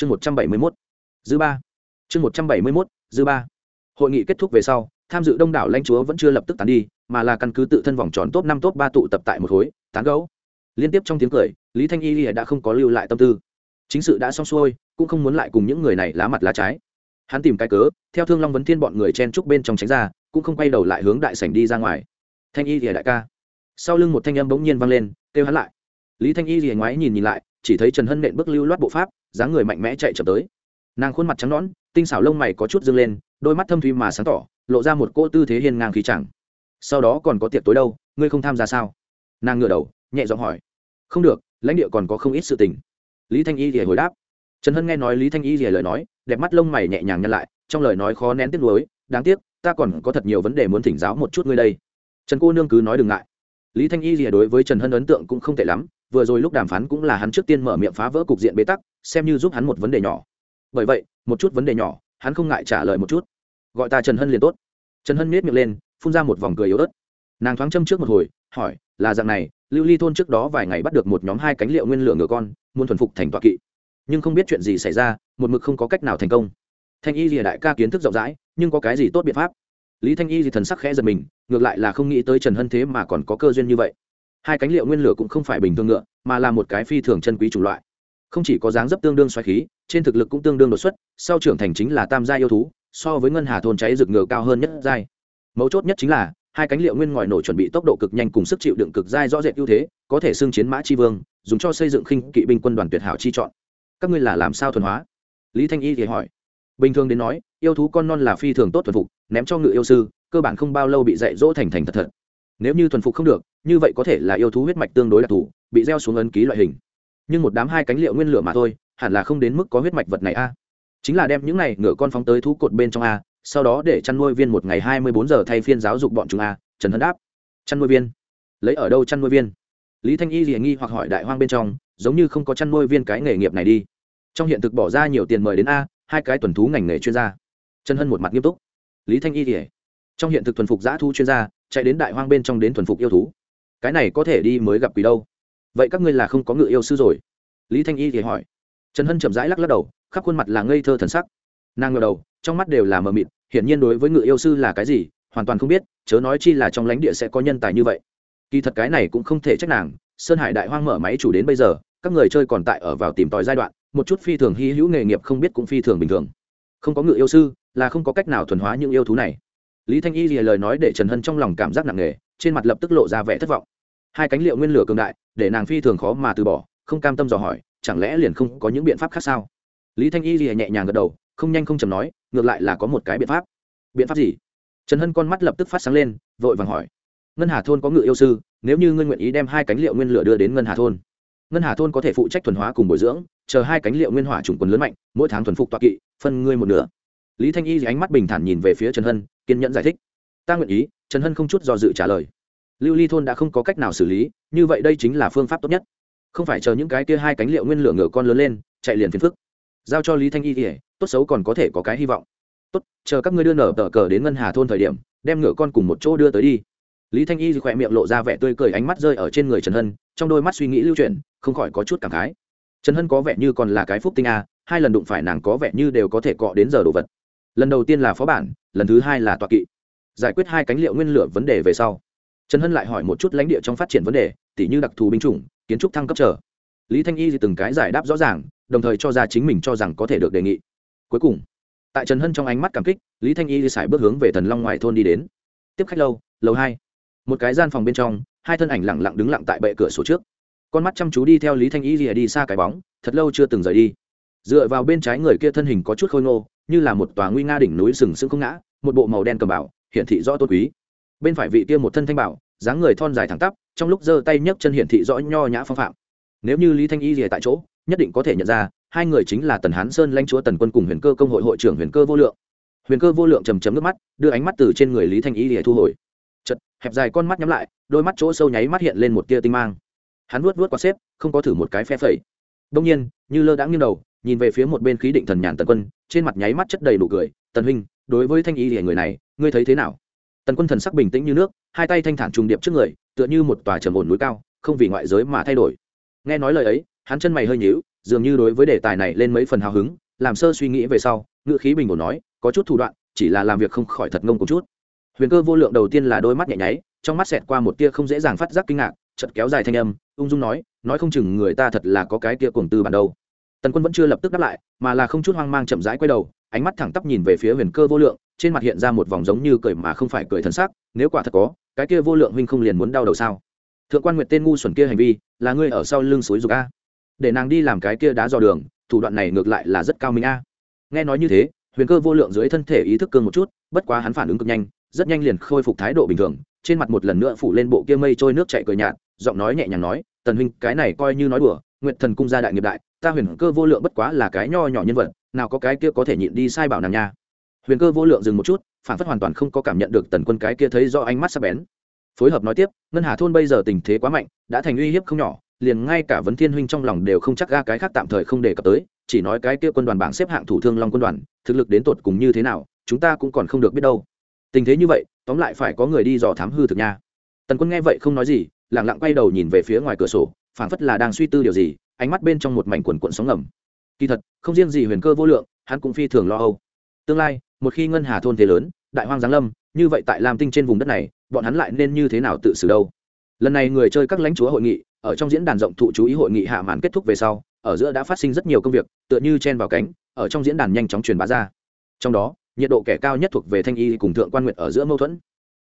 chương một trăm bảy mươi mốt. Dư ba. Chương một trăm bảy mươi mốt, dư ba. Hội nghị kết thúc về sau, tham dự đông đảo lãnh chúa vẫn chưa lập tức tán đi, mà là căn cứ tự thân vòng tròn top năm, top ba tụ tập tại một khối, tán gấu liên tiếp trong tiếng cười, lý thanh y đã không có lưu lại tâm tư. Chính sự đã xong xuôi, cũng không muốn lại cùng những người này lá mặt lá trái. Hắn tìm cái cớ, theo thương long vấn thiên bọn người chen trúc bên trong tránh ra, cũng không quay đầu lại hướng đại sảnh đi ra ngoài. Thanh y thì đại ca. Sau lưng một thanh âm bỗng nhiên vang lên, kêu hắn lại. Lý thanh y thì ngoái nhìn nhìn lại chỉ thấy trần hân nện bước lưu loát bộ pháp, dáng người mạnh mẽ chạy chậm tới. Nàng khuôn mặt trắng nõn, tinh xảo lông mày có chút dâng lên, đôi mắt thâm thuy mà sáng tỏ, lộ ra một cô tư thế hiên ngang khí chẳng. Sau đó còn có tiệc tối đâu, ngươi không tham gia sao? Nàng ngửa đầu, nhẹ giọng hỏi. Không được, lãnh địa còn có không ít sự tình. Lý thanh y thì hồi đáp. Trần hân nghe nói lý thanh y thì lời nói, đẹp mắt lông mày nhẹ nhàng nhăn lại, trong lời nói khó nén tiếc nuối, đáng tiếc, ta còn có thật nhiều vấn đề muốn thỉnh giáo một chút ngươi đây. Trần cô nương cứ nói đừng ngại. Lý thanh y thì đối với trần hân ấn tượng cũng không tệ lắm vừa rồi lúc đàm phán cũng là hắn trước tiên mở miệng phá vỡ cục diện bế tắc, xem như giúp hắn một vấn đề nhỏ. Bởi vậy, một chút vấn đề nhỏ, hắn không ngại trả lời một chút. Gọi ta trần hân liền tốt. Trần hân miết miệng lên, phun ra một vòng cười yếu ớt. Nàng thoáng châm trước một hồi, hỏi, là dạng này, lưu ly thôn trước đó vài ngày bắt được một nhóm hai cánh liệu nguyên lửa ngựa con, muốn thuần phục thành tọa kỵ. Nhưng không biết chuyện gì xảy ra, một mực không có cách nào thành công. Thanh y rìa đại ca kiến thức rộng rãi, nhưng có cái gì tốt biện pháp? Lý thanh y thì thần sắc khẽ giật mình, ngược lại là không nghĩ tới trần hân thế mà còn có cơ duyên như vậy hai cánh liệu nguyên lửa cũng không phải bình thường ngựa, mà là một cái phi thường chân quý chủng loại. Không chỉ có dáng dấp tương đương xoáy khí, trên thực lực cũng tương đương đột xuất, sau trưởng thành chính là tam gia yêu thú, so với ngân hà thôn cháy rực ngựa cao hơn nhất giai. Mấu chốt nhất chính là, hai cánh liệu nguyên ngòi nổ chuẩn bị tốc độ cực nhanh cùng sức chịu đựng cực giai rõ rệt ưu thế, có thể xưng chiến mã chi vương, dùng cho xây dựng khinh kỵ binh quân đoàn tuyệt hảo chi chọn. Các ngươi là làm sao thuần hóa? Lý thanh y thì hỏi. Bình thường đến nói, yêu thú con non là phi thường tốt thuần phục, ném cho ngự yêu sư, cơ bản không bao lâu bị dạy dỗ thành thành thật thật. Nếu như thuần phục không được như vậy có thể là yêu thú huyết mạch tương đối đặc thù, bị gieo xuống ấn ký loại hình. Nhưng một đám hai cánh liệu nguyên lửa mà thôi, hẳn là không đến mức có huyết mạch vật này a. Chính là đem những này ngựa con phóng tới thú cột bên trong a, sau đó để chăn nuôi viên một ngày hai mươi bốn giờ thay phiên giáo dục bọn chúng a, trần hân đáp. Chăn nuôi viên. Lấy ở đâu chăn nuôi viên? Lý thanh y liền nghi hoặc hỏi đại hoang bên trong, giống như không có chăn nuôi viên cái nghề nghiệp này đi. Trong hiện thực bỏ ra nhiều tiền mời đến a, hai cái tuần thú ngành nghề chuyên gia. Trần hân một mặt nghiêm túc. Lý thanh y thì trong hiện thực thuần phục giã thu chuyên gia, chạy đến đại hoang bên trong đến thuần phục yêu thú cái này có thể đi mới gặp quỷ đâu. Vậy các ngươi là không có ngự yêu sư rồi? Lý thanh y thì hỏi. Trần hân chậm rãi lắc lắc đầu, khắp khuôn mặt là ngây thơ thần sắc. Nàng ngờ đầu, trong mắt đều là mờ mịt, hiển nhiên đối với ngự yêu sư là cái gì, hoàn toàn không biết, chớ nói chi là trong lãnh địa sẽ có nhân tài như vậy. Kỳ thật cái này cũng không thể trách nàng, sơn hải đại hoang mở máy chủ đến bây giờ, các người chơi còn tại ở vào tìm tòi giai đoạn, một chút phi thường hy hữu nghề nghiệp không biết cũng phi thường bình thường. Không có ngự yêu sư, là không có cách nào thuần hóa những yêu thú này. Lý thanh y lìa lời nói để trần hân trong lòng cảm giác nặng nề trên mặt lập tức lộ ra vẻ thất vọng. Hai cánh liệu nguyên lửa cường đại, để nàng phi thường khó mà từ bỏ, không cam tâm dò hỏi, chẳng lẽ liền không có những biện pháp khác sao? Lý thanh y lìa nhẹ nhàng gật đầu, không nhanh không chầm nói, ngược lại là có một cái biện pháp. Biện pháp gì? Trần hân con mắt lập tức phát sáng lên, vội vàng hỏi. Ngân hà thôn có ngự yêu sư, nếu như ngươi nguyện ý đem hai cánh liệu nguyên lửa đưa đến ngân hà thôn. Ngân hà thôn có thể phụ trách thuần hóa cùng bồi dưỡng, chờ hai cánh liệu nguyên hỏa chủng quần lớn mạnh, mỗi tháng thuần phục toạc kỵ, phân ngươi một nửa. Lý thanh y thì ánh mắt bình thản nhìn về phía trần hân, kiên nhẫn giải thích ta nguyện ý, trần hân không chút do dự trả lời. Lưu ly thôn đã không có cách nào xử lý, như vậy đây chính là phương pháp tốt nhất. Không phải chờ những cái kia hai cánh liệu nguyên lửa ngựa con lớn lên, chạy liền phiền phức. Giao cho lý thanh y thì tốt xấu còn có thể có cái hy vọng. Tốt, chờ các ngươi đưa nở tờ cờ đến ngân hà thôn thời điểm, đem ngựa con cùng một chỗ đưa tới đi. Lý thanh y khỏe miệng lộ ra vẻ tươi cười, ánh mắt rơi ở trên người trần hân, trong đôi mắt suy nghĩ lưu chuyển, không khỏi có chút cảm khái. Trần hân có vẻ như còn là cái phúc tinh a, hai lần đụng phải nàng có vẻ như đều có thể cọ đến giờ đồ vật. Lần đầu tiên là phó bản, lần thứ hai là tọa kỵ giải quyết hai cánh liệu nguyên lửa vấn đề về sau. Trần hân lại hỏi một chút lãnh địa trong phát triển vấn đề, tỉ như đặc thù binh chủng, kiến trúc thăng cấp trở lý thanh y thì từng cái giải đáp rõ ràng, đồng thời cho ra chính mình cho rằng có thể được đề nghị. Cuối cùng, tại trần hân trong ánh mắt cảm kích, lý thanh y thì xài bước hướng về thần long ngoài thôn đi đến. Tiếp khách lâu, lầu hai. Một cái gian phòng bên trong, hai thân ảnh lẳng lặng đứng lặng tại bệ cửa sổ trước. Con mắt chăm chú đi theo lý thanh y rìa đi xa cái bóng, thật lâu chưa từng rời đi. Dựa vào bên trái người kia thân hình có chút khôi ngô, như là một tòa nguy nga đỉnh núi sừng sững không ngã, một bộ màu đen cầm bảo hiển thị rõ tôn quý. Bên phải vị kia một thân thanh bảo, dáng người thon dài thẳng tắp, trong lúc giơ tay nhấc chân hiển thị rõ nho nhã phong phạm. Nếu như lý thanh y rìa tại chỗ, nhất định có thể nhận ra, hai người chính là tần hán sơn lãnh chúa tần quân cùng huyền cơ công hội hội trưởng huyền cơ vô lượng. Huyền cơ vô lượng trầm trầm nước mắt, đưa ánh mắt từ trên người lý thanh y rìa thu hồi. Chật hẹp dài con mắt nhắm lại, đôi mắt chỗ sâu nháy mắt hiện lên một tia tinh mang. Hắn vuốt vuốt qua xếp, không có thử một cái phe phẩy. Đông nhiên, như lơ đãng nghiêng đầu, nhìn về phía một bên khí định thần nhàn tần quân, trên mặt nháy mắt chất đầy đủ cười, tần huynh đối với thanh y thì người này, ngươi thấy thế nào? Tần quân thần sắc bình tĩnh như nước, hai tay thanh thản trùng điệp trước người, tựa như một tòa trầm ổn núi cao, không vì ngoại giới mà thay đổi. Nghe nói lời ấy, hắn chân mày hơi nhíu, dường như đối với đề tài này lên mấy phần hào hứng, làm sơ suy nghĩ về sau ngự khí bình ổn nói, có chút thủ đoạn, chỉ là làm việc không khỏi thật ngông một chút. Huyền cơ vô lượng đầu tiên là đôi mắt nhẹ nháy, trong mắt xẹt qua một tia không dễ dàng phát giác kinh ngạc chật kéo dài thanh âm, ung dung nói nói không chừng người ta thật là có cái tia cuồng tư bản đâu. Tần quân vẫn chưa lập tức đáp lại, mà là không chút hoang mang chậm rãi quay đầu ánh mắt thẳng tắp nhìn về phía huyền cơ vô lượng, trên mặt hiện ra một vòng giống như cười mà không phải cười thần sắc, nếu quả thật có, cái kia vô lượng huynh không liền muốn đau đầu sao? Thượng quan nguyệt tên ngu xuẩn kia hành vi, là ngươi ở sau lưng suối dục a? Để nàng đi làm cái kia đá dò đường, thủ đoạn này ngược lại là rất cao minh a. Nghe nói như thế, huyền cơ vô lượng dưới thân thể ý thức cương một chút, bất quá hắn phản ứng cực nhanh, rất nhanh liền khôi phục thái độ bình thường, trên mặt một lần nữa phủ lên bộ kia mây trôi nước chạy cười nhạt, giọng nói nhẹ nhàng nói, tần huynh, cái này coi như nói đùa nguyện thần cung gia đại nghiệp đại ta huyền cơ vô lượng bất quá là cái nho nhỏ nhân vật, nào có cái kia có thể nhịn đi sai bảo nàng nha. Huyền cơ vô lượng dừng một chút, phản phất hoàn toàn không có cảm nhận được tần quân cái kia thấy do ánh mắt sắp bén. Phối hợp nói tiếp, ngân hà thôn bây giờ tình thế quá mạnh, đã thành uy hiếp không nhỏ, liền ngay cả vấn thiên huynh trong lòng đều không chắc ga cái khác tạm thời không đề cập tới, chỉ nói cái kia quân đoàn bảng xếp hạng thủ thương long quân đoàn, thực lực đến tột cùng như thế nào, chúng ta cũng còn không được biết đâu. Tình thế như vậy, tóm lại phải có người đi dò thám hư thực nha. Tần quân nghe vậy không nói gì lẳng lặng quay đầu nhìn về phía ngoài cửa sổ phảng phất là đang suy tư điều gì ánh mắt bên trong một mảnh quần quận sóng ngầm. Kỳ thật, không riêng gì huyền cơ vô lượng, hắn cũng phi thường lo âu. Tương lai, một khi ngân hà thôn thế lớn, đại hoang giáng lâm, như vậy tại lam tinh trên vùng đất này, bọn hắn lại nên như thế nào tự xử đâu? Lần này người chơi các lãnh chúa hội nghị, ở trong diễn đàn rộng thụ chú ý hội nghị hạ màn kết thúc về sau, ở giữa đã phát sinh rất nhiều công việc, tựa như chen vào cánh, ở trong diễn đàn nhanh chóng truyền bá ra. Trong đó, nhiệt độ kẻ cao nhất thuộc về thanh y cùng thượng quan nguyệt ở giữa mâu thuẫn.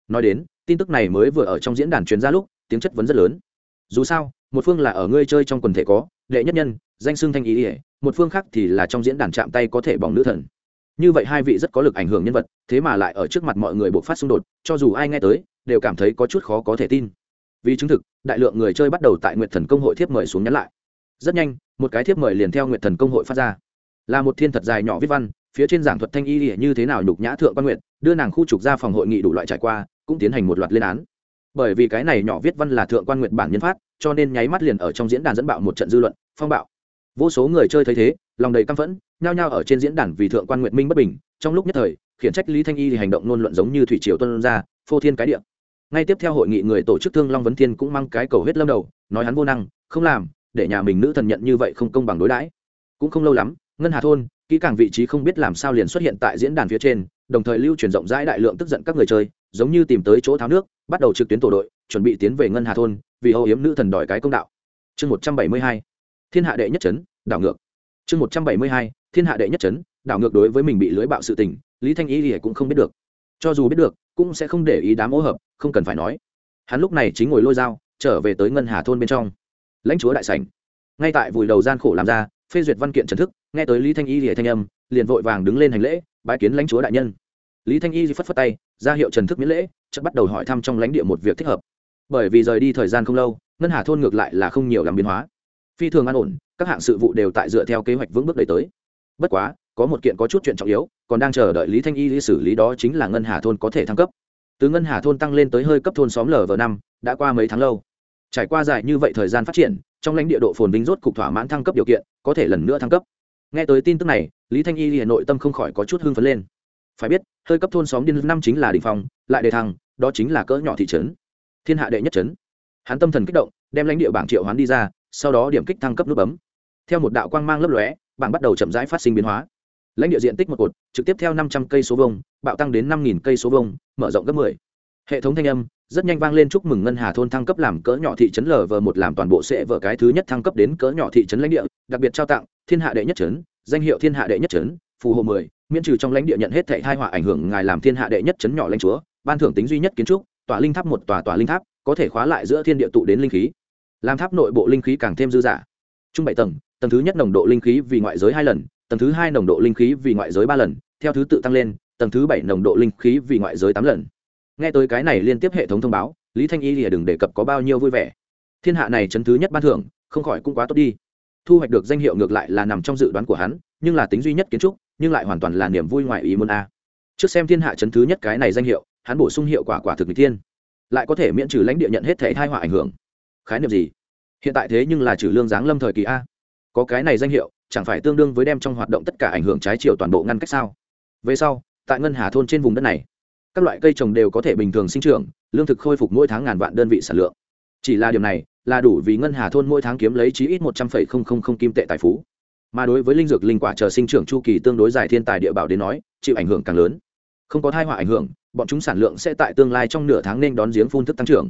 Nói đến, tin tức này mới vừa ở trong diễn đàn truyền ra lúc, tiếng chất vấn rất lớn. Dù sao, một phương là ở ngươi chơi trong quần thể có đệ nhất nhân, danh xưng thanh y ỉa một phương khác thì là trong diễn đàn chạm tay có thể bỏng nữ thần. Như vậy hai vị rất có lực ảnh hưởng nhân vật, thế mà lại ở trước mặt mọi người buộc phát xung đột, cho dù ai nghe tới, đều cảm thấy có chút khó có thể tin. Vì chứng thực, đại lượng người chơi bắt đầu tại nguyệt thần công hội thiếp mời xuống nhắn lại. Rất nhanh, một cái thiếp mời liền theo nguyệt thần công hội phát ra. Là một thiên thật dài nhỏ viết văn, phía trên giảng thuật thanh y như thế nào nhục nhã thượng quan nguyện đưa nàng khu trục ra phòng hội nghị đủ loại trải qua, cũng tiến hành một loạt lên án. Bởi vì cái này nhỏ viết văn là thượng quan nguyện bản nhân phát cho nên nháy mắt liền ở trong diễn đàn dẫn bạo một trận dư luận, phong bạo. Vô số người chơi thấy thế, lòng đầy căm phẫn, nhao nhao ở trên diễn đàn vì thượng quan nguyện minh bất bình. Trong lúc nhất thời, khiển trách lý thanh y thì hành động ngôn luận giống như thủy triều tuân ra, phô thiên cái địa. Ngay tiếp theo hội nghị người tổ chức thương long vấn thiên cũng mang cái cầu huyết lâm đầu, nói hắn vô năng, không làm, để nhà mình nữ thần nhận như vậy không công bằng đối đãi. Cũng không lâu lắm, ngân hà thôn, kỹ càng vị trí không biết làm sao liền xuất hiện tại diễn đàn phía trên, đồng thời lưu truyền rộng rãi đại lượng tức giận các người chơi, giống như tìm tới chỗ tháo nước, bắt đầu trực tuyến tổ đội, chuẩn bị tiến về ngân hà thôn vì âu yếm nữ thần đòi cái công đạo. Chương một trăm bảy mươi hai, thiên hạ đệ nhất trấn đảo ngược. Chương một trăm bảy mươi hai, thiên hạ đệ nhất trấn đảo ngược đối với mình bị lưới bạo sự tình, lý thanh ý thì cũng không biết được. Cho dù biết được, cũng sẽ không để ý đám ô hợp, không cần phải nói. Hắn lúc này chính ngồi lôi dao, trở về tới ngân hà thôn bên trong. Lãnh chúa đại sảnh. Ngay tại vùi đầu gian khổ làm ra, phê duyệt văn kiện trần thức, nghe tới lý thanh y thì thanh âm, liền vội vàng đứng lên hành lễ, bái kiến lãnh chúa đại nhân. Lý thanh y phất phất tay, ra hiệu trần thức miễn lễ chất bắt đầu hỏi thăm trong lãnh địa một việc thích hợp bởi vì rời đi thời gian không lâu, ngân hà thôn ngược lại là không nhiều làm biến hóa. Phi thường an ổn, các hạng sự vụ đều tại dựa theo kế hoạch vững bước đẩy tới. Bất quá, có một kiện có chút chuyện trọng yếu, còn đang chờ đợi lý thanh y xử lý đó chính là ngân hà thôn có thể thăng cấp. Từ ngân hà thôn tăng lên tới hơi cấp thôn xóm lv năm, đã qua mấy tháng lâu. Trải qua dài như vậy thời gian phát triển, trong lãnh địa độ phồn vinh rốt cục thỏa mãn thăng cấp điều kiện, có thể lần nữa thăng cấp. Nghe tới tin tức này, lý thanh y hà nội tâm không khỏi có chút hưng phấn lên. Phải biết, hơi cấp thôn xóm điên năm chính là đ ỉ n h phòng lại đề thăng, đó chính là cỡ nhỏ thị trấn thiên hạ đệ nhất trấn hắn tâm thần kích động, đem lãnh địa bảng triệu hoán đi ra, sau đó điểm kích thăng cấp nút bấm. Theo một đạo quang mang lấp lóe, bảng bắt đầu chậm rãi phát sinh biến hóa. Lãnh địa diện tích một cột, trực tiếp theo năm trăm cây số vông bạo tăng đến năm nghìn cây số vông mở rộng gấp mười. Hệ thống thanh âm, rất nhanh vang lên chúc mừng ngân hà thôn thăng cấp làm cỡ nhỏ thị trấn lv một làm toàn bộ sẽ vở cái thứ nhất thăng cấp đến cỡ nhỏ thị trấn lãnh địa, đặc biệt trao tặng, thiên hạ đệ nhất trấn danh hiệu thiên hạ đệ nhất trấn phù hộ mười, miễn trừ trong lãnh địa nhận hết thệ hai họa ảnh hưởng ngài làm thiên hạ đệ nhất trấn nhỏ lãnh chúa, ban thưởng tính duy nhất kiến trúc tòa linh tháp một tòa tòa linh tháp, có thể khóa lại giữa thiên địa tụ đến linh khí. Làm tháp nội bộ linh khí càng thêm dư dả. Trung bảy tầng tầng thứ nhất nồng độ linh khí vì ngoại giới hai lần, tầng thứ hai nồng độ linh khí vì ngoại giới ba lần, theo thứ tự tăng lên, tầng thứ bảy nồng độ linh khí vì ngoại giới tám lần. Nghe tới cái này liên tiếp hệ thống thông báo, lý thanh y lìa đừng đề cập có bao nhiêu vui vẻ. Thiên hạ này chấn thứ nhất ban thưởng, không khỏi cũng quá tốt đi. Thu hoạch được danh hiệu ngược lại là nằm trong dự đoán của hắn, nhưng là tính duy nhất kiến trúc, nhưng lại hoàn toàn là niềm vui ngoài ý muốn a. Trước xem thiên hạ chấn thứ nhất cái này danh hiệu hắn bổ sung hiệu quả quả thực n thiên, lại có thể miễn trừ lãnh địa nhận hết thể thai họa ảnh hưởng. Khái niệm gì? Hiện tại thế nhưng là trừ lương giáng lâm thời kỳ a. Có cái này danh hiệu, chẳng phải tương đương với đem trong hoạt động tất cả ảnh hưởng trái chiều toàn bộ ngăn cách sao? Về sau, tại ngân hà thôn trên vùng đất này, các loại cây trồng đều có thể bình thường sinh trưởng, lương thực khôi phục mỗi tháng ngàn vạn đơn vị sản lượng. Chỉ là điều này, là đủ vì ngân hà thôn mỗi tháng kiếm lấy chí ít một trăm phẩy không không không kim tệ tài phú. Mà đối với linh dược linh quả chờ sinh trưởng chu kỳ tương đối dài thiên tài địa bảo đến nói, chịu ảnh hưởng càng lớn không có thai họa ảnh hưởng, bọn chúng sản lượng sẽ tại tương lai trong nửa tháng nên đón giếng phun thức tăng trưởng.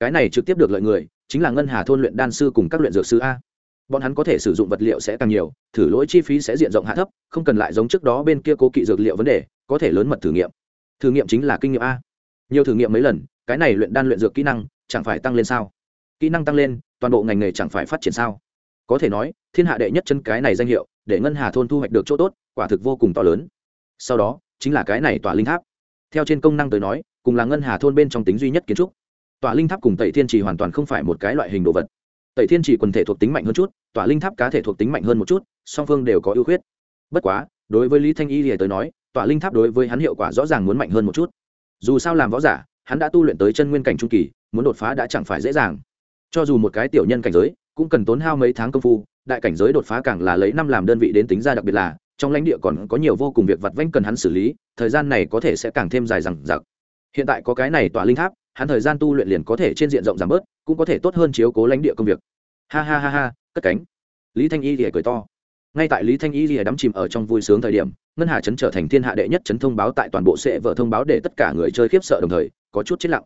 Cái này trực tiếp được lợi người, chính là ngân hà thôn luyện đan sư cùng các luyện dược sư a. Bọn hắn có thể sử dụng vật liệu sẽ càng nhiều, thử lỗi chi phí sẽ diện rộng hạ thấp, không cần lại giống trước đó bên kia cố kỵ dược liệu vấn đề, có thể lớn mật thử nghiệm. Thử nghiệm chính là kinh nghiệm a. Nhiều thử nghiệm mấy lần, cái này luyện đan luyện dược kỹ năng chẳng phải tăng lên sao? Kỹ năng tăng lên, toàn bộ ngành nghề chẳng phải phát triển sao? Có thể nói, thiên hạ đệ nhất chân cái này danh hiệu, để ngân hà thôn thu hoạch được chỗ tốt, quả thực vô cùng to lớn. Sau đó chính là cái này tỏa linh tháp. Theo trên công năng tới nói, cùng là ngân hà thôn bên trong tính duy nhất kiến trúc. Tỏa linh tháp cùng tẩy thiên trì hoàn toàn không phải một cái loại hình đồ vật. Tẩy thiên trì quần thể thuộc tính mạnh hơn chút tỏa linh tháp cá thể thuộc tính mạnh hơn một chút, song phương đều có ưu khuyết. Bất quá, đối với lý thanh y thì tới nói tỏa linh tháp đối với hắn hiệu quả rõ ràng muốn mạnh hơn một chút. Dù sao làm võ giả, hắn đã tu luyện tới chân nguyên cảnh trung kỳ, muốn đột phá đã chẳng phải dễ dàng. Cho dù một cái tiểu nhân cảnh giới, cũng cần tốn hao mấy tháng công phu, đại cảnh giới đột phá càng là lấy năm làm đơn vị đến tính ra đặc biệt là trong lãnh địa còn có nhiều vô cùng việc vặt vãnh cần hắn xử lý, thời gian này có thể sẽ càng thêm dài dằng dặc. Hiện tại có cái này tỏa linh tháp, hắn thời gian tu luyện liền có thể trên diện rộng giảm bớt, cũng có thể tốt hơn chiếu cố lãnh địa công việc. Ha ha ha ha, cất cánh. Lý thanh y lìa cười to. Ngay tại lý thanh y lìa đắm chìm ở trong vui sướng thời điểm, ngân hà chấn trở thành thiên hạ đệ nhất chấn thông báo tại toàn bộ sẽ vợ thông báo để tất cả người chơi khiếp sợ đồng thời, có chút chết lặng.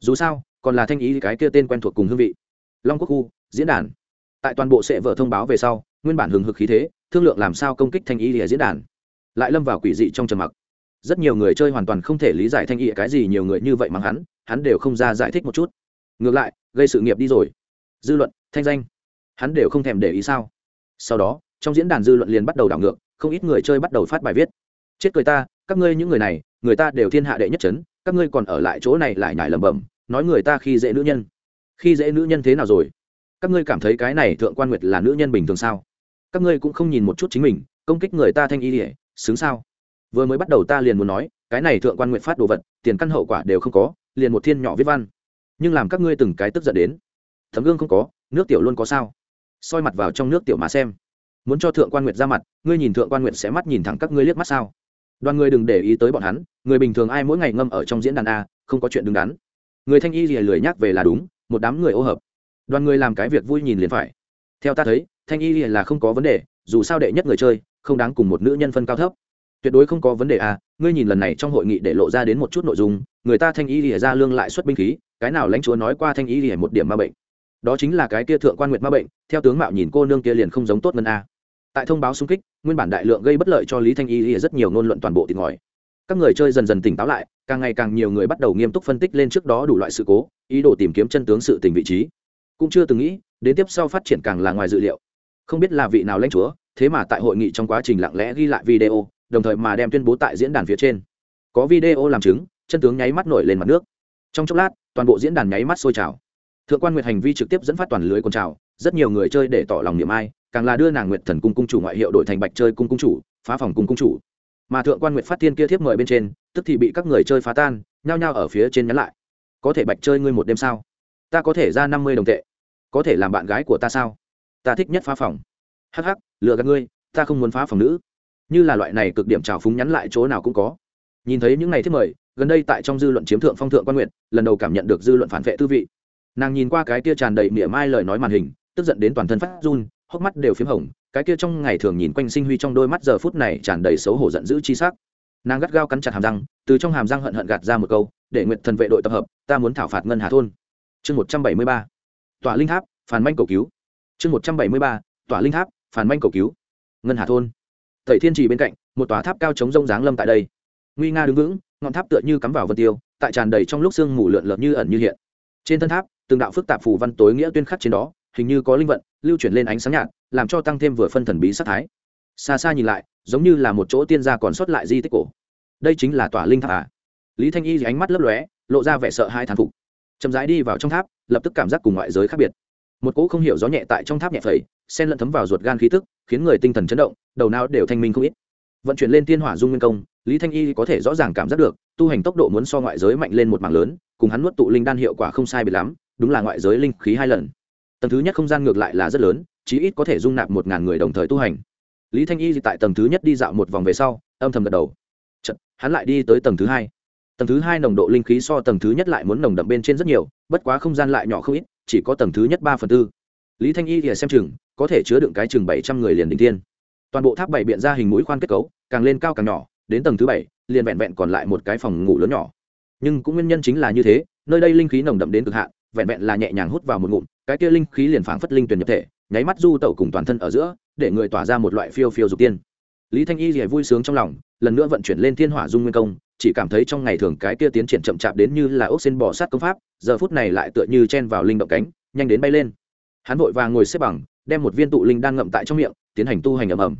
Dù sao, còn là thanh y cái kia tên quen thuộc cùng hương vị. Long quốc khu, diễn đàn. Tại toàn bộ sẽ vợ thông báo về sau, nguyên bản hừng hực khí thế thương lượng làm sao công kích thanh y lìa diễn đàn. Lại lâm vào quỷ dị trong trầm mặc. Rất nhiều người chơi hoàn toàn không thể lý giải thanh y cái gì nhiều người như vậy mắng hắn hắn đều không ra giải thích một chút. Ngược lại, gây sự nghiệp đi rồi. Dư luận, thanh danh. Hắn đều không thèm để ý sao? Sau đó, trong diễn đàn dư luận liền bắt đầu đảo ngược, không ít người chơi bắt đầu phát bài viết. Chết cười ta, các ngươi những người này, người ta đều thiên hạ đệ nhất chấn, các ngươi còn ở lại chỗ này lại nhải lẩm bẩm, nói người ta khi dễ nữ nhân. Khi dễ nữ nhân thế nào rồi? Các ngươi cảm thấy cái này thượng quan nguyệt là nữ nhân bình thường sao? Các ngươi cũng không nhìn một chút chính mình, công kích người ta thanh y ỉa xứng sao? Vừa mới bắt đầu ta liền muốn nói, cái này thượng quan nguyệt phát đồ vật, tiền căn hậu quả đều không có, liền một thiên nhỏ viết văn. Nhưng làm các ngươi từng cái tức giận đến. Thấm gương không có, nước tiểu luôn có sao? Soi mặt vào trong nước tiểu mà xem. Muốn cho thượng quan nguyệt ra mặt, ngươi nhìn thượng quan nguyệt sẽ mắt nhìn thẳng các ngươi liếc mắt sao? Đoàn người đừng để ý tới bọn hắn, người bình thường ai mỗi ngày ngâm ở trong diễn đàn a, không có chuyện đứng đắn. Người thanh y rìa lười nhắc về là đúng, một đám người ô hợp. Đoàn người làm cái việc vui nhìn liền phải. Theo ta thấy thanh y là không có vấn đề, dù sao đệ nhất người chơi, không đáng cùng một nữ nhân phân cao thấp. Tuyệt đối không có vấn đề à? ngươi nhìn lần này trong hội nghị để lộ ra đến một chút nội dung, người ta thanh y lìa ra lương lại xuất binh khí, cái nào lãnh chúa nói qua thanh y lìa một điểm ma bệnh. Đó chính là cái kia thượng quan nguyệt ma bệnh, theo tướng mạo nhìn cô nương kia liền không giống tốt ngân a à. tại thông báo xung kích, nguyên bản đại lượng gây bất lợi cho lý thanh y rất nhiều ngôn luận toàn bộ tìm ngòi các người chơi dần dần tỉnh táo lại, càng ngày càng nhiều người bắt đầu nghiêm túc phân tích lên trước đó đủ loại sự cố, ý đồ tìm kiếm chân tướng sự tình vị trí. Cũng chưa từng nghĩ, đến tiếp sau phát triển càng là ngoài dự liệu không biết là vị nào lãnh chúa, thế mà tại hội nghị trong quá trình lặng lẽ ghi lại video, đồng thời mà đem tuyên bố tại diễn đàn phía trên. Có video làm chứng, chân tướng nháy mắt nổi lên mặt nước. Trong chốc lát, toàn bộ diễn đàn nháy mắt sôi trào. Thượng quan nguyệt hành vi trực tiếp dẫn phát toàn lưới con trào, rất nhiều người chơi để tỏ lòng niệm ai, càng là đưa nàng nguyệt thần cung cung chủ ngoại hiệu đổi thành bạch chơi cung cung chủ, phá phòng cung cung chủ. Mà thượng quan nguyệt phát tiên kia thiếp mời bên trên, tức thì bị các người chơi phá tan, nhao nhao ở phía trên nhắn lại. Có thể bạch chơi ngươi một đêm sao? Ta có thể ra năm mươi đồng tệ. Có thể làm bạn gái của ta sao? Ta thích nhất phá phòng. Hắc hắc lựa gạt ngươi, ta không muốn phá phòng nữ. Như là loại này cực điểm trào phúng nhắn lại chỗ nào cũng có. Nhìn thấy những ngày thiết mời, gần đây tại trong dư luận chiếm thượng phong thượng quan nguyện lần đầu cảm nhận được dư luận phản vệ tư vị. Nàng nhìn qua cái kia tràn đầy mỉa mai lời nói màn hình, tức giận đến toàn thân phát run, hốc mắt đều p h í m hồng, cái kia trong ngày thường nhìn quanh sinh huy trong đôi mắt giờ phút này tràn đầy xấu hổ giận dữ chi sắc. Nàng gắt gao cắn chặt hàm răng, từ trong hàm răng hận hận gạt ra một câu, để nguyện thần vệ đội tập hợp, ta muốn thảo phạt ngân hà thôn. Chương một trăm bảy mươi ba. Tòa linh tháp phản manh cầu cứu chương một trăm bảy mươi ba, tỏa linh tháp, phản manh cầu cứu. Ngân hà thôn. Thầy thiên trì bên cạnh, một tòa tháp cao chống rông dáng lâm tại đây. Nguy nga đứng vững, ngọn tháp tựa như cắm vào vân tiêu, tại tràn đầy trong lúc sương mù lượn lợn như ẩn như hiện. Trên thân tháp, từng đạo phức tạp phù văn tối nghĩa tuyên khắc trên đó, hình như có linh vận, lưu chuyển lên ánh sáng nhạt, làm cho tăng thêm vừa phân thần bí sắc thái. Xa xa nhìn lại, giống như là một chỗ tiên gia còn sót lại di tích cổ. Đây chính là tòa linh tháp à? Lý thanh y ánh mắt lấp lóe, lộ ra vẻ sợ hai thán phục. Chậm rãi đi vào trong tháp, lập tức cảm giác cùng ngoại giới khác biệt một cỗ không hiểu gió nhẹ tại trong tháp nhẹ phẩy sen lẫn thấm vào ruột gan khí tức khiến người tinh thần chấn động đầu não đều thanh minh không ít. Vận chuyển lên tiên hỏa dung nguyên công lý thanh y có thể rõ ràng cảm giác được tu hành tốc độ muốn so ngoại giới mạnh lên một mảng lớn cùng hắn nuốt tụ linh đan hiệu quả không sai biệt lắm đúng là ngoại giới linh khí hai lần. Tầng thứ nhất không gian ngược lại là rất lớn chí ít có thể dung nạp một ngàn người đồng thời tu hành. Lý thanh y tại tầng thứ nhất đi dạo một vòng về sau âm thầm gật đầu. Chật, hắn lại đi tới tầng thứ hai. Tầng thứ hai nồng độ linh khí so tầng thứ nhất lại muốn nồng đậm bên trên rất nhiều bất quá không gian lại nhỏ không ít chỉ có tầng thứ nhất ba phần tư. Lý thanh y thì xem chừng, có thể chứa đựng cái chừng bảy trăm người liền đình tiên toàn bộ tháp bảy biện ra hình mũi khoan kết cấu, càng lên cao càng nhỏ, đến tầng thứ bảy, liền vẹn vẹn còn lại một cái phòng ngủ lớn nhỏ. Nhưng cũng nguyên nhân chính là như thế, nơi đây linh khí nồng đậm đến cực hạn, vẹn vẹn là nhẹ nhàng hút vào một ngụm, cái kia linh khí liền phảng phất linh tuyển nhập thể, nháy mắt du tẩu cùng toàn thân ở giữa, để người tỏa ra một loại phiêu phiêu dục tiên. Lý thanh y thì vui sướng trong lòng, lần nữa vận chuyển lên thiên hỏa dung nguyên công chỉ cảm thấy trong ngày thường cái kia tiến triển chậm chạp đến như là ốc xin bò sát công pháp, giờ phút này lại tựa như chen vào linh động cánh, nhanh đến bay lên. Hắn vội vàng ngồi xếp bằng, đem một viên tụ linh đang ngậm tại trong miệng, tiến hành tu hành ầm ầm.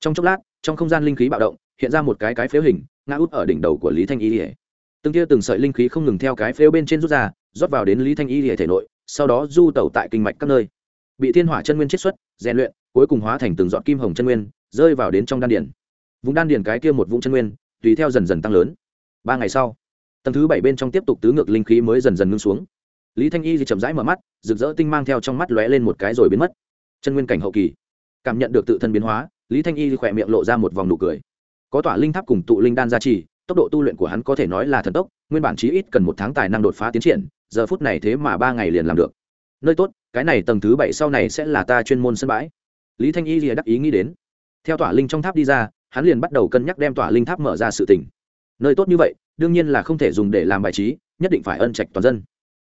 Trong chốc lát, trong không gian linh khí bạo động, hiện ra một cái cái phếu hình, ngã út ở đỉnh đầu của lý thanh y ỉa từng kia từng sợi linh khí không ngừng theo cái phếu bên trên rút ra, rót vào đến lý thanh y ỉa thể nội, sau đó du tẩu tại kinh mạch các nơi. Bị thiên hỏa chân nguyên chiết xuất, rèn luyện, cuối cùng hóa thành từng dọn kim hồng chân nguyên, rơi vào đến trong đan điển vùng đan điển cái kia một vũng chân nguyên tùy theo dần dần tăng lớn. Ba ngày sau, tầng thứ bảy bên trong tiếp tục tứ ngược linh khí mới dần dần ngưng xuống. Lý thanh y thì chậm rãi mở mắt, rực rỡ tinh mang theo trong mắt lóe lên một cái rồi biến mất. Chân nguyên cảnh hậu kỳ. Cảm nhận được tự thân biến hóa, lý thanh y thì khỏe miệng lộ ra một vòng nụ cười. Có tỏa linh tháp cùng tụ linh đan gia trì, tốc độ tu luyện của hắn có thể nói là thần tốc, nguyên bản chí ít cần một tháng tài năng đột phá tiến triển, giờ phút này thế mà ba ngày liền làm được. Nơi tốt, cái này tầng thứ bảy sau này sẽ là ta chuyên môn sân bãi. Lý thanh y thì đắc ý nghĩ đến. Theo tỏa linh trong tháp đi ra hắn liền bắt đầu cân nhắc đem tỏa linh tháp mở ra sự tình, nơi tốt như vậy đương nhiên là không thể dùng để làm bài trí nhất định phải ân trạch toàn dân.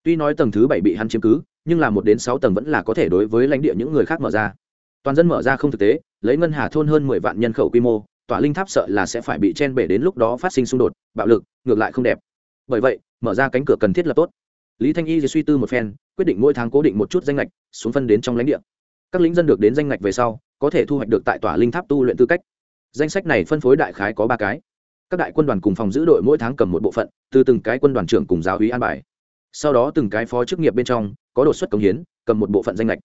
Tuy nói tầng thứ bảy bị hắn chiếm cứ nhưng là một đến sáu tầng vẫn là có thể đối với lãnh địa những người khác mở ra. Toàn dân mở ra không thực tế lấy ngân hà thôn hơn mười vạn nhân khẩu quy mô tỏa linh tháp sợ là sẽ phải bị chen bể đến lúc đó phát sinh xung đột bạo lực ngược lại không đẹp. Bởi vậy mở ra cánh cửa cần thiết là tốt. Lý thanh y suy tư một phen quyết định mỗi tháng cố định một chút danh ngạch xuống phân đến trong lãnh địa. Các lính dân được đến danh ngạch về sau có thể thu hoạch được tại tỏa linh tháp tu luyện tư cách danh sách này phân phối đại khái có ba cái. Các đại quân đoàn cùng phòng giữ đội mỗi tháng cầm một bộ phận, từ từng cái quân đoàn trưởng cùng giáo hí an bài. Sau đó từng cái phó chức nghiệp bên trong, có đột xuất công hiến, cầm một bộ phận danh lệch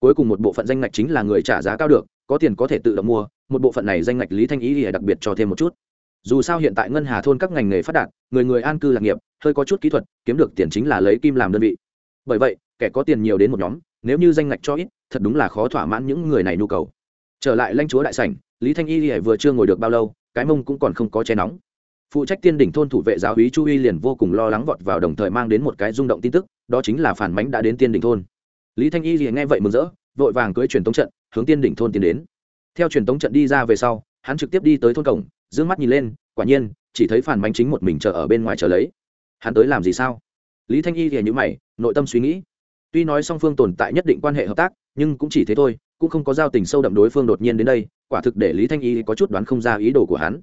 cuối cùng một bộ phận danh lệch chính là người trả giá cao được, có tiền có thể tự động mua, một bộ phận này danh lệch lý thanh ý thì đặc biệt cho thêm một chút. Dù sao hiện tại ngân hà thôn các ngành nghề phát đạt, người người an cư lạc nghiệp, hơi có chút kỹ thuật, kiếm được tiền chính là lấy kim làm đơn vị. Bởi vậy, kẻ có tiền nhiều đến một nhóm, nếu như danh ngạch cho ít, thật đúng là khó thỏa mãn những người này nhu cầu. Trở lại lãnh chúa đại sảnh lý thanh y thì vừa chưa ngồi được bao lâu, cái mông cũng còn không có che nóng. Phụ trách tiên đỉnh thôn thủ vệ giáo úy chu y liền vô cùng lo lắng vọt vào đồng thời mang đến một cái rung động tin tức, đó chính là phản mánh đã đến tiên đỉnh thôn. Lý thanh y thì nghe vậy mừng rỡ, vội vàng cưới truyền tống trận, hướng tiên đỉnh thôn tiến đến. Theo truyền tống trận đi ra về sau, hắn trực tiếp đi tới thôn cổng d mắt nhìn lên, quả nhiên, chỉ thấy phản mánh chính một mình chờ ở bên ngoài chờ lấy. Hắn tới làm gì sao? Lý thanh y thì nhữ mày, nội tâm suy nghĩ. Tuy nói song phương tồn tại nhất định quan hệ hợp tác, nhưng cũng chỉ thế thôi cũng không có giao tình sâu đậm đối phương đột nhiên đến đây, quả thực để lý thanh y có chút đoán không ra ý đồ của hắn.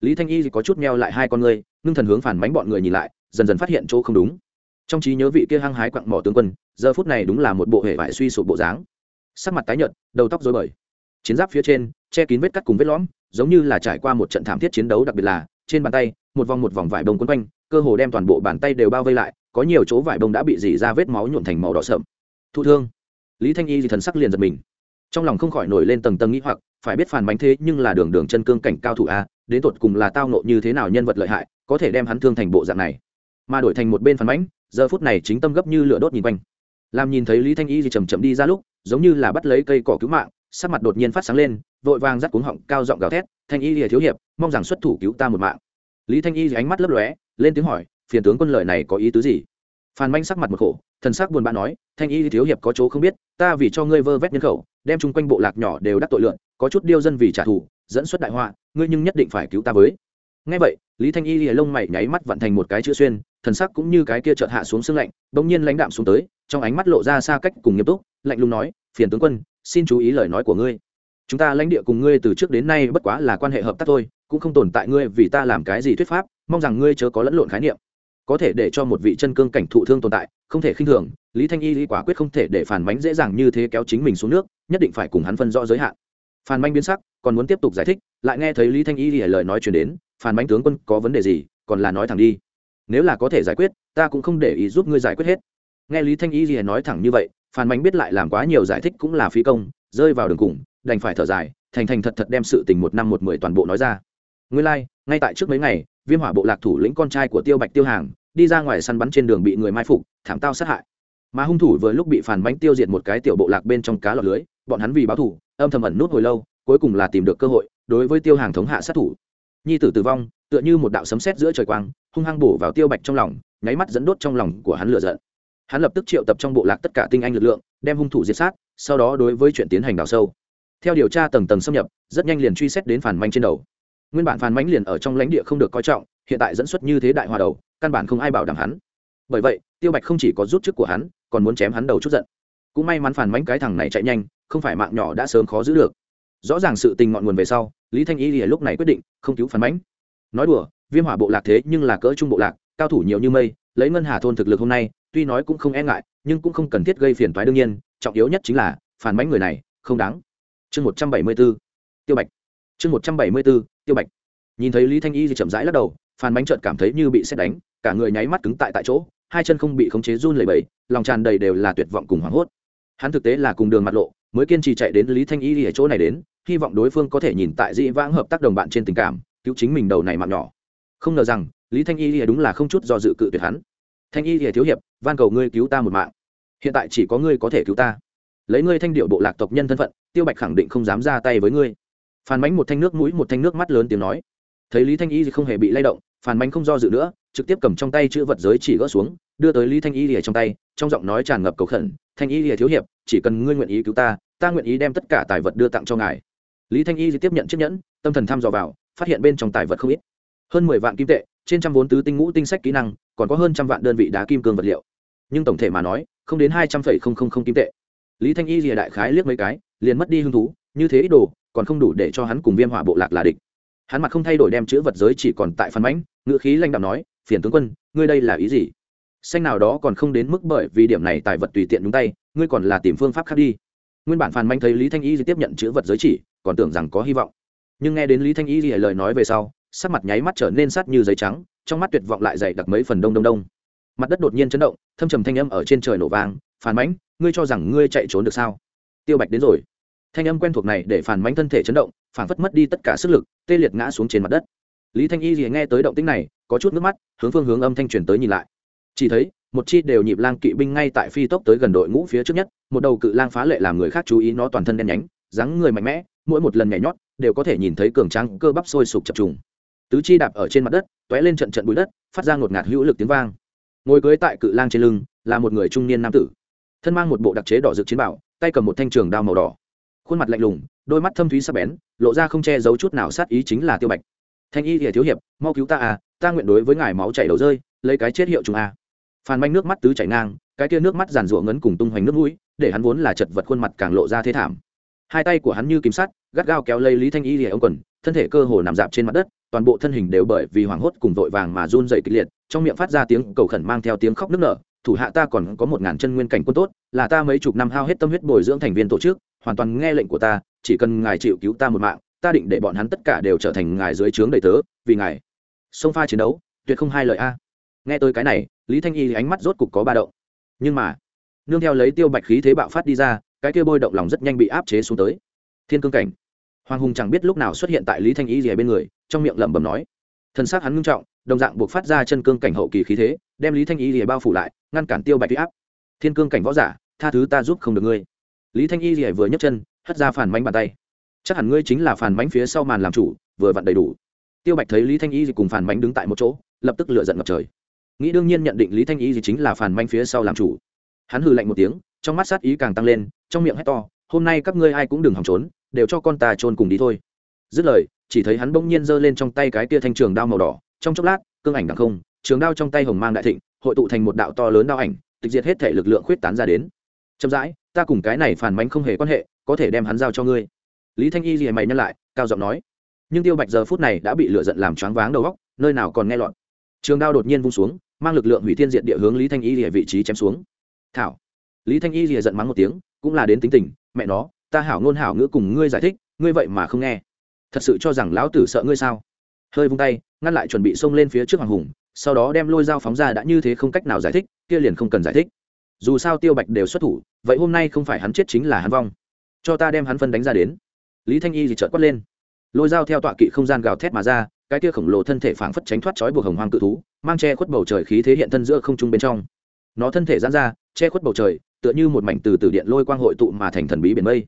Lý thanh y có chút meo lại hai con ngươi, ngưng thần hướng phản bánh bọn người nhìn lại, dần dần phát hiện chỗ không đúng. Trong trí nhớ vị kia hăng hái quặng mỏ tướng quân, giờ phút này đúng là một bộ hệ vải suy sụp bộ dáng. Sắc mặt tái nhợt, đầu tóc dối bời. Chiến giáp phía trên, che kín vết cắt cùng vết lõm, giống như là trải qua một trận thảm thiết chiến đấu đặc biệt là, trên bàn tay, một vòng một vòng vải bông quấn quanh, cơ hồ đem toàn bộ bàn tay đều bao vây lại, có nhiều chỗ vải bông đã bị dỉ ra vết máu nhuộn thành màu đỏ sậm. Thụ thương. Lý thanh y thì thần sắc liền giật mình trong lòng không khỏi nổi lên tầng tầng nghĩ hoặc, phải biết phản bánh thế nhưng là đường đường chân cương cảnh cao thủ a, đến tột cùng là tao nộ như thế nào nhân vật lợi hại, có thể đem hắn thương thành bộ dạng này. Mà đổi thành một bên phản bánh, giờ phút này chính tâm gấp như lửa đốt nhìn quanh. Làm nhìn thấy lý thanh y thì chầm chậm đi ra lúc, giống như là bắt lấy cây cỏ cứu mạng, sắc mặt đột nhiên phát sáng lên, vội vàng dắt cuống họng cao giọng gào thét, thanh y lìa thiếu hiệp, mong rằng xuất thủ cứu ta một mạng. Lý thanh y thì ánh mắt lấp lóe, lên tiếng hỏi, phiền tướng quân lợi này có ý tứ gì? Phan manh sắc mặt một khổ, thần sắc buồn bã nói, thanh y thiếu hiệp có chỗ không biết, ta vì cho ngươi vơ vét nhân khẩu, đem chung quanh bộ lạc nhỏ đều đắc tội lượn, có chút điêu dân vì trả thù, dẫn xuất đại họa, ngươi nhưng nhất định phải cứu ta với. Ngay vậy, lý thanh y lìa lông mày nháy mắt vặn thành một cái chữ xuyên, thần sắc cũng như cái kia chợt hạ xuống sương lạnh, bỗng nhiên lãnh đạm xuống tới, trong ánh mắt lộ ra xa cách cùng nghiêm túc, lạnh lùng nói, phiền tướng quân, xin chú ý lời nói của ngươi. Chúng ta lãnh địa cùng ngươi từ trước đến nay bất quá là quan hệ hợp tác thôi, cũng không tồn tại ngươi vì ta làm cái gì thuyết pháp, mong rằng ngươi chớ có lẫn lộn khái niệm có thể để cho một vị chân cương cảnh thụ thương tồn tại không thể khinh thường lý thanh y lý quả quyết không thể để phản bánh dễ dàng như thế kéo chính mình xuống nước nhất định phải cùng hắn phân rõ giới hạn. Phản bánh biến sắc còn muốn tiếp tục giải thích lại nghe thấy lý thanh y lý lời nói chuyển đến phản bánh tướng quân có vấn đề gì còn là nói thẳng đi. Nếu là có thể giải quyết ta cũng không để ý giúp ngươi giải quyết hết. Nghe lý thanh y lý nói thẳng như vậy phản bánh biết lại làm quá nhiều giải thích cũng là phí công rơi vào đường cùng đành phải thở dài thành thành thật thật đem sự tình một năm một mười toàn bộ nói ra. Ngươi lai、like, ngay tại trước mấy ngày viêm hỏa bộ lạc thủ lĩnh con trai của tiêu bạch tiêu hàng, đi ra ngoài săn bắn trên đường bị người mai phục, thảm tao sát hại. Mà hung thủ vừa lúc bị phản bánh tiêu diệt một cái tiểu bộ lạc bên trong cá lọt lưới, bọn hắn vì báo thủ âm thầm ẩn nút hồi lâu, cuối cùng là tìm được cơ hội đối với tiêu hàng thống hạ sát thủ. Nhi tử tử vong, tựa như một đạo sấm sét giữa trời quang, hung hăng bổ vào tiêu bạch trong lòng, nháy mắt dẫn đốt trong lòng của hắn lửa giận. Hắn lập tức triệu tập trong bộ lạc tất cả tinh anh lực lượng, đem hung thủ diệt sát, sau đó đối với chuyện tiến hành đào sâu. Theo điều tra tầng tầng xâm nhập, rất nhanh liền truy xét đến phản manh trên đầu nguyên bản phản mãnh liền ở trong lãnh địa không được coi trọng, hiện tại dẫn xuất như thế đại hòa đầu, căn bản không ai bảo đảm hắn. Bởi vậy, tiêu bạch không chỉ có rút chức của hắn, còn muốn chém hắn đầu chút giận. Cũng may mắn phản mãnh cái thằng này chạy nhanh, không phải mạng nhỏ đã sớm khó giữ được. Rõ ràng sự tình ngọn nguồn về sau, lý thanh y lúc này quyết định không cứu phản mãnh. nói đùa, viêm hỏa bộ lạc thế nhưng là cỡ trung bộ lạc, cao thủ nhiều như mây, lấy ngân hà thôn thực lực hôm nay, tuy nói cũng không e ngại, nhưng cũng không cần thiết gây phiền toái đương nhiên, trọng yếu nhất chính là phản mánh người này không đáng. Chương một trăm bảy mươi b ố tiêu bạch. Chương một trăm bảy mươi b ố tiêu bạch. Nhìn thấy lý thanh y thì chậm rãi lắc đầu, phan bánh trợn cảm thấy như bị xét đánh, cả người nháy mắt cứng tại tại chỗ, hai chân không bị khống chế run lẩy bẩy, lòng tràn đầy đều là tuyệt vọng cùng hoảng hốt. Hắn thực tế là cùng đường mặt lộ, mới kiên trì chạy đến lý thanh y ở chỗ này đến, hy vọng đối phương có thể nhìn tại dĩ vãng hợp tác đồng bạn trên tình cảm, cứu chính mình đầu này mạng nhỏ. Không ngờ rằng, lý thanh y đúng là không chút do dự cự tuyệt hắn. Thanh y thiếu hiệp, van cầu ngươi cứu ta một mạng. Hiện tại chỉ có ngươi có thể cứu ta. Lấy ngươi thanh điệu bộ lạc tộc nhân thân phận, tiêu bạch khẳng định không dám ra tay với ngươi. Phàn bánh một thanh nước mũi, một thanh nước mắt lớn tiếng nói. Thấy lý thanh y không hề bị lay động, Phàn bánh không do dự nữa, trực tiếp cầm trong tay chữ vật giới chỉ gỡ xuống, đưa tới lý thanh y lìa trong tay, trong giọng nói tràn ngập cầu khẩn, thanh y lìa thiếu hiệp, chỉ cần ngươi nguyện ý cứu ta ta nguyện ý đem tất cả tài vật đưa tặng cho ngài. Lý thanh y tiếp nhận chiếc nhẫn, tâm thần thăm dò vào, phát hiện bên trong tài vật không ít. Hơn mười vạn kim tệ, trên trăm vốn tứ tinh ngũ tinh sách kỹ năng, còn có hơn trăm vạn đơn vị đá kim cương vật liệu. Nhưng tổng thể mà nói, không đến hai trăm phẩy không không không kim tệ. Lý thanh y lìa đại khái liếc mấy cái, liền mất đi hứng thú, như thế ít đồ còn không đủ để cho hắn cùng viêm hỏa bộ lạc là địch. Hắn mặt không thay đổi đem chữ vật giới chỉ còn tại phần mãnh, ngữ khí lanh đạo nói, phiền tướng quân, ngươi đây là ý gì? Xanh nào đó còn không đến mức bởi vì điểm này tài vật tùy tiện đúng tay, ngươi còn là tìm phương pháp khác đi. Nguyên bản phàn manh thấy lý thanh y tiếp nhận chữ vật giới chỉ, còn tưởng rằng có hy vọng. Nhưng nghe đến lý thanh y lời nói về sau, sắc mặt nháy mắt trở nên sát như giấy trắng, trong mắt tuyệt vọng lại dày đặc mấy phần đông đông đông. Mặt đất đột nhiên chấn động, thâm trầm thanh âm ở trên trời nổ vang phản mãnh, ngươi cho rằng ngươi chạy trốn được sao? Tiêu bạch đến rồi thanh âm quen thuộc này để phản mánh thân thể chấn động, phản phất mất đi tất cả sức lực, tê liệt ngã xuống trên mặt đất. Lý thanh y thì nghe tới động tĩnh này, có chút nước mắt, hướng phương hướng âm thanh truyền tới nhìn lại. Chỉ thấy, một chi đều nhịp lang kỵ binh ngay tại phi tốc tới gần đội ngũ phía trước nhất, một đầu cự lang phá lệ làm người khác chú ý nó toàn thân đen nhánh, dáng người mạnh mẽ, mỗi một lần nhảy nhót đều có thể nhìn thấy cường tráng cơ bắp sôi sục chập trùng. Tứ chi đạp ở trên mặt đất t ó é lên trận trận bụi đất, phát ra ngột ngạt hữu lực tiếng vang. Ngồi cưới tại cự lang trên lưng, là một người trung niên nam tử. Thân mang một bộ đặc chế đỏ rực chiến bảo, tay cầm một thanh trường đao màu đỏ khuôn mặt lạnh lùng, đôi mắt thâm thúy sắc bén, lộ ra không che giấu chút nào sát ý chính là tiêu bạch. Thanh y thì thiếu hiệp, mau cứu ta à ta nguyện đối với ngài máu chảy đầu rơi, lấy cái chết hiệu chúng a. Phan manh nước mắt tứ chảy ngang, cái kia nước mắt giàn rủa ngấn cùng tung hoành nước mũi, để hắn vốn là chật vật khuôn mặt càng lộ ra thế thảm. Hai tay của hắn như kìm sắt, gắt gao kéo lấy lý thanh y lìa ông quần, thân thể cơ hồ nằm dạp trên mặt đất, toàn bộ thân hình đều bởi vì hoảng hốt cùng vội vàng mà run dậy kịch liệt, trong miệng phát ra tiếng cầu khẩn mang theo tiếng khóc nức nở, thủ hạ ta còn có một ngàn chân nguyên cảnh quân tốt, là ta mấy chục năm hao hết tâm huyết bồi dưỡng thành viên tổ chức hoàn toàn nghe lệnh của ta, chỉ cần ngài chịu cứu ta một mạng, ta định để bọn hắn tất cả đều trở thành ngài dưới trướng đầy tớ, vì ngài. Sông pha chiến đấu, tuyệt không hai lời a. Nghe tôi cái này, lý thanh y ánh mắt rốt cục có ba động. Nhưng mà, nương theo lấy tiêu bạch khí thế bạo phát đi ra, cái kia bôi động lòng rất nhanh bị áp chế xuống tới. Thiên cương cảnh. Hoàng hùng chẳng biết lúc nào xuất hiện tại lý thanh y gì bên người, trong miệng lẩm bẩm nói. Thân xác hắn ngưng trọng, đồng dạng buộc phát ra chân cương cảnh hậu kỳ khí thế, đem lý thanh y gì bao phủ lại, ngăn cản tiêu bạch huy áp. Thiên cương cảnh võ giả, tha thứ ta giúp không được ngươi lý thanh y gì vừa nhấc chân, hất ra phản mánh bàn tay. Chắc hẳn ngươi chính là phản mánh phía sau màn làm chủ, vừa vặn đầy đủ. Tiêu bạch thấy lý thanh y gì cùng phản mánh đứng tại một chỗ, lập tức lựa giận ngập trời. Nghĩ đương nhiên nhận định lý thanh y gì chính là phản bánh phía sau làm chủ. Hắn hừ lạnh một tiếng, trong mắt sát ý càng tăng lên, trong miệng hét to, hôm nay các ngươi ai cũng đừng hòng trốn, đều cho con ta trôn cùng đi thôi. Dứt lời, chỉ thấy hắn bỗng nhiên giơ lên trong tay cái tia thanh trường đao màu đỏ, trong chốc lát, cương ảnh đằng không, trường đao trong tay hồng mang đại thịnh, hội tụ thành một đạo to lớn đao ảnh, tịch diệt hết thể lực lượng khuyết tán ra đến chậm rãi, ta cùng cái này phản mánh không hề quan hệ, có thể đem hắn giao cho ngươi. Lý thanh y gì mày nhân lại, cao giọng nói. Nhưng tiêu bạch giờ phút này đã bị lựa giận làm choáng váng đầu góc nơi nào còn nghe loạn. trường đao đột nhiên vung xuống, mang lực lượng hủy thiên diện địa hướng lý thanh y rìa vị trí chém xuống. Thảo. Lý thanh y rìa giận mắng một tiếng, cũng là đến tính tình, mẹ nó, ta hảo ngôn hảo ngữ cùng ngươi giải thích, ngươi vậy mà không nghe. Thật sự cho rằng lão tử sợ ngươi sao? Hơi vung tay, ngăn lại chuẩn bị xông lên phía trước hoàng hùng, sau đó đem lôi dao phóng ra đã như thế không cách nào giải thích, kia liền không cần giải thích dù sao tiêu bạch đều xuất thủ, vậy hôm nay không phải hắn chết chính là hắn vong. Cho ta đem hắn phân đánh ra đến. Lý thanh y thì trợt quát lên. Lôi dao theo tọa kỵ không gian gào thét mà ra, cái tia khổng lồ thân thể phảng phất tránh thoát trói buộc hồng hoang cự thú, mang che khuất bầu trời khí thế hiện thân giữa không trung bên trong. Nó thân thể giãn ra, che khuất bầu trời, tựa như một mảnh từ từ điện lôi quang hội tụ mà thành thần bí biển mây.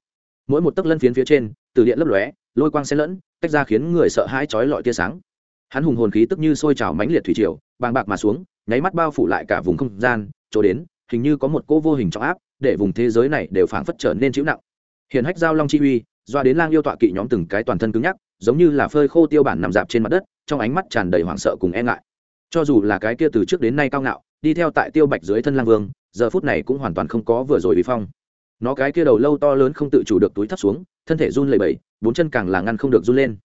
Mỗi một tấc lân phiến phía trên, từ điện lấp lóe, lôi quang xen lẫn, tách ra khiến người sợ hãi chói lọi tia sáng. Hắn hùng hồn khí tức như sôi trào mãnh liệt thủy triều, bàng bạc mà xuống, nháy mắt bao phủ lại cả vùng không gian, chỗ đến hình như có một cô vô hình trọng áp, để vùng thế giới này đều phảng phất trở nên chịu nặng. Hiện hách giao long chi uy, doa đến lang yêu tọa kỵ nhóm từng cái toàn thân cứng nhắc, giống như là phơi khô tiêu bản nằm dạp trên mặt đất, trong ánh mắt tràn đầy hoảng sợ cùng e ngại. Cho dù là cái kia từ trước đến nay cao ngạo, đi theo tại tiêu bạch dưới thân lang vương, giờ phút này cũng hoàn toàn không có vừa rồi bị phong. Nó cái kia đầu lâu to lớn không tự chủ được túi thấp xuống, thân thể run lẩy bẩy, bốn chân càng là ngăn không được run lên.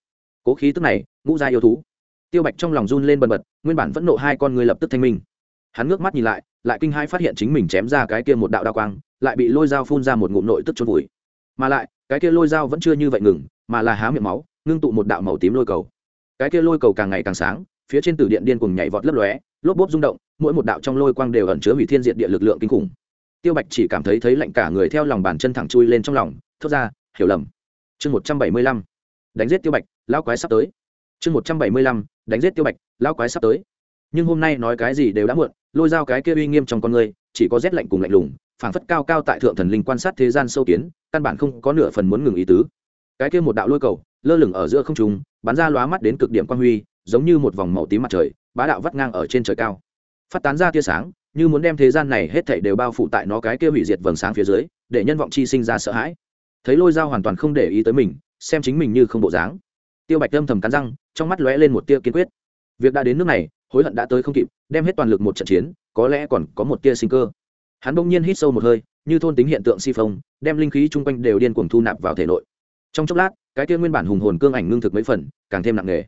Cố khí tức này, ngũ ra yêu thú. Tiêu bạch trong lòng run lên bần bật, nguyên bản vẫn nộ hai con người lập tức thanh minh hắn ngước mắt nhìn lại lại kinh hai phát hiện chính mình chém ra cái kia một đạo đao quang, lại bị lôi dao phun ra một ngụm nội tức trôn vùi. Mà lại, cái kia lôi dao vẫn chưa như vậy ngừng, mà là há miệng máu, ngưng tụ một đạo màu tím lôi cầu. Cái kia lôi cầu càng ngày càng sáng, phía trên tử điện điên cùng nhảy vọt lấp lóe, lốp bốp rung động, mỗi một đạo trong lôi quang đều ẩn chứa hủy thiên diện địa lực lượng kinh khủng. Tiêu bạch chỉ cảm thấy thấy lạnh cả người theo lòng bàn chân thẳng chui lên trong lòng, thốt ra, hiểu lầm. Chương một trăm bảy mươi lăm. Đánh giết tiêu bạch, lão quái sắp tới. Chương một trăm bảy mươi lăm, đánh giết tiêu bạch, lão quái sắp tới nhưng hôm nay nói cái gì đều đã muộn, lôi dao cái kia uy nghiêm trong con người, chỉ có rét lạnh cùng lạnh lùng, phảng phất cao cao tại thượng thần linh quan sát thế gian sâu kiến, căn bản không có nửa phần muốn ngừng ý tứ. Cái kia một đạo lôi cầu, lơ lửng ở giữa không trung, bắn ra lóa mắt đến cực điểm quan huy, giống như một vòng màu tím mặt trời, bá đạo vắt ngang ở trên trời cao. Phát tán ra tia sáng, như muốn đem thế gian này hết thảy đều bao phủ tại nó cái kia hủy diệt vầng sáng phía dưới, để nhân vọng chi sinh ra sợ hãi. Thấy lôi dao hoàn toàn không để ý tới mình, xem chính mình như không bộ dáng. Tiêu bạch âm thầm cắn răng, trong mắt lóe lên một tia kiên quyết. Việc đã đến nước này hối hận đã tới không kịp, đem hết toàn lực một trận chiến, có lẽ còn có một tia sinh cơ. Hắn bỗng nhiên hít sâu một hơi, như thôn tính hiện tượng si phong, đem linh khí chung quanh đều điên cuồng thu nạp vào thể nội. Trong chốc lát, cái tia nguyên bản hùng hồn cương ảnh ngưng thực mấy phần, càng thêm nặng nề.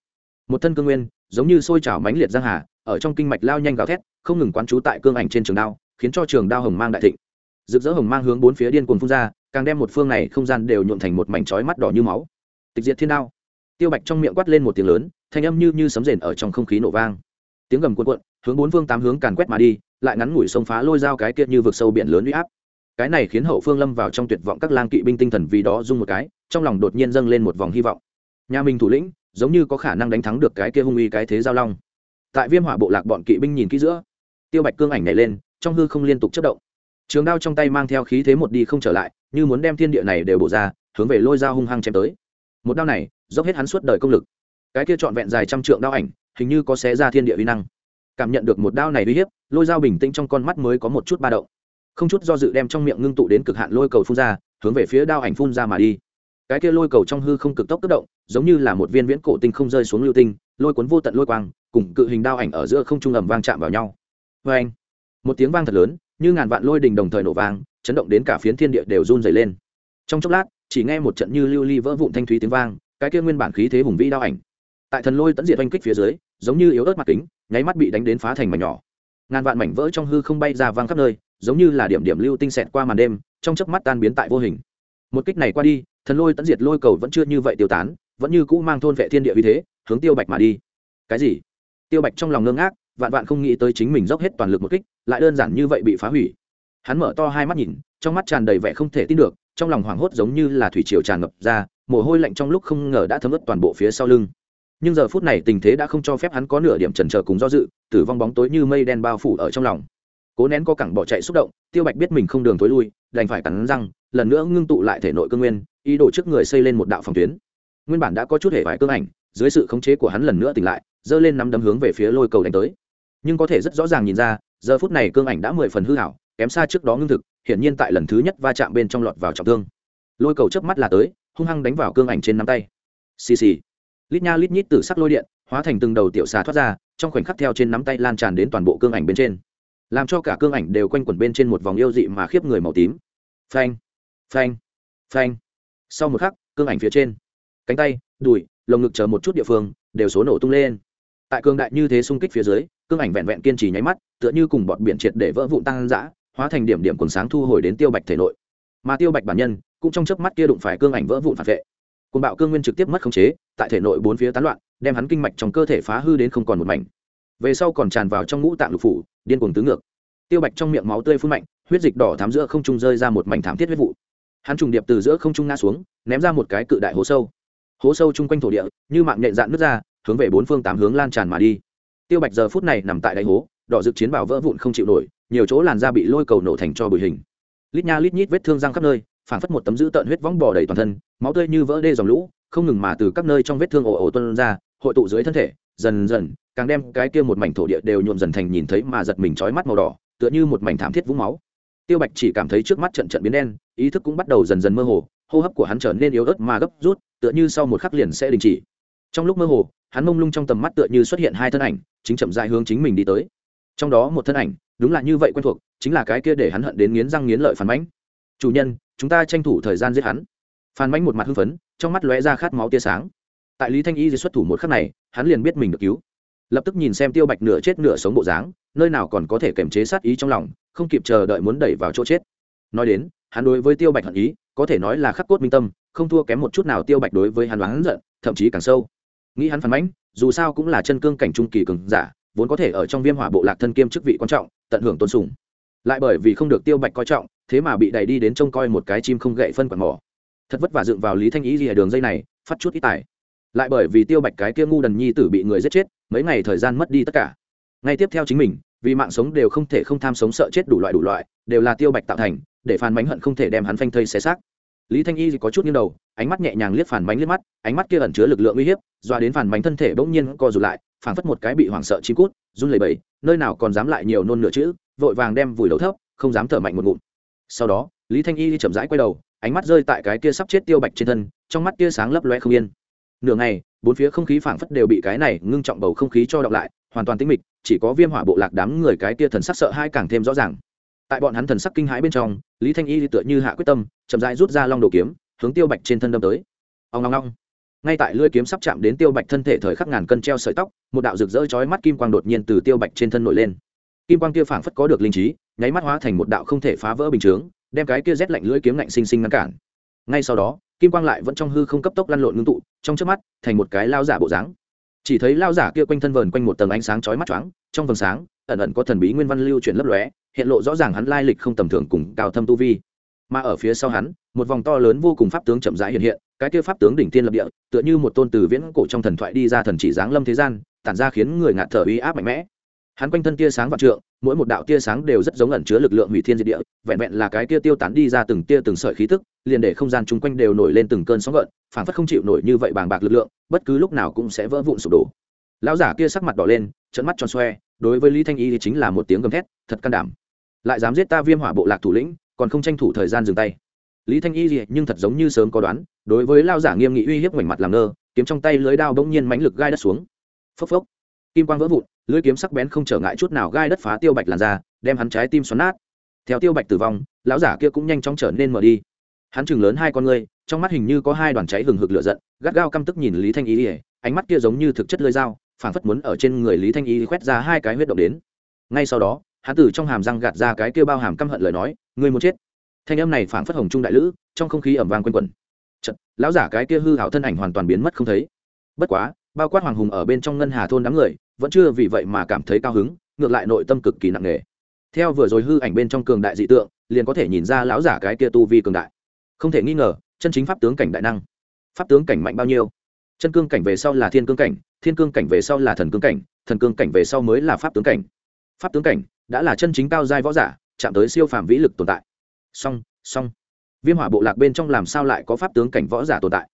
Một thân cương nguyên, giống như sôi trào mánh liệt giang hà, ở trong kinh mạch lao nhanh gào thét, không ngừng quán trú tại cương ảnh trên trường đao, khiến cho trường đao hồng mang đại thịnh. Rực rỡ hồng mang hướng bốn phía điên cuồng phun ra, càng đem một phương này không gian đều nhuộn thành một mảnh chói mắt đỏ như máu. Tịch diệt thiên đao. Tiêu bạch trong miệng quát lên một tiếng lớn, thanh âm như như sấm rền ở trong không khí nổ vang tiếng gầm cuộn cuộn, hướng bốn phương tám hướng càn quét mà đi, lại ngắn ngủi sông phá lôi dao cái kia như vực sâu biển lớn uy áp. Cái này khiến hậu phương lâm vào trong tuyệt vọng các lang kỵ binh tinh thần vì đó rung một cái, trong lòng đột nhiên dâng lên một vòng hy vọng. Nhà mình thủ lĩnh, giống như có khả năng đánh thắng được cái kia hung uy cái thế giao long. Tại viêm hỏa bộ lạc bọn kỵ binh nhìn kỹ giữa, tiêu bạch cương ảnh này lên, trong hư không liên tục chất động. Trường đao trong tay mang theo khí thế một đi không trở lại, như muốn đem thiên địa này đều bổ ra, hướng về lôi dao hung hăng chém tới. Một đao này, dốc hết hắn suốt đời công lực. Cái kia trọn vẹn dài trăm trượng đao ảnh hình như có xé ra thiên địa uy năng. Cảm nhận được một đao này uy hiếp, lôi dao bình tĩnh trong con mắt mới có một chút ba động. Không chút do dự đem trong miệng ngưng tụ đến cực hạn lôi cầu phun ra, hướng về phía đao ảnh phun ra mà đi. Cái kia lôi cầu trong hư không cực tốc tức động, giống như là một viên viễn cổ tinh không rơi xuống lưu tinh, lôi cuốn vô tận lôi quang, cùng cự hình đao ảnh ở giữa không trung ầm vang chạm vào nhau. Vê anh, một tiếng vang thật lớn, như ngàn vạn lôi đình đồng thời nổ vang, chấn động đến cả phiến thiên địa đều run dày lên. Trong chốc lát, chỉ nghe một trận như lưu ly vỡ vụn thanh thúy tiếng vang, cái kia nguyên bản khí thế hùng vĩ đao ảnh, tại thần lôi tẫn diệt oanh kích phía dưới giống như yếu ớt mặt kính, nháy mắt bị đánh đến phá thành mảnh nhỏ. Ngàn vạn mảnh vỡ trong hư không bay ra vang khắp nơi, giống như là điểm điểm lưu tinh xẹt qua màn đêm, trong chớp mắt tan biến tại vô hình. Một kích này qua đi, thần lôi tận diệt lôi cầu vẫn chưa như vậy tiêu tán, vẫn như cũ mang thôn vệ thiên địa uy thế, hướng tiêu bạch mà đi. Cái gì? Tiêu bạch trong lòng ngơ ngác, vạn vạn không nghĩ tới chính mình dốc hết toàn lực một kích, lại đơn giản như vậy bị phá hủy. Hắn mở to hai mắt nhìn, trong mắt tràn đầy vẻ không thể tin được, trong lòng hoảng hốt giống như là thủy triều tràn ngập ra, mồ hôi lạnh trong lúc không ngờ đã thấm ướt toàn bộ phía sau lưng nhưng giờ phút này tình thế đã không cho phép hắn có nửa điểm trần trờ cùng do dự, tử vong bóng tối như mây đen bao phủ ở trong lòng. Cố nén có cẳng bỏ chạy xúc động, tiêu bạch biết mình không đường tối lui, đành phải cắn răng, lần nữa ngưng tụ lại thể nội cương nguyên, ý đồ trước người xây lên một đạo phòng tuyến. Nguyên bản đã có chút hệ vải cương ảnh, dưới sự khống chế của hắn lần nữa tỉnh lại, giơ lên nắm đấm hướng về phía lôi cầu đánh tới. Nhưng có thể rất rõ ràng nhìn ra, giờ phút này cương ảnh đã mười phần hư hảo, kém xa trước đó ngưng thực, hiển nhiên tại lần thứ nhất va chạm bên trong lọt vào trọng thương. Lôi cầu chớp mắt là tới, hung hăng đánh vào cương ảnh trên nắm tay. Xì xì lít nha lít nhít từ sắc lôi điện, hóa thành từng đầu tiểu xà thoát ra, trong khoảnh khắc theo trên nắm tay lan tràn đến toàn bộ cương ảnh bên trên. Làm cho cả cương ảnh đều quanh quẩn bên trên một vòng yêu dị mà khiếp người màu tím. Phanh phanh phanh. Sau một khắc, cương ảnh phía trên. Cánh tay, đùi, lồng ngực chờ một chút địa phương, đều số nổ tung lên. Tại cương đại như thế xung kích phía dưới, cương ảnh vẹn vẹn kiên trì nháy mắt, tựa như cùng bọt biển triệt để vỡ vụn tăng dã hóa thành điểm điểm quần sáng thu hồi đến tiêu bạch thể nội. Mà tiêu bạch bản nhân, cũng trong chớp mắt kia đụng phải cương ảnh vỡ vụn phản vệ côn bạo cương nguyên trực tiếp mất khống chế, tại thể nội bốn phía tán loạn, đem hắn kinh mạch trong cơ thể phá hư đến không còn một mảnh. Về sau còn tràn vào trong ngũ tạng lục phủ, điên cuồng tứ ngược. Tiêu bạch trong miệng máu tươi phun mạnh, huyết dịch đỏ thám giữa không trung rơi ra một mảnh thảm thiết huyết vụ. Hắn trùng điệp từ giữa không trung ngã xuống, ném ra một cái cự đại hố sâu. Hố sâu chung quanh thổ địa, như mạng nhện dạn nước ra, hướng về bốn phương tám hướng lan tràn mà đi. Tiêu bạch giờ phút này nằm tại đáy hố, đỏ dự chiến bảo vỡ vụn không chịu nổi, nhiều chỗ làn da bị lôi cầu nổ thành cho bụi hình. Lít nha lít nhít vết thương răng khắp nơi phảng phất một tấm dữ tợn huyết vóng bò đầy toàn thân, máu tươi như vỡ đê dòng lũ, không ngừng mà từ các nơi trong vết thương ồ ồ tuân ra, hội tụ dưới thân thể, dần dần, càng đem cái kia một mảnh thổ địa đều nhuộm dần thành nhìn thấy mà giật mình trói mắt màu đỏ, tựa như một mảnh thảm thiết vũng máu. Tiêu bạch chỉ cảm thấy trước mắt trận trận biến đen, ý thức cũng bắt đầu dần dần mơ hồ, hô hấp của hắn trở nên yếu ớt mà gấp rút, tựa như sau một khắc liền sẽ đình chỉ. Trong lúc mơ hồ, hắn mông lung trong tầm mắt tựa như xuất hiện hai thân ảnh, chính chậm dại hướng chính mình đi tới. Trong đó một thân ảnh, đúng là như vậy quen thuộc, chính là cái kia để hắn hận đến nghiến răng nghiến lợi phản bánh chủ nhân chúng ta tranh thủ thời gian giết hắn. Phan mánh một mặt hưng phấn, trong mắt lóe ra khát máu tia sáng. Tại lý thanh y xuất thủ một khắc này, hắn liền biết mình được cứu. Lập tức nhìn xem tiêu bạch nửa chết nửa sống bộ dáng, nơi nào còn có thể kiềm chế sát ý trong lòng, không kịp chờ đợi muốn đẩy vào chỗ chết. Nói đến, hắn đối với tiêu bạch hận ý, có thể nói là khắc cốt minh tâm, không thua kém một chút nào tiêu bạch đối với hắn hắn giận, thậm chí càng sâu. Nghĩ hắn phản mãnh, dù sao cũng là chân cương cảnh trung kỳ cường giả, vốn có thể ở trong viêm hỏa bộ lạc thân kiêm chức vị quan trọng, tận hưởng tôn sùng. Lại bởi vì không được tiêu bạch coi trọng thế mà bị đẩy đi đến trông coi một cái chim không gậy phân quản mỏ. Thật vất vả dựng vào lý thanh ý gì ở đường dây này, phát chút ít tài. Lại bởi vì tiêu bạch cái kia ngu đần nhi tử bị người giết chết, mấy ngày thời gian mất đi tất cả. Ngay tiếp theo chính mình, vì mạng sống đều không thể không tham sống sợ chết đủ loại đủ loại, đều là tiêu bạch tạo thành, để phản bánh hận không thể đem hắn phanh thây xé xác. Lý thanh y có chút nghiêng đầu, ánh mắt nhẹ nhàng liếc phản bánh liếc mắt, ánh mắt kia ẩn chứa lực lượng uy hiếp, doa đến phản bánh thân thể bỗng nhiên co rụt lại phản phất một cái bị hoảng sợ chim cút, run lẩy bẩy, nơi nào còn dám lại nhiều nôn nửa chữ, vội vàng đem vùi đầu thấp, không dám thở mạnh một ngụm sau đó, lý thanh y chậm rãi quay đầu, ánh mắt rơi tại cái kia sắp chết tiêu bạch trên thân, trong mắt kia sáng lấp loe không yên. Nửa ngày, bốn phía không khí phảng phất đều bị cái này ngưng trọng bầu không khí cho đọc lại, hoàn toàn tĩnh mịch, chỉ có viêm hỏa bộ lạc đám người cái kia thần sắc sợ hai càng thêm rõ ràng. Tại bọn hắn thần sắc kinh hãi bên trong, lý thanh y tựa như hạ quyết tâm, chậm rãi rút ra long đồ kiếm, hướng tiêu bạch trên thân đâm tới. Ông long long ngay tại lưỡi kiếm sắp chạm đến tiêu bạch thân thể thời khắc ngàn cân treo sợi tóc, một đạo rực rỡ chói mắt kim quang đột nhiên từ tiêu bạch trên thân nổi lên kim quang kia phảng phất có được linh trí, nháy mắt hóa thành một đạo không thể phá vỡ bình chướng, đem cái kia rét lạnh lưỡi kiếm lạnh sinh sinh ngăn cản. Ngay sau đó, kim quang lại vẫn trong hư không cấp tốc lăn lộn ngưng tụ, trong trước mắt, thành một cái lao giả bộ dáng. Chỉ thấy lao giả kia quanh thân vờn quanh một tầng ánh sáng chói mắt choáng, trong vầng sáng, ẩn ẩn có thần bí nguyên văn lưu chuyển lấp lóe, hiện lộ rõ ràng hắn lai lịch không tầm thường cùng cao thâm tu vi. Mà ở phía sau hắn, một vòng to lớn vô cùng pháp tướng chậm rãi hiện hiện, cái kia pháp tướng đỉnh tiên lập địa, tựa như một tôn từ viễn cổ trong thần thoại đi ra thần chỉ giáng lâm thế gian, tản ra khiến người ngạt thở uy áp mạnh mẽ hắn quanh thân tia sáng vạn trượng, mỗi một đạo tia sáng đều rất giống ẩn chứa lực lượng hủy thiên diệt địa, vẹn vẹn là cái tia tiêu tán đi ra từng tia từng sợi khí tức, liền để không gian chung quanh đều nổi lên từng cơn sóng gợn, phảng phất không chịu nổi như vậy bàng bạc lực lượng, bất cứ lúc nào cũng sẽ vỡ vụn sụp đổ. Lão giả kia sắc mặt đỏ lên trận mắt tròn xoe, đối với lý thanh y thì chính là một tiếng gầm thét, thật can đảm. Lại dám giết ta viêm hỏa bộ lạc thủ lĩnh, còn không tranh thủ thời gian dừng tay. Lý thanh y gì nhưng thật giống như sớm có đoán, đối với lao giả nghiêm nghị uy hiếp ngoảnh mặt làm ngơ, kiếm trong tay lưới đao bỗng nhiên mãnh lực gai đất xuống. Phốc phốc. Kim quang vỡ vụn lưỡi kiếm sắc bén không trở ngại chút nào gai đất phá tiêu bạch làn ra đem hắn trái tim xoắn nát. Theo tiêu bạch tử vong lão giả kia cũng nhanh chóng trở nên mở đi. Hắn chừng lớn hai con ngươi trong mắt hình như có hai đoàn cháy hừng hực lửa giận gắt gao căm tức nhìn lý thanh y ỉa ánh mắt kia giống như thực chất lưỡi dao phảng phất muốn ở trên người lý thanh y khoét ra hai cái huyết động đến. Ngay sau đó hắn từ trong hàm răng gạt ra cái kia bao hàm căm hận lời nói ngươi muốn chết. Thanh âm này phảng phất hồng trung đại lữ trong không khí ẩm vang quanh quẩn. Chật, lão giả cái kia hư hảo thân ảnh hoàn toàn biến mất không thấy. Bất quá bao quát hoàng hùng ở bên trong ngân hà thôn đám người vẫn chưa vì vậy mà cảm thấy cao hứng, ngược lại nội tâm cực kỳ nặng nề. Theo vừa rồi hư ảnh bên trong cường đại dị tượng, liền có thể nhìn ra lão giả cái kia tu vi cường đại. Không thể nghi ngờ, chân chính pháp tướng cảnh đại năng. Pháp tướng cảnh mạnh bao nhiêu? Chân cương cảnh về sau là thiên cương cảnh, thiên cương cảnh về sau là thần cương cảnh, thần cương cảnh về sau mới là pháp tướng cảnh. Pháp tướng cảnh đã là chân chính cao giai võ giả, chạm tới siêu phàm vĩ lực tồn tại. Song song, viêm hỏa bộ lạc bên trong làm sao lại có pháp tướng cảnh võ giả tồn tại?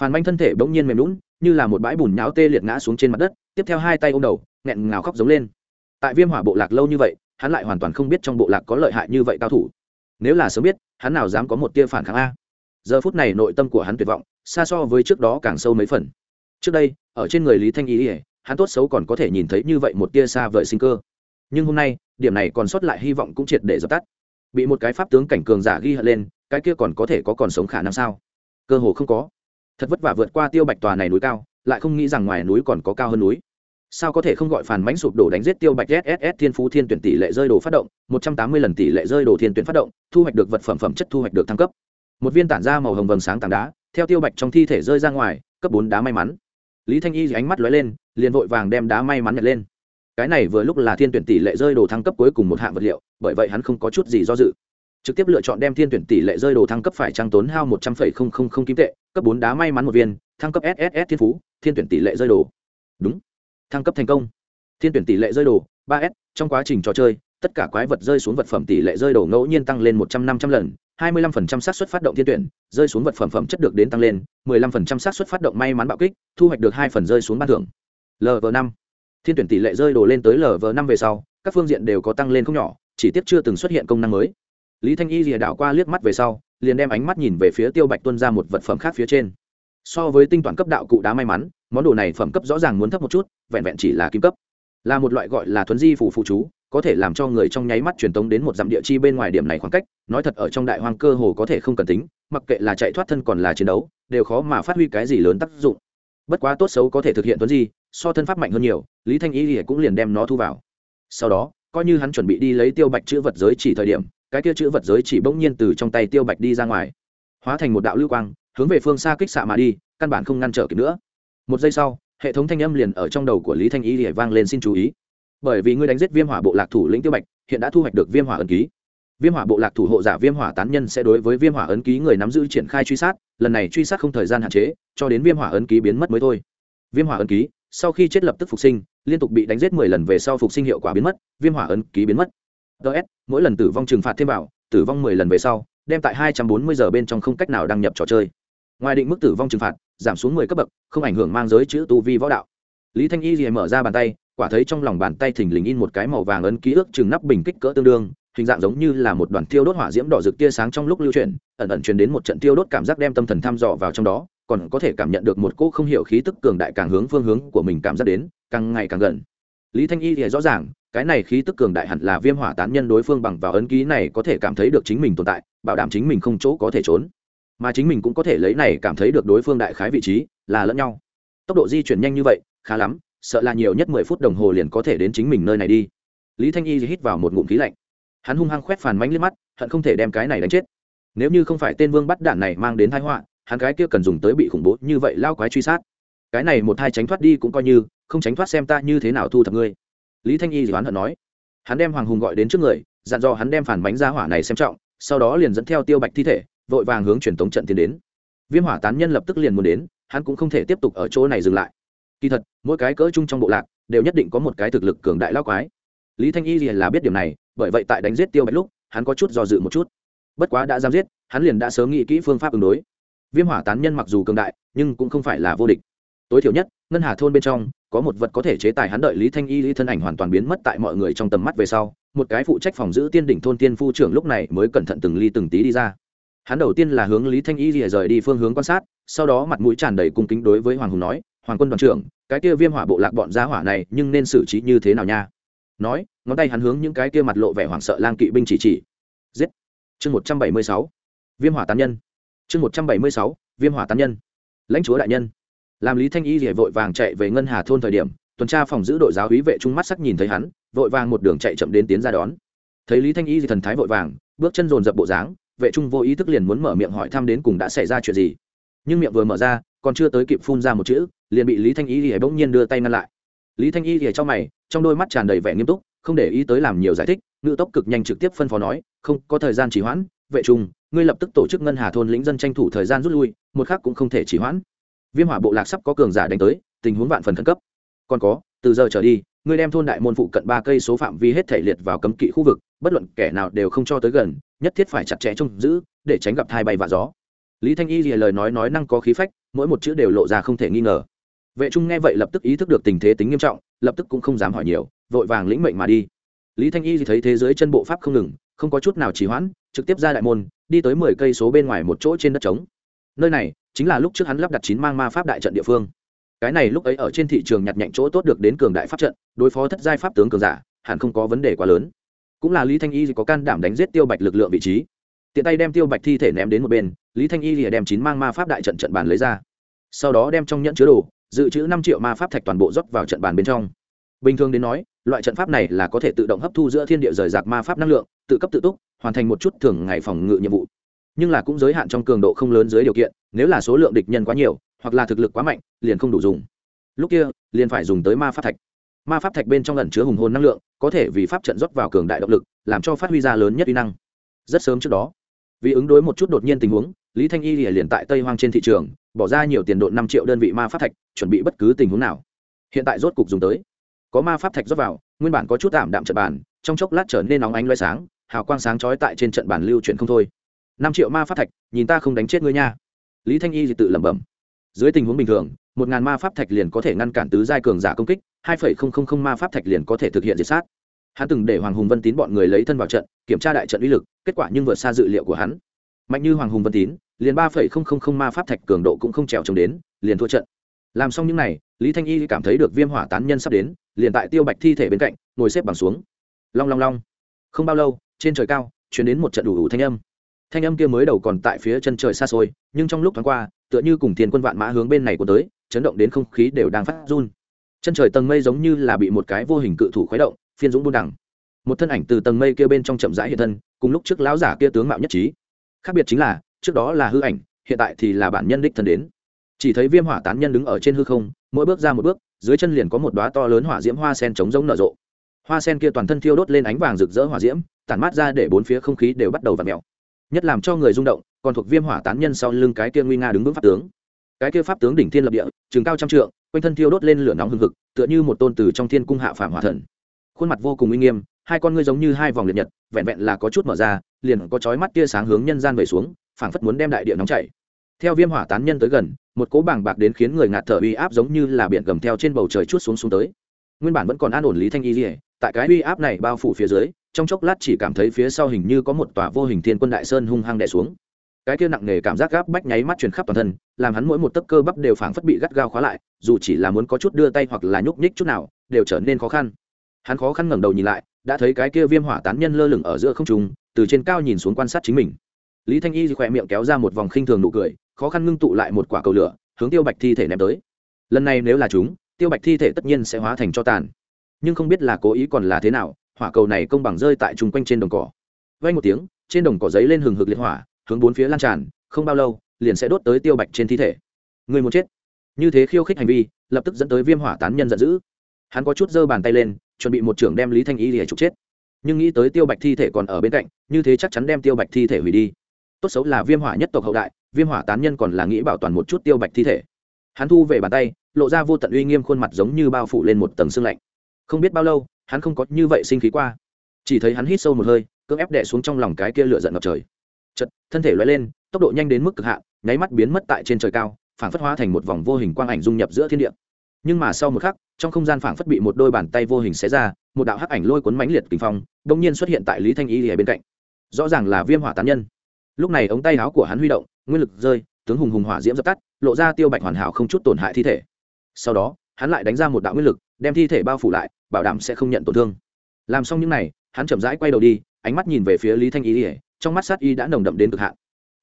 Phản manh thân thể bỗng nhiên mềm lún như là một bãi bùn nháo tê liệt ngã xuống trên mặt đất tiếp theo hai tay ôm đầu, nghẹn ngào khóc giống lên. Tại viêm hỏa bộ lạc lâu như vậy, hắn lại hoàn toàn không biết trong bộ lạc có lợi hại như vậy cao thủ. Nếu là sớm biết, hắn nào dám có một tia phản kháng a. Giờ phút này nội tâm của hắn tuyệt vọng, xa so với trước đó càng sâu mấy phần. Trước đây, ở trên người lý thanh ý ỉa hắn tốt xấu còn có thể nhìn thấy như vậy một tia xa vời sinh cơ. Nhưng hôm nay, điểm này còn sót lại hy vọng cũng triệt để dập tắt. Bị một cái pháp tướng cảnh cường giả ghi hận lên, cái kia còn có thể có còn sống khả năng sao? Cơ hồ không có. Thật vất vả vượt qua tiêu bạch tòa này núi cao lại không nghĩ rằng ngoài núi còn có cao hơn núi. Sao có thể không gọi phản mãnh sụp đổ đánh giết tiêu bạch sss thiên phú thiên tuyển tỷ lệ rơi đồ phát động, một trăm tám mươi lần tỷ lệ rơi đồ thiên tuyển phát động, thu hoạch được vật phẩm phẩm chất thu hoạch được thăng cấp. Một viên tản ra màu hồng vầng sáng tảng đá, theo tiêu bạch trong thi thể rơi ra ngoài, cấp bốn đá may mắn. Lý thanh y ánh mắt lóe lên, liền vội vàng đem đá may mắn nhặt lên. Cái này vừa lúc là thiên tuyển tỷ lệ rơi đồ thăng cấp cuối cùng một hạng vật liệu, bởi vậy hắn không có chút gì do dự. Trực tiếp lựa chọn đem thiên tuyển tỷ lệ rơi đồ thăng cấp phải trang tốn hao một trăm linh kim tệ, cấp bốn đá may mắn một viên thăng cấp sss thiên phú, thiên tuyển tỷ lệ rơi đồ. Đúng. Thăng cấp thành công. Thiên tuyển tỷ lệ rơi đồ, ba s, trong quá trình trò chơi, tất cả quái vật rơi xuống vật phẩm tỷ lệ rơi đồ ngẫu nhiên tăng lên một trăm năm trăm lần, hai mươi lăm phần trăm xác suất phát động thiên tuyển, rơi xuống vật phẩm phẩm chất được đến tăng lên, mười lăm phần trăm xác suất phát động may mắn bạo kích, thu hoạch được hai phần rơi xuống ban thưởng. Lv năm. Thiên tuyển tỷ lệ rơi đồ lên tới lv năm về sau, các phương diện đều có tăng lên không nhỏ, chỉ tiếc chưa từng xuất hiện công năng mới. Lý thanh y rìa đảo qua liếc mắt về sau, liền đem ánh mắt nhìn về phía tiêu bạch tuân ra một vật phẩm khác phía trên so với tinh toàn cấp đạo cụ đá may mắn, món đồ này phẩm cấp rõ ràng muốn thấp một chút, vẹn vẹn chỉ là kim cấp. Là một loại gọi là thuấn di phủ phụ chú, có thể làm cho người trong nháy mắt truyền tống đến một dặm địa chi bên ngoài điểm này khoảng cách, nói thật ở trong đại hoang cơ hồ có thể không cần tính, mặc kệ là chạy thoát thân còn là chiến đấu, đều khó mà phát huy cái gì lớn tác dụng. Bất quá tốt xấu có thể thực hiện thuấn di, so thân pháp mạnh hơn nhiều, lý thanh y cũng liền đem nó thu vào. Sau đó, coi như hắn chuẩn bị đi lấy tiêu bạch chữ vật giới chỉ thời điểm, cái kia chữ vật giới chỉ bỗng nhiên từ trong tay tiêu bạch đi ra ngoài, hóa thành một đạo lưu quang hướng về phương xa kích xạ mà đi, căn bản không ngăn trở kịp nữa. Một giây sau, hệ thống thanh âm liền ở trong đầu của lý thanh y để vang lên xin chú ý. Bởi vì ngươi đánh giết viêm hỏa bộ lạc thủ lĩnh tiêu bạch, hiện đã thu hoạch được viêm hỏa ấn ký. Viêm hỏa bộ lạc thủ hộ giả viêm hỏa tán nhân sẽ đối với viêm hỏa ấn ký người nắm giữ triển khai truy sát, lần này truy sát không thời gian hạn chế, cho đến viêm hỏa ấn ký biến mất mới thôi. Viêm hỏa ấn ký, sau khi chết lập tức phục sinh, liên tục bị đánh giết mười lần về sau phục sinh hiệu quả biến mất, viêm hỏa ấn ký biến mất. Ts mỗi lần tử vong trừng phạt thêm vào, tử vong mười lần về sau, đem tại hai trăm bốn mươi giờ bên trong không cách nào đăng nhập trò chơi ngoài định mức tử vong trừng phạt, giảm xuống mười cấp bậc, không ảnh hưởng mang giới chữ tu vi võ đạo. Lý thanh y thì mở ra bàn tay, quả thấy trong lòng bàn tay thình lình in một cái màu vàng ấn ký ước chừng nắp bình kích cỡ tương đương, hình dạng giống như là một đoàn tiêu đốt hỏa diễm đỏ rực tia sáng trong lúc lưu chuyển, ẩn ẩn truyền đến một trận tiêu đốt cảm giác đem tâm thần thăm dò vào trong đó, còn có thể cảm nhận được một cỗ không hiểu khí tức cường đại càng hướng phương hướng của mình cảm giác đến, càng ngày càng gần. Lý thanh y thì rõ ràng, cái này khí tức cường đại hẳn là viêm hỏa tán nhân đối phương bằng vào ấn ký này có thể cảm thấy được chính mình tồn tại, bảo đảm chính mình không chỗ có thể trốn mà chính mình cũng có thể lấy này cảm thấy được đối phương đại khái vị trí là lẫn nhau. Tốc độ di chuyển nhanh như vậy, khá lắm, sợ là nhiều nhất mười phút đồng hồ liền có thể đến chính mình nơi này đi. Lý thanh y hít vào một ngụm khí lạnh. Hắn hung hăng khoét phản mánh liếc mắt, hận không thể đem cái này đánh chết. Nếu như không phải tên vương bắt đạn này mang đến thái họa, hắn cái kia cần dùng tới bị khủng bố như vậy lao quái truy sát. Cái này một hai tránh thoát đi cũng coi như, không tránh thoát xem ta như thế nào thu thập ngươi. Lý thanh y đoán hận nói. Hắn đem hoàng hùng gọi đến trước người, dặn dò hắn đem phản bánh ra hỏa này xem trọng, sau đó liền dẫn theo tiêu bạch thi thể vội vàng hướng truyền tống trận tiến đến. Viêm hỏa tán nhân lập tức liền muốn đến, hắn cũng không thể tiếp tục ở chỗ này dừng lại. Kỳ thật, mỗi cái cỡ chung trong bộ lạc, đều nhất định có một cái thực lực cường đại lao quái. Lý thanh y là biết điểm này, bởi vậy tại đánh giết tiêu bạch lúc, hắn có chút do dự một chút. Bất quá đã giam giết, hắn liền đã sớm nghĩ kỹ phương pháp ứng đối. Viêm hỏa tán nhân mặc dù cường đại, nhưng cũng không phải là vô địch. Tối thiểu nhất, ngân hà thôn bên trong, có một vật có thể chế tài hắn đợi lý thanh y lý thân ảnh hoàn toàn biến mất tại mọi người trong tầm mắt về sau. Một cái phụ trách phòng giữ tiên đỉnh thôn tiên phu trưởng lúc này mới cẩn thận từng ly từng tí đi ra hắn đầu tiên là hướng lý thanh y lìa rời đi phương hướng quan sát, sau đó mặt mũi tràn đầy cung kính đối với hoàng hùng nói, hoàng quân đoàn trưởng, cái kia viêm hỏa bộ lạc bọn gia hỏa này, nhưng nên xử trí như thế nào nha? Nói, ngón tay hắn hướng những cái kia mặt lộ vẻ hoảng sợ lang kỵ binh chỉ chỉ. Giết. Chương một trăm bảy mươi sáu. Viêm hỏa tán nhân. Chương một trăm bảy mươi sáu, viêm hỏa tán nhân. Lãnh chúa đại nhân. Làm lý thanh y thì vội vàng chạy về ngân hà thôn thời điểm, tuần tra phòng giữ đội giáo hí vệ trung mắt sắc nhìn thấy hắn, vội vàng một đường chạy chậm đến tiến ra đón. Thấy lý thanh y thì thần thái vội vàng, bước chân dồn dập bộ dáng vệ trung vô ý thức liền muốn mở miệng hỏi thăm đến cùng đã xảy ra chuyện gì. Nhưng miệng vừa mở ra, còn chưa tới kịp phun ra một chữ, liền bị lý thanh y thì bỗng nhiên đưa tay ngăn lại. Lý thanh y thì trong mày, trong đôi mắt tràn đầy vẻ nghiêm túc, không để ý tới làm nhiều giải thích ngự tốc cực nhanh trực tiếp phân phó nói, không, có thời gian trì hoãn, vệ trung, ngươi lập tức tổ chức ngân hà thôn lĩnh dân tranh thủ thời gian rút lui, một khác cũng không thể trì hoãn. Viêm hỏa bộ lạc sắp có cường giả đánh tới, tình huống vạn phần khẩn cấp. Còn có, từ giờ trở đi ngươi đem thôn đại môn phụ cận ba cây số phạm vi hết thể liệt vào cấm kỵ khu vực, bất luận kẻ nào đều không cho tới gần, nhất thiết phải chặt chẽ trông giữ, để tránh gặp thai bay và gió. Lý thanh y lìa lời nói nói năng có khí phách, mỗi một chữ đều lộ ra không thể nghi ngờ. Vệ trung nghe vậy lập tức ý thức được tình thế tính nghiêm trọng, lập tức cũng không dám hỏi nhiều, vội vàng lĩnh mệnh mà đi. Lý thanh y thì thấy thế giới chân bộ pháp không ngừng, không có chút nào trì hoãn, trực tiếp ra đại môn, đi tới mười cây số bên ngoài một chỗ trên đất trống. Nơi này chính là lúc trước hắn lắp đặt chín mang ma pháp đại trận địa phương cái này lúc ấy ở trên thị trường nhặt nhạnh chỗ tốt được đến cường đại pháp trận, đối phó thất giai pháp tướng cường giả, hẳn không có vấn đề quá lớn. Cũng là lý thanh y có can đảm đánh giết tiêu bạch lực lượng vị trí. Tiện tay đem tiêu bạch thi thể ném đến một bên, lý thanh y lìa đem chín mang ma pháp đại trận trận bàn lấy ra. Sau đó đem trong nhẫn chứa đồ, dự trữ năm triệu ma pháp thạch toàn bộ dốc vào trận bàn bên trong. Bình thường đến nói, loại trận pháp này là có thể tự động hấp thu giữa thiên địa rời rạc ma pháp năng lượng, tự cấp tự túc, hoàn thành một chút thường ngày phòng ngự nhiệm vụ. Nhưng là cũng giới hạn trong cường độ không lớn dưới điều kiện, nếu là số lượng địch nhân quá nhiều hoặc là thực lực quá mạnh, liền không đủ dùng. Lúc kia, liền phải dùng tới ma pháp thạch. Ma pháp thạch bên trong lần chứa hùng hồn năng lượng, có thể vì pháp trận rót vào cường đại động lực, làm cho phát huy ra lớn nhất uy năng. Rất sớm trước đó, vì ứng đối một chút đột nhiên tình huống, lý thanh y liền tại tây hoang trên thị trường, bỏ ra nhiều tiền độ năm triệu đơn vị ma pháp thạch, chuẩn bị bất cứ tình huống nào. Hiện tại rốt cục dùng tới. Có ma pháp thạch rót vào, nguyên bản có chút tạm đạm trận bàn, trong chốc lát trở nên nóng ánh loay sáng, hào quang sáng chói tại trên trận bàn lưu chuyển không thôi. Năm triệu ma pháp thạch, nhìn ta không đánh chết ngươi nha. Lý thanh y thì tự lẩm bẩm dưới tình huống bình thường, một ngàn ma pháp thạch liền có thể ngăn cản tứ giai cường giả công kích, hai phẩy không không không ma pháp thạch liền có thể thực hiện diệt sát. Hắn từng để hoàng hùng vân tín bọn người lấy thân vào trận, kiểm tra đại trận uy lực, kết quả nhưng vượt xa dự liệu của hắn. Mạnh như hoàng hùng vân tín, liền ba phẩy không không không ma pháp thạch cường độ cũng không trèo trồng đến, liền thua trận. Làm xong những n à y lý thanh y cảm thấy được viêm hỏa tán nhân sắp đến, liền tại tiêu bạch thi thể bên cạnh, ngồi xếp bằng xuống. Long long long. Không bao lâu, trên trời cao chuyển đến một trận đủ đủ thanh âm. Thanh âm kia mới đầu còn tại phía chân trời xa xôi, nhưng trong lúc thoáng qua tựa như cùng tiền quân vạn mã hướng bên này của tới, chấn động đến không khí đều đang phát run. Chân trời tầng mây giống như là bị một cái vô hình cự thủ khuấy động, phiên dũng buôn đẳng một thân ảnh từ tầng mây kia bên trong chậm rãi hiện thân, cùng lúc trước lão giả kia tướng mạo nhất trí. Khác biệt chính là, trước đó là hư ảnh, hiện tại thì là bản nhân đích thân đến. Chỉ thấy viêm hỏa tán nhân đứng ở trên hư không, mỗi bước ra một bước, dưới chân liền có một đoá to lớn hỏa diễm hoa sen chống giống nở rộ. Hoa sen kia toàn thân thiêu đốt lên ánh vàng rực rỡ hỏa diễm, tản mát ra để bốn phía không khí đều bắt đầu v ặ mèo nhất làm cho người rung động, còn thuộc viêm hỏa tán nhân sau lưng cái kia nguy nga đứng vững pháp tướng. Cái kia pháp tướng đỉnh thiên lập địa chừng cao trăm trượng, quanh thân thiêu đốt lên lửa nóng hừng hực, tựa như một tôn từ trong thiên cung hạ phàm hỏa thần. Khuôn mặt vô cùng uy nghiêm, hai con ngươi giống như hai vòng liệt nhật, vẹn vẹn là có chút mở ra, liền có chói mắt tia sáng hướng nhân gian về xuống, phảng phất muốn đem đại địa nóng chảy. Theo viêm hỏa tán nhân tới gần, một cỗ bàng bạc đến khiến người ngạt thở uy áp giống như là biển gầm theo trên bầu trời chút xuống xuống tới nguyên bản vẫn còn an ổn lý thanh y dỉa tại cái uy áp này bao phủ phía dưới, trong chốc lát chỉ cảm thấy phía sau hình như có một tòa vô hình thiên quân đại sơn hung hăng đè xuống. Cái kia nặng nề cảm giác gáp bách nháy mắt truyền khắp toàn thân, làm hắn mỗi một tấc cơ bắp đều phảng phất bị gắt gao khóa lại, dù chỉ là muốn có chút đưa tay hoặc là nhúc nhích chút nào, đều trở nên khó khăn. Hắn khó khăn ngẩng đầu nhìn lại, đã thấy cái kia viêm hỏa tán nhân lơ lửng ở giữa không trung, từ trên cao nhìn xuống quan sát chính mình. Lý thanh y khỏe miệng kéo ra một vòng khinh thường nụ cười, khó khăn ngưng tụ lại một quả cầu lửa, hướng tiêu bạch thi thể ném tới. Lần này nếu là chúng tiêu bạch thi thể tất nhiên sẽ hóa thành cho tàn. Nhưng không biết là cố ý còn là thế nào, hỏa cầu này công bằng rơi tại chung quanh trên đồng cỏ. Vay một tiếng, trên đồng cỏ giấy lên hừng hực liệt hỏa, hướng bốn phía lan tràn, không bao lâu, liền sẽ đốt tới tiêu bạch trên thi thể. Người muốn chết. Như thế khiêu khích hành vi, lập tức dẫn tới viêm hỏa tán nhân giận dữ. Hắn có chút giơ bàn tay lên, chuẩn bị một trưởng đem lý thanh y để trục chết. Nhưng nghĩ tới tiêu bạch thi thể còn ở bên cạnh, như thế chắc chắn đem tiêu bạch thi thể hủy đi. Tốt xấu là viêm hỏa nhất tộc hậu đại, viêm hỏa tán nhân còn là nghĩ bảo toàn một chút tiêu bạch thi thể. Hắn thu về bàn tay lộ ra vô tận uy nghiêm khuôn mặt giống như bao phủ lên một tầng xương lạnh. Không biết bao lâu, hắn không có như vậy sinh khí qua. Chỉ thấy hắn hít sâu một hơi, cưỡng ép đẻ xuống trong lòng cái kia lửa giận ngập trời. Chật thân thể loay lên, tốc độ nhanh đến mức cực hạn, nháy mắt biến mất tại trên trời cao, phảng phất hóa thành một vòng vô hình quang ảnh dung nhập giữa thiên địa. Nhưng mà sau một khắc, trong không gian phảng phất bị một đôi bàn tay vô hình xé ra, một đạo hắc ảnh lôi cuốn mãnh liệt kinh phong đông nhiên xuất hiện tại lý thanh y ở bên cạnh. Rõ ràng là viêm hỏa tán nhân. Lúc này ống tay áo của hắn huy động, nguyên lực rơi, tướng hùng hùng hỏa diễm dập tắt, lộ ra tiêu bạch hoàn hảo không chút tổn hại thi thể sau đó, hắn lại đánh ra một đạo nguyên lực, đem thi thể bao phủ lại, bảo đảm sẽ không nhận tổn thương. Làm xong những n à y hắn chậm rãi quay đầu đi, ánh mắt nhìn về phía lý thanh y ỉa trong mắt sát y đã nồng đậm đến cực hạn.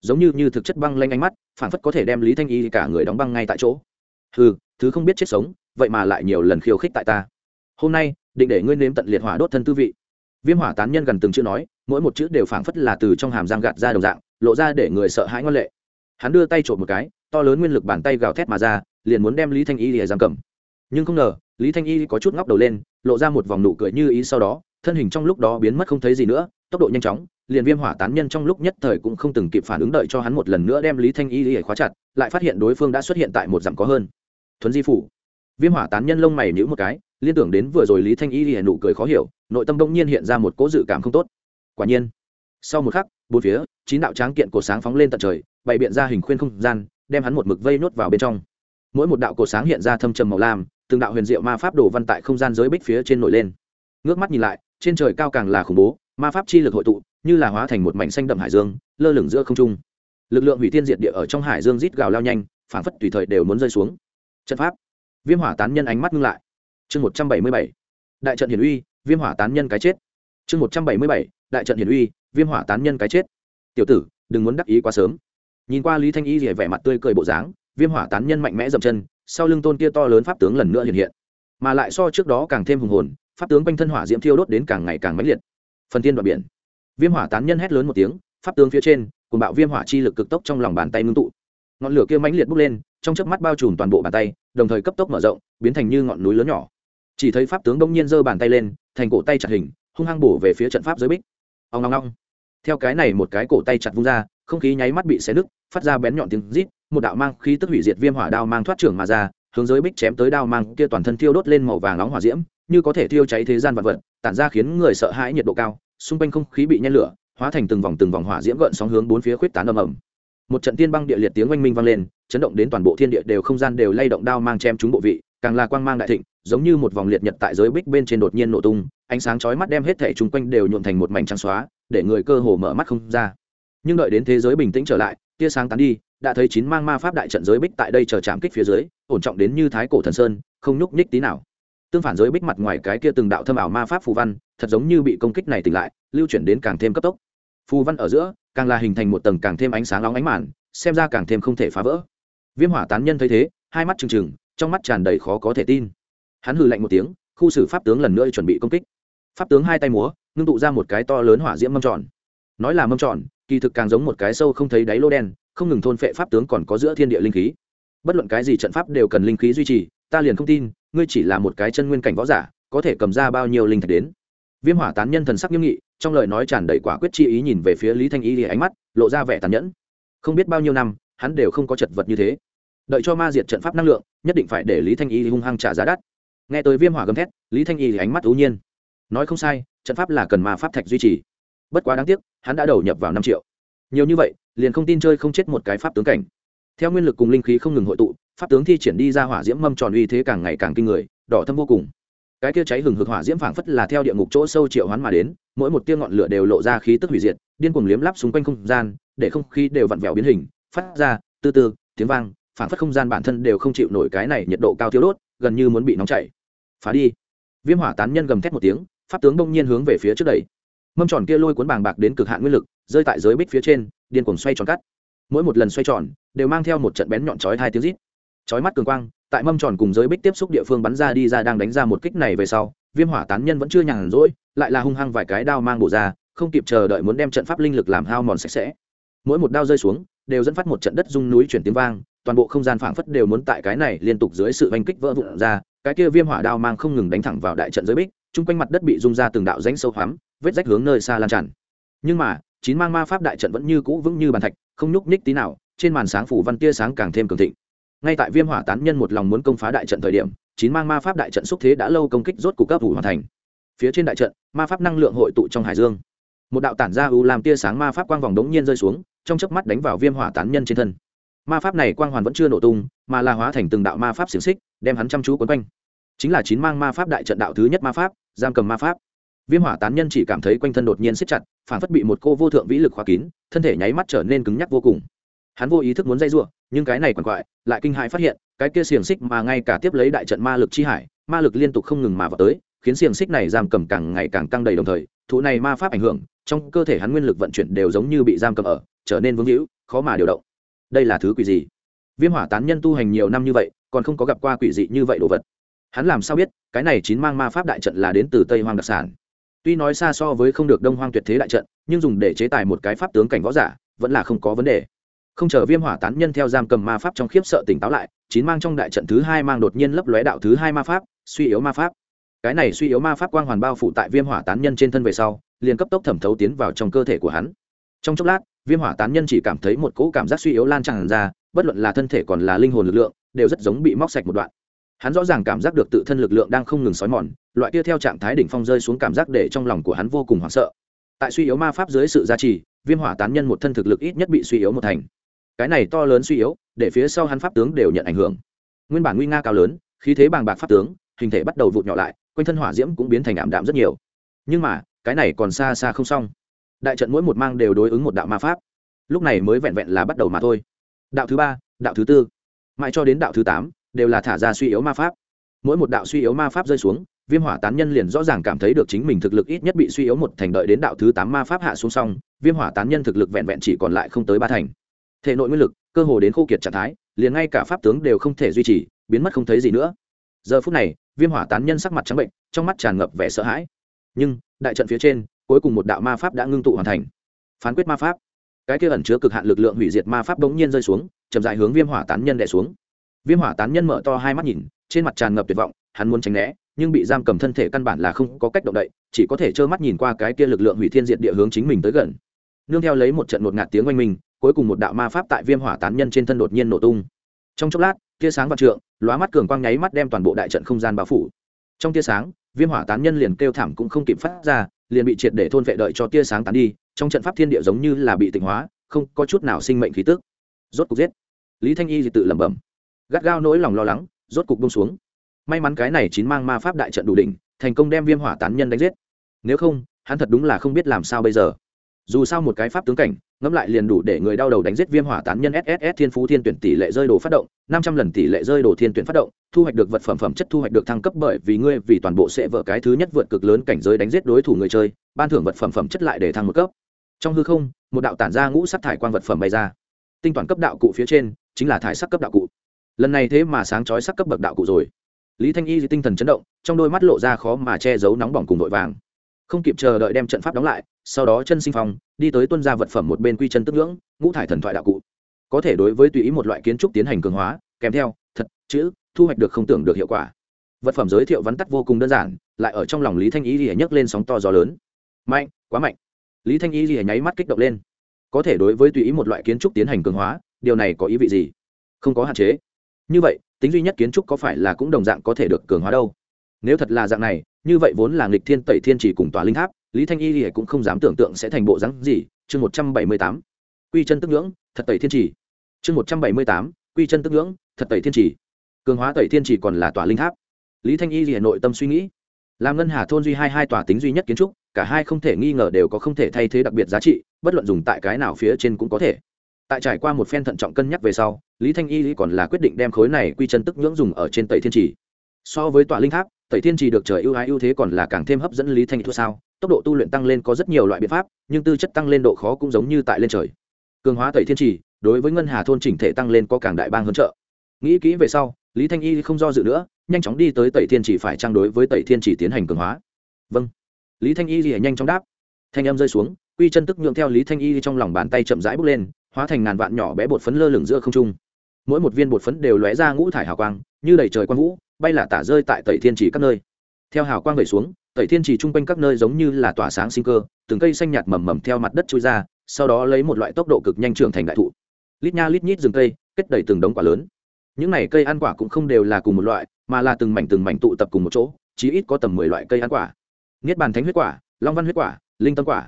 Giống như như thực chất băng lanh ánh mắt phản phất có thể đem lý thanh y cả người đóng băng ngay tại chỗ. Ừ thứ không biết chết sống, vậy mà lại nhiều lần khiêu khích tại ta. Hôm nay, định để ngươi nếm tận liệt hỏa đốt thân tư vị. Viêm hỏa tán nhân gần từng chữ nói, mỗi một chữ đều phảng phất là từ trong hàm giang gạt ra đồng dạng, lộ ra để người sợ hãi ngoan lệ. Hắn đưa tay trộm một cái, to lớn nguyên lực bàn tay gào thét mà ra liền muốn đem lý thanh y lìa giam cầm. Nhưng không ngờ, lý thanh y có chút ngóc đầu lên, lộ ra một vòng nụ cười như ý sau đó, thân hình trong lúc đó biến mất không thấy gì nữa, tốc độ nhanh chóng, liền viêm hỏa tán nhân trong lúc nhất thời cũng không từng kịp phản ứng đợi cho hắn một lần nữa đem lý thanh y lìa khóa chặt, lại phát hiện đối phương đã xuất hiện tại một dặm có hơn. Thuấn di phủ. Viêm hỏa tán nhân lông mày nhữ một cái, liên tưởng đến vừa rồi lý thanh y lìa nụ cười khó hiểu, nội tâm đông nhiên hiện ra một cố dự cảm không tốt. Quả nhiên, sau một khắc, bốn phía, chín đạo tráng kiện cổ sáng phóng lên tận trời, bày biện ra hình khuyên không gian, đem hắn một mực vây nốt vào bên trong mỗi một đạo cổ sáng hiện ra thâm trầm màu lam, từng đạo huyền diệu ma pháp đồ văn tại không gian giới bích phía trên nổi lên. Ngước mắt nhìn lại, trên trời cao càng là khủng bố, ma pháp chi lực hội tụ, như là hóa thành một mảnh xanh đậm hải dương, lơ lửng giữa không trung. Lực lượng hủy tiên diệt địa ở trong hải dương rít gào lao nhanh, phảng phất tùy thời đều muốn rơi xuống. Trận pháp. Viêm hỏa tán nhân ánh mắt ngưng lại. Chương một trăm bảy mươi bảy. Đại trận hiển uy, viêm hỏa tán nhân cái chết. Chương một trăm bảy mươi bảy. Đại trận hiển uy, viêm hỏa tán nhân cái chết. Tiểu tử, đừng muốn đắc ý quá sớm. Nhìn qua lý thanh y rỉa vẻ mặt tươi cười bộ dáng viêm hỏa tán nhân mạnh mẽ dậm chân, sau lưng tôn kia to lớn pháp tướng lần nữa hiện hiện. Mà lại so trước đó càng thêm hùng hồn, pháp tướng quanh thân hỏa diễm thiêu đốt đến càng ngày càng mãnh liệt. Phần tiên đoạn biển. Viêm hỏa tán nhân hét lớn một tiếng, pháp tướng phía trên cùng bạo viêm hỏa chi lực cực tốc trong lòng bàn tay ngưng tụ. Ngọn lửa kia mãnh liệt bốc lên, trong chớp mắt bao trùm toàn bộ bàn tay, đồng thời cấp tốc mở rộng, biến thành như ngọn núi lớn nhỏ. Chỉ thấy pháp tướng đông nhiên giơ bàn tay lên, thành cổ tay chặt hình, hung hăng bổ về phía trận pháp giới bích. Ông long long theo cái này một cái cổ tay chặt vung ra, không khí nháy mắt bị xé nứt, phát ra bén nhọn tiếng rít một đạo mang khí tức hủy diệt viêm hỏa đao mang thoát trưởng mà ra, hướng giới bích chém tới đao mang kia toàn thân thiêu đốt lên màu vàng nóng hỏa diễm, như có thể thiêu cháy thế gian vật vật, tản ra khiến người sợ hãi nhiệt độ cao, xung quanh không khí bị nhen lửa, hóa thành từng vòng từng vòng hỏa diễm gợn sóng hướng bốn phía khuyết tán ầm ầm. Một trận tiên băng địa liệt tiếng oanh minh vang lên, chấn động đến toàn bộ thiên địa đều không gian đều lay động đao mang chém chúng bộ vị, càng là quang mang đại thịnh, giống như một vòng liệt nhật tại giới bích bên trên đột nhiên nổ tung, ánh sáng chói mắt đem hết thể chung quanh đều nhuộm thành một mảnh trắng xóa, để người cơ hồ mở mắt không ra. Nhưng đợi đến thế giới bình tĩnh trở lại tia sáng tán đi, đã thấy chín mang ma pháp đại trận giới bích tại đây chờ chạm kích phía dưới, ổn trọng đến như thái cổ thần sơn, không nhúc nhích tí nào. Tương phản giới bích mặt ngoài cái kia từng đạo thâm ảo ma pháp phù văn, thật giống như bị công kích này tỉnh lại, lưu chuyển đến càng thêm cấp tốc. Phù văn ở giữa, càng là hình thành một tầng càng thêm ánh sáng nóng ánh màn, xem ra càng thêm không thể phá vỡ. Viêm hỏa tán nhân thấy thế, hai mắt trừng trừng, trong mắt tràn đầy khó có thể tin. Hắn hừ lạnh một tiếng, khu xử pháp tướng lần nữa chuẩn bị công kích. Pháp tướng hai tay múa, ngưng tụ ra một cái to lớn hỏa diễm mâm tròn. Nói là mâm tròn kỳ thực càng giống một cái sâu không thấy đáy lô đen, không ngừng thôn phệ pháp tướng còn có giữa thiên địa linh khí. Bất luận cái gì trận pháp đều cần linh khí duy trì, ta liền không tin, ngươi chỉ là một cái chân nguyên cảnh võ giả, có thể cầm ra bao nhiêu linh thạch đến. Viêm hỏa tán nhân thần sắc nghiêm nghị, trong lời nói tràn đầy quả quyết chi ý nhìn về phía lý thanh y thì ánh mắt, lộ ra vẻ tàn nhẫn. Không biết bao nhiêu năm, hắn đều không có chật vật như thế. Đợi cho ma diệt trận pháp năng lượng, nhất định phải để lý thanh y hung hăng trả giá đắt. Nghe tới viêm hỏa gầm thét, lý thanh y thì ánh mắt ưu nhiên. Nói không sai, trận pháp là cần ma pháp thạch duy trì bất quá đáng tiếc, hắn đã đầu nhập vào năm triệu. Nhiều như vậy, liền không tin chơi không chết một cái pháp tướng cảnh. Theo nguyên lực cùng linh khí không ngừng hội tụ, pháp tướng thi triển đi ra hỏa diễm mâm tròn uy thế càng ngày càng kinh người, đỏ thâm vô cùng. Cái kia cháy hừng hực hỏa diễm phảng phất là theo địa ngục chỗ sâu triệu hoán mà đến, mỗi một tia ngọn lửa đều lộ ra khí tức hủy diệt, điên cuồng liếm lắp xung quanh không gian, để không khí đều vặn vẹo biến hình, phát ra, từ từ, tiếng vang, phảng phất không gian bản thân đều không chịu nổi cái này nhiệt độ cao thiếu đốt, gần như muốn bị nóng chảy. Phá đi. Viêm hỏa tán nhân gầm thét một tiếng, pháp tướng bỗng nhiên hướng về phía trước đẩy mâm tròn kia lôi cuốn bàng bạc đến cực hạn nguyên lực, rơi tại giới bích phía trên, điên cuồng xoay tròn cắt. Mỗi một lần xoay tròn, đều mang theo một trận bén nhọn chói hai tiếng rít. Chói mắt cường quang, tại mâm tròn cùng giới bích tiếp xúc địa phương bắn ra đi ra đang đánh ra một kích này về sau, viêm hỏa tán nhân vẫn chưa nhàn rỗi, lại là hung hăng vài cái đao mang bổ ra, không kịp chờ đợi muốn đem trận pháp linh lực làm hao mòn sạch sẽ. Mỗi một đao rơi xuống, đều dẫn phát một trận đất rung núi chuyển tiếng vang, toàn bộ không gian phảng phất đều muốn tại cái này liên tục dưới sự oanh kích vỡ vụn ra, cái kia viêm hỏa đao mang không ngừng đánh thẳng vào đại trận giới bích, chung quanh mặt đất bị rung ra từng đạo rãnh sâu hoắm vết rách hướng nơi xa lan tràn. Nhưng mà, chín mang ma pháp đại trận vẫn như cũ vững như bàn thạch, không nhúc nhích tí nào, trên màn sáng phủ văn tia sáng càng thêm cường thịnh. Ngay tại viêm hỏa tán nhân một lòng muốn công phá đại trận thời điểm, chín mang ma pháp đại trận xúc thế đã lâu công kích rốt cục cấp thủ hoàn thành. Phía trên đại trận, ma pháp năng lượng hội tụ trong hải dương. Một đạo tản ra u làm tia sáng ma pháp quang vòng đống nhiên rơi xuống, trong chớp mắt đánh vào viêm hỏa tán nhân trên thân. Ma pháp này quang hoàn vẫn chưa nổ tung, mà là hóa thành từng đạo ma pháp xiềng xích, đem hắn chăm chú quấn quanh. Chính là chín mang ma pháp đại trận đạo thứ nhất ma pháp, giam cầm ma pháp viêm hỏa tán nhân chỉ cảm thấy quanh thân đột nhiên siết chặt, phản phất bị một cô vô thượng vĩ lực khóa kín, thân thể nháy mắt trở nên cứng nhắc vô cùng. Hắn vô ý thức muốn dây r nhưng cái này quằn quại, lại kinh hãi phát hiện, cái kia xiềng xích mà ngay cả tiếp lấy đại trận ma lực chi hải, ma lực liên tục không ngừng mà vào tới, khiến xiềng xích này giam cầm càng ngày càng tăng đầy đồng thời, thụ này ma pháp ảnh hưởng, trong cơ thể hắn nguyên lực vận chuyển đều giống như bị giam cầm ở, trở nên vướng hữu, khó mà điều động. Đây là thứ quỷ gì? Viêm hỏa tán nhân tu hành nhiều năm như vậy, còn không có gặp qua quỷ dị như vậy đồ vật. Hắn làm sao biết, cái này chín mang ma pháp đại trận là đến từ tây hoang đặc sản? Tuy nói xa so với không được đông hoang tuyệt thế đại trận, nhưng dùng để chế tài một cái pháp tướng cảnh võ giả, vẫn là không có vấn đề. Không chờ viêm hỏa tán nhân theo giam cầm ma pháp trong khiếp sợ tỉnh táo lại, chín mang trong đại trận thứ hai mang đột nhiên lấp lóe đạo thứ hai ma pháp, suy yếu ma pháp. Cái này suy yếu ma pháp quang hoàn bao phủ tại viêm hỏa tán nhân trên thân về sau, liền cấp tốc thẩm thấu tiến vào trong cơ thể của hắn. Trong chốc lát, viêm hỏa tán nhân chỉ cảm thấy một cỗ cảm giác suy yếu lan tràn ra, bất luận là thân thể còn là linh hồn lực lượng, đều rất giống bị móc sạch một đoạn hắn rõ ràng cảm giác được tự thân lực lượng đang không ngừng xói mòn, loại kia theo trạng thái đỉnh phong rơi xuống cảm giác để trong lòng của hắn vô cùng hoảng sợ. Tại suy yếu ma pháp dưới sự gia trì, viêm hỏa tán nhân một thân thực lực ít nhất bị suy yếu một thành. Cái này to lớn suy yếu, để phía sau hắn pháp tướng đều nhận ảnh hưởng. Nguyên bản nguy nga cao lớn, khí thế bàng bạc pháp tướng, hình thể bắt đầu vụt nhỏ lại, quanh thân hỏa diễm cũng biến thành ảm đạm rất nhiều. Nhưng mà, cái này còn xa xa không xong. Đại trận mỗi một mang đều đối ứng một đạo ma pháp. Lúc này mới vẹn vẹn là bắt đầu mà thôi. Đạo thứ ba, đạo thứ tư. Mãi cho đến đạo thứ tám đều là thả ra suy yếu ma pháp. Mỗi một đạo suy yếu ma pháp rơi xuống, viêm hỏa tán nhân liền rõ ràng cảm thấy được chính mình thực lực ít nhất bị suy yếu một thành đợi đến đạo thứ tám ma pháp hạ xuống xong, viêm hỏa tán nhân thực lực vẹn vẹn chỉ còn lại không tới ba thành. Thể nội nguyên lực, cơ hồ đến khô kiệt trạng thái, liền ngay cả pháp tướng đều không thể duy trì, biến mất không thấy gì nữa. Giờ phút này, viêm hỏa tán nhân sắc mặt trắng bệnh, trong mắt tràn ngập vẻ sợ hãi. Nhưng, đại trận phía trên, cuối cùng một đạo ma pháp đã ngưng tụ hoàn thành. Phán quyết ma pháp. Cái kia ẩn chứa cực hạn lực lượng hủy diệt ma pháp bỗng nhiên rơi xuống, chậm dài hướng viêm hỏa tán nhân đẻ xuống viêm hỏa tán nhân mở to hai mắt nhìn, trên mặt tràn ngập tuyệt vọng, hắn muốn tránh né, nhưng bị giam cầm thân thể căn bản là không có cách động đậy, chỉ có thể trơ mắt nhìn qua cái kia lực lượng hủy thiên diệt địa hướng chính mình tới gần. Nương theo lấy một trận ngột ngạt tiếng oanh minh, cuối cùng một đạo ma pháp tại viêm hỏa tán nhân trên thân đột nhiên nổ tung. Trong chốc lát, tia sáng và trượng, lóa mắt cường quang nháy mắt đem toàn bộ đại trận không gian bao phủ. Trong tia sáng, viêm hỏa tán nhân liền kêu thảm cũng không kịp phát ra, liền bị triệt để thôn vệ đợi cho tia sáng tán đi, trong trận pháp thiên địa giống như là bị tịnh hóa, không có chút nào sinh mệnh khí tức. Rốt cục giết. Lý thanh y thì tự lẩm bẩm gắt gao nỗi lòng lo lắng, rốt cục bông xuống. May mắn cái này chín mang ma pháp đại trận đủ đỉnh, thành công đem viêm hỏa tán nhân đánh giết. Nếu không, hắn thật đúng là không biết làm sao bây giờ. Dù sao một cái pháp tướng cảnh, ngẫm lại liền đủ để người đau đầu đánh giết viêm hỏa tán nhân sss thiên phú thiên tuyển tỷ lệ rơi đồ phát động, năm trăm lần tỷ lệ rơi đồ thiên tuyển phát động, thu hoạch được vật phẩm phẩm chất thu hoạch được thăng cấp bởi vì ngươi, vì toàn bộ sẽ vợ cái thứ nhất vượt cực lớn cảnh giới đánh giết đối thủ người chơi, ban thưởng vật phẩm phẩm chất lại để thăng một cấp. Trong hư không, một đạo tản ra ngũ sắc thải quan vật phẩm bay ra. Tinh toàn cấp đạo cụ phía trên, chính là thải sắc cấp đạo cụ lần này thế mà sáng chói sắc cấp bậc đạo cụ rồi. Lý thanh y tinh thần chấn động, trong đôi mắt lộ ra khó mà che giấu nóng bỏng cùng vội vàng. Không kịp chờ đợi đem trận pháp đóng lại, sau đó chân sinh phong, đi tới tuân ra vật phẩm một bên quy chân tức ngưỡng, ngũ thải thần thoại đạo cụ. Có thể đối với tùy ý một loại kiến trúc tiến hành cường hóa, kèm theo, thật, chữ, thu hoạch được không tưởng được hiệu quả. Vật phẩm giới thiệu vắn tắt vô cùng đơn giản, lại ở trong lòng lý thanh y thì nhấc lên sóng to gió lớn. Mạnh, quá mạnh. Lý thanh y thì nháy mắt kích động lên. Có thể đối với tùy ý một loại kiến trúc tiến hành cường hóa, điều này có ý vị gì? Không có hạn chế như vậy, tính duy nhất kiến trúc có phải là cũng đồng dạng có thể được cường hóa đâu? Nếu thật là dạng này, như vậy vốn là nghịch thiên tẩy thiên chỉ cùng tòa linh tháp, lý thanh y thì cũng không dám tưởng tượng sẽ thành bộ rắn gì. Chương một trăm bảy mươi tám, quy chân tức ngưỡng, thật tẩy thiên chỉ. Chương một trăm bảy mươi tám, quy chân tức ngưỡng, thật tẩy thiên chỉ. Cường hóa tẩy thiên chỉ còn là tòa linh tháp. Lý thanh y thì nội tâm suy nghĩ. Làm ngân hà thôn duy hai hai tòa tính duy nhất kiến trúc, cả hai không thể nghi ngờ đều có không thể thay thế đặc biệt giá trị, bất luận dùng tại cái nào phía trên cũng có thể tại trải qua một phen thận trọng cân nhắc về sau, lý thanh y còn là quyết định đem khối này quy chân tức nhưỡng dùng ở trên tẩy thiên trì. So với tọa linh tháp, tẩy thiên trì được trời ưu ái ưu thế còn là càng thêm hấp dẫn lý thanh y thua sao? Tốc độ tu luyện tăng lên có rất nhiều loại biện pháp, nhưng tư chất tăng lên độ khó cũng giống như tại lên trời. Cường hóa tẩy thiên trì, đối với ngân hà thôn chỉnh thể tăng lên có càng đại bang hơn trợ. Nghĩ kỹ về sau, lý thanh y không do dự nữa, nhanh chóng đi tới tẩy thiên chỉ phải trang đối với tẩy thiên chỉ tiến hành cường hóa. Vâng. Lý thanh y thì nhanh chóng đáp. Thanh âm rơi xuống, quy chân tức nhượng theo lý thanh y trong lòng bàn tay chậm rãi bước lên hóa thành ngàn vạn nhỏ bé bột phấn lơ lửng giữa không trung. Mỗi một viên bột phấn đều lóe ra ngũ thải hào quang, như đầy trời quang vũ, bay là tả rơi tại tẩy thiên chỉ các nơi. Theo hào quang về xuống, tẩy thiên chỉ chung quanh các nơi giống như là tỏa sáng sinh cơ, từng cây xanh nhạt mầm mầm theo mặt đất trôi ra, sau đó lấy một loại tốc độ cực nhanh trưởng thành đại thụ. Lít nha lít nhít rừng cây, kết đầy từng đống quả lớn. Những này cây ăn quả cũng không đều là cùng một loại, mà là từng mảnh từng mảnh tụ tập cùng một chỗ, chí ít có tầm mười loại cây ăn quả. Niết bàn thánh huyết quả, long văn huyết quả, linh tâm quả.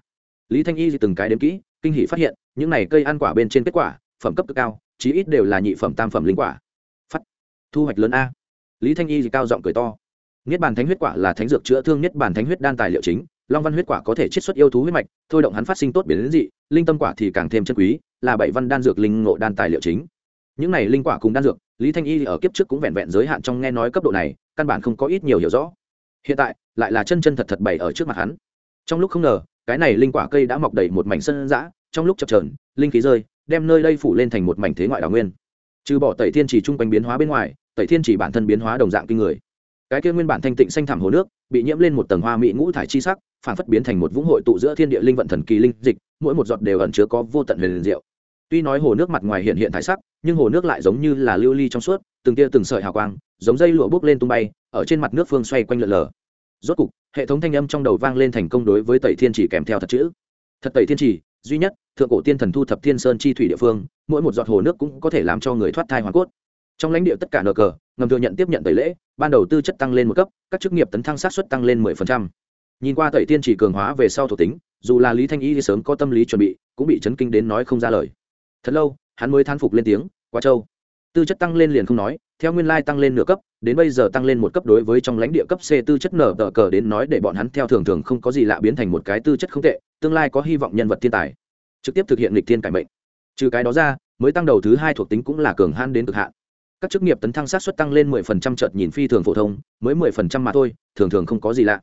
Lý thanh y từng cái đếm kỹ kinh hỷ phát hiện, những này cây ăn quả bên trên kết quả, phẩm cấp cực cao, chí ít đều là nhị phẩm tam phẩm linh quả. Phát. Thu hoạch lớn a. Lý thanh y cao giọng cười to. Niết bàn thánh huyết quả là thánh dược chữa thương niết bàn thánh huyết đan tài liệu chính, long văn huyết quả có thể chiết xuất yêu thú huyết mạch, thôi động hắn phát sinh tốt biến đến dị, linh tâm quả thì càng thêm chân quý, là bảy văn đan dược linh ngộ đan tài liệu chính. Những này linh quả cùng đan dược, lý thanh y ở kiếp trước cũng vẹn vẹn giới hạn trong nghe nói cấp độ này, căn bản không có ít nhiều hiểu rõ. Hiện tại, lại là chân chân thật thật bày ở trước mặt hắn. Trong lúc không ngờ cái này linh quả cây đã mọc đầy một mảnh sân dã, trong lúc chập trờn linh khí rơi, đem nơi đây phủ lên thành một mảnh thế ngoại đào nguyên. Trừ bỏ tẩy thiên chỉ chung quanh biến hóa bên ngoài, tẩy thiên chỉ bản thân biến hóa đồng dạng kinh người. Cái kia nguyên bản thanh tịnh xanh thẳm hồ nước, bị nhiễm lên một tầng hoa mỹ ngũ thải chi sắc, phản phất biến thành một vũng hội tụ giữa thiên địa linh vận thần kỳ linh dịch, mỗi một giọt đều ẩn chứa có vô tận huyền diệu. Tuy nói hồ nước mặt ngoài hiện hiện thái sắc, nhưng hồ nước lại giống như là lưu ly trong suốt, từng tia từng sợi hào quang, giống dây lụa bốc lên tung bay, ở trên mặt nước phương xoay quanh lượn lờ rốt cục, hệ thống thanh âm trong đầu vang lên thành công đối với tẩy thiên chỉ kèm theo thật chữ. Thật tẩy thiên chỉ duy nhất, thượng cổ tiên thần thu thập thiên sơn chi thủy địa phương, mỗi một giọt hồ nước cũng có thể làm cho người thoát thai hoàn cốt. Trong lãnh địa tất cả nờ cờ, ngầm thừa nhận tiếp nhận tẩy lễ, ban đầu tư chất tăng lên một cấp, các chức nghiệp tấn thăng sát xuất tăng lên mười phần trăm. Nhìn qua tẩy thiên chỉ cường hóa về sau thuộc tính, dù là lý thanh y sớm có tâm lý chuẩn bị, cũng bị chấn kinh đến nói không ra lời. Thật lâu, hắn mới thán phục lên tiếng, quá châu tư chất tăng lên liền không nói, theo nguyên lai tăng lên nửa cấp, đến bây giờ tăng lên một cấp đối với trong lãnh địa cấp c tư chất nở tờ cờ đến nói để bọn hắn theo thường thường không có gì lạ biến thành một cái tư chất không tệ, tương lai có hy vọng nhân vật thiên tài. Trực tiếp thực hiện lịch thiên cải mệnh. Trừ cái đó ra, mới tăng đầu thứ hai thuộc tính cũng là cường han đến cực hạn. Các chức nghiệp tấn thăng sát xuất tăng lên mười phần trăm chợt nhìn phi thường phổ thông, mới mười phần trăm mà thôi, thường thường không có gì lạ.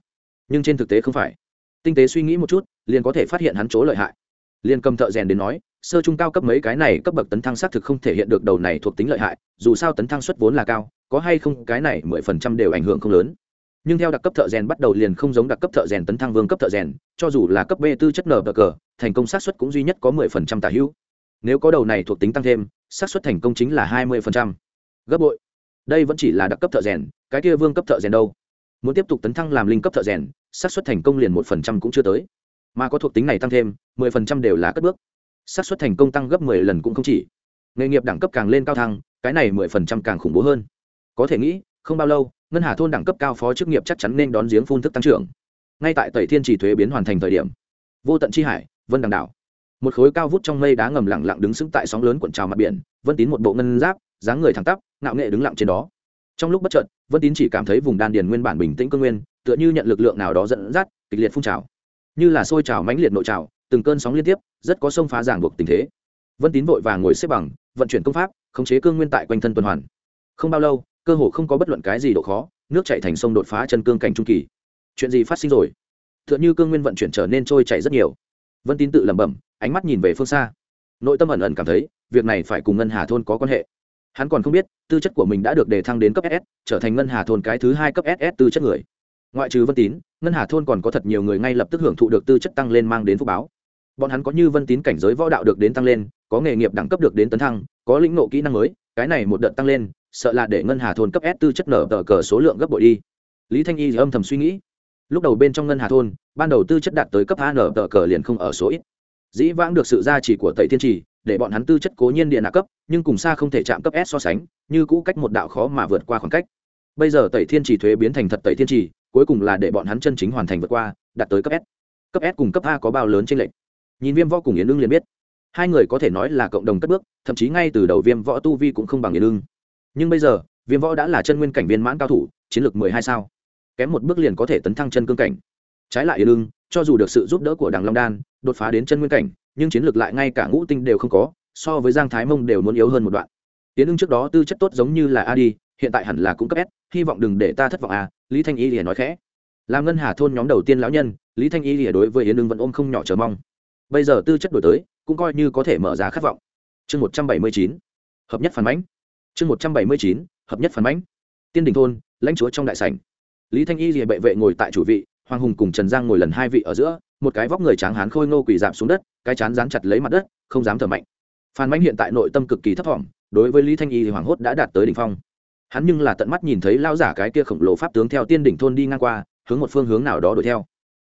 Nhưng trên thực tế không phải. Tinh tế suy nghĩ một chút, liền có thể phát hiện hắn chỗ lợi hại. Liền cầm thợ rèn đến nói sơ trung cao cấp mấy cái này cấp bậc tấn thăng xác thực không thể hiện được đầu này thuộc tính lợi hại, dù sao tấn thăng suất vốn là cao, có hay không cái này mười phần trăm đều ảnh hưởng không lớn. Nhưng theo đặc cấp thợ rèn bắt đầu liền không giống đặc cấp thợ rèn tấn thăng vương cấp thợ rèn, cho dù là cấp b tư chất nở bờ cờ, thành công xác suất cũng duy nhất có mười phần trăm tả hữu. Nếu có đầu này thuộc tính tăng thêm, xác suất thành công chính là hai mươi phần trăm. Gấp bội. Đây vẫn chỉ là đặc cấp thợ rèn, cái kia vương cấp thợ rèn đâu? Muốn tiếp tục tấn thăng làm linh cấp thợ rèn, xác suất thành công liền một phần trăm cũng chưa tới. Mà có thuộc tính này tăng thêm, mười phần trăm đều là cất bước xác suất thành công tăng gấp mười lần cũng không chỉ. Nghề nghiệp đẳng cấp càng lên cao thăng, cái này mười phần trăm càng khủng bố hơn. Có thể nghĩ, không bao lâu, ngân hà thôn đẳng cấp cao phó chức nghiệp chắc chắn nên đón giếng phun thức tăng trưởng. Ngay tại tẩy thiên chỉ thuế biến hoàn thành thời điểm, vô tận chi hải, vân đằng đảo. Một khối cao vút trong mây đá ngầm lặng lặng đứng sững tại sóng lớn cuộn trào mặt biển, vân tín một bộ ngân giáp, dáng người thẳng tắp, ngạo nghệ đứng lặng trên đó. Trong lúc bất chợt, vân tín chỉ cảm thấy vùng đan điền nguyên bản bình tĩnh cơ nguyên, tựa như nhận lực lượng nào đó dẫn dắt, kịch liệt phun trào. Như là sôi trào mãnh liệt nội trào từng cơn sóng liên tiếp, rất có sông phá giảng buộc tình thế. Vân tín vội vàng ngồi xếp bằng, vận chuyển công pháp, khống chế cương nguyên tại quanh thân tuần hoàn. Không bao lâu, cơ hồ không có bất luận cái gì độ khó, nước chạy thành sông đột phá chân cương cảnh trung kỳ. Chuyện gì phát sinh rồi? T h ư ợ n h ư cương nguyên vận chuyển trở nên trôi chảy rất nhiều. Vân tín tự lẩm bẩm, ánh mắt nhìn về phương xa. Nội tâm ẩn ẩn cảm thấy, việc này phải cùng ngân hà thôn có quan hệ. Hắn còn không biết, tư chất của mình đã được đề thăng đến cấp ss trở thành ngân hà thôn cái thứ hai cấp ss tư chất người. Ngoại trừ vân tín, ngân hà thôn còn có thật nhiều người ngay lập tức hưởng thụ được tư chất tăng lên mang đến phúc báo bọn hắn có như vân tín cảnh giới võ đạo được đến tăng lên, có nghề nghiệp đẳng cấp được đến tấn thăng, có lĩnh nộ kỹ năng mới, cái này một đợt tăng lên, sợ là để ngân hà thôn cấp s tư chất nở tờ cờ số lượng gấp bội đi. Lý thanh y âm thầm suy nghĩ. Lúc đầu bên trong ngân hà thôn, ban đầu tư chất đạt tới cấp a nở tờ cờ liền không ở số ít. Dĩ vãng được sự gia trì của tẩy thiên trì, để bọn hắn tư chất cố nhiên điện hạ cấp, nhưng cùng xa không thể chạm cấp s so sánh, như cũ cách một đạo khó mà vượt qua khoảng cách. Bây giờ tẩy thiên trì thuế biến thành thật tẩy thiên trì, cuối cùng là để bọn hắn chân chính hoàn thành vượt qua, đạt tới cấp s. Cấp s cùng cấp a có bao lớn tranh lệch? Nhìn viêm võ cùng yến ưng liền biết. Hai người có thể nói là cộng đồng cất bước, thậm chí ngay từ đầu viêm võ tu vi cũng không bằng yến ưng. Nhưng bây giờ, viêm võ đã là chân nguyên cảnh viên mãn cao thủ, chiến lược mười hai sao. Kém một bước liền có thể tấn thăng chân cương cảnh. Trái lại yên ưng, cho dù được sự giúp đỡ của đằng long đan, đột phá đến chân nguyên cảnh, nhưng chiến lược lại ngay cả ngũ tinh đều không có, so với giang thái mông đều muốn yếu hơn một đoạn. Yến ưng trước đó tư chất tốt giống như là a đi hiện tại hẳn là cũng cấp s, hy vọng đừng để ta thất vọng à lý thanh y lìa nói khẽ. Làm ngân hà thôn nhóm đầu tiên lão nhân, lý thanh y lìa đối với yến ưng vẫn ôm không nhỏ chờ mong bây giờ tư chất đổi tới, cũng coi như có thể mở giá khát vọng. Chương một trăm bảy mươi chín, hợp nhất phản bánh chương một trăm bảy mươi chín, hợp nhất phản bánh tiên đình thôn, lãnh chúa trong đại sảnh. Lý thanh y rìa bệ vệ ngồi tại chủ vị, hoàng hùng cùng trần giang ngồi lần hai vị ở giữa, một cái vóc người tráng hán khôi ngô quỳ dạp xuống đất, cái chán dán chặt lấy mặt đất, không dám thở mạnh. Phan mãnh hiện tại nội tâm cực kỳ thấp thỏm, đối với lý thanh y thì hoàng hốt đã đạt tới đỉnh phong. Hắn nhưng là tận mắt nhìn thấy lao giả cái kia khổng lồ pháp tướng theo tiên đỉnh thôn đi ngang qua, hướng một phương hướng nào đó đuổi theo.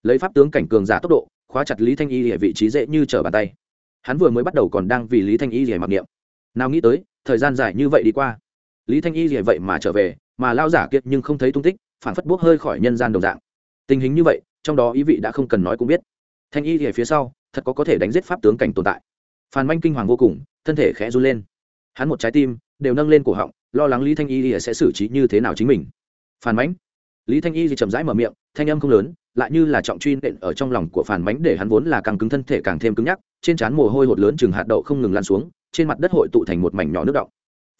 Lấy pháp tướng cảnh cường giả tốc độ khóa chặt lý thanh y ở vị trí dễ như trở bàn tay. Hắn vừa mới bắt đầu còn đang vì lý thanh y rìa mặc niệm. Nào nghĩ tới, thời gian dài như vậy đi qua. Lý thanh y rìa vậy mà trở về, mà lao giả kiệt nhưng không thấy tung tích, phản phất bốc hơi khỏi nhân gian đồng dạng. Tình hình như vậy, trong đó ý vị đã không cần nói cũng biết. Thanh y rìa phía sau, thật có có thể đánh giết pháp tướng cảnh tồn tại. Phan manh kinh hoàng vô cùng, thân thể khẽ run lên. Hắn một trái tim, đều nâng lên cổ họng, lo lắng lý thanh y sẽ xử trí như thế nào chính mình. Phan mãnh lý thanh y thì chậm rãi mở miệng, thanh âm không lớn lại như là trọng truy nện ở trong lòng của phản mánh để hắn vốn là càng cứng thân thể càng thêm cứng nhắc, trên trán mồ hôi hột lớn chừng hạt đậu không ngừng lan xuống, trên mặt đất hội tụ thành một mảnh nhỏ nước động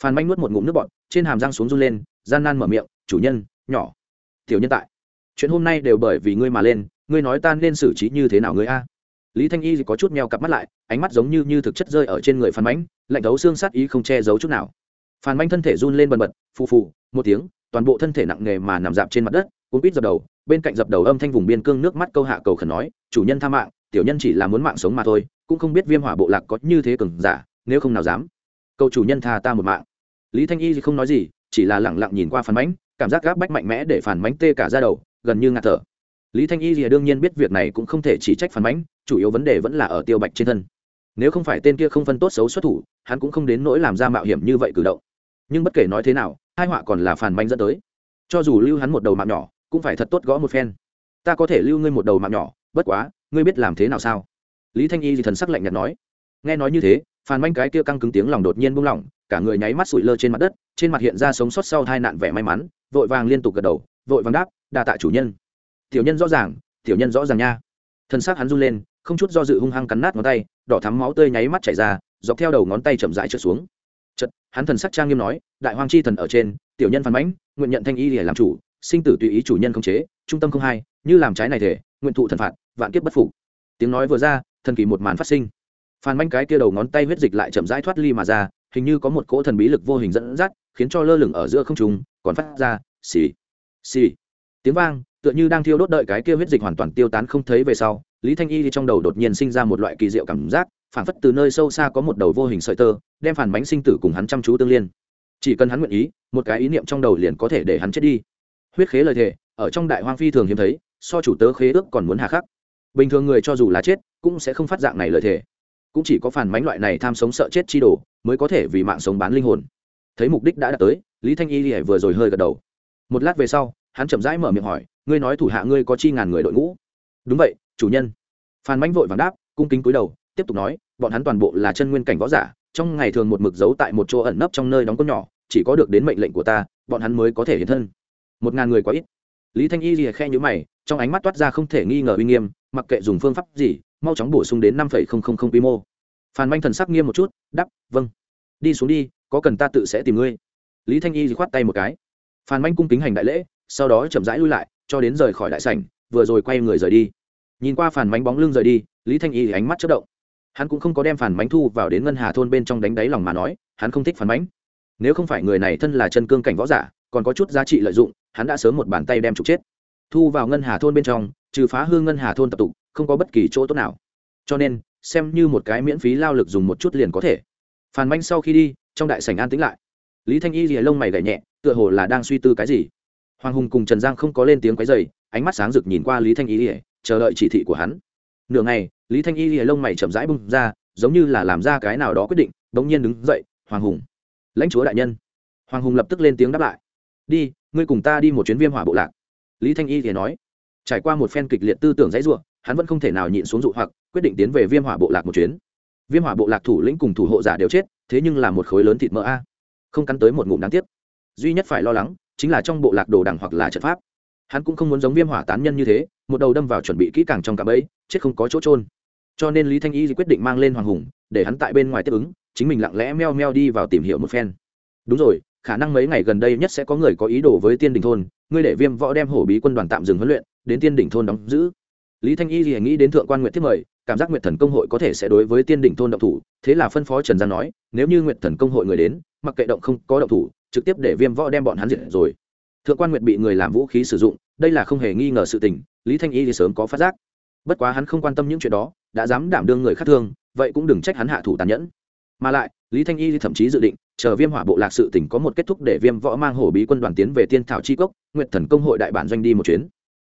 phản mánh nuốt một ngụm nước bọt, trên hàm răng xuống run lên, gian nan mở miệng, chủ nhân, nhỏ, tiểu nhân tại. Chuyện hôm nay đều bởi vì ngươi mà lên, ngươi nói ta nên xử trí như thế nào ngươi a? Lý thanh y có chút meo cặp mắt lại, ánh mắt giống như như thực chất rơi ở trên người phan mánh, lạnh thấu xương sát ý không che giấu chút nào. Phan mánh thân thể run lên bần bật, phù phù, một tiếng, toàn bộ thân thể nặng nề mà nằm dạp trên mặt đất cuốn quýt dập đầu, bên cạnh dập đầu âm thanh vùng biên cương nước mắt câu hạ cầu khẩn nói, chủ nhân tha mạng, tiểu nhân chỉ là muốn mạng sống mà thôi, cũng không biết viêm hỏa bộ lạc có như thế cường giả, nếu không nào dám. Cầu chủ nhân tha ta một mạng. Lý thanh y thì không nói gì, chỉ là lẳng lặng nhìn qua phản bánh cảm giác gáp bách mạnh mẽ để phản bánh tê cả ra đầu, gần như ngạt thở. Lý thanh y thì đương nhiên biết việc này cũng không thể chỉ trách phản bánh chủ yếu vấn đề vẫn là ở tiêu bạch trên thân. Nếu không phải tên kia không phân tốt xấu xuất thủ, hắn cũng không đến nỗi làm ra mạo hiểm như vậy cử động. Nhưng bất kể nói thế nào hai họa còn là phản bánh dẫn tới. Cho dù lưu hắn một đầu mạng nhỏ cũng phải thật tốt gõ một phen. Ta có thể lưu ngươi một đầu mạng nhỏ, bất quá, ngươi biết làm thế nào sao? Lý thanh y thì thần sắc lạnh nhạt nói. Nghe nói như thế, phàn manh cái kia căng cứng tiếng lòng đột nhiên buông lỏng, cả người nháy mắt sụi lơ trên mặt đất, trên mặt hiện ra sống sót sau tai nạn vẻ may mắn, vội vàng liên tục gật đầu, vội vàng đáp, đa tạ chủ nhân. Tiểu nhân rõ ràng, tiểu nhân rõ ràng nha. Thân xác hắn run lên, không chút do dự hung hăng cắn nát ngón tay, đỏ thắm máu tươi nháy mắt chảy ra, dọc theo đầu ngón tay chậm rãi trượt xuống. Chật hắn thần sắc trang nghiêm nói, đại hoang chi thần ở trên, tiểu nhân phản mãnh nguyện nhận thanh y để làm chủ sinh tử tùy ý chủ nhân không chế, trung tâm không hai, như làm trái này thể, nguyện thụ thần phạt, vạn kiếp bất phục. Tiếng nói vừa ra, thần kỳ một màn phát sinh. Phan manh cái kia đầu ngón tay huyết dịch lại chậm rãi thoát ly mà ra, hình như có một cỗ thần bí lực vô hình dẫn dắt, khiến cho lơ lửng ở giữa không trung, còn phát ra, xì xì. Tiếng vang, tựa như đang thiêu đốt đợi cái kia huyết dịch hoàn toàn tiêu tán không thấy về sau, lý thanh y thì trong đầu đột nhiên sinh ra một loại kỳ diệu cảm giác phản phất từ nơi sâu xa có một đầu vô hình sợi tơ, đem phản bánh sinh tử cùng hắn chăm chú tương liên. Chỉ cần hắn nguyện ý, một cái ý niệm trong đầu liền có thể để hắn chết đi huyết khế lời thề, ở trong đại hoang phi thường hiếm thấy, so chủ tớ khế ước còn muốn hà khắc. Bình thường người cho dù là chết, cũng sẽ không phát dạng này lời thề. Cũng chỉ có phản mánh loại này tham sống sợ chết chi đồ, mới có thể vì mạng sống bán linh hồn. Thấy mục đích đã đạt tới, lý thanh y thì vừa rồi hơi gật đầu. Một lát về sau, hắn chậm rãi mở miệng hỏi, ngươi nói thủ hạ ngươi có chi ngàn người đội ngũ? Đúng vậy, chủ nhân. Phan mánh vội vàng đáp, cung kính cúi đầu, tiếp tục nói, bọn hắn toàn bộ là chân nguyên cảnh võ giả, trong ngày thường một mực giấu tại một chỗ ẩn nấp trong nơi đóng con nhỏ, chỉ có được đến mệnh lệnh của ta, bọn hắn mới có thể hiện thân một ngàn người quá ít. Lý thanh y lìa khe nhữ mày, trong ánh mắt toát ra không thể nghi ngờ uy nghiêm, mặc kệ dùng phương pháp gì, mau chóng bổ sung đến năm phẩy không không không quy mô. Phan manh thần sắc nghiêm một chút đắp vâng. Đi xuống đi, có cần ta tự sẽ tìm ngươi? Lý thanh y khoát tay một cái. Phan manh cung kính hành đại lễ, sau đó chậm rãi lui lại, cho đến rời khỏi đại sảnh, vừa rồi quay người rời đi. Nhìn qua phản mánh bóng lưng rời đi, lý thanh y ánh mắt chất động. Hắn cũng không có đem phản mánh thu vào đến ngân hà thôn bên trong đánh đáy lòng mà nói, hắn không thích phản mánh nếu không phải người này thân là chân cương cảnh võ giả còn có chút giá trị lợi dụng, hắn đã sớm một bàn tay đem trục chết. Thu vào ngân hà thôn bên trong, trừ phá hương ngân hà thôn tập tục, không có bất kỳ chỗ tốt nào. Cho nên, xem như một cái miễn phí lao lực dùng một chút liền có thể. Phản manh sau khi đi, trong đại sảnh an tĩnh lại. Lý thanh y lìa lông mày gậy nhẹ, tựa hồ là đang suy tư cái gì. Hoàng hùng cùng trần giang không có lên tiếng quấy dày ánh mắt sáng rực nhìn qua lý thanh y lìa, chờ đợi chỉ thị của hắn. Nửa ngày, lý thanh y lìa lông mày chậm rãi bung ra, giống như là làm ra cái nào đó quyết định bỗng nhiên đứng dậy, hoàng hùng, lãnh chúa đại nhân. Hoàng hùng lập tức lên tiếng đáp lại đi, ngươi cùng ta đi một chuyến viêm hỏa bộ lạc. Lý thanh y thì nói. Trải qua một phen kịch liệt tư tưởng dãy ruộng hắn vẫn không thể nào nhịn xuống dụ hoặc, quyết định tiến về viêm hỏa bộ lạc một chuyến. Viêm hỏa bộ lạc thủ lĩnh cùng thủ hộ giả đều chết, thế nhưng là một khối lớn thịt mỡ a. Không cắn tới một ngụm đáng tiếc. Duy nhất phải lo lắng, chính là trong bộ lạc đồ đằng hoặc là trận pháp. Hắn cũng không muốn giống viêm hỏa tán nhân như thế, một đầu đâm vào chuẩn bị kỹ càng trong cả bẫy, chết không có chỗ trôn cho nên lý thanh y quyết định mang lên hoàng hùng, để hắn tại bên ngoài tiếp ứng, chính mình lặng lẽ meo meo đi vào tìm hiểu một phen. Đúng rồi khả năng mấy ngày gần đây nhất sẽ có người có ý đồ với tiên đình thôn, ngươi để viêm võ đem hổ bí quân đoàn tạm dừng huấn luyện, đến tiên đỉnh thôn đóng giữ. Lý thanh y thì nghĩ đến thượng quan nguyện thiết mời, cảm giác nguyện thần công hội có thể sẽ đối với tiên đỉnh thôn động thủ, thế là phân phó trần giang nói, nếu như nguyện thần công hội người đến, mặc kệ động không có động thủ, trực tiếp để viêm võ đem bọn hắn diệt rồi. Thượng quan nguyện bị người làm vũ khí sử dụng, đây là không hề nghi ngờ sự tình, lý thanh y thì sớm có phát giác. Bất quá hắn không quan tâm những chuyện đó, đã dám đảm đương người khác thương, vậy cũng đừng trách hắn hạ thủ tàn nhẫn mà lại, lý thanh y thậm chí dự định, chờ viêm hỏa bộ lạc sự tỉnh có một kết thúc để viêm võ mang hổ bí quân đoàn tiến về tiên thảo chi cốc nguyện thần công hội đại bản doanh đi một chuyến.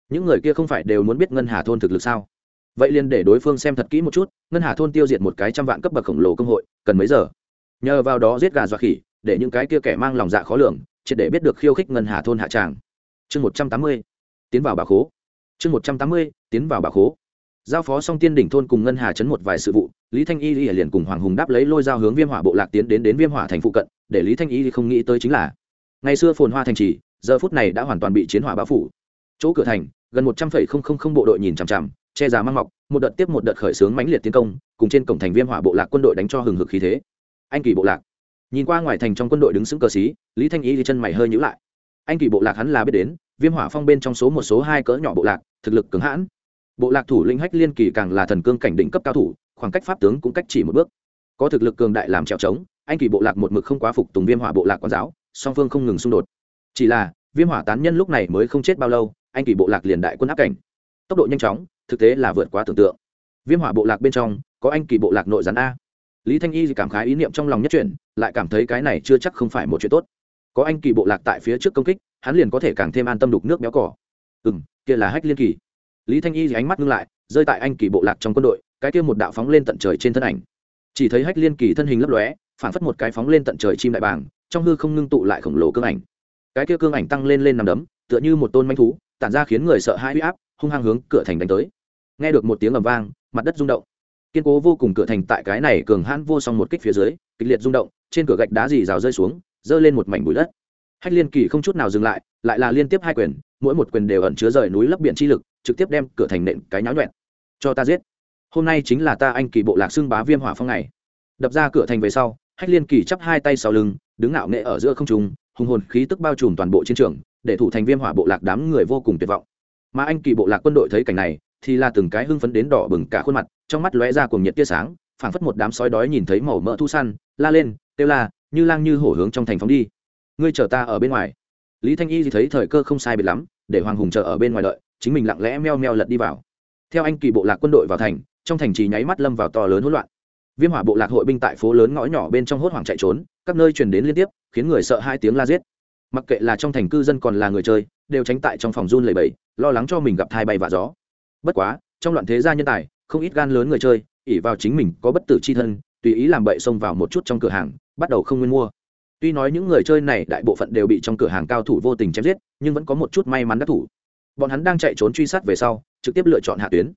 Những người kia không phải đều muốn biết ngân hà thôn thực lực sao? Vậy liền để đối phương xem thật kỹ một chút, ngân hà thôn tiêu diệt một cái trăm vạn cấp bậc khổng lồ công hội, cần mấy giờ? Nhờ vào đó giết gà dọa khỉ, để những cái kia kẻ mang lòng dạ khó lường, triệt để biết được khiêu khích ngân hà thôn hạ tràng. Chương một trăm tám mươi, tiến vào bà khố. Chương một trăm tám mươi, tiến vào bà khố giao phó xong tiên đỉnh thôn cùng ngân hà chấn một vài sự vụ, lý thanh y liền cùng hoàng hùng đáp lấy lôi dao hướng viêm hỏa bộ lạc tiến đến đến viêm hỏa thành phụ cận, để lý thanh y không nghĩ tới chính là, ngày xưa phồn hoa thành trì, giờ phút này đã hoàn toàn bị chiến hỏa bao phủ. Chỗ cửa thành, gần một trăm phẩy không không không bộ đội nhìn chằm chằm, che giá mang mọc, một đợt tiếp một đợt khởi xướng mãnh liệt tiến công, cùng trên cổng thành viêm hỏa bộ lạc quân đội đánh cho hừng hực khí thế. Anh kỳ bộ lạc. Nhìn qua ngoài thành trong quân đội đứng sững cờ xí, lý thanh y thì chân mày hơi nhữ lại. Anh kỳ bộ lạc hắn là biết đến, viêm hỏa phong bên trong số một số hai cỡ nhỏ bộ lạc, thực lực cứng hãn bộ lạc thủ lĩnh hách liên kỳ càng là thần cương cảnh đỉnh cấp cao thủ, khoảng cách pháp tướng cũng cách chỉ một bước. Có thực lực cường đại làm trèo trống, anh kỳ bộ lạc một mực không quá phục tùng viêm hỏa bộ lạc quán giáo, song phương không ngừng xung đột. Chỉ là, viêm hỏa tán nhân lúc này mới không chết bao lâu, anh kỳ bộ lạc liền đại quân áp cảnh. Tốc độ nhanh chóng, thực tế là vượt quá tưởng tượng. Viêm hỏa bộ lạc bên trong, có anh kỳ bộ lạc nội gián a. Lý thanh y cảm khái ý niệm trong lòng nhất chuyển, lại cảm thấy cái này chưa chắc không phải một chuyện tốt. Có anh kỳ bộ lạc tại phía trước công kích, hắn liền có thể càng thêm an tâm đục nước béo cỏ. Ừ m kia là hách liên kỳ lý thanh y ánh mắt ngưng lại, rơi tại anh kỳ bộ lạc trong quân đội, cái kia một đạo phóng lên tận trời trên thân ảnh. Chỉ thấy hách liên kỳ thân hình lấp lóe, phản phất một cái phóng lên tận trời chim đại bàng, trong hư không ngưng tụ lại khổng lồ cương ảnh. Cái kia cương ảnh tăng lên lên nằm đấm, tựa như một tôn manh thú, tản ra khiến người sợ hãi huy áp, hung hăng hướng cửa thành đánh tới. Nghe được một tiếng ầm vang, mặt đất rung động. Kiên cố vô cùng cửa thành tại cái này cường hãn vô song một kích phía dưới, kịch liệt rung động, trên cửa gạch đá dì rào rơi xuống, giơ lên một mảnh bụi đất. Hách liên kỳ không chút nào dừng lại lại là liên tiếp hai quyền, mỗi một quyền đều ẩn chứa rời núi lấp biển chi lực trực tiếp đem cửa thành nện cái nháo nhuẹn. Cho ta giết. Hôm nay chính là ta anh kỳ bộ lạc xưng bá viêm hỏa phong này đập ra cửa thành về sau, hách liên kỳ chắp hai tay sau lưng, đứng ngạo nghệ ở giữa không trung, hùng hồn khí tức bao trùm toàn bộ chiến trường, để thủ thành viêm hỏa bộ lạc đám người vô cùng tuyệt vọng. Mà anh kỳ bộ lạc quân đội thấy cảnh này, thì là từng cái hưng phấn đến đỏ bừng cả khuôn mặt, trong mắt lóe ra cùng nhiệt tia sáng, phảng phất một đám sói đói nhìn thấy màu mỡ thu săn, la lên kêu la, như lang như hổ hướng trong thành phóng đi. Ngươi chờ ta ở bên ngoài. Lý thanh y thì thấy thời cơ không sai biệt lắm, để hoàng hùng chờ ở bên ngoài đợi chính mình lặng lẽ meo meo lật đi vào. Theo anh kỳ bộ lạc quân đội vào thành trong thành trì nháy mắt lâm vào to lớn hỗn loạn. Viêm hỏa bộ lạc hội binh tại phố lớn ngõ nhỏ bên trong hốt hoảng chạy trốn các nơi truyền đến liên tiếp khiến người sợ hai tiếng la giết. Mặc kệ là trong thành cư dân còn là người chơi đều tránh tại trong phòng run lầy bẩy, lo lắng cho mình gặp thai bay và gió. Bất quá trong loạn thế gia nhân tài không ít gan lớn người chơi ỉ vào chính mình có bất tử c h i thân tùy ý làm bậy xông vào một chút trong cửa hàng bắt đầu không nguyên mua. Tuy nói những người chơi này đại bộ phận đều bị trong cửa hàng cao thủ vô tình chém giết nhưng vẫn có một chút may mắn đắc thủ bọn hắn đang chạy trốn truy sát về sau, trực tiếp lựa chọn hạ tuyến.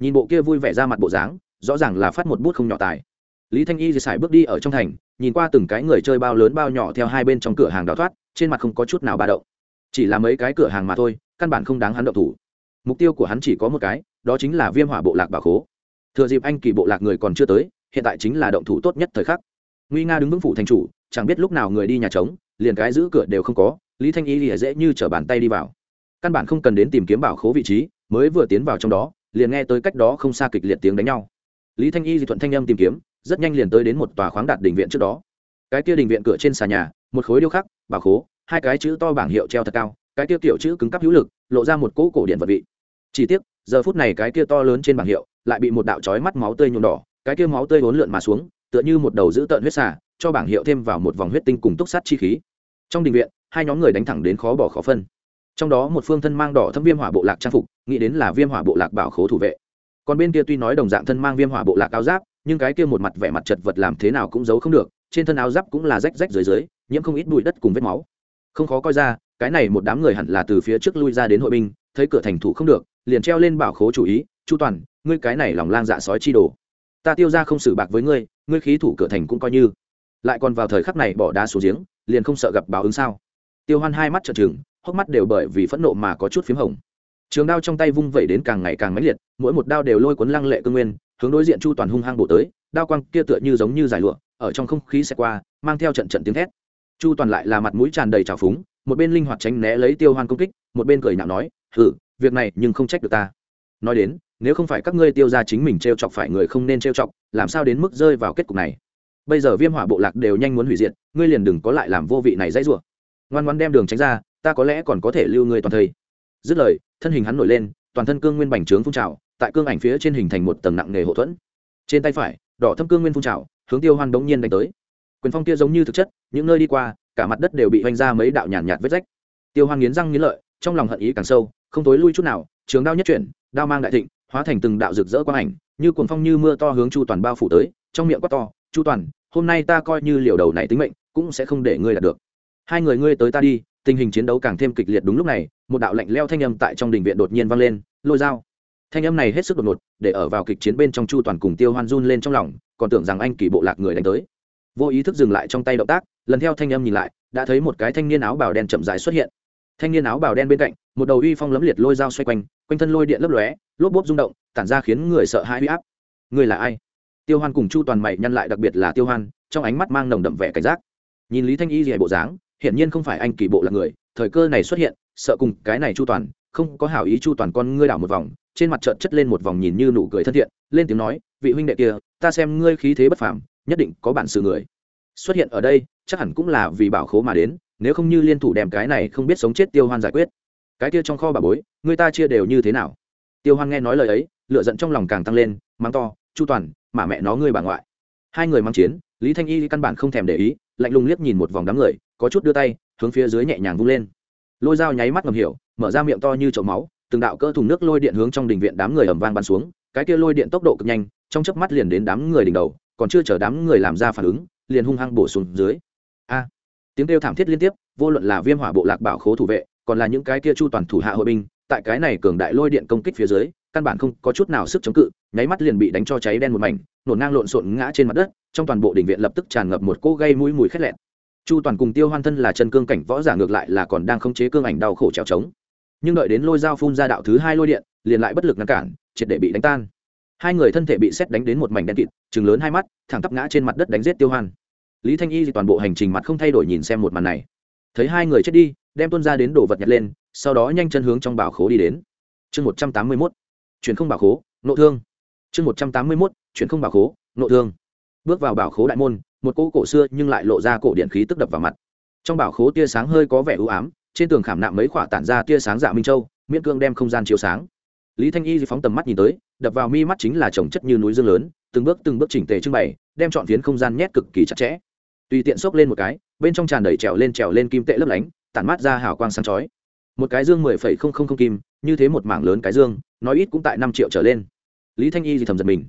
Nhìn bộ kia vui vẻ ra mặt bộ dáng, rõ ràng là phát một bút không nhỏ tài. Lý thanh y thì xài bước đi ở trong thành, nhìn qua từng cái người chơi bao lớn bao nhỏ theo hai bên trong cửa hàng đào thoát, trên mặt không có chút nào ba đậu chỉ là mấy cái cửa hàng mà thôi, căn bản không đáng hắn động thủ. Mục tiêu của hắn chỉ có một cái, đó chính là viêm hỏa bộ lạc bà khố. Thừa dịp anh kỳ bộ lạc người còn chưa tới, hiện tại chính là động thủ tốt nhất thời khắc. Nguy nga đứng vững phủ thành chủ, chẳng biết lúc nào người đi nhà trống, liền cái giữ cửa đều không có, lý thanh y thì dễ như t bàn tay đi vào căn bản không cần đến tìm kiếm bảo khố vị trí, mới vừa tiến vào trong đó, liền nghe tới cách đó không xa kịch liệt tiếng đánh nhau. Lý thanh y di thuận thanh âm tìm kiếm, rất nhanh liền tới đến một tòa khoáng đạt đình viện trước đó. Cái kia đình viện cửa trên xà nhà, một khối điêu khắc, bảo khố, hai cái chữ to bảng hiệu treo thật cao, cái kia kiểu chữ cứng cắp hữu lực, lộ ra một cỗ cổ điện vật vị. Chỉ tiếc, giờ phút này cái kia to lớn trên bảng hiệu lại bị một đạo chói mắt máu tươi nhuộm đỏ, cái kia máu tươi vốn lượn mà xuống, tựa như một đầu dữ tợn huyết xà, cho bảng hiệu thêm vào một vòng huyết tinh cùng túc sát chi khí. Trong đình viện, hai nhóm người đánh thẳng đến khó bỏ khó phân trong đó một phương thân mang đỏ thâm viêm hỏa bộ lạc trang phục, nghĩ đến là viêm hỏa bộ lạc bảo khố thủ vệ. Còn bên kia tuy nói đồng dạng thân mang viêm hỏa bộ lạc áo giáp, nhưng cái kia một mặt vẻ mặt chật vật làm thế nào cũng giấu không được, trên thân áo giáp cũng là rách rách dưới dưới, nhiễm không ít bụi đất cùng vết máu. Không khó coi ra, cái này một đám người hẳn là từ phía trước lui ra đến hội binh, thấy cửa thành thủ không được, liền treo lên bảo khố chủ ý, chu toàn, ngươi cái này lòng lang dạ sói chi đồ, ta tiêu ra không xử bạc với ngươi ngươi khí thủ cửa thành cũng coi như. Lại còn vào thời khắc này bỏ đá xuống giếng, liền không sợ gặp báo ứng sao. Tiêu hoan hai mắt trợn trừng hốc mắt đều bởi vì phẫn nộ mà có chút p h í m hồng. Trường đao trong tay vung vẩy đến càng ngày càng mãnh liệt, mỗi một đao đều lôi cuốn lăng lệ cương nguyên, hướng đối diện chu toàn hung hăng bổ tới, đao quang kia tựa như giống như giải lụa, ở trong không khí xẹt qua, mang theo trận trận tiếng thét. Chu toàn lại là mặt mũi tràn đầy trào phúng, một bên linh hoạt tránh né lấy tiêu hoan công kích, một bên cười nhạo nói hử việc này nhưng không trách được ta. Nói đến, nếu không phải các ngươi tiêu ra chính mình t r e o chọc phải người không nên t r e o chọc, làm sao đến mức rơi vào kết cục này? Bây giờ viêm hỏa bộ lạc đều nhanh muốn hủy diệt, ngươi liền đừng có lại làm vô vị này dãy rủa. Ngoan ngoan đem đường tránh ra ta có lẽ còn có thể lưu ngươi toàn thây. Dứt lời thân hình hắn nổi lên toàn thân cương nguyên bành trướng phun trào tại cương ảnh phía trên hình thành một tầng nặng nghề hậu thuẫn. Trên tay phải đỏ thâm cương nguyên phun trào hướng tiêu hoan đống nhiên đánh tới. Quyền phong kia giống như thực chất những nơi đi qua cả mặt đất đều bị vanh ra mấy đạo nhàn nhạt, nhạt vết rách. Tiêu hoan nghiến răng nghiến lợi trong lòng hận ý càng sâu không tối lui chút nào trường đao nhất chuyển đao mang đại thịnh hóa thành từng đạo rực rỡ quang ảnh như cuồng phong như mưa to hướng chu toàn bao phủ tới trong miệng quát to chu toàn hôm nay ta coi như liều đầu này tính mệnh cũng sẽ không để ngươi đạt được. Hai người ngươi tới ta đi tình hình chiến đấu càng thêm kịch liệt đúng lúc này, một đạo lạnh leo thanh âm tại trong đình viện đột nhiên vang lên, lôi dao. Thanh âm này hết sức đột ngột, để ở vào kịch chiến bên trong chu toàn cùng tiêu hoan run lên trong lòng, còn tưởng rằng anh kỳ bộ lạc người đánh tới. Vô ý thức dừng lại trong tay động tác, lần theo thanh âm nhìn lại, đã thấy một cái thanh niên áo bào đen chậm rãi xuất hiện. Thanh niên áo bào đen bên cạnh, một đầu uy phong lấm liệt lôi dao xoay quanh quanh thân lôi điện lấp lóe, lốp bốp rung động, tản ra khiến người sợ hãi huy áp. Người là ai? Tiêu hoan cùng chu toàn mày nhăn lại, đặc biệt là tiêu hoan, trong ánh mắt mang nồng đậm vẻ cảnh giác. Nhìn lý thanh y dạy bộ dáng hiển nhiên không phải anh kỳ bộ là người, thời cơ này xuất hiện, sợ cùng cái này chu toàn, không có hảo ý chu toàn con ngươi đảo một vòng, trên mặt trợn chất lên một vòng nhìn như nụ cười thân thiện, lên tiếng nói, vị huynh đệ kia, ta xem ngươi khí thế bất phàm, nhất định có bản sự người. Xuất hiện ở đây, chắc hẳn cũng là vì bảo khố mà đến, nếu không như liên thủ đem cái này không biết sống chết tiêu hoan giải quyết. Cái kia trong kho bà bối, người ta chia đều như thế nào? Tiêu hoan nghe nói lời ấy lựa giận trong lòng càng tăng lên, mắng to, chu toàn, mà mẹ nó ngươi bà ngoại. Hai người mang chiến, lý thanh y căn bản không thèm để ý, lạnh lùng liếc nhìn một vòng đám người có chút đưa tay, hướng phía dưới nhẹ nhàng vung lên. Lôi dao nháy mắt ngầm hiểu, mở ra miệng to như chậu máu, từng đạo cơ thùng nước lôi điện hướng trong đình viện đám người ầm vang bắn xuống, cái kia lôi điện tốc độ cực nhanh, trong chớp mắt liền đến đám người đỉnh đầu, còn chưa chờ đám người làm ra phản ứng, liền hung hăng bổ xuống dưới. A! Tiếng kêu thảm thiết liên tiếp, vô luận là viêm hỏa bộ lạc bảo khố thủ vệ, còn là những cái kia chu toàn thủ hạ hội binh, tại cái này cường đại lôi điện công kích phía dưới, căn bản không có chút nào sức chống cự, nháy mắt liền bị đánh cho cháy đen một mảnh, nổ ngang lộn xộn ngã trên mặt đất, trong toàn bộ đình viện lập tức tràn ngập một cỗ gây mũi mùi khét lẹn chu toàn cùng tiêu hoan thân là chân cương cảnh võ giả ngược lại là còn đang khống chế cương ảnh đau khổ trèo trống. Nhưng đợi đến lôi dao phun ra đạo thứ hai lôi điện, liền lại bất lực ngăn cản, triệt để bị đánh tan. Hai người thân thể bị xét đánh đến một mảnh đen kịt chừng lớn hai mắt, thẳng tắp ngã trên mặt đất đánh giết tiêu hoan. Lý thanh y thì toàn bộ hành trình mặt không thay đổi nhìn xem một màn này. Thấy hai người chết đi, đem tuân ra đến đồ vật nhặt lên, sau đó nhanh chân hướng trong bảo khố đi đến. Chương một trăm tám mươi mốt, chuyển không bảo khố, nộ thương. Chương một trăm tám mươi mốt, chuyển không bảo khố, nộ thương. Bước vào bảo khố đại môn một cỗ cổ xưa nhưng lại lộ ra cổ điện khí tức đập vào mặt. Trong bảo khố tia sáng hơi có vẻ ưu ám, trên tường khảm nạm mấy khoả tản ra tia sáng dạ minh châu, miễn cương đem không gian chiếu sáng. Lý thanh y phóng tầm mắt nhìn tới, đập vào mi mắt chính là trồng chất như núi dương lớn, từng bước từng bước chỉnh tề trưng bày, đem chọn phiến không gian nhét cực kỳ chặt chẽ. Tùy tiện xốc lên một cái, bên trong tràn đầy trèo lên trèo lên kim tệ lấp lánh, tản mát ra hào quang sáng chói. Một cái dương mười phẩy không không không kim, như thế một mảng lớn cái dương, nói ít cũng tại năm triệu trở lên. Lý thanh y thì thầm giật mình.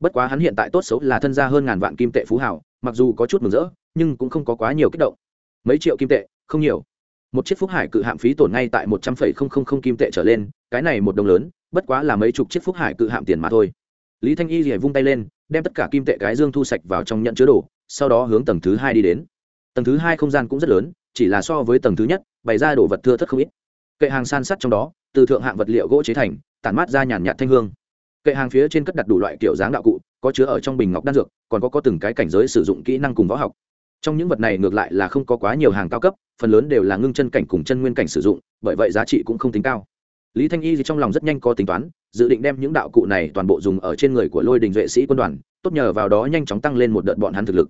Bất quá hắn hiện tại tốt xấu là thân gia hơn ngàn vạn kim tệ phú hảo mặc dù có chút mừng rỡ, nhưng cũng không có quá nhiều kích động. Mấy triệu kim tệ, không nhiều. Một chiếc phúc hải cự hạm phí tổn ngay tại một trăm phẩy không không không kim tệ trở lên, cái này một đồng lớn, bất quá là mấy chục chiếc phúc hải cự hạm tiền mà thôi. Lý thanh y thì vung tay lên, đem tất cả kim tệ cái dương thu sạch vào trong nhận chứa đồ, sau đó hướng tầng thứ hai đi đến. Tầng thứ hai không gian cũng rất lớn, chỉ là so với tầng thứ nhất, bày ra đồ vật thưa thất không ít. Kệ hàng san sắt trong đó, từ thượng hạng vật liệu gỗ chế thành, tản mát ra nhàn nhạt thanh hương. Kệ hàng phía trên cất đặt đủ loại kiểu dáng đạo cụ có chứa ở trong bình ngọc đan dược, còn có có từng cái cảnh giới sử dụng kỹ năng cùng võ học. Trong những vật này ngược lại là không có quá nhiều hàng cao cấp, phần lớn đều là ngưng chân cảnh cùng chân nguyên cảnh sử dụng, bởi vậy giá trị cũng không tính cao. Lý thanh y thì trong lòng rất nhanh có tính toán, dự định đem những đạo cụ này toàn bộ dùng ở trên người của lôi đình vệ sĩ quân đoàn, tốt nhờ vào đó nhanh chóng tăng lên một đợt bọn hắn thực lực.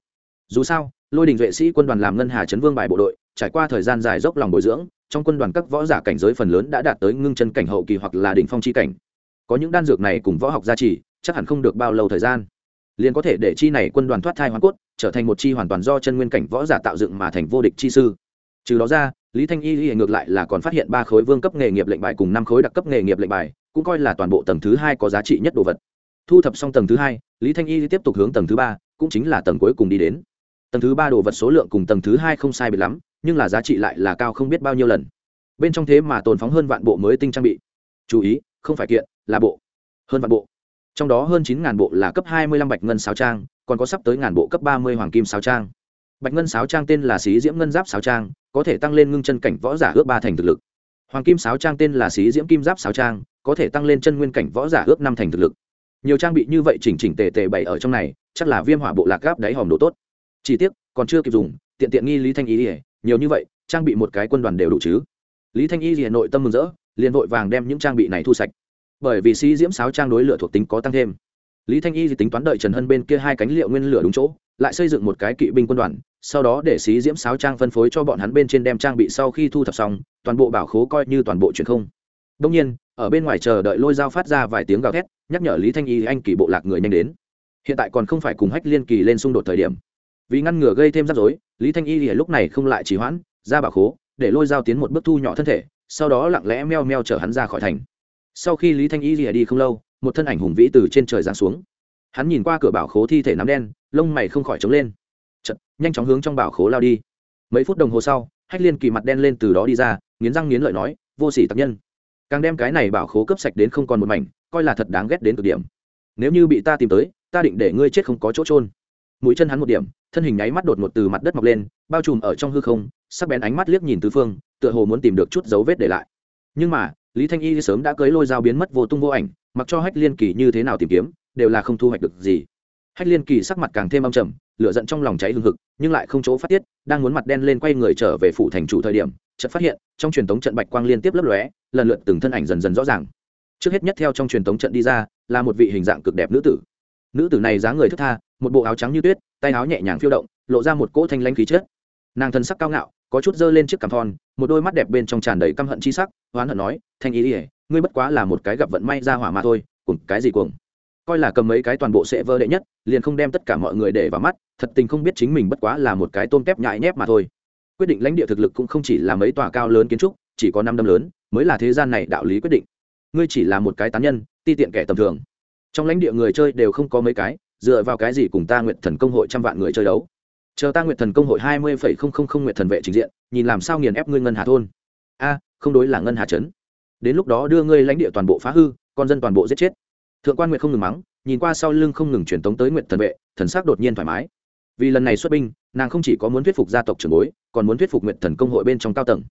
Dù sao, lôi đình vệ sĩ quân đoàn làm ngân hà chấn vương bài bộ đội, trải qua thời gian dài dốc lòng bồi dưỡng, trong quân đoàn các võ giả cảnh giới phần lớn đã đạt tới ngưng chân cảnh hậu kỳ hoặc là đỉnh phong chi cảnh. Có những đan dược này cùng võ học gia trì chắc hẳn không được bao lâu thời gian. Liền có thể để chi này quân đoàn thoát thai hoàn cốt, trở thành một chi hoàn toàn do chân nguyên cảnh võ giả tạo dựng mà thành vô địch chi sư. Trừ đó ra, lý thanh y y ngược lại là còn phát hiện ba khối vương cấp nghề nghiệp lệnh bài cùng năm khối đặc cấp nghề nghiệp lệnh bài, cũng coi là toàn bộ tầng thứ hai có giá trị nhất đồ vật. Thu thập xong tầng thứ hai, lý thanh y tiếp tục hướng tầng thứ ba, cũng chính là tầng cuối cùng đi đến. Tầng thứ ba đồ vật số lượng cùng tầng thứ hai không sai biệt lắm, nhưng là giá trị lại là cao không biết bao nhiêu lần. Bên trong thế mà tồn phóng hơn vạn bộ mới tinh trang bị. Chú ý, không phải kiện, là bộ. Hơn vạn bộ trong đó hơn chín ngàn bộ là cấp hai mươi lăm bạch ngân sáo trang, còn có sắp tới ngàn bộ cấp ba mươi hoàng kim sáo trang. Bạch ngân sáo trang tên là xí diễm ngân giáp sáo trang, có thể tăng lên ngưng chân cảnh võ giả ước ba thành thực lực. Hoàng kim sáo trang tên là xí diễm kim giáp sáo trang, có thể tăng lên chân nguyên cảnh võ giả ước năm thành thực lực. Nhiều trang bị như vậy chỉnh chỉnh tề tề bày ở trong này, chắc là viêm hỏa bộ lạc gáp đáy hòm đồ tốt. Chỉ tiếc, còn chưa kịp dùng, tiện tiện nghi lý thanh y ỉa nhiều như vậy, trang bị một cái quân đoàn đều đủ chứ. Lý thanh y ỉa nội tâm mừng rỡ, liền vội vàng đem những trang bị này thu sạch bởi vì sĩ diễm sáo trang đối lửa thuộc tính có tăng thêm. Lý thanh y tính toán đợi trần hân bên kia hai cánh liệu nguyên lửa đúng chỗ, lại xây dựng một cái kỵ binh quân đoàn, sau đó để sĩ diễm sáo trang phân phối cho bọn hắn bên trên đem trang bị sau khi thu thập xong, toàn bộ bảo khố coi như toàn bộ truyền không. Đông nhiên, ở bên ngoài chờ đợi lôi dao phát ra vài tiếng gào thét, nhắc nhở lý thanh y anh kỳ bộ lạc người nhanh đến. Hiện tại còn không phải cùng hách liên kỳ lên xung đột thời điểm. Vì ngăn ngừa gây thêm rắc rối, lý thanh y lúc này không lại trì hoãn, ra bảo khố, để lôi dao tiến một bước thu nhỏ thân thể, sau đó lặng lẽ meo meo chở hắn ra khỏi thành sau khi lý thanh y lìa đi không lâu một thân ảnh hùng vĩ từ trên trời giáng xuống. Hắn nhìn qua cửa bảo khố thi thể nắm đen lông mày không khỏi trống lên. Chật, nhanh chóng hướng trong bảo khố lao đi. Mấy phút đồng hồ sau hách liên kỳ mặt đen lên từ đó đi ra nghiến răng nghiến lợi nói vô sỉ tặc nhân. Càng đem cái này bảo khố cấp sạch đến không còn một mảnh coi là thật đáng ghét đến cực điểm. Nếu như bị ta tìm tới ta định để ngươi chết không có chỗ trôn mũi chân hắn một điểm thân hình nháy mắt đột ngột từ mặt đất mọc lên bao trùm ở trong hư không sắc bén ánh mắt liếc nhìn tứ phương tựa hồ muốn tìm được chút dấu vết để lại. Nhưng mà lý thanh y sớm đã cưới lôi dao biến mất vô tung vô ảnh, mặc cho hách liên kỳ như thế nào tìm kiếm, đều là không thu hoạch được gì. Hách liên kỳ sắc mặt càng thêm âm trầm, lửa giận trong lòng cháy hừng hực, nhưng lại không chỗ phát tiết, đang muốn mặt đen lên quay người trở về phủ thành chủ thời điểm, chợt phát hiện, trong truyền thống trận bạch quang liên tiếp lấp lóe, lần lượt từng thân ảnh dần dần rõ ràng. Trước hết nhất theo trong truyền thống trận đi ra, là một vị hình dạng cực đẹp nữ tử. Nữ tử này dáng người thức tha, một bộ áo trắng như tuyết, tay áo nhẹ nhàng phiêu động, lộ ra một cỗ thanh lanh khí chất. Nàng thân sắc cao ngạo có chút dơ lên chiếc cằm thon, một đôi mắt đẹp bên trong tràn đầy căm hận chi sắc hoán hận nói, thanh ý ỉa ngươi bất quá là một cái gặp vận may ra hỏa mà thôi, cùng cái gì cuồng? Coi là cầm mấy cái toàn bộ sẽ vơ đệ nhất, liền không đem tất cả mọi người để vào mắt, thật tình không biết chính mình bất quá là một cái tôm tép nhại nhép mà thôi. Quyết định lãnh địa thực lực cũng không chỉ là mấy tòa cao lớn kiến trúc, chỉ có năm đâm lớn, mới là thế gian này đạo lý quyết định. Ngươi chỉ là một cái tán nhân, ti tiện kẻ tầm thường. Trong lãnh địa người chơi đều không có mấy cái, dựa vào cái gì cùng ta nguyện thần công hội trăm vạn người chơi đấu? Chờ ta nguyện thần công hội hai mươi phẩy không không không nguyện thần vệ trình diện, nhìn làm sao nghiền ép ngươi ngân hà thôn. A, không đối là ngân hà trấn. Đến lúc đó đưa ngươi lãnh địa toàn bộ phá hư, con dân toàn bộ giết chết. Thượng quan nguyện không ngừng mắng, nhìn qua sau lưng không ngừng truyền tống tới nguyện thần vệ, thần sắc đột nhiên thoải mái. Vì lần này xuất binh, nàng không chỉ có muốn thuyết phục gia tộc trưởng bối, còn muốn thuyết phục nguyện thần công hội bên trong cao tầng.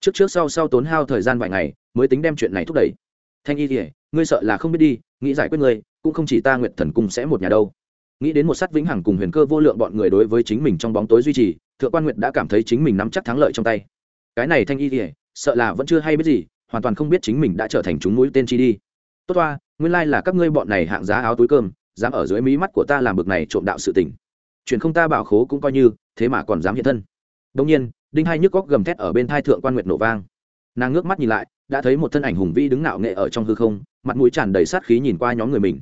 Trước trước sau sau tốn hao thời gian vài ngày, mới tính đem chuyện này thúc đẩy. Thanh y thì ngươi sợ là không biết đi, nghĩ giải quyết ngươi, cũng không chỉ ta nguyện thần cung sẽ một nhà đâu nghĩ đến một sát vĩnh hằng cùng huyền cơ vô lượng bọn người đối với chính mình trong bóng tối duy trì, thượng quan nguyệt đã cảm thấy chính mình nắm chắc thắng lợi trong tay. Cái này thanh y thì sợ là vẫn chưa hay biết gì, hoàn toàn không biết chính mình đã trở thành chúng mũi tên chi đi. Tốt toa nguyên lai là các ngươi bọn này hạng giá áo túi cơm, dám ở dưới mí mắt của ta làm bực này trộm đạo sự tình. Chuyện không ta bảo khố cũng coi như, thế mà còn dám hiện thân. Đông nhiên, đinh hai nhức góc gầm thét ở bên thai thượng quan nguyệt nổ vang. Nàng ngước mắt nhìn lại, đã thấy một thân ảnh hùng vĩ đứng nạo nghệ ở trong hư không, mặt mũi tràn đầy sát khí nhìn qua nhóm người mình.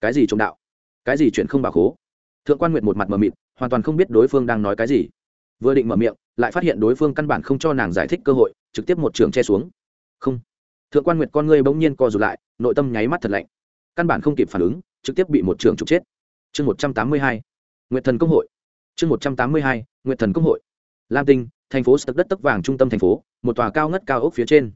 Cái gì trộm đạo? Cái gì chuyện không bảo khố? Thượng quan nguyệt một mặt mờ mịt, hoàn toàn không biết đối phương đang nói cái gì. Vừa định mở miệng, lại phát hiện đối phương căn bản không cho nàng giải thích cơ hội, trực tiếp một trường che xuống. Không. Thượng quan nguyệt con ngươi bỗng nhiên co rụt lại, nội tâm nháy mắt thật lạnh. Căn bản không kịp phản ứng, trực tiếp bị một trường trục chết. Chương một trăm tám mươi hai. Nguyệt thần công hội. Chương một trăm tám mươi hai, nguyệt thần công hội. Lam tinh, thành phố sập đất tấc vàng trung tâm thành phố, một tòa cao ngất cao ốc phía trên.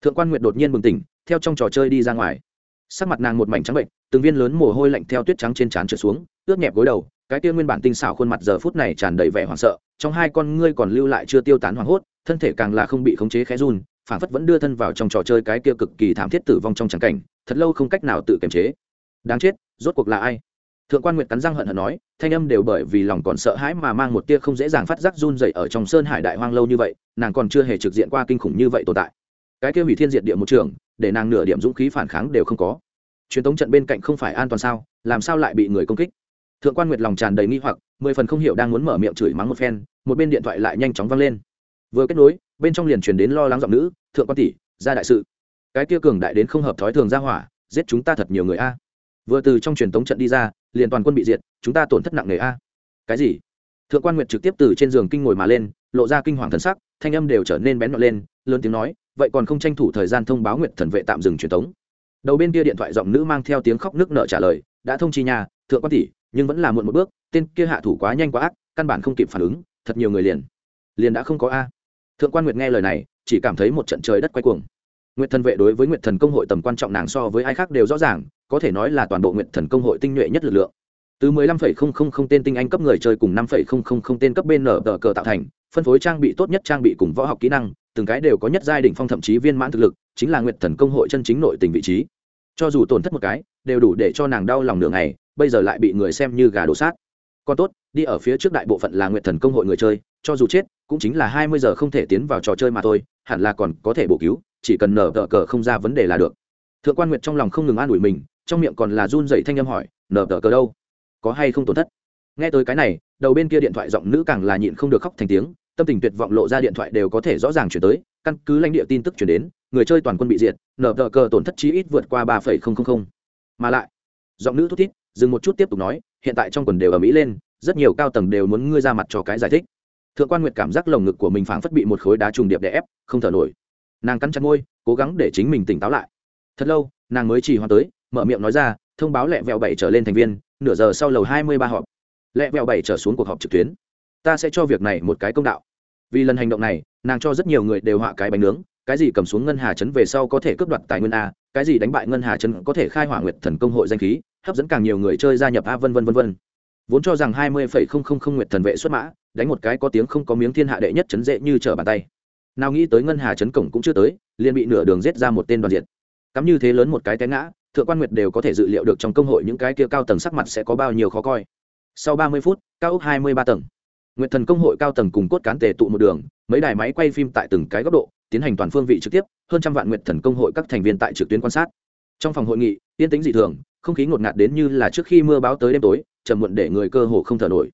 Thượng quan nguyệt đột nhiên bừng tỉnh, theo trong trò chơi đi ra ngoài sắc mặt nàng một mảnh trắng bệnh, từng viên lớn mồ hôi lạnh theo tuyết trắng trên trán trượt xuống, ướt nhẹp gối đầu, cái kia nguyên bản tinh xảo khuôn mặt giờ phút này tràn đầy vẻ hoảng sợ, trong hai con ngươi còn lưu lại chưa tiêu tán hoảng hốt, thân thể càng là không bị khống chế khẽ run phản phất vẫn đưa thân vào trong trò chơi cái kia cực kỳ thảm thiết tử vong trong trắng cảnh, thật lâu không cách nào tự kiềm chế. Đáng chết, rốt cuộc là ai? Thượng quan nguyệt cắn răng hận hận nói, thanh âm đều bởi vì lòng còn sợ hãi mà mang một tia không dễ dàng phát giác run dậy ở trong sơn hải đại hoang lâu như vậy, nàng còn chưa hề trực diện qua kinh khủng như vậy tồn tại. Cái kia hủy thiên diệt địa một trường để nàng nửa điểm dũng khí phản kháng đều không có. Truyền thống trận bên cạnh không phải an toàn sao? Làm sao lại bị người công kích? Thượng quan nguyệt lòng tràn đầy nghi hoặc, mười phần không hiểu đang muốn mở miệng chửi mắng một phen, một bên điện thoại lại nhanh chóng văng lên. Vừa kết nối, bên trong liền truyền đến lo lắng giọng nữ, thượng quan tỷ, ra đại sự. Cái kia cường đại đến không hợp thói thường ra hỏa, giết chúng ta thật nhiều người a. Vừa từ trong truyền thống trận đi ra, liền toàn quân bị diệt, chúng ta tổn thất nặng nề a. Cái gì? Thượng quan nguyệt trực tiếp từ trên giường kinh ngồi mà lên, lộ ra kinh hoàng thần sắc, thanh âm đều trở nên bén nhọn lên, lớn tiếng nói vậy còn không tranh thủ thời gian thông báo nguyện thần vệ tạm dừng truyền thống đầu bên kia điện thoại giọng nữ mang theo tiếng khóc nước nợ trả lời đã thông chi nhà thượng quan tỷ nhưng vẫn là muộn một bước tên kia hạ thủ quá nhanh quá ác căn bản không kịp phản ứng thật nhiều người liền liền đã không có a. Thượng quan nguyệt nghe lời này chỉ cảm thấy một trận trời đất quay cuồng. Nguyệt thần vệ đối với nguyệt thần công hội tầm quan trọng nàng so với ai khác đều rõ ràng có thể nói là toàn bộ nguyệt thần công hội tinh nhuệ nhất lực lượng. Từ 15,000 tên tinh anh cấp người chơi cùng 5,000 tên cấp bên nở tờ cờ tạo thành phân phối trang bị tốt nhất trang bị cùng võ học kỹ năng, từng cái đều có nhất giai đỉnh phong thậm chí viên mãn thực lực, chính là nguyệt thần công hội chân chính nội tình vị trí. Cho dù tổn thất một cái, đều đủ để cho nàng đau lòng nửa ngày, bây giờ lại bị người xem như gà đổ sát còn tốt, đi ở phía trước đại bộ phận là nguyệt thần công hội người chơi, cho dù chết, cũng chính là hai mươi giờ không thể tiến vào trò chơi mà thôi, hẳn là còn có thể bổ cứu, chỉ cần nở tờ cờ không ra vấn đề là được. Thượng quan nguyệt trong lòng không ngừng an ủi mình, trong miệng còn là run dậy thanh âm hỏi, nở tờ cờ đâu? Có hay không tổn thất? Nghe tới cái này, đầu bên kia điện thoại giọng nữ càng là nhịn không được khóc thành tiếng, tâm tình tuyệt vọng lộ ra điện thoại đều có thể rõ ràng chuyển tới, căn cứ lãnh địa tin tức chuyển đến, người chơi toàn quân bị diệt, nở tờ cờ tổn thất chí ít vượt qua ba phẩy không không không. Mà lại, giọng nữ thút thít, dừng một chút tiếp tục nói, hiện tại trong quần đều ở mỹ lên, rất nhiều cao tầng đều muốn ngươi ra mặt cho cái giải thích. Thượng quan nguyệt cảm giác lồng ngực của mình phảng phất bị một khối đá trùng điệp đè ép, không thở nổi. Nàng cắn chặt môi, cố gắng để chính mình tỉnh táo lại. Thật lâu, nàng mới chỉ hoa tới, mở miệng nói ra, thông báo lẹ vẹo bảy trở lên thành viên, nửa giờ sau lầu hai mươi ba họp lẹ vẹo bảy trở xuống cuộc họp trực tuyến. Ta sẽ cho việc này một cái công đạo. Vì lần hành động này, nàng cho rất nhiều người đều họa cái bánh nướng, cái gì cầm xuống ngân hà chấn về sau có thể cướp đoạt tài nguyên a, cái gì đánh bại ngân hà chấn có thể khai hỏa nguyệt thần công hội danh khí, hấp dẫn càng nhiều người chơi gia nhập a vân vân vân vân. Vốn cho rằng hai mươi phẩy không không không nguyệt thần vệ xuất mã, đánh một cái có tiếng không có miếng thiên hạ đệ nhất chấn dễ như trở bàn tay. Nào nghĩ tới ngân hà chấn cổng cũng chưa tới, liền bị nửa đường giết ra một tên đoàn diệt. Cắm như thế lớn một cái té ngã, thượng quan nguyệt đều có thể dự liệu được trong công hội những cái kia cao tầng sắc mặt sẽ có bao nhiêu khó coi sau ba mươi phút, cao ốc hai mươi ba tầng. Nguyệt thần công hội cao tầng cùng cốt cán tề tụ một đường, mấy đài máy quay phim tại từng cái góc độ, tiến hành toàn phương vị trực tiếp, hơn trăm vạn nguyệt thần công hội các thành viên tại trực tuyến quan sát. Trong phòng hội nghị, yên tĩnh dị thường, không khí ngột ngạt đến như là trước khi mưa báo tới đêm tối chầm muộn để người cơ hồ không thở nổi.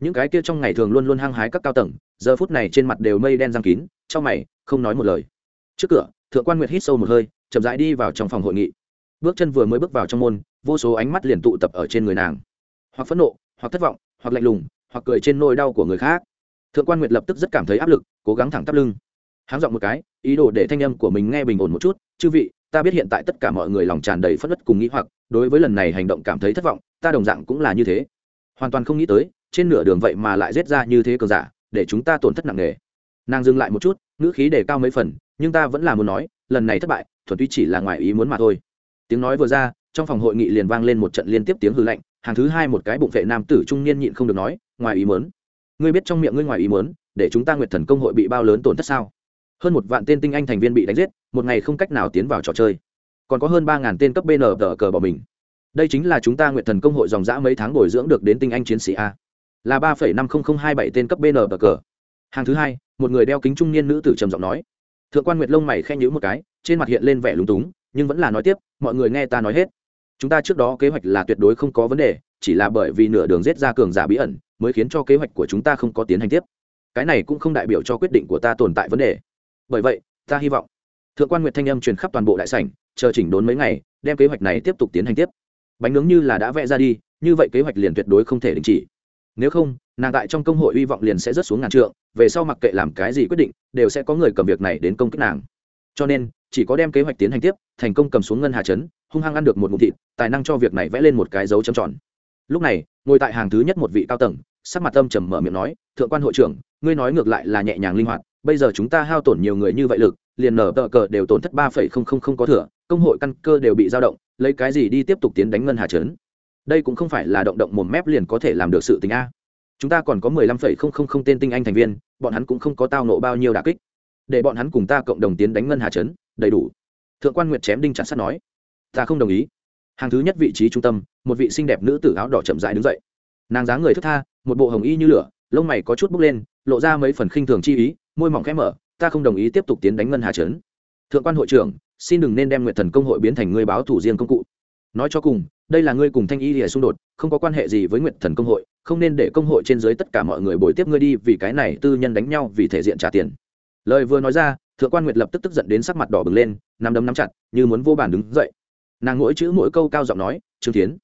Những cái kia trong ngày thường luôn luôn hăng hái các cao tầng, giờ phút này trên mặt đều mây đen răng kín, trong mày, không nói một lời. Trước cửa, thượng quan nguyệt hít sâu một hơi, chậm rãi đi vào trong phòng hội nghị. Bước chân vừa mới bước vào trong môn, vô số ánh mắt liền tụ tập ở trên người nàng. Hoặc phẫn nộ hoặc thất vọng, hoặc lạnh lùng, hoặc cười trên nỗi đau của người khác. Thượng quan nguyệt lập tức rất cảm thấy áp lực, cố gắng thẳng tắp lưng. Háng giọng một cái, ý đồ để thanh âm của mình nghe bình ổn một chút, chư vị, ta biết hiện tại tất cả mọi người lòng tràn đầy phất đất cùng nghĩ hoặc, đối với lần này hành động cảm thấy thất vọng, ta đồng dạng cũng là như thế. Hoàn toàn không nghĩ tới, trên nửa đường vậy mà lại rết ra như thế cờ giả, để chúng ta tổn thất nặng nề. Nàng dừng lại một chút, ngữ khí để cao mấy phần, nhưng ta vẫn là muốn nói, lần này thất bại, thuần túy chỉ là ngoài ý muốn mà thôi. Tiếng nói vừa ra, trong phòng hội nghị liền vang lên một trận liên tiếp tiếng hư lạnh hàng thứ hai một cái bụng vệ nam tử trung niên nhịn không được nói, ngoài ý muốn, ngươi biết trong miệng ngươi ngoài ý muốn, để chúng ta nguyệt thần công hội bị bao lớn tổn thất sao? Hơn một vạn tên tinh anh thành viên bị đánh giết, một ngày không cách nào tiến vào trò chơi. Còn có hơn ba ngàn tên cấp bn tờ cờ bỏ mình. Đây chính là chúng ta nguyện thần công hội dòng dã mấy tháng bồi dưỡng được đến tinh anh chiến sĩ a. Là ba phẩy năm nghìn hai bảy tên cấp bn ở cờ. Hàng thứ hai, một người đeo kính trung niên nữ tử trầm giọng nói. Thượng quan nguyệt lông mày khen nhữ một cái, trên mặt hiện lên vẻ lúng túng, nhưng vẫn là nói tiếp, mọi người nghe ta nói hết chúng ta trước đó kế hoạch là tuyệt đối không có vấn đề, chỉ là bởi vì nửa đường rết ra cường giả bí ẩn, mới khiến cho kế hoạch của chúng ta không có tiến hành tiếp. Cái này cũng không đại biểu cho quyết định của ta tồn tại vấn đề. Bởi vậy, ta hy vọng, thượng quan nguyệt thanh âm truyền khắp toàn bộ đại sảnh, chờ chỉnh đốn mấy ngày, đem kế hoạch này tiếp tục tiến hành tiếp. Bánh nướng như là đã vẽ ra đi, như vậy kế hoạch liền tuyệt đối không thể đình chỉ. Nếu không, nàng tại trong công hội hy vọng liền sẽ rớt xuống ngàn trượng, về sau mặc kệ làm cái gì quyết định, đều sẽ có người cầm việc này đến công kích nàng. Cho nên, chỉ có đem kế hoạch tiến hành tiếp thành công cầm xuống ngân hà trấn, hung hăng ăn được một mụn thịt, tài năng cho việc này vẽ lên một cái dấu trầm tròn. Lúc này, ngồi tại hàng thứ nhất một vị cao tầng, sắc mặt âm trầm mở miệng nói, thượng quan hội trưởng, ngươi nói ngược lại là nhẹ nhàng linh hoạt, bây giờ chúng ta hao tổn nhiều người như vậy lực, liền nở tờ cờ đều tổn thất ba phẩy không không không có thừa, công hội căn cơ đều bị dao động, lấy cái gì đi tiếp tục tiến đánh ngân hà trấn? Đây cũng không phải là động động một mép liền có thể làm được sự tình a. Chúng ta còn có mười lăm phẩy không không không tên tinh anh thành viên, bọn hắn cũng không có tao nộ bao nhiêu đà kích. Để bọn hắn cùng ta cộng đồng tiến đánh ngân hà trấn, đầy đủ thượng quan nguyệt chém đinh chặt sắt nói, ta không đồng ý. Hàng thứ nhất vị trí trung tâm, một vị xinh đẹp nữ tử áo đỏ chậm rãi đứng dậy. Nàng dáng người thức tha, một bộ hồng y như lửa, lông mày có chút bốc lên, lộ ra mấy phần khinh thường chi ý, môi mỏng khẽ mở, ta không đồng ý tiếp tục tiến đánh ngân hà trấn. Thượng quan hội trưởng, xin đừng nên đem nguyện thần công hội biến thành người báo thủ riêng công cụ. Nói cho cùng, đây là ngươi cùng thanh y lìa xung đột, không có quan hệ gì với nguyện thần công hội, không nên để công hội trên dưới tất cả mọi người bồi tiếp ngươi đi vì cái này tư nhân đánh nhau vì thể diện trả tiền. Lời vừa nói ra thượng quan nguyệt lập tức tức giận đến sắc mặt đỏ bừng lên nằm đấm nắm chặt, như muốn vô bàn đứng dậy. Nàng mỗi chữ mỗi câu cao giọng nói, trương tiến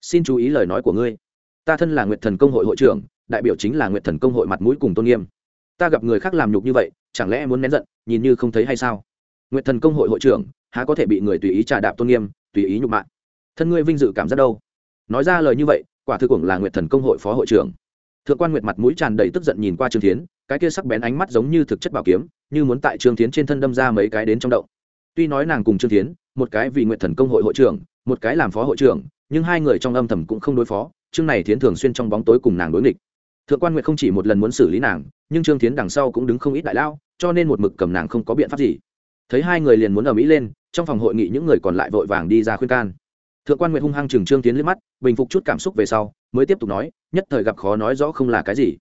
xin chú ý lời nói của ngươi. Ta thân là nguyệt thần công hội hội trưởng, đại biểu chính là nguyệt thần công hội mặt mũi cùng tôn nghiêm. Ta gặp người khác làm nhục như vậy, chẳng lẽ muốn nén giận, nhìn như không thấy hay sao? Nguyệt thần công hội hội trưởng, há có thể bị người tùy ý trà đạp tôn nghiêm, tùy ý nhục mạ? Thân ngươi vinh dự cảm giác đâu? Nói ra lời như vậy, quả thư cũng là nguyệt thần công hội phó hội trưởng thượng quan nguyệt mặt mũi tràn đầy tức giận nhìn qua trương tiến cái kia sắc bén ánh mắt giống như thực chất bảo kiếm, như muốn tại trương tiến trên thân đâm ra mấy cái đến trong động. Tuy nói nàng cùng trương tiến một cái vì nguyện thần công hội hội trưởng, một cái làm phó hội trưởng, nhưng hai người trong âm thầm cũng không đối phó trương này tiến thường xuyên trong bóng tối cùng nàng đối nghịch. Thượng quan nguyệt không chỉ một lần muốn xử lý nàng, nhưng trương tiến đằng sau cũng đứng không ít đại lao, cho nên một mực cầm nàng không có biện pháp gì. Thấy hai người liền muốn ở mỹ lên, trong phòng hội nghị những người còn lại vội vàng đi ra khuyên can thượng quan nguyệt hung hăng chừng trương tiến liếc mắt, bình phục chút cảm xúc về sau, mới tiếp tục nói, nhất thời gặp khó nói rõ không là cái gì.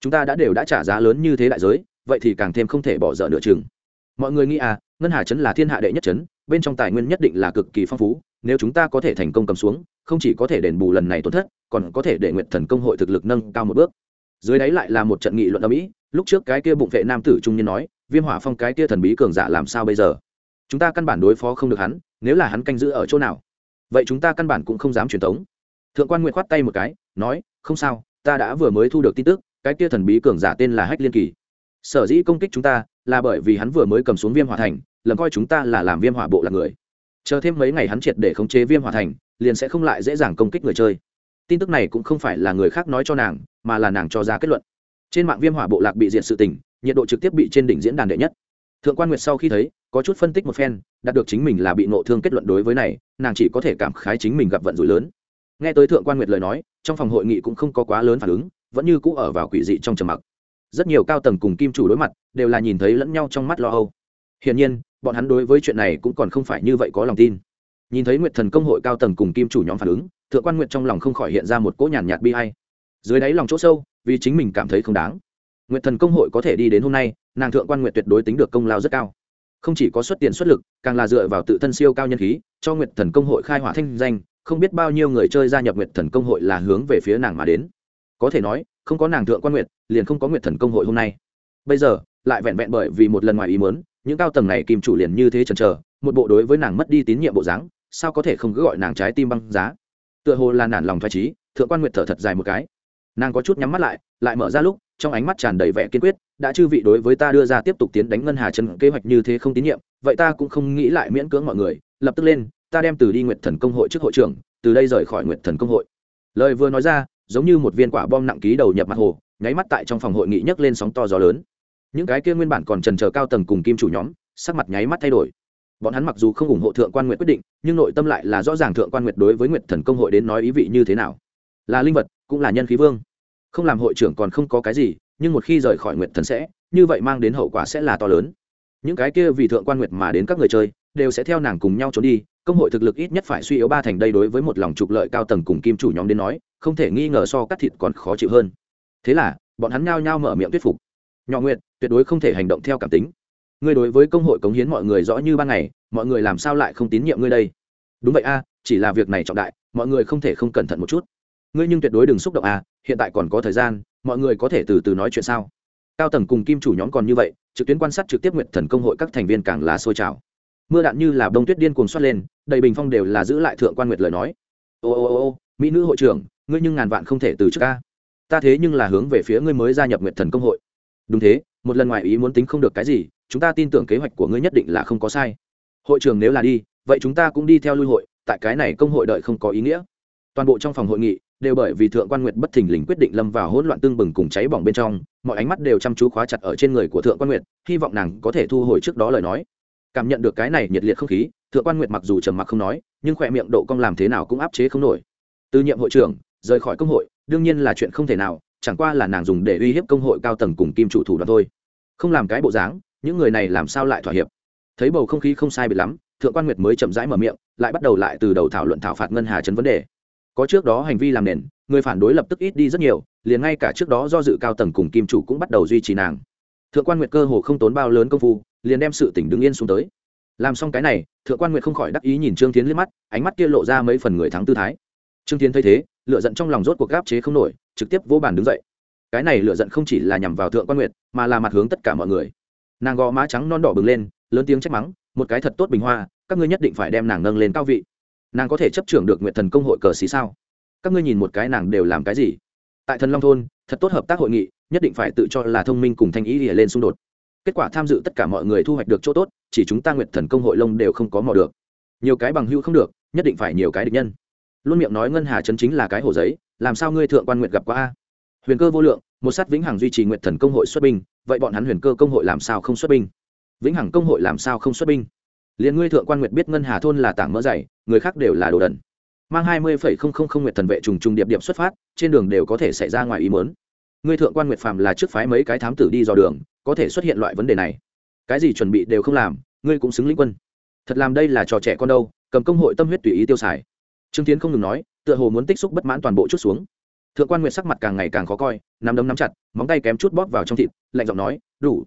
Chúng ta đã đều đã trả giá lớn như thế đại giới, vậy thì càng thêm không thể bỏ dở nửa chừng. Mọi người nghĩ à ngân hà trấn là thiên hạ đệ nhất trấn, bên trong tài nguyên nhất định là cực kỳ phong phú, nếu chúng ta có thể thành công cầm xuống, không chỉ có thể đền bù lần này tổn thất, còn có thể để nguyện thần công hội thực lực nâng cao một bước. Dưới đáy lại là một trận nghị luận ở mỹ lúc trước cái kia bụng vệ nam tử trung nhân nói, viêm hỏa phong cái kia thần bí cường giả làm sao bây giờ? Chúng ta căn bản đối phó không được hắn, nếu là hắn canh giữ ở chỗ nào vậy chúng ta căn bản cũng không dám truyền tống. Thượng quan nguyện khoát tay một cái, nói, không sao, ta đã vừa mới thu được tin tức, cái kia thần bí cường giả tên là hách liên kỳ. Sở dĩ công kích chúng ta là bởi vì hắn vừa mới cầm xuống viêm hỏa thành, lầm coi chúng ta là làm viêm hỏa bộ là người. Chờ thêm mấy ngày hắn triệt để khống chế viêm hỏa thành, liền sẽ không lại dễ dàng công kích người chơi. Tin tức này cũng không phải là người khác nói cho nàng, mà là nàng cho ra kết luận. Trên mạng viêm hỏa bộ lạc bị diện sự tình, nhiệt độ trực tiếp bị trên đỉnh diễn đàn đệ nhất thượng quan nguyệt sau khi thấy, có chút phân tích một phen, đạt được chính mình là bị nộ thương kết luận đối với này, nàng chỉ có thể cảm khái chính mình gặp vận rủi lớn. Nghe tới thượng quan nguyệt lời nói, trong phòng hội nghị cũng không có quá lớn phản ứng, vẫn như cũ ở vào quỷ dị trong trầm mặc. Rất nhiều cao tầng cùng kim chủ đối mặt, đều là nhìn thấy lẫn nhau trong mắt lo âu. Hiển nhiên, bọn hắn đối với chuyện này cũng còn không phải như vậy có lòng tin. Nhìn thấy nguyệt thần công hội cao tầng cùng kim chủ nhóm phản ứng, thượng quan nguyệt trong lòng không khỏi hiện ra một cỗ nhàn nhạt bi hay dưới đáy lòng chỗ sâu, vì chính mình cảm thấy không đáng nguyệt thần công hội có thể đi đến hôm nay, nàng thượng quan nguyệt tuyệt đối tính được công lao rất cao. Không chỉ có xuất tiền xuất lực, càng là dựa vào tự thân siêu cao nhân khí, cho nguyệt thần công hội khai hỏa thanh danh, không biết bao nhiêu người chơi gia nhập nguyệt thần công hội là hướng về phía nàng mà đến. Có thể nói, không có nàng thượng quan nguyệt, liền không có nguyệt thần công hội hôm nay. Bây giờ, lại vẹn vẹn bởi vì một lần ngoài ý muốn, những cao tầng này kim chủ liền như thế chần chờ, một bộ đối với nàng mất đi tín nhiệm bộ dáng, sao có thể không cứ gọi nàng trái tim băng giá? Tựa hồ là nản lòng thoải trí thượng quan nguyệt thở thật dài một cái. Nàng có chút nhắm mắt lại lại mở ra lúc trong ánh mắt tràn đầy vẻ kiên quyết, đã chư vị đối với ta đưa ra tiếp tục tiến đánh ngân hà chân kế hoạch như thế không tín nhiệm, vậy ta cũng không nghĩ lại miễn cưỡng mọi người, lập tức lên, ta đem từ đi nguyệt thần công hội trước hội trưởng, từ đây rời khỏi nguyệt thần công hội. Lời vừa nói ra, giống như một viên quả bom nặng ký đầu nhập mặt hồ, nháy mắt tại trong phòng hội nghị nhấc lên sóng to gió lớn. Những cái kia nguyên bản còn trần trờ cao tầng cùng kim chủ nhóm, sắc mặt nháy mắt thay đổi. Bọn hắn mặc dù không ủng hộ thượng quan nguyệt quyết định, nhưng nội tâm lại là rõ ràng thượng quan nguyệt đối với nguyệt thần công hội đến nói ý vị như thế nào. Là linh vật, cũng là nhân khí vương không làm hội trưởng còn không có cái gì, nhưng một khi rời khỏi nguyệt thần sẽ, như vậy mang đến hậu quả sẽ là to lớn. Những cái kia vì thượng quan nguyệt mà đến các người chơi, đều sẽ theo nàng cùng nhau trốn đi, công hội thực lực ít nhất phải suy yếu ba thành đây đối với một lòng trục lợi cao tầng cùng kim chủ nhóm đến nói, không thể nghi ngờ so cắt thịt còn khó chịu hơn. Thế là, bọn hắn nhao nhao mở miệng thuyết phục. Nhỏ nguyệt, tuyệt đối không thể hành động theo cảm tính. Ngươi đối với công hội cống hiến mọi người rõ như ban ngày, mọi người làm sao lại không tín nhiệm ngươi đây? Đúng vậy a, chỉ là việc này trọng đại, mọi người không thể không cẩn thận một chút ngươi nhưng tuyệt đối đừng xúc động à. hiện tại còn có thời gian, mọi người có thể từ từ nói chuyện sao? Cao tầng cùng kim chủ nhóm còn như vậy, trực tuyến quan sát trực tiếp nguyện thần công hội các thành viên càng là sôi trào. Mưa đạn như là đông tuyết điên cuồng xoát lên, đầy bình phong đều là giữ lại thượng quan nguyệt lời nói. Ô ô ô ô, mỹ nữ hội trưởng, ngươi nhưng ngàn vạn không thể từ trước ca. Ta thế nhưng là hướng về phía ngươi mới gia nhập nguyện thần công hội. Đúng thế, một lần ngoài ý muốn tính không được cái gì, chúng ta tin tưởng kế hoạch của ngươi nhất định là không có sai. Hội trưởng nếu là đi, vậy chúng ta cũng đi theo lui hội, tại cái này công hội đợi không có ý nghĩa toàn bộ trong phòng hội nghị đều bởi vì thượng quan nguyệt bất thình lình quyết định lâm vào hỗn loạn tương bừng cùng cháy bỏng bên trong, mọi ánh mắt đều chăm chú khóa chặt ở trên người của thượng quan nguyệt, hy vọng nàng có thể thu hồi trước đó lời nói. Cảm nhận được cái này nhiệt liệt không khí, thượng quan nguyệt mặc dù trầm mặc không nói, nhưng khỏe miệng độ cong làm thế nào cũng áp chế không nổi. Từ nhiệm hội trưởng, rời khỏi công hội, đương nhiên là chuyện không thể nào, chẳng qua là nàng dùng để uy hiếp công hội cao tầng cùng kim chủ thủ đoạn thôi. Không làm cái bộ dáng, những người này làm sao lại thỏa hiệp? Thấy bầu không khí không sai biệt lắm, thượng quan nguyệt mới chậm rãi mở miệng, lại bắt đầu lại từ đầu thảo luận thảo phạt ngân hà chấn vấn đề có trước đó hành vi làm nền, người phản đối lập tức ít đi rất nhiều, liền ngay cả trước đó do dự cao tầng cùng kim chủ cũng bắt đầu duy trì nàng. Thượng quan nguyệt cơ hồ không tốn bao lớn công phu, liền đem sự tỉnh đứng yên xuống tới. Làm xong cái này, thượng quan nguyệt không khỏi đắc ý nhìn trương tiến liếc mắt, ánh mắt kia lộ ra mấy phần người thắng tư thái. Trương tiến thấy thế lựa giận trong lòng rốt cuộc gáp chế không nổi, trực tiếp vô bàn đứng dậy. Cái này lựa giận không chỉ là nhằm vào thượng quan nguyệt, mà là mặt hướng tất cả mọi người. Nàng gò má trắng non đỏ bừng lên, lớn tiếng trách mắng, một cái thật tốt bình hoa, các ngươi nhất định phải đem nàng nâng lên cao vị nàng có thể chấp trưởng được nguyện thần công hội cờ xí sao? Các ngươi nhìn một cái nàng đều làm cái gì? Tại thần long thôn, thật tốt hợp tác hội nghị, nhất định phải tự cho là thông minh cùng thanh ý để lên xung đột. Kết quả tham dự tất cả mọi người thu hoạch được chỗ tốt, chỉ chúng ta nguyện thần công hội lông đều không có mò được. Nhiều cái bằng hưu không được, nhất định phải nhiều cái địch nhân. Luôn miệng nói ngân hà chấn chính là cái hồ giấy, làm sao ngươi thượng quan nguyện gặp qua a? Huyền cơ vô lượng, một sát vĩnh hằng duy trì nguyện thần công hội xuất binh, vậy bọn hắn huyền cơ công hội làm sao không xuất binh? Vĩnh hằng công hội làm sao không xuất binh? Liền ngươi thượng quan nguyệt biết ngân hà thôn là tảng mỡ dày, người khác đều là đồ đần. Mang hai mươi phẩy không không không nguyệt thần vệ trùng trùng điệp điệp xuất phát, trên đường đều có thể xảy ra ngoài ý mớn ngươi thượng quan nguyệt phàm là trước phái mấy cái thám tử đi dò đường, có thể xuất hiện loại vấn đề này. Cái gì chuẩn bị đều không làm, ngươi cũng xứng lĩnh quân. Thật làm đây là trò trẻ con đâu, cầm công hội tâm huyết tùy ý tiêu xài. Trương tiến không ngừng nói, tựa hồ muốn tích xúc bất mãn toàn bộ chút xuống. Thượng quan nguyệt sắc mặt càng ngày càng khó coi, nắm đấm nắm chặt, móng tay kém chút bóp vào trong thịt, lạnh giọng nói, đủ.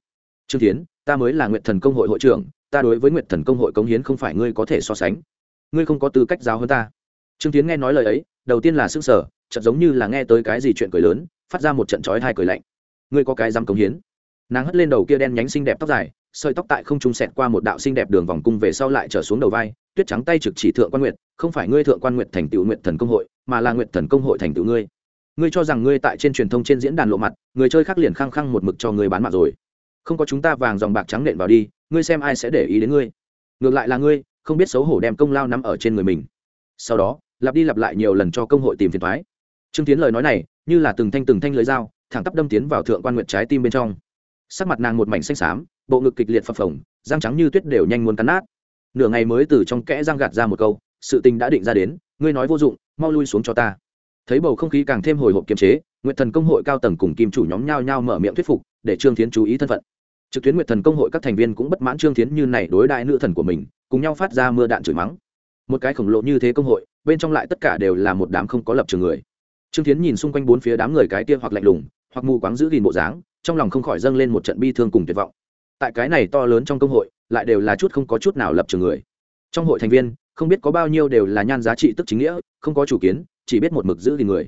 Trương tiến ta mới là nguyệt thần công hội hội trưởng ta đối với nguyệt thần công hội cống hiến không phải ngươi có thể so sánh. Ngươi không có tư cách giáo hơn ta. Trương tiến nghe nói lời ấy, đầu tiên là s ư n g sở chợt giống như là nghe tới cái gì chuyện cười lớn, phát ra một trận trói hai cười lạnh. Ngươi có cái dám cống hiến? Nàng hất lên đầu kia đen nhánh xinh đẹp tóc dài, sợi tóc tại không trung sẹt qua một đạo xinh đẹp đường vòng cung về sau lại trở xuống đầu vai, tuyết trắng tay trực chỉ thượng quan nguyệt, không phải ngươi thượng quan nguyệt thành tựu nguyệt thần công hội, mà là nguyệt thần công hội thành tựu ngươi. Ngươi cho rằng ngươi tại trên truyền thông trên diễn đàn lộ mặt, người chơi khác liền khăng khăng một mực cho ngươi bán mặt rồi không có chúng ta vàng dòng bạc trắng nện vào đi, ngươi xem ai sẽ để ý đến ngươi. Ngược lại là ngươi, không biết xấu hổ đem công lao nắm ở trên người mình. Sau đó, lặp đi lặp lại nhiều lần cho công hội tìm phiền thoái trương tiến lời nói này, như là từng thanh từng thanh lưới dao thẳng tắp đâm tiến vào thượng quan nguyện trái tim bên trong. Sắc mặt nàng một mảnh xanh xám, bộ ngực kịch liệt phập phồng, răng trắng như tuyết đều nhanh muốn cắn nát. Nửa ngày mới từ trong kẽ răng gạt ra một câu, sự tình đã định ra đến, ngươi nói vô dụng, mau lui xuống cho ta. Thấy bầu không khí càng thêm hồi hộp kiềm chế nguyện thần công hội cao tầng cùng kim chủ nhóm nhao nhao mở miệng thuyết phục, để trương tiến chú ý thân phận trực tuyến nguyệt thần công hội các thành viên cũng bất mãn trương tiến như này đối đại nữ thần của mình, cùng nhau phát ra mưa đạn chửi mắng. Một cái khổng lồ như thế công hội, bên trong lại tất cả đều là một đám không có lập trường người. Trương tiến nhìn xung quanh bốn phía đám người cái kia hoặc lạnh lùng, hoặc mù quáng giữ gìn bộ dáng, trong lòng không khỏi dâng lên một trận bi thương cùng tuyệt vọng. Tại cái này to lớn trong công hội, lại đều là chút không có chút nào lập trường người. Trong hội thành viên, không biết có bao nhiêu đều là nhan giá trị tức chính nghĩa, không có chủ kiến, chỉ biết một mực giữ gìn người.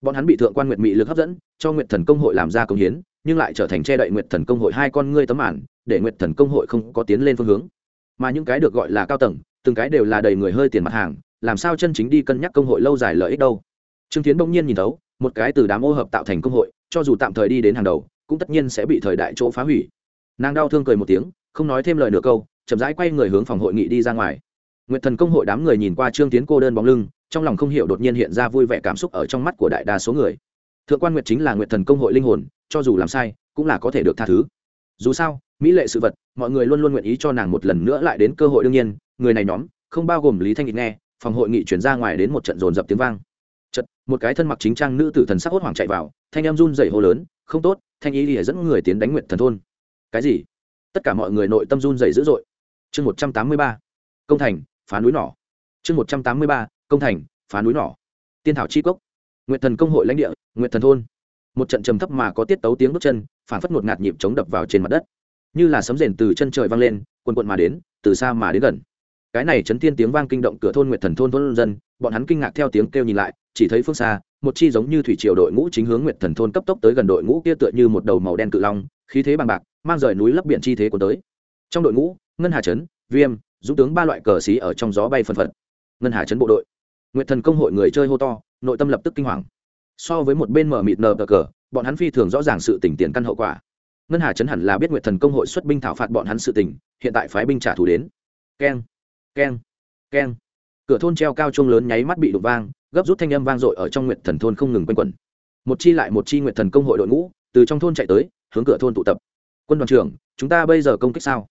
Bọn hắn bị thượng quan nguyệt mị lực hấp dẫn, cho nguyệt thần công hội làm ra công hiến nhưng lại trở thành che đậy nguyệt thần công hội hai con ngươi tấm màn, để nguyệt thần công hội không có tiến lên phương hướng. Mà những cái được gọi là cao tầng, từng cái đều là đầy người hơi tiền mặt hàng, làm sao chân chính đi cân nhắc công hội lâu dài lợi ích đâu? Trương tiến bỗng nhiên nhìn thấu, một cái từ đám ô hợp tạo thành công hội, cho dù tạm thời đi đến hàng đầu, cũng tất nhiên sẽ bị thời đại chỗ phá hủy. Nàng đau thương cười một tiếng, không nói thêm lời nửa câu, chậm rãi quay người hướng phòng hội nghị đi ra ngoài. Nguyệt thần công hội đám người nhìn qua trương tiến cô đơn bóng lưng, trong lòng không hiểu đột nhiên hiện ra vui vẻ cảm xúc ở trong mắt của đại đa số người. Thượng quan nguyệt chính là nguyệt thần công hội linh hồn cho dù làm sai, cũng là có thể được tha thứ. Dù sao, mỹ lệ sự vật, mọi người luôn luôn nguyện ý cho nàng một lần nữa lại đến cơ hội đương nhiên, người này nhóm, không bao gồm lý thanh nghị nghe, phòng hội nghị chuyển ra ngoài đến một trận dồn dập tiếng vang. Chật một cái thân mặc chính trang nữ tử thần sắc hốt hoảng chạy vào, thanh em run dậy hô lớn, không tốt, thanh ý thì dẫn người tiến đánh nguyện thần thôn. Cái gì? Tất cả mọi người nội tâm run dậy dữ dội. Chương một trăm tám mươi ba, công thành, phá núi nỏ. Chương một trăm tám mươi ba, công thành, phá núi nỏ. Tiên thảo chi cốc. Nguyện thần công hội lãnh địa nguyện thần thôn một trận trầm thấp mà có tiết tấu tiếng bước chân phản phất một ngạt nhịp chống đập vào trên mặt đất. Như là sấm rền từ chân trời vang lên quần quận mà đến, từ xa mà đến gần. Cái này chấn thiên tiếng vang kinh động cửa thôn nguyệt thần thôn thôn dân, bọn hắn kinh ngạc theo tiếng kêu nhìn lại, chỉ thấy phương xa, một chi giống như thủy triều đội ngũ chính hướng nguyệt thần thôn cấp tốc tới gần đội ngũ kia tựa như một đầu màu đen cự long, khí thế bằng bạc, mang rời núi lấp biển chi thế của tới. Trong đội ngũ, ngân hà trấn, viêm, dũng tướng ba loại cờ xí ở trong gió bay phân phật. Ngân hà trấn bộ đội. Nguyệt thần công hội người chơi hô to, nội tâm lập tức kinh hoàng so với một bên mở mịt nờ cờ, bọn hắn phi thường rõ ràng sự tỉnh tiền căn hậu quả. Ngân hà chấn hẳn là biết nguyệt thần công hội xuất binh thảo phạt bọn hắn sự tỉnh hiện tại phái binh trả thù đến. Keng keng keng. Cửa thôn treo cao trông lớn nháy mắt bị đục vang, gấp rút thanh âm vang dội ở trong nguyệt thần thôn không ngừng quanh quẩn. Một chi lại một chi nguyệt thần công hội đội ngũ, từ trong thôn chạy tới, hướng cửa thôn tụ tập. Quân đoàn trưởng, chúng ta bây giờ công kích sao?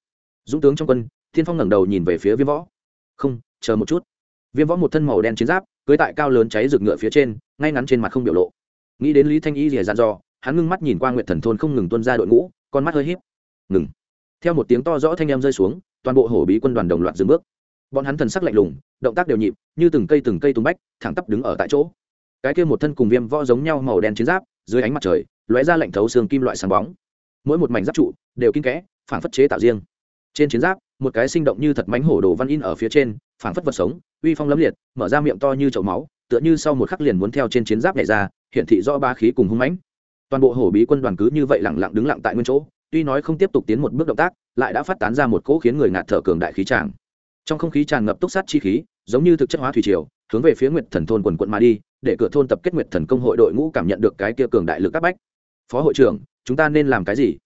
Dũng tướng trong quân, thiên phong ngẩng đầu nhìn về phía viêm võ. Không, chờ một chút. Viêm võ một thân màu đen chiến giáp, cưới tại cao lớn cháy rực ngựa phía trên ngay ngắn trên mặt không biểu lộ. Nghĩ đến lý thanh y rìa dặn dò, hắn ngưng mắt nhìn qua nguyện thần thôn không ngừng tuân ra đội ngũ, con mắt hơi híp. Ngừng. Theo một tiếng to rõ thanh em rơi xuống, toàn bộ hổ bí quân đoàn đồng loạt dừng bước. Bọn hắn thần sắc lạnh lùng, động tác đều nhịp, như từng cây từng cây tung bách, thẳng tắp đứng ở tại chỗ. Cái kia một thân cùng viêm võ giống nhau màu đen chiến giáp, dưới ánh mặt trời, lóe ra lạnh thấu xương kim loại sáng bóng. Mỗi một mảnh giáp trụ, đều kinh kẽ phản phất chế tạo riêng. Trên chiến giáp, một cái sinh động như thật mánh hổ đồ văn in ở phía trên phản phất vật sống, uy phong lấm liệt, mở ra miệng to như chậu máu tựa như sau một khắc liền muốn theo trên chiến giáp này ra hiện thị rõ ba khí cùng hung mãnh. Toàn bộ hổ bí quân đoàn cứ như vậy lẳng lặng đứng lặng tại nguyên chỗ, tuy nói không tiếp tục tiến một bước động tác, lại đã phát tán ra một cỗ khiến người ngạt thở cường đại khí tràng. Trong không khí tràn ngập túc sát chi khí, giống như thực chất hóa thủy triều, hướng về phía nguyệt thần thôn quần quận mà đi, để cửa thôn tập kết nguyệt thần công hội đội ngũ cảm nhận được cái kia cường đại lực áp bách. Phó hội trưởng, chúng ta nên làm cái gì?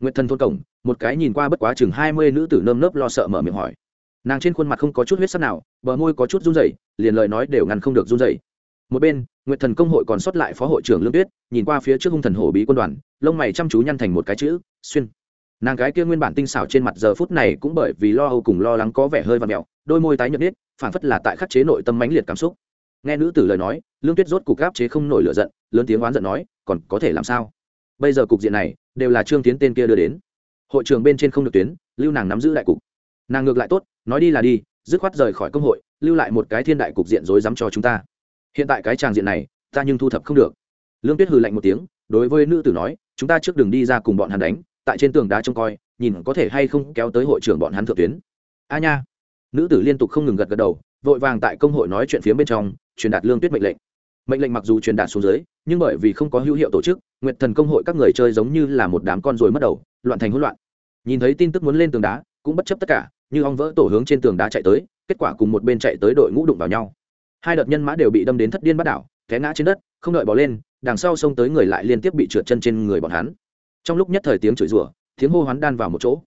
Nguyệt thần thôn cổng, một cái nhìn qua bất quá chừng hai mươi nữ tử nơm nớp lo sợ mở miệng hỏi nàng trên khuôn mặt không có chút huyết sắc nào, bờ môi có chút run rẩy, liền lời nói đều ngăn không được run rẩy. Một bên, nguyệt thần công hội còn sót lại phó hội trưởng lương tuyết, nhìn qua phía trước hung thần hổ bí quân đoàn, lông mày chăm chú nhăn thành một cái chữ, xuyên. Nàng gái kia nguyên bản tinh xảo trên mặt giờ phút này cũng bởi vì lo âu cùng lo lắng có vẻ hơi và mẹo, đôi môi tái nhợt nết phản phất là tại khắc chế nội tâm mãnh liệt cảm xúc. Nghe nữ tử lời nói, lương tuyết rốt cục gáp chế không nổi lửa giận, lớn tiếng oán giận nói, còn có thể làm sao? Bây giờ cục diện này, đều là trương tiến tên kia đưa đến. Hội trường bên trên không được tuyến, lưu nàng nắm giữ đại cục nàng ngược lại tốt, nói đi là đi, dứt khoát rời khỏi công hội, lưu lại một cái thiên đại cục diện rối rắm cho chúng ta. Hiện tại cái tràng diện này, ta nhưng thu thập không được. Lương tuyết hừ lạnh một tiếng, đối với nữ tử nói, chúng ta trước đường đi ra cùng bọn hắn đánh, tại trên tường đá trông coi, nhìn có thể hay không kéo tới hội trưởng bọn hắn thượng tuyến. A nha. Nữ tử liên tục không ngừng gật gật đầu, vội vàng tại công hội nói chuyện phía bên trong, truyền đạt lương tuyết mệnh lệnh. Mệnh lệnh mặc dù truyền đạt xuống dưới, nhưng bởi vì không có hữu hiệu tổ chức, nguyệt thần công hội các người chơi giống như là một đám con ruồi mất đầu, loạn thành hỗn loạn. Nhìn thấy tin tức muốn lên tường đá cũng bất chấp tất cả, như ong vỡ tổ hướng trên tường đá chạy tới, kết quả cùng một bên chạy tới đội ngũ đụng vào nhau. Hai đợt nhân mã đều bị đâm đến thất điên bắt đảo, té ngã trên đất, không đợi bỏ lên, đằng sau xông tới người lại liên tiếp bị trượt chân trên người bọn hắn. Trong lúc nhất thời tiếng chửi rủa, tiếng hô hoán đan vào một chỗ.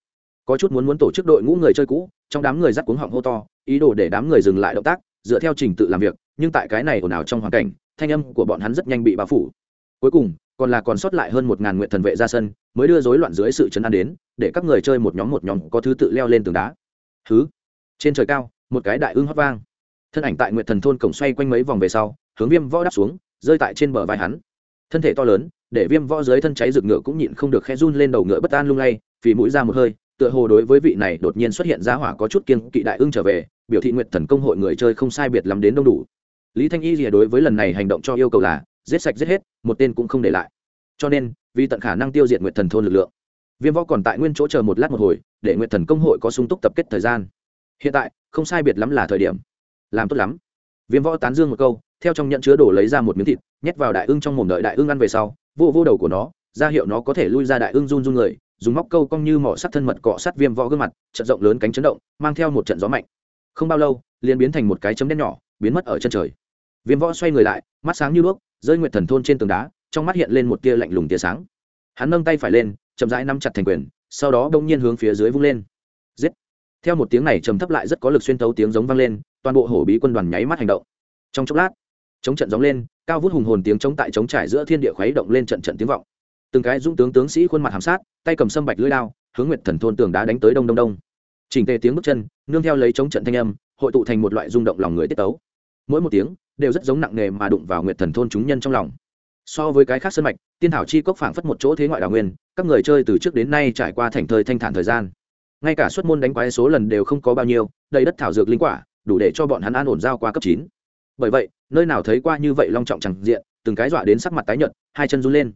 Có chút muốn muốn tổ chức đội ngũ người chơi cũ, trong đám người dắt cuống họng hô to, ý đồ để đám người dừng lại động tác, dựa theo trình tự làm việc, nhưng tại cái này ồn ào trong hoàn cảnh, thanh âm của bọn hắn rất nhanh bị bao phủ. Cuối cùng còn là còn sót lại hơn một ngàn nguyện thần vệ ra sân, mới đưa rối loạn dưới sự chấn an đến, để các người chơi một nhóm một nhóm có thứ tự leo lên tường đá. Thứ trên trời cao, một cái đại ưng hót vang. Thân ảnh tại nguyện thần thôn cổng xoay quanh mấy vòng về sau, hướng viêm võ đáp xuống, rơi tại trên bờ vai hắn. Thân thể to lớn, để viêm võ dưới thân cháy rực ngựa cũng nhịn không được khe run lên đầu ngựa bất an lung lay vì mũi ra một hơi, tựa hồ đối với vị này đột nhiên xuất hiện giá hỏa có chút kiên kỵ đại ưng trở về, biểu thị nguyện thần công hội người chơi không sai biệt lắm đến đông đủ. Lý thanh y rìa đối với lần này hành động cho yêu cầu là giết sạch giết hết, một tên cũng không để lại. Cho nên, vì tận khả năng tiêu diệt nguyện thần thôn lực lượng, viêm võ còn tại nguyên chỗ chờ một lát một hồi, để nguyện thần công hội có sung túc tập kết thời gian. Hiện tại, không sai biệt lắm là thời điểm. Làm tốt lắm. Viêm võ tán dương một câu, theo trong nhận chứa đổ lấy ra một miếng thịt, nhét vào đại ưng trong mồm đợi đại ưng ăn về sau, vô vô đầu của nó, ra hiệu nó có thể lui ra đại ưng run run người, dùng móc câu cong như mỏ sắt thân mật cọ sát viêm võ gương mặt, trận rộng lớn cánh chấn động, mang theo một trận gió mạnh. Không bao lâu, liền biến thành một cái chấm đen nhỏ, biến mất ở chân trời viêm võ xoay người lại, mắt sáng như đuốc, rơi nguyệt thần thôn trên tường đá, trong mắt hiện lên một tia lạnh lùng tia sáng. Hắn nâng tay phải lên, chậm rãi nắm chặt thành quyền, sau đó đông nhiên hướng phía dưới vung lên. Giết! Theo một tiếng này trầm thấp lại rất có lực xuyên tấu tiếng giống vang lên, toàn bộ hổ bí quân đoàn nháy mắt hành động. Trong chốc lát, chống trận gióng lên, cao vút hùng hồn tiếng chống tại chống trải giữa thiên địa khuấy động lên trận trận tiếng vọng. Từng cái dũng tướng tướng sĩ khuôn mặt hàm sát, tay cầm sâm bạch lưỡi lao hướng nguyệt thần thôn tường đá đánh tới đông đông đông. Chỉnh tề tiếng bước chân, nương theo lấy chống trận thanh âm, hội tụ thành một loại rung động lòng người tiết tấu mỗi một tiếng đều rất giống nặng nề mà đụng vào nguyệt thần thôn chúng nhân trong lòng. So với cái khác sân mạch, tiên thảo chi cốc phảng phất một chỗ thế ngoại đào nguyên, các người chơi từ trước đến nay trải qua thành thời thanh thản thời gian. Ngay cả suất môn đánh quái số lần đều không có bao nhiêu, đầy đất thảo dược linh quả, đủ để cho bọn hắn an ổn giao qua cấp chín. Bởi vậy, nơi nào thấy qua như vậy long trọng chẳng diện, từng cái dọa đến sắc mặt tái nhợt, hai chân run lên.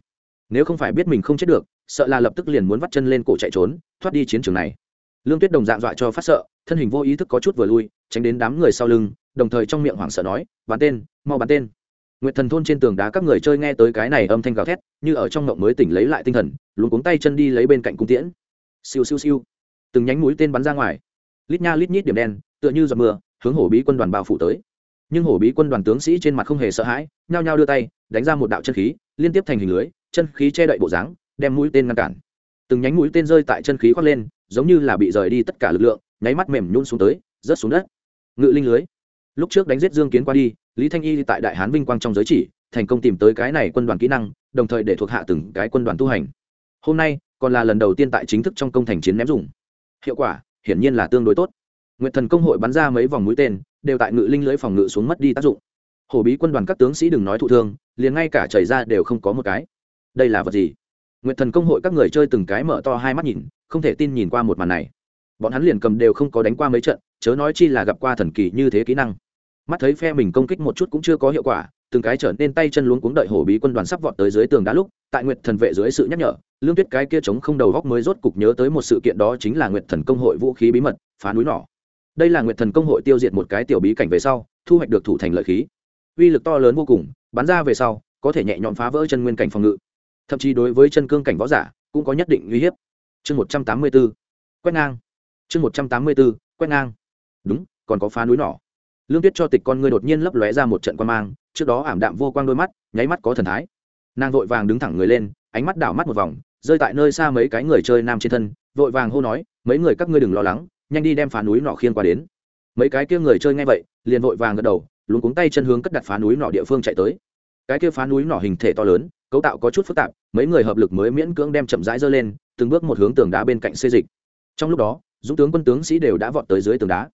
Nếu không phải biết mình không chết được, sợ là lập tức liền muốn vắt chân lên cổ chạy trốn, thoát đi chiến trường này. Lương tuyết đồng dạng dọa cho phát sợ, thân hình vô ý thức có chút vừa lui, tránh đến đám người sau lưng đồng thời trong miệng hoảng sợ nói, bắn tên, mau bắn tên. Nguyệt thần thôn trên tường đá các người chơi nghe tới cái này âm thanh gào thét, như ở trong ngộng mới tỉnh lấy lại tinh thần luôn cuống tay chân đi lấy bên cạnh cung tiễn. Siêu siêu siêu. Từng nhánh mũi tên bắn ra ngoài. Lít nha lít nhít điểm đen, tựa như giọt mưa, hướng hổ bí quân đoàn bao phủ tới. Nhưng hổ bí quân đoàn tướng sĩ trên mặt không hề sợ hãi, nhao nhao đưa tay, đánh ra một đạo chân khí, liên tiếp thành hình lưới, chân khí che đậy bộ dáng, đem mũi tên ngăn cản. Từng nhánh mũi tên rơi tại chân khí khoác lên, giống như là bị rời đi tất cả lực lượng, nháy mắt mềm nhún xuống tới, rớt xuống đất. Ngự linh lưới lúc trước đánh giết dương kiến qua đi, lý thanh y tại đại hán vinh quang trong giới chỉ, thành công tìm tới cái này quân đoàn kỹ năng, đồng thời để thuộc hạ từng cái quân đoàn tu hành. Hôm nay, còn là lần đầu tiên tại chính thức trong công thành chiến ném dùng. Hiệu quả, hiển nhiên là tương đối tốt. Nguyện thần công hội bắn ra mấy vòng mũi tên, đều tại ngự linh lưới phòng ngự xuống mất đi tác dụng. Hổ bí quân đoàn các tướng sĩ đừng nói thụ thương, liền ngay cả chảy ra đều không có một cái. Đây là vật gì? Nguyệt thần công hội các người chơi từng cái mở to hai mắt nhìn, không thể tin nhìn qua một màn này. Bọn hắn liền cầm đều không có đánh qua mấy trận chớ nói chi là gặp qua thần kỳ như thế kỹ năng. Mắt thấy phe mình công kích một chút cũng chưa có hiệu quả, từng cái trở nên tay chân luống cuống đợi hổ bí quân đoàn sắp vọt tới dưới tường đá lúc, tại nguyệt thần vệ dưới sự nhắc nhở, lương tuyết cái kia chống không đầu góc mới rốt cục nhớ tới một sự kiện đó chính là nguyệt thần công hội vũ khí bí mật, phá núi nỏ. Đây là nguyệt thần công hội tiêu diệt một cái tiểu bí cảnh về sau, thu hoạch được thủ thành lợi khí. Uy lực to lớn vô cùng, bắn ra về sau, có thể nhẹ nhõm phá vỡ chân nguyên cảnh phòng ngự. Thậm chí đối với chân cương cảnh võ giả, cũng có nhất định uy hiếp. Chương một trăm tám mươi b ố quét ngang. Chương một trăm tám mươi b ố quét ngang đúng, còn có phá núi nỏ. Lương tuyết cho tịch con ngươi đột nhiên lấp lóe ra một trận quan mang, trước đó ảm đạm vô quang đôi mắt, nháy mắt có thần thái. Nàng vội vàng đứng thẳng người lên, ánh mắt đảo mắt một vòng, rơi tại nơi xa mấy cái người chơi nam trên thân, vội vàng hô nói, mấy người các ngươi đừng lo lắng, nhanh đi đem phá núi nọ khiên qua đến. Mấy cái kia người chơi ngay vậy, liền vội vàng gật đầu luôn cuống tay chân hướng cất đặt phá núi nọ địa phương chạy tới. Cái kia phá núi nọ hình thể to lớn, cấu tạo có chút phức tạp, mấy người hợp lực mới miễn cưỡng đem chậm rãi dơ lên, từng bước một hướng tường đá bên cạnh xê dịch. Trong lúc đó, dũng tướng quân tướng sĩ đều đã vọt tới dưới tường đá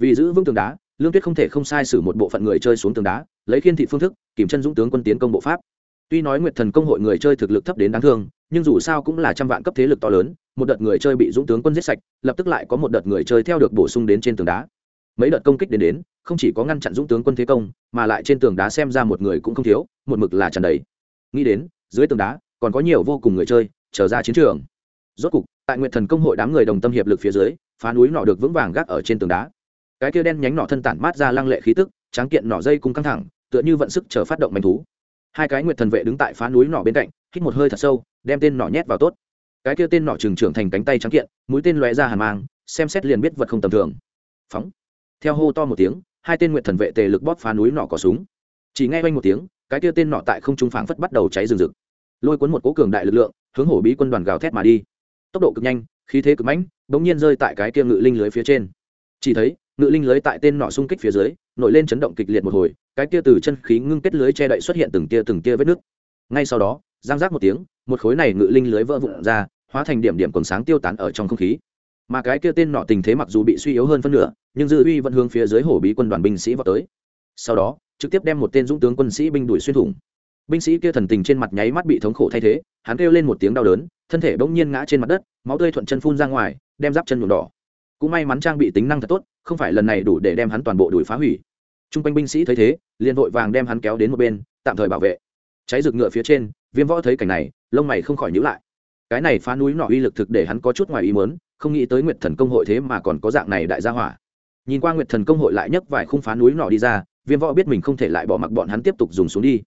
vì giữ vững tường đá, lương tuyết không thể không sai sử một bộ phận người chơi xuống tường đá, lấy khiên thị phương thức, kìm chân dũng tướng quân tiến công bộ pháp. Tuy nói nguyệt thần công hội người chơi thực lực thấp đến đáng thương, nhưng dù sao cũng là trăm vạn cấp thế lực to lớn, một đợt người chơi bị dũng tướng quân giết sạch, lập tức lại có một đợt người chơi theo được bổ sung đến trên tường đá. Mấy đợt công kích đến đến, không chỉ có ngăn chặn dũng tướng quân thế công, mà lại trên tường đá xem ra một người cũng không thiếu, một mực là tràn đầy. Nghĩ đến, dưới tường đá, còn có nhiều vô cùng người chơi trở ra chiến trường. Rốt cục, tại nguyệt thần công hội đám người đồng tâm hiệp lực phía dưới, phá núi nọ được vững vàng gác ở trên tường đá cái kia đen nhánh nọ thân tản mát ra lăng lệ khí tức, tráng kiện nọ dây cung căng thẳng, tựa như vận sức chờ phát động manh thú. Hai cái nguyệt thần vệ đứng tại phá núi nọ bên cạnh, hít một hơi thật sâu, đem tên nọ nhét vào tốt. Cái kia tên nọ trừng trưởng thành cánh tay trắng kiện, mũi tên lóe ra hàn mang, xem xét liền biết vật không tầm thường. Phóng. Theo hô to một tiếng, hai tên nguyệt thần vệ tề lực bóp phá núi nọ có súng. Chỉ nghe quanh một tiếng, cái kia tên nọ tại không trung phảng phất bắt đầu cháy rừng rực. Lôi cuốn một cố cường đại lực lượng, hướng hổ bí quân đoàn gào thét mà đi. Tốc độ cực nhanh, khí thế cực mãnh bỗng nhiên rơi tại cái kia ngự linh lưới phía trên. Chỉ thấy ngự linh lưới tại tên nọ xung kích phía dưới, nổi lên chấn động kịch liệt một hồi, cái kia từ chân khí ngưng kết lưới che đậy xuất hiện từng tia từng tia vết nước ngay sau đó, giang giác một tiếng, một khối này ngự linh lưới vỡ vụn ra, hóa thành điểm điểm còn sáng tiêu tán ở trong không khí. Mà cái kia tên nọ tình thế mặc dù bị suy yếu hơn phân nửa, nhưng dư uy vẫn hướng phía dưới hổ bí quân đoàn binh sĩ vào tới. Sau đó, trực tiếp đem một tên dũng tướng quân sĩ binh đuổi xuyên thủng. Binh sĩ kia thần tình trên mặt nháy mắt bị thống khổ thay thế, hắn kêu lên một tiếng đau đớn, thân thể bỗng nhiên ngã trên mặt đất, máu tươi thuận chân phun ra ngoài, đem giáp chân nhuộm đỏ. Cũng may mắn trang bị tính năng thật tốt không phải lần này đủ để đem hắn toàn bộ đuổi phá hủy. T r u n g quanh binh sĩ thấy thế, liền vội vàng đem hắn kéo đến một bên, tạm thời bảo vệ. Cháy rực ngựa phía trên, viêm võ thấy cảnh này, lông mày không khỏi nhữ lại. Cái này phá núi nọ uy lực thực để hắn có chút ngoài ý mớn không nghĩ tới nguyệt thần công hội thế mà còn có dạng này đại gia hỏa. Nhìn qua nguyệt thần công hội lại nhấc vài khung phá núi nọ đi ra, viêm võ biết mình không thể lại bỏ mặc bọn hắn tiếp tục dùng xuống đi.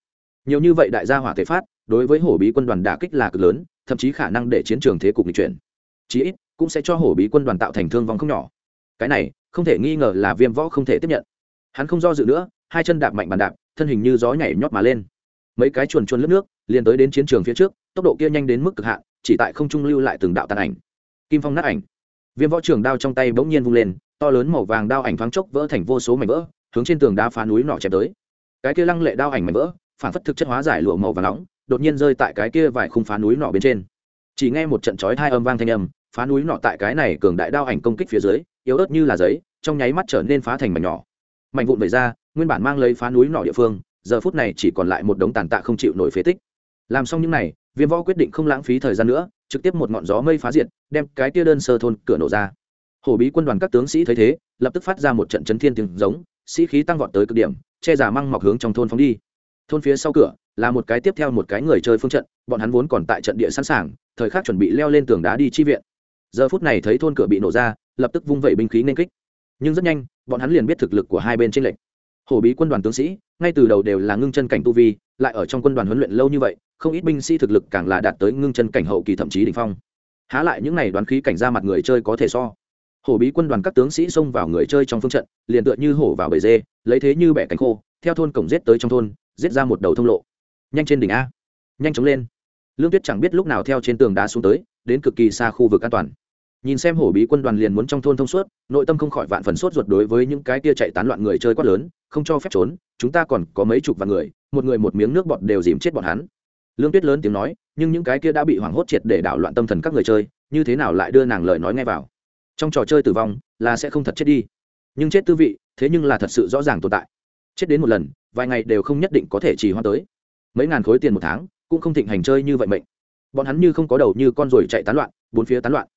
Nhiều như vậy đại gia hỏa thể phát, đối với hổ bí quân đoàn đả kích là cực lớn, thậm chí khả năng để chiến trường thế cục nghịch chuyển. Chí ít, cũng sẽ cho hổ bí quân đoàn tạo thành thương vong không nhỏ. Cái này không thể nghi ngờ là viêm võ không thể tiếp nhận. Hắn không do dự nữa, hai chân đạp mạnh bàn đạp, thân hình như gió nhảy nhót mà lên. Mấy cái chuồn chuồn lướt nước, liền tới đến chiến trường phía trước, tốc độ kia nhanh đến mức cực hạn, chỉ tại không trung lưu lại từng đạo tàn ảnh. Kim phong nát ảnh. Viêm võ trường đao trong tay bỗng nhiên vung lên, to lớn màu vàng đao ảnh thoáng chốc vỡ thành vô số mảnh vỡ, hướng trên tường đá phá núi nọ chém tới. Cái kia lăng lệ đao ảnh mảnh vỡ, phản phất thực chất hóa giải lụa màu và nóng, đột nhiên rơi tại cái kia vài khung phá núi nọ bên trên. Chỉ nghe một trận chói hai âm vang thanh âm, phá núi nọ tại cái này cường đại đao ảnh công kích phía dưới yếu ớt như là giấy, trong nháy mắt trở nên phá thành mảnh nhỏ. Mảnh vụn về ra, nguyên bản mang lấy phá núi nọ địa phương, giờ phút này chỉ còn lại một đống tàn tạ không chịu nổi phế tích. Làm xong những này, viêm võ quyết định không lãng phí thời gian nữa, trực tiếp một ngọn gió mây phá diệt, đem cái tia đơn sơ thôn cửa nổ ra. Hổ bí quân đoàn các tướng sĩ thấy thế, lập tức phát ra một trận chấn thiên tiếng giống, sĩ khí tăng vọt tới cực điểm, che giả măng mọc hướng trong thôn phóng đi. Thôn phía sau cửa, là một cái tiếp theo một cái người chơi phương trận, bọn hắn vốn còn tại trận địa sẵn sàng, thời khắc chuẩn bị leo lên tường đá đi chi viện. Giờ phút này thấy thôn cửa bị nổ ra lập tức vung vẩy binh khí nên kích. Nhưng rất nhanh, bọn hắn liền biết thực lực của hai bên tranh lệch. Hổ bí quân đoàn tướng sĩ, ngay từ đầu đều là ngưng chân cảnh tu vi, lại ở trong quân đoàn huấn luyện lâu như vậy, không ít binh sĩ thực lực càng là đạt tới ngưng chân cảnh hậu kỳ thậm chí đ ỉ n h phong. Há lại những n à y đoán khí cảnh ra mặt người chơi có thể so. Hổ bí quân đoàn các tướng sĩ xông vào người chơi trong phương trận, liền tựa như hổ vào bể dê, lấy thế như bẻ cánh khô, theo thôn cổng rết tới trong thôn, giết ra một đầu thông lộ. Nhanh trên đỉnh a. Nhanh chóng lên. Lương tuyết chẳng biết lúc nào theo trên tường đá xuống tới, đến cực kỳ xa khu vực an toàn nhìn xem hổ bí quân đoàn liền muốn trong thôn thông suốt, nội tâm không khỏi vạn phần sốt ruột đối với những cái kia chạy tán loạn người chơi quát lớn, không cho phép trốn, chúng ta còn có mấy chục vạn người, một người một miếng nước bọt đều dìm chết bọn hắn. Lương tuyết lớn tiếng nói, nhưng những cái kia đã bị hoảng hốt triệt để đảo loạn tâm thần các người chơi, như thế nào lại đưa nàng lời nói ngay vào? Trong trò chơi tử vong, là sẽ không thật chết đi. Nhưng chết tư vị, thế nhưng là thật sự rõ ràng tồn tại. Chết đến một lần, vài ngày đều không nhất định có thể chỉ hoa tới. Mấy ngàn khối tiền một tháng, cũng không thịnh hành chơi như vậy mệnh. Bọn hắn như không có đầu như con ruồi chạy tán loạn, bốn phía tán loạn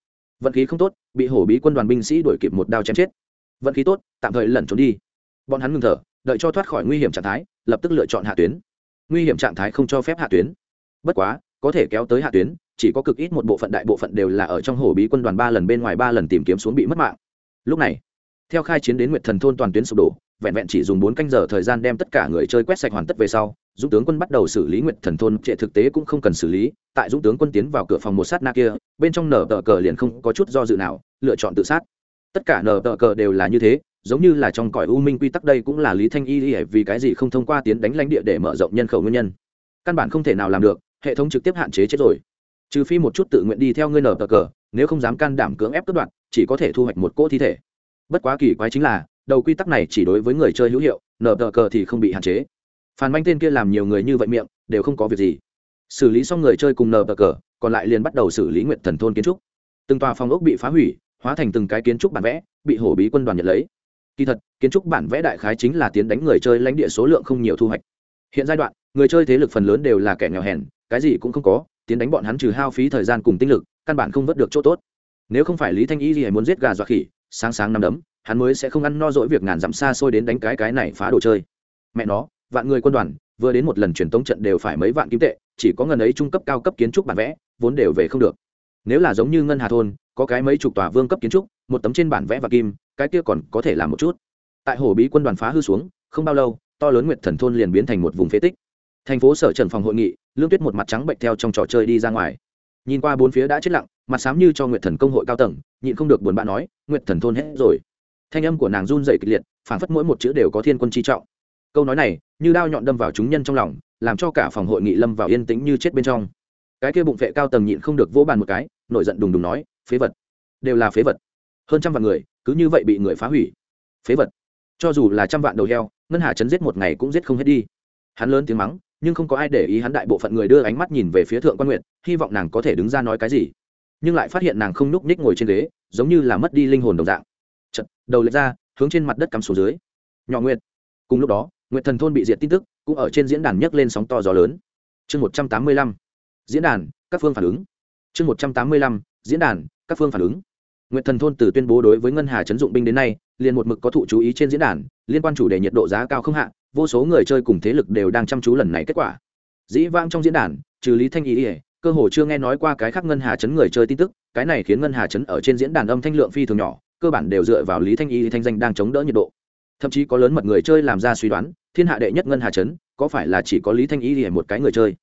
vận khí không tốt, bị hổ bí quân đoàn binh sĩ đuổi kịp một đao chém chết. Vận khí tốt, tạm thời lẩn trốn đi. Bọn hắn ngừng thở, đợi cho thoát khỏi nguy hiểm trạng thái, lập tức lựa chọn hạ tuyến. Nguy hiểm trạng thái không cho phép hạ tuyến. Bất quá, có thể kéo tới hạ tuyến, chỉ có cực ít một bộ phận đại bộ phận đều là ở trong hổ bí quân đoàn ba lần bên ngoài ba lần tìm kiếm xuống bị mất mạng. Lúc này, theo khai chiến đến nguyệt thần thôn toàn tuyến sụp đổ vẹn vẹn chỉ dùng bốn canh giờ thời gian đem tất cả người chơi quét sạch hoàn tất về sau, dũng tướng quân bắt đầu xử lý nguyệt thần thôn, trệ thực tế cũng không cần xử lý. Tại dũng tướng quân tiến vào cửa phòng một sát na kia, bên trong nở tờ cờ liền không có chút do dự nào, lựa chọn tự sát. Tất cả nở tờ cờ đều là như thế, giống như là trong cõi u minh quy tắc đây cũng là lý thanh y vì cái gì không thông qua tiến đánh lãnh địa để mở rộng nhân khẩu nguyên nhân? Căn bản không thể nào làm được, hệ thống trực tiếp hạn chế chết rồi. Trừ phi một chút tự nguyện đi theo ngươi nở tờ cờ, nếu không dám can đảm cưỡng ép cướp đoạt, chỉ có thể thu hoạch một cỗ thi thể. Bất quá kỳ quái chính là đầu quy tắc này chỉ đối với người chơi hữu hiệu nở tờ cờ thì không bị hạn chế. Phản manh tên kia làm nhiều người như vậy miệng, đều không có việc gì. Xử lý xong người chơi cùng nở tờ cờ, còn lại liền bắt đầu xử lý nguyện thần thôn kiến trúc. Từng tòa phòng ốc bị phá hủy, hóa thành từng cái kiến trúc bản vẽ, bị hổ bí quân đoàn nhận lấy. Kỳ thật, kiến trúc bản vẽ đại khái chính là tiến đánh người chơi lãnh địa số lượng không nhiều thu hoạch. Hiện giai đoạn, người chơi thế lực phần lớn đều là kẻ nghèo hèn, cái gì cũng không có, tiến đánh bọn hắn trừ hao phí thời gian cùng tinh lực, căn bản không vớt được chỗ tốt. Nếu không phải lý thanh y gì muốn giết gà dọa khỉ, sáng sáng năm đấm hắn mới sẽ không ăn no dỗi việc ngàn dặm xa xôi đến đánh cái cái này phá đồ chơi. Mẹ nó, vạn người quân đoàn, vừa đến một lần truyền tống trận đều phải mấy vạn kim tệ, chỉ có ngần ấy trung cấp cao cấp kiến trúc bản vẽ, vốn đều về không được. Nếu là giống như ngân hà thôn, có cái mấy chục tòa vương cấp kiến trúc, một tấm trên bản vẽ và kim, cái kia còn có thể làm một chút. Tại hồ bí quân đoàn phá hư xuống, không bao lâu, to lớn nguyệt thần thôn liền biến thành một vùng phế tích. Thành phố sở trần phòng hội nghị, lương tuyết một mặt trắng bệnh theo trong trò chơi đi ra ngoài. Nhìn qua bốn phía đã chết lặng, mặt xám như cho nguyệt thần công hội cao tầng, nhịn không được buồn bã nói, nguyệt thần thôn hết rồi thanh âm của nàng run dày kịch liệt, phảng phất mỗi một chữ đều có thiên quân chi trọng. Câu nói này, như đao nhọn đâm vào chúng nhân trong lòng, làm cho cả phòng hội nghị lâm vào yên tĩnh như chết bên trong. Cái kia bụng vệ cao tầng nhịn không được vỗ bàn một cái, nổi giận đùng đùng nói, phế vật. Đều là phế vật. Hơn trăm vạn người, cứ như vậy bị người phá hủy. Phế vật. Cho dù là trăm vạn đầu heo, ngân hà chấn giết một ngày cũng giết không hết đi. Hắn lớn tiếng mắng, nhưng không có ai để ý hắn đại bộ phận người đưa ánh mắt nhìn về phía thượng quan nguyện hy vọng nàng có thể đứng ra nói cái gì. Nhưng lại phát hiện nàng không núp ních ngồi trên ghế, giống như là mất đi linh hồn đồng dạng. Chật, đầu lệch ra hướng trên mặt đất cắm xuống dưới. Nhỏ nguyệt. Cùng lúc đó nguyệt thần thôn bị diệt tin tức cũng ở trên diễn đàn nhấc lên sóng to gió lớn. Chương một trăm tám mươi lăm. Diễn đàn các phương phản ứng. Chương một trăm tám mươi lăm. Diễn đàn các phương phản ứng. Nguyệt thần thôn từ tuyên bố đối với ngân hà chấn dụng binh đến nay liền một mực có thụ chú ý trên diễn đàn liên quan chủ đề nhiệt độ giá cao không hạ vô số người chơi cùng thế lực đều đang chăm chú lần này kết quả. Dĩ vang trong diễn đàn trừ lý thanh ý ỉa cơ hồ chưa nghe nói qua cái khác ngân hà chấn người chơi tin tức cái này khiến ngân hà chấn ở trên diễn đàn âm thanh lượng phi thường nhỏ cơ bản đều dựa vào lý thanh y thanh danh đang chống đỡ nhiệt độ. Thậm chí có lớn mật người chơi làm ra suy đoán, thiên hạ đệ nhất ngân hà chấn có phải là chỉ có lý thanh y thì một cái người chơi?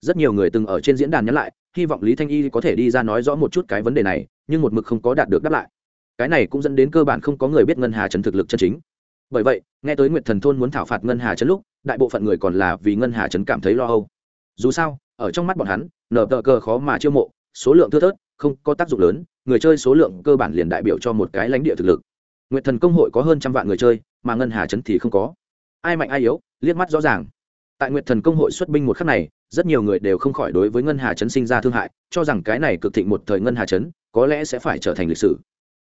Rất nhiều người từng ở trên diễn đàn nhắn lại, hy vọng lý thanh y có thể đi ra nói rõ một chút cái vấn đề này, nhưng một mực không có đạt được đáp lại. Cái này cũng dẫn đến cơ bản không có người biết ngân hà chấn thực lực chân chính. Bởi vậy, nghe tới nguyệt thần thôn muốn thảo phạt ngân hà chấn lúc, đại bộ phận người còn là vì ngân hà chấn cảm thấy lo âu. Dù sao, ở trong mắt bọn hắn, nở tờ cờ khó mà chiêu mộ, số lượng thưa thớt không có tác dụng lớn, người chơi số lượng cơ bản liền đại biểu cho một cái lãnh địa thực lực. Nguyệt thần công hội có hơn trăm vạn người chơi, mà ngân hà chấn thì không có. Ai mạnh ai yếu, liếc mắt rõ ràng. Tại nguyệt thần công hội xuất binh một khắc này, rất nhiều người đều không khỏi đối với ngân hà chấn sinh ra thương hại, cho rằng cái này cực thịnh một thời ngân hà chấn có lẽ sẽ phải trở thành lịch sử.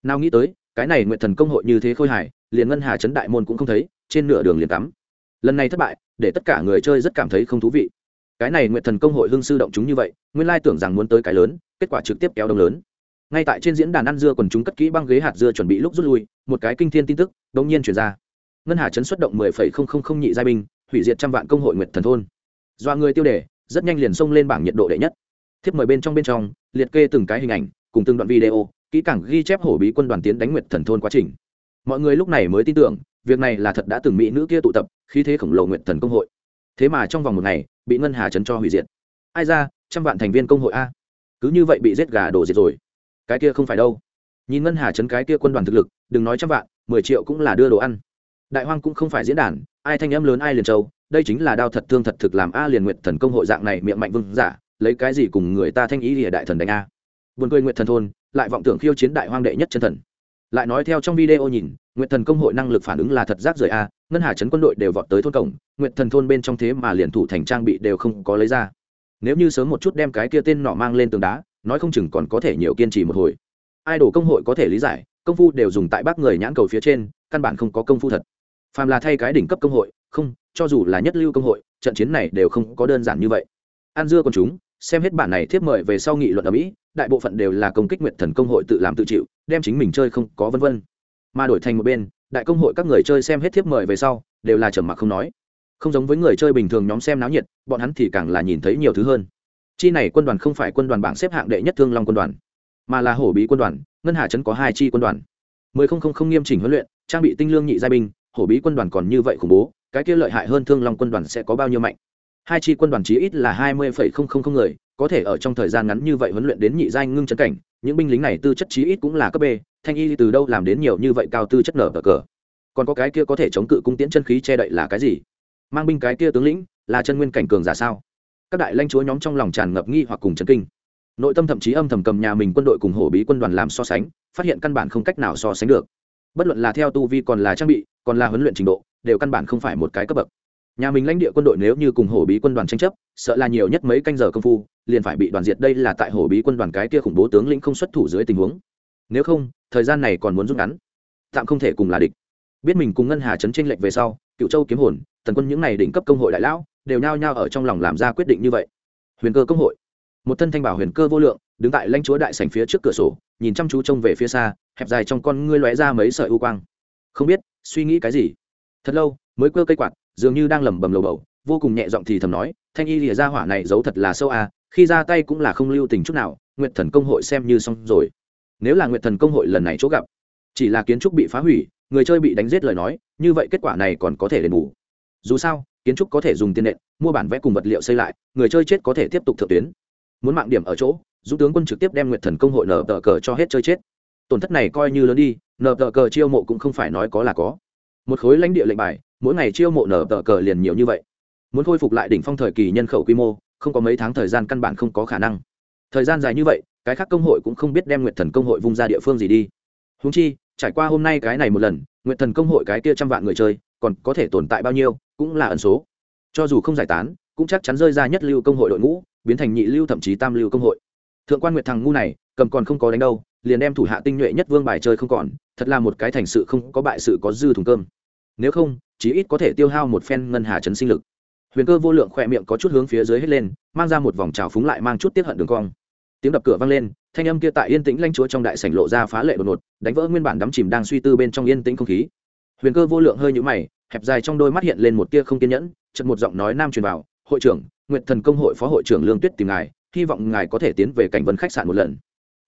Nào nghĩ tới, cái này nguyệt thần công hội như thế khôi hài, liền ngân hà chấn đại môn cũng không thấy, trên nửa đường liền tắm. lần này thất bại, để tất cả người chơi rất cảm thấy không thú vị cái này nguyệt thần công hội hương sư động chúng như vậy, nguyên lai tưởng rằng muốn tới cái lớn, kết quả trực tiếp kéo đông lớn. Ngay tại trên diễn đàn ăn dưa còn chúng cất kỹ băng ghế hạt dưa chuẩn bị lúc rút lui, một cái kinh thiên tin tức đột nhiên chuyển ra. Ngân hà chấn xuất động mười phẩy không không không nhị giai binh, hủy diệt trăm vạn công hội nguyệt thần thôn. Do người tiêu đề, rất nhanh liền xông lên bảng nhiệt độ đệ nhất. Thiếp mời bên trong bên trong, liệt kê từng cái hình ảnh, cùng từng đoạn video, kỹ càng ghi chép hổ bí quân đoàn tiến đánh nguyệt thần thôn quá trình. Mọi người lúc này mới tin tưởng, việc này là thật đã từng mỹ nữ kia tụ tập khi thế khổng lồ nguyệt thần công hội. Thế mà trong vòng một ngày bị ngân hà chấn cho hủy diệt. Ai ra, trăm vạn thành viên công hội a? Cứ như vậy bị giết gà đổ diệt rồi. Cái kia không phải đâu. Nhìn ngân hà chấn cái kia quân đoàn thực lực, đừng nói trăm vạn, mười triệu cũng là đưa đồ ăn. Đại hoang cũng không phải diễn đàn, ai thanh em lớn ai liền châu đây chính là đao thật thương thật thực làm a liền nguyện thần công hội dạng này miệng mạnh vương giả, lấy cái gì cùng người ta thanh ý lìa đại thần đánh a. Buồn cười nguyện thần thôn, lại vọng tưởng khiêu chiến đại hoang đệ nhất chân thần lại nói theo trong video nhìn, nguyệt thần công hội năng lực phản ứng là thật rác rời a, ngân hà chấn quân đội đều vọt tới thôn cổng, nguyệt thần thôn bên trong thế mà liền thủ thành trang bị đều không có lấy ra. Nếu như sớm một chút đem cái kia tên nọ mang lên tường đá, nói không chừng còn có thể nhiều kiên trì một hồi. Ai đổ công hội có thể lý giải, công phu đều dùng tại bác người nhãn cầu phía trên, căn bản không có công phu thật. Phàm là thay cái đỉnh cấp công hội, không, cho dù là nhất lưu công hội, trận chiến này đều không có đơn giản như vậy. An dưa còn chúng xem hết bản này thiếp mời về sau nghị luận ở mỹ, đại bộ phận đều là công kích nguyện thần công hội tự làm tự chịu, đem chính mình chơi không có vân vân. Mà đổi thành một bên, đại công hội các người chơi xem hết thiếp mời về sau, đều là trầm mặc không nói. Không giống với người chơi bình thường nhóm xem náo nhiệt, bọn hắn thì càng là nhìn thấy nhiều thứ hơn. Chi này quân đoàn không phải quân đoàn bảng xếp hạng đệ nhất thương long quân đoàn, mà là hổ bí quân đoàn, ngân hà trấn có hai chi quân đoàn. Mười không không không nghiêm chỉnh huấn luyện, trang bị tinh lương nhị giai binh, hổ bí quân đoàn còn như vậy khủng bố, cái kia lợi hại hơn thương long quân đoàn sẽ có bao nhiêu mạnh? Hai chi quân đoàn chí ít là hai mươi phẩy không không không người, có thể ở trong thời gian ngắn như vậy huấn luyện đến nhị giai ngưng chân cảnh, những binh lính này tư chất chí ít cũng là cấp b, thanh y từ đâu làm đến nhiều như vậy cao tư chất nở cờ. Còn có cái kia có thể chống cự cung tiễn chân khí che đậy là cái gì? Mang binh cái kia tướng lĩnh, là chân nguyên cảnh cường giả sao? Các đại lãnh chúa nhóm trong lòng tràn ngập nghi hoặc cùng chấn kinh. Nội tâm thậm chí âm thầm cầm nhà mình quân đội cùng hổ bí quân đoàn làm so sánh, phát hiện căn bản không cách nào so sánh được. Bất luận là theo tu vi còn là trang bị, còn là huấn luyện trình độ, đều căn bản không phải một cái cấp bậc nhà mình lãnh địa quân đội nếu như cùng hổ bí quân đoàn tranh chấp, sợ là nhiều nhất mấy canh giờ công phu, liền phải bị đoàn diệt đây là tại hổ bí quân đoàn cái kia khủng bố tướng lĩnh không xuất thủ dưới tình huống. Nếu không, thời gian này còn muốn rút ngắn. Tạm không thể cùng là địch. Biết mình cùng ngân hà trấn tranh lệch về sau cựu châu kiếm hồn, tần quân những n à y đỉnh cấp công hội đại lão, đều nhao nhao ở trong lòng làm ra quyết định như vậy. Huyền cơ công hội. Một thân thanh bảo huyền cơ vô lượng, đứng tại lãnh chúa đại sành phía trước cửa sổ, nhìn chăm chú trông về phía xa, hẹp dài trong con ngươi lóe ra mấy sợi u quang. Không biết, suy nghĩ cái gì. Thật lâu, mới cơ cây quạt dường như đang lẩm bẩm lầu bầu, vô cùng nhẹ giọng thì thầm nói, thanh y lìa ra hỏa này giấu thật là sâu à khi ra tay cũng là không lưu tình chút nào nguyện thần công hội xem như xong rồi. Nếu là nguyện thần công hội lần này chỗ gặp, chỉ là kiến trúc bị phá hủy, người chơi bị đánh giết lời nói, như vậy kết quả này còn có thể đền bù. Dù sao, kiến trúc có thể dùng tiền nện, mua bản vẽ cùng vật liệu xây lại, người chơi chết có thể tiếp tục thượng tuyến. Muốn mạng điểm ở chỗ dũng tướng quân trực tiếp đem nguyện thần công hội nở tờ cờ cho hết chơi chết. Tổn thất này coi như lớn đi, nở tờ cờ chiêu mộ cũng không phải nói có là có. Một khối lãnh địa lệnh bài mỗi ngày chiêu mộ nở tờ cờ liền nhiều như vậy. Muốn khôi phục lại đỉnh phong thời kỳ nhân khẩu quy mô, không có mấy tháng thời gian căn bản không có khả năng. Thời gian dài như vậy, cái khác công hội cũng không biết đem nguyện thần công hội vung ra địa phương gì đi. Húng chi, trải qua hôm nay cái này một lần nguyện thần công hội cái kia trăm vạn người chơi, còn có thể tồn tại bao nhiêu, cũng là ẩn số. Cho dù không giải tán, cũng chắc chắn rơi ra nhất lưu công hội đội ngũ, biến thành nhị lưu thậm chí tam lưu công hội. Thượng quan nguyệt thằng ngu này, cầm còn không có đánh đâu, liền đem thủ hạ tinh nhuệ nhất vương bài chơi không còn, thật là một cái thành sự không có bại sự có dư thùng cơm. Nếu không chí ít có thể tiêu hao một phen ngân hà chấn sinh lực. Huyền cơ vô lượng khỏe miệng có chút hướng phía dưới hết lên, mang ra một vòng trào phúng lại mang chút tiếp hận đường cong. Tiếng đập cửa vang lên, thanh âm kia tại yên tĩnh lanh chúa trong đại sảnh lộ ra phá lệ đột ngột, đánh vỡ nguyên bản đắm chìm đang suy tư bên trong yên tĩnh không khí. Huyền cơ vô lượng hơi nhũ mày, hẹp dài trong đôi mắt hiện lên một tia không kiên nhẫn chật một giọng nói nam truyền vào, hội trưởng nguyện thần công hội phó hội trưởng lương tuyết tìm ngài, hy vọng ngài có thể tiến về cảnh vân khách sạn một lần.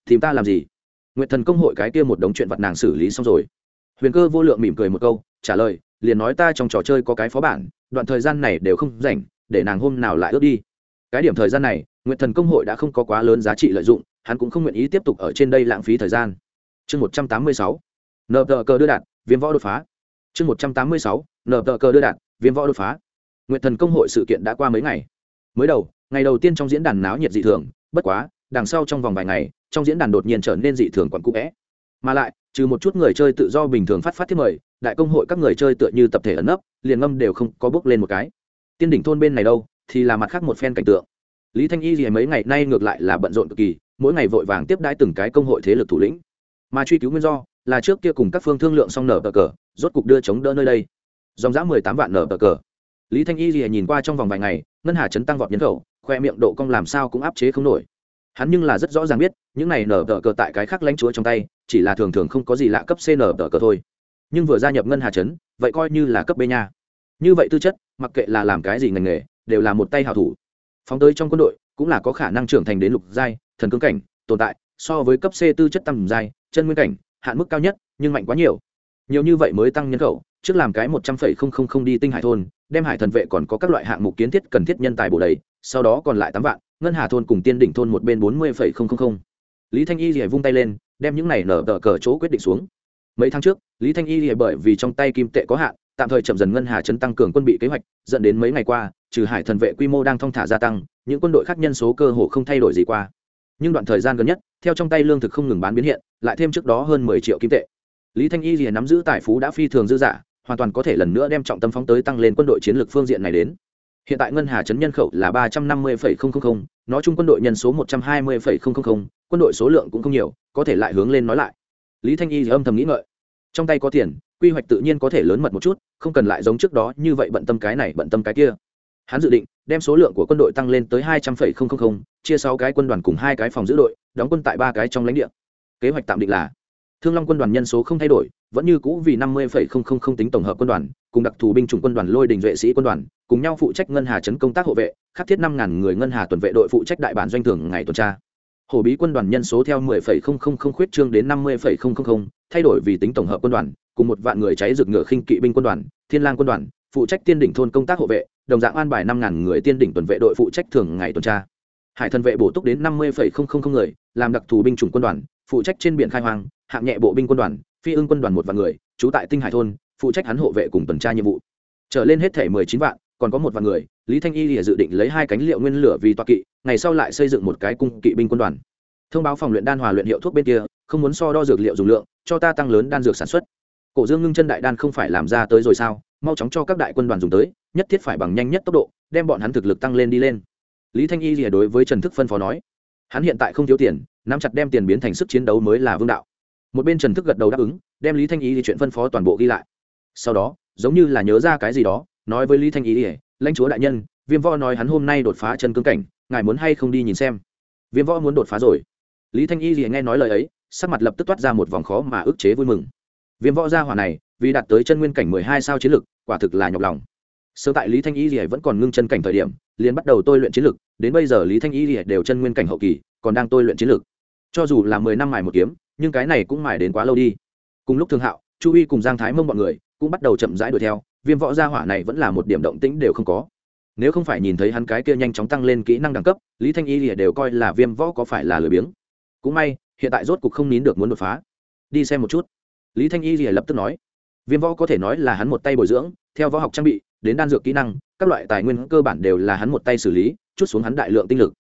Tìm ta làm gì? Nguyện thần công hội cái kia một đống chuyện vật nàng xử lý xong rồi. Huyền cơ vô lượng mỉm cười một câu, trả lời liền nói ta trong trò chơi có cái phó bản, đoạn thời gian này đều không rảnh, để nàng hôm nào lại ước đi. Cái điểm thời gian này nguyện thần công hội đã không có quá lớn giá trị lợi dụng, hắn cũng không nguyện ý tiếp tục ở trên đây lãng phí thời gian. Chương một trăm tám mươi sáu, nợ tờ cờ đưa đạt viêm võ đột phá. Chương một trăm tám mươi sáu, nợ tờ cờ đưa đạt viêm võ đột phá. Nguyện thần công hội sự kiện đã qua mấy ngày. Mới đầu, ngày đầu tiên trong diễn đàn náo nhiệt dị thường, bất quá, đằng sau trong vòng vài ngày, trong diễn đàn đột nhiên trở nên dị thường còn cũ vẽ. Mà lại trừ một chút người chơi tự do bình thường phát phát thiết mời, đại công hội các người chơi tựa như tập thể ẩn nấp, liền ngâm đều không có bước lên một cái. Tiên đỉnh thôn bên này đâu, thì là mặt khác một phen cảnh tượng. Lý thanh y gì mấy ngày nay ngược lại là bận rộn cực kỳ, mỗi ngày vội vàng tiếp đãi từng cái công hội thế lực thủ lĩnh. Mà truy cứu nguyên do, là trước kia cùng các phương thương lượng xong nở cờ cờ, rốt cục đưa chống đỡ nơi đây. Dòng giã mười tám vạn nở cờ cờ. Lý thanh y gì nhìn qua trong vòng vài ngày, ngân hà chấn tăng vọt nhân khẩu, khoe miệng độ cong làm sao cũng áp chế không nổi hắn nhưng là rất rõ ràng biết, những này nở tờ cờ tại cái khác lãnh chúa trong tay, chỉ là thường thường không có gì lạ cấp c nở tờ cờ thôi. Nhưng vừa gia nhập ngân hà chấn vậy coi như là cấp b nha. Như vậy tư chất, mặc kệ là làm cái gì ngành nghề, đều là một tay hào thủ. Phóng tới trong quân đội, cũng là có khả năng trưởng thành đến lục giai, thần cương cảnh, tồn tại, so với cấp c tư chất tầm giai, chân nguyên cảnh, hạn mức cao nhất, nhưng mạnh quá nhiều. Nhiều như vậy mới tăng nhân khẩu, trước làm cái một trăm phẩy không không không đi tinh hải thôn, đem hải thần vệ còn có các loại hạng mục kiến thiết cần thiết nhân tài bổ đầy sau đó còn lại tám vạn, ngân hà thôn cùng tiên đỉnh thôn một bên bốn mươi phẩy không không không. Lý thanh y thì vung tay lên, đem những này nở tờ cờ chỗ quyết định xuống. Mấy tháng trước, lý thanh y thì bởi vì trong tay kim tệ có hạn, tạm thời chậm dần ngân hà chấn tăng cường quân bị kế hoạch, dẫn đến mấy ngày qua, trừ hải thần vệ quy mô đang thong thả gia tăng, những quân đội khác nhân số cơ hồ không thay đổi gì qua. Nhưng đoạn thời gian gần nhất, theo trong tay lương thực không ngừng bán biến hiện, lại thêm trước đó hơn mười triệu kim tệ. Lý thanh y thì nắm giữ tài phú đã phi thường dư dả, hoàn toàn có thể lần nữa đem trọng tâm phóng tới tăng lên quân đội chiến lược phương diện này đến hiện tại ngân hà chấn nhân khẩu là ba trăm năm mươi nói chung quân đội nhân số một trăm hai mươi quân đội số lượng cũng không nhiều, có thể lại hướng lên nói lại. Lý thanh y thì âm thầm nghĩ ngợi. Trong tay có tiền, quy hoạch tự nhiên có thể lớn mật một chút, không cần lại giống trước đó như vậy bận tâm cái này, bận tâm cái kia. Hắn dự định, đem số lượng của quân đội tăng lên tới hai trăm linh chia sáu cái quân đoàn cùng hai cái phòng giữ đội, đóng quân tại ba cái trong lãnh địa. Kế hoạch tạm định là thương long quân đoàn nhân số không thay đổi vẫn như cũ vì năm mươi tính tổng hợp quân đoàn cùng đặc thù binh chủng quân đoàn lôi đình duệ sĩ quân đoàn cùng nhau phụ trách ngân hà Trấn công tác hộ vệ khắc thiết năm người ngân hà tuần vệ đội phụ trách đại bản doanh thường ngày tuần tra. Hổ bí quân đoàn nhân số theo 10,000 khuyết trương đến 50,000, thay đổi vì tính tổng hợp quân đoàn cùng một vạn người cháy rực ngựa khinh kỵ binh quân đoàn thiên lang quân đoàn phụ trách tiên đỉnh thôn công tác hộ vệ đồng dạng an bài năm ngàn người tiên đỉnh tuần vệ đội phụ trách thường ngày tuần tra. Hải thần vệ bổ túc đến 50,000 người làm đặc thù binh chủng quân đoàn phụ trách trên biển khai hoang hạng nhẹ bộ binh quân đoàn, phi ưng quân đoàn một vạn người, trú tại tinh hải thôn, phụ trách hắn hộ vệ cùng tuần tra nhiệm vụ. Trở lên hết thể 19 vạn, còn có một vạn người, lý thanh y lìa dự định lấy hai cánh liệu nguyên lửa vì toa kỵ, ngày sau lại xây dựng một cái cung kỵ binh quân đoàn. Thông báo phòng luyện đan hòa luyện hiệu thuốc bên kia, không muốn so đo dược liệu dùng lượng, cho ta tăng lớn đan dược sản xuất. Cổ dương ngưng chân đại đan không phải làm ra tới rồi sao? Mau chóng cho các đại quân đoàn dùng tới, nhất thiết phải bằng nhanh nhất tốc độ, đem bọn hắn thực lực tăng lên đi lên. Lý thanh y lìa đối với trần thức phân phó nói, hắn hiện tại không thiếu tiền, nắm chặt đem tiền biến thành sức chiến đấu mới là vương đạo một bên trần thức gật đầu đáp ứng, đem lý thanh ý thì chuyện phân phó toàn bộ ghi lại. Sau đó, giống như là nhớ ra cái gì đó, nói với lý thanh ý ỉa lãnh chúa đại nhân, viêm võ nói hắn hôm nay đột phá chân cương cảnh, ngài muốn hay không đi nhìn xem? Viêm võ muốn đột phá rồi. Lý thanh y ỉa nghe nói lời ấy, sắc mặt lập tức toát ra một vòng khó mà ức chế vui mừng. Viêm võ gia hỏa này, vì đạt tới chân nguyên cảnh mười hai sao chiến lực, quả thực là nhọc lòng. Sơ tại lý thanh y ỉa vẫn còn ngưng chân cảnh thời điểm, liền bắt đầu tôi luyện chiến lực, đến bây giờ lý thanh y ỉa đều chân nguyên cảnh hậu kỳ, còn đang tôi luyện chiến lực. Cho dù là mười năm mài một kiếm nhưng cái này cũng mài đến quá lâu đi. Cùng lúc thương hạo, chu uy cùng giang thái mông bọn người cũng bắt đầu chậm rãi đuổi theo, viêm võ gia hỏa này vẫn là một điểm động tĩnh đều không có. Nếu không phải nhìn thấy hắn cái kia nhanh chóng tăng lên kỹ năng đẳng cấp, lý thanh y lìa đều coi là viêm võ có phải là lười biếng. Cũng may, hiện tại rốt cục không nín được muốn đột phá. Đi xem một chút. Lý thanh y lìa lập tức nói, viêm võ có thể nói là hắn một tay bồi dưỡng, theo võ học trang bị, đến đan dược kỹ năng, các loại tài nguyên cơ bản đều là hắn một tay xử lý, chút xuống hắn đại lượng tinh lực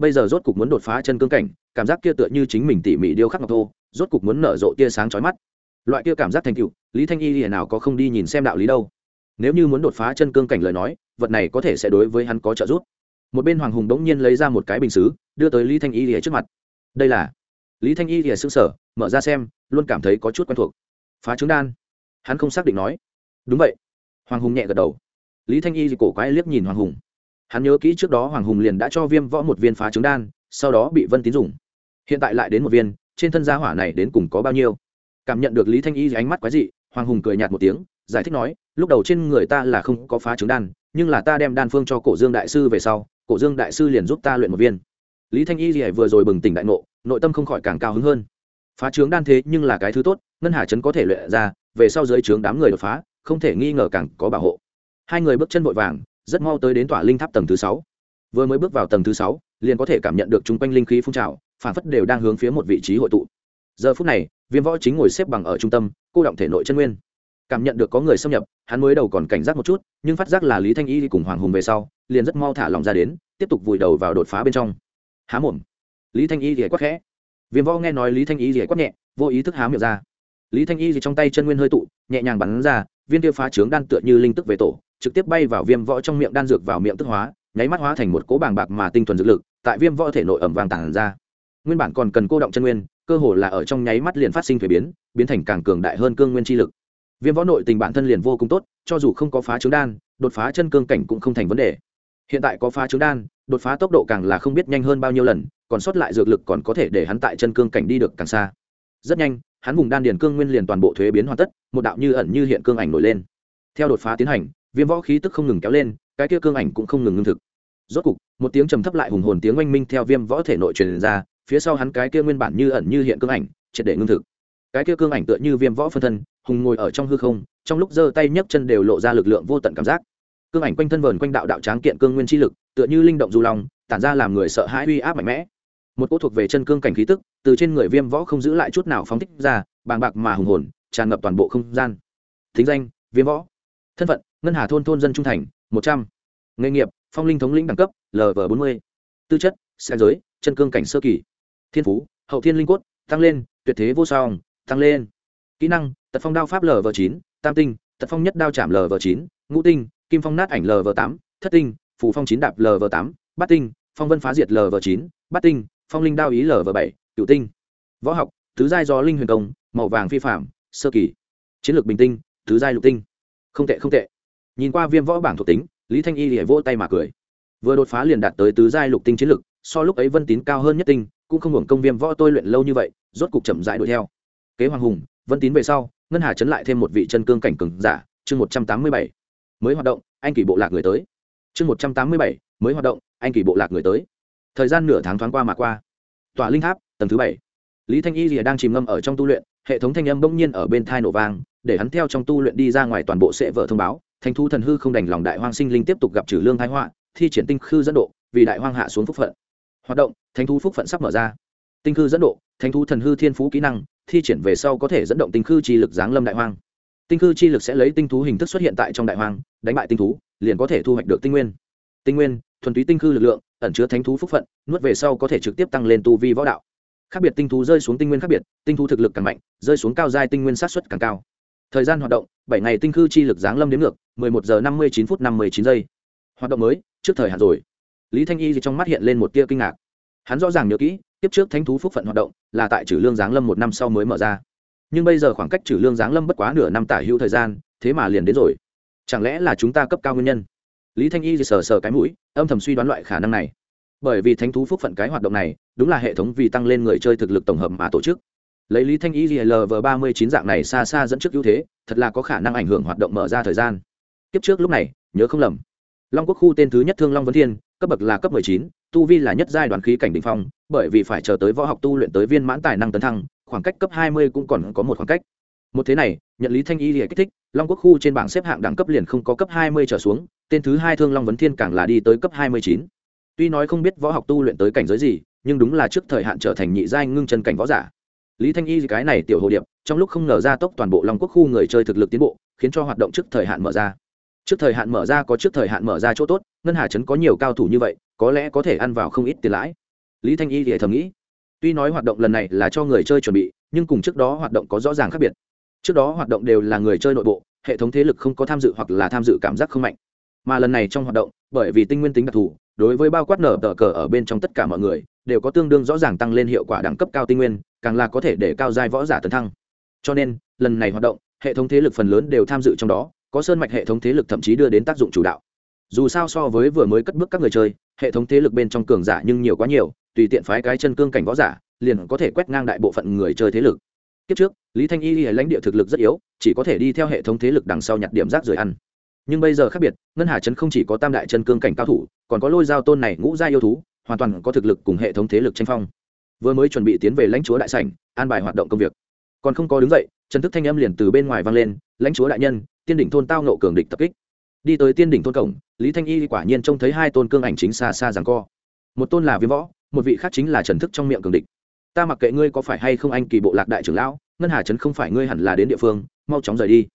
bây giờ rốt cục muốn đột phá chân cương cảnh, cảm giác kia tựa như chính mình tỉ mỉ điêu khắc ngọc thô, rốt cục muốn nở rộ tia sáng chói mắt. Loại kia cảm giác thành cựu lý thanh y thì nào có không đi nhìn xem đạo lý đâu. Nếu như muốn đột phá chân cương cảnh lời nói, vật này có thể sẽ đối với hắn có trợ giúp. Một bên hoàng hùng đống nhiên lấy ra một cái bình xứ, đưa tới lý thanh y lìa trước mặt. Đây là lý thanh y lìa xương sở mở ra xem, luôn cảm thấy có chút quen thuộc. Phá trứng đan. Hắn không xác định nói. Đúng vậy. Hoàng hùng nhẹ gật đầu. Lý thanh y thì cổ quái liếc nhìn hoàng hùng hắn nhớ kỹ trước đó hoàng hùng liền đã cho viêm võ một viên phá trứng đan, sau đó bị vân tín dùng. Hiện tại lại đến một viên, trên thân gia hỏa này đến cùng có bao nhiêu? Cảm nhận được lý thanh y ánh mắt quái dị, hoàng hùng cười nhạt một tiếng, giải thích nói, lúc đầu trên người ta là không có phá trứng đan, nhưng là ta đem đan phương cho cổ dương đại sư về sau, cổ dương đại sư liền giúp ta luyện một viên. Lý thanh y thì vừa rồi bừng tỉnh đại ngộ, nội tâm không khỏi càng cao hứng hơn. Phá trướng đan thế nhưng là cái thứ tốt, ngân hà trấn có thể luyện ra, về sau dưới trướng đám người đột phá, không thể nghi ngờ càng có bảo hộ. Hai người bước chân vội vàng rất mau tới đến tỏa linh tháp tầng thứ sáu. Vừa mới bước vào tầng thứ sáu, liền có thể cảm nhận được chung quanh linh khí phun trào, phản phất đều đang hướng phía một vị trí hội tụ. Giờ phút này, viêm võ chính ngồi xếp bằng ở trung tâm, cô động thể nội chân nguyên. Cảm nhận được có người xâm nhập, hắn mới đầu còn cảnh giác một chút, nhưng phát giác là lý thanh y cùng hoàng hùng về sau, liền rất mau thả lòng ra đến, tiếp tục vùi đầu vào đột phá bên trong. Há mồm. Lý thanh y thì quắc khẽ. Viêm võ nghe nói lý thanh y thì quắc nhẹ, vô ý thức há miệng ra. Lý thanh y thì trong tay chân nguyên hơi tụ, nhẹ nhàng bắn ra, viên tiêu phá trướng đan tựa như linh tức về tổ trực tiếp bay vào viêm võ trong miệng đan dược vào miệng tức hóa, nháy mắt hóa thành một cỗ bàng bạc mà tinh thuần dược lực, tại viêm võ thể nội ẩm vàng tản ra. Nguyên bản còn cần cô động chân nguyên, cơ hồ là ở trong nháy mắt liền phát sinh thuế biến biến thành càng cường đại hơn cương nguyên chi lực. Viêm võ nội tình bản thân liền vô cùng tốt, cho dù không có phá trứng đan, đột phá chân cương cảnh cũng không thành vấn đề. Hiện tại có phá trứng đan, đột phá tốc độ càng là không biết nhanh hơn bao nhiêu lần, còn sót lại dược lực còn có thể để hắn tại chân cương cảnh đi được càng xa. Rất nhanh, hắn vùng đan điền cương nguyên liền toàn bộ thuế biến hoàn tất, một đạo như ẩn như hiện cương ảnh nổi lên. Theo đột phá tiến hành viêm võ khí tức không ngừng kéo lên, cái kia cương ảnh cũng không ngừng ngưng thực. Rốt cục, một tiếng trầm thấp lại hùng hồn tiếng oanh minh theo viêm võ thể nội truyền ra, phía sau hắn cái kia nguyên bản như ẩn như hiện cương ảnh, triệt để ngưng thực. Cái kia cương ảnh tựa như viêm võ phân thân, hùng ngồi ở trong hư không, trong lúc giơ tay nhấc chân đều lộ ra lực lượng vô tận cảm giác. Cương ảnh quanh thân vờn quanh đạo đạo tráng kiện cương nguyên chi lực, tựa như linh động du lòng tản ra làm người sợ hãi uy áp mạnh mẽ. Một cỗ thuộc về chân cương cảnh khí tức, từ trên người viêm võ không giữ lại chút nào phóng thích ra, bàng bạc mà hùng hồn, tràn ngập toàn bộ không gian. Thính danh, viêm võ. Thân phận ngân hà thôn thôn dân trung thành, một trăm. Nghề nghiệp, phong linh thống lĩnh đẳng cấp lv bốn mươi. Tư chất xe giới, chân cương cảnh sơ kỳ. Thiên phú, hậu thiên linh cốt, tăng lên, tuyệt thế vô song, tăng lên. Kỹ năng, tật phong đao pháp lv chín, tam tinh, tật phong nhất đao chạm lv chín, ngũ tinh, kim phong nát ảnh lv tám, thất tinh phủ phong chín đạp lv tám, bát tinh, phong vân phá diệt lv chín, bát tinh, phong linh đao ý lv bảy cựu tinh. Võ học, tứ giai do linh huyền công, màu vàng phi phạm sơ kỳ. Chiến lược bình tinh, tứ giai lục tinh. Không tệ không tệ nhìn qua viêm võ bảng thuộc tính, lý thanh y lìa vỗ tay mà cười. Vừa đột phá liền đạt tới tứ giai lục tinh chiến lực, so lúc ấy vân tín cao hơn nhất tinh, cũng không hưởng công viêm võ tôi luyện lâu như vậy, rốt cục chậm rãi đuổi theo. Kế hoàng hùng, vân tín về sau, ngân hà chấn lại thêm một vị chân cương cảnh cường giả, chương một trăm tám mươi bảy. Mới hoạt động, anh kỳ bộ lạc người tới. Chương một trăm tám mươi bảy, mới hoạt động, anh kỳ bộ lạc người tới. Thời gian nửa tháng thoáng qua mà qua. Tòa linh tháp, tầng thứ bảy. Lý thanh y rìa đang chìm ngâm ở trong tu luyện, hệ thống thanh âm bỗng nhiên ở bên thai nổ vang, để hắn theo trong tu luyện đi ra ngoài toàn bộ sẽ vợ thông báo thành thu thần hư không đành lòng đại hoang sinh linh tiếp tục gặp trừ lương thái họa, thi triển tinh khư dẫn độ, vì đại hoang hạ xuống phúc phận. Hoạt động, thánh thú phúc phận sắp mở ra. Tinh khư dẫn độ, thánh thú thần hư thiên phú kỹ năng, thi triển về sau có thể dẫn động tinh khư chi lực giáng lâm đại hoang. Tinh khư chi lực sẽ lấy tinh thú hình thức xuất hiện tại trong đại hoang, đánh bại tinh thú, liền có thể thu hoạch được tinh nguyên. Tinh nguyên, thuần túy tinh khư lực lượng, ẩn chứa thánh thú phúc phận, nuốt về sau có thể trực tiếp tăng lên tu vi võ đạo. Khác biệt tinh thú rơi xuống tinh nguyên khác biệt, tinh thú thực lực càng mạnh, rơi xuống cao giai tinh nguyên sát xuất càng cao thời gian hoạt động, bảy ngày tinh khư chi lực giáng lâm đến ngược, mười một giờ năm mươi chín phút năm mươi chín giây. Hoạt động mới, trước thời hạn rồi. Lý thanh y trong mắt hiện lên một tia kinh ngạc. Hắn rõ ràng nhớ kỹ tiếp trước thánh thú phúc phận hoạt động, là tại trừ lương giáng lâm một năm sau mới mở ra. Nhưng bây giờ khoảng cách trừ lương giáng lâm bất quá nửa năm tả hữu thời gian, thế mà liền đến rồi. Chẳng lẽ là chúng ta cấp cao nguyên nhân? Lý thanh y sờ sờ cái mũi, âm thầm suy đoán loại khả năng này. Bởi vì thánh thú phúc phận cái hoạt động này, đúng là hệ thống vì tăng lên người chơi thực lực tổng hợp mà tổ chức lấy lý thanh y lv ba mươi chín dạng này xa xa dẫn trước ưu thế, thật là có khả năng ảnh hưởng hoạt động mở ra thời gian. Kiếp trước lúc này, nhớ không lầm. Long quốc khu tên thứ nhất thương long vấn thiên, cấp bậc là cấp mười chín, tu vi là nhất giai đoạn khí cảnh đ ỉ n h phong, bởi vì phải chờ tới võ học tu luyện tới viên mãn tài năng tấn thăng, khoảng cách cấp hai mươi cũng còn có một khoảng cách. Một thế này, nhận lý thanh y lìa kích thích, long quốc khu trên bảng xếp hạng đẳng cấp liền không có cấp hai mươi trở xuống, tên thứ hai thương long vấn thiên càng là đi tới cấp hai mươi chín. Tuy nói không biết võ học tu luyện tới cảnh giới gì, nhưng đúng là trước thời hạn trở thành nhị giai ngưng chân cảnh võ giả lý thanh y cái này tiểu hồ điệp, trong lúc không ngờ ra tốc toàn bộ long quốc khu người chơi thực lực tiến bộ, khiến cho hoạt động trước thời hạn mở ra. Trước thời hạn mở ra có trước thời hạn mở ra chỗ tốt, ngân hà trấn có nhiều cao thủ như vậy, có lẽ có thể ăn vào không ít tiền lãi. Lý thanh y thì thầm nghĩ, tuy nói hoạt động lần này là cho người chơi chuẩn bị, nhưng cùng trước đó hoạt động có rõ ràng khác biệt. Trước đó hoạt động đều là người chơi nội bộ, hệ thống thế lực không có tham dự hoặc là tham dự cảm giác không mạnh. Mà lần này trong hoạt động, bởi vì tinh nguyên tính đặc thù, đối với bao quát nở tờ cờ ở bên trong tất cả mọi người, đều có tương đương rõ ràng tăng lên hiệu quả đẳng cấp cao tinh nguyên càng là có thể để cao giai võ giả tấn thăng. Cho nên, lần này hoạt động, hệ thống thế lực phần lớn đều tham dự trong đó, có sơn mạch hệ thống thế lực thậm chí đưa đến tác dụng chủ đạo. Dù sao so với vừa mới cất bước các người chơi, hệ thống thế lực bên trong cường giả nhưng nhiều quá nhiều, tùy tiện phái cái chân cương cảnh võ giả, liền có thể quét ngang đại bộ phận người chơi thế lực. Kiếp trước, lý thanh y lãnh địa thực lực rất yếu, chỉ có thể đi theo hệ thống thế lực đằng sau nhặt điểm rác rời ăn. Nhưng bây giờ khác biệt, ngân hà trấn không chỉ có tam đại chân cương cảnh cao thủ, còn có lôi giao tôn này ngũ gia yêu thú, hoàn toàn có thực lực cùng hệ thống thế lực tranh phong vừa mới chuẩn bị tiến về lãnh chúa đại sảnh, an bài hoạt động công việc. Còn không có đứng dậy, trần thức thanh âm liền từ bên ngoài vang lên, lãnh chúa đại nhân, tiên đỉnh thôn tao nộ cường địch tập kích. Đi tới tiên đỉnh thôn cổng, lý thanh y quả nhiên trông thấy hai tôn cương ảnh chính xa xa rằng co. Một tôn là viêm võ, một vị khác chính là trần thức trong miệng cường địch. Ta mặc kệ ngươi có phải hay không anh kỳ bộ lạc đại trưởng lão, ngân hà trấn không phải ngươi hẳn là đến địa phương, mau chóng rời đi.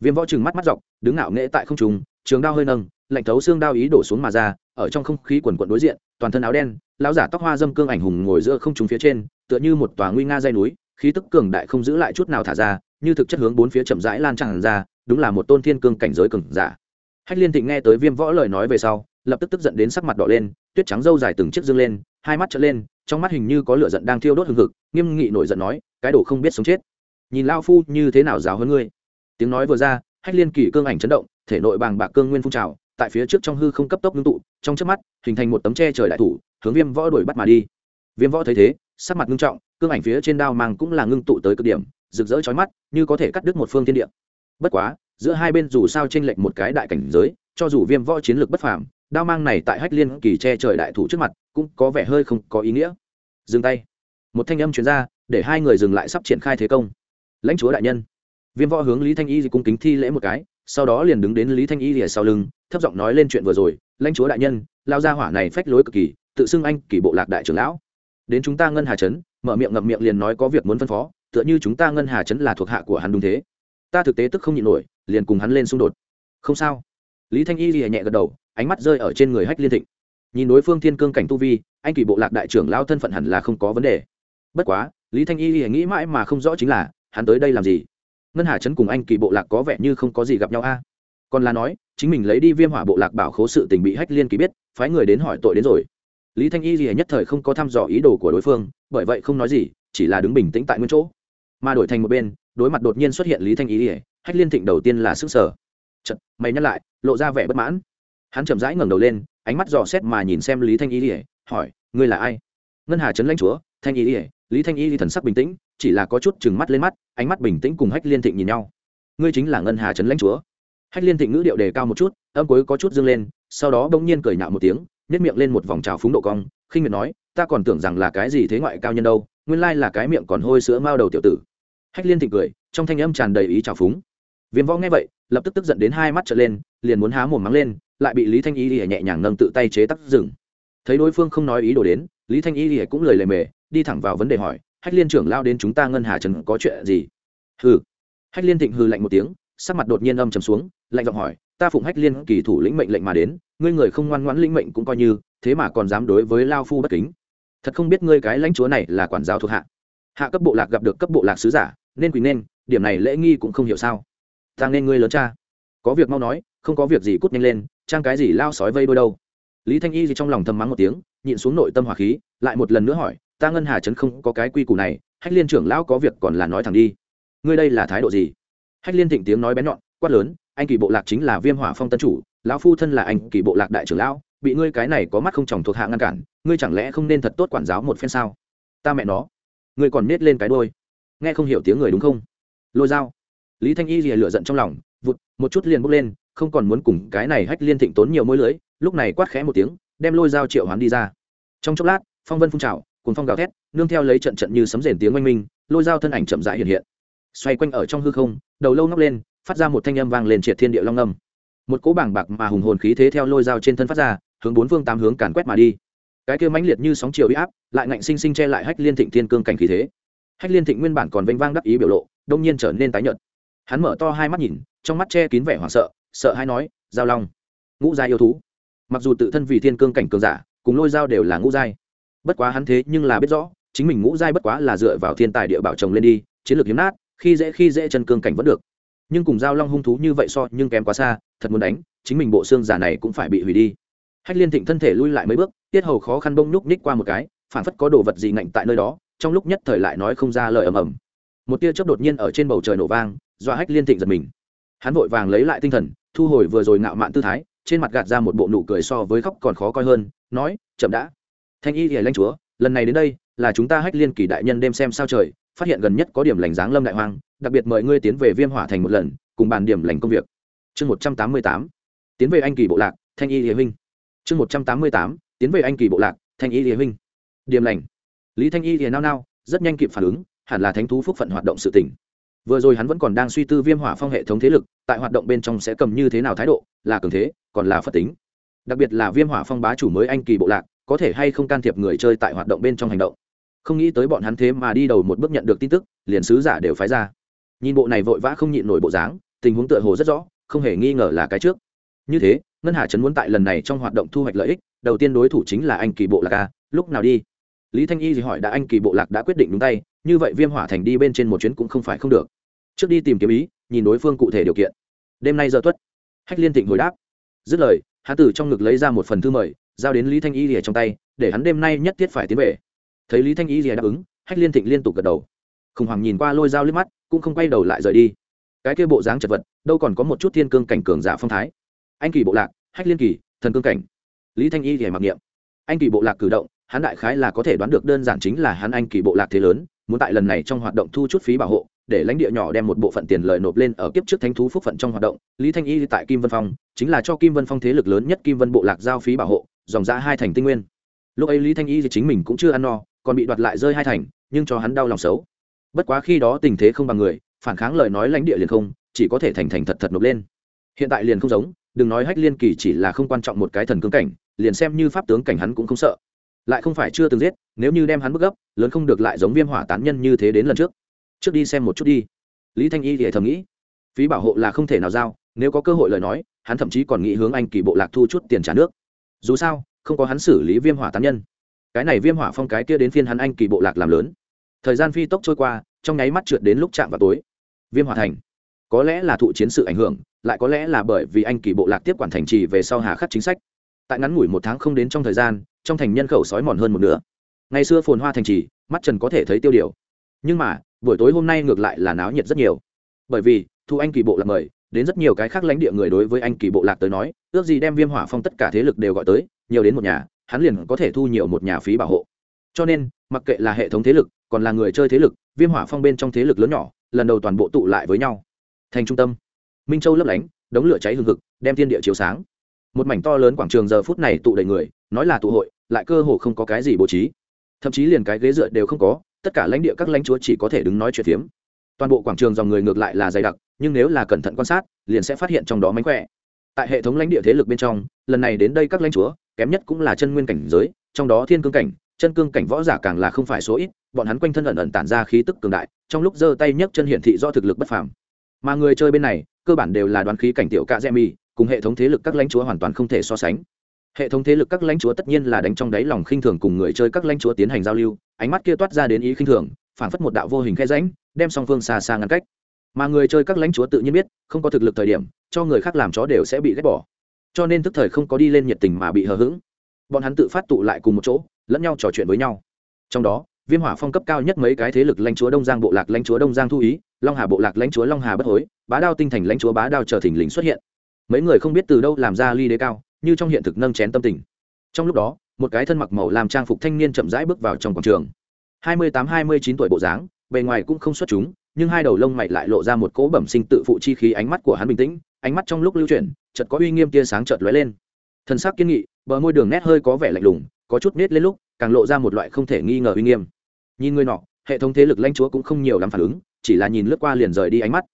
Viêm võ trừng mắt mắt dọc, đứng ngạo nghễ tại không trùng trường đao hơi nâng, lạnh thấu xương đao ý đổ xuống mà ra, ở trong không khí quần quận đối diện, toàn thân áo đen, lão giả tóc hoa dâm cương ảnh hùng ngồi giữa không trúng phía trên, tựa như một tòa nguy nga dây núi, khí tức cường đại không giữ lại chút nào thả ra, như thực chất hướng bốn phía chậm rãi lan tràn ra, đúng là một tôn thiên cương cảnh giới cường giả. Hách liên thịnh nghe tới viêm võ lời nói về sau, lập tức tức giận đến sắc mặt đỏ lên, tuyết trắng râu dài từng chiếc dương lên, hai mắt trở lên, trong mắt hình như có lửa giận đang thiêu đốt hừng hực, nghiêm nghị nổi giận nói, cái đồ không biết sống chết. Nhìn lao phu như thế nào giáo hơn ngươi. Tiếng nói vừa ra, hách liên kỳ cương ảnh chấn động thể nội bàng bạc cương nguyên phun trào, tại phía trước trong hư không cấp tốc ngưng tụ, trong chớp mắt, hình thành một tấm tre trời đại thủ, hướng viêm võ đuổi bắt mà đi. Viêm võ thấy thế, sắc mặt ngưng trọng, cương ảnh phía trên đao mang cũng là ngưng tụ tới cực điểm, rực rỡ chói mắt, như có thể cắt đứt một phương thiên địa. Bất quá, giữa hai bên dù sao chênh lệch một cái đại cảnh giới, cho dù viêm võ chiến lược bất phàm, đao mang này tại hách liên kỳ che trời đại thủ trước mặt, cũng có vẻ hơi không có ý nghĩa. Dừng tay. Một thanh âm chuyển ra, để hai người dừng lại sắp triển khai thế công. Lãnh chúa đại nhân. Viêm võ hướng lý thanh y cung kính thi lễ một cái sau đó liền đứng đến lý thanh y lìa sau lưng, thấp giọng nói lên chuyện vừa rồi, lãnh chúa đại nhân lao ra hỏa này phách lối cực kỳ, tự xưng anh kỷ bộ lạc đại trưởng lão. Đến chúng ta ngân hà trấn, mở miệng ngậm miệng liền nói có việc muốn phân phó, tựa như chúng ta ngân hà trấn là thuộc hạ của hắn đúng thế. Ta thực tế tức không nhịn nổi, liền cùng hắn lên xung đột. Không sao. Lý thanh y lìa nhẹ gật đầu, ánh mắt rơi ở trên người hách liên thịnh. Nhìn đối phương thiên cương cảnh tu vi, anh kỷ bộ lạc đại trưởng lao thân phận hẳn là không có vấn đề. Bất quá, lý thanh y lìa nghĩ mãi mà không rõ chính là, hắn tới đây làm gì? Ngân hà trấn cùng anh kỳ bộ lạc có vẻ như không có gì gặp nhau a. Còn là nói, chính mình lấy đi viêm hỏa bộ lạc bảo khố sự tình bị hách liên kỳ biết, phái người đến hỏi tội đến rồi. Lý thanh y gì nhất thời không có thăm dò ý đồ của đối phương, bởi vậy không nói gì, chỉ là đứng bình tĩnh tại nguyên chỗ. Mà đổi thành một bên, đối mặt đột nhiên xuất hiện lý thanh y ỉa hách liên thịnh đầu tiên là sức sở chật mày nhắc lại, lộ ra vẻ bất mãn. Hắn chậm rãi ngẩng đầu lên, ánh mắt dò xét mà nhìn xem lý thanh y ỉa hỏi, ngươi là ai? Ngân hà trấn lãnh chúa. Thanh y ỉa lý thanh y thần sắc bình tĩnh chỉ là có chút chừng mắt lên mắt, ánh mắt bình tĩnh cùng hách liên thịnh nhìn nhau. Ngươi chính là ngân hà trấn lãnh chúa. Hách liên thịnh ngữ điệu đề cao một chút, âm cuối có chút dâng lên, sau đó bỗng nhiên cười nhạo một tiếng nhét miệng lên một vòng trào phúng độ cong, khinh miệt nói, ta còn tưởng rằng là cái gì thế ngoại cao nhân đâu, nguyên lai là cái miệng còn hôi sữa mao đầu tiểu tử. Hách liên thịnh cười, trong thanh âm tràn đầy ý trào phúng. Viêm võ nghe vậy, lập tức tức giận đến hai mắt trở lên, liền muốn há mồm mắng lên, lại bị lý thanh y lìa nhẹ nhàng nâng tự tay chế tắc dừng thấy đối phương không nói ý đồ đến, lý thanh y lìa cũng lời lề mề, đi thẳng vào vấn đề hỏi hách liên trưởng lao đến chúng ta ngân hà trần có chuyện gì? Hừ. Hách liên thịnh hừ lạnh một tiếng, sắc mặt đột nhiên âm trầm xuống, lạnh giọng hỏi, ta phụng hách liên kỳ thủ lĩnh mệnh lệnh mà đến, ngươi người không ngoan ngoãn lĩnh mệnh cũng coi như, thế mà còn dám đối với lao phu bất kính. Thật không biết ngươi cái lãnh chúa này là quản giáo thuộc hạ. Hạ cấp bộ lạc gặp được cấp bộ lạc sứ giả, nên quỳ nên, điểm này lễ nghi cũng không hiểu sao. Ta nên ngươi lớn cha. Có việc mau nói, không có việc gì cút nhanh lên, trang cái gì lao sói vây đôi đâu. Lý thanh y gì trong lòng thầm mắng một tiếng, nhịn xuống nội tâm hỏa khí, lại một lần nữa hỏi ta ngân hà trấn không có cái quy củ này, hách liên trưởng lão có việc còn là nói thẳng đi. Ngươi đây là thái độ gì? Hách liên thịnh tiếng nói bén nhọn, quát lớn, anh kỳ bộ lạc chính là viêm hỏa phong tân chủ, lão phu thân là anh kỳ bộ lạc đại trưởng lão, bị ngươi cái này có mắt không chồng thuộc hạ ngăn cản, ngươi chẳng lẽ không nên thật tốt quản giáo một phen sao? Ta mẹ nó, ngươi còn nết lên cái đôi nghe không hiểu tiếng người đúng không? Lôi dao. Lý thanh y rìa lựa giận trong lòng, vụt, một chút liền bốc lên, không còn muốn cùng cái này hách liên thịnh tốn nhiều môi lưới, lúc này quát khẽ một tiếng, đem lôi dao triệu hoán đi ra. Trong chốc lát, phong vân phun trào cùng phong gào thét, nương theo lấy trận trận như sấm rền tiếng oanh minh, lôi dao thân ảnh chậm rãi hiện hiện. Xoay quanh ở trong hư không, đầu lâu ngóc lên, phát ra một thanh âm vang lên triệt thiên địa long âm. Một cỗ bảng bạc mà hùng hồn khí thế theo lôi dao trên thân phát ra, hướng bốn phương tám hướng càn quét mà đi. Cái kia mãnh liệt như sóng chiều uy áp, lại ngạnh sinh sinh che lại hách liên thịnh thiên cương cảnh khí thế. Hách liên thịnh nguyên bản còn vênh vang đắc ý biểu lộ, đông nhiên trở nên tái nhợt. Hắn mở to hai mắt nhìn, trong mắt che kín vẻ hoảng sợ sợ hay nói, giao long, ngũ giai yêu thú. Mặc dù tự thân vì thiên cương cảnh cường giả, cùng lôi dao đều là ngũ giai bất quá hắn thế nhưng là biết rõ, chính mình ngũ giai bất quá là dựa vào thiên tài địa bảo trồng lên đi, chiến lược hiếm nát, khi dễ khi dễ chân cương cảnh vẫn được. Nhưng cùng giao long hung thú như vậy so, nhưng kém quá xa, thật muốn đánh, chính mình bộ xương giả này cũng phải bị hủy đi. Hách liên thịnh thân thể lui lại mấy bước, tiết hầu khó khăn bông nhúc nhích qua một cái, phản phất có đồ vật gì ngạnh tại nơi đó, trong lúc nhất thời lại nói không ra lời ầm ầm. Một tia chớp đột nhiên ở trên bầu trời nổ vang do hách liên thịnh giật mình. Hắn vội vàng lấy lại tinh thần, thu hồi vừa rồi ngạo mạn tư thái, trên mặt gạt ra một bộ nụ cười so với khóc còn khó coi hơn, nói, chậm đã thanh y thì lãnh chúa, lần này đến đây là chúng ta hách liên kỳ đại nhân đêm xem sao trời, phát hiện gần nhất có điểm lành dáng lâm đại hoang, đặc biệt mời ngươi tiến về viêm hỏa thành một lần, cùng bàn điểm lành công việc. Chương một trăm tám mươi tám, tiến về anh kỳ bộ lạc, thanh y hiền huynh. Chương một trăm tám mươi tám, tiến về anh kỳ bộ lạc, thanh y hiền huynh. Điểm lành. Lý thanh y thì nao nao, rất nhanh kịp phản ứng, hẳn là thánh thú phúc phận hoạt động sự tỉnh vừa rồi hắn vẫn còn đang suy tư viêm hỏa phong hệ thống thế lực, tại hoạt động bên trong sẽ cầm như thế nào thái độ, là cường thế, còn là phật tính. Đặc biệt là viêm hỏa phong bá chủ mới anh kỳ bộ lạc có thể hay không can thiệp người chơi tại hoạt động bên trong hành động. Không nghĩ tới bọn hắn thế mà đi đầu một bước nhận được tin tức, liền sứ giả đều phái ra. Nhìn bộ này vội vã không nhịn nổi bộ dáng, tình huống tựa hồ rất rõ, không hề nghi ngờ là cái trước. Như thế, ngân hà trấn muốn tại lần này trong hoạt động thu hoạch lợi ích, đầu tiên đối thủ chính là anh kỳ bộ lạc a, lúc nào đi? Lý thanh y thì hỏi đã anh kỳ bộ lạc đã quyết định đúng tay, như vậy viêm hỏa thành đi bên trên một chuyến cũng không phải không được. Trước đi tìm kiếm ý, nhìn đối phương cụ thể điều kiện. Đêm nay giờ tuất. Hách liên thịnh hồi đáp. Dứt lời há tử trong ngực lấy ra một phần thư mời giao đến lý thanh y rìa trong tay, để hắn đêm nay nhất thiết phải tiến về. Thấy lý thanh y rìa đáp ứng, hách liên thịnh liên tục gật đầu. Khủng hoảng nhìn qua lôi dao liếc mắt, cũng không quay đầu lại rời đi. Cái kia bộ dáng chật vật, đâu còn có một chút thiên cương cảnh cường giả phong thái. Anh kỳ bộ lạc, hách liên kỳ, thần cương cảnh. Lý thanh y thì mặc niệm. Anh kỳ bộ lạc cử động, hắn đại khái là có thể đoán được đơn giản chính là hắn anh kỳ bộ lạc thế lớn, muốn tại lần này trong hoạt động thu chút phí bảo hộ, để lãnh địa nhỏ đem một bộ phận tiền lợi nộp lên ở kiếp trước thánh thú phúc phận trong hoạt động. Lý thanh y tại kim vân phong, chính là cho kim vân phong thế lực lớn nhất kim vân bộ lạc giao phí bảo hộ dòng ra hai thành tinh nguyên. Lúc ấy lý thanh y thì chính mình cũng chưa ăn no, còn bị đoạt lại rơi hai thành, nhưng cho hắn đau lòng xấu. Bất quá khi đó tình thế không bằng người, phản kháng lời nói lãnh địa liền không, chỉ có thể thành thành thật thật nộp lên. Hiện tại liền không giống, đừng nói hách liên kỳ chỉ là không quan trọng một cái thần cương cảnh, liền xem như pháp tướng cảnh hắn cũng không sợ. Lại không phải chưa từng giết, nếu như đem hắn bức gấp, lớn không được lại giống viêm hỏa tán nhân như thế đến lần trước. Trước đi xem một chút đi. Lý thanh y thì thầm nghĩ, phí bảo hộ là không thể nào giao, nếu có cơ hội lời nói, hắn thậm chí còn nghĩ hướng anh kỳ bộ lạc thu chút tiền trả nước dù sao, không có hắn xử lý viêm hỏa tán nhân. Cái này viêm hỏa phong cái kia đến phiên hắn anh kỳ bộ lạc làm lớn. Thời gian phi tốc trôi qua, trong nháy mắt trượt đến lúc chạm vào tối. Viêm hỏa thành. Có lẽ là thụ chiến sự ảnh hưởng, lại có lẽ là bởi vì anh kỳ bộ lạc tiếp quản thành trì về sau hà khắc chính sách. Tại ngắn ngủi một tháng không đến trong thời gian, trong thành nhân khẩu sói mòn hơn một nửa. Ngày xưa phồn hoa thành trì, mắt trần có thể thấy tiêu điều. Nhưng mà, buổi tối hôm nay ngược lại là náo nhiệt rất nhiều. Bởi vì, thu anh kỳ bộ lạc mời đến rất nhiều cái khác lãnh địa người đối với anh kỳ bộ lạc tới nói, ước gì đem viêm hỏa phong tất cả thế lực đều gọi tới, nhiều đến một nhà, hắn liền có thể thu nhiều một nhà phí bảo hộ. Cho nên, mặc kệ là hệ thống thế lực, còn là người chơi thế lực, viêm hỏa phong bên trong thế lực lớn nhỏ, lần đầu toàn bộ tụ lại với nhau. Thành trung tâm, minh châu lấp lánh, đống lửa cháy hừng hực, đem thiên địa chiếu sáng. Một mảnh to lớn quảng trường giờ phút này tụ đầy người, nói là tụ hội, lại cơ hồ không có cái gì bố trí. Thậm chí liền cái ghế dựa đều không có, tất cả lãnh địa các lãnh chúa chỉ có thể đứng nói chuyện phiếm. Toàn bộ quảng trường dòng người ngược lại là dày đặc nhưng nếu là cẩn thận quan sát, liền sẽ phát hiện trong đó mánh khỏe. Tại hệ thống lãnh địa thế lực bên trong, lần này đến đây các lãnh chúa, kém nhất cũng là chân nguyên cảnh giới, trong đó thiên cương cảnh, chân cương cảnh võ giả càng là không phải số ít, bọn hắn quanh thân ẩn ẩn tản ra khí tức cường đại, trong lúc giơ tay nhấc chân hiển thị do thực lực bất phàm. Mà người chơi bên này, cơ bản đều là đoán khí cảnh tiểu cạ dẹ mi cùng hệ thống thế lực các lãnh chúa hoàn toàn không thể so sánh. Hệ thống thế lực các lãnh chúa tất nhiên là đánh trong đáy lòng khinh thường cùng người chơi các lãnh chúa tiến hành giao lưu, ánh mắt kia toát ra đến ý khinh thường phản phất một đạo vô hình khe ránh đem song phương xa xa ngăn cách mà người chơi các lãnh chúa tự nhiên biết, không có thực lực thời điểm, cho người khác làm chó đều sẽ bị ghét bỏ. Cho nên tức thời không có đi lên nhiệt tình mà bị hờ hững. Bọn hắn tự phát tụ lại cùng một chỗ, lẫn nhau trò chuyện với nhau. Trong đó, viêm hỏa phong cấp cao nhất mấy cái thế lực lãnh chúa đông giang bộ lạc lãnh chúa đông giang thu ý, long hà bộ lạc lãnh chúa long hà bất hối, bá đao tinh thành lãnh chúa bá đao chờ thình lình xuất hiện. Mấy người không biết từ đâu làm ra ly đế cao, như trong hiện thực nâng chén tâm tình. Trong lúc đó, một cái thân mặc màu làm trang phục thanh niên chậm rãi bước vào trong quảng trường. Hai mươi tám, hai mươi chín tuổi bộ dáng, bề ngoài cũng không xuất chúng nhưng hai đầu lông mày lại lộ ra một cỗ bẩm sinh tự phụ chi khí, ánh mắt của hắn bình tĩnh, ánh mắt trong lúc lưu chuyển, chợt có uy nghiêm tia sáng chợt lóe lên. Thân xác kiên nghị, bờ môi đường nét hơi có vẻ lạnh lùng, có chút nết lên lúc, càng lộ ra một loại không thể nghi ngờ uy nghiêm. Nhìn người nọ, hệ thống thế lực lãnh chúa cũng không nhiều lắm phản ứng, chỉ là nhìn lướt qua liền rời đi ánh mắt.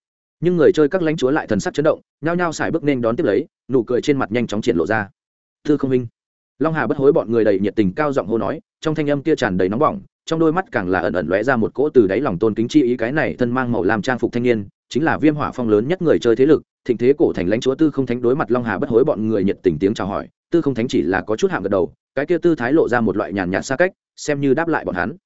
Nhưng người chơi các lãnh chúa lại thần sắc chấn động, nhao nhao xài bước nên đón tiếp lấy, nụ cười trên mặt nhanh chóng triển lộ ra. Thư không minh. Long hà bất hối bọn người đầy nhiệt tình cao giọng hô nói, trong thanh âm kia tràn đầy nóng bỏng trong đôi mắt càng là ẩn ẩn lóe ra một cỗ từ đáy lòng tôn kính chi ý, cái này thân mang màu làm trang phục thanh niên, chính là viêm hỏa phong lớn nhất người chơi thế lực, thịnh thế cổ thành lãnh chúa tư không thánh đối mặt long hà bất hối bọn người nhiệt tình tiếng chào hỏi, tư không thánh chỉ là có chút hạng gật đầu, cái kia tư thái lộ ra một loại nhàn nhạt xa cách, xem như đáp lại bọn hắn.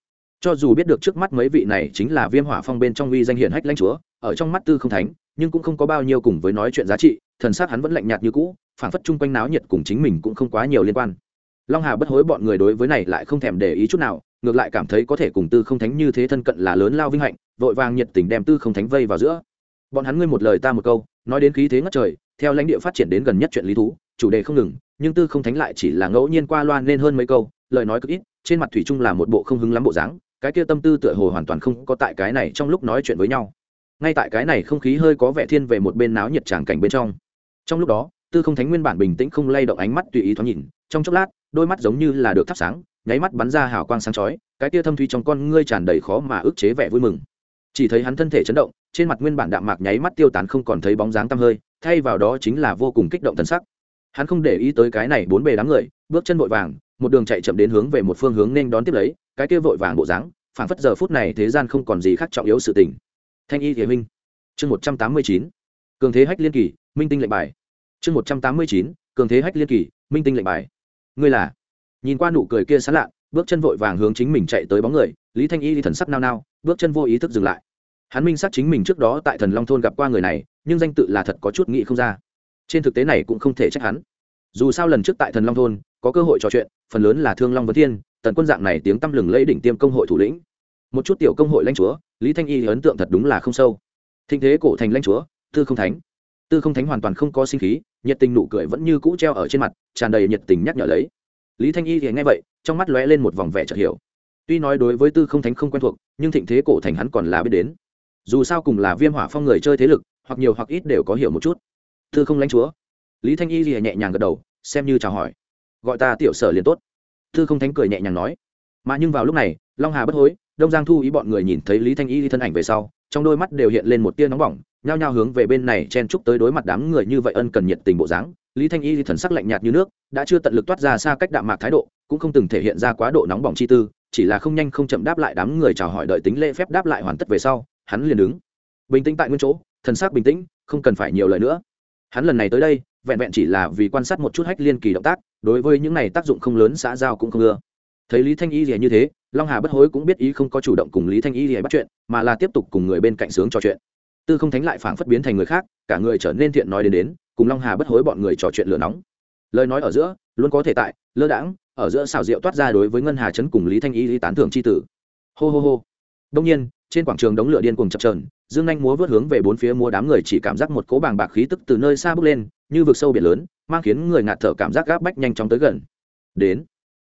Cho dù biết được trước mắt mấy vị này chính là viêm hỏa phong bên trong uy danh hiển hách lãnh chúa, ở trong mắt tư không thánh, nhưng cũng không có bao nhiêu cùng với nói chuyện giá trị, thần sát hắn vẫn lạnh nhạt như cũ phản phất chung quanh náo nhiệt cùng chính mình cũng không quá nhiều liên quan. Long hà bất hối bọn người đối với này lại không thèm để ý chút nào ngược lại cảm thấy có thể cùng tư không thánh như thế thân cận là lớn lao vinh hạnh, vội vàng nhiệt tình đem tư không thánh vây vào giữa. Bọn hắn ngươi một lời ta một câu, nói đến khí thế ngất trời, theo lãnh địa phát triển đến gần nhất chuyện lý thú, chủ đề không ngừng, nhưng tư không thánh lại chỉ là ngẫu nhiên qua loan nên hơn mấy câu, lời nói cực ít, trên mặt thủy chung là một bộ không hứng lắm bộ dáng, cái kia tâm tư tựa hồ hoàn toàn không có tại cái này trong lúc nói chuyện với nhau. Ngay tại cái này không khí hơi có vẻ thiên về một bên náo nhiệt tràng cảnh bên trong. Trong lúc đó, tư không thánh nguyên bản bình tĩnh không lay động ánh mắt tùy ý thoáng nhìn, trong chốc lát, đôi mắt giống như là được thắp sáng nháy mắt bắn ra hào quang sáng chói, cái kia thâm thúy trong con ngươi tràn đầy khó mà ức chế vẻ vui mừng. Chỉ thấy hắn thân thể chấn động, trên mặt nguyên bản đạm mạc nháy mắt tiêu tán không còn thấy bóng dáng tăm hơi, thay vào đó chính là vô cùng kích động thần sắc. Hắn không để ý tới cái này bốn bề đám người, bước chân vội vàng, một đường chạy chậm đến hướng về một phương hướng nên đón tiếp lấy, cái kia vội vàng bộ dáng, phảng phất giờ phút này thế gian không còn gì khác trọng yếu sự tình. Thanh y thế minh, chương một trăm tám mươi chín, cường thế hách liên kỳ, minh tinh lệnh bài. Chương một trăm tám mươi chín, cường thế hách liên kỳ, minh tinh lệnh bài. Ngươi là? Nhìn qua nụ cười kia sán lạ, bước chân vội vàng hướng chính mình chạy tới bóng người, lý thanh y thì thần sắc nao nao, bước chân vô ý thức dừng lại. Hắn minh xác chính mình trước đó tại thần long thôn gặp qua người này, nhưng danh tự là thật có chút nghĩ không ra. Trên thực tế này cũng không thể trách hắn. Dù sao lần trước tại thần long thôn, có cơ hội trò chuyện, phần lớn là thương long vấn thiên, tần quân dạng này tiếng tăm lừng lấy đỉnh tiêm công hội thủ lĩnh. Một chút tiểu công hội lãnh chúa, lý thanh y ấn tượng thật đúng là không sâu. Thịnh thế cổ thành lãnh chúa, tư không thánh. Tư không thánh hoàn toàn không có sinh khí, nhiệt tình nụ cười vẫn như cũ treo ở trên mặt, tràn đầy nhiệt tình nhắc nhở lấy lý thanh y thì nghe vậy, trong mắt lóe lên một vòng vẻ chợt hiểu. Tuy nói đối với tư không thánh không quen thuộc, nhưng thịnh thế cổ thành hắn còn là biết đến. Dù sao cùng là viêm hỏa phong người chơi thế lực, hoặc nhiều hoặc ít đều có hiểu một chút. Tư không lãnh chúa. Lý thanh y thì nhẹ nhàng gật đầu, xem như chào hỏi. Gọi ta tiểu sở liền tốt. Tư không thánh cười nhẹ nhàng nói. Mà nhưng vào lúc này, long hà bất hối, đông giang thu ý bọn người nhìn thấy lý thanh y thân ảnh về sau, trong đôi mắt đều hiện lên một tia nóng bỏng nhao nhao hướng về bên này chen chúc tới đối mặt đám người như vậy ân cần nhiệt tình bộ dáng. Lý thanh y thì thần sắc lạnh nhạt như nước, đã chưa tận lực toát ra xa cách đạm mạc thái độ, cũng không từng thể hiện ra quá độ nóng bỏng chi tư, chỉ là không nhanh không chậm đáp lại đám người chào hỏi đợi tính lễ phép đáp lại hoàn tất về sau, hắn liền đứng. Bình tĩnh tại nguyên chỗ, thần sắc bình tĩnh, không cần phải nhiều lời nữa. Hắn lần này tới đây, vẹn vẹn chỉ là vì quan sát một chút hách liên kỳ động tác, đối với những này tác dụng không lớn xã giao cũng không ưa. Thấy lý thanh y gì như thế, long hà bất hối cũng biết ý không có chủ động cùng lý thanh y gì bắt chuyện, mà là tiếp tục cùng người bên cạnh sướng trò chuyện tư không thánh lại phảng phất biến thành người khác, cả người trở nên thiện nói đến đến, cùng long hà bất hối bọn người trò chuyện lửa nóng. Lời nói ở giữa, luôn có thể tại, lơ đãng, ở giữa xào rượu toát ra đối với ngân hà trấn cùng lý thanh y lý tán thưởng c h i tử. Hô hô hô. Đông nhiên, trên quảng trường đống lửa điên cùng chập trờn dương anh múa vớt hướng về bốn phía múa đám người chỉ cảm giác một cỗ bàng bạc khí tức từ nơi xa bước lên, như vực sâu biển lớn, mang khiến người ngạt thở cảm giác gáp bách nhanh chóng tới gần. Đến,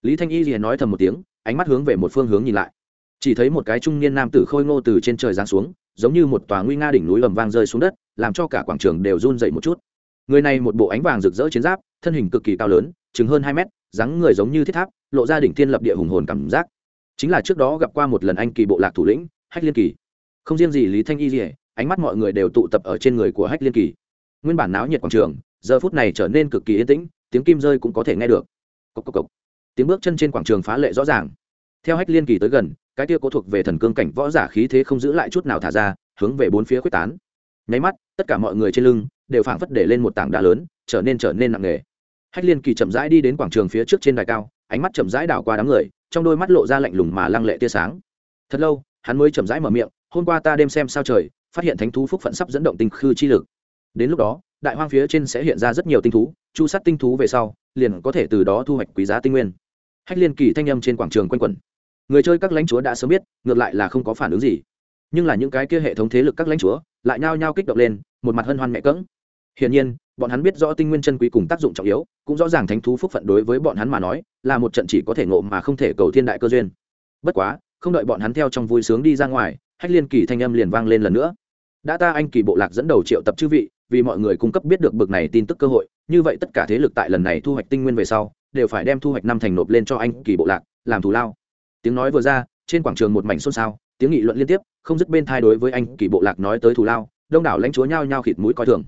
lý thanh y liền nói thầm một tiếng, ánh mắt hướng về một phương hướng nhìn lại. Chỉ thấy một cái trung niên nam tử khôi ngô từ trên trời giáng xuống giống như một tòa nguy nga đỉnh núi ầm vang rơi xuống đất, làm cho cả quảng trường đều run dậy một chút. Người này một bộ ánh vàng rực rỡ chiến giáp, thân hình cực kỳ cao lớn, chừng hơn hai mét, dáng người giống như thiết tháp, lộ ra đỉnh thiên lập địa hùng hồn cảm giác. Chính là trước đó gặp qua một lần anh kỳ bộ lạc thủ lĩnh, hách liên kỳ. Không riêng gì lý thanh y gì ánh mắt mọi người đều tụ tập ở trên người của hách liên kỳ. Nguyên bản náo nhiệt quảng trường, giờ phút này trở nên cực kỳ yên tĩnh, tiếng kim rơi cũng có thể nghe được. Cốc cốc cốc. tiếng bước chân trên quảng trường phá lệ rõ ràng theo hách liên kỳ tới gần, cái kia có thuộc về thần cương cảnh võ giả khí thế không giữ lại chút nào thả ra, hướng về bốn phía quyết tán. Nháy mắt, tất cả mọi người trên lưng đều phảng phất để lên một tảng đá lớn, trở nên trở nên nặng nề. Hách liên kỳ chậm rãi đi đến quảng trường phía trước trên đài cao, ánh mắt chậm rãi đảo qua đám người, trong đôi mắt lộ ra lạnh lùng mà lăng lệ tia sáng. Thật lâu, hắn mới chậm rãi mở miệng, hôm qua ta đêm xem sao trời, phát hiện thánh thú phúc phận sắp dẫn động tinh khư chi lực. Đến lúc đó, đại hoang phía trên sẽ hiện ra rất nhiều tinh thú, chu sát tinh thú về sau, liền có thể từ đó thu hoạch quý giá tinh nguyên. Hách liên kỳ thanh âm trên quảng trường quanh quẩn người chơi các lãnh chúa đã sớm biết, ngược lại là không có phản ứng gì. Nhưng là những cái kia hệ thống thế lực các lãnh chúa lại nhao nhao kích động lên, một mặt hân hoan mẹ cỡng. Hiển nhiên, bọn hắn biết rõ tinh nguyên chân quý cùng tác dụng trọng yếu, cũng rõ ràng thánh thú phúc phận đối với bọn hắn mà nói, là một trận chỉ có thể ngộ mà không thể cầu thiên đại cơ duyên. Bất quá, không đợi bọn hắn theo trong vui sướng đi ra ngoài, hách liên kỳ thanh âm liền vang lên lần nữa. Đã ta anh kỳ bộ lạc dẫn đầu triệu tập chư vị, vì mọi người cung cấp biết được bực này tin tức cơ hội, như vậy tất cả thế lực tại lần này thu hoạch tinh nguyên về sau, đều phải đem thu hoạch năm thành nộp lên cho anh kỳ bộ lạc, làm thù lao tiếng nói vừa ra, trên quảng trường một mảnh xôn xao, tiếng nghị luận liên tiếp, không dứt bên thai đối với anh kỳ bộ lạc nói tới thù lao, đông đảo lãnh chúa nhao nhao khịt mũi coi thường.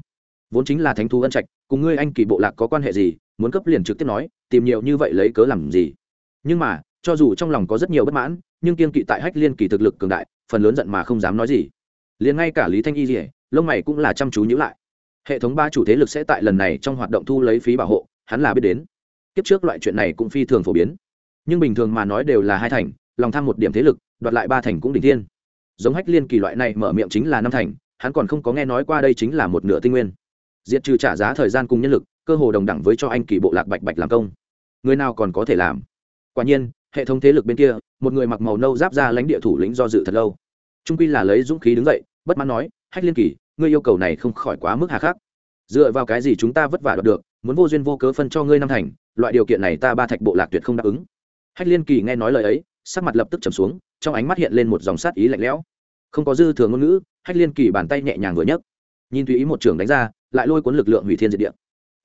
Vốn chính là thánh thú ân trạch, cùng ngươi anh kỳ bộ lạc có quan hệ gì, muốn cấp liền trực tiếp nói, tìm nhiều như vậy lấy cớ làm gì? Nhưng mà, cho dù trong lòng có rất nhiều bất mãn, nhưng kiên kỵ tại hách liên kỳ thực lực cường đại, phần lớn giận mà không dám nói gì. Liền ngay cả lý thanh y rỉa lông mày cũng là chăm chú nhữ lại. Hệ thống ba chủ thế lực sẽ tại lần này trong hoạt động thu lấy phí bảo hộ, hắn là biết đến. Kiếp trước loại chuyện này cũng phi thường phổ biến nhưng bình thường mà nói đều là hai thành, lòng tham một điểm thế lực, đoạt lại ba thành cũng đỉnh thiên. Giống hách liên kỳ loại này mở miệng chính là năm thành, hắn còn không có nghe nói qua đây chính là một nửa tinh nguyên. Diệt trừ trả giá thời gian cùng nhân lực, cơ hồ đồng đẳng với cho anh kỳ bộ lạc bạch bạch làm công. Người nào còn có thể làm? Quả nhiên, hệ thống thế lực bên kia, một người mặc màu nâu giáp ra lãnh địa thủ lĩnh do dự thật lâu. Trung quy là lấy dũng khí đứng dậy, bất mãn nói, hách liên kỳ, ngươi yêu cầu này không khỏi quá mức hà khắc. Dựa vào cái gì chúng ta vất vả đoạt được, muốn vô duyên vô cớ phân cho ngươi năm thành, loại điều kiện này ta ba thạch bộ lạc tuyệt không đáp ứng hách liên kỳ nghe nói lời ấy, sắc mặt lập tức trầm xuống, trong ánh mắt hiện lên một dòng sát ý lạnh lẽo. Không có dư thừa ngôn ngữ, hách liên kỳ bàn tay nhẹ nhàng vừa nhấc. Nhìn tùy ý một trường đánh ra, lại lôi cuốn lực lượng hủy thiên diệt địa.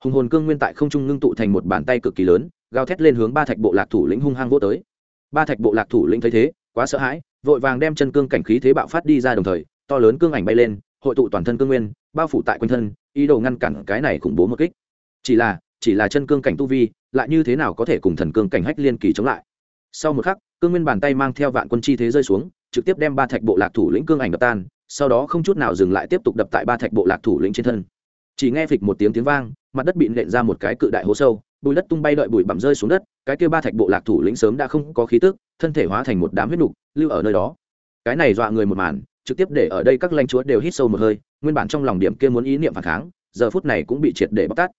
Hùng hồn cương nguyên tại không trung ngưng tụ thành một bàn tay cực kỳ lớn, gào thét lên hướng ba thạch bộ lạc thủ lĩnh hung hăng vô tới. Ba thạch bộ lạc thủ lĩnh thấy thế, quá sợ hãi, vội vàng đem chân cương cảnh khí thế bạo phát đi ra đồng thời, to lớn cương ảnh bay lên, hội tụ toàn thân cương nguyên, bao phủ tại quanh thân, ý đồ ngăn cản cái này khủng bố một kích. Chỉ là chỉ là chân cương cảnh tu vi lại như thế nào có thể cùng thần cương cảnh hách liên kỳ chống lại? Sau một khắc, cương nguyên bàn tay mang theo vạn quân chi thế rơi xuống, trực tiếp đem ba thạch bộ lạc thủ lĩnh cương ảnh đập tan, sau đó không chút nào dừng lại tiếp tục đập tại ba thạch bộ lạc thủ lĩnh trên thân. Chỉ nghe phịch một tiếng tiếng vang, mặt đất bị nện ra một cái cự đại hố sâu bùi đất tung bay đợi bụi bặm rơi xuống đất, cái kia ba thạch bộ lạc thủ lĩnh sớm đã không có khí tức, thân thể hóa thành một đám huyết nục, lưu ở nơi đó. Cái này dọa người một màn, trực tiếp để ở đây các lãnh chúa đều hít sâu một hơi, nguyên bản trong lòng điểm kia muốn ý niệm phản kháng, giờ phút này cũng bị triệt để bóc tát.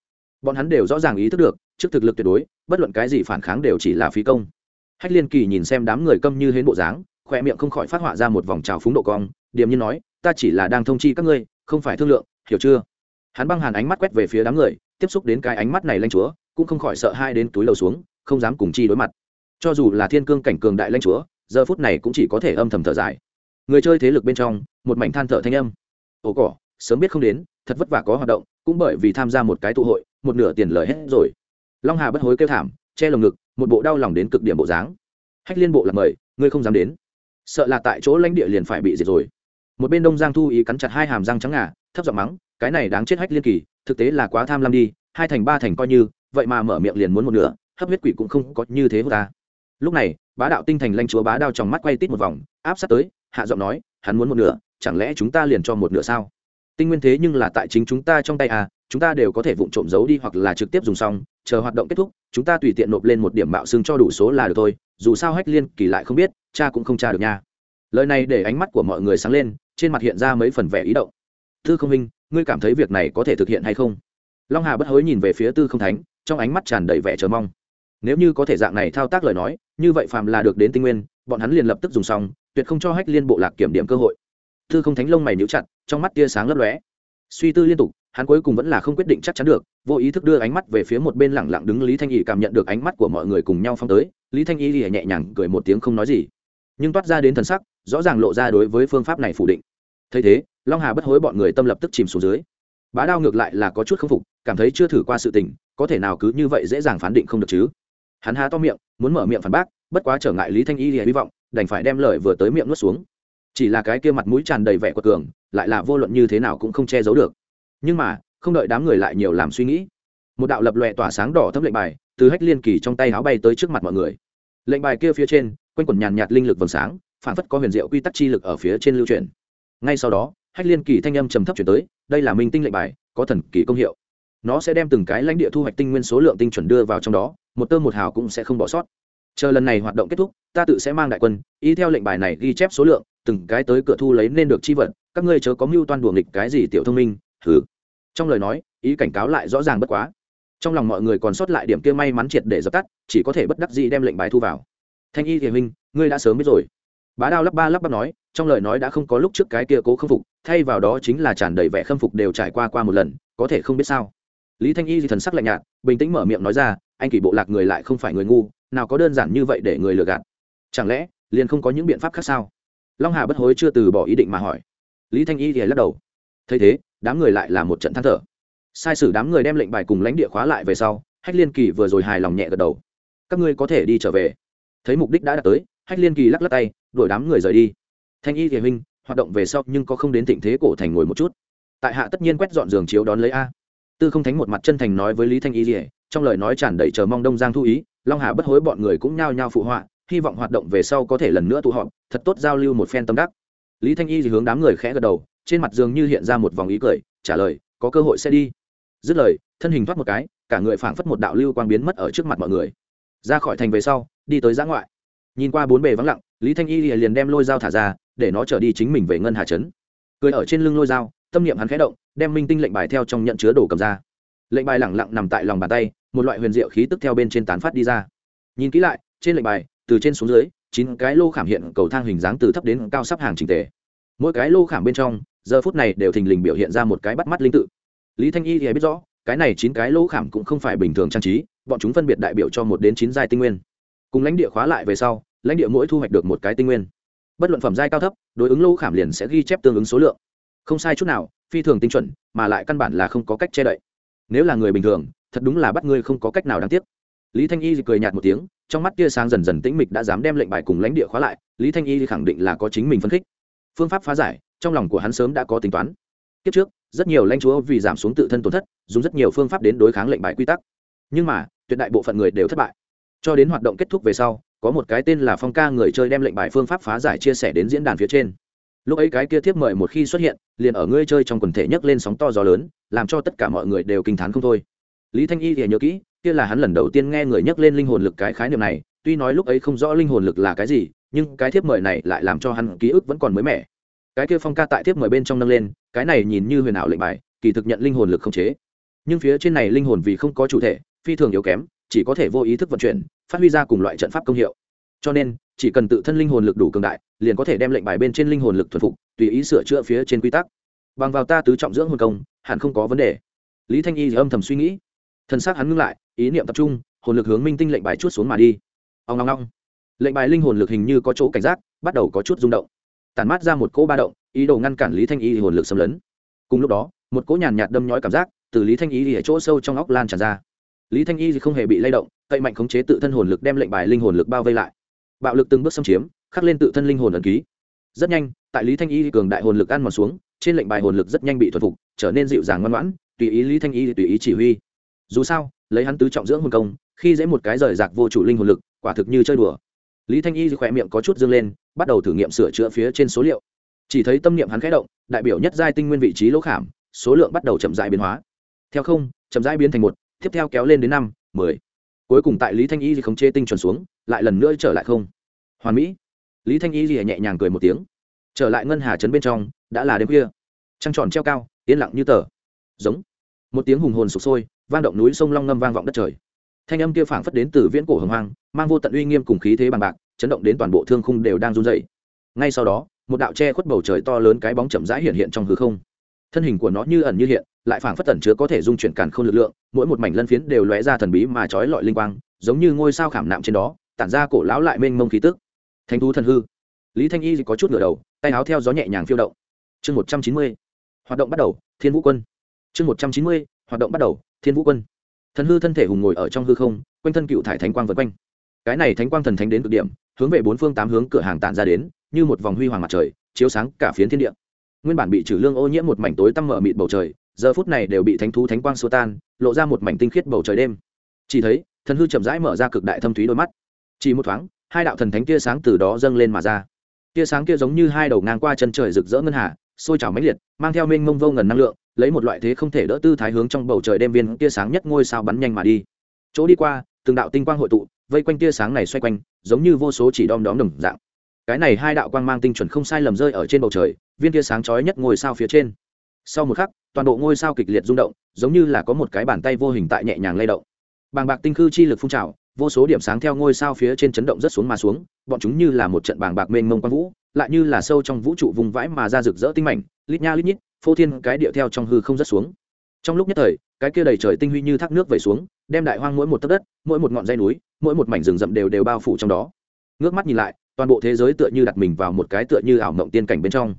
Bọn hắn đều rõ ràng ý thức được trước thực lực tuyệt đối, bất luận cái gì phản kháng đều chỉ là phí công. Hách liên kỳ nhìn xem đám người câm như hến bộ dáng khoe miệng không khỏi phát họa ra một vòng trào phúng độ cong, điềm như nói, ta chỉ là đang thông chi các ngươi, không phải thương lượng, hiểu chưa? Hắn băng hàn ánh mắt quét về phía đám người, tiếp xúc đến cái ánh mắt này lanh chúa, cũng không khỏi sợ hai đến túi lầu xuống, không dám cùng chi đối mặt. Cho dù là thiên cương cảnh cường đại lanh chúa, giờ phút này cũng chỉ có thể âm thầm thở dài. Người chơi thế lực bên trong, một mảnh than thở thanh âm. Ồ cỏ, sớm biết không đến, thật vất vả có hoạt động, cũng bởi vì tham gia một cái tụ hội, một nửa tiền lời hết rồi long hà bất hối kêu thảm, che lồng ngực, một bộ đau lòng đến cực điểm bộ dáng. Hách liên bộ là mời, ngươi không dám đến. Sợ là tại chỗ lãnh địa liền phải bị diệt rồi. Một bên đông giang thu ý cắn chặt hai hàm răng trắng ngà, thấp giọng mắng, cái này đáng chết hách liên kỳ, thực tế là quá tham lam đi, hai thành ba thành coi như, vậy mà mở miệng liền muốn một nửa, hấp huyết quỷ cũng không có như thế của ta. Lúc này, bá đạo tinh thành lanh chúa bá đao trong mắt quay tít một vòng, áp sát tới, hạ giọng nói, hắn muốn một nửa, chẳng lẽ chúng ta liền cho một nửa sao? Tinh nguyên thế nhưng là tại chính chúng ta trong tay à chúng ta đều có thể vụng trộm giấu đi hoặc là trực tiếp dùng xong, chờ hoạt động kết thúc, chúng ta tùy tiện nộp lên một điểm mạo xương cho đủ số là được thôi, dù sao hách liên kỳ lại không biết, cha cũng không tra được nha. Lời này để ánh mắt của mọi người sáng lên, trên mặt hiện ra mấy phần vẻ ý động. Tư không minh, ngươi cảm thấy việc này có thể thực hiện hay không? Long hà bất hối nhìn về phía tư không thánh, trong ánh mắt tràn đầy vẻ chờ mong. Nếu như có thể dạng này thao tác lời nói, như vậy phàm là được đến tinh nguyên, bọn hắn liền lập tức dùng xong, tuyệt không cho hách liên bộ lạc kiểm điểm cơ hội. Tư không thánh lông mày nhíu chặt, trong mắt tia sáng lấp lóe. Suy tư liên tục hắn cuối cùng vẫn là không quyết định chắc chắn được, vô ý thức đưa ánh mắt về phía một bên lẳng lặng đứng lý thanh y cảm nhận được ánh mắt của mọi người cùng nhau phong tới, lý thanh y lìa nhẹ nhàng cười một tiếng không nói gì. Nhưng toát ra đến thần sắc, rõ ràng lộ ra đối với phương pháp này phủ định. Thấy thế, long hà bất hối bọn người tâm lập tức chìm xuống dưới. Bá đao ngược lại là có chút k phục, cảm thấy chưa thử qua sự tình, có thể nào cứ như vậy dễ dàng phán định không được chứ? Hắn há to miệng, muốn mở miệng phản bác, bất quá trở ngại lý thanh y lìa hy vọng, đành phải đem lời vừa tới miệng nuốt xuống. Chỉ là cái kia mặt mũi tràn đầy vẻ của cường, lại là vô luận như thế nào cũng không che giấu được nhưng mà, không đợi đám người lại nhiều làm suy nghĩ, một đạo lập lòe tỏa sáng đỏ thấp lệnh bài từ hách liên kỳ trong tay áo bay tới trước mặt mọi người. Lệnh bài kia phía trên, quanh quẩn nhàn nhạt linh lực vầng sáng, phản phất có huyền diệu quy tắc chi lực ở phía trên lưu truyền ngay sau đó, hách liên kỳ thanh âm trầm thấp chuyển tới, đây là minh tinh lệnh bài, có thần kỳ công hiệu. Nó sẽ đem từng cái lãnh địa thu hoạch tinh nguyên số lượng tinh chuẩn đưa vào trong đó, một tơ một hào cũng sẽ không bỏ sót. Chờ lần này hoạt động kết thúc, ta tự sẽ mang đại quân, y theo lệnh bài này ghi chép số lượng, từng cái tới cửa thu lấy nên được chi vật, các ngươi chớ có mưu toan đùa nghịch cái gì tiểu thông minh thử trong lời nói, ý cảnh cáo lại rõ ràng bất quá. Trong lòng mọi người còn sót lại điểm kia may mắn triệt để dập tắt, chỉ có thể bất đắc dĩ đem lệnh bài thu vào. Thanh y thiền minh, ngươi đã sớm biết rồi. Bá đao lắp ba lắp bắp nói, trong lời nói đã không có lúc trước cái kia cố khâm phục, thay vào đó chính là tràn đầy vẻ khâm phục đều trải qua qua một lần, có thể không biết sao. Lý thanh y thì thần sắc lạnh nhạt, bình tĩnh mở miệng nói ra, anh kỷ bộ lạc người lại không phải người ngu, nào có đơn giản như vậy để người lừa gạt. Chẳng lẽ, liền không có những biện pháp khác sao? Long hà bất hối chưa từ bỏ ý định mà hỏi. Lý thanh y thì lắc đầu thấy thế, đám người lại là một trận than thở. Sai sử đám người đem lệnh bài cùng lãnh địa khóa lại về sau, hách liên kỳ vừa rồi hài lòng nhẹ gật đầu. Các ngươi có thể đi trở về. Thấy mục đích đã đạt tới, hách liên kỳ lắc lắc tay, đuổi đám người rời đi. Thanh y thì huynh, hoạt động về sau nhưng có không đến thịnh thế cổ thành ngồi một chút. Tại hạ tất nhiên quét dọn giường chiếu đón lấy a. Tư không thánh một mặt chân thành nói với lý thanh y rỉa trong lời nói tràn đầy chờ mong đông giang thu ý, long hà bất hối bọn người cũng nhao nhao phụ họa, hy vọng hoạt động về sau có thể lần nữa tụ họp, thật tốt giao lưu một phen tâm đắc. Lý thanh y thì hướng đám người khẽ gật đầu trên mặt dường như hiện ra một vòng ý cười, trả lời, có cơ hội sẽ đi. Dứt lời, thân hình thoát một cái, cả người phảng phất một đạo lưu quang biến mất ở trước mặt mọi người. Ra khỏi thành về sau, đi tới giã ngoại. Nhìn qua bốn bề vắng lặng, lý thanh y liền đem lôi dao thả ra, để nó trở đi chính mình về ngân hà trấn. Cười ở trên lưng lôi dao, tâm niệm hắn khẽ động, đem minh tinh lệnh bài theo trong nhận chứa đồ cầm ra. Lệnh bài lẳng lặng nằm tại lòng bàn tay, một loại huyền diệu khí tức theo bên trên tán phát đi ra. Nhìn kỹ lại, trên lệnh bài, từ trên xuống dưới, chín cái lô khảm hiện cầu thang hình dáng từ thấp đến cao sắp hàng trình tề. Mỗi cái lô khảm bên trong giờ phút này đều thình lình biểu hiện ra một cái bắt mắt linh tự. Lý thanh y thì biết rõ, cái này chín cái lỗ khảm cũng không phải bình thường trang trí, bọn chúng phân biệt đại biểu cho một đến chín giai tinh nguyên. Cùng lãnh địa khóa lại về sau, lãnh địa mỗi thu hoạch được một cái tinh nguyên. Bất luận phẩm giai cao thấp, đối ứng lỗ khảm liền sẽ ghi chép tương ứng số lượng. Không sai chút nào, phi thường tinh chuẩn, mà lại căn bản là không có cách che đậy. Nếu là người bình thường, thật đúng là bắt ngươi không có cách nào đáng tiếc. Lý thanh y cười nhạt một tiếng, trong mắt tia sáng dần dần tĩnh mịch đã dám đem lệnh bài cùng lãnh địa khóa lại, lý thanh y khẳng định là có chính mình phân khích phương pháp phá giải, trong lòng của hắn sớm đã có tính toán. Kiếp trước, rất nhiều lãnh chúa vì giảm xuống tự thân tổn thất, dùng rất nhiều phương pháp đến đối kháng lệnh bài quy tắc. Nhưng mà, tuyệt đại bộ phận người đều thất bại. Cho đến hoạt động kết thúc về sau, có một cái tên là phong ca người chơi đem lệnh bài phương pháp phá giải chia sẻ đến diễn đàn phía trên. Lúc ấy cái kia thiếp mời một khi xuất hiện, liền ở ngươi chơi trong quần thể nhấc lên sóng to gió lớn, làm cho tất cả mọi người đều kinh t h á n không thôi. Lý thanh y thì nhớ kỹ, kia là hắn lần đầu tiên nghe người nhấc lên linh hồn lực cái khái niệm này, tuy nói lúc ấy không rõ linh hồn lực là cái gì nhưng cái thiếp mời này lại làm cho hắn ký ức vẫn còn mới mẻ. Cái kia phong ca tại thiếp mời bên trong nâng lên, cái này nhìn như huyền ảo lệnh bài, kỳ thực nhận linh hồn lực không chế. Nhưng phía trên này linh hồn vì không có chủ thể, phi thường yếu kém, chỉ có thể vô ý thức vận chuyển, phát huy ra cùng loại trận pháp công hiệu. Cho nên, chỉ cần tự thân linh hồn lực đủ cường đại, liền có thể đem lệnh bài bên trên linh hồn lực thuần phục, tùy ý sửa chữa phía trên quy tắc. Bằng vào ta tứ trọng dưỡng hồn công, hẳn không có vấn đề. Lý thanh y âm thầm suy nghĩ. Thân xác hắn ngưng lại, ý niệm tập trung, hồn lực hướng minh tinh lệnh bài chút xuống mà đi. Ông long long lệnh bài linh hồn lực hình như có chỗ cảnh giác, bắt đầu có chút rung động. Tản mát ra một cỗ ba động, ý đồ ngăn cản lý thanh y hồn lực xâm lấn. Cùng lúc đó, một cỗ nhàn nhạt đâm nhói cảm giác từ lý thanh y ở chỗ sâu trong óc lan tràn ra. Lý thanh y không hề bị lay động, cậy mạnh khống chế tự thân hồn lực đem lệnh bài linh hồn lực bao vây lại. Bạo lực từng bước xâm chiếm, khắc lên tự thân linh hồn ẩn ký. Rất nhanh, tại lý thanh y cường đại hồn lực ăn mòn xuống, trên lệnh bài hồn lực rất nhanh bị thuần phục, trở nên dịu dàng ngoan ngoãn, tùy ý lý thanh y tùy ý chỉ huy. Dù sao, lấy hắn tứ trọng dưỡng hồn công, khi dễ một cái rời rạc vô chủ linh hồn lực, quả thực như chơi đùa lý thanh y khỏe miệng có chút dương lên, bắt đầu thử nghiệm sửa chữa phía trên số liệu. Chỉ thấy tâm niệm hắn khẽ động, đại biểu nhất giai tinh nguyên vị trí lỗ khảm, số lượng bắt đầu chậm dại biến hóa. Theo không, chậm dại biến thành một, tiếp theo kéo lên đến năm, mười. Cuối cùng tại lý thanh y thì không chê tinh chuẩn xuống, lại lần nữa trở lại không. Hoàn mỹ. Lý thanh y thì nhẹ nhàng cười một tiếng. Trở lại ngân hà trấn bên trong, đã là đêm khuya. Trăng tròn treo cao, yên lặng như tờ. Giống. Một tiếng hùng hồn sụp sôi, vang động núi sông long ngâm vang vọng đất trời. Thanh âm kia phảng phất đến từ viễn cổ hồng hoang mang vô tận uy nghiêm cùng khí thế bằng bạc, chấn động đến toàn bộ thương khung đều đang run dậy ngay sau đó, một đạo che khuất bầu trời to lớn cái bóng chậm rãi hiện hiện trong hư không. Thân hình của nó như ẩn như hiện, lại phảng phất tẩn chứa có thể dung chuyển càn không lực lượng, mỗi một mảnh lân phiến đều lóe ra thần bí mà trói lọi linh quang, giống như ngôi sao khảm nạm trên đó, tản ra cổ lão lại mênh mông khí tức. Thanh thú thần hư. Lý thanh y có chút ngửa đầu, tay áo theo gió nhẹ nhàng phiêu động. Chương một trăm chín mươi, hoạt động bắt đầu, thiên vũ quân. Chương một trăm chín mươi, hoạt động bắt đầu, thiên vũ quân. Thần hư thân thể hùng ngồi ở trong hư không, quanh thân cựu thải thánh quang vượt quanh cái này thánh quang thần thánh đến cực điểm, hướng về bốn phương tám hướng cửa hàng tản ra đến, như một vòng huy hoàng mặt trời, chiếu sáng cả phiến thiên địa. Nguyên bản bị trừ lương ô nhiễm một mảnh tối tăm mở mịt bầu trời, giờ phút này đều bị thánh thú thánh quang xua tan, lộ ra một mảnh tinh khiết bầu trời đêm. Chỉ thấy, thần hư chậm rãi mở ra cực đại thâm thúy đôi mắt. Chỉ một thoáng, hai đạo thần thánh tia sáng từ đó dâng lên mà ra. Tia sáng kia giống như hai đầu ngang qua chân trời rực rỡ ngân hà, sôi trào mãnh liệt, mang theo mênh mông vô ngần năng lượng, lấy một loại thế không thể đỡ tư thái hướng trong bầu trời đêm viên tia sáng nhất ngôi sao bắn nhanh mà đi. Chỗ đi qua, từng đạo tinh quang hội tụ vây quanh tia sáng này xoay quanh, giống như vô số chỉ đom đóm đồng dạng. Cái này hai đạo quang mang tinh chuẩn không sai lầm rơi ở trên bầu trời, viên tia sáng chói nhất ngôi sao phía trên. Sau một khắc, toàn bộ ngôi sao kịch liệt rung động, giống như là có một cái bàn tay vô hình tại nhẹ nhàng lay động. Bàng bạc tinh khư chi lực phun trào, vô số điểm sáng theo ngôi sao phía trên chấn động rất xuống mà xuống, bọn chúng như là một trận bàng bạc mênh mông quang vũ, lại như là sâu trong vũ trụ vùng vãi mà ra rực rỡ tinh mảnh, lít nha lít nhít, phô thiên cái điệu theo trong hư không rất xuống trong lúc nhất thời, cái kia đầy trời tinh huy như thác nước về xuống, đem đại hoang mỗi một tấc đất, mỗi một ngọn dây núi, mỗi một mảnh rừng rậm đều đều bao phủ trong đó. Ngước mắt nhìn lại, toàn bộ thế giới tựa như đặt mình vào một cái tựa như ảo mộng tiên cảnh bên trong.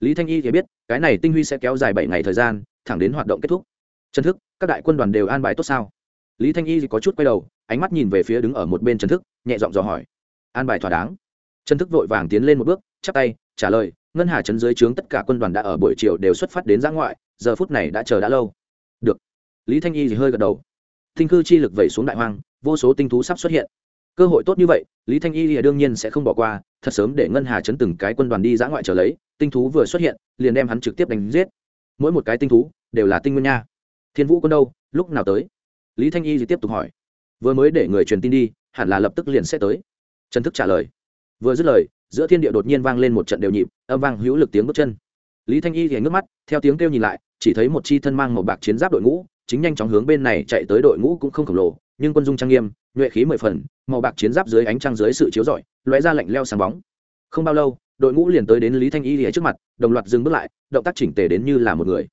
Lý thanh y thì biết, cái này tinh huy sẽ kéo dài bảy ngày thời gian, thẳng đến hoạt động kết thúc. Trần thức, các đại quân đoàn đều an bài tốt sao? Lý thanh y thì có chút quay đầu, ánh mắt nhìn về phía đứng ở một bên trần thức, nhẹ giọng dò hỏi. An bài thỏa đáng. Trần thức vội vàng tiến lên một bước, chắp tay, trả lời, ngân hà trấn dưới trướng tất cả quân đoàn đã ở buổi chiều đều xuất phát đến giã ngoại, giờ phút này đã chờ đã lâu lý thanh y thì hơi gật đầu. Tinh cư chi lực vẩy xuống đại hoang, vô số tinh thú sắp xuất hiện. Cơ hội tốt như vậy, lý thanh y thì đương nhiên sẽ không bỏ qua, thật sớm để ngân hà chấn từng cái quân đoàn đi dã ngoại trở lấy, tinh thú vừa xuất hiện, liền đem hắn trực tiếp đánh giết. Mỗi một cái tinh thú, đều là tinh nguyên nha. Thiên vũ quân đâu, lúc nào tới? Lý thanh y thì tiếp tục hỏi. Vừa mới để người truyền tin đi, hẳn là lập tức liền sẽ tới. Trần thức trả lời. Vừa dứt lời, giữa thiên địa đột nhiên vang lên một trận đều nhịp, âm vang hữu lực tiếng bước chân. Lý thanh y thì ngước mắt, theo tiếng kêu nhìn lại, chỉ thấy một chi thân mang một bạc chiến giáp đội ngũ chính nhanh chóng hướng bên này chạy tới đội ngũ cũng không khổng lồ, nhưng quân dung trang nghiêm, nhuệ khí mười phần, màu bạc chiến giáp dưới ánh trăng dưới sự chiếu rọi, lóe ra lạnh leo sáng bóng. Không bao lâu, đội ngũ liền tới đến lý thanh y lìa trước mặt, đồng loạt dừng bước lại, động tác chỉnh tề đến như là một người.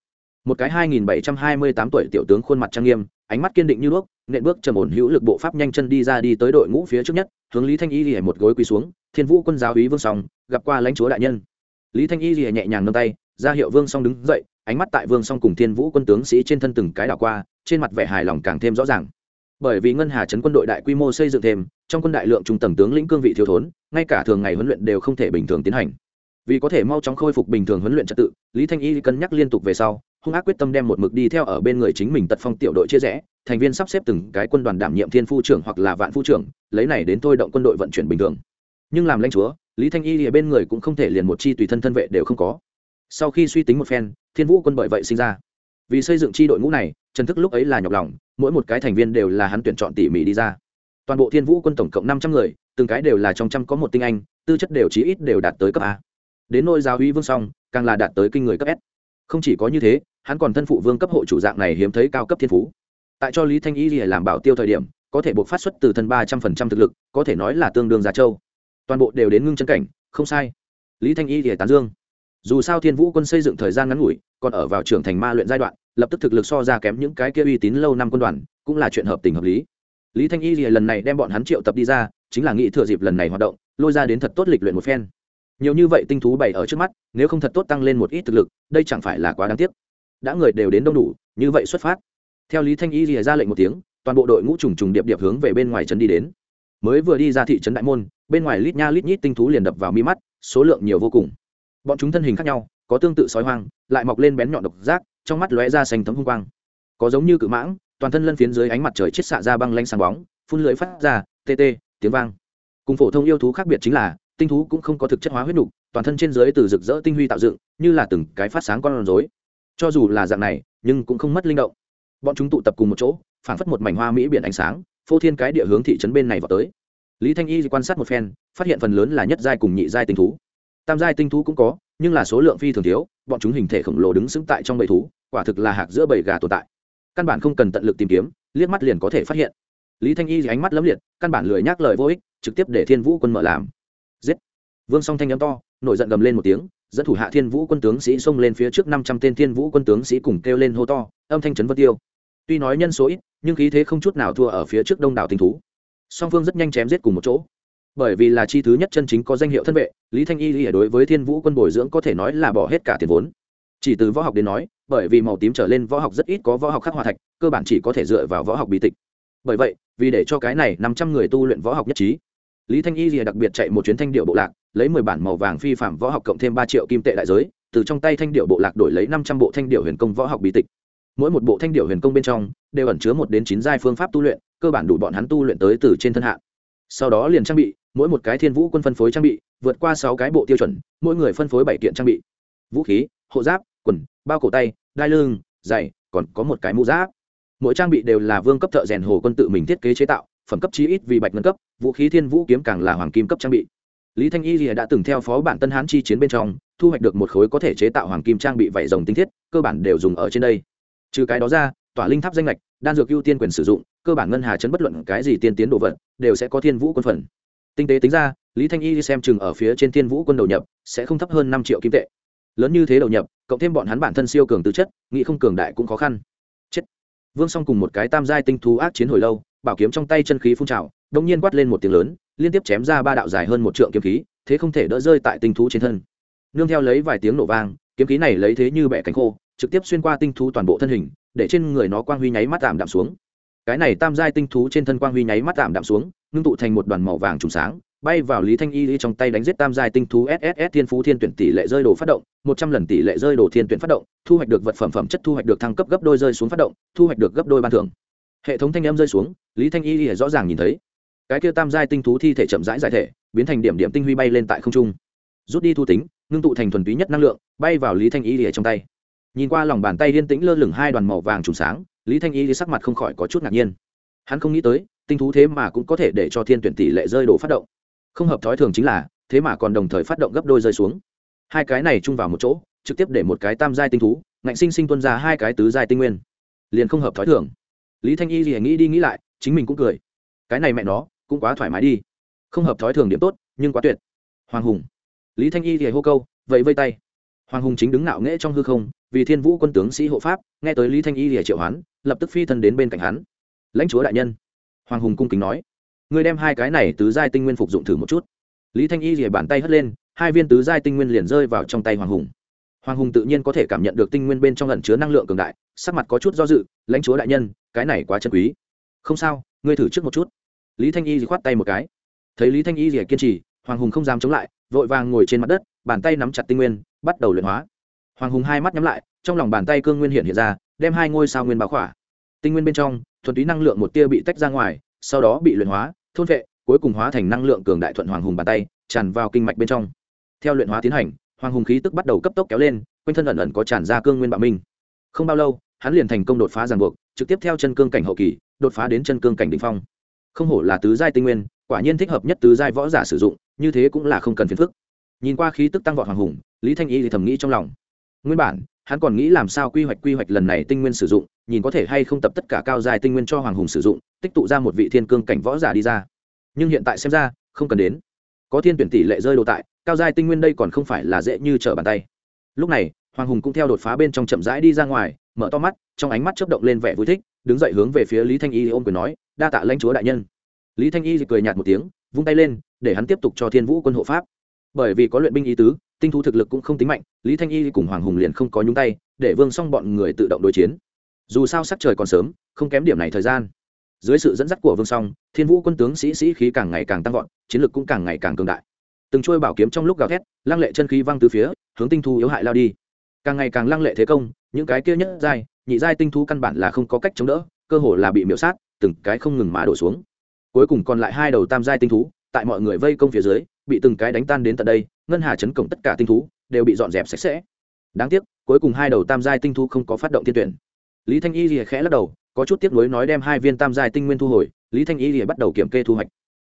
Một cái hai nghìn bảy trăm hai mươi tám tuổi tiểu tướng khuôn mặt trang nghiêm, ánh mắt kiên định như đuốc, nện bước trầm ổn hữu lực bộ pháp nhanh chân đi ra đi tới đội ngũ phía trước nhất, hướng lý thanh y lìa một gối quỳ xuống, thiên vũ quân giáo úy vương song, gặp qua lãnh chúa đại nhân. Lý thanh y lìa nhẹ nhàng nâng tay ra hiệu vương song đứng dậy, ánh mắt tại vương song cùng thiên vũ quân tướng sĩ trên thân từng cái đảo qua, trên mặt vẻ hài lòng càng thêm rõ ràng. Bởi vì ngân hà chấn quân đội đại quy mô xây dựng thêm, trong quân đại lượng trung tầng tướng lĩnh cương vị thiếu thốn, ngay cả thường ngày huấn luyện đều không thể bình thường tiến hành. Vì có thể mau chóng khôi phục bình thường huấn luyện trật tự, lý thanh y cân nhắc liên tục về sau, hung ác quyết tâm đem một mực đi theo ở bên người chính mình tật phong tiểu đội chia rẽ, thành viên sắp xếp từng cái quân đoàn đảm nhiệm thiên phu trưởng hoặc là vạn phu trưởng, lấy này đến thôi động quân đội vận chuyển bình thường. Nhưng làm lãnh chúa, lý thanh y ở bên người cũng không thể liền một chi tùy thân thân vệ đều không có sau khi suy tính một phen, thiên vũ quân bởi vậy sinh ra. Vì xây dựng chi đội ngũ này, trần thức lúc ấy là nhọc lòng, mỗi một cái thành viên đều là hắn tuyển chọn tỉ mỉ đi ra. Toàn bộ thiên vũ quân tổng cộng năm trăm người, từng cái đều là trong trăm có một tinh anh, tư chất đều chí ít đều đạt tới cấp a. Đến nôi giáo uy vương song, càng là đạt tới kinh người cấp s. Không chỉ có như thế, hắn còn thân phụ vương cấp hộ chủ dạng này hiếm thấy cao cấp thiên phú. Tại cho lý thanh y làm bảo tiêu thời điểm, có thể buộc phát xuất từ thân ba trăm phần trăm thực lực, có thể nói là tương đương giá châu. Toàn bộ đều đến ngưng chân cảnh, không sai. Lý thanh y thì tán dương dù sao thiên vũ quân xây dựng thời gian ngắn ngủi, còn ở vào trưởng thành ma luyện giai đoạn, lập tức thực lực so ra kém những cái kia uy tín lâu năm quân đoàn, cũng là chuyện hợp tình hợp lý. Lý thanh y lần này đem bọn hắn triệu tập đi ra, chính là nghĩ thừa dịp lần này hoạt động, lôi ra đến thật tốt lịch luyện một phen. Nhiều như vậy tinh thú bày ở trước mắt, nếu không thật tốt tăng lên một ít thực lực, đây chẳng phải là quá đáng tiếc. Đã người đều đến đông đủ, như vậy xuất phát. Theo lý thanh y lìa ra lệnh một tiếng, toàn bộ đội ngũ trùng trùng điệp điệp hướng về bên ngoài trấn đi đến. Mới vừa đi ra thị trấn đại môn, bên ngoài lít nha lít nhít tinh thú liền đập vào mi mắt, số lượng nhiều vô cùng bọn chúng thân hình khác nhau, có tương tự sói hoang, lại mọc lên bén nhọn độc giác, trong mắt lóe ra xanh thấm hung quang. Có giống như cự mãng, toàn thân lân phiến dưới ánh mặt trời chết xạ ra băng lanh sáng bóng, phun lưỡi phát ra, tê tê, tiếng vang. Cùng phổ thông yêu thú khác biệt chính là, tinh thú cũng không có thực chất hóa huyết nục, toàn thân trên dưới từ rực rỡ tinh huy tạo dựng, như là từng cái phát sáng con rối. Cho dù là dạng này, nhưng cũng không mất linh động. Bọn chúng tụ tập cùng một chỗ, phảng phất một mảnh hoa mỹ biển ánh sáng, phô thiên cái địa hướng thị trấn bên này vào tới. Lý thanh y quan sát một phen, phát hiện phần lớn là nhất giai cùng nhị giai tinh thú tam giai tinh thú cũng có, nhưng là số lượng phi thường thiếu, bọn chúng hình thể khổng lồ đứng sững tại trong bầy thú, quả thực là hạc giữa bầy gà tồn tại. Căn bản không cần tận lực tìm kiếm, liếc mắt liền có thể phát hiện. Lý thanh y ánh mắt lấm liệt, căn bản lười nhắc lời vô ích, trực tiếp để thiên vũ quân mở làm. Giết! Vương song thanh â m to, nổi giận gầm lên một tiếng, dẫn thủ hạ thiên vũ quân tướng sĩ xông lên phía trước năm trăm tên thiên vũ quân tướng sĩ cùng kêu lên hô to, âm thanh trấn vân tiêu. Tuy nói nhân số ít, nhưng khí thế không chút nào thua ở phía trước đông đảo tinh thú. Song phương rất nhanh chém giết cùng một chỗ bởi vì là chi thứ nhất chân chính có danh hiệu thân vệ, lý thanh y lý đối với thiên vũ quân bồi dưỡng có thể nói là bỏ hết cả tiền vốn. Chỉ từ võ học đến nói, bởi vì màu tím trở lên võ học rất ít có võ học khắc hòa thạch, cơ bản chỉ có thể dựa vào võ học bí tịch. Bởi vậy, vì để cho cái này năm trăm người tu luyện võ học nhất trí, lý thanh y lìa đặc biệt chạy một chuyến thanh điệu bộ lạc, lấy mười bản màu vàng phi phạm võ học cộng thêm ba triệu kim tệ đại giới, từ trong tay thanh điệu bộ lạc đổi lấy năm trăm bộ thanh điệu huyền công võ học bí tịch. Mỗi một bộ thanh điệu huyền công bên trong, đều ẩn chứa một đến chín giai phương pháp tu luyện, cơ bản đủ bọn hắn tu luyện tới từ trên thân hạ. Sau đó liền trang bị mỗi một cái thiên vũ quân phân phối trang bị, vượt qua sáu cái bộ tiêu chuẩn, mỗi người phân phối bảy kiện trang bị. Vũ khí, hộ giáp, quần, bao cổ tay, đai lưng, giày, còn có một cái mũ giáp. Mỗi trang bị đều là vương cấp thợ rèn hồ quân tự mình thiết kế chế tạo, phẩm cấp chí ít vì bạch ngân cấp, vũ khí thiên vũ kiếm càng là hoàng kim cấp trang bị. Lý thanh y lìa đã từng theo phó bản tân hán chi chiến bên trong, thu hoạch được một khối có thể chế tạo hoàng kim trang bị vảy rồng tinh thiết, cơ bản đều dùng ở trên đây. Trừ cái đó ra, tỏa linh tháp danh lệch đan dược ưu tiên quyền sử dụng, cơ bản ngân hà chấn bất luận cái gì tiên tiến đồ vật, đều sẽ có thiên vũ quân phần tinh tế tính ra, lý thanh y xem chừng ở phía trên thiên vũ quân đầu nhập, sẽ không thấp hơn năm triệu kim tệ. Lớn như thế đầu nhập, cộng thêm bọn hắn bản thân siêu cường tư chất, nghĩ không cường đại cũng khó khăn. Chết. Vương song cùng một cái tam giai tinh thú ác chiến hồi lâu, bảo kiếm trong tay chân khí phun trào đông nhiên quát lên một tiếng lớn, liên tiếp chém ra ba đạo dài hơn một trượng kiếm khí, thế không thể đỡ rơi tại tinh thú trên thân. Nương theo lấy vài tiếng nổ vang, kiếm khí này lấy thế như bẻ cánh khô, trực tiếp xuyên qua tinh thú toàn bộ thân hình, để trên người nó quang huy nháy mắt tạm đạm xuống cái này tam giai tinh thú trên thân quang huy nháy mắt tạm đạm xuống, ngưng tụ thành một đoàn màu vàng trùng sáng, bay vào lý thanh y trong tay đánh giết tam giai tinh thú sss thiên phú thiên tuyển tỷ lệ rơi đồ phát động, một trăm lần tỷ lệ rơi đồ thiên tuyển phát động, thu hoạch được vật phẩm phẩm chất thu hoạch được thăng cấp gấp đôi rơi xuống phát động, thu hoạch được gấp đôi ban thưởng. Hệ thống thanh âm rơi xuống, lý thanh y rõ ràng nhìn thấy. Cái kia tam giai tinh thú thi thể chậm rãi giải thể, biến thành điểm điểm tinh huy bay lên tại không trung. Rút đi thu tính, ngưng tụ thành thuần túy nhất năng lượng, bay vào lý thanh y trong tay. Nhìn qua lòng bàn tay yên tĩnh lơ lửng hai đoàn màu vàng trùng sáng lý thanh y sắc mặt không khỏi có chút ngạc nhiên. Hắn không nghĩ tới, tinh thú thế mà cũng có thể để cho thiên tuyển tỷ lệ rơi đồ phát động. Không hợp thói thường chính là, thế mà còn đồng thời phát động gấp đôi rơi xuống. Hai cái này chung vào một chỗ, trực tiếp để một cái tam giai tinh thú, ngạnh sinh sinh tuân ra hai cái tứ giai tinh nguyên. Liền không hợp thói thường. Lý thanh y thì nghĩ đi nghĩ lại, chính mình cũng cười. Cái này mẹ nó, cũng quá thoải mái đi. Không hợp thói thường điểm tốt, nhưng quá tuyệt. Hoàng hùng. Lý thanh y thì hô câu vậy vây tay. Hoàng hùng chính đứng nạo nghễ trong hư không, vì thiên vũ quân tướng sĩ hộ pháp, nghe tới lý thanh y thì triệu hoán lập tức phi thân đến bên cạnh hắn. Lãnh chúa đại nhân, hoàng hùng cung kính nói người đem hai cái này tứ giai tinh nguyên phục dụng thử một chút. Lý thanh y rỉa bàn tay hất lên, hai viên tứ giai tinh nguyên liền rơi vào trong tay hoàng hùng. Hoàng hùng tự nhiên có thể cảm nhận được tinh nguyên bên trong lẩn chứa năng lượng cường đại, sắc mặt có chút do dự, lãnh chúa đại nhân, cái này quá chân quý. Không sao, ngươi thử trước một chút. Lý thanh y khoát tay một cái. Thấy lý thanh y rỉa kiên trì, hoàng hùng không dám chống lại, vội vàng ngồi trên mặt đất, bàn tay nắm chặt tinh nguyên, bắt đầu luyện hóa. Hoàng hùng hai mắt nhắm lại, trong lòng bàn tay cương nguyên hiện hiện ra đem hai ngôi sao nguyên báo khỏa. Tinh nguyên bên trong, thuần túy năng lượng một tia bị tách ra ngoài, sau đó bị luyện hóa, thôn vệ, cuối cùng hóa thành năng lượng cường đại thuận hoàng hùng bàn tay, tràn vào kinh mạch bên trong. Theo luyện hóa tiến hành, hoàng hùng khí tức bắt đầu cấp tốc kéo lên, quanh thân ẩn ẩn có tràn ra cương nguyên bạo minh. Không bao lâu, hắn liền thành công đột phá ràng buộc, trực tiếp theo chân cương cảnh hậu kỳ, đột phá đến chân cương cảnh đình phong. Không hổ là tứ giai tinh nguyên, quả nhiên thích hợp nhất tứ giai võ giả sử dụng, như thế cũng là không cần phiền phức. Nhìn qua khí tức tăng vọt hoàng hùng, lý thanh y thì thầm nghĩ trong lòng. Nguyên bản hắn còn nghĩ làm sao quy hoạch quy hoạch lần này tinh nguyên sử dụng, nhìn có thể hay không tập tất cả cao dài tinh nguyên cho hoàng hùng sử dụng, tích tụ ra một vị thiên cương cảnh võ giả đi ra. Nhưng hiện tại xem ra, không cần đến. Có thiên tuyển tỷ lệ rơi đồ tại, cao giai tinh nguyên đây còn không phải là dễ như trở bàn tay. Lúc này, hoàng hùng cũng theo đột phá bên trong chậm rãi đi ra ngoài, mở to mắt, trong ánh mắt chớp động lên vẻ vui thích, đứng dậy hướng về phía lý thanh y ôm quyền nói, đa tạ lãnh chúa đại nhân. Lý thanh y cười nhạt một tiếng, vung tay lên, để hắn tiếp tục cho thiên vũ quân hộ pháp bởi vì có luyện binh ý tứ, tinh thú thực lực cũng không tính mạnh, lý thanh y cùng hoàng hùng liền không có nhúng tay, để vương xong bọn người tự động đối chiến. Dù sao sắc trời còn sớm, không kém điểm này thời gian. Dưới sự dẫn dắt của vương song, thiên vũ quân tướng sĩ sĩ khí càng ngày càng tăng vọt, chiến lược cũng càng ngày càng cường đại. Từng trôi bảo kiếm trong lúc gào thét, lăng lệ chân khí văng từ phía, hướng tinh thu yếu hại lao đi. Càng ngày càng lăng lệ thế công, những cái kia nhất giai, nhị giai tinh thu căn bản là không có cách chống đỡ, cơ hồ là bị miễu sát, từng cái không ngừng mà đổ xuống. Cuối cùng còn lại hai đầu tam giai tinh thú, tại mọi người vây công phía dưới bị từng cái đánh tan đến tận đây ngân hà chấn cổng tất cả tinh thú đều bị dọn dẹp sạch sẽ. Đáng tiếc cuối cùng hai đầu tam giai tinh thú không có phát động thiên tuyển. Lý thanh y lìa khẽ lắc đầu có chút tiếc nuối nói đem hai viên tam giai tinh nguyên thu hồi lý thanh y lìa bắt đầu kiểm kê thu hoạch.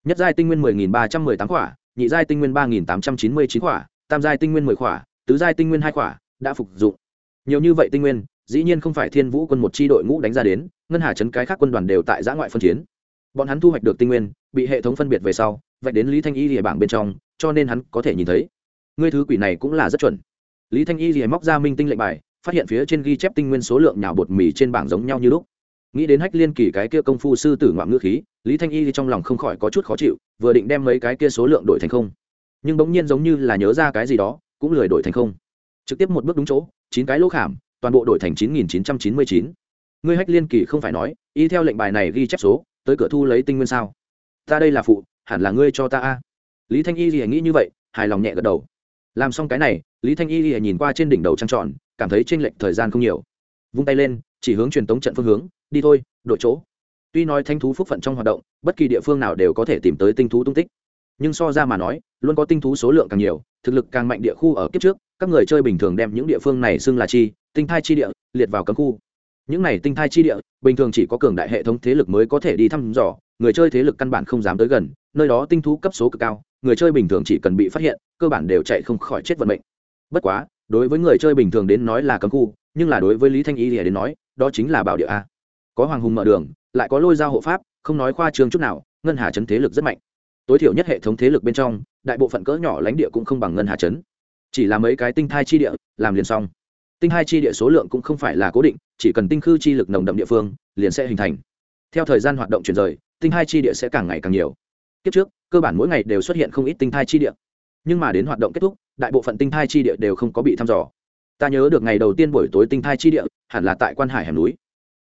Nhất giai tinh nguyên mười nghìn ba trăm mười tám quả, nhị giai tinh nguyên ba nghìn tám trăm chín mươi chín quả, tam giai tinh nguyên mười quả, tứ giai tinh nguyên hai quả, đã phục dụng. Nhiều như vậy tinh nguyên dĩ nhiên không phải thiên vũ quân một chi đội ngũ đánh ra đến ngân hà chấn cái khác quân đoàn đều tại giã ngoại phân chiến bọn hắn thu hoạch được tinh nguyên, bị hệ thống phân biệt về sau, vạch đến lý thanh y lìa bảng bên trong, cho nên hắn có thể nhìn thấy. Ngươi thứ quỷ này cũng là rất chuẩn. Lý thanh y lìa móc ra minh tinh lệnh bài, phát hiện phía trên ghi chép tinh nguyên số lượng nhào bột mì trên bảng giống nhau như lúc. Nghĩ đến hách liên kỳ cái kia công phu sư tử ngoạm ngữ khí, lý thanh y trong lòng không khỏi có chút khó chịu, vừa định đem mấy cái kia số lượng đổi thành không. Nhưng bỗng nhiên giống như là nhớ ra cái gì đó, cũng lười đổi thành không. Trực tiếp một bước đúng chỗ, chín cái lỗ khảm, toàn bộ đổi thành chín nghìn chín trăm chín mươi chín. Ngươi hách liên kỳ không phải nói, y theo lệnh bài này ghi chép số tới cửa thu lấy tinh nguyên sao? Ta đây là phụ, hẳn là ngươi cho ta a. Lý thanh y thì nghĩ như vậy, hài lòng nhẹ gật đầu. Làm xong cái này, lý thanh y thì nhìn qua trên đỉnh đầu trăng tròn, cảm thấy tranh lệch thời gian không nhiều. Vung tay lên, chỉ hướng truyền tống trận phương hướng, đi thôi đội chỗ. Tuy nói thanh thú phúc phận trong hoạt động, bất kỳ địa phương nào đều có thể tìm tới tinh thú tung tích. Nhưng so ra mà nói, luôn có tinh thú số lượng càng nhiều, thực lực càng mạnh địa khu ở kiếp trước, các người chơi bình thường đem những địa phương này xưng là chi, tinh thai chi địa, liệt vào cấm khu những này tinh thai chi địa, bình thường chỉ có cường đại hệ thống thế lực mới có thể đi thăm dò, người chơi thế lực căn bản không dám tới gần, nơi đó tinh thú cấp số cực cao, người chơi bình thường chỉ cần bị phát hiện, cơ bản đều chạy không khỏi chết vận mệnh. Bất quá, đối với người chơi bình thường đến nói là cấm khu, nhưng là đối với lý thanh y thì đến nói, đó chính là bảo địa a. Có hoàng hùng mở đường, lại có lôi giao hộ pháp, không nói khoa trương chút nào, ngân hà chấn thế lực rất mạnh. Tối thiểu nhất hệ thống thế lực bên trong, đại bộ phận cỡ nhỏ lãnh địa cũng không bằng ngân hà chấn. Chỉ là mấy cái tinh thai chi địa, làm liền xong. Tinh thai chi địa số lượng cũng không phải là cố định chỉ cần tinh khư chi lực nồng đậm địa phương, liền sẽ hình thành. Theo thời gian hoạt động chuyển rời, tinh hai chi địa sẽ càng ngày càng nhiều. Kiếp trước, cơ bản mỗi ngày đều xuất hiện không ít tinh thai chi địa. Nhưng mà đến hoạt động kết thúc, đại bộ phận tinh thai chi địa đều không có bị thăm dò. Ta nhớ được ngày đầu tiên buổi tối tinh thai chi địa, hẳn là tại quan hải hẻm núi.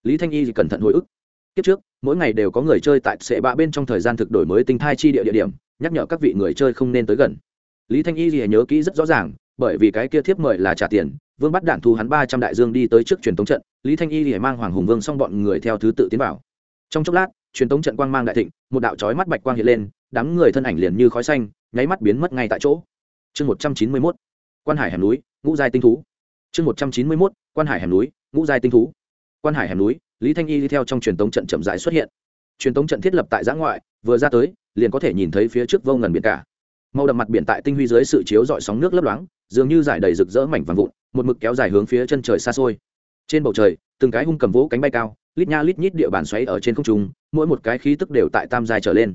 Lý thanh y thì cẩn thận hồi ức. Kiếp trước, mỗi ngày đều có người chơi tại sệ bạ bên trong thời gian thực đổi mới tinh thai chi địa địa điểm, nhắc nhở các vị người chơi không nên tới gần. Lý thanh y thì nhớ kỹ rất rõ ràng bởi vì cái kia thiếp mời là trả tiền, vương bắt đạn thu hắn ba trăm đại dương đi tới trước truyền tống trận, lý thanh y thì mang hoàng hùng vương xong bọn người theo thứ tự tiến vào. Trong chốc lát, truyền tống trận quang mang đại thịnh, một đạo trói mắt bạch quang hiện lên, đám người thân ảnh liền như khói xanh, nháy mắt biến mất ngay tại chỗ. Chương một trăm chín mươi mốt, quan hải hẻm núi, ngũ giai tinh thú. Chương một trăm chín mươi mốt, quan hải hẻm núi, ngũ giai tinh thú. Quan hải hẻm núi, lý thanh y đi theo trong truyền tống trận chậm rãi xuất hiện. Truyền tống trận thiết lập tại giã ngoại, vừa ra tới, liền có thể nhìn thấy phía trước vô ngần biển cả màu đậm mặt biển tại tinh huy dưới sự chiếu dọi sóng nước lấp loáng, dường như giải đầy rực rỡ mảnh vàng vụn, một mực kéo dài hướng phía chân trời xa xôi. Trên bầu trời, từng cái hung cầm vỗ cánh bay cao, lít nha lít nhít địa bàn xoáy ở trên không trung, mỗi một cái khí tức đều tại tam dài trở lên.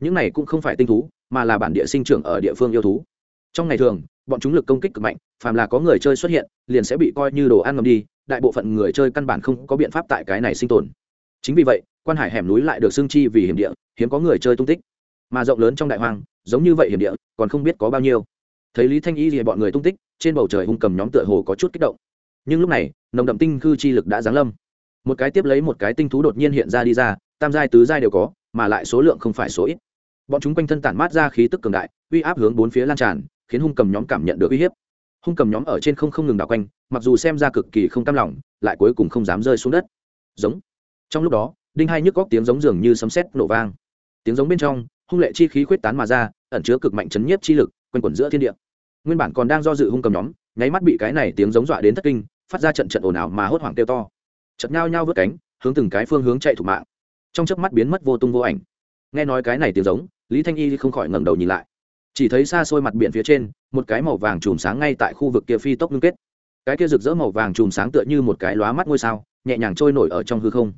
Những này cũng không phải tinh thú, mà là bản địa sinh trưởng ở địa phương yêu thú. Trong ngày thường, bọn chúng lực công kích cực mạnh, phàm là có người chơi xuất hiện, liền sẽ bị coi như đồ ăn ngầm đi, đại bộ phận người chơi căn bản không có biện pháp tại cái này sinh tồn. Chính vì vậy, quan hải hẻm núi lại được xương chi vì hiểm địa, hiếm có người chơi tung tích. Mà rộng lớn trong đại hoang giống như vậy hiểm địa, còn không biết có bao nhiêu. Thấy lý thanh y thì bọn người tung tích, trên bầu trời hung cầm nhóm tựa hồ có chút kích động. Nhưng lúc này, nồng đậm tinh khư chi lực đã giáng lâm. Một cái tiếp lấy một cái tinh thú đột nhiên hiện ra đi ra, tam giai, tứ giai đều có, mà lại số lượng không phải số ít. Bọn chúng quanh thân tản mát ra khí tức cường đại, uy áp hướng bốn phía lan tràn, khiến hung cầm nhóm cảm nhận được uy hiếp. Hung cầm nhóm ở trên không không ngừng đảo quanh, mặc dù xem ra cực kỳ không cam lòng, lại cuối cùng không dám rơi xuống đất. Giống. Trong lúc đó, đinh hai nhức góc tiếng giống dường như sấm sét nổ vang. Tiếng giống bên trong hung lệ chi khí khuyết tán mà ra, ẩn chứa cực mạnh chấn nhiếp chi lực, quanh quẩn giữa thiên địa. Nguyên bản còn đang do dự hung cầm nhóm, nháy mắt bị cái này tiếng giống dọa đến thất kinh, phát ra trận trận ồn ào mà hốt hoảng kêu to. Chật nhao nhao vớt cánh, hướng từng cái phương hướng chạy thủ mạng. Trong chớp mắt biến mất vô tung vô ảnh. Nghe nói cái này tiếng giống, lý thanh y không khỏi ngẩng đầu nhìn lại. Chỉ thấy xa xôi mặt biển phía trên, một cái màu vàng chùm sáng ngay tại khu vực kia phi tốc ngưng kết. Cái kia rực rỡ màu vàng chùm sáng tựa như một cái lóa mắt ngôi sao, nhẹ nhàng trôi nổi ở trong hư không.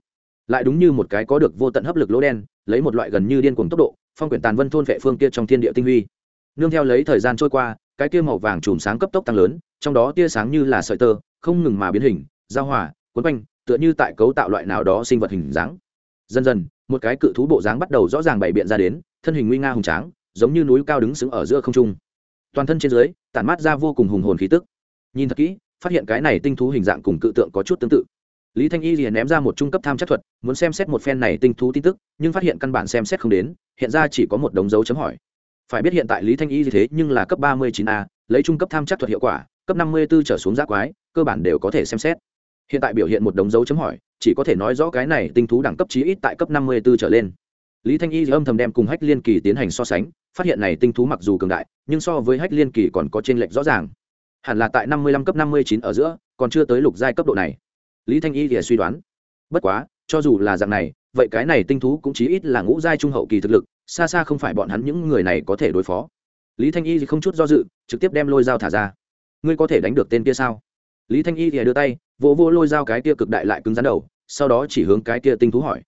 Lại đúng như một cái có được vô tận hấp lực lỗ đen, lấy một loại gần như điên cuồng tốc độ phong quyển tàn vân thôn vệ phương kia trong thiên địa tinh huy. Nương theo lấy thời gian trôi qua, cái kia màu vàng chùm sáng cấp tốc tăng lớn, trong đó tia sáng như là sợi tơ, không ngừng mà biến hình, giao hòa, cuốn quanh, tựa như tại cấu tạo loại nào đó sinh vật hình dáng. Dần dần, một cái cự thú bộ dáng bắt đầu rõ ràng bày biện ra đến, thân hình nguy nga hùng tráng, giống như núi cao đứng sững ở giữa không trung. Toàn thân trên dưới, tản mát ra vô cùng hùng hồn khí tức. Nhìn thật kỹ, phát hiện cái này tinh thú hình dạng cùng cự tượng có chút tương tự lý thanh y liền ném ra một trung cấp tham chất thuật, muốn xem xét một phen này tinh thú tin tức, nhưng phát hiện căn bản xem xét không đến, hiện ra chỉ có một đống dấu chấm hỏi. Phải biết hiện tại lý thanh y gì thế nhưng là cấp ba mươi chín a, lấy trung cấp tham chắc thuật hiệu quả, cấp năm mươi b ố trở xuống giác quái, cơ bản đều có thể xem xét. Hiện tại biểu hiện một đống dấu chấm hỏi, chỉ có thể nói rõ cái này tinh thú đẳng cấp chí ít tại cấp năm mươi b ố trở lên. Lý thanh y âm thầm đem cùng hách liên kỳ tiến hành so sánh, phát hiện này tinh thú mặc dù cường đại, nhưng so với hách liên kỳ còn có t r ê n lệch rõ ràng. Hẳn là tại năm mươi lăm cấp năm mươi chín ở giữa, còn chưa tới lục giai cấp độ này lý thanh y thì suy đoán. Bất quá, cho dù là dạng này, vậy cái này tinh thú cũng chí ít là ngũ giai trung hậu kỳ thực lực, xa xa không phải bọn hắn những người này có thể đối phó. Lý thanh y thì không chút do dự, trực tiếp đem lôi dao thả ra. Ngươi có thể đánh được tên kia sao? Lý thanh y thì đưa tay, vỗ vô lôi dao cái kia cực đại lại cứng rắn đầu, sau đó chỉ hướng cái kia tinh thú hỏi.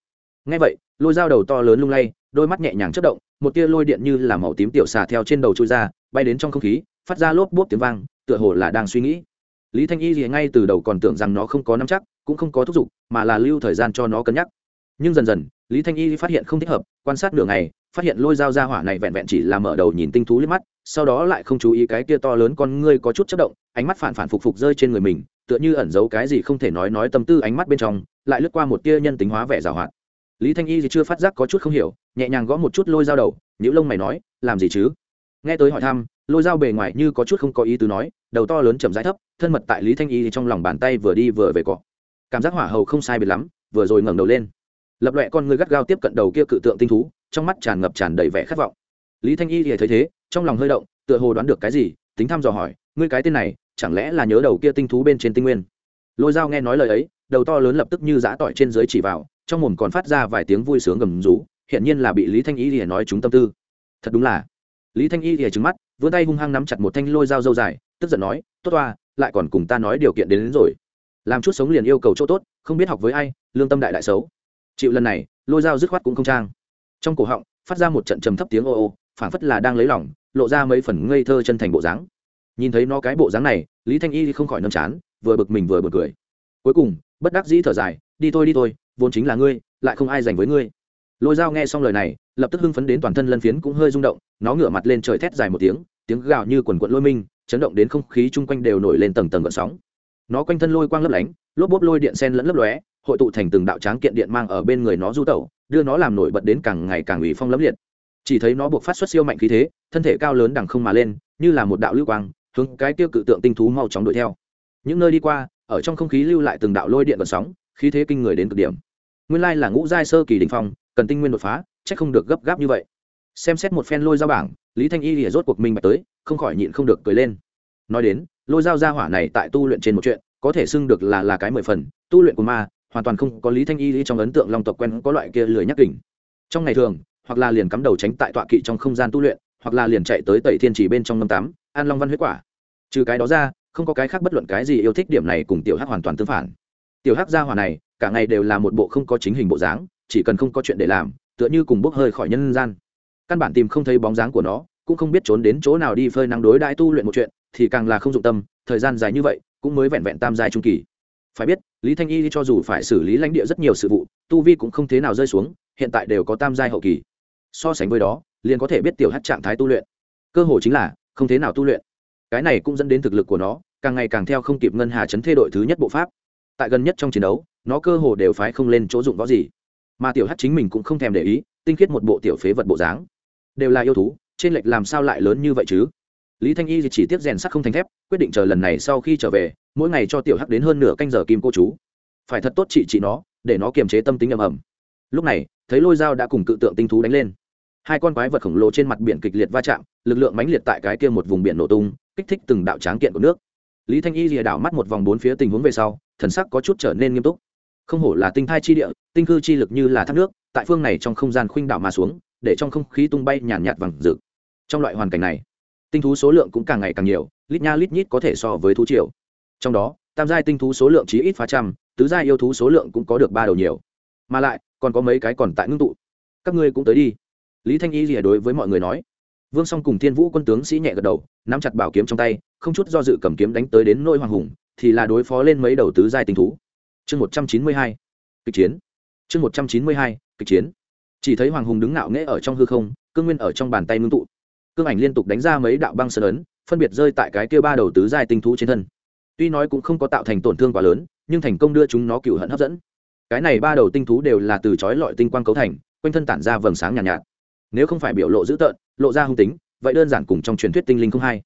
Ngay vậy, lôi dao đầu to lớn lung lay, đôi mắt nhẹ nhàng chất động, một tia lôi điện như là màu tím tiểu xà theo trên đầu trôi ra, bay đến trong không khí, phát ra lốp bốp tiếng vang, tựa hồ là đang suy nghĩ. Lý thanh y thì ngay từ đầu còn tưởng rằng nó không có nắm chắc cũng không có thúc giục, mà là lưu thời gian cho nó cân nhắc. Nhưng dần dần, lý thanh y phát hiện không thích hợp, quan sát nửa ngày, phát hiện lôi dao ra hỏa này vẹn vẹn chỉ là mở đầu nhìn tinh thú liếc mắt, sau đó lại không chú ý cái kia to lớn con ngươi có chút chất động, ánh mắt phản phản phục phục rơi trên người mình, tựa như ẩn giấu cái gì không thể nói nói tâm tư ánh mắt bên trong, lại lướt qua một tia nhân tính hóa vẻ giảo hoạt. Lý thanh y thì chưa phát giác có chút không hiểu, nhẹ nhàng gõ một chút lôi dao đầu những lông mày nói, làm gì chứ? Nghe tới hỏi thăm, lôi dao bề ngoài như có chút không có ý tứ nói, đầu to lớn chậm rãi thấp, thân mật tại lý thanh y thì trong lòng bàn tay vừa đi vừa về cọ cảm giác hỏa hầu không sai biệt lắm vừa rồi ngẩng đầu lên. Lập loẹ con người gắt gao tiếp cận đầu kia cự tượng tinh thú trong mắt tràn ngập tràn đầy vẻ khát vọng. Lý thanh y thì thấy thế trong lòng hơi động tựa hồ đoán được cái gì tính thăm dò hỏi ngươi cái tên này chẳng lẽ là nhớ đầu kia tinh thú bên trên tinh nguyên? Lôi dao nghe nói lời ấy đầu to lớn lập tức như giã tỏi trên dưới chỉ vào trong mồm còn phát ra vài tiếng vui sướng gầm rú hiện nhiên là bị lý thanh y thì nói chúng tâm tư. Thật đúng là. Lý thanh y thì trứng mắt vươn tay hung hăng nắm chặt một thanh lôi dao dâu dài tức giận nói tốt toa lại còn cùng ta nói điều kiện đến, đến rồi làm chút sống liền yêu cầu chỗ tốt, không biết học với ai, lương tâm đại đại xấu. Chịu lần này, lôi dao dứt khoát cũng không trang. Trong cổ họng, phát ra một trận trầm thấp tiếng ô ô, phảng phất là đang lấy lỏng lộ ra mấy phần ngây thơ chân thành bộ dáng. Nhìn thấy nó cái bộ dáng này, lý thanh y không khỏi nâm chán, vừa bực mình vừa bực cười. Cuối cùng, bất đắc dĩ thở dài, đi thôi đi thôi, vốn chính là ngươi, lại không ai dành với ngươi. Lôi dao nghe xong lời này, lập tức hưng phấn đến toàn thân lân phiến cũng hơi rung động, nó ngửa mặt lên trời thét dài một tiếng tiếng gào như quần quận lôi minh, chấn động đến không khí chung quanh đều nổi lên tầng tầng gợn sóng nó quanh thân lôi quang lấp lánh, lốp bốp lôi điện sen lẫn lấp lóe, hội tụ thành từng đạo tráng kiện điện mang ở bên người nó du tẩu, đưa nó làm nổi bật đến càng ngày càng ủy phong lấm liệt. Chỉ thấy nó buộc phát xuất siêu mạnh khí thế, thân thể cao lớn đằng không mà lên, như là một đạo lưu quang, hướng cái tiêu cự tượng tinh thú mau chóng đuổi theo. Những nơi đi qua, ở trong không khí lưu lại từng đạo lôi điện vận sóng, khí thế kinh người đến cực điểm. Nguyên lai là ngũ giai sơ kỳ đình phong, cần tinh nguyên đột phá, chắc không được gấp gáp như vậy. Xem xét một phen lôi dao bảng, lý thanh y lìa rốt cuộc minh bạch tới, không khỏi nhịn không được cười lên. Nói đến lôi dao ra hỏa này tại tu luyện trên một chuyện, có thể xưng được là là cái mười phần, tu luyện của ma, hoàn toàn không có lý thanh y trong ấn tượng long tộc quen có loại kia lười nhắc đỉnh trong ngày thường, hoặc là liền cắm đầu tránh tại tọa kỵ trong không gian tu luyện, hoặc là liền chạy tới tẩy thiên chỉ bên trong năm tám an long văn huyết quả. Trừ cái đó ra, không có cái khác bất luận cái gì yêu thích điểm này cùng tiểu hắc hoàn toàn tương phản. Tiểu hắc gia hỏa này, cả ngày đều là một bộ không có chính hình bộ dáng, chỉ cần không có chuyện để làm, tựa như cùng bốc hơi khỏi nhân gian. Căn bản tìm không thấy bóng dáng của nó cũng không biết trốn đến chỗ nào đi phơi nắng đối đãi tu luyện một chuyện, thì càng là không dụng tâm, thời gian dài như vậy, cũng mới vẹn vẹn tam giai trung kỳ. Phải biết, lý thanh y cho dù phải xử lý lãnh địa rất nhiều sự vụ, tu vi cũng không thế nào rơi xuống, hiện tại đều có tam giai hậu kỳ. So sánh với đó, liền có thể biết tiểu hát trạng thái tu luyện. Cơ hội chính là, không thế nào tu luyện. Cái này cũng dẫn đến thực lực của nó, càng ngày càng theo không kịp ngân hà chấn thê đội thứ nhất bộ pháp. Tại gần nhất trong chiến đấu, nó cơ hồ đều phái không lên chỗ dụng võ gì. Mà tiểu hát chính mình cũng không thèm để ý, tinh khiết một bộ tiểu phế vật bộ dáng. Đều là yêu thú trên lệch làm sao lại lớn như vậy chứ? Lý thanh y chỉ tiếp rèn sắt không thành thép quyết định chờ lần này sau khi trở về mỗi ngày cho tiểu hắc đến hơn nửa canh giờ kim cô chú. Phải thật tốt trị trị nó để nó kiềm chế tâm tính ầm ầm. Lúc này thấy lôi dao đã cùng cự tượng tinh thú đánh lên. Hai con quái vật khổng lồ trên mặt biển kịch liệt va chạm lực lượng mãnh liệt tại cái kia một vùng biển nổ tung kích thích từng đạo tráng kiện của nước. Lý thanh y lìa đảo mắt một vòng bốn phía tình huống về sau thần sắc có chút trở nên nghiêm túc. Không hổ là tinh thai chi địa tinh cư chi lực như là thác nước tại phương này trong không gian khuynh đảo mà xuống để trong không khí tung bay nhàn nhạt, nhạt vàng rực trong loại hoàn cảnh này, tinh thú số lượng cũng càng ngày càng nhiều, lít nha lít nhít có thể so với thú triều. Trong đó, tam giai tinh thú số lượng chí ít phá trăm, tứ giai yêu thú số lượng cũng có được ba đầu nhiều. Mà lại, còn có mấy cái còn tại ngưng tụ. Các ngươi cũng tới đi. Lý thanh y rìa đối với mọi người nói. Vương song cùng thiên vũ quân tướng sĩ nhẹ gật đầu, nắm chặt bảo kiếm trong tay, không chút do dự cầm kiếm đánh tới đến nôi hoàng hùng, thì là đối phó lên mấy đầu tứ giai tinh thú. Chương một trăm chín mươi hai, kịch chiến. Chương một trăm chín mươi hai, kịch chiến. Chỉ thấy hoàng hùng đứng ngạo nghễ ở trong hư không, cương nguyên ở trong bàn tay ngưng tụ cương ảnh liên tục đánh ra mấy đạo băng sơn ấn phân biệt rơi tại cái kia ba đầu tứ giai tinh thú trên thân. Tuy nói cũng không có tạo thành tổn thương quá lớn nhưng thành công đưa chúng nó cựu hận hấp dẫn. Cái này ba đầu tinh thú đều là từ chói lọi tinh quang cấu thành quanh thân tản ra vầng sáng nhàn nhạt, nhạt. Nếu không phải biểu lộ dữ tợn lộ ra hung tính vậy đơn giản cùng trong truyền thuyết tinh linh không hay.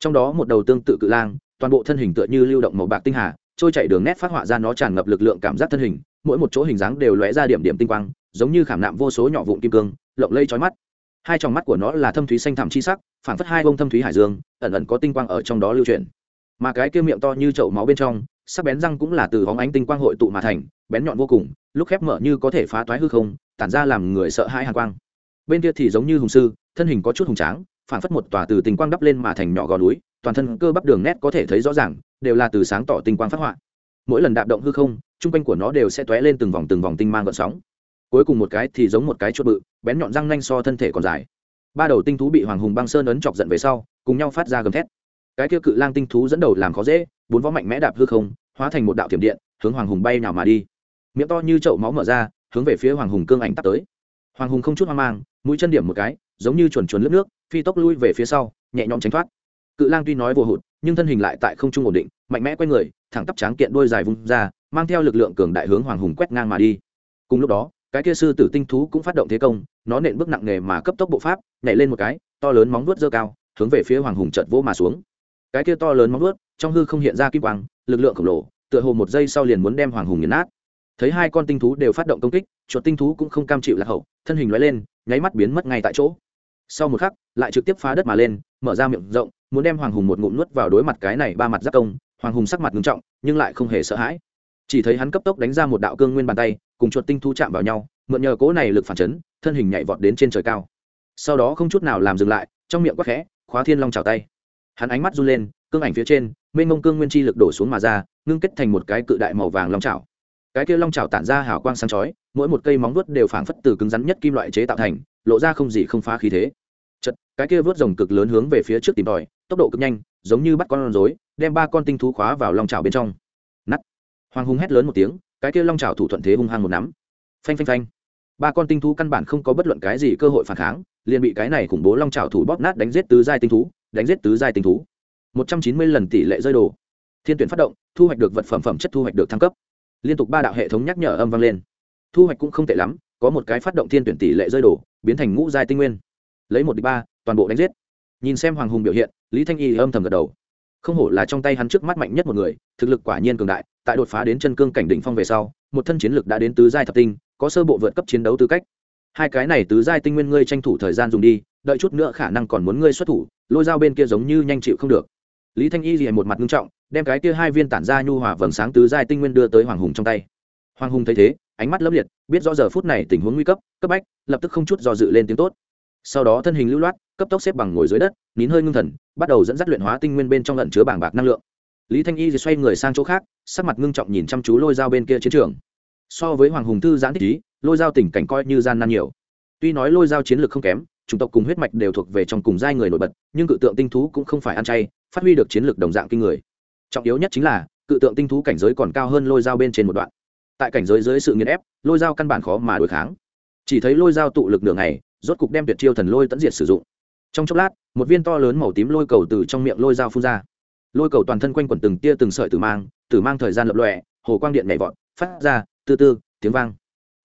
trong đó một đầu tương tự cự lang toàn bộ thân hình tựa như lưu động màu bạc tinh hà trôi chạy đường nét phát họa ra nó tràn ngập lực lượng cảm giác thân hình mỗi một chỗ hình dáng đều lóe ra điểm điểm tinh quang giống như khảm nạm vô số nhỏ vụn kim cương lộng lây trói mắt hai tròng mắt của nó là thâm thúy xanh thẳm chi sắc phản phất hai bông thâm thúy hải dương, ẩn ẩn có tinh quang ở trong đó lưu truyền mà cái kia miệng to như chậu máu bên trong, sắc bén răng cũng là từ hóng ánh tinh quang hội tụ mà thành, bén nhọn vô cùng, lúc khép mở như có thể phá toái hư không, tản ra làm người sợ hãi hàng quang. Bên kia thì giống như hùng sư, thân hình có chút hùng tráng phản phất một tòa từ tinh quang đắp lên mà thành nhỏ gò núi, toàn thân cơ bắp đường nét có thể thấy rõ ràng, đều là từ sáng tỏ tinh quang phát họa. Mỗi lần đạp động hư không chung quanh của nó đều sẽ tóe lên từng vòng từng vòng tinh mang gợn sóng cuối cùng một cái thì giống một cái chuột bự, bén nhọn răng nanh so thân thể còn dài. Ba đầu tinh thú bị hoàng hùng băng sơn ấn chọc giận về sau, cùng nhau phát ra gầm thét. Cái kia cự lang tinh thú dẫn đầu làm khó dễ, bốn vó mạnh mẽ đạp hư không, hóa thành một đạo thiểm điện, hướng hoàng hùng bay nào mà đi. Miệng to như chậu máu mở ra, hướng về phía hoàng hùng cương ảnh tắt tới. Hoàng hùng không chút hoang mang, mũi chân điểm một cái, giống như chuồn chuồn lướt nước, phi tốc lui về phía sau, nhẹ nhõm tránh thoát. Cự lang tuy nói vô hụt, nhưng thân hình lại tại không trung ổn định, mạnh mẽ q u a y người, thẳng tắp tráng kiện đôi dài vung ra, mang theo lực lượng cường đại hướng hoàng hùng quét ngang mà đi. Cùng lúc đó cái kia sư tử tinh thú cũng phát động thế công, nó nện bước nặng nề mà cấp tốc bộ pháp, nhảy lên một cái, to lớn móng vuốt dơ cao, hướng về phía hoàng hùng chợt vỗ mà xuống. Cái kia to lớn móng vuốt, trong hư không hiện ra kim quang, lực lượng khổng lồ, tựa hồ một giây sau liền muốn đem hoàng hùng nghiền nát. Thấy hai con tinh thú đều phát động công kích, chuột tinh thú cũng không cam chịu lạc hậu, thân hình lóe lên, nháy mắt biến mất ngay tại chỗ. Sau một khắc, lại trực tiếp phá đất mà lên, mở ra miệng rộng, muốn đem hoàng hùng một ngụm nuốt vào đối mặt cái này ba mặt giác công, hoàng hùng sắc mặt ngưng trọng, nhưng lại không hề sợ hãi. Chỉ thấy hắn cấp tốc đánh ra một đạo cương nguyên bàn tay cùng chuột tinh thú chạm vào nhau, mượn nhờ cố này lực phản chấn, thân hình nhảy vọt đến trên trời cao. Sau đó không chút nào làm dừng lại, trong miệng quắc khẽ, khóa thiên long trào tay. Hắn ánh mắt run lên, cương ảnh phía trên, mênh mông cương nguyên chi lực đổ xuống mà ra, ngưng kết thành một cái cự đại màu vàng long trào cái kia long trào tản ra hào quang sáng chói, mỗi một cây móng vuốt đều phảng phất từ cứng rắn nhất kim loại chế tạo thành, lộ ra không gì không phá khí thế. Chật cái kia vớt rồng cực lớn hướng về phía trước tìm tòi, tốc độ cực nhanh, giống như bắt con rối, đem ba con tinh thú khóa vào long trào bên trong. Nắt hoàng hùng hét lớn một tiếng cái kia long trào thủ thuận thế hung hăng một nắm. Phanh phanh phanh. Ba con tinh thú căn bản không có bất luận cái gì cơ hội phản kháng, liền bị cái này khủng bố long trào thủ bóp nát đánh giết tứ giai tinh thú, đánh giết tứ giai tinh thú. Một trăm chín mươi lần tỷ lệ rơi đồ. Thiên tuyển phát động, thu hoạch được vật phẩm phẩm chất thu hoạch được thăng cấp. Liên tục ba đạo hệ thống nhắc nhở âm vang lên. Thu hoạch cũng không tệ lắm, có một cái phát động thiên tuyển tỷ lệ rơi đổ biến thành ngũ giai tinh nguyên. Lấy một đ ba, toàn bộ đánh giết. Nhìn xem hoàng hùng biểu hiện, lý thanh y âm thầm gật đầu. Không hổ là trong tay hắn trước mắt mạnh nhất một người, thực lực quả nhiên cường đại tại đột phá đến chân cương cảnh đỉnh phong về sau, một thân chiến lực đã đến tứ giai thập tinh, có sơ bộ vượt cấp chiến đấu tư cách. Hai cái này tứ giai tinh nguyên ngươi tranh thủ thời gian dùng đi, đợi chút nữa khả năng còn muốn ngươi xuất thủ, lôi dao bên kia giống như nhanh chịu không được. Lý thanh y liền một mặt nghiêm trọng, đem cái kia hai viên tản ra nhu hòa vầng sáng tứ giai tinh nguyên đưa tới hoàng hùng trong tay. Hoàng hùng thấy thế, ánh mắt lấp liệt, biết rõ giờ phút này tình huống nguy cấp cấp bách, lập tức không chút do dự lên tiếng tốt. Sau đó thân hình lưu loát, cấp tốc xếp bằng ngồi dưới đất, nín hơi ngưng thần, bắt đầu dẫn dắt luyện hóa tinh nguyên bên trong lận chứa bảng bạc năng lượng lý thanh y xoay người sang chỗ khác, sắc mặt ngưng trọng nhìn chăm chú lôi dao bên kia chiến trường. So với hoàng hùng thư giãn thích ý, lôi dao tình cảnh coi như gian nan nhiều. Tuy nói lôi dao chiến lược không kém, chủng tộc cùng huyết mạch đều thuộc về trong cùng giai người nổi bật, nhưng cự tượng tinh thú cũng không phải ăn chay, phát huy được chiến lược đồng dạng kinh người. Trọng yếu nhất chính là, cự tượng tinh thú cảnh giới còn cao hơn lôi dao bên trên một đoạn. Tại cảnh giới dưới sự nghiền ép, lôi dao căn bản khó mà đối kháng. Chỉ thấy lôi dao tụ lực nửa ngày, rốt cục đem tuyệt chiêu thần lôi tẫn diệt sử dụng. Trong chốc lát, một viên to lớn màu tím lôi cầu từ trong miệng lôi dao phun ra lôi cầu toàn thân quanh quẩn từng tia từng sợi tử mang tử mang thời gian lập lọe hồ quang điện nhảy vọt, phát ra tư tư tiếng vang.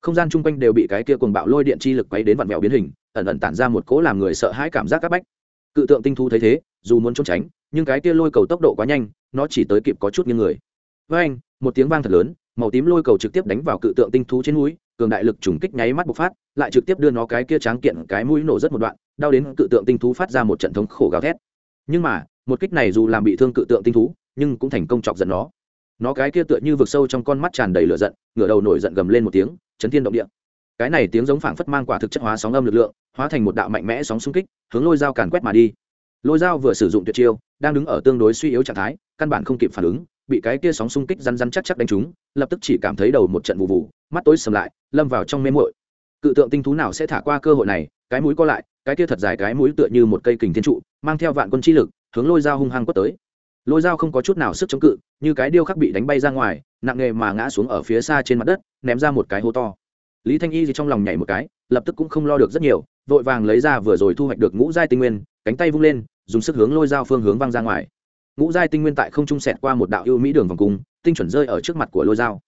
Không gian chung quanh đều bị cái kia cuồng bạo lôi điện chi lực quấy đến vặn vẹo biến hình, ẩn ẩn tản ra một cỗ làm người sợ hãi cảm giác c áp bách. Cự tượng tinh thu thấy thế, dù muốn trốn tránh, nhưng cái kia lôi cầu tốc độ quá nhanh, nó chỉ tới kịp có chút như người. Với anh, một tiếng vang thật lớn, màu tím lôi cầu trực tiếp đánh vào cự tượng tinh thú trên núi cường đại lực trùng kích nháy mắt bộc phát, lại trực tiếp đưa nó cái kia tráng kiện, cái mũi nổ rất một đoạn, đau đến cự tượng tinh thú phát ra một trận thống khổ gào thét. Nhưng mà một kích này dù làm bị thương cự tượng tinh thú, nhưng cũng thành công chọc giận nó. Nó cái kia tựa như vực sâu trong con mắt tràn đầy lửa giận, ngửa đầu nổi giận gầm lên một tiếng, chấn thiên động địa. Cái này tiếng giống phảng phất mang quả thực chất hóa sóng âm lực lượng, hóa thành một đạo mạnh mẽ sóng xung kích, hướng lôi dao càn quét mà đi. Lôi dao vừa sử dụng tuyệt chiêu, đang đứng ở tương đối suy yếu trạng thái, căn bản không kịp phản ứng, bị cái kia sóng xung kích rắn rắn chắc chắc đánh trúng, lập tức chỉ cảm thấy đầu một trận vụ vụ mắt tối sầm lại, lâm vào trong mê muội. Cự tượng tinh thú nào sẽ thả qua cơ hội này, cái mũi co lại, cái kia thật dài cái mũi tựa như một cây kình thiên trụ, mang theo vạn quân chi lực hướng lôi dao hung hăng quất tới. Lôi dao không có chút nào sức chống cự, như cái điêu khắc bị đánh bay ra ngoài, nặng nghề mà ngã xuống ở phía xa trên mặt đất, ném ra một cái hố to. Lý thanh y gì trong lòng nhảy một cái, lập tức cũng không lo được rất nhiều, vội vàng lấy ra vừa rồi thu hoạch được ngũ giai tinh nguyên, cánh tay vung lên, dùng sức hướng lôi dao phương hướng văng ra ngoài. Ngũ giai tinh nguyên tại không trung sẹt qua một đạo ưu mỹ đường vòng cung, tinh chuẩn rơi ở trước mặt của lôi dao.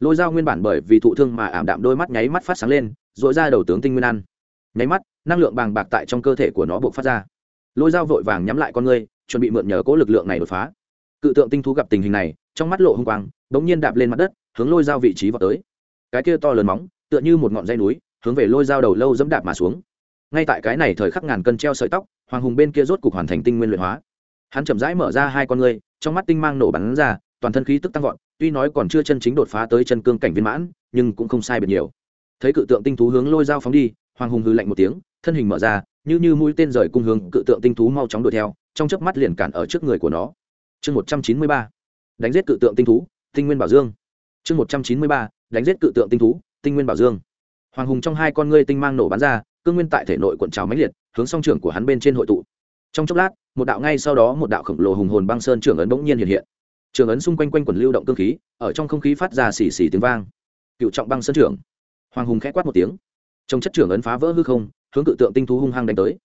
Lôi dao nguyên bản bởi vì thụ thương mà ảm đạm đôi mắt nháy mắt phát sáng lên dội ra đầu tướng tinh nguyên ăn. Nháy mắt, năng lượng bàng bạc tại trong cơ thể của nó buộc phát ra. Lôi dao vội vàng nhắm lại con ngươi chuẩn bị mượn nhờ cố lực lượng này đột phá. Cự tượng tinh thú gặp tình hình này, trong mắt lộ hung quang đ ố n g nhiên đạp lên mặt đất, hướng lôi dao vị trí vào tới. Cái kia to lớn móng, tựa như một ngọn dây núi, hướng về lôi dao đầu lâu dẫm đạp mà xuống. Ngay tại cái này thời khắc ngàn cân treo sợi tóc, hoàng hùng bên kia rốt cục hoàn thành tinh nguyên luyện hóa. Hắn chậm rãi mở ra hai con ngươi, trong mắt tinh mang nổ bắn ra, toàn thân khí tức tăng vọt, tuy nói còn chưa chân chính đột phá tới chân cương cảnh viên mãn, nhưng cũng không sai biệt nhiều. Thấy cự tượng tinh thú hướng lôi dao phóng đi, hoàng hùng hư lạnh một tiếng, thân hình mở ra, như như mũi tên rời cung hướng cự tượng tinh thú mau chóng đuổi theo trong chớp mắt liền cản ở trước người của nó. Chương một trăm chín mươi ba, đánh giết cự tượng tinh thú, tinh nguyên bảo dương. Chương một trăm chín mươi ba, đánh giết cự tượng tinh thú, tinh nguyên bảo dương. Hoàng hùng trong hai con ngươi tinh mang nổ bắn ra, cương nguyên tại thể nội cuộn trào mãnh liệt, hướng song trưởng của hắn bên trên hội tụ. Trong chốc lát, một đạo ngay sau đó một đạo khổng lồ hùng hồn băng sơn trưởng ấn bỗng nhiên hiện hiện. Trường ấn xung quanh quanh quần lưu động cương khí, ở trong không khí phát ra xì xì tiếng vang. Cựu trọng băng sơn trưởng. Hoàng hùng khẽ quát một tiếng. Trong chất trưởng ấn phá vỡ hư không, hướng cự tượng tinh thú hung hăng đánh tới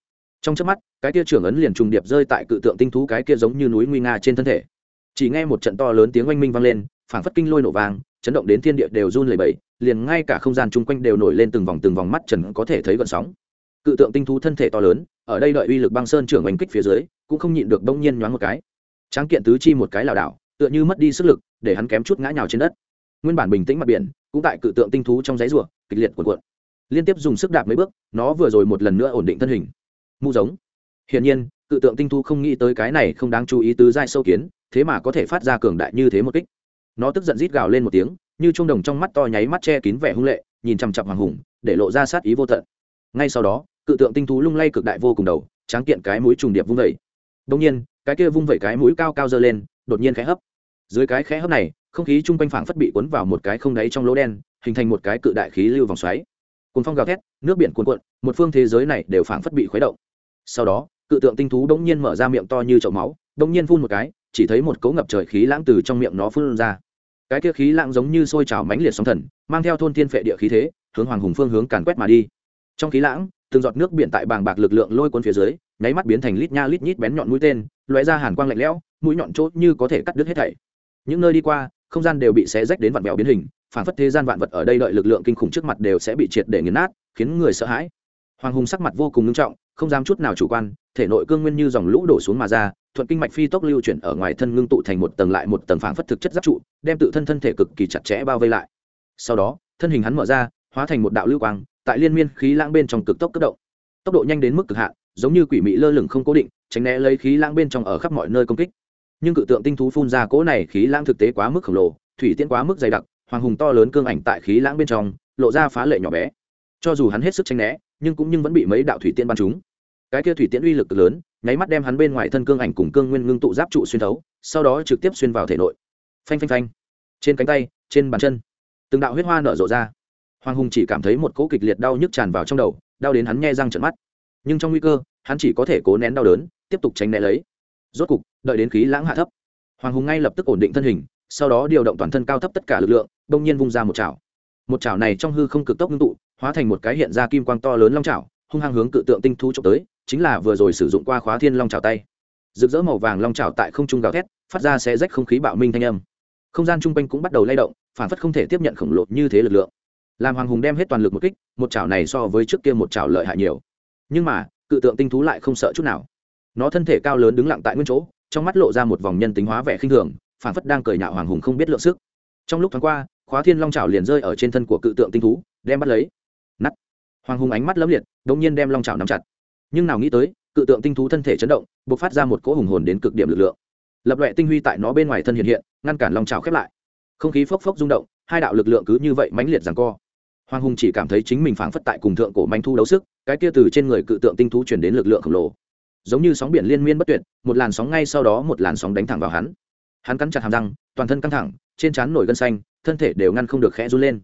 trong chớp mắt, cái kia trưởng ấn liền trùng điệp rơi tại cự tượng tinh thú cái kia giống như núi nguy nga trên thân thể. Chỉ nghe một trận to lớn tiếng oanh minh vang lên, phảng phất kinh lôi nổ vang, chấn động đến thiên địa đều run lẩy bẩy, liền ngay cả không gian chung quanh đều nổi lên từng vòng từng vòng mắt trần có thể thấy gợn sóng. Cự tượng tinh thú thân thể to lớn, ở đây đợi uy lực băng sơn trưởng oanh kích phía dưới, cũng không nhịn được bỗng nhiên nhoáng một cái. Tráng kiện tứ chi một cái lảo đảo, tựa như mất đi sức lực, để hắn kém chút ngã nhào trên đất. Nguyên bản bình tĩnh mặt biển, cũng tại cự tượng tinh thú trong giấy rùa, kịch liệt cuộn cuộn. Liên tiếp dùng sức đạp mấy bước, nó vừa rồi một lần nữa ổn định thân hình mu giống. Hiển nhiên, cự tượng tinh thú không nghĩ tới cái này không đáng chú ý tứ giai sâu kiến, thế mà có thể phát ra cường đại như thế một kích. Nó tức giận rít gào lên một tiếng, như trung đồng trong mắt to nháy mắt che kín vẻ hung lệ, nhìn chằm chặp hoàng hùng, để lộ ra sát ý vô tận. Ngay sau đó, cự tượng tinh thú lung lay cực đại vô cùng đầu, tráng kiện cái mũi trùng điệp vung vẩy đông nhiên, cái kia vung vẩy cái mũi cao cao dơ lên, đột nhiên khẽ hấp. Dưới cái khẽ hấp này, không khí chung quanh phảng phất bị cuốn vào một cái không đáy trong lỗ đen, hình thành một cái cự đại khí lưu vòng xoáy. Cùng phong gào thét, nước biển cuồn cuộn, một phương thế giới này đều phảng phất bị khuấy động sau đó, cự tượng tinh thú đống nhiên mở ra miệng to như chậu máu đống nhiên phun một cái, chỉ thấy một cấu ngập trời khí lãng từ trong miệng nó phun ra. Cái kia khí lãng giống như sôi trào mãnh liệt sóng thần, mang theo thôn thiên phệ địa khí thế, hướng hoàng hùng phương hướng càn quét mà đi. Trong khí lãng, từng giọt nước biển tại bàng bạc lực lượng lôi cuốn phía dưới, nháy mắt biến thành lít nha lít nhít bén nhọn mũi tên, lóe ra hàn quang lạnh lẽo, mũi nhọn chốt như có thể cắt đứt hết thảy. Những nơi đi qua, không gian đều bị xé rách đến vặn vẹo biến hình, phản phất thế gian vạn vật ở đây đợi lực lượng kinh khủng trước mặt đều sẽ bị triệt để nghiền nát, khiến người sợ hãi. Hoàng hùng sắc mặt vô cùng nghiêm trọng không dám chút nào chủ quan, thể nội cương nguyên như dòng lũ đổ xuống mà ra, thuận kinh mạch phi tốc lưu chuyển ở ngoài thân ngưng tụ thành một tầng lại một tầng phảng phất thực chất giáp trụ, đem tự thân thân thể cực kỳ chặt chẽ bao vây lại. Sau đó, thân hình hắn mở ra, hóa thành một đạo lưu quang, tại liên miên khí lãng bên trong cực tốc cấp động. Tốc độ nhanh đến mức cực hạn, giống như quỷ mị lơ lửng không cố định, tránh né lấy khí lãng bên trong ở khắp mọi nơi công kích. Nhưng cự tượng tinh thú phun ra cỗ này khí lãng thực tế quá mức khổng lồ, thủy tiễn quá mức dày đặc, hoàng hùng to lớn cương ảnh tại khí lãng bên trong, lộ ra phá lệ nhỏ bé. Cho dù hắn hết sức tránh né nhưng cũng nhưng vẫn bị mấy đạo thủy tiễn bắn trúng. Cái kia thủy tiễn uy lực cực lớn, nháy mắt đem hắn bên ngoài thân cương ảnh cùng cương nguyên ngưng tụ giáp trụ xuyên thấu, sau đó trực tiếp xuyên vào thể nội. Phanh phanh phanh. Trên cánh tay, trên bàn chân, từng đạo huyết hoa nở rộ ra. Hoàng hùng chỉ cảm thấy một cỗ kịch liệt đau nhức tràn vào trong đầu, đau đến hắn nghe răng trận mắt. Nhưng trong nguy cơ, hắn chỉ có thể cố nén đau đớn, tiếp tục tránh né lấy. Rốt cục, đợi đến khí lãng hạ thấp, hoàng hùng ngay lập tức ổn định thân hình, sau đó điều động toàn thân cao thấp tất cả lực lượng đông nhiên vung ra một chảo. Một chảo này trong hư không cực tốc ngưng tụ hóa thành một cái hiện ra kim quang to lớn long chảo, hung hăng hướng cự tượng tinh thú trộm tới, chính là vừa rồi sử dụng qua khóa thiên long chảo tay. Rực rỡ màu vàng long chảo tại không trung gào thét, phát ra xé rách không khí bạo minh thanh âm. Không gian chung quanh cũng bắt đầu lay động, phản phất không thể tiếp nhận khổng lồ như thế lực lượng. Làm hoàng hùng đem hết toàn lực một kích, một chảo này so với trước kia một chảo lợi hại nhiều. Nhưng mà, cự tượng tinh thú lại không sợ chút nào. Nó thân thể cao lớn đứng lặng tại nguyên chỗ, trong mắt lộ ra một vòng nhân tính hóa vẻ khinh thường, phản phất đang cười nhạo hoàng hùng không biết lượng sức. Trong lúc thoáng qua, khóa thiên long chảo liền rơi ở trên thân của cự tượng tinh thú, đem bắt lấy hoàng hùng ánh mắt lấm liệt đ ỗ n g nhiên đem long trào nắm chặt. Nhưng nào nghĩ tới, cự tượng tinh thú thân thể chấn động b ộ c phát ra một cỗ hùng hồn đến cực điểm lực lượng. Lập loại tinh huy tại nó bên ngoài thân hiện hiện, ngăn cản long trào khép lại. Không khí phốc phốc rung động, hai đạo lực lượng cứ như vậy mãnh liệt rằng co. Hoàng hùng chỉ cảm thấy chính mình phảng phất tại cùng thượng cổ manh thu đấu sức, cái kia từ trên người cự tượng tinh thú chuyển đến lực lượng khổng lồ. Giống như sóng biển liên miên bất tuyệt, một làn sóng ngay sau đó một làn sóng đánh thẳng vào hắn. Hắn cắn chặt hàm răng, toàn thân căng thẳng, trên trán nổi gân xanh, thân thể đều ngăn không được khẽ run lên.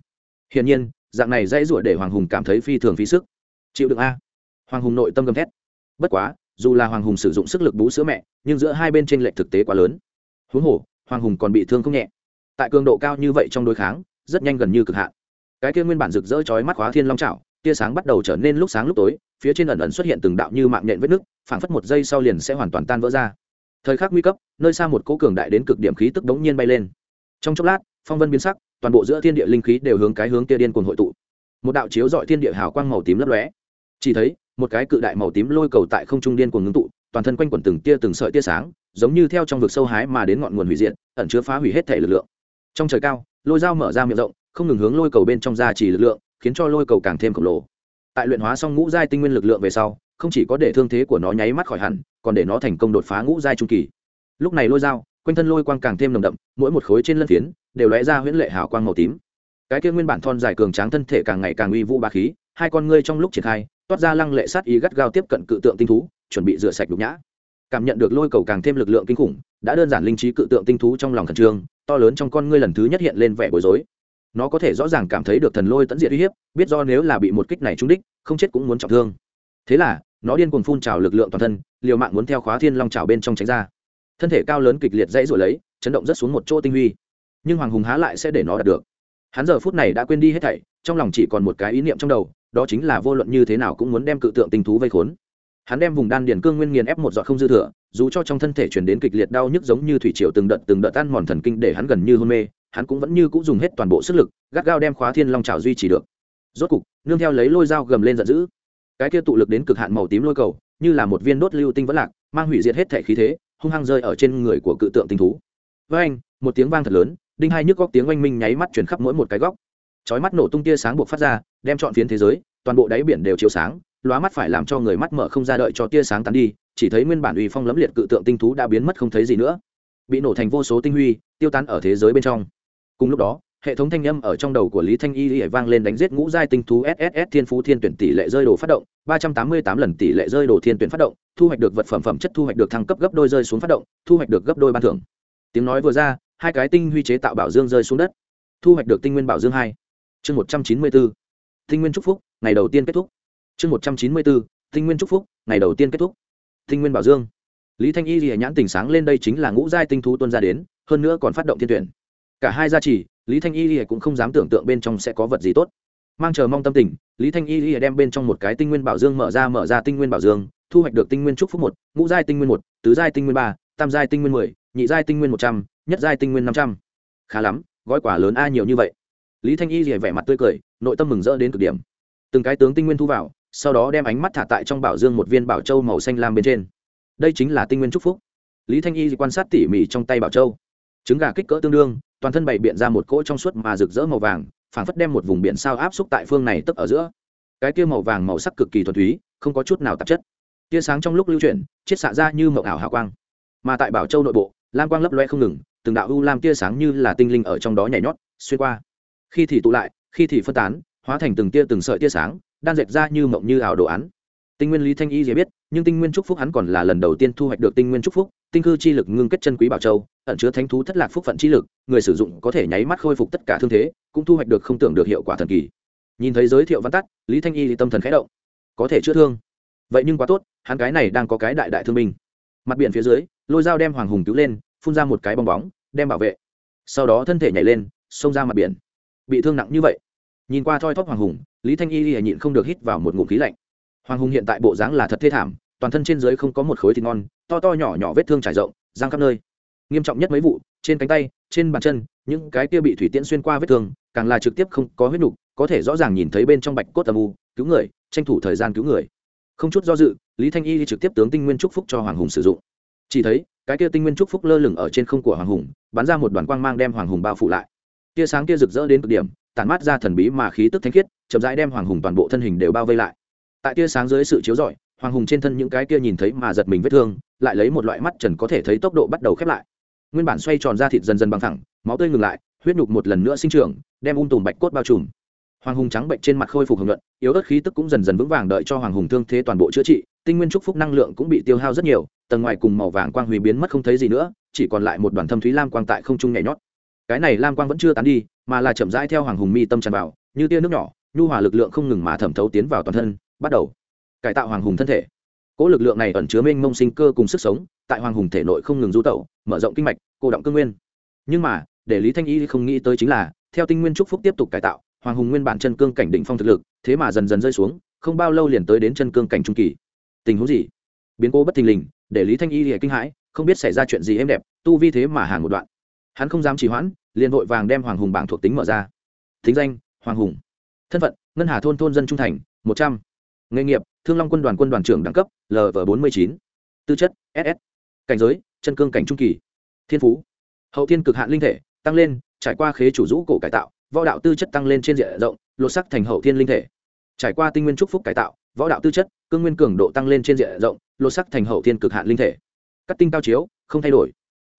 Hiển nhiên dạng này dãy rủa để hoàng hùng cảm thấy phi thường phí sức. Chịu đựng a. Hoàng hùng nội tâm gầm thét. Bất quá, dù là hoàng hùng sử dụng sức lực bú sữa mẹ, nhưng giữa hai bên t r ê n lệch thực tế quá lớn. Huống hồ, hoàng hùng còn bị thương không nhẹ. Tại cường độ cao như vậy trong đối kháng, rất nhanh gần như cực hạn. Cái kia nguyên bản rực rỡ chói mắt khóa thiên long trào tia sáng bắt đầu trở nên lúc sáng lúc tối, phía trên ẩn ẩn xuất hiện từng đạo như mạng nhện vết nước phảng phất một giây sau liền sẽ hoàn toàn tan vỡ ra. Thời khắc nguy cấp, nơi xa một cỗ cường đại đến cực điểm khí tức đống nhiên bay lên. Trong chốc lát, phong vân biến sắc toàn bộ giữa thiên địa linh khí đều hướng cái hướng kia điên cuồng hội tụ. Một đạo chiếu dọi thiên địa hào quang màu tím lấp lóe. Chỉ thấy, một cái cự đại màu tím lôi cầu tại không trung điên cuồng ngưng tụ, toàn thân quanh quẩn từng tia từng sợi tia sáng, giống như theo trong vực sâu hái mà đến ngọn nguồn hủy diệt, ẩn chứa phá hủy hết thể lực lượng. Trong trời cao, lôi dao mở ra miệng rộng, không ngừng hướng lôi cầu bên trong ra chỉ lực lượng, khiến cho lôi cầu càng thêm khổng lồ. Tại luyện hóa xong ngũ giai tinh nguyên lực lượng về sau, không chỉ có để thương thế của nó nháy mắt khỏi hẳn, còn để nó thành công đột phá ngũ giai trung kỳ. Lúc này lôi dao, quanh thân lôi quang càng thêm nồng đậm, mỗi một khối trên lân phiến đều lóe ra huyễn lệ hào quang màu tím. Cái kia nguyên bản thon dài cường tráng thân thể càng ngày càng uy vũ ba khí, hai con ngươi trong lúc triển khai, toát ra lăng lệ sát ý gắt gao tiếp cận cự tượng tinh thú, chuẩn bị rửa sạch đục nhã. Cảm nhận được lôi cầu càng thêm lực lượng kinh khủng, đã đơn giản linh trí cự tượng tinh thú trong lòng khẩn trương, to lớn trong con ngươi lần thứ nhất hiện lên vẻ bối rối. Nó có thể rõ ràng cảm thấy được thần lôi tấn diệt uy hiếp, biết do nếu là bị một kích này trúng đích, không chết cũng muốn trọng thương. Thế là, nó điên cuồng phun trào lực lượng toàn thân, liều mạng muốn theo khóa thiên long trào bên trong tránh ra. Thân thể cao lớn kịch liệt dãy rồi lấy, chấn động rất xuống một chỗ tinh huy nhưng hoàng hùng há lại sẽ để nó đạt được. Hắn giờ phút này đã quên đi hết thảy, trong lòng chỉ còn một cái ý niệm trong đầu, đó chính là vô luận như thế nào cũng muốn đem cự tượng tinh thú vây khốn. Hắn đem vùng đan điền cương nguyên nghiền ép một giọt không dư thừa, dù cho trong thân thể chuyển đến kịch liệt đau nhức giống như thủy triều từng đợt từng đợt tan mòn thần kinh để hắn gần như hôn mê, hắn cũng vẫn như cũng dùng hết toàn bộ sức lực, gắt gao đem khóa thiên long trào duy trì được. Rốt cục, nương theo lấy lôi dao gầm lên giận dữ. Cái kia tụ lực đến cực hạn màu tím lôi cầu, như là một viên đốt lưu tinh vẫn lạc, mang hủy diệt hết thể khí thế, hung hăng rơi ở trên người của cự tượng tinh thú. Với anh một tiếng vang thật lớn đinh hai nhức góc tiếng oanh minh nháy mắt chuyển khắp mỗi một cái góc. Chói mắt nổ tung tia sáng buộc phát ra, đem trọn phiến thế giới, toàn bộ đáy biển đều chiếu sáng, lóa mắt phải làm cho người mắt mở không ra đợi cho tia sáng tán đi, chỉ thấy nguyên bản uy phong lẫm liệt cự tượng tinh thú đã biến mất không thấy gì nữa. Bị nổ thành vô số tinh huy, tiêu tán ở thế giới bên trong. Cùng lúc đó, hệ thống thanh âm ở trong đầu của lý thanh y y vang lên đánh giết ngũ giai tinh thú sss thiên phú thiên tuyển tỷ lệ rơi đồ phát động, ba trăm tám mươi tám lần tỷ lệ rơi đồ thiên tuyển phát động, thu hoạch được vật phẩm phẩm chất thu hoạch được thăng cấp gấp đôi rơi xuống phát động, thu hoạch được gấp đôi ban thưởng. Tiếng nói vừa ra hai cái tinh huy chế tạo bảo dương rơi xuống đất. Thu hoạch được tinh nguyên bảo dương hai. Chương một trăm chín mươi bốn. Tinh nguyên trúc phúc, ngày đầu tiên kết thúc. Chương một trăm chín mươi bốn. Tinh nguyên trúc phúc, ngày đầu tiên kết thúc. Tinh nguyên bảo dương. Lý thanh y thì nhãn tỉnh sáng lên đây chính là ngũ giai tinh thú tuân ra đến, hơn nữa còn phát động thiên tuyển. Cả hai gia trì, lý thanh y cũng không dám tưởng tượng bên trong sẽ có vật gì tốt. Mang chờ mong tâm tình, lý thanh y đem bên trong một cái tinh nguyên bảo dương mở ra mở ra tinh nguyên bảo dương, thu hoạch được tinh nguyên trúc phúc một, ngũ giai tinh nguyên một, tứ giai tinh nguyên ba, tam giai tinh nguyên mười, nhị giai tinh nguyên một trăm nhất giai tinh nguyên năm trăm. Khá lắm, gói quả lớn a nhiều như vậy. Lý thanh y rỉa vẻ mặt tươi cười, nội tâm mừng rỡ đến cực điểm. Từng cái tướng tinh nguyên thu vào, sau đó đem ánh mắt thả tại trong bảo dương một viên bảo châu màu xanh lam bên trên. Đây chính là tinh nguyên trúc phúc. Lý thanh y quan sát tỉ mỉ trong tay bảo châu. Trứng gà kích cỡ tương đương, toàn thân bày biện ra một cỗ trong suốt mà rực rỡ màu vàng, phảng phất đem một vùng biển sao áp xúc tại phương này tức ở giữa. Cái kia màu vàng màu sắc cực kỳ thuần túy, không có chút nào tạp chất. Tia sáng trong lúc lưu chuyển, chiết xạ ra như mậu ảo hào quang. Mà tại bảo châu nội bộ, lam quang lấp loe không ngừng từng đạo u lam tia sáng như là tinh linh ở trong đó nhảy nhót, xuyên qua. Khi thì tụ lại, khi thì phân tán, hóa thành từng tia từng sợi tia sáng, đan dệt ra như mộng như ảo đồ án. Tinh nguyên lý thanh y dễ biết, nhưng tinh nguyên trúc phúc hắn còn là lần đầu tiên thu hoạch được tinh nguyên trúc phúc, tinh cư chi lực ngưng kết chân quý bảo châu, ẩn chứa thánh thú thất lạc phúc phận chi lực, người sử dụng có thể nháy mắt khôi phục tất cả thương thế, cũng thu hoạch được không tưởng được hiệu quả thần kỳ. Nhìn thấy giới thiệu văn tắt, lý thanh y thì tâm thần khẽ động. Có thể chữa thương. Vậy nhưng quá tốt, hắn cái này đang có cái đại đại thương binh. Mặt biển phía dưới, lôi dao đem hoàng hùng cứu lên, phun ra một cái bong bóng đem bảo vệ. Sau đó thân thể nhảy lên, xông ra mặt biển. Bị thương nặng như vậy. Nhìn qua thoi thóp hoàng hùng, lý thanh y lìa nhịn không được hít vào một ngụm khí lạnh. Hoàng hùng hiện tại bộ dáng là thật thê thảm, toàn thân trên dưới không có một khối thịt ngon, to to nhỏ nhỏ vết thương trải rộng giang khắp nơi. Nghiêm trọng nhất mấy vụ, trên cánh tay, trên bàn chân, những cái kia bị thủy tiễn xuyên qua vết thương, càng là trực tiếp không có huyết nục, có thể rõ ràng nhìn thấy bên trong bạch cốt âm u, cứu người, tranh thủ thời gian cứu người. Không chút do dự, lý thanh y trực tiếp tướng tinh nguyên trúc phúc cho hoàng hùng sử dụng. Chỉ thấy cái kia tinh nguyên trúc phúc lơ lửng ở trên không của hoàng hùng, bắn ra một đoàn quang mang đem hoàng hùng bao phủ lại. Tia sáng kia rực rỡ đến cực điểm tàn mát ra thần bí mà khí tức thanh khiết, chậm rãi đem hoàng hùng toàn bộ thân hình đều bao vây lại. Tại tia sáng dưới sự chiếu rọi, hoàng hùng trên thân những cái kia nhìn thấy mà giật mình vết thương, lại lấy một loại mắt trần có thể thấy tốc độ bắt đầu khép lại. Nguyên bản xoay tròn ra thịt dần dần bằng thẳng, máu tươi ngừng lại, huyết nhục một lần nữa sinh trưởng, đem ung tùm bạch cốt bao trùm hoàng hùng trắng bệnh trên mặt khôi phục hưởng luận, yếu ớt khí tức cũng dần dần vững vàng đợi cho hoàng hùng thương thế toàn bộ chữa trị, tinh nguyên trúc phúc năng lượng cũng bị tiêu hao rất nhiều, tầng ngoài cùng màu vàng quang hủy biến mất không thấy gì nữa, chỉ còn lại một đoàn thâm thúy lam quang tại không trung nhảy nhót. Cái này lam quang vẫn chưa tán đi, mà là chậm rãi theo hoàng hùng mi tâm tràn vào, như tia nước nhỏ, nhu hòa lực lượng không ngừng mà thẩm thấu tiến vào toàn thân, bắt đầu cải tạo hoàng hùng thân thể. Cỗ lực lượng này ẩn chứa mênh mông sinh cơ cùng sức sống, tại hoàng hùng thể nội không ngừng du tẩu, mở rộng kinh mạch, cô động cương nguyên. Nhưng mà, để lý thanh y không nghĩ tới chính là, theo tinh nguyên trúc phúc tiếp tục cải tạo hoàng hùng nguyên bản chân cương cảnh định phong thực lực, thế mà dần dần rơi xuống, không bao lâu liền tới đến chân cương cảnh trung kỳ. Tình huống gì? Biến cố bất thình lình, để lý thanh y thì kinh hãi, không biết xảy ra chuyện gì êm đẹp, tu vi thế mà hàng một đoạn. Hắn không dám trì hoãn, liền vội vàng đem hoàng hùng bảng thuộc tính mở ra. Thính danh, hoàng hùng. Thân phận, ngân hà thôn thôn dân trung thành, một trăm. Nghề nghiệp, thương long quân đoàn quân đoàn trưởng đẳng cấp lv bốn mươi chín. Tư chất ss cảnh giới, chân cương cảnh trung kỳ. Thiên phú, hậu thiên cực hạn linh thể, tăng lên, trải qua khế chủ rũ cổ cải tạo võ đạo tư chất tăng lên trên diện rộng, lột sắc thành hậu thiên linh thể. Trải qua tinh nguyên trúc phúc cải tạo, võ đạo tư chất, cương nguyên cường độ tăng lên trên diện rộng, lột sắc thành hậu thiên cực hạn linh thể. Cắt tinh cao chiếu, không thay đổi.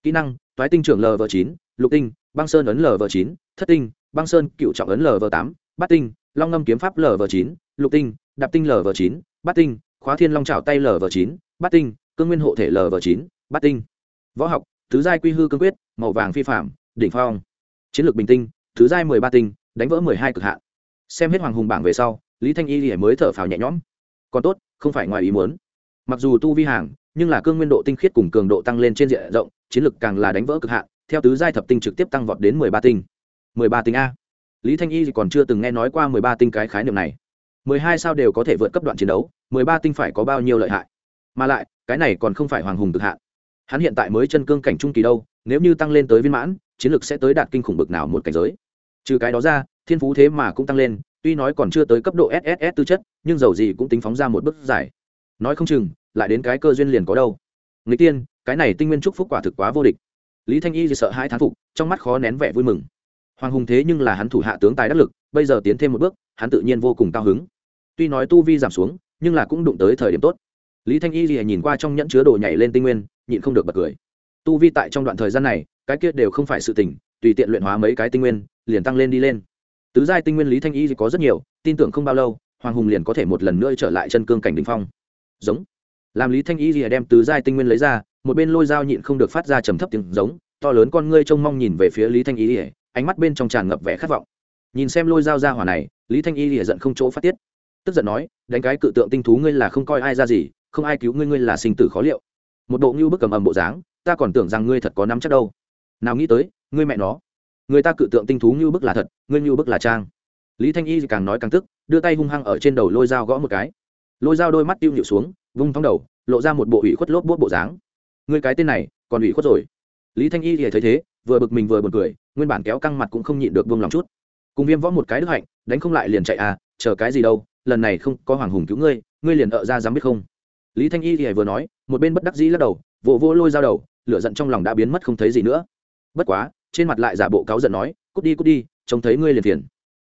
Kỹ năng, toái tinh trưởng lv chín, lục tinh, băng sơn ấn lv chín, thất tinh, băng sơn cựu trọng ấn lv tám, bát tinh, long ngâm kiếm pháp lv chín, lục tinh, đạp tinh lv chín, bát tinh, khóa thiên long trào tay lv chín, bát tinh, cương nguyên hộ thể lv chín, bát tinh. Võ học, tứ giai quy hư cương quyết, màu vàng phi phạm đỉnh phong. Chiến lược bình tinh thứ giai mười ba tinh, đánh vỡ mười hai cực hạn. Xem hết hoàng hùng bảng về sau, lý thanh y thì mới thở phào nhẹ nhõm. Còn tốt, không phải ngoài ý muốn. Mặc dù tu vi hàng, nhưng là cương nguyên độ tinh khiết cùng cường độ tăng lên trên diện rộng, chiến lực càng là đánh vỡ cực hạn, theo tứ giai thập tinh trực tiếp tăng vọt đến mười ba tinh. Mười ba tinh a. Lý thanh y còn chưa từng nghe nói qua mười ba tinh cái khái niệm này. Mười hai sao đều có thể vượt cấp đoạn chiến đấu, mười ba tinh phải có bao nhiêu lợi hại? Mà lại, cái này còn không phải hoàng hùng cực hạn. Hắn hiện tại mới chân cương cảnh trung kỳ đâu, nếu như tăng lên tới viên mãn, chiến lược sẽ tới đạt kinh khủng bực nào một cảnh giới trừ cái đó ra thiên phú thế mà cũng tăng lên tuy nói còn chưa tới cấp độ sss tư chất nhưng dầu gì cũng tính phóng ra một bước giải, nói không chừng lại đến cái cơ duyên liền có đâu. Người tiên cái này tinh nguyên trúc phúc quả thực quá vô địch. Lý thanh y thì sợ hai thán phục trong mắt khó nén vẻ vui mừng. Hoàng hùng thế nhưng là hắn thủ hạ tướng tài đắc lực bây giờ tiến thêm một bước hắn tự nhiên vô cùng cao hứng. Tuy nói tu vi giảm xuống nhưng là cũng đụng tới thời điểm tốt. Lý thanh y thì nhìn qua trong nhẫn chứa đồ nhảy lên tinh nguyên nhịn không được bật cười. Tu vi tại trong đoạn thời gian này cái kia đều không phải sự tình tùy tiện luyện hóa mấy cái tinh nguyên, liền tăng lên đi lên. Tứ giai tinh nguyên lý thanh y thì có rất nhiều, tin tưởng không bao lâu, hoàng hùng liền có thể một lần nữa trở lại chân cương cảnh đ ỉ n h phong. Giống. Làm lý thanh y thì đem tứ giai tinh nguyên lấy ra, một bên lôi dao nhịn không được phát ra trầm thấp tiếng giống, to lớn con ngươi trông mong nhìn về phía lý thanh y thì ánh mắt bên trong tràn ngập vẻ khát vọng. Nhìn xem lôi dao ra hỏa này, lý thanh y thì giận không chỗ phát tiết. Tức giận nói, đánh cái cự tượng tinh thú ngươi là không coi ai ra gì, không ai cứu ngươi ngươi là sinh tử khó liệu. Một bộ ngưu bức cầm ầm bộ dáng, ta còn tưởng rằng ngươi thật có nắm chắc đâu. Nào nghĩ tới ngươi mẹ nó. Người ta cự tượng tinh thú như bức là thật, ngươi như bức là trang. Lý thanh y càng nói càng tức, đưa tay hung hăng ở trên đầu lôi dao gõ một cái. Lôi dao đôi mắt tiêu nhịu xuống, vung thong đầu, lộ ra một bộ ủy khuất lốp bốt bộ dáng. Người cái tên này, còn ủy khuất rồi. Lý thanh y thì thấy thế, vừa bực mình vừa buồn cười, nguyên bản kéo căng mặt cũng không nhịn được buông lòng chút. Cùng viêm võ một cái đức hạnh, đánh không lại liền chạy à chờ cái gì đâu, lần này không có hoàng hùng cứu ngươi ngươi liền ở ra dám biết không? Lý thanh y thì vừa nói, một bên bất đắc dĩ lắc đầu, vỗ vỗ lôi dao đầu, lửa giận trong lòng đã biến mất không thấy gì nữa. Bất quá trên mặt lại giả bộ cáu giận nói, cút đi cút đi, trông thấy ngươi liền phiền.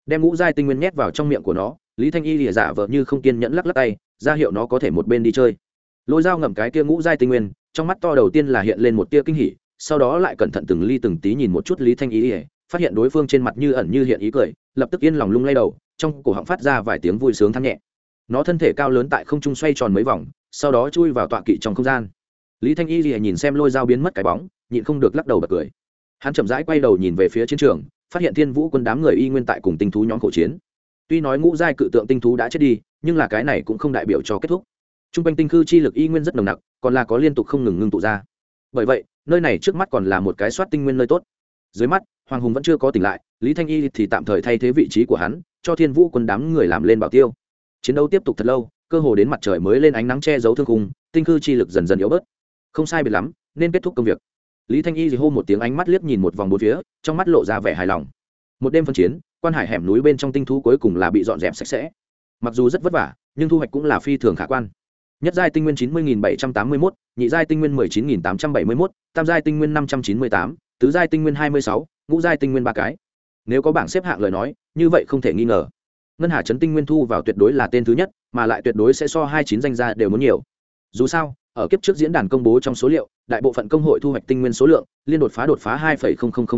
Đem ngũ giai tinh nguyên nhét vào trong miệng của nó, lý thanh y lìa giả vợ như không kiên nhẫn lắc lắc tay, ra hiệu nó có thể một bên đi chơi. Lôi dao ngậm cái kia ngũ giai tinh nguyên, trong mắt to đầu tiên là hiện lên một tia kinh hỉ, sau đó lại cẩn thận từng ly từng tí nhìn một chút lý thanh y lìa, phát hiện đối phương trên mặt như ẩn như hiện ý cười, lập tức yên lòng lung lay đầu, trong cổ họng phát ra vài tiếng vui sướng thắng nhẹ. Nó thân thể cao lớn tại không trung xoay tròn mấy vòng, sau đó chui vào tọa kỵ trong không gian. Lý thanh y lìa nhìn xem lôi dao biến mất cái bóng, nhịn không được lắc đầu bật cười hắn chậm rãi quay đầu nhìn về phía chiến trường, phát hiện thiên vũ quân đám người y nguyên tại cùng tinh thú nhóm khổ chiến. Tuy nói ngũ giai cự tượng tinh thú đã chết đi, nhưng là cái này cũng không đại biểu cho kết thúc. T r u n g quanh tinh khư chi lực y nguyên rất nồng nặc, còn là có liên tục không ngừng ngưng tụ ra. Bởi vậy, nơi này trước mắt còn là một cái soát tinh nguyên nơi tốt. Dưới mắt, hoàng hùng vẫn chưa có tỉnh lại, lý thanh y thì tạm thời thay thế vị trí của hắn, cho thiên vũ quân đám người làm lên bảo tiêu. Chiến đấu tiếp tục thật lâu, cơ hồ đến mặt trời mới lên ánh nắng che giấu thương khung, tinh khư chi lực dần dần yếu bớt. Không sai biệt lắm, nên kết thúc công việc lý thanh y thì hô một tiếng ánh mắt liếc nhìn một vòng bốn phía, trong mắt lộ ra vẻ hài lòng. Một đêm phân chiến, quan hải hẻm núi bên trong tinh thú cuối cùng là bị dọn dẹp sạch sẽ. Mặc dù rất vất vả, nhưng thu hoạch cũng là phi thường khả quan. Nhất giai tinh nguyên chín mươi bảy trăm tám mươi mốt, nhị giai tinh nguyên mười chín tám trăm bảy mươi mốt, tam giai tinh nguyên năm trăm chín mươi tám, tứ giai tinh nguyên hai mươi sáu, ngũ giai tinh nguyên ba cái. Nếu có bảng xếp hạng lời nói, như vậy không thể nghi ngờ. Ngân hà trấn tinh nguyên thu vào tuyệt đối là tên thứ nhất, mà lại tuyệt đối sẽ so hai chín danh gia đều muốn nhiều. Dù sao, ở kiếp trước diễn đàn công bố trong số liệu đại bộ phận công hội thu hoạch tinh nguyên số lượng, liên đột phá đột phá hai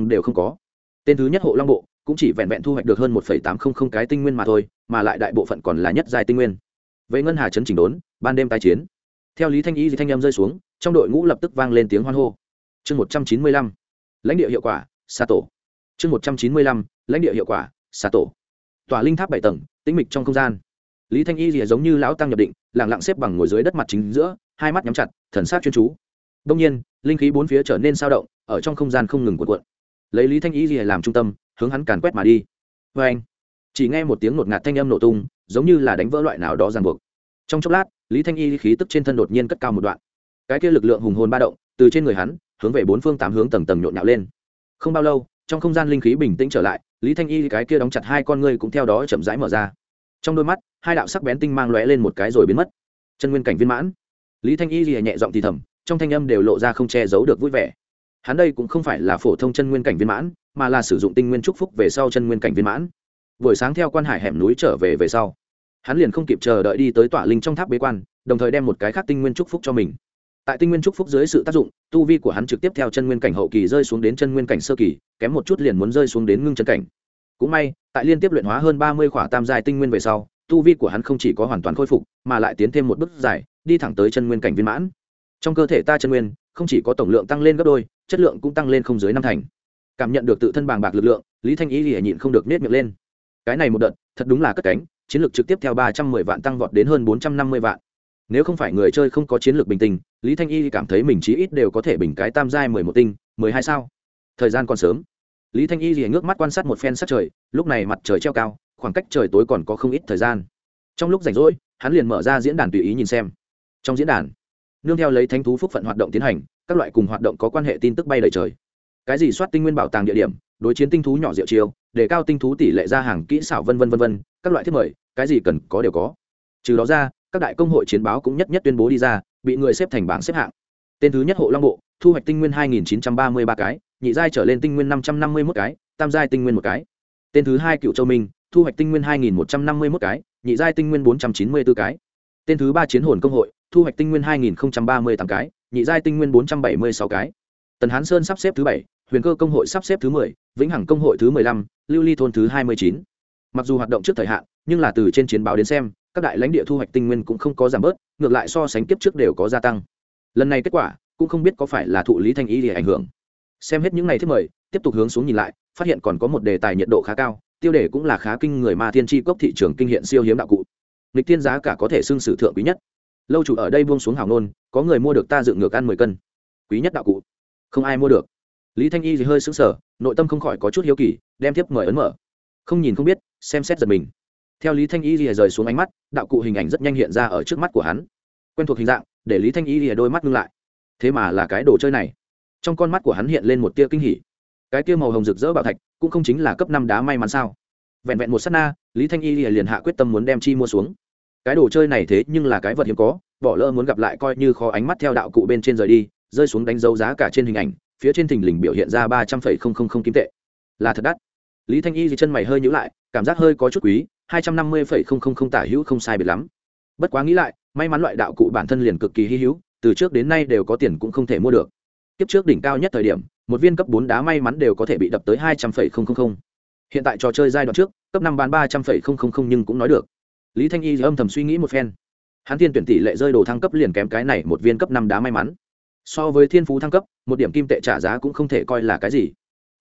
đều không có. Tên thứ nhất hộ long bộ cũng chỉ vẹn vẹn thu hoạch được hơn một tám trăm linh cái tinh nguyên mà thôi, mà lại đại bộ phận còn là nhất giai tinh nguyên. Vậy ngân hà chấn chỉnh đốn, ban đêm tái chiến. Theo lý thanh y thì thanh em rơi xuống, trong đội ngũ lập tức vang lên tiếng hoan hô. Chương một trăm chín mươi lăm, lãnh địa hiệu quả xa tổ. Chương một trăm chín mươi lăm, lãnh địa hiệu quả xa tổ. Tòa linh tháp bảy tầng, tĩnh mịch trong không gian. Lý thanh y thì giống như lão tăng nhập định lẳng lặng xếp bằng ngồi dưới đất mặt chính giữa, hai mắt nhắm chặt, thần sát chuyên chú đông nhiên, linh khí bốn phía trở nên sao động, ở trong không gian không ngừng cuộn cuộn. Lấy lý thanh y gì làm trung tâm, hướng hắn càn quét mà đi. Vê anh, chỉ nghe một tiếng ngột ngạt thanh âm nổ tung, giống như là đánh vỡ loại nào đó ràng buộc. Trong chốc lát, lý thanh y khí tức trên thân đột nhiên cất cao một đoạn. Cái kia lực lượng hùng hồn ba động, từ trên người hắn, hướng về bốn phương tám hướng tầng tầng nhộn nhạo lên. Không bao lâu, trong không gian linh khí bình tĩnh trở lại, lý thanh y cái kia đóng chặt hai con ngươi cũng theo đó chậm rãi mở ra. Trong đôi mắt, hai đạo sắc bén tinh mang lóe lên một cái rồi biến mất. Chân nguyên cảnh viên mãn. Lý thanh y nhẹ giọng thì thầm trong thanh âm đều lộ ra không che giấu được vui vẻ. Hắn đây cũng không phải là phổ thông chân nguyên cảnh viên mãn, mà là sử dụng tinh nguyên trúc phúc về sau chân nguyên cảnh viên mãn. Buổi sáng theo quan hải hẻm núi trở về về sau, hắn liền không kịp chờ đợi đi tới tọa linh trong tháp bế quan, đồng thời đem một cái khác tinh nguyên trúc phúc cho mình. Tại tinh nguyên trúc phúc dưới sự tác dụng, tu vi của hắn trực tiếp theo chân nguyên cảnh hậu kỳ rơi xuống đến chân nguyên cảnh sơ kỳ, kém một chút liền muốn rơi xuống đến ngưng chân cảnh. Cũng may, tại liên tiếp luyện hóa hơn ba mươi khỏa tam dài tinh nguyên về sau, tu vi của hắn không chỉ có hoàn toàn khôi phục, mà lại tiến thêm một bước dài, đi thẳng tới chân nguyên cảnh viên mãn trong cơ thể ta chân nguyên, không chỉ có tổng lượng tăng lên gấp đôi, chất lượng cũng tăng lên không dưới năm thành. Cảm nhận được tự thân bàng bạc lực lượng, lý thanh ý thì nhịn không được nết miệng lên. Cái này một đợt, thật đúng là cất cánh, chiến lược trực tiếp theo ba trăm mười vạn tăng vọt đến hơn bốn trăm năm mươi vạn. Nếu không phải người chơi không có chiến lược bình tình lý thanh y cảm thấy mình chí ít đều có thể bình cái tam giai mười một tinh, mười hai sao. Thời gian còn sớm. Lý thanh y thì ngước mắt quan sát một phen sát trời, lúc này mặt trời treo cao, khoảng cách trời tối còn có không ít thời gian. Trong lúc rảnh rỗi, hắn liền mở ra diễn đàn tùy ý nhìn xem. Trong diễn đàn nương theo lấy thánh thú phúc phận hoạt động tiến hành, các loại cùng hoạt động có quan hệ tin tức bay đầy trời. Cái gì soát tinh nguyên bảo tàng địa điểm, đối chiến tinh thú nhỏ diệu chiêu, để cao tinh thú tỷ lệ ra hàng kỹ xảo vân vân vân vân, các loại thiết mời, cái gì cần có đều có. Trừ đó ra, các đại công hội chiến báo cũng nhất nhất tuyên bố đi ra, bị người xếp thành bảng xếp hạng. Tên thứ nhất hộ long bộ, thu hoạch tinh nguyên 2.933 cái, nhị giai trở lên tinh nguyên 551 cái, tam giai tinh nguyên một cái. Tên thứ hai cựu châu minh, thu hoạch tinh nguyên 2.151 cái, nhị giai tinh nguyên 494 cái. Tên thứ ba chiến hồn công hội thu hoạch tinh nguyên 2.038 cái, nhị giai tinh nguyên 476 cái. Tần hán sơn sắp xếp thứ bảy, huyền cơ công hội sắp xếp thứ mười, vĩnh hằng công hội thứ mười lăm, lưu ly thôn thứ hai mươi chín. Mặc dù hoạt động trước thời hạn, nhưng là từ trên chiến báo đến xem, các đại lãnh địa thu hoạch tinh nguyên cũng không có giảm bớt, ngược lại so sánh kiếp trước đều có gia tăng. Lần này kết quả cũng không biết có phải là thụ lý thanh ý để ảnh hưởng. Xem hết những ngày thứ mời, tiếp tục hướng xuống nhìn lại, phát hiện còn có một đề tài nhiệt độ khá cao, tiêu đề cũng là khá kinh người ma thiên tri cốc thị trường kinh hiện siêu hiếm đạo cụ. Lịch tiên giá cả có thể xưng sử thượng quý nhất lâu chủ ở đây buông xuống hào nôn có người mua được ta dựng ngược ăn mười cân. Quý nhất đạo cụ. Không ai mua được. Lý thanh y thì hơi sững sờ, nội tâm không khỏi có chút hiếu kỳ, đem tiếp mời ấn mở. Không nhìn không biết, xem xét giật mình. Theo lý thanh y lìa rời xuống ánh mắt, đạo cụ hình ảnh rất nhanh hiện ra ở trước mắt của hắn. Quen thuộc hình dạng, để lý thanh y lìa đôi mắt ngưng lại. Thế mà là cái đồ chơi này. Trong con mắt của hắn hiện lên một tia kinh hỉ. Cái tia màu hồng rực rỡ bảo thạch, cũng không chính là cấp năm đá may mắn sao? Vẹn vẹn một s á t na, lý thanh y lìa liền hạ quyết tâm muốn đem chi mua xuống cái đồ chơi này thế nhưng là cái vật hiếm có, bỏ lỡ muốn gặp lại coi như khó ánh mắt theo đạo cụ bên trên rời đi, rơi xuống đánh dấu giá cả trên hình ảnh, phía trên thình lình biểu hiện ra ba trăm phẩy không không không kim tệ. Là thật đắt. Lý thanh y thì chân mày hơi nhữ lại, cảm giác hơi có chút quý, hai trăm năm mươi phẩy không không không tả hữu không sai biệt lắm. Bất quá nghĩ lại, may mắn loại đạo cụ bản thân liền cực kỳ hy hữu, từ trước đến nay đều có tiền cũng không thể mua được. Kiếp trước đỉnh cao nhất thời điểm, một viên cấp bốn đá may mắn đều có thể bị đập tới hai trăm phẩy không không không. Hiện tại trò chơi giai đoạn trước, cấp năm bán ba trăm phẩy không không không nhưng cũng nói được lý thanh y âm thầm suy nghĩ một phen. Hắn thiên tuyển tỷ lệ rơi đồ thăng cấp liền kém cái này một viên cấp năm đá may mắn. So với thiên phú thăng cấp, một điểm kim tệ trả giá cũng không thể coi là cái gì.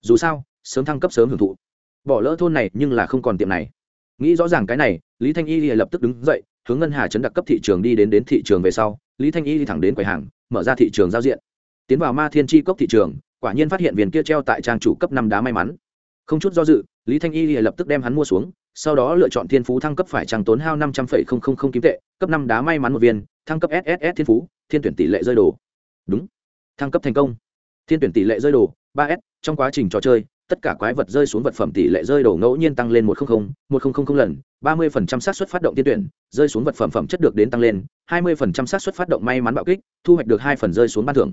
Dù sao, sớm thăng cấp sớm hưởng thụ. Bỏ lỡ thôn này nhưng là không còn tiệm này. Nghĩ rõ ràng cái này, lý thanh y lập tức đứng dậy, hướng ngân hà chấn đặc cấp thị trường đi đến đến thị trường về sau, lý thanh y đi thẳng đến quầy hàng, mở ra thị trường giao diện. Tiến vào ma thiên tri cốc thị trường, quả nhiên phát hiện viên kia treo tại trang chủ cấp năm đá may mắn. Không chút do dự, lý thanh y lập tức đem hắn mua xuống sau đó lựa chọn thiên phú thăng cấp phải trăng tốn hao năm trăm linh kim tệ, cấp năm đá may mắn một viên, thăng cấp sss thiên phú, thiên tuyển tỷ lệ rơi đồ. Đúng. Thăng cấp thành công. Thiên tuyển tỷ lệ rơi đồ, ba s, trong quá trình trò chơi, tất cả quái vật rơi xuống vật phẩm tỷ lệ rơi đồ ngẫu nhiên tăng lên một trăm linh một nghìn lần, ba mươi xác suất phát động tiên tuyển, rơi xuống vật phẩm phẩm chất được đến tăng lên, hai mươi xác suất phát động may mắn bạo kích, thu hoạch được hai phần rơi xuống ban thưởng.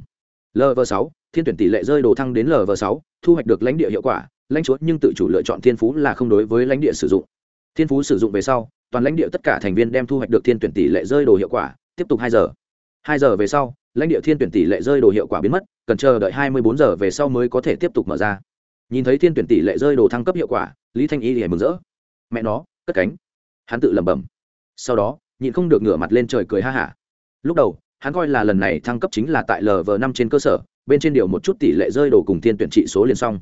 Lv sáu, thiên tuyển tỷ lệ rơi đồ thăng đến lv sáu, thu hoạch được lãnh địa hiệu quả lãnh chúa nhưng tự chủ lựa chọn thiên phú là không đối với lãnh địa sử dụng. Thiên phú sử dụng về sau, toàn lãnh địa tất cả thành viên đem thu hoạch được thiên tuyển tỷ lệ rơi đồ hiệu quả, tiếp tục hai giờ. Hai giờ về sau, lãnh địa thiên tuyển tỷ lệ rơi đồ hiệu quả biến mất, cần chờ đợi hai mươi bốn giờ về sau mới có thể tiếp tục mở ra. Nhìn thấy thiên tuyển tỷ lệ rơi đồ thăng cấp hiệu quả, lý thanh y hề mừng rỡ. Mẹ nó, cất cánh. Hắn tự lẩm bẩm. Sau đó, nhịn không được ngửa mặt lên trời cười ha hả. Lúc đầu, hắn coi là lần này thăng cấp chính là tại lv năm trên cơ sở, bên trên điều một chút tỷ lệ rơi đồ cùng thiên tuyển trị số liền xong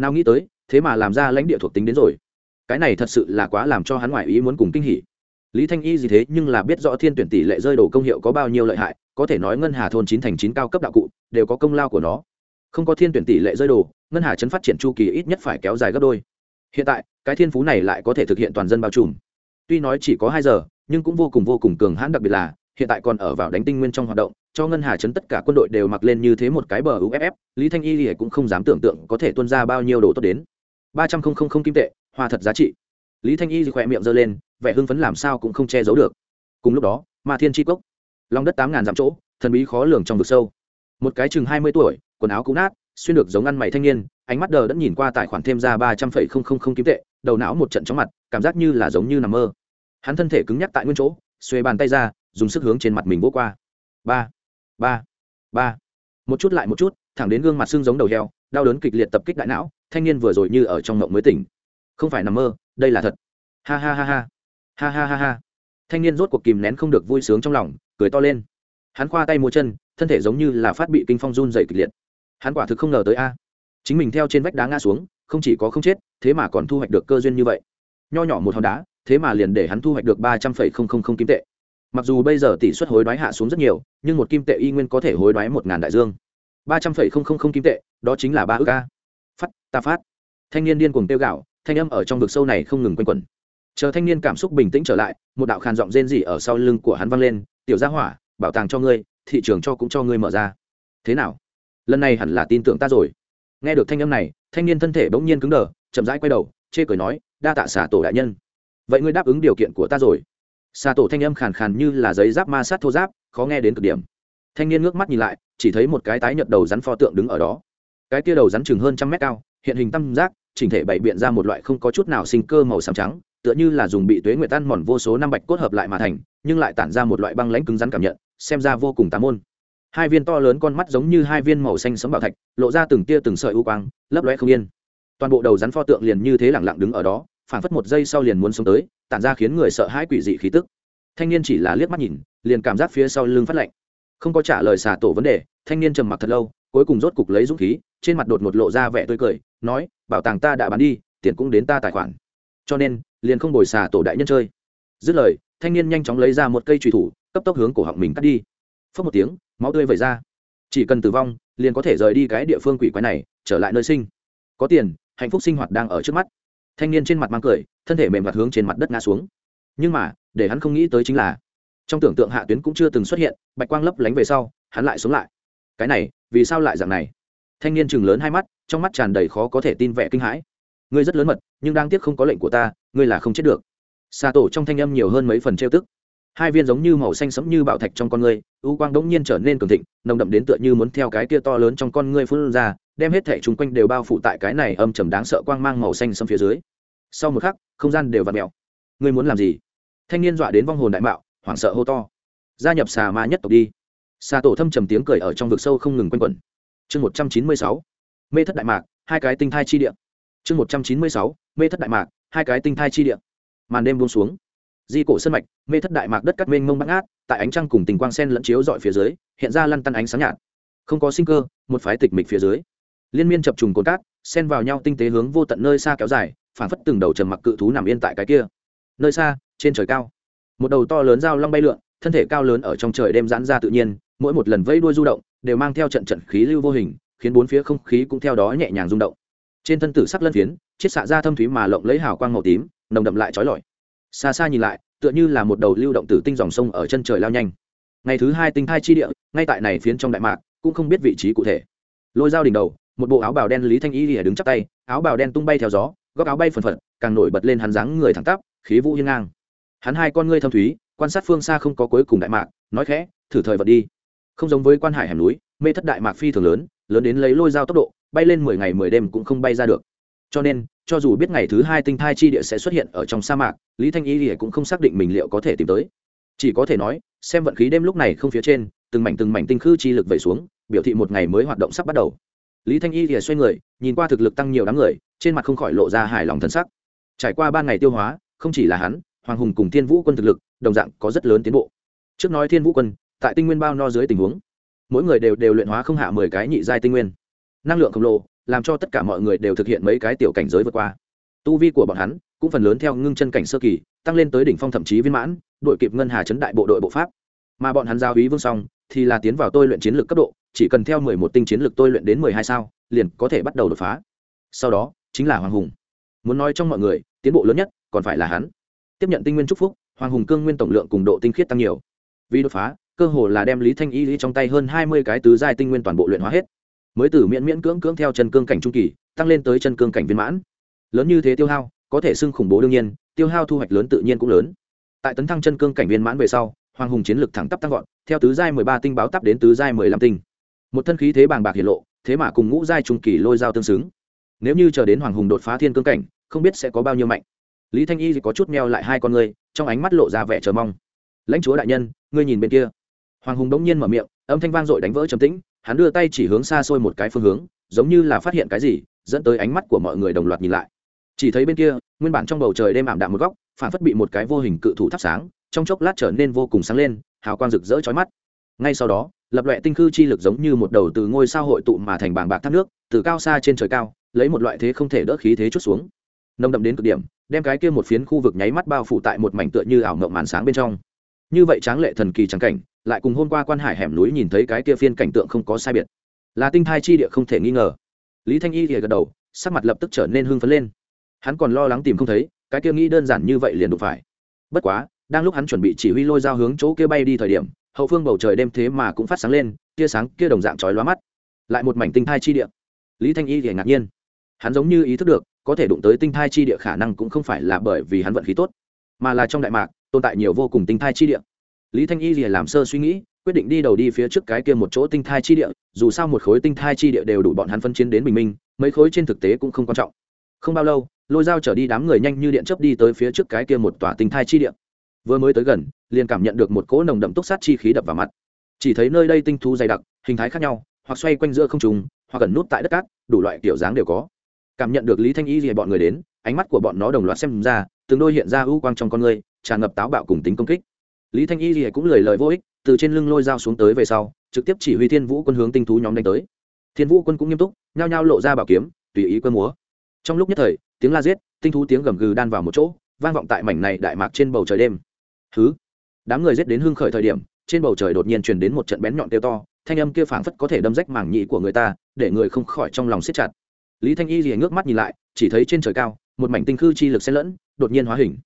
nào nghĩ tới, thế mà làm ra lãnh địa thuộc tính đến rồi. Cái này thật sự là quá làm cho hắn ngoại ý muốn cùng kinh hỉ. Lý thanh y gì thế, nhưng là biết rõ thiên tuyển tỷ lệ rơi đồ công hiệu có bao nhiêu lợi hại, có thể nói ngân hà thôn chín thành chín cao cấp đạo cụ, đều có công lao của nó. Không có thiên tuyển tỷ lệ rơi đồ, ngân hà chấn phát triển chu kỳ ít nhất phải kéo dài gấp đôi. Hiện tại, cái thiên phú này lại có thể thực hiện toàn dân bao trùm. Tuy nói chỉ có hai giờ, nhưng cũng vô cùng vô cùng cường hãn, đặc biệt là hiện tại còn ở vào đánh tinh nguyên trong hoạt động cho ngân hà chấn tất cả quân đội đều mặc lên như thế một cái bờ uff lý thanh y thì cũng không dám tưởng tượng có thể tuân ra bao nhiêu đồ tốt đến. Ba trăm không không không kim tệ hoa thật giá trị. Lý thanh y thì khỏe miệng giơ lên, vẻ hưng phấn làm sao cũng không che giấu được. Cùng lúc đó, ma thiên tri cốc, lòng đất tám ngàn dặm chỗ, thần bí khó lường trong vực sâu. Một cái chừng hai mươi tuổi, quần áo cũ nát, xuyên được giống ăn mày thanh niên, ánh mắt đờ đẫn nhìn qua tài khoản thêm ra ba trăm phẩy không không không kim tệ, đầu não một trận chóng mặt, cảm giác như là giống như nằm mơ. Hắn thân thể cứng nhắc tại nguyên chỗ xuê bàn tay ra, dùng sức hướng trên mặt mình vỗ qua. Ba ba ba. Một chút lại một chút, thẳng đến gương mặt xương giống đầu heo, đau đớn kịch liệt tập kích đại não, thanh niên vừa rồi như ở trong mộng mới tỉnh. Không phải nằm mơ, đây là thật. Ha ha ha ha. Ha ha ha ha. Thanh niên rốt cuộc kìm nén không được vui sướng trong lòng, cười to lên. Hắn khoa tay múa chân, thân thể giống như là phát bị kinh phong run dày kịch liệt. Hắn quả thực không ngờ tới a. Chính mình theo trên vách đá ngã xuống, không chỉ có không chết, thế mà còn thu hoạch được cơ duyên như vậy. Nho nhỏ một hòn đá, thế mà liền để hắn thu hoạch được ba trăm phẩy không không không kim tệ mặc dù bây giờ tỷ suất hối đoái hạ xuống rất nhiều, nhưng một kim tệ y nguyên có thể hối đoái một ngàn đại dương. Ba trăm phẩy không không không kim tệ, đó chính là ba ước ca phát, ta phát. Thanh niên điên cuồng tiêu gạo thanh âm ở trong vực sâu này không ngừng quanh quẩn. Chờ thanh niên cảm xúc bình tĩnh trở lại, một đạo khàn giọng rên rỉ ở sau lưng của hắn vang lên, tiểu gia hỏa, bảo tàng cho ngươi, thị trường cho cũng cho ngươi mở ra. Thế nào? Lần này hẳn là tin tưởng ta rồi. Nghe được thanh âm này, thanh niên thân thể bỗng nhiên cứng đờ, chậm rãi quay đầu, chê cười nói, đa tạ xả tổ đại nhân. Vậy ngươi đáp ứng điều kiện của ta rồi xà tổ thanh âm khàn khàn như là giấy giáp ma sát thô giáp, khó nghe đến cực điểm. Thanh niên ngước mắt nhìn lại, chỉ thấy một cái tái nhợt đầu rắn pho tượng đứng ở đó. Cái tia đầu rắn chừng hơn trăm mét cao, hiện hình tam giác, chỉnh thể bày biện ra một loại không có chút nào sinh cơ màu xám trắng, tựa như là dùng bị tuế nguyệt tan mòn vô số năm bạch cốt hợp lại mà thành, nhưng lại tản ra một loại băng lãnh cứng rắn cảm nhận, xem ra vô cùng tà môn. Hai viên to lớn con mắt giống như hai viên màu xanh sấm bảo thạch, lộ ra từng tia từng sợi u quang, lấp loe không yên. Toàn bộ đầu rắn pho tượng liền như thế lẳng lặng đứng ở đó phản phất một giây sau liền muốn sống tới, tản ra khiến người sợ hãi quỷ dị khí tức. Thanh niên chỉ là liếc mắt nhìn, liền cảm giác phía sau lưng phát lạnh. Không có trả lời xà tổ vấn đề, thanh niên trầm mặc thật lâu, cuối cùng rốt cục lấy dũng khí, trên mặt đột ngột lộ ra vẻ tươi cười, nói, bảo tàng ta đã bán đi, tiền cũng đến ta tài khoản. Cho nên, liền không bồi xà tổ đại nhân chơi. Dứt lời, thanh niên nhanh chóng lấy ra một cây trùy thủ, cấp tốc hướng cổ họng mình cắt đi. Phớt một tiếng, máu tươi vẩy ra. Chỉ cần tử vong, liền có thể rời đi cái địa phương quỷ quái này, trở lại nơi sinh. Có tiền, hạnh phúc sinh hoạt đang ở trước mắt thanh niên trên mặt mang cười, thân thể mềm mặt hướng trên mặt đất ngã xuống. Nhưng mà, để hắn không nghĩ tới chính là, trong tưởng tượng hạ tuyến cũng chưa từng xuất hiện, bạch quang lấp lánh về sau, hắn lại xuống lại. Cái này, vì sao lại dạng này? Thanh niên chừng lớn hai mắt, trong mắt tràn đầy khó có thể tin vẻ kinh hãi. Ngươi rất lớn mật, nhưng đang tiếc không có lệnh của ta, ngươi là không chết được. Xà tổ trong thanh âm nhiều hơn mấy phần trêu tức. Hai viên giống như màu xanh sẫm như bạo thạch trong con ngươi, u quang đống nhiên trở nên cường thịnh, nồng đậm đến tựa như muốn theo cái kia to lớn trong con ngươi phun ra đem hết thể chung quanh đều bao phủ tại cái này âm trầm đáng sợ quang mang màu xanh sẫm phía dưới. Sau một khắc, không gian đều vặn mèo. Ngươi muốn làm gì? Thanh niên dọa đến vong hồn đại mạo, hoảng sợ hô to. Gia nhập xà ma nhất tộc đi. Xà tổ thâm trầm tiếng cười ở trong vực sâu không ngừng quanh quẩn. Chương một trăm chín mươi sáu. Mê thất đại mạc, hai cái tinh thai chi địa. Chương một trăm chín mươi sáu. Mê thất đại mạc, hai cái tinh thai chi địa. Màn đêm buông xuống. Di cổ sân mạch, mê thất đại mạc đất cắt mênh mông bắt ngát, tại ánh trăng cùng tình quang sen lẫn chiếu dọi phía dưới, hiện ra lăn tăn ánh sáng nhạt. Không có sinh cơ, một phái tịch mịch phía dưới liên miên chập trùng cồn cát, xen vào nhau tinh tế hướng vô tận nơi xa kéo dài phản phất từng đầu trầm mặc cự thú nằm yên tại cái kia. Nơi xa, trên trời cao. Một đầu to lớn dao long bay lượn, thân thể cao lớn ở trong trời đêm giãn ra tự nhiên, mỗi một lần vẫy đuôi du động, đều mang theo trận trận khí lưu vô hình, khiến bốn phía không khí cũng theo đó nhẹ nhàng rung động. Trên thân tử sắc lân phiến, chiết xạ ra thâm thúy mà lộng lấy hào quang màu tím, nồng đậm lại trói lọi. Xa xa nhìn lại, tựa như là một đầu lưu động tử tinh dòng sông ở chân trời lao nhanh. Ngày thứ hai tinh thai chi địa, ngay tại này phiến trong đại mạc, cũng không biết vị trí cụ thể. Lôi dao đỉnh đầu một bộ áo bào đen lý thanh y lìa đứng chắp tay, áo bào đen tung bay theo gió, góc áo bay phần phật, càng nổi bật lên hắn dáng người thẳng tắp, khí vũ hiên ngang. Hắn hai con ngươi thâm thúy, quan sát phương xa không có cuối cùng đại mạc, nói khẽ, thử thời vật đi. Không giống với quan hải hẻm núi, mê thất đại mạc phi thường lớn lớn đến lấy lôi dao tốc độ, bay lên mười ngày mười đêm cũng không bay ra được. Cho nên, cho dù biết ngày thứ hai tinh thai chi địa sẽ xuất hiện ở trong sa mạc, lý thanh y lìa cũng không xác định mình liệu có thể tìm tới. Chỉ có thể nói, xem vận khí đêm lúc này không phía trên, từng mảnh từng mảnh tinh khư chi lực vẩy xuống, biểu thị một ngày mới hoạt động sắp bắt đầu lý thanh y lìa xoay người, nhìn qua thực lực tăng nhiều đám người, trên mặt không khỏi lộ ra hài lòng thân sắc. Trải qua ba ngày tiêu hóa, không chỉ là hắn, hoàng hùng cùng thiên vũ quân thực lực, đồng dạng có rất lớn tiến bộ. Trước nói thiên vũ quân, tại tinh nguyên bao no dưới tình huống, mỗi người đều đều luyện hóa không hạ mười cái nhị giai tinh nguyên. Năng lượng khổng lồ, làm cho tất cả mọi người đều thực hiện mấy cái tiểu cảnh giới vượt qua. Tu vi của bọn hắn cũng phần lớn theo ngưng chân cảnh sơ kỳ, tăng lên tới đỉnh phong thậm chí viên mãn, đội kịp ngân hà chấn đại bộ đội bộ pháp. Mà bọn hắn giao ý vương song thì là tiến vào tôi luyện chiến lược cấp độ chỉ cần theo mười một tinh chiến lực tôi luyện đến mười hai sao, liền có thể bắt đầu đột phá. Sau đó, chính là hoàng hùng. Muốn nói trong mọi người, tiến bộ lớn nhất còn phải là hắn. Tiếp nhận tinh nguyên trúc phúc, hoàng hùng cương nguyên tổng lượng cùng độ tinh khiết tăng nhiều. Vì đột phá, cơ hồ là đem lý thanh y lý trong tay hơn hai mươi cái tứ giai tinh nguyên toàn bộ luyện hóa hết. Mới từ miễn miễn cưỡng cưỡng theo chân cương cảnh trung kỳ, tăng lên tới chân cương cảnh viên mãn. Lớn như thế tiêu hao, có thể xưng khủng bố đương nhiên, tiêu hao thu hoạch lớn tự nhiên cũng lớn. Tại tấn thăng chân cương cảnh viên mãn về sau, hoàng hùng chiến lực thẳng tắp tăng vọt, theo tứ giai mười ba tinh báo tắp đến tứ giai mười lăm tinh một thân khí thế bàng bạc hiển lộ, thế mà cùng ngũ giai trung kỳ lôi dao tương xứng. Nếu như chờ đến hoàng hùng đột phá thiên cương cảnh, không biết sẽ có bao nhiêu mạnh. Lý thanh y có chút meo lại hai con ngươi, trong ánh mắt lộ ra vẻ chờ mong. Lãnh chúa đại nhân, ngươi nhìn bên kia. Hoàng hùng đống nhiên mở miệng, âm thanh vang dội đánh vỡ trầm tĩnh, hắn đưa tay chỉ hướng xa xôi một cái phương hướng, giống như là phát hiện cái gì, dẫn tới ánh mắt của mọi người đồng loạt nhìn lại. Chỉ thấy bên kia, nguyên bản trong bầu trời đêm ảm đạm một góc, phản phất bị một cái vô hình cự thủ thắp sáng, trong chốc lát trở nên vô cùng sáng lên, hào quang rực rỡ chói mắt. Ngay sau đó lập loại tinh khư chi lực giống như một đầu từ ngôi sao hội tụ mà thành bảng bạc thác nước, từ cao xa trên trời cao, lấy một loại thế không thể đỡ khí thế chút xuống. Nồng đậm đến cực điểm, đem cái kia một phiến khu vực nháy mắt bao phủ tại một mảnh tựa như ảo ngộng màn sáng bên trong. Như vậy tráng lệ thần kỳ trắng cảnh, lại cùng hôm qua quan hải hẻm núi nhìn thấy cái kia phiên cảnh tượng không có sai biệt. Là tinh thai chi địa không thể nghi ngờ. Lý thanh y thì gật đầu, sắc mặt lập tức trở nên hưng phấn lên. Hắn còn lo lắng tìm không thấy, cái kia nghĩ đơn giản như vậy liền đụng phải. Bất quá, đang lúc hắn chuẩn bị chỉ huy lôi dao hướng chỗ kia bay đi thời điểm hậu phương bầu trời đêm thế mà cũng phát sáng lên, tia sáng kia đồng dạng chói lóa mắt, lại một mảnh tinh thai chi địa. Lý thanh y thì ngạc nhiên. Hắn giống như ý thức được, có thể đụng tới tinh thai chi địa khả năng cũng không phải là bởi vì hắn vận khí tốt, mà là trong đại mạc, tồn tại nhiều vô cùng tinh thai chi địa. Lý thanh y thì làm sơ suy nghĩ, quyết định đi đầu đi phía trước cái kia một chỗ tinh thai chi địa, dù sao một khối tinh thai chi địa đều đủ bọn hắn phân chiến đến bình minh, mấy khối trên thực tế cũng không quan trọng. Không bao lâu, lôi dao trở đi đám người nhanh như điện chớp đi tới phía trước cái kia một tòa tinh thai chi địa vừa mới tới gần, liền cảm nhận được một cỗ nồng đậm túc sát chi khí đập vào mặt. Chỉ thấy nơi đây tinh thú dày đặc, hình thái khác nhau, hoặc xoay quanh giữa không trùng hoặc gần nút tại đất cát, đủ loại kiểu dáng đều có. Cảm nhận được lý thanh y rìa bọn người đến, ánh mắt của bọn nó đồng loạt xem ra, từng đôi hiện ra ưu quang trong con người, tràn ngập táo bạo cùng tính công kích. Lý thanh y rìa cũng lời lời vô ích, từ trên lưng lôi dao xuống tới về sau, trực tiếp chỉ huy thiên vũ quân hướng tinh thú nhóm đánh tới. Thiên vũ quân cũng nghiêm túc, nhao nhao lộ ra bảo kiếm, tùy ý quân múa. Trong lúc nhất thời, tiếng la giết, tinh thú tiếng gầm gừ đan vào một chỗ, vang vọng tại mảnh này đại mạc trên bầu trời đêm thứ đám người giết đến hưng khởi thời điểm, trên bầu trời đột nhiên truyền đến một trận bén nhọn tiêu to, thanh âm kia phảng phất có thể đâm rách mảng nhị của người ta, để người không khỏi trong lòng siết chặt. Lý thanh y rìa ngước mắt nhìn lại, chỉ thấy trên trời cao, một mảnh tinh khư chi lực xen lẫn, đột nhiên hóa hình,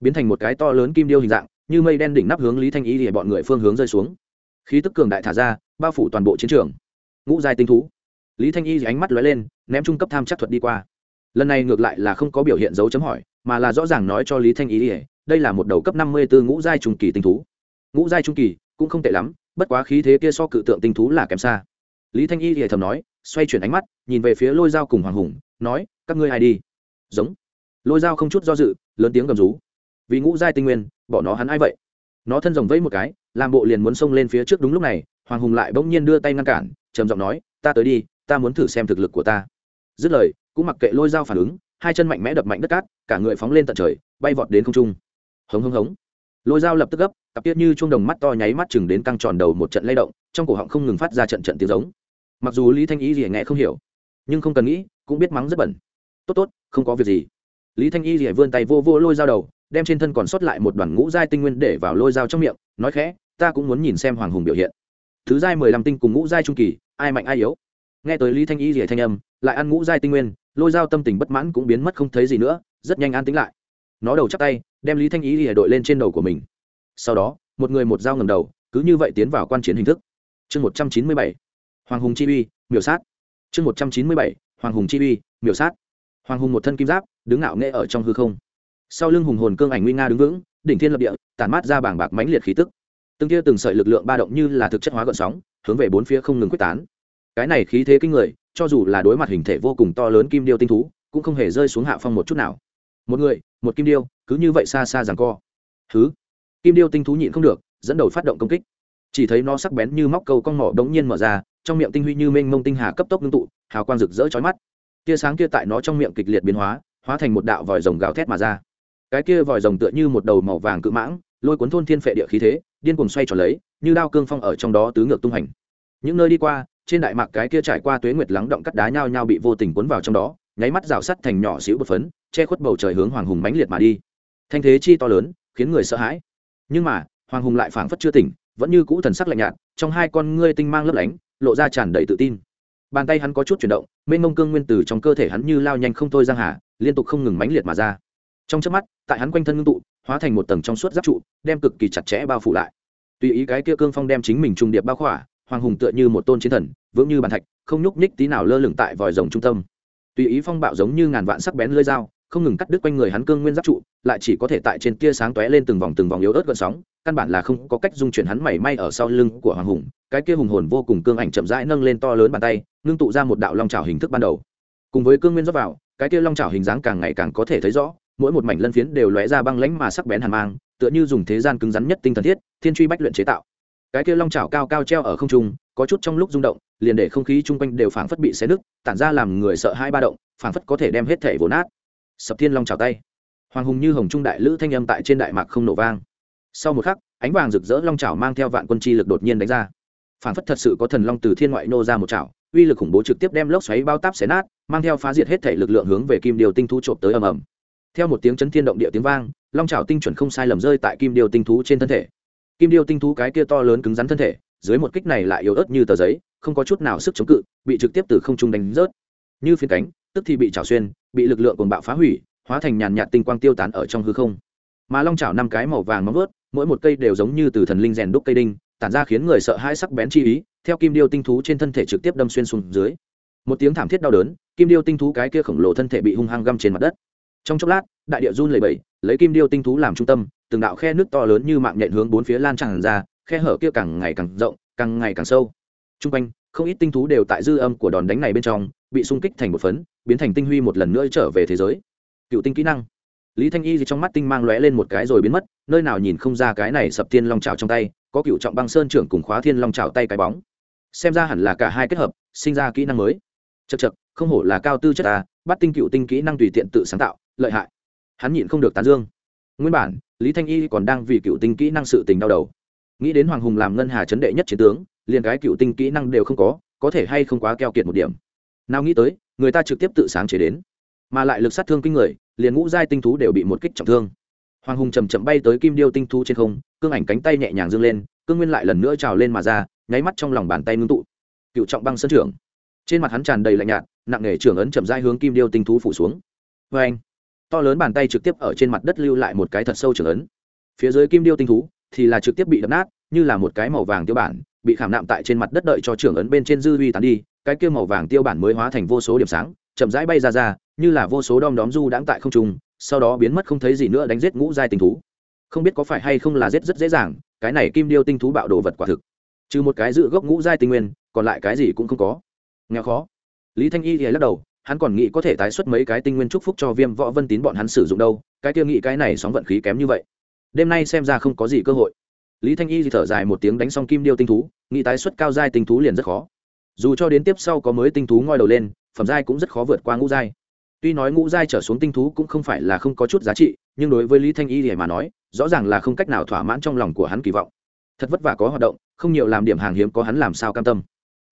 biến thành một cái to lớn kim điêu hình dạng, như mây đen đỉnh nắp hướng lý thanh y rìa bọn người phương hướng rơi xuống. Khí tức cường đại thả ra, bao phủ toàn bộ chiến trường. Ngũ giai tinh thú. Lý thanh y ánh mắt lóe lên, ném trung cấp tham chắc thuật đi qua. Lần này ngược lại là không có biểu hiện dấu chấm hỏi, mà là rõ ràng nói cho lý thanh y đây là một đầu cấp năm mươi bốn ngũ giai trung kỳ tinh thú. Ngũ giai trung kỳ cũng không tệ lắm, bất quá khí thế kia so cự tượng tinh thú là kém xa. Lý thanh y thì thầm nói, xoay chuyển ánh mắt, nhìn về phía lôi dao cùng hoàng hùng, nói, các ngươi ai đi? Giống. Lôi dao không chút do dự, lớn tiếng gầm rú. Vì ngũ giai tinh nguyên bỏ nó hắn ai vậy? Nó thân rồng vẫy một cái, làm bộ liền muốn xông lên phía trước đúng lúc này, hoàng hùng lại bỗng nhiên đưa tay ngăn cản, trầm giọng nói, ta tới đi, ta muốn thử xem thực lực của ta. Dứt lời, cũng mặc kệ lôi dao phản ứng, hai chân mạnh mẽ đập mạnh đất cát, cả người phóng lên tận trời, bay vọt đến không trung hống hống hống. Lôi dao lập tức gấp, cặp tiết như chuông đồng mắt to nháy mắt chừng đến căng tròn đầu một trận lay động, trong cổ họng không ngừng phát ra trận trận tiếng giống. Mặc dù lý thanh y gì nghe không hiểu, nhưng không cần nghĩ, cũng biết mắng rất bẩn. Tốt tốt, không có việc gì. Lý thanh y gì vươn tay vô vô lôi dao đầu, đem trên thân còn sót lại một đoàn ngũ giai tinh nguyên để vào lôi dao trong miệng, nói khẽ, ta cũng muốn nhìn xem hoàng hùng biểu hiện. Thứ giai mười lăm tinh cùng ngũ giai trung kỳ, ai mạnh ai yếu? Nghe tới lý thanh y rỉa thanh âm, lại ăn ngũ giai tinh nguyên, lôi dao tâm tình bất mãn cũng biến mất không thấy gì nữa, rất nhanh an tính lại. Nó đầu chắc tay đem lý thanh ý lìa đội lên trên đầu của mình. Sau đó, một người một dao ngầm đầu, cứ như vậy tiến vào quan chiến hình thức. Chương một trăm chín mươi bảy, hoàng hùng chi uy, miểu sát. Chương một trăm chín mươi bảy, hoàng hùng chi uy, miểu sát. Hoàng hùng một thân kim giáp, đứng ngạo nghệ ở trong hư không. Sau lưng hùng hồn cương ảnh nguy nga đứng vững, đỉnh thiên lập địa tàn mát ra bảng bạc mãnh liệt khí tức. Từng tia từng sợi lực lượng ba động như là thực chất hóa gợn sóng, hướng về bốn phía không ngừng quyết tán. Cái này khí thế kinh người, cho dù là đối mặt hình thể vô cùng to lớn kim điêu tinh thú, cũng không hề rơi xuống hạ phong một chút nào. Một người một kim điêu, cứ như vậy xa xa rằng co. Thứ. Kim điêu tinh thú nhịn không được, dẫn đầu phát động công kích. Chỉ thấy nó sắc bén như móc câu con mỏ đống nhiên mở ra, trong miệng tinh huy như mênh mông tinh hà cấp tốc ngưng tụ, hào quang rực rỡ chói mắt. Tia sáng kia tại nó trong miệng kịch liệt biến hóa hóa thành một đạo vòi rồng gào thét mà ra. Cái kia vòi rồng tựa như một đầu màu vàng cự mãng, lôi cuốn thôn thiên phệ địa khí thế, điên cuồng xoay tròn lấy, như đao cương phong ở trong đó tứ ngược tung hành. Những nơi đi qua, trên đại mạc cái kia trải qua tuế nguyệt lắng động cắt đá nhao nhao bị vô tình cuốn vào trong đó, nháy mắt rào sắt thành nhỏ xíu bột phấn che khuất bầu trời hướng hoàng hùng mãnh liệt mà đi. Thanh thế chi to lớn, khiến người sợ hãi. Nhưng mà, hoàng hùng lại phảng phất chưa tỉnh, vẫn như cũ thần sắc lạnh nhạt, trong hai con ngươi tinh mang lấp lánh, lộ ra tràn đầy tự tin. Bàn tay hắn có chút chuyển động, mênh mông cương nguyên tử trong cơ thể hắn như lao nhanh không thôi giang hà, liên tục không ngừng mãnh liệt mà ra. Trong chớp mắt, tại hắn quanh thân ngưng tụ, hóa thành một tầng trong suốt giáp trụ, đem cực kỳ chặt chẽ bao phủ lại. Tùy ý cái kia cương phong đem chính mình trung điệp bao khỏa, hoàng hùng tựa như một tôn chiến thần, vững như bàn thạch, không nhúc nhích tí nào lơ lửng tại vòi rồng trung tâm. Tùy ý phong bạo giống như ngàn vạn sắc bén lưỡi dao không ngừng cắt đứt quanh người hắn cương nguyên giáp trụ, lại chỉ có thể tại trên tia sáng tóe lên từng vòng từng vòng yếu ớt gợn sóng, căn bản là không có cách dung chuyển hắn mảy may ở sau lưng của hoàng hùng. Cái kia hùng hồn vô cùng cương ảnh chậm rãi nâng lên to lớn bàn tay, ngưng tụ ra một đạo long trào hình thức ban đầu. Cùng với cương nguyên rót vào, cái kia long trào hình dáng càng ngày càng có thể thấy rõ, mỗi một mảnh lân phiến đều lóe ra băng lãnh mà sắc bén hàn mang, tựa như dùng thế gian cứng rắn nhất tinh thần thiết, thiên truy bách luyện chế tạo. Cái kia long trào cao cao treo ở không trung, có chút trong lúc rung động, liền để không khí chung quanh đều phảng phất bị xé nứt, tản ra làm người sợ hai ba động, phảng phất có thể đem hết thể vốn nát sập thiên long chào tay. Hoàng hùng như hồng trung đại lữ thanh âm tại trên đại mạc không nổ vang. Sau một khắc, ánh vàng rực rỡ long chảo mang theo vạn quân chi lực đột nhiên đánh ra. Phản phất thật sự có thần long từ thiên ngoại nô ra một chảo, uy lực khủng bố trực tiếp đem lốc xoáy bao táp xé nát, mang theo phá diệt hết thể lực lượng hướng về kim điều tinh thú trộm tới ầm ầm. Theo một tiếng chấn thiên động địa tiếng vang, long chảo tinh chuẩn không sai lầm rơi tại kim điều tinh thú trên thân thể. Kim điêu tinh thú cái kia to lớn cứng rắn thân thể, dưới một kích này lại yếu ớt như tờ giấy, không có chút nào sức chống cự, bị trực tiếp từ không trung đánh rớt. Như phiến cánh, tức thì bị chảo xuyên bị lực lượng cuồng bạo phá hủy hóa thành nhàn nhạt tinh quang tiêu tán ở trong hư không. Mà long chảo năm cái màu vàng móng vớt mỗi một cây đều giống như từ thần linh rèn đúc cây đinh tản ra khiến người sợ hãi sắc bén chi ý theo kim điêu tinh thú trên thân thể trực tiếp đâm xuyên xuống dưới. Một tiếng thảm thiết đau đớn kim điêu tinh thú cái kia khổng lồ thân thể bị hung hăng găm trên mặt đất. Trong chốc lát đại địa run lầy bẩy, lấy kim điêu tinh thú làm trung tâm từng đạo khe nước to lớn như mạng nhện hướng bốn phía lan tràn ra khe hở kia càng ngày càng rộng càng ngày càng sâu. T r u n g quanh không ít tinh thú đều tại dư âm của đòn đánh này bên trong, bị xung kích thành một phấn, biến thành tinh huy một lần nữa trở về thế giới. Cựu tinh kỹ năng. Lý thanh y gì trong mắt tinh mang lóe lên một cái rồi biến mất, nơi nào nhìn không ra cái này sập thiên long trào trong tay, có cựu trọng băng sơn trưởng cùng khóa thiên long trào tay cái bóng. Xem ra hẳn là cả hai kết hợp, sinh ra kỹ năng mới. Chật chật không hổ là cao tư chất ta bắt tinh cựu tinh kỹ năng tùy tiện tự sáng tạo, lợi hại. Hắn nhịn không được tán dương. Nguyên bản, lý thanh y còn đang vì cựu tinh kỹ năng sự tình đau đầu nghĩ đến hoàng hùng làm ngân hà chấn đệ nhất chiến tướng, liền cái cựu tinh kỹ năng đều không có có thể hay không quá keo kiệt một điểm. Nào nghĩ tới, người ta trực tiếp tự sáng chế đến. Mà lại lực sát thương kinh người, liền ngũ giai tinh thú đều bị một kích trọng thương. Hoàng hùng chầm chậm bay tới kim điêu tinh thú trên không, cương ảnh cánh tay nhẹ nhàng dâng lên, cương nguyên lại lần nữa trào lên mà ra, nháy mắt trong lòng bàn tay ngưng tụ. Cựu trọng băng sân trưởng. Trên mặt hắn tràn đầy lạnh nhạt, nặng nề trưởng ấn chậm dai hướng kim điêu tinh thú phủ xuống. Vê anh to lớn bàn tay trực tiếp ở trên mặt đất lưu lại một cái thật sâu trưởng ấn. Phía dưới kim điêu tinh thú thì là trực tiếp bị đập nát, như là một cái màu vàng tiêu bản, bị khảm nạm tại trên mặt đất đợi cho trưởng ấn bên trên dư huy tán đi, cái kia màu vàng tiêu bản mới hóa thành vô số điểm sáng, chậm rãi bay ra ra, như là vô số đom đóm du đãng tại không trung, sau đó biến mất không thấy gì nữa đánh giết ngũ giai tinh thú. Không biết có phải hay không là giết rất dễ dàng, cái này kim điêu tinh thú bạo đồ vật quả thực. Trừ một cái dự gốc ngũ giai tinh nguyên, còn lại cái gì cũng không có. Nghèo khó. Lý thanh y thì lắc đầu, hắn còn nghĩ có thể tái xuất mấy cái tinh nguyên chúc phúc cho viêm võ vân tín bọn hắn sử dụng đâu, cái kia nghĩ cái này sóng vận khí kém như vậy đêm nay xem ra không có gì cơ hội. Lý thanh y thì thở dài một tiếng đánh xong kim điêu tinh thú, nghĩ tái xuất cao giai tinh thú liền rất khó. Dù cho đến tiếp sau có mới tinh thú ngoi đầu lên, phẩm giai cũng rất khó vượt qua ngũ giai. Tuy nói ngũ giai trở xuống tinh thú cũng không phải là không có chút giá trị, nhưng đối với lý thanh y thì mà nói, rõ ràng là không cách nào thỏa mãn trong lòng của hắn kỳ vọng. Thật vất vả có hoạt động, không nhiều làm điểm hàng hiếm có hắn làm sao cam tâm.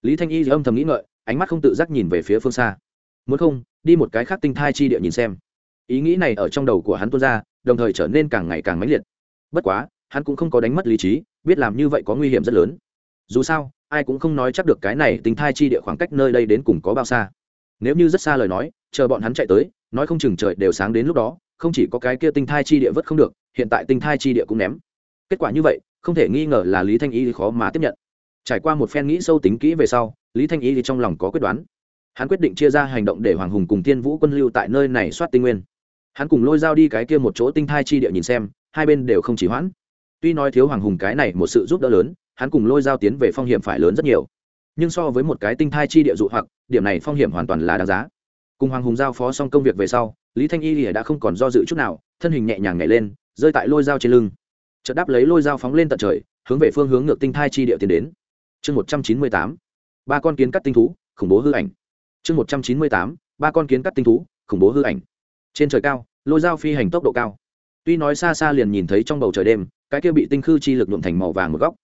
Lý thanh y thì âm thầm nghĩ ngợi, ánh mắt không tự giác nhìn về phía phương xa. Muốn không, đi một cái khác tinh thai chi địa nhìn xem. Ý nghĩ này ở trong đầu của hắn tuôn ra đồng thời trở nên càng ngày càng mãnh liệt. Bất quá, hắn cũng không có đánh mất lý trí, biết làm như vậy có nguy hiểm rất lớn. Dù sao, ai cũng không nói chắc được cái này tinh thai chi địa khoảng cách nơi đây đến cùng có bao xa. Nếu như rất xa lời nói, chờ bọn hắn chạy tới, nói không chừng trời đều sáng đến lúc đó, không chỉ có cái kia tinh thai chi địa vất không được, hiện tại tinh thai chi địa cũng ném. Kết quả như vậy, không thể nghi ngờ là lý thanh y khó mà tiếp nhận. Trải qua một phen nghĩ sâu tính kỹ về sau, lý thanh y thì trong lòng có quyết đoán. Hắn quyết định chia ra hành động để hoàng hùng cùng thiên vũ quân lưu tại nơi này soát tinh nguyên hắn cùng lôi dao đi cái kia một chỗ tinh thai chi địa nhìn xem, hai bên đều không chỉ hoãn. Tuy nói thiếu hoàng hùng cái này một sự giúp đỡ lớn, hắn cùng lôi dao tiến về phong hiểm phải lớn rất nhiều. Nhưng so với một cái tinh thai chi địa dụ hoặc, điểm này phong hiểm hoàn toàn là đáng giá. Cùng hoàng hùng giao phó xong công việc về sau, lý thanh y đã không còn do dự chút nào, thân hình nhẹ nhàng nhảy lên, rơi tại lôi dao trên lưng. Chợt đáp lấy lôi dao phóng lên tận trời, hướng về phương hướng ngược tinh thai chi địa tiến đến. Chương một trăm chín mươi tám, ba con kiến cắt tinh thú, khủng bố hư ảnh. Chương một trăm chín mươi tám, ba con kiến cắt tinh thú, khủng bố hư ảnh. Trên trời cao lôi dao phi hành tốc độ cao. Tuy nói xa xa liền nhìn thấy trong bầu trời đêm, cái kia bị tinh khư chi lực nhuộm thành màu vàng một góc.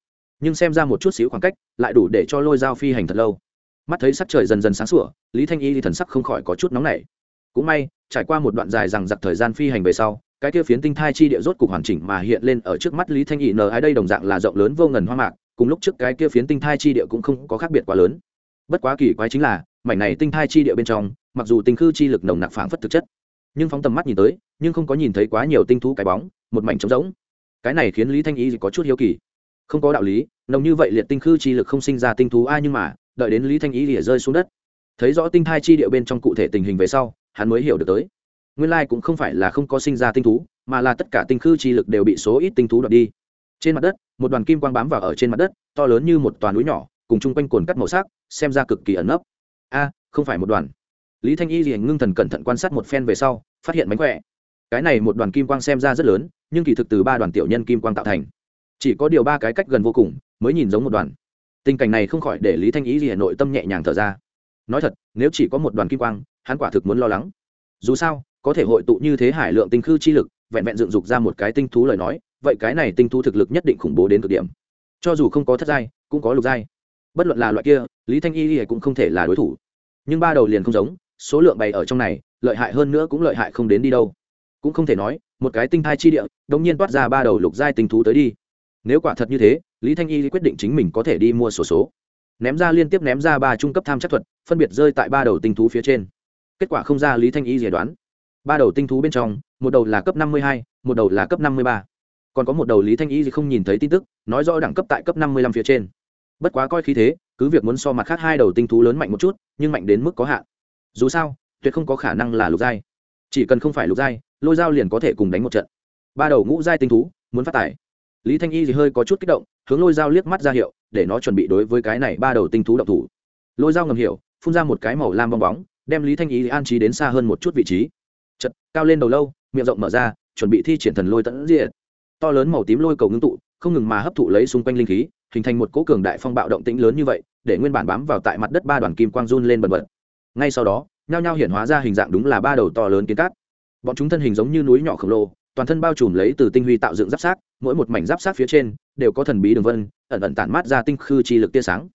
Nhưng xem ra một chút xíu khoảng cách, lại đủ để cho lôi dao phi hành thật lâu. Mắt thấy sắc trời dần dần sáng sủa, lý thanh y thì thần sắc không khỏi có chút nóng nảy. Cũng may, trải qua một đoạn dài rằng giặc thời gian phi hành về sau, cái kia phiến tinh thai chi địa rốt cục hoàn chỉnh mà hiện lên ở trước mắt lý thanh y nờ ai đây đồng dạng là rộng lớn vô ngần hoa mạc, cùng lúc trước cái kia phiến tinh thai chi địa cũng không có khác biệt quá lớn. Bất quá kỳ quái chính là, mảnh này tinh thai chi địa bên trong, mặc dù tinh khư chi lực nồng nặc phảng phất thực chất nhưng phóng tầm mắt nhìn tới, nhưng không có nhìn thấy quá nhiều tinh thú cái bóng, một mảnh trống rỗng. Cái này khiến lý thanh y có chút hiếu kỳ. Không có đạo lý, nồng như vậy liệt tinh khư chi lực không sinh ra tinh thú ai nhưng mà, đợi đến lý thanh y lìa rơi xuống đất, thấy rõ tinh thai chi địa bên trong cụ thể tình hình về sau, hắn mới hiểu được tới. Nguyên lai cũng không phải là không có sinh ra tinh thú, mà là tất cả tinh khư chi lực đều bị số ít tinh thú đoạt đi. Trên mặt đất, một đoàn kim quang bám vào ở trên mặt đất, to lớn như một toàn núi nhỏ, cùng chung quanh cồn cắt màu sắc, xem ra cực kỳ ẩn nấp. A, không phải một đoàn lý thanh y liền ngưng thần cẩn thận quan sát một phen về sau, phát hiện mánh khỏe. Cái này một đoàn kim quang xem ra rất lớn, nhưng kỳ thực từ ba đoàn tiểu nhân kim quang tạo thành. Chỉ có điều ba cái cách gần vô cùng, mới nhìn giống một đoàn. Tình cảnh này không khỏi để lý thanh ý gì hà nội tâm nhẹ nhàng thở ra. Nói thật, nếu chỉ có một đoàn kim quang, hắn quả thực muốn lo lắng. Dù sao, có thể hội tụ như thế hải lượng tinh khư chi lực, vẹn vẹn dựng dục ra một cái tinh thú lời nói, vậy cái này tinh thú thực lực nhất định khủng bố đến cực điểm. Cho dù không có thất giai, cũng có lục giai. Bất luận là loại kia, lý thanh y thì cũng không thể là đối thủ. Nhưng ba đầu liền không giống số lượng bày ở trong này lợi hại hơn nữa cũng lợi hại không đến đi đâu. Cũng không thể nói một cái tinh thai chi địa đống nhiên toát ra ba đầu lục giai tinh thú tới đi. Nếu quả thật như thế lý thanh y quyết định chính mình có thể đi mua sổ số, số ném ra liên tiếp ném ra ba trung cấp tham chắc thuật phân biệt rơi tại ba đầu tinh thú phía trên. Kết quả không ra lý thanh y dự đoán. Ba đầu tinh thú bên trong một đầu là cấp năm mươi hai một đầu là cấp năm mươi ba. Còn có một đầu lý thanh y không nhìn thấy tin tức nói rõ đẳng cấp tại cấp năm mươi lăm phía trên. Bất quá coi khí thế cứ việc muốn so mặt khác hai đầu tinh thú lớn mạnh một chút nhưng mạnh đến mức có hạn dù sao, tuyệt không có khả năng là lục giai. Chỉ cần không phải lục giai, lôi dao liền có thể cùng đánh một trận. Ba đầu ngũ giai tinh thú, muốn phát tải. Lý thanh y thì hơi có chút kích động, hướng lôi dao liếc mắt ra hiệu, để nó chuẩn bị đối với cái này ba đầu tinh thú động thủ. Lôi dao ngầm hiểu, phun ra một cái màu lam bong bóng, đem lý thanh y an trí đến xa hơn một chút vị trí. Chật cao lên đầu lâu, miệng rộng mở ra, chuẩn bị thi triển thần lôi tận diện to lớn màu tím lôi cầu ngưng tụ, không ngừng mà hấp thụ lấy xung quanh linh khí, hình thành một cỗ cường đại phong bạo động tĩnh lớn như vậy, để nguyên bản bám vào tại mặt đất ba đoàn kim quang run lên bần bật ngay sau đó, nhao nhao hiện hóa ra hình dạng đúng là ba đầu to lớn kiến cát. Bọn chúng thân hình giống như núi nhỏ khổng lồ, toàn thân bao trùm lấy từ tinh huy tạo dựng giáp sát, mỗi một mảnh giáp sát phía trên đều có thần bí đường vân, ẩn ẩn tản mát ra tinh khư chi lực tia sáng.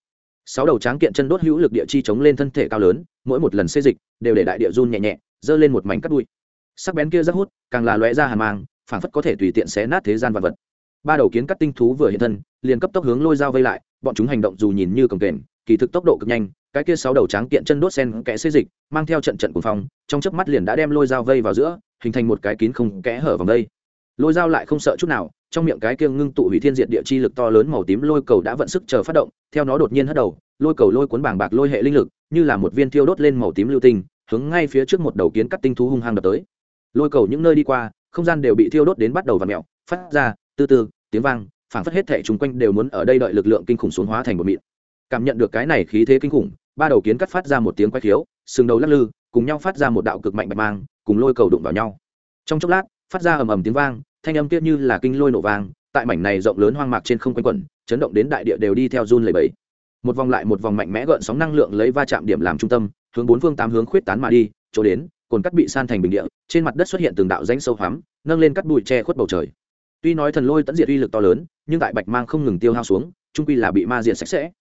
Sáu đầu tráng kiện chân đốt hữu lực địa chi chống lên thân thể cao lớn, mỗi một lần xê dịch đều để đại địa run nhẹ nhẹ giơ lên một mảnh cắt đuôi sắc bén kia rất hút, càng là lóe ra hàn mang, phảng phất có thể tùy tiện xé nát thế gian vật vật. Ba đầu kiến cắt tinh thú vừa hiện thân, liền cấp tốc hướng lôi dao vây lại, bọn chúng hành động dù nhìn như cồng kềnh, kỳ thực tốc độ cực nhanh cái kia sáu đầu tráng kiện chân đốt sen kẽ xê dịch, mang theo trận trận cuồng phong, trong chớp mắt liền đã đem lôi dao vây vào giữa, hình thành một cái kín không kẽ hở vòng đây. Lôi dao lại không sợ chút nào, trong miệng cái kia ngưng tụ hủy thiên diệt địa chi lực to lớn màu tím lôi cầu đã vận sức chờ phát động, theo nó đột nhiên hất đầu, lôi cầu lôi cuốn bảng bạc lôi hệ linh lực, như là một viên thiêu đốt lên màu tím lưu tinh, hướng ngay phía trước một đầu kiến cắt tinh thú hung hăng đập tới. Lôi cầu những nơi đi qua, không gian đều bị thiêu đốt đến bắt đầu và mẹo phát ra, từ từ, tiếng vang, phảng phất hết thảy chung quanh đều muốn ở đây đợi lực lượng kinh khủng xuống hóa thành một mịn cảm nhận được cái này khí thế kinh khủng, ba đầu kiến cắt phát ra một tiếng quay khiếu, sừng đầu lắc lư, cùng nhau phát ra một đạo cực mạnh bạch mang, cùng lôi cầu đụng vào nhau. Trong chốc lát, phát ra ầm ầm tiếng vang, thanh âm kia như là kinh lôi nổ vang, tại mảnh này rộng lớn hoang mạc trên không quanh quẩn, chấn động đến đại địa đều đi theo run lẩy bẩy. Một vòng lại một vòng mạnh mẽ gợn sóng năng lượng lấy va chạm điểm làm trung tâm, hướng bốn phương tám hướng khuyết tán mà đi, chỗ đến, cồn cắt bị san thành bình địa, trên mặt đất xuất hiện từng đạo rãnh sâu hoắm, nâng lên cắt bụi che khuất bầu trời. Tuy nói thần lôi tận diệt uy lực to lớn, nhưng tại bạch mang không ngừng tiêu hao xuống, trung quy là bị ma diệt sạch sẽ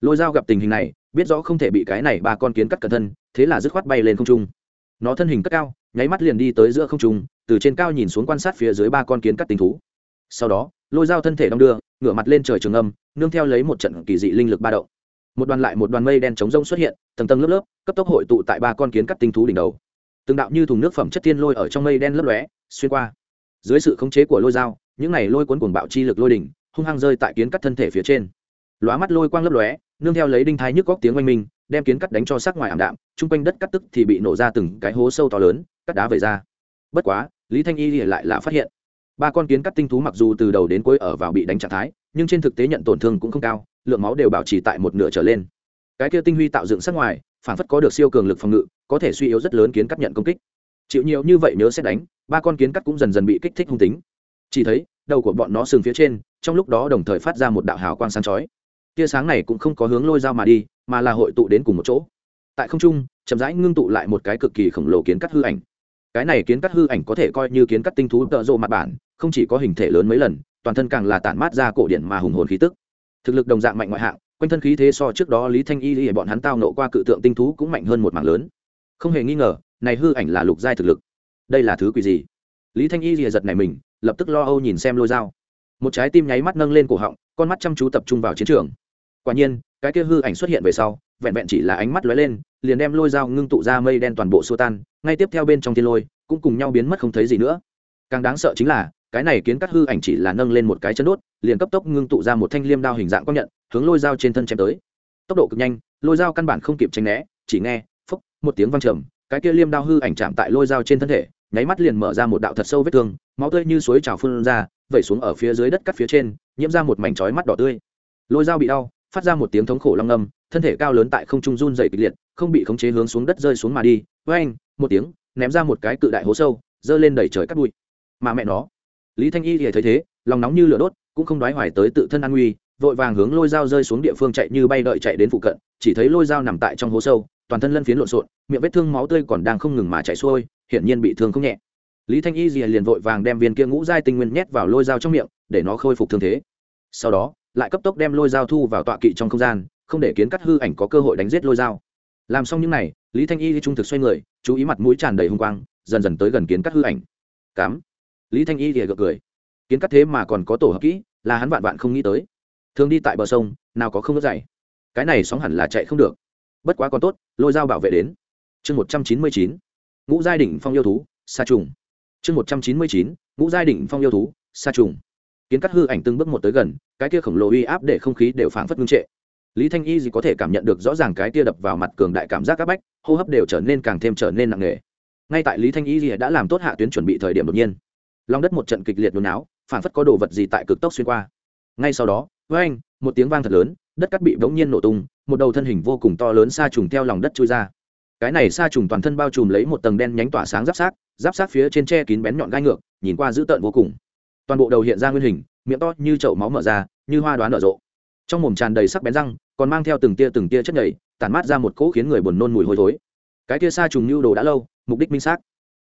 lôi dao gặp tình hình này, biết rõ không thể bị cái này ba con kiến cắt cẩn thân, thế là dứt khoát bay lên không trung. Nó thân hình cất cao, nháy mắt liền đi tới giữa không trung, từ trên cao nhìn xuống quan sát phía dưới ba con kiến cắt tình thú. Sau đó, lôi dao thân thể đong đưa, ngửa mặt lên trời trường âm, nương theo lấy một trận kỳ dị linh lực ba động. Một đoàn lại một đoàn mây đen chống rông xuất hiện, tầng tầng lớp lớp, cấp tốc hội tụ tại ba con kiến cắt tinh thú đỉnh đầu. Từng đạo như thùng nước phẩm chất thiên lôi ở trong mây đen lấp lóe, xuyên qua. Dưới sự khống chế của lôi dao, những này lôi cuốn cuồng bạo chi lực lôi đỉnh, hung hăng rơi tại kiến cắt thân thể phía trên. Lóa mắt lôi quang lấp lóe nương theo lấy đinh thái nhức góc tiếng oanh minh, đem kiến cắt đánh cho sắc ngoài ảm đạm, chung quanh đất cắt tức thì bị nổ ra từng cái hố sâu to lớn, cắt đá về ra. Bất quá, lý thanh y thì lại là phát hiện, ba con kiến cắt tinh thú mặc dù từ đầu đến cuối ở vào bị đánh trạng thái, nhưng trên thực tế nhận tổn thương cũng không cao, lượng máu đều bảo trì tại một nửa trở lên. Cái kia tinh huy tạo dựng sắc ngoài, phản phất có được siêu cường lực phòng ngự, có thể suy yếu rất lớn kiến cắt nhận công kích. Chịu nhiều như vậy nhớ xét đánh, ba con kiến cắt cũng dần dần bị kích thích hung tính. Chỉ thấy, đầu của bọn nó sừng phía trên, trong lúc đó đồng thời phát ra một đạo hào quang sáng chói tia sáng này cũng không có hướng lôi dao mà đi, mà là hội tụ đến cùng một chỗ. Tại không trung, chậm rãi ngưng tụ lại một cái cực kỳ khổng lồ kiến cắt hư ảnh. Cái này kiến cắt hư ảnh có thể coi như kiến cắt tinh thú tợ rộ mặt bản, không chỉ có hình thể lớn mấy lần, toàn thân càng là tản mát ra cổ điển mà hùng hồn khí tức. Thực lực đồng dạng mạnh ngoại hạng, quanh thân khí thế so trước đó lý thanh y y bọn hắn tao nộ qua cự tượng tinh thú cũng mạnh hơn một mảng lớn. Không hề nghi ngờ, này hư ảnh là lục giai thực lực. Đây là thứ quỷ gì? Lý thanh y lìa giật này mình, lập tức lo âu nhìn xem lôi dao. Một trái tim nháy mắt nâng lên cổ họng, con mắt chăm chú tập trung vào chiến trường quả nhiên, cái kia hư ảnh xuất hiện về sau, vẹn vẹn chỉ là ánh mắt lóe lên, liền đem lôi dao ngưng tụ ra mây đen toàn bộ xua tan, ngay tiếp theo bên trong thiên lôi, cũng cùng nhau biến mất không thấy gì nữa. Càng đáng sợ chính là, cái này kiến cắt hư ảnh chỉ là nâng lên một cái chân đốt, liền cấp tốc ngưng tụ ra một thanh liêm đao hình dạng công nhận, hướng lôi dao trên thân chém tới. Tốc độ cực nhanh, lôi dao căn bản không kịp tránh né, chỉ nghe, phúc, một tiếng vang trầm, cái kia liêm đao hư ảnh chạm tại lôi dao trên thân thể, nháy mắt liền mở ra một đạo thật sâu vết thương, máu tươi như suối trào phun ra, vẩy xuống ở phía dưới đất cắt phía trên, nhiễm ra một mảnh chói mắt đỏ tươi. Lôi dao bị đau phát ra một tiếng thống khổ long âm, thân thể cao lớn tại không trung run dày kịch liệt, không bị khống chế hướng xuống đất rơi xuống mà đi. Với anh một tiếng, ném ra một cái cự đại hố sâu, giơ lên đẩy trời cắt bụi. Mà mẹ nó, lý thanh y thì thấy thế, lòng nóng như lửa đốt, cũng không đoái hoài tới tự thân an nguy, vội vàng hướng lôi dao rơi xuống địa phương chạy như bay đợi chạy đến phụ cận, chỉ thấy lôi dao nằm tại trong hố sâu, toàn thân lân phiến lộn xộn, miệng vết thương máu tươi còn đang không ngừng mà chạy xuôi, hiển nhiên bị thương không nhẹ. Lý thanh y liền vội vàng đem viên kia ngũ giai tinh nguyên nhét vào lôi dao trong miệng, để nó khôi phục thương thế. Sau đó lại cấp tốc đem lôi dao thu vào tọa kỵ trong không gian, không để kiến cắt hư ảnh có cơ hội đánh giết lôi dao. Làm xong những n à y lý thanh y trung thực xoay người, chú ý mặt mũi tràn đầy hung quang, dần dần tới gần kiến cắt hư ảnh. Cám. Lý thanh y thì gật cười. Kiến cắt thế mà còn có tổ hợp kỹ, là hắn vạn vạn không nghĩ tới. Thường đi tại bờ sông, nào có không nước dày cái này sóng hẳn là chạy không được. Bất quá còn tốt, lôi dao bảo vệ đến. Chương một trăm chín mươi chín. Ngũ giai đỉnh phong yêu thú, sa trùng. Chương một trăm chín mươi chín. Ngũ giai đỉnh phong yêu thú, sa trùng. Kiến cắt hư ảnh từng bước một tới gần cái kia khổng lồ uy áp để không khí đều phảng phất ngưng trệ. Lý thanh y gì có thể cảm nhận được rõ ràng cái kia đập vào mặt cường đại cảm giác các bách, hô hấp đều trở nên càng thêm trở nên nặng nề. Ngay tại lý thanh y gì đã làm tốt hạ tuyến chuẩn bị thời điểm đột nhiên, lòng đất một trận kịch liệt nôn áo, phảng phất có đồ vật gì tại cực tốc xuyên qua. Ngay sau đó với anh một tiếng vang thật lớn, đất cắt bị bỗng nhiên nổ tung, một đầu thân hình vô cùng to lớn xa trùng theo lòng đất chui ra. Cái này xa trùng toàn thân bao trùm lấy một tầng đen nhánh tỏa sáng giáp sát giáp sát phía trên tre kín bén nhọn gai ngược, nhìn qua dữ tợn vô cùng. Toàn bộ đầu hiện ra nguyên hình miệng to như chậu máu mở ra, như hoa đoán nở rộ. Trong mồm tràn đầy sắc bén răng, còn mang theo từng tia từng tia chất nhầy, tản mát ra một cỗ khiến người buồn nôn mùi hôi thối. Cái tia xa trùng nhu đồ đã lâu, mục đích minh xác.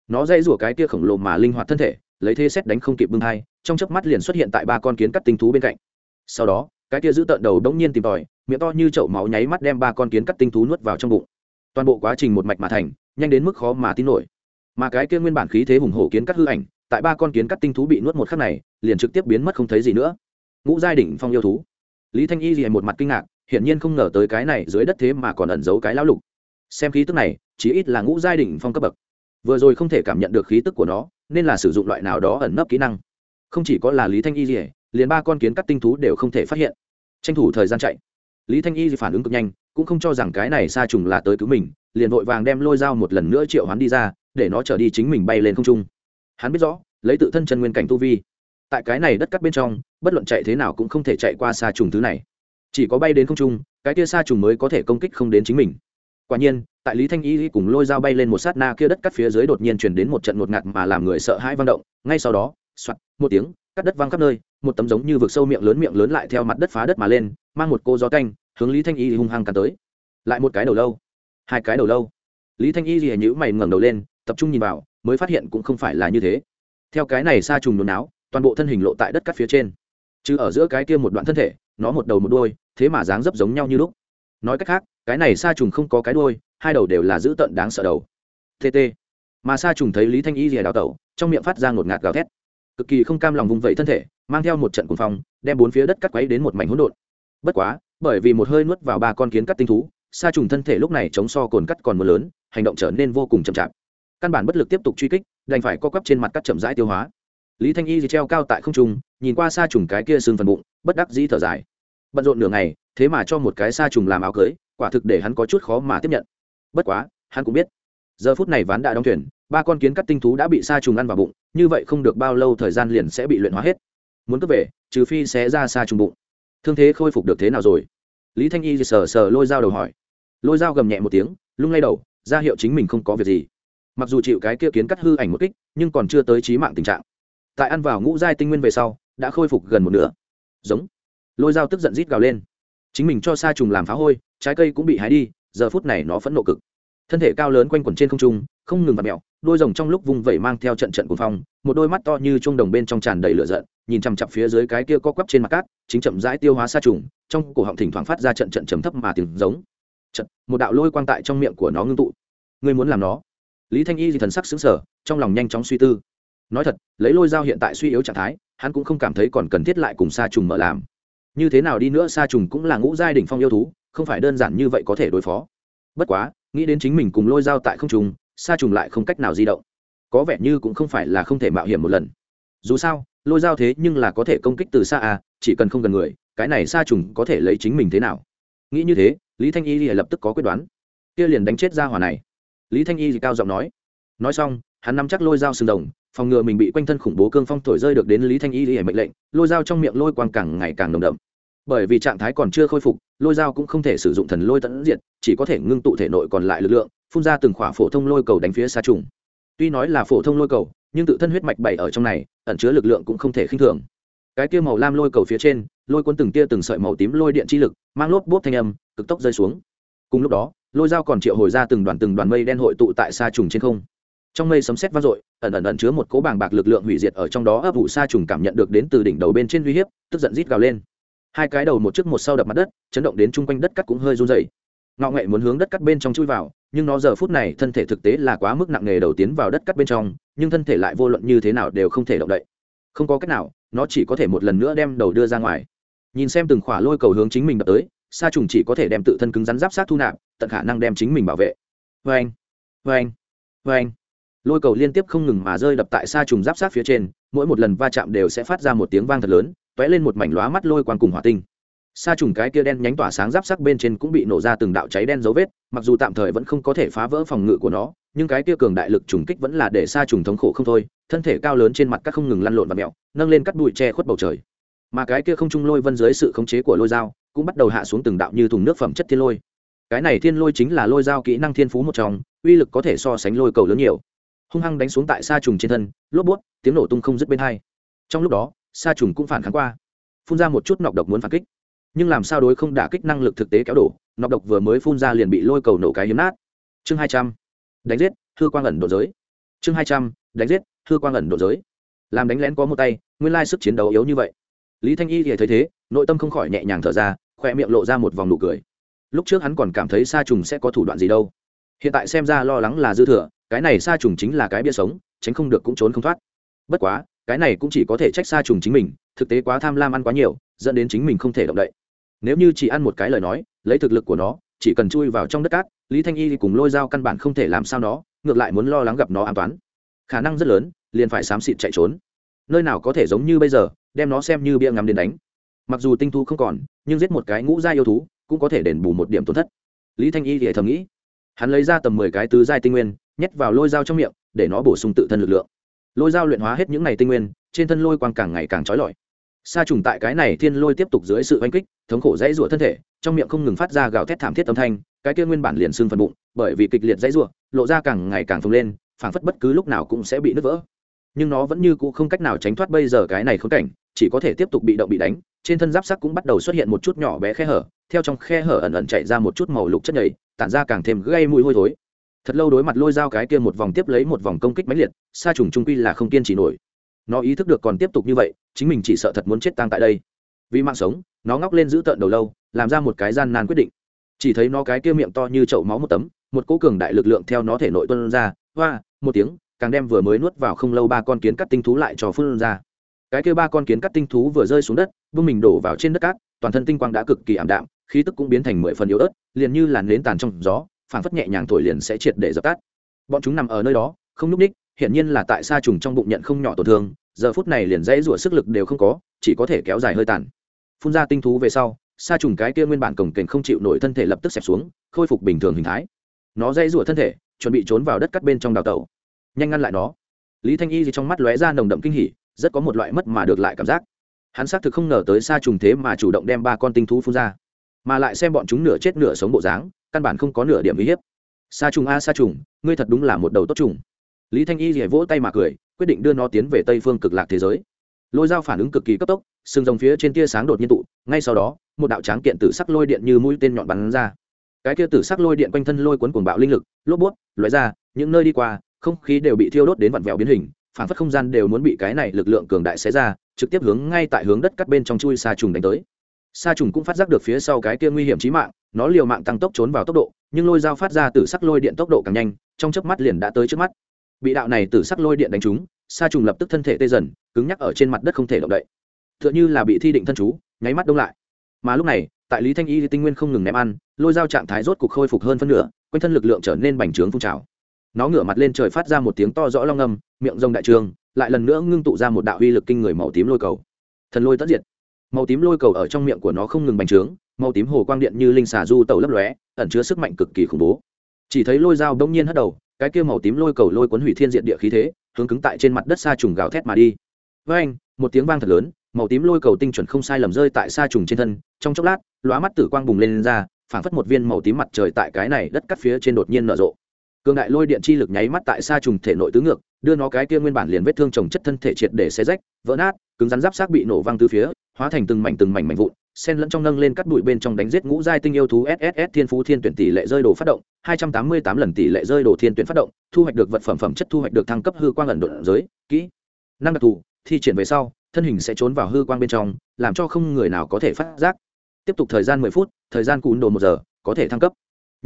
Nó dây rủa cái tia khổng lồ mà linh hoạt thân thể, lấy thế xét đánh không kịp bưng hai trong chớp mắt liền xuất hiện tại ba con kiến cắt tinh thú bên cạnh. Sau đó, cái tia giữ tợn đầu đống nhiên tìm tòi, miệng to như chậu máu nháy mắt đem ba con kiến cắt tinh thú nuốt vào trong bụng. Toàn bộ quá trình một mạch mà thành, nhanh đến mức khó mà tin nổi. Mà cái kia nguyên bản khí thế hùng hổ kiến cắt hư ảnh tại ba con kiến cắt tinh thú bị nuốt một khắc này, liền trực tiếp biến mất không thấy gì nữa. Ngũ giai đỉnh phong yêu thú. Lý thanh y liền một mặt kinh ngạc, hiển nhiên không ngờ tới cái này dưới đất thế mà còn ẩn giấu cái lão lục. Xem khí tức này chỉ ít là ngũ giai đỉnh phong cấp bậc. Vừa rồi không thể cảm nhận được khí tức của nó, nên là sử dụng loại nào đó ẩn nấp kỹ năng. Không chỉ có là lý thanh y liền liền ba con kiến cắt tinh thú đều không thể phát hiện. Tranh thủ thời gian chạy. Lý thanh y phản ứng cực nhanh, cũng không cho rằng cái này xa trùng là tới cứu mình, liền vội vàng đem lôi dao một lần nữa triệu hoán đi ra, để nó trở đi chính mình bay lên không trung hắn biết rõ, lấy tự thân chân nguyên cảnh tu vi, tại cái này đất cắt bên trong, bất luận chạy thế nào cũng không thể chạy qua xa trùng thứ này. Chỉ có bay đến không trung, cái kia xa trùng mới có thể công kích không đến chính mình. Quả nhiên, tại lý thanh y cùng lôi dao bay lên một sát na kia đất cắt phía dưới đột nhiên chuyển đến một trận ngột ngạt mà làm người sợ hãi vang động. Ngay sau đó soạt một tiếng cắt đất văng khắp nơi, một tấm giống như vực sâu miệng lớn miệng lớn lại theo mặt đất phá đất mà lên, mang một cô gió canh hướng lý thanh y hung hăng cắn tới. Lại một cái đầu lâu, hai cái đầu lâu. Lý thanh y gì nhữ mày ngẩng đầu lên, tập trung nhìn vào mới phát hiện cũng không phải là như thế. Theo cái này xa trùng nôn áo toàn bộ thân hình lộ tại đất cắt phía trên. Chứ ở giữa cái kia một đoạn thân thể, nó một đầu một đôi thế mà dáng dấp giống nhau như lúc. Nói cách khác, cái này sa trùng không có cái đôi hai đầu đều là dữ tợn đáng sợ đầu. Tt mà sa trùng thấy lý thanh y rìa đào tẩu, trong miệng phát ra ngột ngạt gào thét. Cực kỳ không cam lòng vùng vẫy thân thể, mang theo một trận cuồng phong, đem bốn phía đất cắt quấy đến một mảnh hỗn độn. Bất quá, bởi vì một hơi nuốt vào ba con kiến cắt tinh thú, sa trùng thân thể lúc này chống so cồn cắt còn mưa lớn, hành động trở nên vô cùng chậm chạp căn bản bất lực tiếp tục truy kích, đành phải co quắp trên mặt cắt chậm rãi tiêu hóa. Lý thanh y thì treo cao tại không trung, nhìn qua sa trùng cái kia xương phần bụng, bất đắc dĩ thở dài. Bận rộn nửa ngày, thế mà cho một cái sa trùng làm áo cưới, quả thực để hắn có chút khó mà tiếp nhận. Bất quá, hắn cũng biết. Giờ phút này ván đã đóng thuyền, ba con kiến cắt tinh thú đã bị sa trùng ăn vào bụng, như vậy không được bao lâu thời gian liền sẽ bị luyện hóa hết. Muốn cướp về, trừ phi sẽ ra sa trùng bụng. Thương thế khôi phục được thế nào rồi? Lý thanh y sờ sờ lôi dao đầu hỏi. Lôi dao gầm nhẹ một tiếng, lung lay đầu, ra hiệu chính mình không có việc gì mặc dù chịu cái kia kiến cắt hư ảnh một kích, nhưng còn chưa tới trí mạng tình trạng. Tại ăn vào ngũ giai tinh nguyên về sau, đã khôi phục gần một nửa. Giống. Lôi dao tức giận rít gào lên. Chính mình cho sa trùng làm phá hôi, trái cây cũng bị hái đi, giờ phút này nó phẫn nộ cực. Thân thể cao lớn quanh quẩn trên không trung, không ngừng vặt mẹo đôi rồng trong lúc vung vẩy mang theo trận trận cuồng phong, một đôi mắt to như chuông đồng bên trong tràn đầy lửa giận, nhìn chằm chặp phía dưới cái kia co quắp trên mặt cát, chính chậm rãi tiêu hóa sa trùng, trong cổ họng thỉnh thoảng phát ra trận trận trầm thấp mà tiếng giống. Trận một đạo lôi quang tại trong miệng của nó ngưng tụ. Ngươi muốn làm nó? Lý thanh y thì thần sắc xứng sở trong lòng nhanh chóng suy tư. Nói thật, lấy lôi dao hiện tại suy yếu trạng thái, hắn cũng không cảm thấy còn cần thiết lại cùng sa trùng mở làm. Như thế nào đi nữa, sa trùng cũng là ngũ giai đ ỉ n h phong yêu thú, không phải đơn giản như vậy có thể đối phó. Bất quá, nghĩ đến chính mình cùng lôi dao tại không trùng sa trùng lại không cách nào di động. Có vẻ như cũng không phải là không thể mạo hiểm một lần. Dù sao, lôi dao thế nhưng là có thể công kích từ xa à chỉ cần không gần người, cái này sa trùng có thể lấy chính mình thế nào? Nghĩ như thế, lý thanh y thì lập tức có quyết đoán. Kia liền đánh chết ra hỏa này lý thanh y thì cao giọng nói. Nói xong, hắn nắm chắc lôi dao sừng đồng, phòng ngừa mình bị quanh thân khủng bố cương phong thổi rơi được đến lý thanh y thì mệnh lệnh, lôi dao trong miệng lôi quang càng ngày càng nồng đậm. Bởi vì trạng thái còn chưa khôi phục, lôi dao cũng không thể sử dụng thần lôi tận diệt, chỉ có thể ngưng tụ thể nội còn lại lực lượng, phun ra từng khỏa phổ thông lôi cầu đánh phía xa trùng. Tuy nói là phổ thông lôi cầu, nhưng tự thân huyết mạch bảy ở trong này, ẩn chứa lực lượng cũng không thể khinh thường. Cái kia màu lam lôi cầu phía trên, lôi cuốn từng tia từng sợi màu tím lôi điện chi lực, mang lốp bốp thanh âm, cực tốc rơi xuống. Cùng lúc đó lôi dao còn triệu hồi ra từng đoàn từng đoàn mây đen hội tụ tại xa trùng trên không. Trong mây sấm sét vang dội, ẩn ẩn ẩn chứa một cỗ bàng bạc lực lượng hủy diệt ở trong đó ấp vụ sa trùng cảm nhận được đến từ đỉnh đầu bên trên uy hiếp, tức giận rít gào lên. Hai cái đầu một trước một sau đập mặt đất, chấn động đến chung quanh đất cắt cũng hơi run dày ngọ nghệ muốn hướng đất cắt bên trong chui vào, nhưng nó giờ phút này thân thể thực tế là quá mức nặng nề đầu tiến vào đất cắt bên trong, nhưng thân thể lại vô luận như thế nào đều không thể động đậy. Không có cách nào, nó chỉ có thể một lần nữa đem đầu đưa ra ngoài. Nhìn xem từng khỏa lôi cầu hướng chính mình đập tới sa trùng chỉ có thể đem tự thân cứng rắn giáp sát thu nạp, tận khả năng đem chính mình bảo vệ. Vê anh vê anh vê anh. Lôi cầu liên tiếp không ngừng mà rơi đập tại sa trùng giáp sát phía trên, mỗi một lần va chạm đều sẽ phát ra một tiếng vang thật lớn t ó é lên một mảnh lóa mắt lôi quang cùng hỏa tinh. Sa trùng cái kia đen nhánh tỏa sáng giáp sắc bên trên cũng bị nổ ra từng đạo cháy đen dấu vết, mặc dù tạm thời vẫn không có thể phá vỡ phòng ngự của nó, nhưng cái kia cường đại lực trùng kích vẫn là để sa trùng thống khổ không thôi, thân thể cao lớn trên mặt các không ngừng lăn lộn và mẹo, nâng lên cắt bụi che khuất bầu trời. Mà cái kia không trung lôi vân dưới sự khống chế của lôi dao cũng bắt đầu hạ xuống từng đạo như thùng nước phẩm chất thiên lôi. Cái này thiên lôi chính là lôi dao kỹ năng thiên phú một trong, uy lực có thể so sánh lôi cầu lớn nhiều. Hung hăng đánh xuống tại sa trùng trên thân, lốp bút, tiếng nổ tung không dứt bên hai. Trong lúc đó, sa trùng cũng phản kháng qua, phun ra một chút nọc độc muốn phản kích. Nhưng làm sao đối không đả kích năng lực thực tế kéo đổ, nọc độc vừa mới phun ra liền bị lôi cầu nổ cái hiếm nát. Chương hai trăm, đánh giết thư quang ẩn độ giới. Chương hai trăm, đánh giết thư quang ẩn độ giới. Làm đánh lén có một tay, nguyên lai sức chiến đấu yếu như vậy. Lý thanh y thì thấy thế, nội tâm không khỏi nhẹ nhàng thở ra khoe miệng lộ ra một vòng nụ cười. Lúc trước hắn còn cảm thấy sa trùng sẽ có thủ đoạn gì đâu. Hiện tại xem ra lo lắng là dư thừa, cái này sa trùng chính là cái bia sống, tránh không được cũng trốn không thoát. Bất quá, cái này cũng chỉ có thể trách sa trùng chính mình, thực tế quá tham lam ăn quá nhiều, dẫn đến chính mình không thể động đậy. Nếu như chỉ ăn một cái lời nói, lấy thực lực của nó, chỉ cần chui vào trong đất cát, lý thanh y thì cùng lôi dao căn bản không thể làm sao nó, ngược lại muốn lo lắng gặp nó an toàn. khả năng rất lớn, liền phải xám xịt chạy trốn. Nơi nào có thể giống như bây giờ, đem nó xem như bia ngắm đến đánh mặc dù tinh thú không còn, nhưng giết một cái ngũ gia yêu thú cũng có thể đền bù một điểm tổn thất. Lý thanh y thì thầm nghĩ, hắn lấy ra tầm mười cái tứ giai tinh nguyên, nhét vào lôi dao trong miệng, để nó bổ sung tự thân lực lượng. Lôi dao luyện hóa hết những n à y tinh nguyên, trên thân lôi quang càng ngày càng trói lọi. Sa trùng tại cái này thiên lôi tiếp tục dưới sự oanh kích, thống khổ dãy rủa thân thể, trong miệng không ngừng phát ra gào thét thảm thiết âm thanh, cái kia nguyên bản liền xương phần bụng, bởi vì kịch liệt dãy rủa, lộ ra càng ngày càng phồng lên, phảng phất bất cứ lúc nào cũng sẽ bị nứt vỡ. Nhưng nó vẫn như cũ không cách nào tránh thoát bây giờ cái này khốn cảnh chỉ có thể tiếp tục bị động bị đánh, trên thân giáp sắc cũng bắt đầu xuất hiện một chút nhỏ bé khe hở, theo trong khe hở ẩn ẩn chạy ra một chút màu lục chất nhầy, tản ra càng thêm gây mùi hôi thối. Thật lâu đối mặt lôi dao cái kia một vòng tiếp lấy một vòng công kích mãnh liệt, sa trùng trung quy là không kiên trì nổi. Nó ý thức được còn tiếp tục như vậy, chính mình chỉ sợ thật muốn chết tang tại đây. Vì mạng sống, nó ngóc lên giữ tợn đầu lâu, làm ra một cái gian nan quyết định. Chỉ thấy nó cái kia miệng to như chậu máu một tấm, một cỗ cường đại lực lượng theo nó thể nội tuân ra, hoa, một tiếng, càng đem vừa mới nuốt vào không lâu ba con kiến cắt tinh thú lại cho phun ra cái kia ba con kiến cắt tinh thú vừa rơi xuống đất vương mình đổ vào trên đất cát, toàn thân tinh quang đã cực kỳ ảm đạm, khí tức cũng biến thành mười phần yếu ớt, liền như làn nến tàn trong gió, phảng phất nhẹ nhàng thổi liền sẽ triệt để dập tắt. Bọn chúng nằm ở nơi đó, không nhúc ních, hiển nhiên là tại sa trùng trong bụng nhận không nhỏ tổn thương, giờ phút này liền dãy rủa sức lực đều không có, chỉ có thể kéo dài hơi tàn. Phun ra tinh thú về sau, sa trùng cái kia nguyên bản cổng kềnh không chịu nổi thân thể lập tức xẹp xuống, khôi phục bình thường hình thái. Nó dãy rủa thân thể, chuẩn bị trốn vào đất cắt bên trong đào tẩu. Nhanh ngăn lại nó. Lý thanh y thì trong mắt lóe ra nồng đậm kinh hỉ rất có một loại mất mà được lại cảm giác. Hắn xác thực không ngờ tới sa trùng thế mà chủ động đem ba con tinh thú phun ra, mà lại xem bọn chúng nửa chết nửa sống bộ dáng, căn bản không có nửa điểm uy hiếp. Sa trùng a, sa trùng, ngươi thật đúng là một đầu tốt trùng. Lý thanh y thì vỗ tay mà cười, quyết định đưa nó tiến về tây phương cực lạc thế giới. Lôi dao phản ứng cực kỳ cấp tốc, sừng rồng phía trên tia sáng đột nhiên tụ, ngay sau đó, một đạo tráng kiện tử sắc lôi điện như mũi tên nhọn bắn ra. Cái tia tử sắc lôi điện quanh thân lôi cuốn cuồng bạo linh lực, lốp bút loại ra, những nơi đi qua, không khí đều bị thiêu đốt đến vặn vẹo biến hình phản phất không gian đều muốn bị cái này lực lượng cường đại xé ra, trực tiếp hướng ngay tại hướng đất cắt bên trong chui xa trùng đánh tới. Sa trùng cũng phát giác được phía sau cái kia nguy hiểm chí mạng, nó liều mạng tăng tốc trốn vào tốc độ, nhưng lôi dao phát ra từ sắc lôi điện tốc độ càng nhanh, trong chớp mắt liền đã tới trước mắt. Bị đạo này từ sắc lôi điện đánh trúng, sa trùng lập tức thân thể tê dần, cứng nhắc ở trên mặt đất không thể động đậy. Tựa như là bị thi định thân chú, nháy mắt đông lại. Mà lúc này, tại lý thanh y tinh nguyên không ngừng ném ăn, lôi dao trạng thái rốt cục khôi phục hơn phân nửa, quanh thân lực lượng trở nên bành trướng phun trào nó ngửa mặt lên trời phát ra một tiếng to rõ long âm miệng rồng đại trường lại lần nữa ngưng tụ ra một đạo uy lực kinh người màu tím lôi cầu. Thần lôi tất diệt. Màu tím lôi cầu ở trong miệng của nó không ngừng bành trướng màu tím hồ quang điện như linh xà du tàu lấp lóe ẩn chứa sức mạnh cực kỳ khủng bố. Chỉ thấy lôi dao đông nhiên hất đầu cái kia màu tím lôi cầu lôi cuốn hủy thiên diện địa khí thế hướng cứng tại trên mặt đất xa trùng gào thét mà đi. Với anh một tiếng vang thật lớn màu tím lôi cầu tinh chuẩn không sai lầm rơi tại xa trùng trên thân trong chốc lát lóa mắt tử quang bùng lên, lên ra phảng phất một viên màu tím mặt trời tại cái này đất cắt phía trên đột nhiên nở rộ cường đại lôi điện chi lực nháy mắt tại xa trùng thể nội tứ ngược đưa nó cái kia nguyên bản liền vết thương trồng chất thân thể triệt để xé rách vỡ nát cứng rắn giáp xác bị nổ văng từ phía hóa thành từng mảnh từng mảnh mảnh vụn sen lẫn trong nâng lên cắt bụi bên trong đánh giết ngũ giai tinh yêu thú SSS Thiên Phú Thiên tuyển tỷ lệ rơi đồ phát động, 288 lần tỷ lệ rơi đồ thiên tuyển phát động, thu hoạch được vật phẩm phẩm chất thu hoạch được thăng cấp hư quang ẩn độn giới, kỹ. Năng đặc thù, thi triển về sau, thân hình sẽ trốn vào hư quang bên trong làm cho không người nào có thể phát giác tiếp tục thời gian mười phút thời gian cún đồ một giờ có thể thăng cấp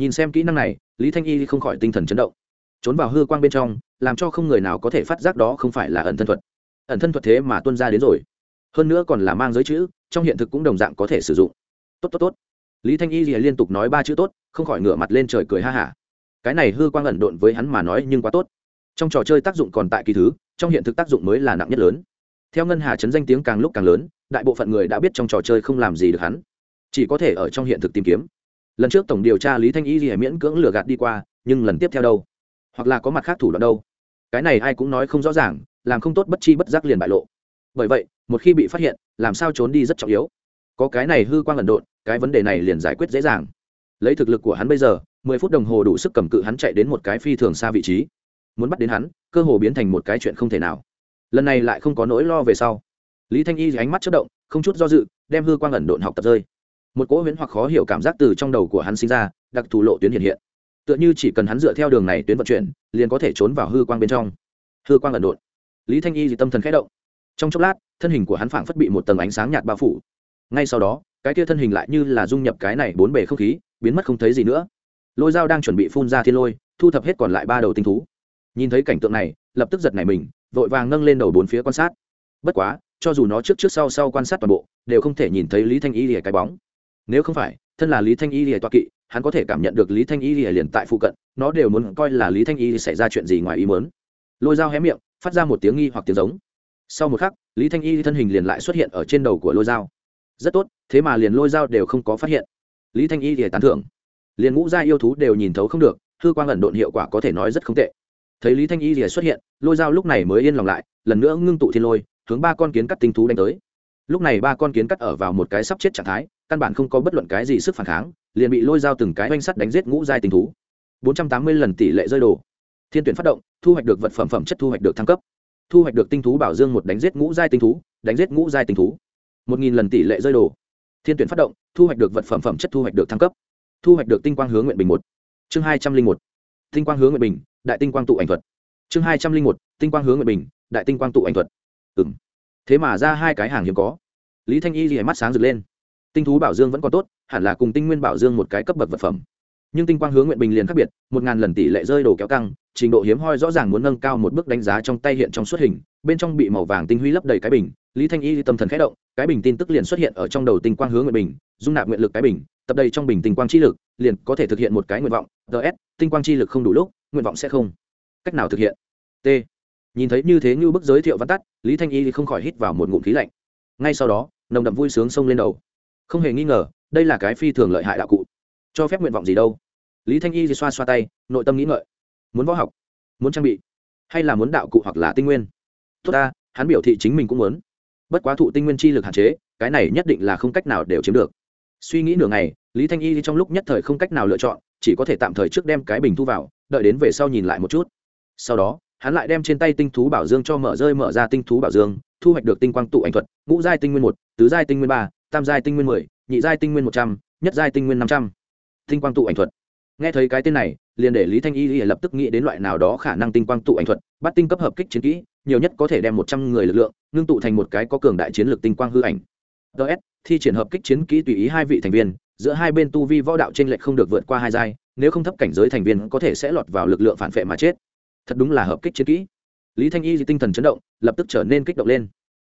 nhìn xem kỹ năng này, lý thanh y không khỏi tinh thần chấn động. Trốn vào hư quang bên trong, làm cho không người nào có thể phát giác đó không phải là ẩn thân thuật. Ẩn thân thuật thế mà tuân ra đến rồi. Hơn nữa còn là mang giới chữ, trong hiện thực cũng đồng dạng có thể sử dụng. Tốt tốt tốt. Lý thanh y liên tục nói ba chữ tốt, không khỏi ngửa mặt lên trời cười ha hả. Cái này hư quang ẩn độn với hắn mà nói nhưng quá tốt. Trong trò chơi tác dụng còn tại kỳ thứ, trong hiện thực tác dụng mới là nặng nhất lớn. Theo ngân hà chấn danh tiếng càng lúc càng lớn, đại bộ phận người đã biết trong trò chơi không làm gì được hắn. Chỉ có thể ở trong hiện thực tìm kiếm lần trước tổng điều tra lý thanh y thì miễn cưỡng lừa gạt đi qua, nhưng lần tiếp theo đâu? Hoặc là có mặt khác thủ đoạn đâu? Cái này ai cũng nói không rõ ràng, làm không tốt bất chi bất giác liền bại lộ. Bởi vậy, một khi bị phát hiện, làm sao trốn đi rất trọng yếu. Có cái này hư quang ẩn độn, cái vấn đề này liền giải quyết dễ dàng. Lấy thực lực của hắn bây giờ, mười phút đồng hồ đủ sức cầm cự hắn chạy đến một cái phi thường xa vị trí. Muốn bắt đến hắn, cơ hồ biến thành một cái chuyện không thể nào. Lần này lại không có nỗi lo về sau. Lý thanh y ánh mắt chất động, không chút do dự, đem hư quang ẩn độn học tập rơi một cỗ huyễn hoặc khó hiểu cảm giác từ trong đầu của hắn sinh ra, đặc thù lộ tuyến hiện hiện. Tựa như chỉ cần hắn dựa theo đường này tuyến vận chuyển, liền có thể trốn vào hư quang bên trong. Hư quang ẩn độn. Lý thanh y thì tâm thần khẽ động. Trong chốc lát, thân hình của hắn phảng phất bị một tầng ánh sáng nhạt bao phủ. Ngay sau đó, cái kia thân hình lại như là dung nhập cái này bốn bề không khí, biến mất không thấy gì nữa. Lôi dao đang chuẩn bị phun ra thiên lôi, thu thập hết còn lại ba đầu tinh thú. Nhìn thấy cảnh tượng này, lập tức giật nảy mình, vội vàng nâng lên đầu bốn phía quan sát. Bất quá, cho dù nó trước trước sau sau quan sát toàn bộ, đều không thể nhìn thấy lý thanh y lìa cái bóng nếu không phải, thân là lý thanh y lìa toa kỵ, hắn có thể cảm nhận được lý thanh y lìa liền tại phụ cận, nó đều muốn coi là lý thanh y xảy ra chuyện gì ngoài ý mớn lôi dao hé miệng, phát ra một tiếng nghi hoặc tiếng giống. Sau một khắc, lý thanh y thân hình liền lại xuất hiện ở trên đầu của lôi dao. Rất tốt, thế mà liền lôi dao đều không có phát hiện. Lý thanh y thì tán thưởng. Liền ngũ gia yêu thú đều nhìn thấu không được, hư quang ẩn độn hiệu quả có thể nói rất không tệ. Thấy lý thanh y thì xuất hiện, lôi dao lúc này mới yên lòng lại, lần nữa ngưng tụ thiên lôi, hướng ba con kiến cắt tinh thú đánh tới. Lúc này ba con kiến cắt ở vào một cái sắp chết trạng thái căn bản không có bất luận cái gì sức phản kháng, liền bị lôi dao từng cái oanh sắt đánh giết ngũ giai tinh thú. Bốn trăm tám mươi lần tỷ lệ rơi đồ. Thiên tuyển phát động, thu hoạch được vật phẩm phẩm chất thu hoạch được thăng cấp. Thu hoạch được tinh thú bảo dương một đánh giết ngũ giai tinh thú, đánh giết ngũ giai tinh thú. Một nghìn lần tỷ lệ rơi đồ. Thiên tuyển phát động, thu hoạch được vật phẩm phẩm chất thu hoạch được thăng cấp. Thu hoạch được tinh quang hướng nguyện bình một. Chương hai trăm linh một. Tinh quang hướng nguyện bình, đại tinh quang tụ ảnh thuật. Chương hai trăm linh một. Tinh quang hướng nguyện bình, đại tinh quang tụ ảnh thuật. Ừ m thế mà ra hai cái hàng hiếm có. Lý thanh y thì mắt sáng rực lên tinh thú bảo dương vẫn còn tốt, hẳn là cùng tinh nguyên bảo dương một cái cấp bậc vật phẩm. Nhưng tinh quang hướng nguyện bình liền khác biệt, một ngàn lần tỷ lệ rơi đồ kéo căng, trình độ hiếm hoi rõ ràng muốn nâng cao một bước đánh giá trong tay hiện trong xuất hình, bên trong bị màu vàng tinh huy lấp đầy cái bình, lý thanh y tâm thần khẽ động, cái bình tin tức liền xuất hiện ở trong đầu tinh quang hướng nguyện bình, dung nạp nguyện lực cái bình, tập đầy trong bình tinh quang chi lực, liền có thể thực hiện một cái nguyện vọng ts tinh quang chi lực không đủ lúc, nguyện vọng sẽ không. Cách nào thực hiện? T. Nhìn thấy như thế như bức giới thiệu văn tắt, lý thanh y không khỏi hít vào một ngụm khí lạnh. Ngay sau đó, nồng đậm vui sướng xông lên đầu không hề nghi ngờ, đây là cái phi thường lợi hại đạo cụ. Cho phép nguyện vọng gì đâu. Lý thanh y xoa xoa tay, nội tâm nghĩ ngợi. Muốn võ học, muốn trang bị, hay là muốn đạo cụ hoặc là tinh nguyên? Tốt ta, hắn biểu thị chính mình cũng muốn. Bất quá thụ tinh nguyên chi lực hạn chế, cái này nhất định là không cách nào đều chiếm được. Suy nghĩ nửa ngày, lý thanh y trong lúc nhất thời không cách nào lựa chọn, chỉ có thể tạm thời trước đem cái bình thu vào, đợi đến về sau nhìn lại một chút. Sau đó, hắn lại đem trên tay tinh thú bảo dương cho mở rơi mở ra tinh thú bảo dương, thu hoạch được tinh quang tụ ảnh thuật, ngũ giai tinh nguyên một, tứ giai tinh nguyên ba tam giai tinh nguyên mười, nhị giai tinh nguyên một trăm, nhất giai tinh nguyên năm trăm. Tinh quang tụ ảnh thuật. Nghe thấy cái tên này, liền để lý thanh y lập tức nghĩ đến loại nào đó khả năng tinh quang tụ ảnh thuật, bắt tinh cấp hợp kích chiến kỹ, nhiều nhất có thể đem một trăm người lực lượng, ngưng tụ thành một cái có cường đại chiến lược tinh quang hư ảnh. Ts thi triển hợp kích chiến kỹ tùy ý hai vị thành viên, giữa hai bên tu vi võ đạo t r ê n lệch không được vượt qua hai giai, nếu không thấp cảnh giới thành viên có thể sẽ lọt vào lực lượng phản vệ mà chết. Thật đúng là hợp kích chiến kỹ. Lý thanh y tinh thần chấn động, lập tức trở nên kích động lên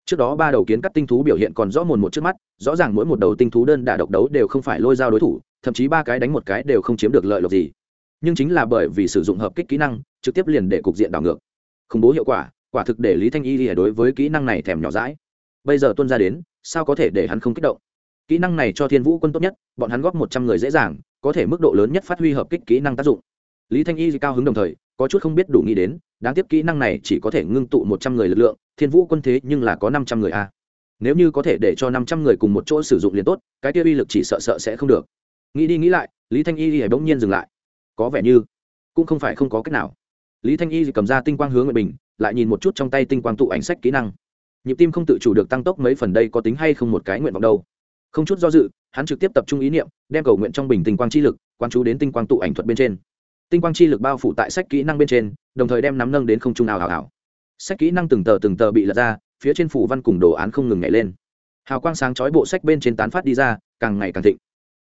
trước đó ba đầu kiến cắt tinh thú biểu hiện còn rõ mồn một trước mắt, rõ ràng mỗi một đầu tinh thú đơn đả độc đấu đều không phải lôi dao đối thủ, thậm chí ba cái đánh một cái đều không chiếm được lợi lộc gì. Nhưng chính là bởi vì sử dụng hợp kích kỹ năng, trực tiếp liền để cục diện đảo ngược. Khủng bố hiệu quả quả thực để lý thanh y lìa đối với kỹ năng này thèm nhỏ rãi bây giờ tuân ra đến, sao có thể để hắn không kích động? Kỹ năng này cho thiên vũ quân tốt nhất, bọn hắn góp một trăm người dễ dàng, có thể mức độ lớn nhất phát huy hợp kích kỹ năng tác dụng. Lý thanh y cao hứng đồng thời, có chút không biết đủ nghĩ đến, đáng tiếc kỹ năng này chỉ có thể ngưng tụ một trăm người lực lượng thiên vũ quân thế nhưng là có năm trăm người a. Nếu như có thể để cho năm trăm người cùng một chỗ sử dụng liền tốt, cái kia uy lực chỉ sợ sợ sẽ không được. Nghĩ đi nghĩ lại, lý thanh y thì bỗng nhiên dừng lại. Có vẻ như cũng không phải không có cách nào. Lý thanh y cầm ra tinh quang hướng nguyện bình, lại nhìn một chút trong tay tinh quang tụ ảnh sách kỹ năng. Nhịp tim không tự chủ được tăng tốc mấy phần đây có tính hay không một cái nguyện vọng đâu. Không chút do dự, hắn trực tiếp tập trung ý niệm, đem cầu nguyện trong bình tinh quang chi lực quan chú đến tinh quang tụ ảnh thuật bên trên. Tinh quang chi lực bao phủ tại sách kỹ năng bên trên, đồng thời đem nắm nâng đến không trung ảo ảo ảo sách kỹ năng từng tờ từng tờ bị lật ra, phía trên phủ văn cùng đồ án không ngừng nhảy lên. Hào quang sáng chói bộ sách bên trên tán phát đi ra, càng ngày càng thịnh.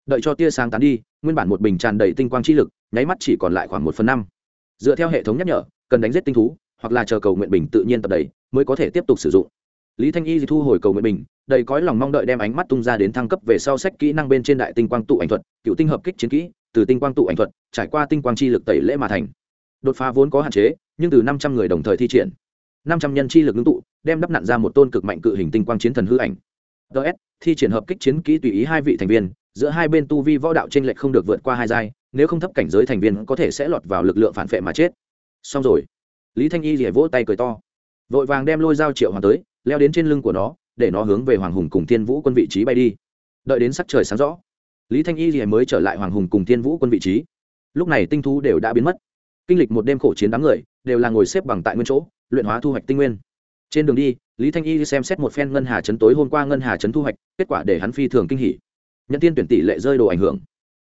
Đợi cho tia sáng tán đi, nguyên bản một bình tràn đầy tinh quang chi lực, nháy mắt chỉ còn lại khoảng một phần năm. Dựa theo hệ thống nhắc nhở, cần đánh giết tinh thú, hoặc là chờ cầu nguyện bình tự nhiên tập đầy, mới có thể tiếp tục sử dụng. Lý thanh y thu hồi cầu nguyện bình, đầy cõi lòng mong đợi đem ánh mắt tung ra đến thăng cấp về sau sách kỹ năng bên trên đại tinh quang tụ ảnh thuật, cựu tinh hợp kích chiến kỹ, từ tinh quang tụ ảnh thuật, trải qua tinh quang chi lực tẩy lễ mà thành. Đột phá vốn có hạn chế, nhưng từ năm trăm người đồng thời thi triển năm trăm nhân chi lực ngưng tụ, đem đắp nặn ra một tôn cực mạnh cự hình tinh quang chiến thần hư ảnh. Ts thi triển hợp kích chiến kỹ tùy ý hai vị thành viên, giữa hai bên tu vi võ đạo t r ê n lệch không được vượt qua hai giai, nếu không thấp cảnh giới thành viên có thể sẽ lọt vào lực lượng phản vệ mà chết. Xong rồi. Lý thanh y rỉa vỗ tay cười to. Vội vàng đem lôi dao triệu hoàng tới, leo đến trên lưng của nó, để nó hướng về hoàng hùng cùng thiên vũ quân vị trí bay đi. Đợi đến sắc trời sáng rõ, lý thanh y rỉa mới trở lại hoàng hùng cùng thiên vũ quân vị trí. Lúc này tinh thú đều đã biến mất. Kinh lịch một đêm khổ chiến đám người, đều là ngồi xếp bằng tại nguyên chỗ luyện hóa thu hoạch tinh nguyên. Trên đường đi, lý thanh y xem xét một phen ngân hà trấn tối hôm qua ngân hà trấn thu hoạch, kết quả để hắn phi thường kinh hỉ. Nhận tiên tuyển tỷ lệ rơi đồ ảnh hưởng.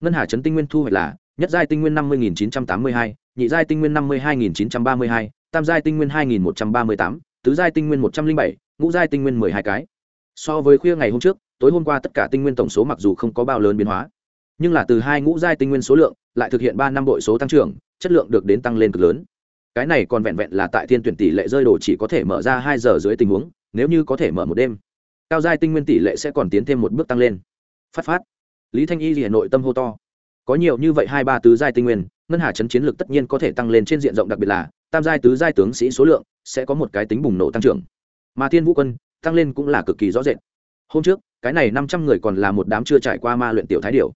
Ngân hà trấn tinh nguyên thu hoạch là nhất giai tinh nguyên năm mươi nghìn chín trăm tám mươi hai, nhị giai tinh nguyên năm mươi hai nghìn chín trăm ba mươi hai, tam giai tinh nguyên hai nghìn một trăm ba mươi tám, tứ giai tinh nguyên một trăm linh bảy, ngũ giai tinh nguyên mười hai cái. So với khuya ngày hôm trước, tối hôm qua tất cả tinh nguyên tổng số mặc dù không có bao lớn biến hóa, nhưng là từ hai ngũ giai tinh nguyên số lượng lại thực hiện ba năm đội số tăng trưởng, chất lượng được đến tăng lên cực lớn cái này còn vẹn vẹn là tại thiên tuyển tỷ lệ rơi đồ chỉ có thể mở ra hai giờ dưới tình huống, nếu như có thể mở một đêm, cao giai tinh nguyên tỷ lệ sẽ còn tiến thêm một bước tăng lên. Phát phát. Lý thanh y hà nội tâm hô to. Có nhiều như vậy hai ba tứ giai tinh nguyên, ngân hà chấn chiến lược tất nhiên có thể tăng lên trên diện rộng đặc biệt là tam giai tứ giai tướng sĩ số lượng sẽ có một cái tính bùng nổ tăng trưởng. Mà thiên vũ quân, tăng lên cũng là cực kỳ rõ rệt. Hôm trước, cái này năm trăm người còn là một đám chưa trải qua ma luyện tiểu thái điểu.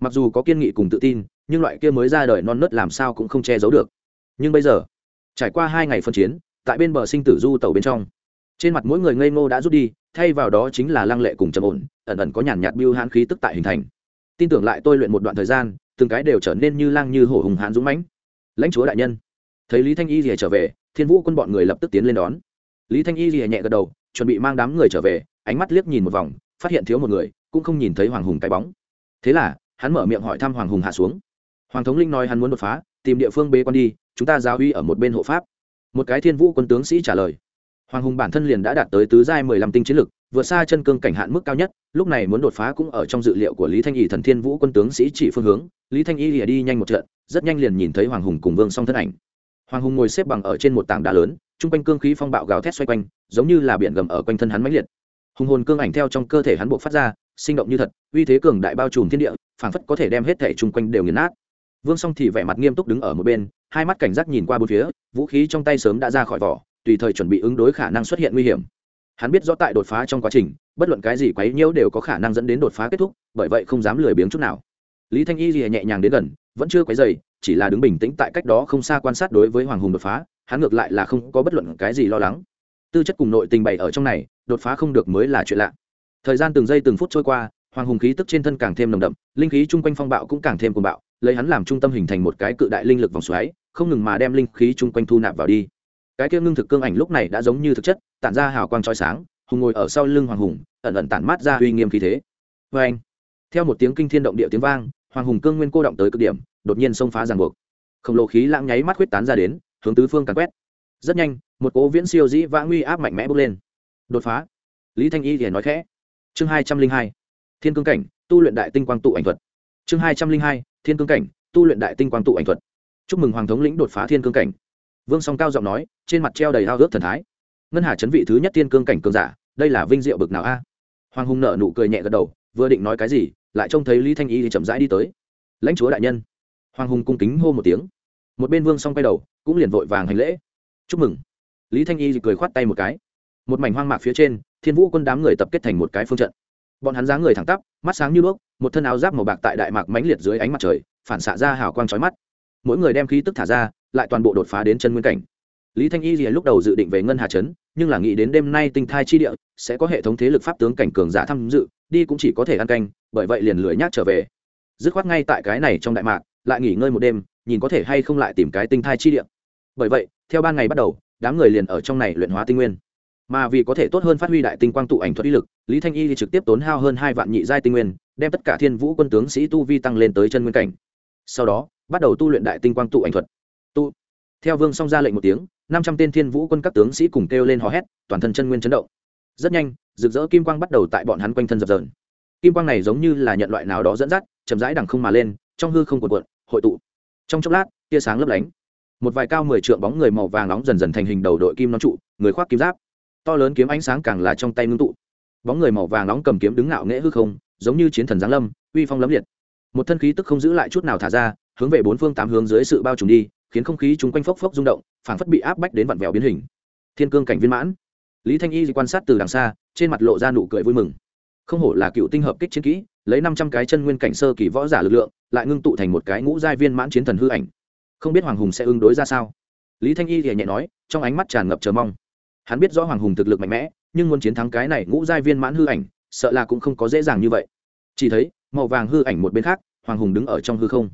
Mặc dù có kiên nghị cùng tự tin, nhưng loại kia mới ra đời non nớt làm sao cũng không che giấu được. Nhưng bây giờ trải qua hai ngày phân chiến, tại bên bờ sinh tử du tàu bên trong, trên mặt mỗi người ngây ngô đã rút đi, thay vào đó chính là lăng lệ cùng trầm ổn, ẩn ẩn có nhàn nhạt biêu hãn khí tức tại hình thành. Tin tưởng lại tôi luyện một đoạn thời gian, từng cái đều trở nên như lang như hổ hùng hãn dũng mãnh. Lãnh chúa đại nhân, thấy lý thanh y rìa trở về, thiên vũ quân bọn người lập tức tiến lên đón. Lý thanh y rìa nhẹ gật đầu, chuẩn bị mang đám người trở về, ánh mắt liếc nhìn một vòng, phát hiện thiếu một người, cũng không nhìn thấy hoàng hùng cái bóng. Thế là, hắn mở miệng hỏi thăm hoàng hùng hạ xuống. Hoàng thống linh nói hắn muốn đột phá tìm địa phương bế quan đi, chúng ta giáo uy ở một bên hộ pháp. Một cái thiên vũ quân tướng sĩ trả lời. Hoàng hùng bản thân liền đã đạt tới tứ giai mười lăm tinh chiến lực, vượt xa chân cương cảnh hạn mức cao nhất, lúc này muốn đột phá cũng ở trong dự liệu của lý thanh y thần thiên vũ quân tướng sĩ chỉ phương hướng. Lý thanh y lìa đi nhanh một trận, rất nhanh liền nhìn thấy hoàng hùng cùng vương song thân ảnh. Hoàng hùng ngồi xếp bằng ở trên một tảng đá lớn t r u n g quanh cương khí phong bạo gào thét xoay quanh, giống như là biển gầm ở quanh thân hắn mãnh liệt. Hùng hồn cương ảnh theo trong cơ thể hắn buộc phát ra, sinh động như thật, uy thế cường đại bao trùm thiên địa, phảng phất có thể đem hết thể chung quanh đều nghiền nát vương song thì vẻ mặt nghiêm túc đứng ở một bên, hai mắt cảnh giác nhìn qua bốn phía, vũ khí trong tay sớm đã ra khỏi vỏ, tùy thời chuẩn bị ứng đối khả năng xuất hiện nguy hiểm. Hắn biết rõ tại đột phá trong quá trình, bất luận cái gì quấy nhiễu đều có khả năng dẫn đến đột phá kết thúc, bởi vậy không dám lười biếng chút nào. Lý thanh y rìa nhẹ nhàng đến gần, vẫn chưa quấy dày chỉ là đứng bình tĩnh tại cách đó không xa quan sát đối với hoàng hùng đột phá, hắn ngược lại là không có bất luận cái gì lo lắng. Tư chất cùng nội tình bày ở trong này, đột phá không được mới là chuyện lạ. Thời gian từng giây từng phút trôi qua, hoàng hùng khí tức trên thân càng thêm nồng đậm, linh khí chung quanh phong bạo cũng càng thêm cuồng bạo lấy hắn làm trung tâm hình thành một cái cự đại linh lực vòng xoáy, không ngừng mà đem linh khí chung quanh thu nạp vào đi. Cái kia ngưng thực cương ảnh lúc này đã giống như thực chất, tản ra hào quang trói sáng, hùng ngồi ở sau lưng hoàng hùng, ẩn ẩn tản mát ra uy nghiêm khí thế. Vê anh, theo một tiếng kinh thiên động địa tiếng vang, hoàng hùng cương nguyên cô động tới cực điểm, đột nhiên xông phá ràng buộc. Khổng lồ khí lãng nháy mắt huyết tán ra đến, hướng tứ phương càn quét. Rất nhanh, một cố viễn siêu dĩ vã nguy áp mạnh mẽ bốc lên. Đột phá. Lý thanh y thì nói khẽ. Chương hai trăm linh hai. Thiên cương cảnh, tu luyện đại tinh quang tụ ảnh thuật. Chương hai trăm linh hai thiên cương cảnh, tu luyện đại tinh quang tụ ảnh thuật. Chúc mừng hoàng thống lĩnh đột phá thiên cương cảnh. Vương song cao giọng nói, trên mặt treo đầy hao ước thần thái. Ngân hà chấn vị thứ nhất thiên cương cảnh cường giả, đây là vinh diệu bực nào a? À? Hoàng hùng nợ nụ cười nhẹ gật đầu, vừa định nói cái gì, lại trông thấy lý thanh y thì chậm rãi đi tới. Lãnh chúa đại nhân. Hoàng hùng cung kính hô một tiếng. Một bên vương Song quay đầu, cũng liền vội vàng hành lễ. Chúc mừng. Lý thanh y cười khoát tay một cái. Một mảnh hoang mạc phía trên, thiên vũ quân đám người tập kết thành một cái phương trận bọn hắn dáng người thẳng tắp, mắt sáng như đuốc, một thân áo giáp màu bạc tại đại mạc mãnh liệt dưới ánh mặt trời, phản xạ ra hào quang trói mắt. Mỗi người đem khí tức thả ra, lại toàn bộ đột phá đến chân nguyên cảnh. Lý thanh y thì lúc đầu dự định về ngân hà trấn, nhưng là nghĩ đến đêm nay tinh thai chi địa, sẽ có hệ thống thế lực pháp tướng cảnh cường giả tham dự, đi cũng chỉ có thể ăn canh, bởi vậy liền lười nhác trở về. Dứt khoát ngay tại cái này trong đại mạc, lại nghỉ ngơi một đêm, nhìn có thể hay không lại tìm cái tinh thai chi địa. Bởi vậy, theo ban ngày bắt đầu, đám người liền ở trong này luyện hóa tinh nguyên mà vì có thể tốt hơn phát huy đại tinh quang tụ ảnh thuật uy lực, lý thanh y thì trực tiếp tốn hao hơn hai vạn nhị giai tinh nguyên, đem tất cả thiên vũ quân tướng sĩ tu vi tăng lên tới chân nguyên cảnh. Sau đó, bắt đầu tu luyện đại tinh quang tụ ảnh thuật. Tu. Theo vương song ra lệnh một tiếng, năm trăm tên thiên vũ quân các tướng sĩ cùng kêu lên hò hét, toàn thân chân nguyên chấn động. Rất nhanh, rực rỡ kim quang bắt đầu tại bọn hắn quanh thân dập dờn. Kim quang này giống như là nhận loại nào đó dẫn dắt, chậm rãi đằng không mà lên, trong hư không cuộn cuộn, hội tụ. Trong chốc lát, tia sáng lấp lánh. Một vài cao mười trượng bóng người màu vàng nóng dần dần thành hình đầu đội kim nón trụ, người khoác kim giáp to lớn kiếm ánh sáng càng là trong tay ngưng tụ. Bóng người màu vàng nóng cầm kiếm đứng ngạo nghễ hư không, giống như chiến thần giáng lâm, uy phong lấm liệt. Một thân khí tức không giữ lại chút nào thả ra, hướng về bốn phương tám hướng dưới sự bao trùm đi, khiến không khí chung quanh phốc phốc rung động, phảng phất bị áp bách đến vặn vẹo biến hình. Thiên cương cảnh viên mãn. Lý thanh y quan sát từ đằng xa, trên mặt lộ ra nụ cười vui mừng. Không hổ là cựu tinh hợp kích chiến kỹ, lấy năm trăm cái chân nguyên cảnh sơ kỳ võ giả lực lượng, lại ngưng tụ thành một cái ngũ giai viên mãn chiến thần hư ảnh. Không biết hoàng hùng sẽ ứng đối ra sao? Lý thanh y thì nhẹ nói, trong ánh mắt tràn ngập chờ mong hắn biết rõ hoàng hùng thực lực mạnh mẽ, nhưng muốn chiến thắng cái này ngũ giai viên mãn hư ảnh, sợ là cũng không có dễ dàng như vậy. Chỉ thấy, màu vàng hư ảnh một bên khác, hoàng hùng đứng ở trong hư không.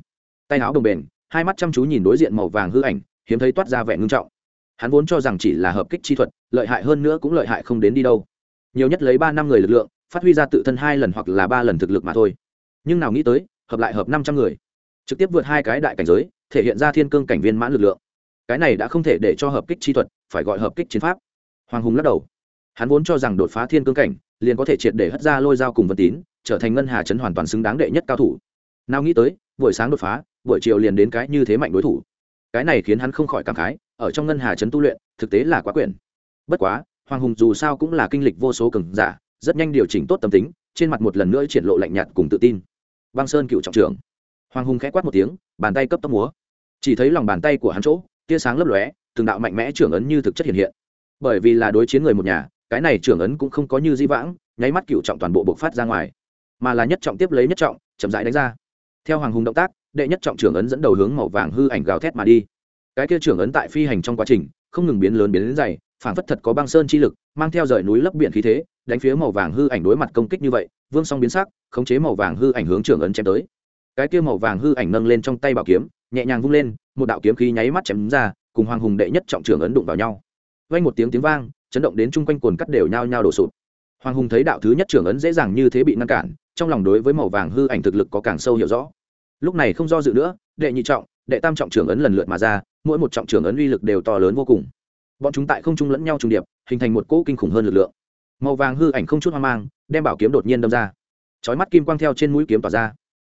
Tay áo đồng bền, hai mắt chăm chú nhìn đối diện màu vàng hư ảnh, hiếm thấy toát ra vẻ ngưng trọng. Hắn vốn cho rằng chỉ là hợp kích chi thuật, lợi hại hơn nữa cũng lợi hại không đến đi đâu. Nhiều nhất lấy ba năm người lực lượng, phát huy ra tự thân hai lần hoặc là ba lần thực lực mà thôi. Nhưng nào nghĩ tới, hợp lại hợp năm trăm người. Trực tiếp vượt hai cái đại cảnh giới, thể hiện ra thiên cương cảnh viên mãn lực lượng. Cái này đã không thể để cho hợp kích chi thuật, phải gọi hợp kích chiến pháp hoàng hùng lắc đầu. Hắn vốn cho rằng đột phá thiên cương cảnh, liền có thể triệt để hất ra lôi dao cùng vân tín, trở thành ngân hà trấn hoàn toàn xứng đáng đệ nhất cao thủ. Nào nghĩ tới, buổi sáng đột phá, buổi chiều liền đến cái như thế mạnh đối thủ. Cái này khiến hắn không khỏi cảm khái, ở trong ngân hà trấn tu luyện, thực tế là quá quyền bất quá, hoàng hùng dù sao cũng là kinh lịch vô số cường giả, rất nhanh điều chỉnh tốt tâm tính, trên mặt một lần nữa triển lộ lạnh nhạt cùng tự tin. Băng sơn cựu trọng trưởng. Hoàng hùng khẽ quát một tiếng, bàn tay cấp tốc múa. Chỉ thấy lòng bàn tay của hắn chỗ, tia sáng lấp lóe, từng đạo mạnh mẽ trưởng ấn như thực chất hiện hiện bởi vì là đối chiến người một nhà, cái này trưởng ấn cũng không có như di vãng, nháy mắt cựu trọng toàn bộ bộc phát ra ngoài. Mà là nhất trọng tiếp lấy nhất trọng, chậm rãi đánh ra. Theo hoàng hùng động tác, đệ nhất trọng trưởng ấn dẫn đầu hướng màu vàng hư ảnh gào thét mà đi. Cái kia trưởng ấn tại phi hành trong quá trình, không ngừng biến lớn biến đến dày phản phất thật có băng sơn chi lực, mang theo rời núi lấp biển khí thế, đánh phía màu vàng hư ảnh đối mặt công kích như vậy, vương song biến sắc, khống chế màu vàng hư ảnh hướng trưởng ấn chém tới. Cái kia màu vàng hư ảnh nâng lên trong tay bảo kiếm, nhẹ nhàng vung lên, một đạo kiếm khí nháy mắt chém ra, cùng hoàng hùng đệ nhất trọng trưởng ấn đụng vào nhau vang một tiếng tiếng vang, chấn động đến chung quanh cồn cắt đều nhao nhao đổ sụp. Hoàng hùng thấy đạo thứ nhất trưởng ấn dễ dàng như thế bị ngăn cản, trong lòng đối với màu vàng hư ảnh thực lực có càng sâu hiểu rõ. Lúc này không do dự nữa, đệ nhị trọng, đệ tam trọng trưởng ấn lần lượt mà ra, mỗi một trọng trưởng ấn uy lực đều to lớn vô cùng. Bọn chúng tại không trung lẫn nhau trùng điệp, hình thành một cỗ kinh khủng hơn lực lượng. Màu vàng hư ảnh không chút hoang mang, đem bảo kiếm đột nhiên đâm ra. Chói mắt kim quang theo trên mũi kiếm tỏa ra.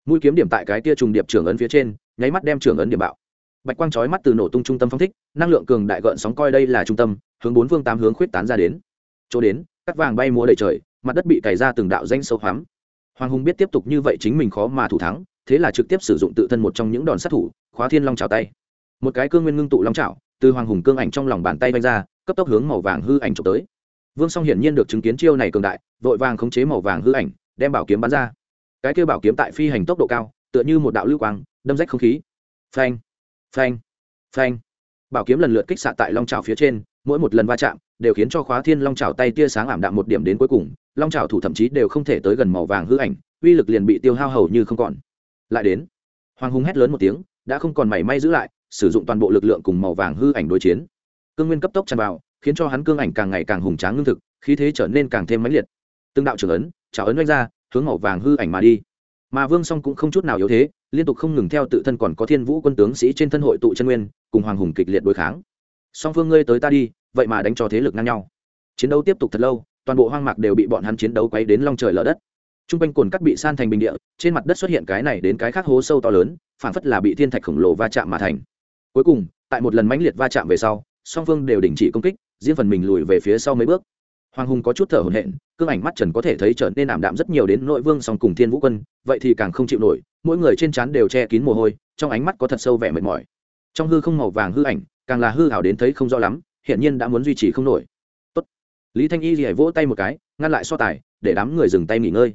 Mũi kiếm điểm tại cái tia trùng điệp trưởng ấn phía trên, nháy mắt đem trưởng ấn điểm bạo bạch quang chói mắt từ nổ tung trung tâm phong thích, năng lượng cường đại gợn sóng coi đây là trung tâm, hướng bốn phương tám hướng khuyết tán ra đến. Chỗ đến, cắt vàng bay múa đầy trời, mặt đất bị cày ra từng đạo danh sâu hoắm. Hoàng hùng biết tiếp tục như vậy chính mình khó mà thủ thắng, thế là trực tiếp sử dụng tự thân một trong những đòn sát thủ, khóa thiên long trào tay. Một cái cương nguyên ngưng tụ long trào từ hoàng hùng cương ảnh trong lòng bàn tay vanh ra, cấp tốc hướng màu vàng hư ảnh trộm tới. Vương song hiển nhiên được chứng kiến chiêu này cường đại, vội vàng khống chế màu vàng hư ảnh, đem bảo kiếm bắn ra. Cái kêu bảo kiếm tại phi hành tốc độ cao, tựa như một đạo lưu quang, đâm rách không khí. Phanh! Phanh phanh. Bảo kiếm lần lượt kích xạ tại long trào phía trên, mỗi một lần va chạm đều khiến cho khóa thiên long trào tay tia sáng ảm đạm một điểm đến cuối cùng. Long trào thủ thậm chí đều không thể tới gần màu vàng hư ảnh, uy lực liền bị tiêu hao hầu như không còn. Lại đến, hoàng hùng hét lớn một tiếng, đã không còn mảy may giữ lại, sử dụng toàn bộ lực lượng cùng màu vàng hư ảnh đối chiến. Cương nguyên cấp tốc tràn vào, khiến cho hắn cương ảnh càng ngày càng hùng tráng ngưng thực, khí thế trở nên càng thêm mãnh liệt. Từng đạo trưởng ấn trào ấn oanh ra, hướng màu vàng hư ảnh mà đi. Mà vương song cũng không chút nào yếu thế liên tục không ngừng theo tự thân còn có thiên vũ quân tướng sĩ trên thân hội tụ chân nguyên, cùng hoàng hùng kịch liệt đối kháng. Song phương ngươi tới ta đi, vậy mà đánh cho thế lực ngang nhau. Chiến đấu tiếp tục thật lâu, toàn bộ hoang mạc đều bị bọn hắn chiến đấu quấy đến long trời lở đất. T r u n g quanh cồn cắt bị san thành bình địa, trên mặt đất xuất hiện cái này đến cái khác hố sâu to lớn phản phất là bị thiên thạch khổng lồ va chạm mà thành. Cuối cùng, tại một lần mãnh liệt va chạm về sau, song phương đều đình chỉ công kích, riêng phần mình lùi về phía sau mấy bước hoàng hùng có chút thở hổn hển, cương ảnh mắt trần có thể thấy trở nên ảm đạm rất nhiều đến nội vương song cùng thiên vũ quân, vậy thì càng không chịu nổi, mỗi người trên trán đều che kín mồ hôi, trong ánh mắt có thật sâu vẻ mệt mỏi. Trong hư không màu vàng hư ảnh, càng là hư hảo đến thấy không rõ lắm hiện nhiên đã muốn duy trì không nổi. Tốt. lý thanh y thì vỗ tay một cái, ngăn lại so tài, để đám người dừng tay nghỉ ngơi.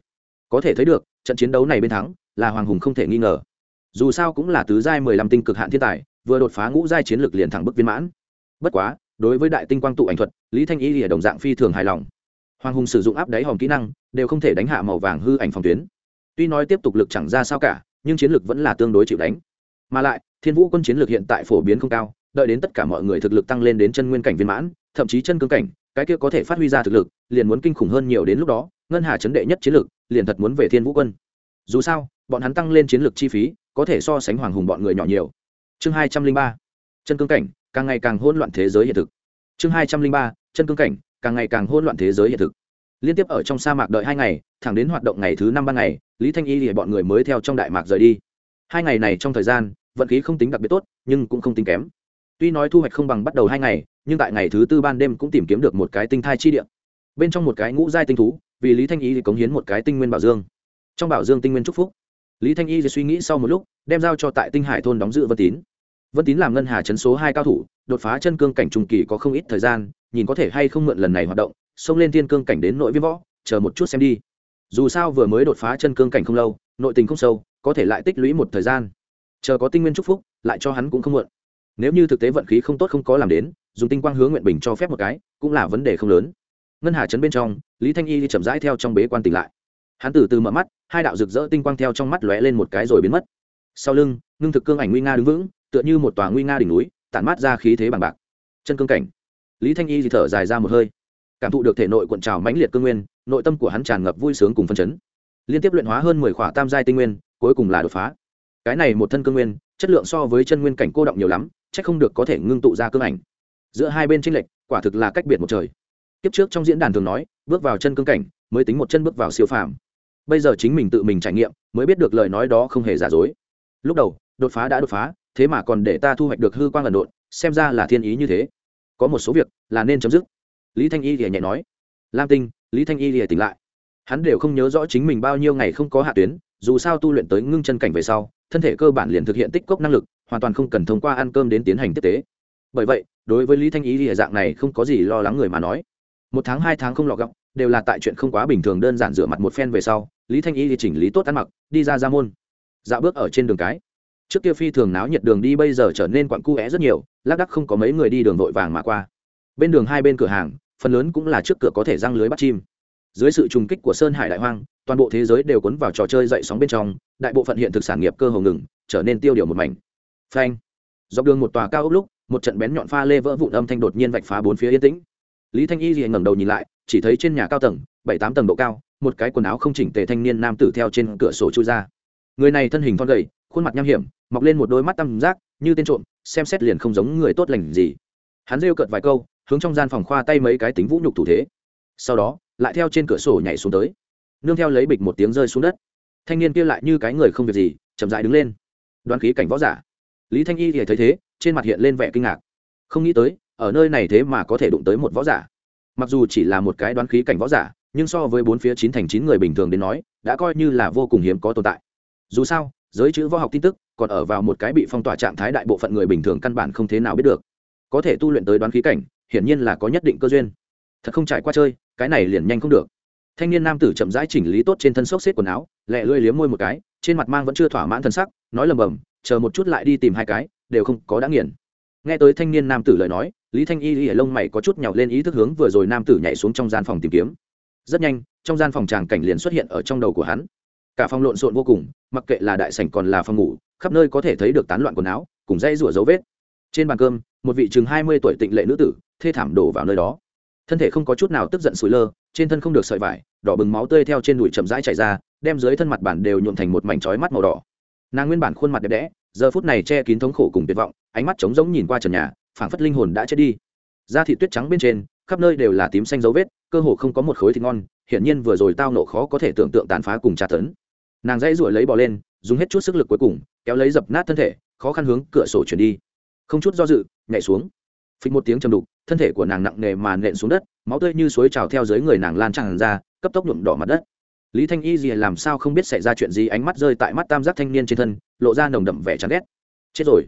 Có thể thấy được, trận chiến đấu này bên thắng, là hoàng hùng không thể nghi ngờ. Dù sao cũng là tứ giai mười lăm tinh cực hạn thiên tài, vừa đột phá ngũ giai chiến lược liền thẳng bức viên mãn. Bất quá đối với đại tinh quang tụ ảnh thuật, lý thanh y lìa đồng dạng phi thường hài lòng. Hoàng hùng sử dụng áp đáy hòm kỹ năng, đều không thể đánh hạ màu vàng hư ảnh phòng tuyến. Tuy nói tiếp tục lực chẳng ra sao cả, nhưng chiến lược vẫn là tương đối chịu đánh. Mà lại, thiên vũ quân chiến lược hiện tại phổ biến không cao, đợi đến tất cả mọi người thực lực tăng lên đến chân nguyên cảnh viên mãn, thậm chí chân cương cảnh, cái kia có thể phát huy ra thực lực, liền muốn kinh khủng hơn nhiều đến lúc đó, ngân hà chấn đệ nhất chiến lược liền thật muốn về thiên vũ quân. Dù sao, bọn hắn tăng lên chiến lược chi phí, có thể so sánh hoàng hùng bọn người nhỏ nhiều. Chương hai trăm linh ba. Chân cương cảnh càng ngày càng hỗn loạn thế giới hiện thực. Chương hai trăm linh ba, chân cương cảnh, càng ngày càng hỗn loạn thế giới hiện thực. Liên tiếp ở trong sa mạc đợi hai ngày, thẳng đến hoạt động ngày thứ năm ban ngày, lý thanh y thì bọn người mới theo trong đại mạc rời đi. Hai ngày này trong thời gian, vận khí không tính đặc biệt tốt, nhưng cũng không tính kém. Tuy nói thu hoạch không bằng bắt đầu hai ngày, nhưng tại ngày thứ tư ban đêm cũng tìm kiếm được một cái tinh thai chi địa. Bên trong một cái ngũ giai tinh thú, vì lý thanh y thì cống hiến một cái tinh nguyên bảo dương. Trong bảo dương tinh nguyên trúc phúc, lý thanh y thì suy nghĩ sau một lúc, đem giao cho tại tinh hải thôn đóng dự vân tín vân tín làm ngân hà chấn số hai cao thủ, đột phá chân cương cảnh trung kỳ có không ít thời gian, nhìn có thể hay không mượn lần này hoạt động, xông lên thiên cương cảnh đến nội viêm võ, chờ một chút xem đi. Dù sao vừa mới đột phá chân cương cảnh không lâu, nội tình không sâu, có thể lại tích lũy một thời gian. Chờ có tinh nguyên chúc phúc, lại cho hắn cũng không muộn. Nếu như thực tế vận khí không tốt không có làm đến, dùng tinh quang hướng nguyện bình cho phép một cái, cũng là vấn đề không lớn. Ngân hà chấn bên trong, lý thanh y đi chậm rãi theo trong bế quan tỉnh lại. Hắn từ từ mở mắt, hai đạo rực rỡ tinh quang theo trong mắt lóe lên một cái rồi biến mất. Sau lưng, ngưng thực cương ảnh nguy nga đứng vững tựa như một tòa nguy nga đỉnh núi, tản mát ra khí thế bằng bạc. Chân cương cảnh. Lý thanh y thì thở dài ra một hơi. Cảm thụ được thể nội cuộn trào mãnh liệt cương nguyên, nội tâm của hắn tràn ngập vui sướng cùng phân chấn. Liên tiếp luyện hóa hơn mười khỏa tam giai tinh nguyên, cuối cùng là đột phá. Cái này một thân cương nguyên, chất lượng so với chân nguyên cảnh cô động nhiều lắm c h ắ c không được có thể ngưng tụ ra cương ảnh. Giữa hai bên tranh lệch, quả thực là cách biệt một trời. Kiếp trước trong diễn đàn thường nói, bước vào chân cương cảnh, mới tính một chân bước vào siêu phàm. Bây giờ chính mình tự mình trải nghiệm, mới biết được lời nói đó không hề giả dối. Lúc đầu, đột phá đã đột phá thế mà còn để ta thu hoạch được hư quang lần độn, xem ra là thiên ý như thế. Có một số việc là nên chấm dứt. Lý thanh y thì nhẹ nói. Lam tinh, lý thanh y thì tỉnh lại. Hắn đều không nhớ rõ chính mình bao nhiêu ngày không có hạ tuyến, dù sao tu luyện tới ngưng chân cảnh về sau, thân thể cơ bản liền thực hiện tích cốc năng lực, hoàn toàn không cần thông qua ăn cơm đến tiến hành tiếp tế. Bởi vậy, đối với lý thanh y thì dạng này không có gì lo lắng người mà nói. Một tháng, hai tháng không lọ gọng, đều là tại chuyện không quá bình thường đơn giản rửa mặt một phen về sau, lý thanh y thì chỉnh lý tốt ăn mặc, đi ra ra môn. Dạo bước ở trên đường cái trước kia phi thường náo nhiệt đường đi bây giờ trở nên quặn cu é rất nhiều, lác đắc không có mấy người đi đường vội vàng mà qua. Bên đường hai bên cửa hàng, phần lớn cũng là trước cửa có thể răng lưới bắt chim. Dưới sự trùng kích của sơn hải đại hoang, toàn bộ thế giới đều cuốn vào trò chơi dậy sóng bên trong, đại bộ phận hiện thực sản nghiệp cơ hồ ngừng, trở nên tiêu điều một mảnh. Phanh. Dọc đường một tòa cao ốc lúc, một trận bén nhọn pha lê vỡ vụn âm thanh đột nhiên vạch phá bốn phía yên tĩnh. Lý thanh y liền ngẩng đầu nhìn lại, chỉ thấy trên nhà cao tầng, bảy tám tầng độ cao, một cái quần áo không chỉnh tề thanh niên nam tử theo trên cửa sổ chui ra. Người này thân hình thon gầy khuôn mặt nham hiểm, mọc lên một đôi mắt tăm giác, như tên trộm, xem xét liền không giống người tốt lành gì. Hắn rêu cợt vài câu, hướng trong gian phòng khoa tay mấy cái tính vũ nhục thủ thế. Sau đó, lại theo trên cửa sổ nhảy xuống tới. Nương theo lấy bịch một tiếng rơi xuống đất. Thanh niên kia lại như cái người không việc gì, chậm dại đứng lên. Đoán khí cảnh võ giả. Lý thanh y thì thấy thế, trên mặt hiện lên vẻ kinh ngạc. Không nghĩ tới, ở nơi này thế mà có thể đụng tới một võ giả. Mặc dù chỉ là một cái đoán khí cảnh võ giả, nhưng so với bốn phía chín thành chín người bình thường đến nói, đã coi như là vô cùng hiếm có tồn tại. Dù sao giới chữ võ học tin tức, còn ở vào một cái bị phong tỏa trạng thái đại bộ phận người bình thường căn bản không thế nào biết được. Có thể tu luyện tới đoán khí cảnh, hiển nhiên là có nhất định cơ duyên. Thật không trải qua chơi, cái này liền nhanh không được. Thanh niên nam tử chậm rãi chỉnh lý tốt trên thân xốc xếp quần áo, lẹ lưỡi liếm môi một cái, trên mặt mang vẫn chưa thỏa mãn thân sắc, nói lầm bầm, chờ một chút lại đi tìm hai cái, đều không có đã nghiền. Nghe tới thanh niên nam tử lời nói, lý thanh y y lông mày có chút nhào lên ý thức hướng vừa rồi nam tử nhảy xuống trong gian phòng tìm kiếm. Rất nhanh, trong gian phòng tràng cảnh liền xuất hiện ở trong đầu của hắn cả phòng lộn xộn vô cùng, mặc kệ là đại sảnh còn là phòng ngủ, khắp nơi có thể thấy được tán loạn quần áo, cùng dây rủa dấu vết. Trên bàn cơm, một vị chừng hai mươi tuổi tịnh lệ nữ tử, thê thảm đổ vào nơi đó. Thân thể không có chút nào tức giận sủi lơ, trên thân không được sợi vải, đỏ bừng máu tươi theo trên đùi chậm rãi chảy ra, đem dưới thân mặt bản đều nhuộm thành một mảnh trói mắt màu đỏ. Nàng nguyên bản khuôn mặt đẹp đẽ, giờ phút này che kín thống khổ cùng tuyệt vọng, ánh mắt trống rỗng nhìn qua trần nhà, phảng phất linh hồn đã chết đi. Da thị tuyết trắng bên trên, khắp nơi đều là tím xanh dấu vết, cơ hồ không có một khối thịt ngon, hiển nhiên vừa rồi tao nộ khó có thể tưởng tượng tàn phá cùng tra tấn nàng dãy ruổi lấy bỏ lên, dùng hết chút sức lực cuối cùng, kéo lấy dập nát thân thể, khó khăn hướng cửa sổ chuyển đi. Không chút do dự, nhảy xuống. Phịch một tiếng chầm đục, thân thể của nàng nặng nề mà nện xuống đất, máu tươi như suối trào theo dưới người nàng lan tràn ra, cấp tốc nhuộm đỏ mặt đất. Lý thanh y gì làm sao không biết xảy ra chuyện gì, ánh mắt rơi tại mắt tam giác thanh niên trên thân, lộ ra nồng đậm vẻ chán ghét. Chết rồi.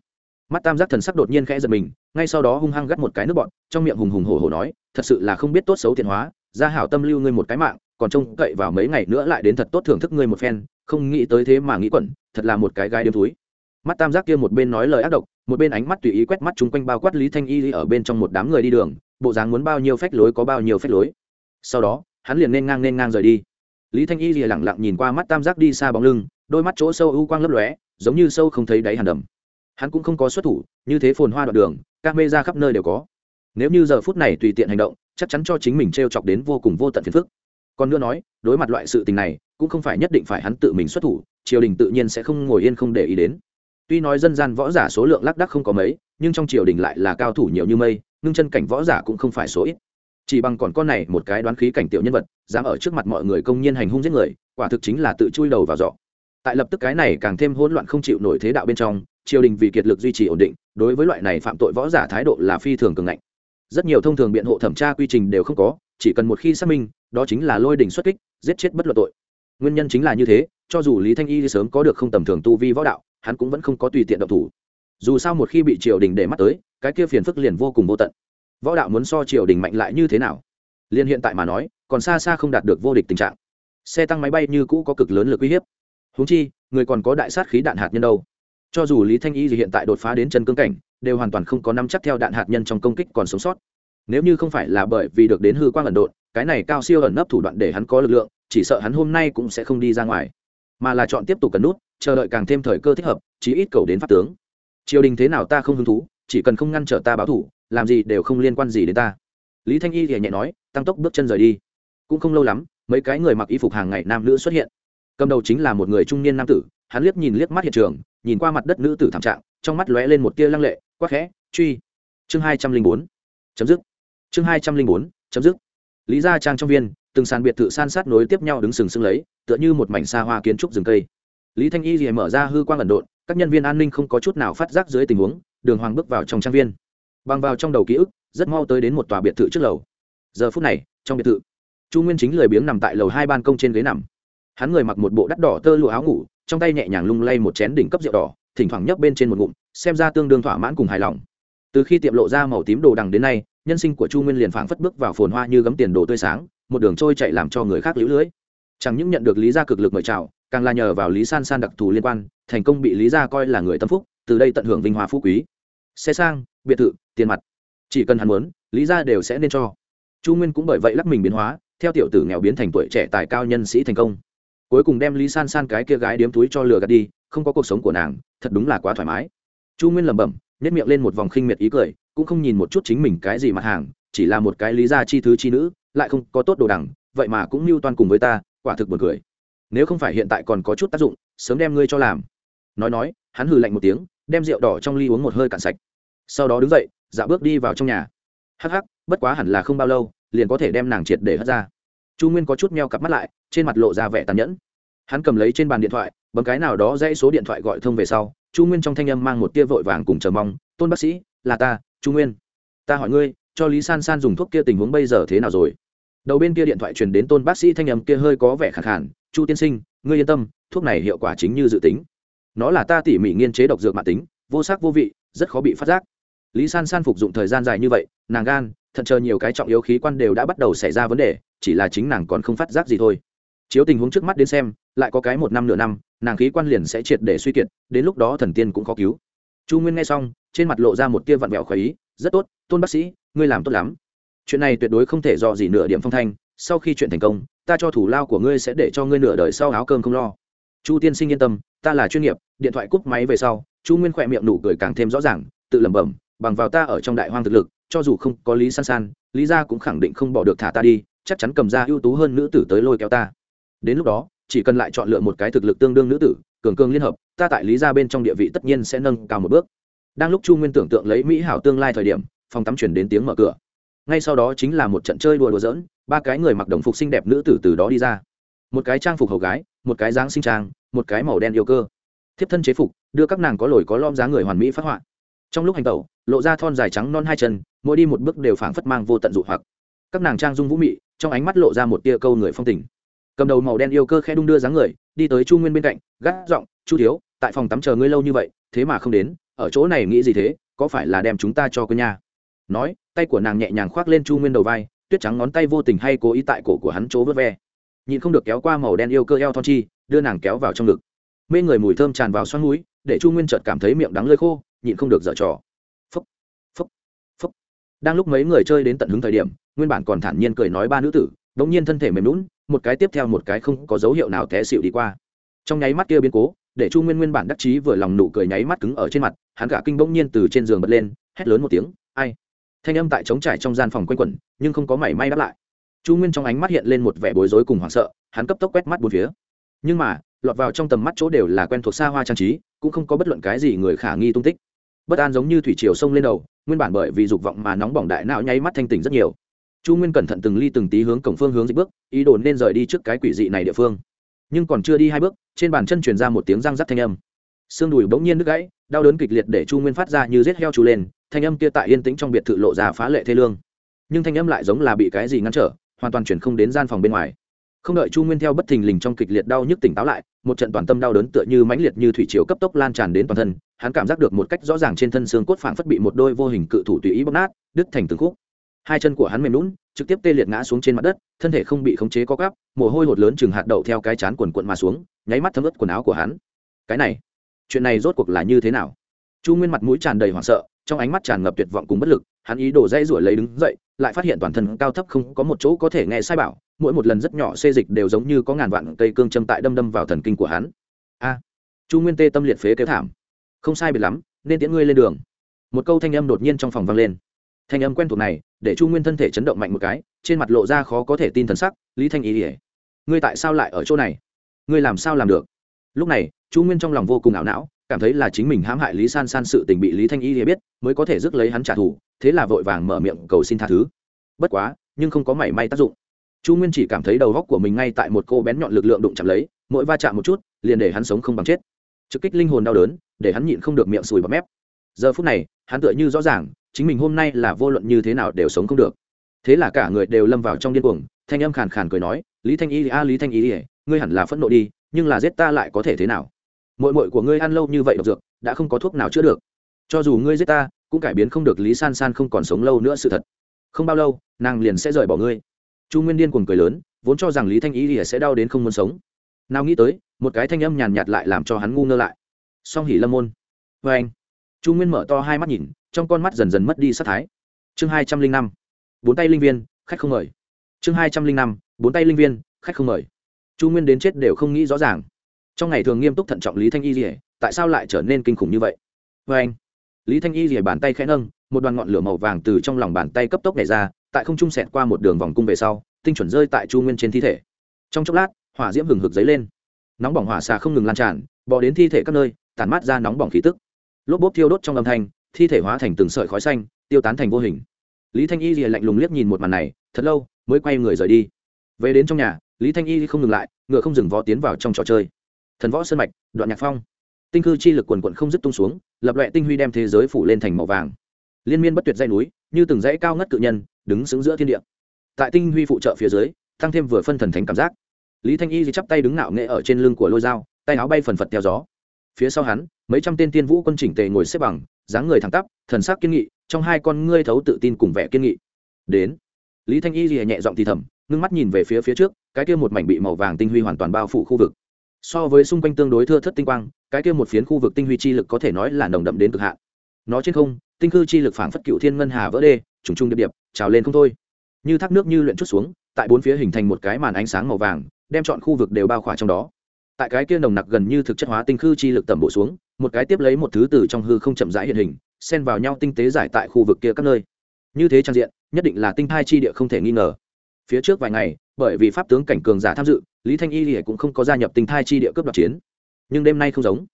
Mắt tam giác thần sắc đột nhiên khẽ giật mình, ngay sau đó hung hăng gắt một cái nước bọn, trong miệng hùng hùng hổ hổ nói, thật sự là không biết tốt xấu thiện hóa ra hảo tâm lưu ngươi một cái mạng còn trông cậy vào mấy ngày nữa lại đến thật tốt thưởng thức ngươi một phen, không nghĩ tới thế mà nghĩ quẩn, thật là một cái gai đêm túi mắt tam giác kia một bên nói lời ác độc, một bên ánh mắt tùy ý quét mắt chung quanh bao quát lý thanh y ở bên trong một đám người đi đường, bộ dáng muốn bao nhiêu phách lối có bao nhiêu phách lối. Sau đó, hắn liền nên ngang nên ngang rời đi. Lý thanh y lìa lẳng lặng nhìn qua mắt tam giác đi xa bóng lưng, đôi mắt chỗ sâu u quang lấp lóe, giống như sâu không thấy đáy hàn đầm. Hắn cũng không có xuất thủ, như thế phồn hoa đoạn đường, các mê ra khắp nơi đều có. Nếu như giờ phút này tùy tiện hành động, chắc chắn cho chính mình t r e o chọc đến vô cùng vô tận phiền phức còn nữa nói, đối mặt loại sự tình này, cũng không phải nhất định phải hắn tự mình xuất thủ, triều đình tự nhiên sẽ không ngồi yên không để ý đến. Tuy nói dân gian võ giả số lượng lác đắc không có mấy, nhưng trong triều đình lại là cao thủ nhiều như mây ngưng chân cảnh võ giả cũng không phải số ít. Chỉ bằng còn con này một cái đoán khí cảnh tiểu nhân vật, dám ở trước mặt mọi người công nhiên hành hung giết người, quả thực chính là tự chui đầu vào dọ tại lập tức cái này càng thêm hỗn loạn không chịu nổi thế đạo bên trong, triều đình vì kiệt lực duy trì ổn định, đối với loại này phạm tội võ giả thái độ là phi thường cường ngạnh rất nhiều thông thường biện hộ thẩm tra quy trình đều không có, chỉ cần một khi xác minh, đó chính là lôi đình xuất kích, giết chết bất luận tội. Nguyên nhân chính là như thế, cho dù lý thanh y sớm có được không tầm thường tu vi võ đạo, hắn cũng vẫn không có tùy tiện động thủ. Dù sao một khi bị triều đình để mắt tới, cái kia phiền phức liền vô cùng vô tận. Võ đạo muốn so triều đình mạnh lại như thế nào? Liên hiện tại mà nói, còn xa xa không đạt được vô địch tình trạng. Xe tăng máy bay như cũ có cực lớn lực uy hiếp. Húng chi, người còn có đại sát khí đạn hạt nhân đâu? Cho dù lý thanh y hiện tại đột phá đến chân cương cảnh đều hoàn toàn không có nắm chắc theo đạn hạt nhân trong công kích còn sống sót. Nếu như không phải là bởi vì được đến hư quang ẩn độn, cái này cao siêu ẩn nấp thủ đoạn để hắn có lực lượng, chỉ sợ hắn hôm nay cũng sẽ không đi ra ngoài. Mà là chọn tiếp tục cần nút, chờ đợi càng thêm thời cơ thích hợp, chí ít cầu đến pháp tướng. Triều đình thế nào ta không hứng thú, chỉ cần không ngăn trở ta báo thủ, làm gì đều không liên quan gì đến ta. Lý thanh y thì nhẹ nói, tăng tốc bước chân rời đi. Cũng không lâu lắm, mấy cái người mặc y phục hàng ngày nam nữ xuất hiện. Cầm đầu chính là một người trung niên nam tử, hắn liếc nhìn liếc mắt hiện trường nhìn qua mặt đất nữ tử thảm trạng, trong mắt lóe lên một tia lăng lệ, quắc khẽ, truy. Chương hai trăm linh bốn, chấm dứt. Chương hai trăm linh bốn, chấm dứt. Lý gia trang trong viên, từng sàn biệt thự san sát nối tiếp nhau đứng sừng sững lấy, tựa như một mảnh xa hoa kiến trúc rừng cây. Lý thanh y thì mở ra hư quang ẩn độn, các nhân viên an ninh không có chút nào phát giác dưới tình huống, đường hoàng bước vào trong trang viên. Bằng vào trong đầu ký ức, rất mau tới đến một tòa biệt thự trước lầu. Giờ phút này, trong biệt thự, chu nguyên chính lười biếng nằm tại lầu hai ban công trên ghế nằm. Hắn người mặc một bộ đắt đỏ tơ lụa áo ngủ trong tay nhẹ nhàng lung lay một chén đỉnh cấp rượu đỏ, thỉnh thoảng nhấp bên trên một ngụm, xem ra tương đương thỏa mãn cùng hài lòng. Từ khi tiệm lộ ra màu tím đồ đằng đến nay, nhân sinh của chu nguyên liền phảng phất bước vào phồn hoa như gấm tiền đồ tươi sáng, một đường trôi chạy làm cho người khác lũ lưỡi chẳng những nhận được lý gia cực lực mời chào, càng là nhờ vào lý san san đặc thù liên quan, thành công bị lý gia coi là người tâm phúc, từ đây tận hưởng vinh hoa phú quý. Xe sang, biệt thự, tiền mặt. Chỉ cần hắn muốn, lý gia đều sẽ nên cho. Chu nguyên cũng bởi vậy lắc mình biến hóa, theo tiểu tử nghèo biến thành tuổi trẻ tài cao nhân sĩ thành công cuối cùng đem lý san san cái kia gái điếm túi cho lừa gạt đi, không có cuộc sống của nàng, thật đúng là quá thoải mái. Chu nguyên lẩm bẩm nhét miệng lên một vòng khinh miệt ý cười, cũng không nhìn một chút chính mình cái gì mặt hàng, chỉ là một cái lý gia chi thứ chi nữ, lại không có tốt đồ đẳng vậy mà cũng mưu toan cùng với ta, quả thực buồn cười. Nếu không phải hiện tại còn có chút tác dụng, sớm đem ngươi cho làm. Nói nói, hắn hừ lạnh một tiếng, đem rượu đỏ trong ly uống một hơi cạn sạch. Sau đó đứng dậy dạ bước đi vào trong nhà. Hắc hắc, bất quá hẳn là không bao lâu, liền có thể đem nàng triệt để hất ra chu nguyên có chút meo cặp mắt lại, trên mặt lộ ra vẻ tàn nhẫn. Hắn cầm lấy trên bàn điện thoại, bấm cái nào đó dãy số điện thoại gọi thông về sau, chu nguyên trong thanh âm mang một tia vội vàng cùng chờ mong, tôn bác sĩ, là ta, chu nguyên. Ta hỏi ngươi, cho lý san san dùng thuốc kia tình huống bây giờ thế nào rồi? Đầu bên kia điện thoại truyền đến tôn bác sĩ thanh âm kia hơi có vẻ khẳng khản chu tiên sinh, ngươi yên tâm, thuốc này hiệu quả chính như dự tính. Nó là ta tỉ mỉ nghiên chế độc dược mạng tính, vô sắc vô vị, rất khó bị phát giác. Lý san san phục dụng thời gian dài như vậy, nàng gan, thận chờ nhiều cái trọng yếu khí quan đều đã bắt đầu xảy ra vấn đề chỉ là chính nàng còn không phát giác gì thôi. Chiếu tình huống trước mắt đến xem, lại có cái một năm nửa năm, nàng khí quan liền sẽ triệt để suy kiệt, đến lúc đó thần tiên cũng khó cứu. Chu nguyên nghe xong, trên mặt lộ ra một tia vặn vẹo khởi ý, rất tốt, tôn bác sĩ, ngươi làm tốt lắm. Chuyện này tuyệt đối không thể dò gì nửa điểm phong thanh, sau khi chuyện thành công, ta cho thủ lao của ngươi sẽ để cho ngươi nửa đời sau áo cơm không lo. Chu tiên sinh yên tâm, ta là chuyên nghiệp, điện thoại cúp máy về sau, chu nguyên khỏe miệng nụ cười càng thêm rõ ràng, tự lẩm bẩm, bằng vào ta ở trong đại hoang thực lực, cho dù không có lý san san, lý gia cũng khẳng định không bỏ được thả ta đi chắc chắn cầm ra ưu tú hơn nữ tử tới lôi kéo ta. Đến lúc đó, chỉ cần lại chọn lựa một cái thực lực tương đương nữ tử, cường cường liên hợp, ta tại lý gia bên trong địa vị tất nhiên sẽ nâng cao một bước. Đang lúc chu nguyên tưởng tượng lấy mỹ hảo tương lai thời điểm, phòng tắm chuyển đến tiếng mở cửa. Ngay sau đó chính là một trận chơi đùa đùa giỡn, ba cái người mặc đồng phục xinh đẹp nữ tử từ đó đi ra. Một cái trang phục hầu gái, một cái dáng sinh trang, một cái màu đen yêu cơ. Thiếp thân chế phục, đưa các nàng có lồi có lom dáng người hoàn mỹ phát họa. Trong lúc hành tẩu, lộ ra thon dài trắng non hai chân, mỗi đi một bước đều phảng phất mang vô tận dụ hoặc. Các nàng trang dung vũ mị trong ánh mắt lộ ra một tia câu người phong tình. Cầm đầu màu đen yêu cơ khe đung đưa dáng người, đi tới chu nguyên bên cạnh gác giọng, chu thiếu, tại phòng tắm chờ ngươi lâu như vậy, thế mà không đến, ở chỗ này nghĩ gì thế, có phải là đem chúng ta cho cơ nhà nói, tay của nàng nhẹ nhàng khoác lên chu nguyên đầu vai, tuyết trắng ngón tay vô tình hay cố ý tại cổ của hắn chỗ vớt ve. Nhìn không được kéo qua màu đen yêu cơ eo thon chi, đưa nàng kéo vào trong ngực. Mê người mùi thơm tràn vào xoắn núi để chu nguyên chợt cảm thấy miệng đắng lơi khô, nhịn không được dở trò. Phúc phúc phúc. Đang lúc mấy người chơi đến tận hứng thời điểm nguyên bản còn thản nhiên cười nói ba nữ tử đ ỗ n g nhiên thân thể mềm lún một cái tiếp theo một cái không có dấu hiệu nào té xịu đi qua. Trong nháy mắt kia biến cố, để chu nguyên nguyên bản đắc chí vừa lòng nụ cười nháy mắt cứng ở trên mặt, hắn cả kinh bỗng nhiên từ trên giường bật lên, hét lớn một tiếng, ai? Thanh âm tại trống trải trong gian phòng quanh quẩn, nhưng không có mảy may đáp lại. Chu nguyên trong ánh mắt hiện lên một vẻ bối rối cùng hoảng sợ, hắn cấp tốc quét mắt bốn phía. Nhưng mà, lọt vào trong tầm mắt chỗ đều là quen thuộc xa hoa trang trí, cũng không có bất luận cái gì người khả nghi tung tích. Bất an giống như thủy triều sông lên đầu, nguyên bản bởi vì dục vọng mà nóng bỏng đại não nháy mắt thanh tỉnh rất nhiều chu nguyên cẩn thận từng ly từng tí hướng cổng phương hướng dịch bước, ý đồ nên rời đi trước cái quỷ dị này địa phương. Nhưng còn chưa đi hai bước, trên bàn chân truyền ra một tiếng răng rắc thanh âm. Xương đùi bỗng nhiên đứt gãy, đau đớn kịch liệt để chu nguyên phát ra như rết heo chu lên, thanh âm kia tại yên tĩnh trong biệt thự lộ ra phá lệ thê lương. Nhưng thanh âm lại giống là bị cái gì ngăn trở, hoàn toàn chuyển không đến gian phòng bên ngoài. Không đợi chu nguyên theo bất thình lình trong kịch liệt đau nhức tỉnh táo lại, một trận toàn tâm đau đớn tựa như mãnh liệt như thủy chiều cấp tốc lan tràn đến toàn thân, hắn cảm giác được một cách rõ ràng trên thân xương cốt phảng phất bị một đôi vô hình cự thủ tùy ý bóc nát, đứt thành từng khúc hai chân của hắn mềm lún, trực tiếp tê liệt ngã xuống trên mặt đất, thân thể không bị khống chế có gắp mồ hôi hột lớn chừng hạt đậu theo cái chán quần quận mà xuống, nháy mắt thấm ướt quần áo của hắn. Cái này, chuyện này rốt cuộc là như thế nào? Chu nguyên mặt mũi tràn đầy hoảng sợ, trong ánh mắt tràn ngập tuyệt vọng cùng bất lực, hắn ý đồ dây rủi lấy đứng dậy, lại phát hiện toàn thân cao thấp không có một chỗ có thể nghe sai bảo, mỗi một lần rất nhỏ xê dịch đều giống như có ngàn vạn cây cương châm tại đâm đâm vào thần kinh của hắn. A, chu nguyên tê tâm liệt phế kêu thảm. Không sai biệt lắm, nên tiễn ngươi lên đường. Một câu thanh âm đột nhiên trong phòng vang lên thanh âm quen thuộc này, để chu nguyên thân thể chấn động mạnh một cái, trên mặt lộ ra khó có thể tin thần sắc, lý thanh ý ỉa ngươi tại sao lại ở chỗ này? Ngươi làm sao làm được? Lúc này, chu nguyên trong lòng vô cùng ảo não, cảm thấy là chính mình hãm hại lý san san sự tình bị lý thanh y biết, mới có thể rước lấy hắn trả thù, thế là vội vàng mở miệng cầu xin tha thứ. Bất quá, nhưng không có mảy may tác dụng. Chu nguyên chỉ cảm thấy đầu góc của mình ngay tại một cô bén nhọn lực lượng đụng chạm lấy, mỗi va chạm một chút, liền để hắn sống không bằng chết. Trực kích linh hồn đau đớn, để hắn nhịn không được miệng sùi bọt mép. Giờ phút này, hắn tựa như rõ ràng chính mình hôm nay là vô luận như thế nào đều sống không được. Thế là cả người đều lâm vào trong điên cuồng, thanh âm khàn khàn cười nói, lý thanh y a lý thanh y, ngươi hẳn là phẫn nộ đi, nhưng là giết ta lại có thể thế nào? Mội mội của ngươi ăn lâu như vậy độc dược, đã không có thuốc nào chữa được. Cho dù ngươi giết ta, cũng cải biến không được lý san san không còn sống lâu nữa sự thật. Không bao lâu, nàng liền sẽ rời bỏ ngươi. Chu nguyên điên cuồng cười lớn, vốn cho rằng lý thanh y lìa sẽ đau đến không muốn sống. Nào nghĩ tới, một cái thanh âm nhàn nhạt lại làm cho hắn ngu ngơ lại. Song hỉ lâm môn. Vê anh chu nguyên mở to hai mắt nhìn, trong con mắt dần dần mất đi sắc thái. Chương hai trăm linh năm, bốn tay linh viên, khách không mời. Chương hai trăm linh năm, bốn tay linh viên, khách không mời. Chu nguyên đến chết đều không nghĩ rõ ràng. Trong ngày thường nghiêm túc thận trọng lý thanh y rỉa tại sao lại trở nên kinh khủng như vậy? Vê anh, lý thanh y rỉa bàn tay khẽ nâng, một đoàn ngọn lửa màu vàng từ trong lòng bàn tay cấp tốc nhảy ra, tại không trung sẹt qua một đường vòng cung về sau, tinh chuẩn rơi tại chu nguyên trên thi thể. Trong chốc lát, hỏa diễm hừng hực dấy lên. Nóng bỏng hỏa xà không ngừng lan tràn, bò đến thi thể các nơi, tản mát ra nóng bỏng khí tức lốp bốp thiêu đốt trong âm thanh, thi thể hóa thành từng sợi khói xanh, tiêu tán thành vô hình. Lý thanh y lìa lạnh lùng liếc nhìn một màn này, thật lâu mới quay người rời đi. Về đến trong nhà, lý thanh y không ngừng lại, ngựa không dừng vó tiến vào trong trò chơi. Thần võ sơn mạch, đoạn nhạc phong. Tinh cư chi lực quần quận không dứt tung xuống, lập loại tinh huy đem thế giới phủ lên thành màu vàng. Liên miên bất tuyệt dây núi, như từng dãy cao ngất cự nhân, đứng xứng giữa thiên địa. Tại tinh huy phụ trợ phía dưới, tăng thêm vừa phân thần thành cảm giác. Lý thanh y thì chắp tay đứng nạo nghệ ở trên lưng của lôi dao, tay áo bay phần phật theo gió phía sau hắn, mấy trăm tên tiên vũ quân chỉnh tề ngồi xếp bằng, dáng người thẳng tắp, thần sắc kiên nghị, trong hai con ngươi thấu tự tin cùng vẻ kiên nghị. Đến, lý thanh y thì nhẹ giọng thì thầm, ngưng mắt nhìn về phía phía trước, cái kia một mảnh bị màu vàng tinh huy hoàn toàn bao phủ khu vực. So với xung quanh tương đối thưa thất tinh quang, cái kia một phiến khu vực tinh huy chi lực có thể nói là nồng đậm đến cực hạn. Nó trên không, tinh cư chi lực phảng phất cựu thiên ngân hà vỡ đê, trùng trùng điệp điệp, trào lên không thôi. Như thác nước như luyện chút xuống, tại bốn phía hình thành một cái màn ánh sáng màu vàng, đem chọn khu vực đều bao khỏa trong đó tại cái kia nồng nặc gần như thực chất hóa tinh khư chi lực tầm bổ xuống, một cái tiếp lấy một thứ từ trong hư không chậm rãi hiện hình, xen vào nhau tinh tế giải tại khu vực kia các nơi. Như thế trang diện, nhất định là tinh thai chi địa không thể nghi ngờ. Phía trước vài ngày, bởi vì pháp tướng cảnh cường giả tham dự, lý thanh y thì cũng không có gia nhập tinh thai chi địa cướp đoạt chiến. Nhưng đêm nay không giống.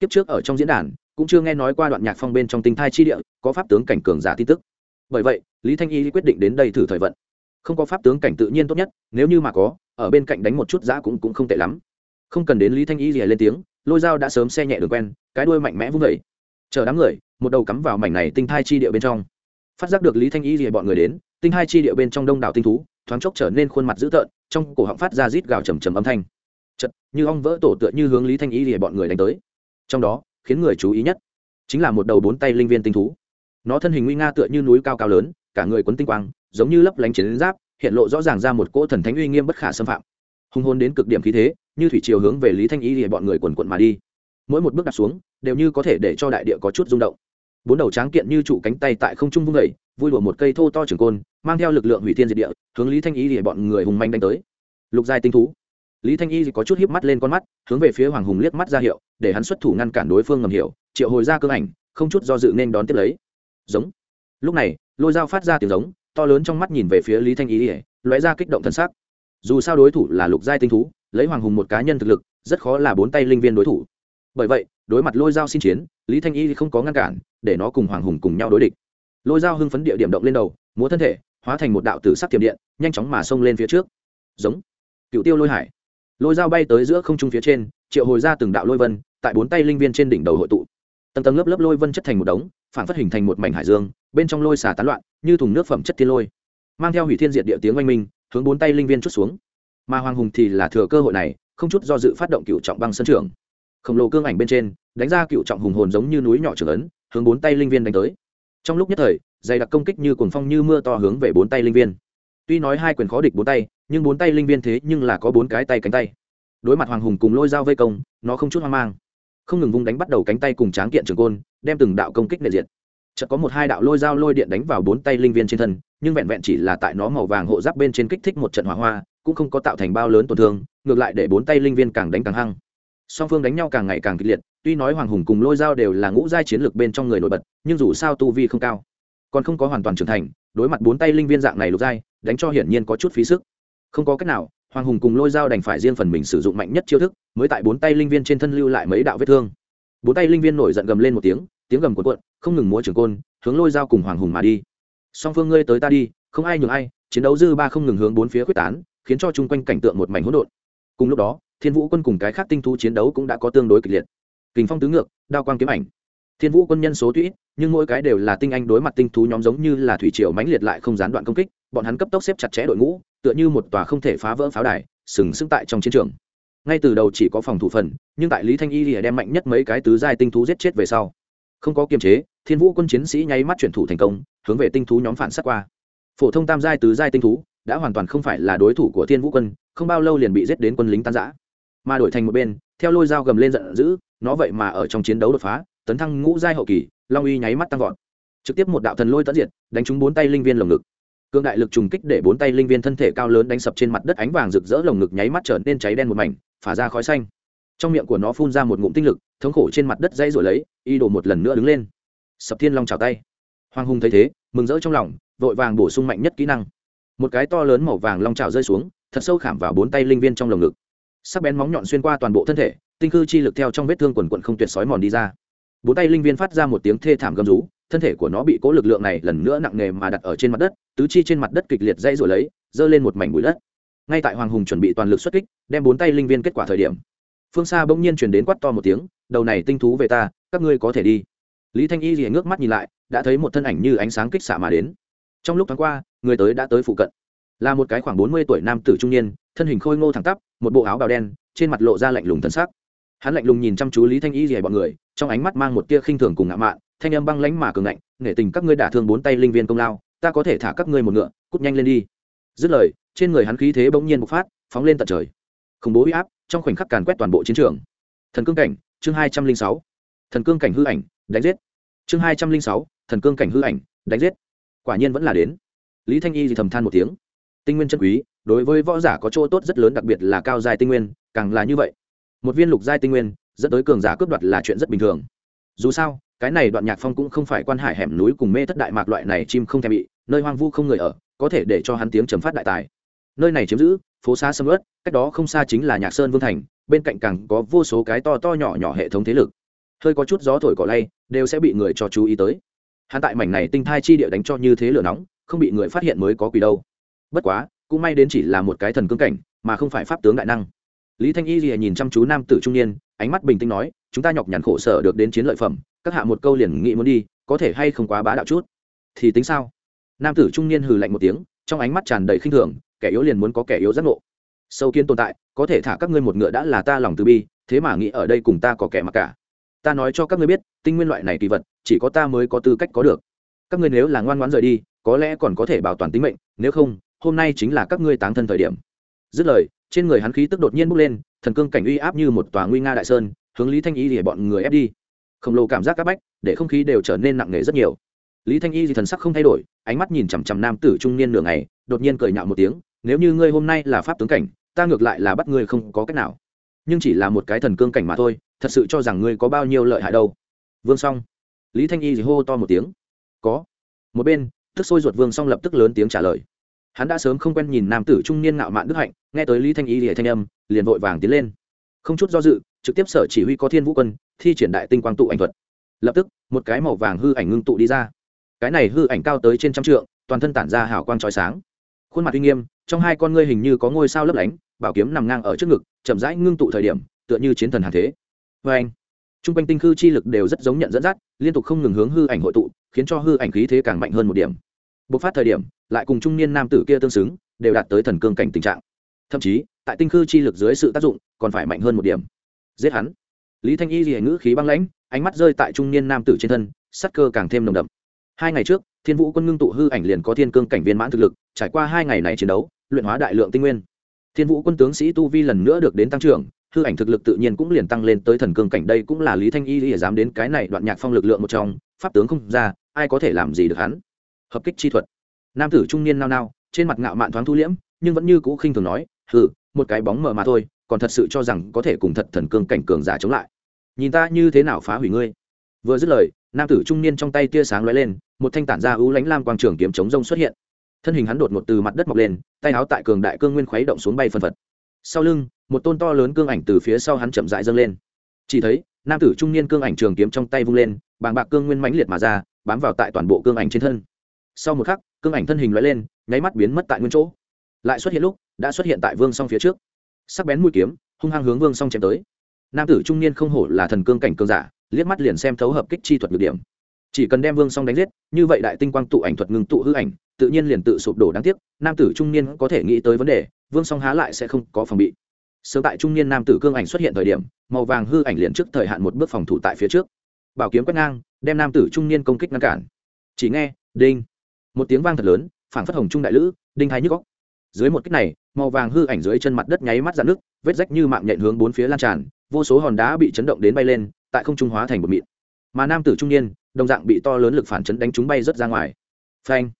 Kiếp trước ở trong diễn đàn, cũng chưa nghe nói qua đoạn nhạc phong bên trong tinh thai chi địa có pháp tướng cảnh cường giả tin tức. Bởi vậy, lý thanh y quyết định đến đây thử thời vận. Không có pháp tướng cảnh tự nhiên tốt nhất, nếu như mà có, ở bên cạnh đánh một chút giã cũng cũng không tệ lắm không cần đến lý thanh y gì lên tiếng, lôi dao đã sớm xe nhẹ đường quen, cái đuôi mạnh mẽ vung vẩy chờ đám người, một đầu cắm vào mảnh này tinh thai chi địa bên trong. Phát giác được lý thanh y gì bọn người đến, tinh hai chi địa bên trong đông đảo tinh thú, thoáng chốc trở nên khuôn mặt dữ tợn, trong cổ họng phát ra rít gào trầm trầm âm thanh. Chật như ong vỡ tổ tựa như hướng lý thanh y thì bọn người đánh tới. Trong đó, khiến người chú ý nhất chính là một đầu bốn tay linh viên tinh thú. Nó thân hình nguy nga tựa như núi cao cao lớn, cả người quấn tinh quang, giống như lấp lánh chiến giáp, hiện lộ rõ ràng ra một cỗ thần thánh uy nghiêm bất khả xâm phạm hùng hồn đến cực điểm khí thế, như thủy chiều hướng về lý thanh y thì bọn người quần quận mà đi. Mỗi một bước đặt xuống, đều như có thể để cho đại địa có chút rung động. Bốn đầu tráng kiện như trụ cánh tay tại không trung vung vẩy vui đùa một cây thô to trường côn, mang theo lực lượng hủy thiên diệt địa, hướng lý thanh y thì bọn người hùng manh đánh tới. Lục giai tinh thú. Lý thanh y có chút hiếp mắt lên con mắt, hướng về phía hoàng hùng liếc mắt ra hiệu, để hắn xuất thủ ngăn cản đối phương ngầm hiểu, triệu hồi ra cương ảnh, không chút do dự nên đón tiếp lấy. Giống. Lúc này, lôi dao phát ra tiếng giống, to lớn trong mắt nhìn về phía lý thanh y lóe ra kích động thân xác dù sao đối thủ là lục giai tinh thú, lấy hoàng hùng một cá nhân thực lực, rất khó là bốn tay linh viên đối thủ. Bởi vậy, đối mặt lôi dao xin chiến, lý thanh y không có ngăn cản, để nó cùng hoàng hùng cùng nhau đối địch. Lôi dao hưng phấn địa điểm động lên đầu, múa thân thể, hóa thành một đạo tử sắc tiềm điện, nhanh chóng mà xông lên phía trước. Giống. Cựu tiêu lôi hải. Lôi dao bay tới giữa không trung phía trên, triệu hồi ra từng đạo lôi vân, tại bốn tay linh viên trên đỉnh đầu hội tụ. Tầng tầng lớp lớp lôi vân chất thành một đống, phản phát hình thành một mảnh hải dương, bên trong lôi xà tán loạn, như thùng nước phẩm chất thiên lôi. Mang theo hủy thiên diệt địa tiếng oanh minh hướng bốn tay linh viên chút xuống. Mà hoàng hùng thì là thừa cơ hội này, không chút do dự phát động cựu trọng băng sân trường. Khổng lồ cương ảnh bên trên, đánh ra cựu trọng hùng hồn giống như núi nhỏ trường ấn, hướng bốn tay linh viên đánh tới. Trong lúc nhất thời, dày đặc công kích như cuồng phong như mưa to hướng về bốn tay linh viên. Tuy nói hai quyền khó địch bốn tay, nhưng bốn tay linh viên thế nhưng là có bốn cái tay cánh tay. Đối mặt hoàng hùng cùng lôi dao vây công, nó không chút hoang mang. Không ngừng vung đánh bắt đầu cánh tay cùng tráng kiện trường côn, đem từng đạo công kích nệ diệt chợt có một hai đạo lôi dao lôi điện đánh vào bốn tay linh viên trên thân, nhưng vẹn vẹn chỉ là tại nó màu vàng hộ giáp bên trên kích thích một trận hỏa hoa, cũng không có tạo thành bao lớn tổn thương, ngược lại để bốn tay linh viên càng đánh càng hăng. Song phương đánh nhau càng ngày càng kịch liệt, tuy nói hoàng hùng cùng lôi dao đều là ngũ giai chiến lược bên trong người nổi bật, nhưng dù sao tu vi không cao, còn không có hoàn toàn trưởng thành, đối mặt bốn tay linh viên dạng này lục giai, đánh cho hiển nhiên có chút phí sức. Không có cách nào, hoàng hùng cùng lôi dao đành phải riêng phần mình sử dụng mạnh nhất chiêu thức, mới tại bốn tay linh viên trên thân lưu lại mấy đạo vết thương. Bốn tay linh viên nổi giận gầm lên một tiếng tiếng gầm cuộn cuộn, không ngừng múa trường côn, hướng lôi dao cùng hoàng hùng mà đi. Song phương ngươi tới ta đi, không ai nhường ai, chiến đấu dư ba không ngừng hướng bốn phía quyết tán, khiến cho chung quanh cảnh tượng một mảnh hỗn độn. Cùng lúc đó, thiên vũ quân cùng cái khác tinh thú chiến đấu cũng đã có tương đối kịch liệt. Kình phong tứ ngược, đao quang kiếm ảnh. Thiên vũ quân nhân số tuy ít, nhưng mỗi cái đều là tinh anh đối mặt tinh thú nhóm giống như là thủy triều mãnh liệt lại không gián đoạn công kích, bọn hắn cấp tốc xếp chặt chẽ đội ngũ, tựa như một tòa không thể phá vỡ pháo đài, sừng sững tại trong chiến trường. Ngay từ đầu chỉ có phòng thủ phần, nhưng tại lý thanh y thì đem mạnh nhất mấy cái tứ giai tinh thú giết chết về sau không có kiềm chế, thiên vũ quân chiến sĩ nháy mắt chuyển thủ thành công, hướng về tinh thú nhóm phản sát qua. Phổ thông tam giai, tứ giai tinh thú đã hoàn toàn không phải là đối thủ của thiên vũ quân, không bao lâu liền bị giết đến quân lính tan giã mà đổi thành một bên, theo lôi dao gầm lên giận dữ, nó vậy mà ở trong chiến đấu đột phá, tấn thăng ngũ giai hậu kỳ, long uy nháy mắt tăng vọt. Trực tiếp một đạo thần lôi tận diệt, đánh trúng bốn tay linh viên lồng ngực. Cương đại lực trùng kích để bốn tay linh viên thân thể cao lớn đánh sập trên mặt đất, ánh vàng rực rỡ lồng ngực nháy mắt trở nên cháy đen một mảnh, phả ra khói xanh trong miệng của nó phun ra một ngụm tinh lực, thống khổ trên mặt đất dây rồi lấy, y đổ một lần nữa đứng lên. Sập thiên long chào tay. Hoàng hùng thấy thế, mừng rỡ trong lòng, vội vàng bổ sung mạnh nhất kỹ năng. Một cái to lớn màu vàng long trào rơi xuống, thật sâu khảm vào bốn tay linh viên trong lồng ngực. Sắc bén móng nhọn xuyên qua toàn bộ thân thể, tinh cư chi lực theo trong vết thương quần quận không tuyệt sói mòn đi ra. Bốn tay linh viên phát ra một tiếng thê thảm gầm rú, thân thể của nó bị cố lực lượng này lần nữa nặng nề mà đặt ở trên mặt đất, tứ chi trên mặt đất kịch liệt dây rồi lấy giơ lên một mảnh bụi đất. Ngay tại hoàng hùng chuẩn bị toàn lực xuất kích, đem bốn tay linh viên kết quả thời điểm phương xa bỗng nhiên chuyển đến quắt to một tiếng, đầu này tinh thú về ta, các ngươi có thể đi. Lý thanh y rìa ngước mắt nhìn lại, đã thấy một thân ảnh như ánh sáng kích xạ mà đến. Trong lúc tháng qua, người tới đã tới phụ cận. Là một cái khoảng bốn mươi tuổi nam tử trung niên, thân hình khôi ngô thẳng tắp, một bộ áo bào đen, trên mặt lộ ra lạnh lùng thân sắc. Hắn lạnh lùng nhìn chăm chú lý thanh y rìa bọn người, trong ánh mắt mang một tia khinh thường cùng ngạo mạn, thanh âm băng lánh mà cường ngạnh, nể tình các ngươi đả thương bốn tay linh viên công lao, ta có thể thả các ngươi một ngựa, cút nhanh lên đi. Dứt lời, trên người hắn khí thế bỗng nhiên bộc phát, phóng lên tận trời. Khủng bố huy áp trong khoảnh khắc càn quét toàn bộ chiến trường. Thần cương cảnh, chương hai trăm linh sáu. Thần cương cảnh hư ảnh, đánh giết. Chương hai trăm linh sáu, thần cương cảnh hư ảnh, đánh giết. Quả nhiên vẫn là đến. Lý thanh y thì thầm than một tiếng. Tinh nguyên chân quý, đối với võ giả có chỗ tốt rất lớn, đặc biệt là cao dài tinh nguyên, càng là như vậy. Một viên lục giai tinh nguyên, dẫn tới cường giả cướp đoạt là chuyện rất bình thường. Dù sao, cái này đoạn nhạc phong cũng không phải quan hải hẻm núi cùng mê thất đại mạc loại này chim không thèm bị, nơi hoang vu không người ở, có thể để cho hắn tiếng chấm phát đại tài. Nơi này chiếm giữ phố xa sầm ớt cách đó không xa chính là nhạc sơn vương thành, bên cạnh càng có vô số cái to to nhỏ nhỏ hệ thống thế lực. Hơi có chút gió thổi cỏ lay, đều sẽ bị người cho chú ý tới. Hắn tại mảnh này tinh thai chi địa đánh cho như thế lửa nóng, không bị người phát hiện mới có quỷ đâu. Bất quá, cũng may đến chỉ là một cái thần cương cảnh, mà không phải pháp tướng đại năng. Lý thanh y lìa nhìn chăm chú nam tử trung niên, ánh mắt bình tĩnh nói, chúng ta nhọc nhằn khổ sở được đến chiến lợi phẩm, các hạ một câu liền nghĩ muốn đi, có thể hay không quá bá đạo chút? Thì tính sao? Nam tử trung niên hừ lạnh một tiếng, trong ánh mắt tràn đầy khinh thường kẻ yếu liền muốn có kẻ yếu giác ngộ. Sâu kiến tồn tại, có thể thả các ngươi một ngựa đã là ta lòng từ bi, thế mà nghĩ ở đây cùng ta có kẻ mặc cả. Ta nói cho các ngươi biết, tinh nguyên loại này kỳ vật, chỉ có ta mới có tư cách có được. Các ngươi nếu là ngoan ngoãn rời đi, có lẽ còn có thể bảo toàn tính mệnh, nếu không, hôm nay chính là các ngươi táng thân thời điểm. Dứt lời, trên người hắn khí tức đột nhiên bốc lên, thần cương cảnh uy áp như một tòa nguy nga đại sơn, hướng lý thanh y để bọn người ép đi. Khổng lồ cảm giác các bách, để không khí đều trở nên nặng nề rất nhiều. Lý thanh y thì thần sắc không thay đổi, ánh mắt nhìn chằm chằm nam tử trung niên nửa ngày, đột nhiên cười nhạo một tiếng nếu như ngươi hôm nay là pháp tướng cảnh, ta ngược lại là bắt ngươi không có cách nào. Nhưng chỉ là một cái thần cương cảnh mà thôi, thật sự cho rằng ngươi có bao nhiêu lợi hại đâu. Vương song. Lý thanh y thì hô to một tiếng. Có. Một bên, tức sôi ruột vương song lập tức lớn tiếng trả lời. Hắn đã sớm không quen nhìn nam tử trung niên ngạo mạn đức hạnh, nghe tới lý thanh y thì thanh âm, liền vội vàng tiến lên. Không chút do dự, trực tiếp sở chỉ huy có thiên vũ quân, thi triển đại tinh quang tụ ảnh thuật. Lập tức, một cái màu vàng hư ảnh ngưng tụ đi ra. Cái này hư ảnh cao tới trên trăm trượng, toàn thân tản ra hào quang trói sáng. Khuôn mặt uy nghiêm trong hai con ngươi hình như có ngôi sao lấp lánh, bảo kiếm nằm ngang ở trước ngực, chậm rãi ngưng tụ thời điểm, tựa như chiến thần hàng thế. Vê anh t r u n g quanh tinh khư chi lực đều rất giống nhận dẫn dắt, liên tục không ngừng hướng hư ảnh hội tụ, khiến cho hư ảnh khí thế càng mạnh hơn một điểm. Bộc phát thời điểm, lại cùng trung niên nam tử kia tương xứng, đều đạt tới thần cương cảnh tình trạng. Thậm chí, tại tinh khư chi lực dưới sự tác dụng, còn phải mạnh hơn một điểm. Giết hắn. Lý thanh y gì ngữ khí băng lãnh, ánh mắt rơi tại trung niên nam tử trên thân, sắc cơ càng thêm nồng đậm. Hai ngày trước thiên vũ quân ngưng tụ hư ảnh liền có thiên cương cảnh viên mãn thực lực, trải qua hai ngày này chiến đấu, luyện hóa đại lượng tinh nguyên. Thiên vũ quân tướng sĩ tu vi lần nữa được đến tăng trưởng, hư ảnh thực lực tự nhiên cũng liền tăng lên tới thần cương cảnh đây cũng là lý thanh y lìa dám đến cái này đoạn nhạc phong lực lượng một trong, pháp tướng không ra, ai có thể làm gì được hắn? Hợp kích chi thuật. Nam tử trung niên nao nao, trên mặt ngạo mạn thoáng thu liễm, nhưng vẫn như cũ khinh thường nói, hừ, một cái bóng mờ mà thôi, còn thật sự cho rằng có thể cùng thật thần cương cảnh cường giả chống lại. Nhìn ta như thế nào phá hủy ngươi? Vừa dứt lời nam tử trung niên trong tay tia sáng lóe lên, một thanh tản ra ưu lánh lam quang trường kiếm chống rông xuất hiện. Thân hình hắn đột ngột từ mặt đất mọc lên, tay áo tại cường đại cương nguyên khuấy động xuống bay phân phật. Sau lưng, một tôn to lớn cương ảnh từ phía sau hắn chậm rãi dâng lên. Chỉ thấy, nam tử trung niên cương ảnh trường kiếm trong tay vung lên, bàng bạc cương nguyên mãnh liệt mà ra, bám vào tại toàn bộ cương ảnh trên thân. Sau một khắc, cương ảnh thân hình lóe lên, nháy mắt biến mất tại nguyên chỗ. Lại xuất hiện lúc, đã xuất hiện tại vương song phía trước. Sắc bén mũi kiếm, hung hăng hướng vương song chém tới nam tử trung niên không hổ là thần cương cảnh cương giả, liếc mắt liền xem thấu hợp kích chi thuật nhược điểm. Chỉ cần đem vương song đánh giết, như vậy đại tinh quang tụ ảnh thuật ngưng tụ hư ảnh, tự nhiên liền tự sụp đổ đáng tiếc, nam tử trung niên có thể nghĩ tới vấn đề, vương song há lại sẽ không có phòng bị. Sớm tại trung niên nam tử cương ảnh xuất hiện thời điểm, màu vàng hư ảnh liền trước thời hạn một bước phòng thủ tại phía trước. Bảo kiếm quét ngang, đem nam tử trung niên công kích ngăn cản. Chỉ nghe, đinh, một tiếng vang thật lớn, phảng phất hồng trung đại lữ, đinh thái nhức góc dưới một kích này, màu vàng hư ảnh dưới chân mặt đất nháy mắt dạn nước vết rách như mạng nhện hướng bốn phía lan tràn vô số hòn đá bị chấn động đến bay lên, tại không trung hóa thành một mịn. Mà nam tử trung niên, đồng dạng bị to lớn lực phản chấn đánh chúng bay rớt ra ngoài. Phanh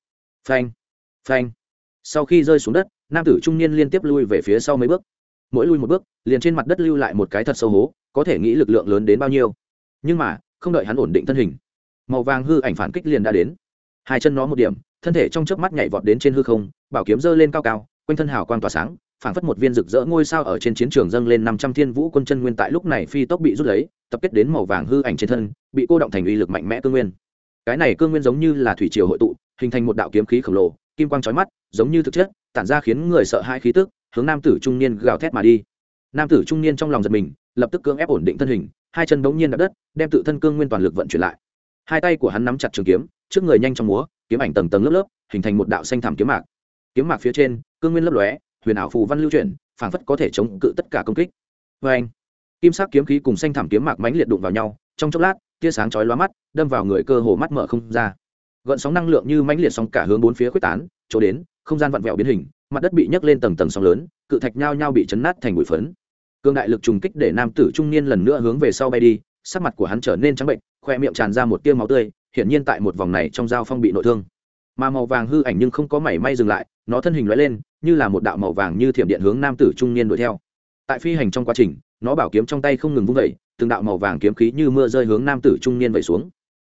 phanh phanh. Sau khi rơi xuống đất, nam tử trung niên liên tiếp lui về phía sau mấy bước. Mỗi lui một bước, liền trên mặt đất lưu lại một cái thật sâu hố, có thể nghĩ lực lượng lớn đến bao nhiêu. Nhưng mà, không đợi hắn ổn định thân hình, màu vàng hư ảnh phản kích liền đã đến. Hai chân nó một điểm, thân thể trong chớp mắt nhảy vọt đến trên hư không, bảo kiếm giơ lên cao cao, quanh thân hào quang tỏa sáng phảng phất một viên rực rỡ ngôi sao ở trên chiến trường dâng lên năm trăm thiên vũ quân chân nguyên tại lúc này phi tốc bị rút lấy, tập kết đến màu vàng hư ảnh trên thân, bị cô động thành uy lực mạnh mẽ cương nguyên. Cái này cương nguyên giống như là thủy triều hội tụ, hình thành một đạo kiếm khí khổng lồ, kim quang trói mắt, giống như thực chất, tản ra khiến người sợ hai khí tức, hướng nam tử trung niên gào thét mà đi. Nam tử trung niên trong lòng giật mình, lập tức cưỡng ép ổn định thân hình, hai chân bỗng nhiên đập đất, đem tự thân cương nguyên toàn lực vận chuyển lại. Hai tay của hắn nắm chặt trường kiếm, trước người nhanh trong múa, kiếm ảnh tầng tầng lớp lớp, hình thành một đạo xanh thảm kiếm mạc. Kiếm mạc phía trên cương nguyên lấp lóe huyền ảo phù văn lưu chuyển, phảng phất có thể chống cự tất cả công kích. Vê anh, kim sắc kiếm khí cùng xanh thảm kiếm mạc mãnh liệt đụng vào nhau, trong chốc lát, tia sáng chói lóa mắt đâm vào người cơ hồ mắt mở không ra. Gợn sóng năng lượng như mãnh liệt sóng cả hướng bốn phía quyết tán, chỗ đến, không gian vặn vẹo biến hình, mặt đất bị nhấc lên tầng tầng sóng lớn, cự thạch nhao nhao bị chấn nát thành bụi phấn. Cương đại lực trùng kích để nam tử trung niên lần nữa hướng về sau bay đi, sắc mặt của hắn trở nên trắng bệnh, khoe miệng tràn ra một tia máu tươi, hiển nhiên tại một vòng này trong dao phong bị nội thương. Mà màu vàng hư ảnh nhưng không có mảy may dừng lại, nó thân hình lóe lên như là một đạo màu vàng như thiểm điện hướng nam tử trung niên đuổi theo. Tại phi hành trong quá trình, nó bảo kiếm trong tay không ngừng vung vẩy từng đạo màu vàng kiếm khí như mưa rơi hướng nam tử trung niên vẩy xuống.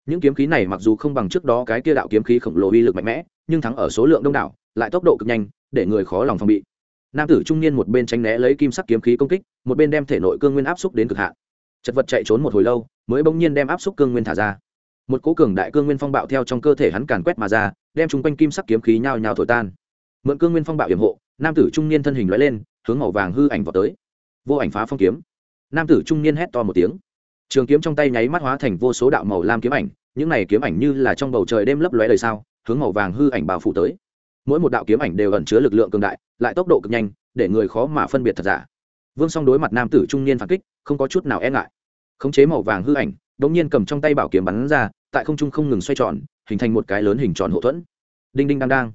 Những kiếm khí này mặc dù không bằng trước đó cái kia đạo kiếm khí khổng lồ uy lực mạnh mẽ, nhưng thắng ở số lượng đông đảo, lại tốc độ cực nhanh, để người khó lòng phòng bị. Nam tử trung niên một bên tránh né lấy kim sắc kiếm khí công kích, một bên đem thể nội cương nguyên áp xúc đến cực hạn. Chật vật chạy trốn một hồi lâu, mới bỗng nhiên đem áp xúc cương nguyên thả ra. Một cố cường đại cương nguyên phong bạo theo trong cơ thể hắn càn quét mà ra, đem chung quanh kim sắc kiếm khí nhao nhao thổi tan mượn cương nguyên phong bạo hiểm hộ, nam tử trung niên thân hình lóe lên, hướng màu vàng hư ảnh vào tới. Vô ảnh phá phong kiếm. Nam tử trung niên hét to một tiếng. Trường kiếm trong tay nháy mắt hóa thành vô số đạo màu lam kiếm ảnh, những này kiếm ảnh như là trong bầu trời đêm lấp lóe đời sao hướng màu vàng hư ảnh bao phủ tới. Mỗi một đạo kiếm ảnh đều ẩn chứa lực lượng cường đại, lại tốc độ cực nhanh, để người khó mà phân biệt thật giả. Vương song đối mặt nam tử trung niên phản kích, không có chút nào e ngại. Khống chế màu vàng hư ảnh đống nhiên cầm trong tay bảo kiếm bắn ra, tại không trung không ngừng xoay tròn, hình thành một cái lớn hình tròn hậu thuẫn. Đinh đinh đang đang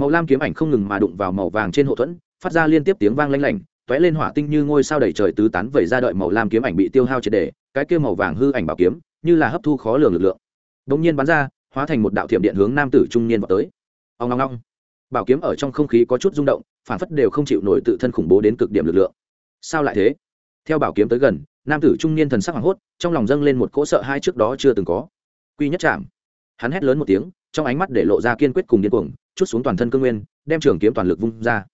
màu lam kiếm ảnh không ngừng mà đụng vào màu vàng trên hộ thuẫn, phát ra liên tiếp tiếng vang lanh lảnh t ó é lên hỏa tinh như ngôi sao đầy trời tứ tán vẩy ra đợi màu lam kiếm ảnh bị tiêu hao triệt đề cái kia màu vàng hư ảnh bảo kiếm, như là hấp thu khó lường lực lượng. Đ ỗ n g nhiên bắn ra, hóa thành một đạo thiểm điện hướng nam tử trung niên vào tới. Ông long long bảo kiếm ở trong không khí có chút rung động, phản phất đều không chịu nổi tự thân khủng bố đến cực điểm lực lượng. Sao lại thế? Theo bảo kiếm tới gần, nam tử trung niên thần sắc hoảng hốt, trong lòng dâng lên một cỗ sợ hai trước đó chưa từng có. Quy nhất chạm hắn hét lớn một tiếng trong ánh mắt để lộ ra kiên quyết cùng điên cuồng, chút xuống toàn thân cương nguyên, đem trường kiếm toàn lực vung ra.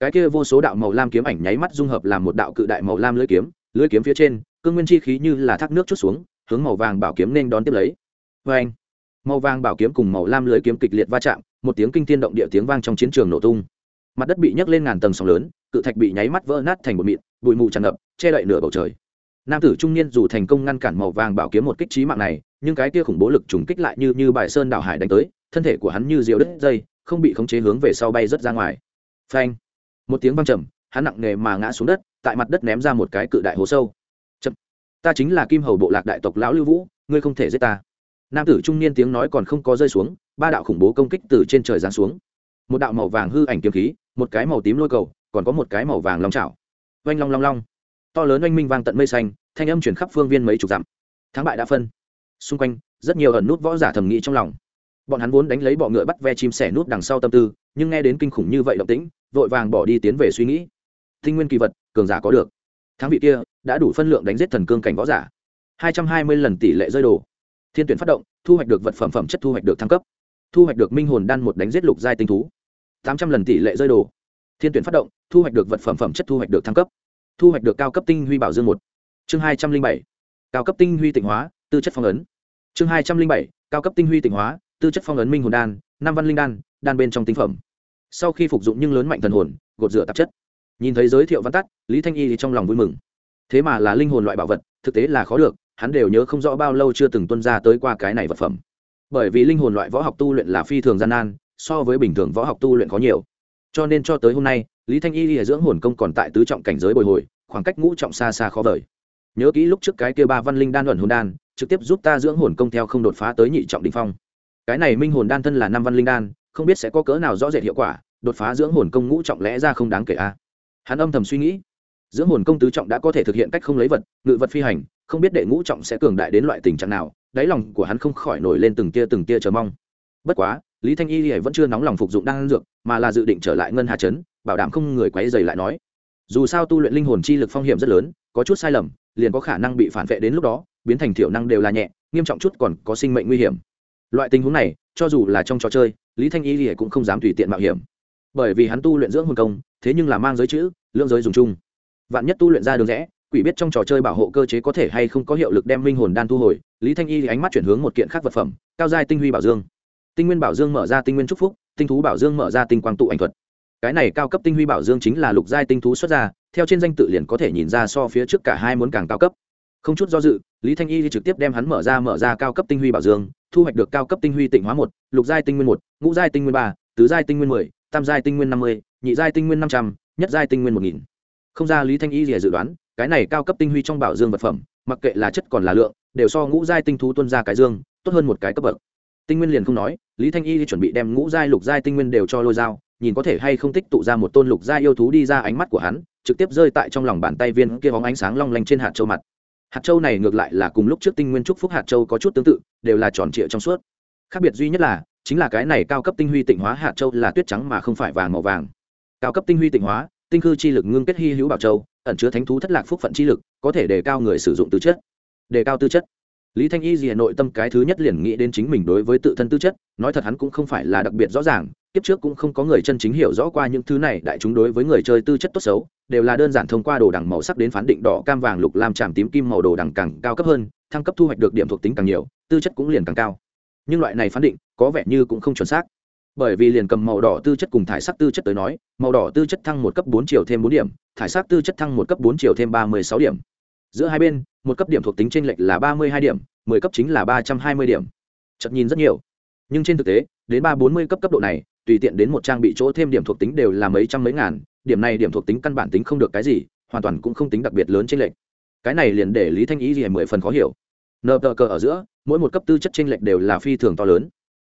Cái kia vô số đạo màu lam kiếm ảnh nháy mắt dung hợp làm một đạo cự đại màu lam lưỡi kiếm lưỡi kiếm phía trên, cương nguyên chi khí như là thác nước chút xuống, hướng màu vàng bảo kiếm nên đón tiếp lấy. Vê anh màu vàng bảo kiếm cùng màu lam lưới kiếm kịch liệt va chạm, một tiếng kinh thiên động địa tiếng vang trong chiến trường nổ tung. Mặt đất bị nhấc lên ngàn tầng sóng lớn, cự thạch bị nháy mắt vỡ nát thành một mịn, bụi mù tràn ngập, che đậy nửa bầu trời nam tử trung niên dù thành công ngăn cản màu vàng bảo kiếm một kích trí mạng này, nhưng cái kia khủng bố lực trùng kích lại như như bài sơn đảo hải đánh tới, thân thể của hắn như diều đứt dây, không bị khống chế hướng về sau bay rớt ra ngoài. Phanh! Một tiếng vang trầm, hắn nặng nề mà ngã xuống đất, tại mặt đất ném ra một cái cự đại hố sâu. Chậm! Ta chính là kim hầu bộ lạc đại tộc lão lưu vũ, ngươi không thể giết ta. Nam tử trung niên tiếng nói còn không có rơi xuống, ba đạo khủng bố công kích từ trên trời giáng xuống. Một đạo màu vàng hư ảnh kiếm khí, một cái màu tím lôi cầu, còn có một cái màu vàng long chảo. Oanh long long long to lớn oanh minh vang tận mây xanh, thanh âm chuyển khắp phương viên mấy chục dặm. Thắng bại đã phân. Xung quanh, rất nhiều ẩn nút võ giả thầm nghĩ trong lòng. Bọn hắn vốn đánh lấy bọ ngựa bắt ve chim sẻ nút đằng sau tâm tư, nhưng nghe đến kinh khủng như vậy động tĩnh, vội vàng bỏ đi tiến về suy nghĩ. Tinh nguyên kỳ vật, cường giả có được. Thắng vị kia, đã đủ phân lượng đánh giết thần cương cảnh võ giả. Hai trăm hai mươi lần tỷ lệ rơi đồ. Thiên tuyển phát động, thu hoạch được vật phẩm phẩm chất thu hoạch được thăng cấp. Thu hoạch được minh hồn đan một đánh giết lục giai tinh thú. Tám trăm lần tỷ lệ rơi đồ. Thiên tuyển phát động, thu hoạch được vật phẩm phẩm chất thu hoạch được thăng cấp thu hoạch được cao cấp tinh huy bảo dương một. Chương hai trăm linh bảy, cao cấp tinh huy tịnh hóa, tư chất phong ấn. Chương hai trăm linh bảy, cao cấp tinh huy tịnh hóa, tư chất phong ấn minh hồn đan, năm văn linh đan đan bên trong tinh phẩm. Sau khi phục dụng nhưng lớn mạnh thần hồn, gột rửa tạp chất. Nhìn thấy giới thiệu văn tắt, lý thanh y thì trong lòng vui mừng. Thế mà là linh hồn loại bảo vật, thực tế là khó được, hắn đều nhớ không rõ bao lâu chưa từng tuân ra tới qua cái này vật phẩm. Bởi vì linh hồn loại võ học tu luyện là phi thường gian nan, so với bình thường võ học tu luyện có nhiều. Cho nên cho tới hôm nay lý thanh y lìa dưỡng hồn công còn tại tứ trọng cảnh giới bồi hồi, khoảng cách ngũ trọng xa xa khó vời. Nhớ kỹ lúc trước cái kia ba văn linh đan luận hồn đan, trực tiếp giúp ta dưỡng hồn công theo không đột phá tới nhị trọng đ ỉ n h phong. Cái này minh hồn đan thân là năm văn linh đan, không biết sẽ có cỡ nào rõ rệt hiệu quả, đột phá dưỡng hồn công ngũ trọng lẽ ra không đáng kể a. Hắn âm thầm suy nghĩ, dưỡng hồn công tứ trọng đã có thể thực hiện cách không lấy vật, ngự vật phi hành, không biết đệ ngũ trọng sẽ cường đại đến loại tình trạng nào, đáy lòng của hắn không khỏi nổi lên từng tia từng tia chờ mong. Bất quá, lý thanh y vẫn chưa nóng lòng phục dụng đan dược, mà là dự định trở lại ngân hà trấn bảo đảm không người quấy dày lại nói. Dù sao tu luyện linh hồn chi lực phong hiểm rất lớn, có chút sai lầm, liền có khả năng bị phản vệ đến lúc đó, biến thành thiểu năng đều là nhẹ, nghiêm trọng chút còn có sinh mệnh nguy hiểm. Loại tình huống này, cho dù là trong trò chơi, lý thanh y thì cũng không dám tùy tiện mạo hiểm. Bởi vì hắn tu luyện dưỡng hồn công, thế nhưng là mang giới chữ lượng giới dùng chung. Vạn nhất tu luyện ra đường rẽ, quỷ biết trong trò chơi bảo hộ cơ chế có thể hay không có hiệu lực đem minh hồn đan thu hồi, lý thanh y thì ánh mắt chuyển hướng một kiện khác vật phẩm, cao giai tinh huy bảo dương. Tinh nguyên bảo dương mở ra tinh nguyên trúc phúc, tinh thú bảo dương mở ra tinh quang tụ ảnh thuật cái này cao cấp tinh huy bảo dương chính là lục giai tinh thú xuất ra, theo trên danh tự liền có thể nhìn ra so phía trước cả hai muốn càng cao cấp. Không chút do dự, lý thanh y trực tiếp đem hắn mở ra mở ra cao cấp tinh huy bảo dương, thu hoạch được cao cấp tinh huy tịnh hóa một, lục giai tinh nguyên một, ngũ giai tinh nguyên ba, tứ giai tinh nguyên mười, tam giai tinh nguyên năm mươi, nhị giai tinh nguyên năm trăm, nhất giai tinh nguyên một nghìn. Không ra lý thanh y rỉa dự đoán, cái này cao cấp tinh huy trong bảo dương vật phẩm, mặc kệ là chất còn là lượng, đều so ngũ giai tinh thú tuân ra cái dương, tốt hơn một cái cấp bậc. Tinh nguyên liền không nói, lý thanh y chuẩn bị đem ngũ giai, lục giai tinh nguyên đều cho lôi dao nhìn có thể hay không tích tụ ra một tôn lục gia yêu thú đi ra ánh mắt của hắn, trực tiếp rơi tại trong lòng bàn tay viên kia bóng ánh sáng long lanh trên hạt châu mặt. Hạt châu này ngược lại là cùng lúc trước tinh nguyên trúc phúc hạt châu có chút tương tự, đều là tròn trịa trong suốt. Khác biệt duy nhất là, chính là cái này cao cấp tinh huy tịnh hóa hạt châu là tuyết trắng mà không phải vàng màu vàng. Cao cấp tinh huy tịnh hóa, tinh hư chi lực ngưng kết hy hữu bảo châu, ẩn chứa thánh thú thất lạc phúc phận chi lực, có thể đề cao người sử dụng tư chất. Đề cao tư chất lý thanh y gì nội tâm cái thứ nhất liền nghĩ đến chính mình đối với tự thân tư chất, nói thật hắn cũng không phải là đặc biệt rõ ràng, kiếp trước cũng không có người chân chính hiểu rõ qua những thứ này, đại chúng đối với người chơi tư chất tốt xấu, đều là đơn giản thông qua đồ đằng màu sắc đến phán định đỏ, cam vàng, lục, lam, tràm, tím, kim màu đồ đằng càng cao cấp hơn, thăng cấp thu hoạch được điểm thuộc tính càng nhiều, tư chất cũng liền càng cao. Nhưng loại này phán định, có vẻ như cũng không chuẩn xác. Bởi vì liền cầm màu đỏ tư chất cùng thải sắc tư chất tới nói, màu đỏ tư chất thăng một cấp bốn triệu thêm bốn điểm, thải sắc tư chất thăng một cấp bốn triệu thêm ba mươi sáu điểm. Giữa hai bên một cấp điểm thuộc tính trên lệch là ba mươi hai điểm, mười cấp chính là ba trăm hai mươi điểm. Chợt nhìn rất nhiều. Nhưng trên thực tế, đến ba bốn mươi cấp cấp độ này, tùy tiện đến một trang bị chỗ thêm điểm thuộc tính đều là mấy trăm mấy ngàn, điểm này điểm thuộc tính căn bản tính không được cái gì, hoàn toàn cũng không tính đặc biệt lớn trên lệch. Cái này liền để lý thanh ý gì mười phần khó hiểu. Nợ tờ cờ ở giữa, mỗi một cấp tư chất trên lệch đều là phi thường to lớn.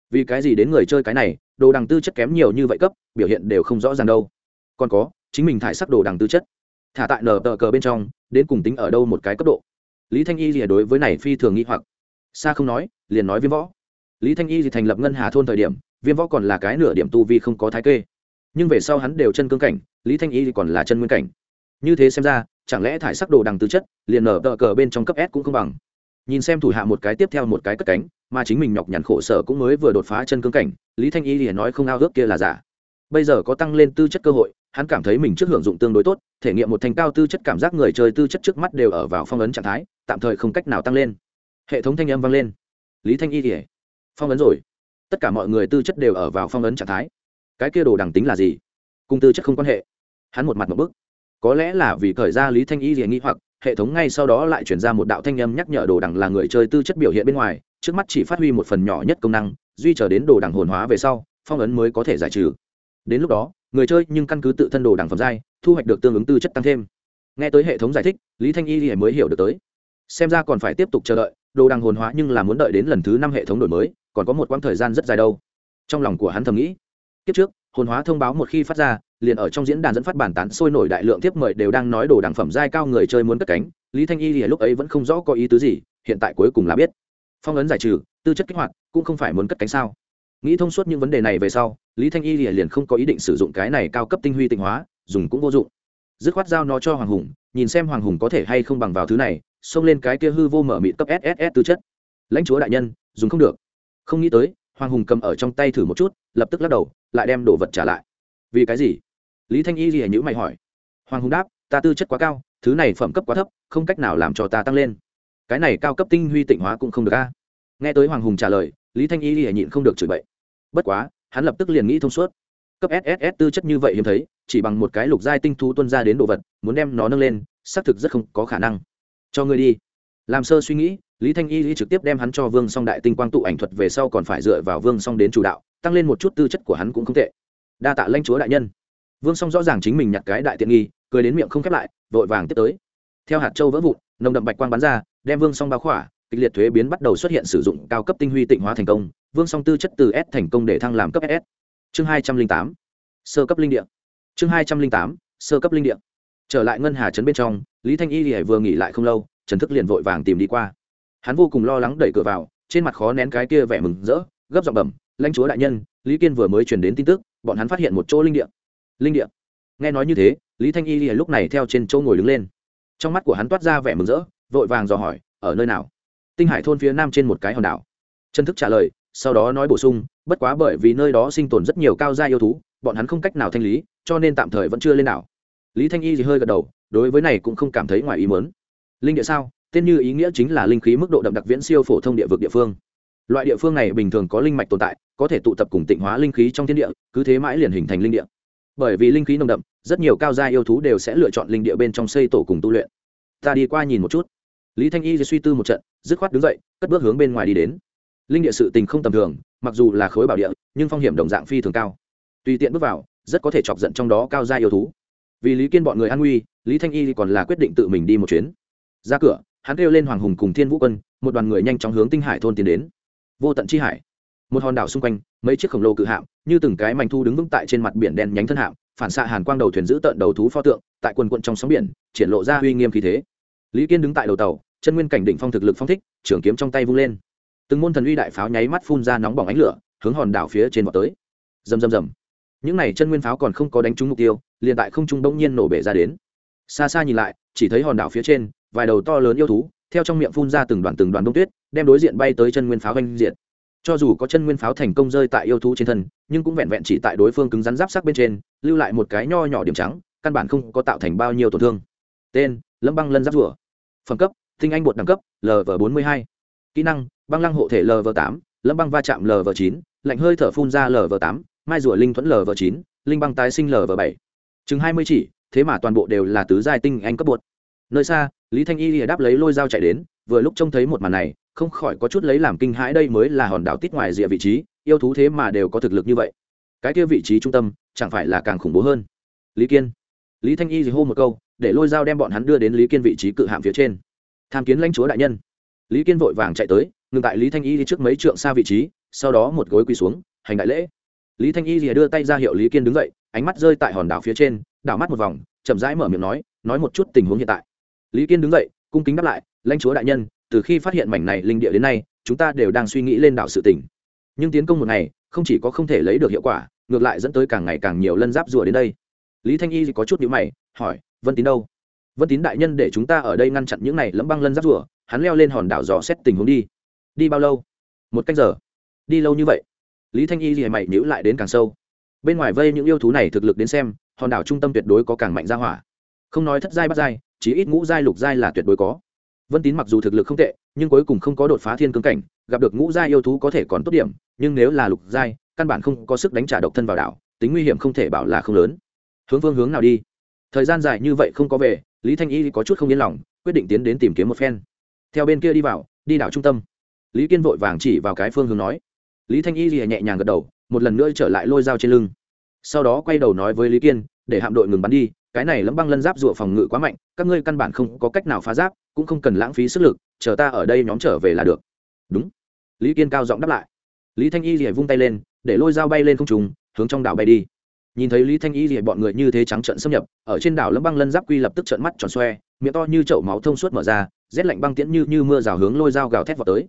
Vì cái gì đến người chơi cái này, đồ đằng tư chất kém nhiều như vậy cấp, biểu hiện đều không rõ ràng đâu. Còn có, chính mình thải sắc đồ đằng tư chất. Thả tại nở tờ cờ bên trong, đến cùng tính ở đâu một cái cấp độ lý thanh y gì đối với này phi thường nghĩ hoặc. Xa không nói, liền nói viêm võ. Lý thanh y thì thành lập ngân hà thôn thời điểm, viêm võ còn là cái nửa điểm tu vi không có thái kê. Nhưng về sau hắn đều chân cương cảnh, lý thanh y thì còn là chân nguyên cảnh. Như thế xem ra, chẳng lẽ thải sắc đồ đằng tư chất, liền nở tờ cờ bên trong cấp s cũng không bằng. Nhìn xem thủ hạ một cái tiếp theo một cái cất cánh, mà chính mình nhọc nhằn khổ sở cũng mới vừa đột phá chân cương cảnh, lý thanh y thì nói không ao ước kia là giả. Bây giờ có tăng lên tư chất cơ hội hắn cảm thấy mình trước hưởng dụng tương đối tốt, thể nghiệm một thành cao tư chất cảm giác người chơi tư chất trước mắt đều ở vào phong ấn trạng thái, tạm thời không cách nào tăng lên. Hệ thống thanh âm vang lên. Lý thanh y kể phong ấn rồi. Tất cả mọi người tư chất đều ở vào phong ấn trạng thái. Cái kia đồ đẳng tính là gì? Cung tư chất không quan hệ. Hắn một mặt một bức. Có lẽ là vì khởi ra lý thanh y liền nghĩ hoặc, hệ thống ngay sau đó lại chuyển ra một đạo thanh âm nhắc nhở đồ đẳng là người chơi tư chất biểu hiện bên ngoài, trước mắt chỉ phát huy một phần nhỏ nhất công năng, duy trở đến đồ đẳng hồn hóa về sau, phong ấn mới có thể giải trừ. Đến lúc đó người chơi nhưng căn cứ tự thân đồ đẳng phẩm giai, thu hoạch được tương ứng tư chất tăng thêm. Nghe tới hệ thống giải thích, lý thanh y thì mới hiểu được tới. Xem ra còn phải tiếp tục chờ đợi, đồ đằng hồn hóa nhưng là muốn đợi đến lần thứ năm hệ thống đổi mới, còn có một quãng thời gian rất dài đâu. Trong lòng của hắn thầm nghĩ, kiếp trước, hồn hóa thông báo một khi phát ra, liền ở trong diễn đàn dẫn phát bản tán sôi nổi đại lượng tiếp mời đều đang nói đồ đẳng phẩm giai cao người chơi muốn cất cánh, lý thanh y thì lúc ấy vẫn không rõ có ý tứ gì, hiện tại cuối cùng là biết. Phong ấn giải trừ, tư chất kích hoạt, cũng không phải muốn cất cánh sao? Nghĩ thông suốt những vấn đề này về sau, lý thanh y liền không có ý định sử dụng cái này cao cấp tinh huy tịnh hóa, dùng cũng vô dụng. Dứt khoát giao nó cho hoàng hùng, nhìn xem hoàng hùng có thể hay không bằng vào thứ này, xông lên cái kia hư vô mở mịt cấp sss tư chất. Lãnh chúa đại nhân, dùng không được. Không nghĩ tới, hoàng hùng cầm ở trong tay thử một chút, lập tức lắc đầu, lại đem đồ vật trả lại. Vì cái gì? Lý thanh y gì nhữ mày hỏi. Hoàng hùng đáp, ta tư chất quá cao, thứ này phẩm cấp quá thấp, không cách nào làm cho ta tăng lên. Cái này cao cấp tinh huy tịnh hóa cũng không được a. Nghe tới hoàng hùng trả lời, lý thanh y gì nhịn không được chửi bậy bất quá, hắn lập tức liền nghĩ thông suốt. Cấp sss tư chất như vậy hiếm thấy, chỉ bằng một cái lục giai tinh thú tuân ra đến đồ vật, muốn đem nó nâng lên, xác thực rất không có khả năng. Cho ngươi đi. Làm sơ suy nghĩ, lý thanh y trực tiếp đem hắn cho vương song đại tinh quang tụ ảnh thuật về sau còn phải dựa vào vương song đến chủ đạo, tăng lên một chút tư chất của hắn cũng không tệ. Đa tạ lanh chúa đại nhân. Vương song rõ ràng chính mình nhặt cái đại tiện nghi, cười đến miệng không khép lại, vội vàng tiếp tới. Theo hạt châu vỡ vụn, nồng đậm bạch quang bắn ra, đem vương song bao khỏa, kịch liệt thuế biến bắt đầu xuất hiện sử dụng cao cấp tinh huy tịnh hóa thành công vương song tư chất từ s thành công để thăng làm cấp s. Chương hai trăm linh tám, sơ cấp linh địa. Chương hai trăm linh tám, sơ cấp linh địa. Trở lại ngân hà trấn bên trong, lý thanh y lìa vừa nghỉ lại không lâu, trần thức liền vội vàng tìm đi qua. Hắn vô cùng lo lắng đẩy cửa vào, trên mặt khó nén cái kia vẻ mừng rỡ, gấp giọng bẩm, lãnh chúa đại nhân, lý kiên vừa mới truyền đến tin tức, bọn hắn phát hiện một chỗ linh địa. Linh địa? Nghe nói như thế, lý thanh y lìa lúc này theo trên chỗ ngồi đứng lên. Trong mắt của hắn toát ra vẻ mừng rỡ, vội vàng dò hỏi, ở nơi nào? Tinh hải thôn phía nam trên một cái hòn đảo. Trần thức trả lời sau đó nói bổ sung, bất quá bởi vì nơi đó sinh tồn rất nhiều cao gia yêu thú, bọn hắn không cách nào thanh lý, cho nên tạm thời vẫn chưa lên đảo. Lý thanh y thì hơi gật đầu, đối với này cũng không cảm thấy ngoài ý mớn linh địa sao? Tên như ý nghĩa chính là linh khí mức độ đậm đặc viễn siêu phổ thông địa vực địa phương. Loại địa phương này bình thường có linh mạch tồn tại, có thể tụ tập cùng tịnh hóa linh khí trong thiên địa, cứ thế mãi liền hình thành linh địa. Bởi vì linh khí nồng đậm, rất nhiều cao gia yêu thú đều sẽ lựa chọn linh địa bên trong xây tổ cùng tu luyện. Ta đi qua nhìn một chút. Lý thanh y suy tư một trận, dứt khoát đứng dậy, cất bước hướng bên ngoài đi đến linh địa sự tình không tầm thường, mặc dù là khối bảo địa, nhưng phong hiểm đồng dạng phi thường cao. Tùy tiện bước vào, rất có thể chọc giận trong đó cao gia yêu thú. Vì lý kiên bọn người an nguy, lý thanh y còn là quyết định tự mình đi một chuyến. Ra cửa, hắn kêu lên hoàng hùng cùng thiên vũ quân, một đoàn người nhanh chóng hướng tinh hải thôn tiến đến. Vô tận chi hải. Một hòn đảo xung quanh, mấy chiếc khổng lồ cự hạm, như từng cái mảnh thu đứng vững tại trên mặt biển đen nhánh thân hạm, phản xạ hàn quang đầu thuyền giữ tận đầu thú pho tượng, tại quần quận trong sóng biển, triển lộ ra uy nghiêm khí thế. Lý kiên đứng tại đầu tàu, chân nguyên cảnh đỉnh phong thực lực phong thích trưởng kiếm trong tay vung lên từng môn thần uy đại pháo nháy mắt phun ra nóng bỏng ánh lửa, hướng hòn đảo phía trên vọt tới. Rầm rầm rầm. Những này chân nguyên pháo còn không có đánh trúng mục tiêu, liền tại không trung bỗng nhiên nổ bể ra đến. Xa xa nhìn lại, chỉ thấy hòn đảo phía trên, vài đầu to lớn yêu thú, theo trong miệng phun ra từng đoàn từng đoàn đông tuyết, đem đối diện bay tới chân nguyên pháo oanh diện cho dù có chân nguyên pháo thành công rơi tại yêu thú trên thân, nhưng cũng vẹn vẹn chỉ tại đối phương cứng rắn giáp sắc bên trên, lưu lại một cái nho nhỏ điểm trắng, căn bản không có tạo thành bao nhiêu tổn thương. Tên, lâm băng lân giáp rùa. Phẩm cấp, tinh anh bột đẳng cấp lv bốn mươi hai. Kỹ năng băng lăng hộ thể lv tám, lâm băng va chạm lv chín, lạnh hơi thở phun ra lv tám, mai rùa linh thuẫn lv chín, linh băng tái sinh lv bảy. Chừng hai mươi chỉ, thế mà toàn bộ đều là tứ giai tinh anh cấp bột. Nơi xa, lý thanh y lìa đáp lấy lôi dao chạy đến, vừa lúc trông thấy một màn này, không khỏi có chút lấy làm kinh hãi đây mới là hòn đảo tít ngoài rìa vị trí, yêu thú thế mà đều có thực lực như vậy. Cái kia vị trí trung tâm, chẳng phải là càng khủng bố hơn? Lý kiên. Lý thanh y thì hô một câu, để lôi dao đem bọn hắn đưa đến lý kiên vị trí cự hạm phía trên. Tham kiến lãnh chúa đại nhân. Lý kiên vội vàng chạy tới ngừng tại lý thanh y đi trước mấy trượng xa vị trí, sau đó một gối quỳ xuống, hành đại lễ. Lý thanh y thì đưa tay ra hiệu lý kiên đứng dậy, ánh mắt rơi tại hòn đảo phía trên, đảo mắt một vòng, chậm rãi mở miệng nói nói một chút tình huống hiện tại. Lý kiên đứng dậy, cung kính đáp lại, lãnh chúa đại nhân, từ khi phát hiện mảnh này linh địa đến nay, chúng ta đều đang suy nghĩ lên đảo sự tỉnh nhưng tiến công một ngày, không chỉ có không thể lấy được hiệu quả, ngược lại dẫn tới càng ngày càng nhiều lân giáp rùa đến đây. Lý thanh y có chút nhữ mày, hỏi, vân tín đâu? Vân tín đại nhân để chúng ta ở đây ngăn chặn những này lẫm băng lân giáp rùa, hắn leo lên hòn đảo dò xét tình huống đi đi bao lâu? Một cách giờ. Đi lâu như vậy? Lý thanh y rìa mày nhữ lại đến càng sâu. Bên ngoài vây những yêu thú này thực lực đến xem, hòn đảo trung tâm tuyệt đối có càng mạnh ra hỏa. Không nói thất giai bắt giai chỉ ít ngũ giai lục giai là tuyệt đối có. Vân tín mặc dù thực lực không tệ, nhưng cuối cùng không có đột phá thiên cương cảnh, gặp được ngũ giai yêu thú có thể còn tốt điểm, nhưng nếu là lục giai, căn bản không có sức đánh trả độc thân vào đảo, tính nguy hiểm không thể bảo là không lớn. Hướng phương hướng nào đi? Thời gian dài như vậy không có về, lý thanh y có chút không yên lòng, quyết định tiến đến tìm kiếm một phen. Theo bên kia đi vào, đi đảo trung tâm lý kiên vội vàng chỉ vào cái phương hướng nói. Lý thanh y thì nhẹ nhàng gật đầu, một lần nữa trở lại lôi dao trên lưng. Sau đó quay đầu nói với lý kiên, để hạm đội ngừng bắn đi, cái này lấm băng lân giáp rụa phòng ngự quá mạnh, các ngươi căn bản không có cách nào phá giáp, cũng không cần lãng phí sức lực, chờ ta ở đây nhóm trở về là được. Đúng. Lý kiên cao giọng đáp lại. Lý thanh y rỉa vung tay lên, để lôi dao bay lên không trùng hướng trong đảo bay đi. Nhìn thấy lý thanh y rỉa bọn người như thế trắng trận xâm nhập, ở trên đảo lấm băng lân giáp quy lập tức trận mắt tròn xoe, miệng to như chậu máu thông suốt mở ra, rét lạnh băng tiễn như như mưa rào hướng lôi dao gào thét vào tới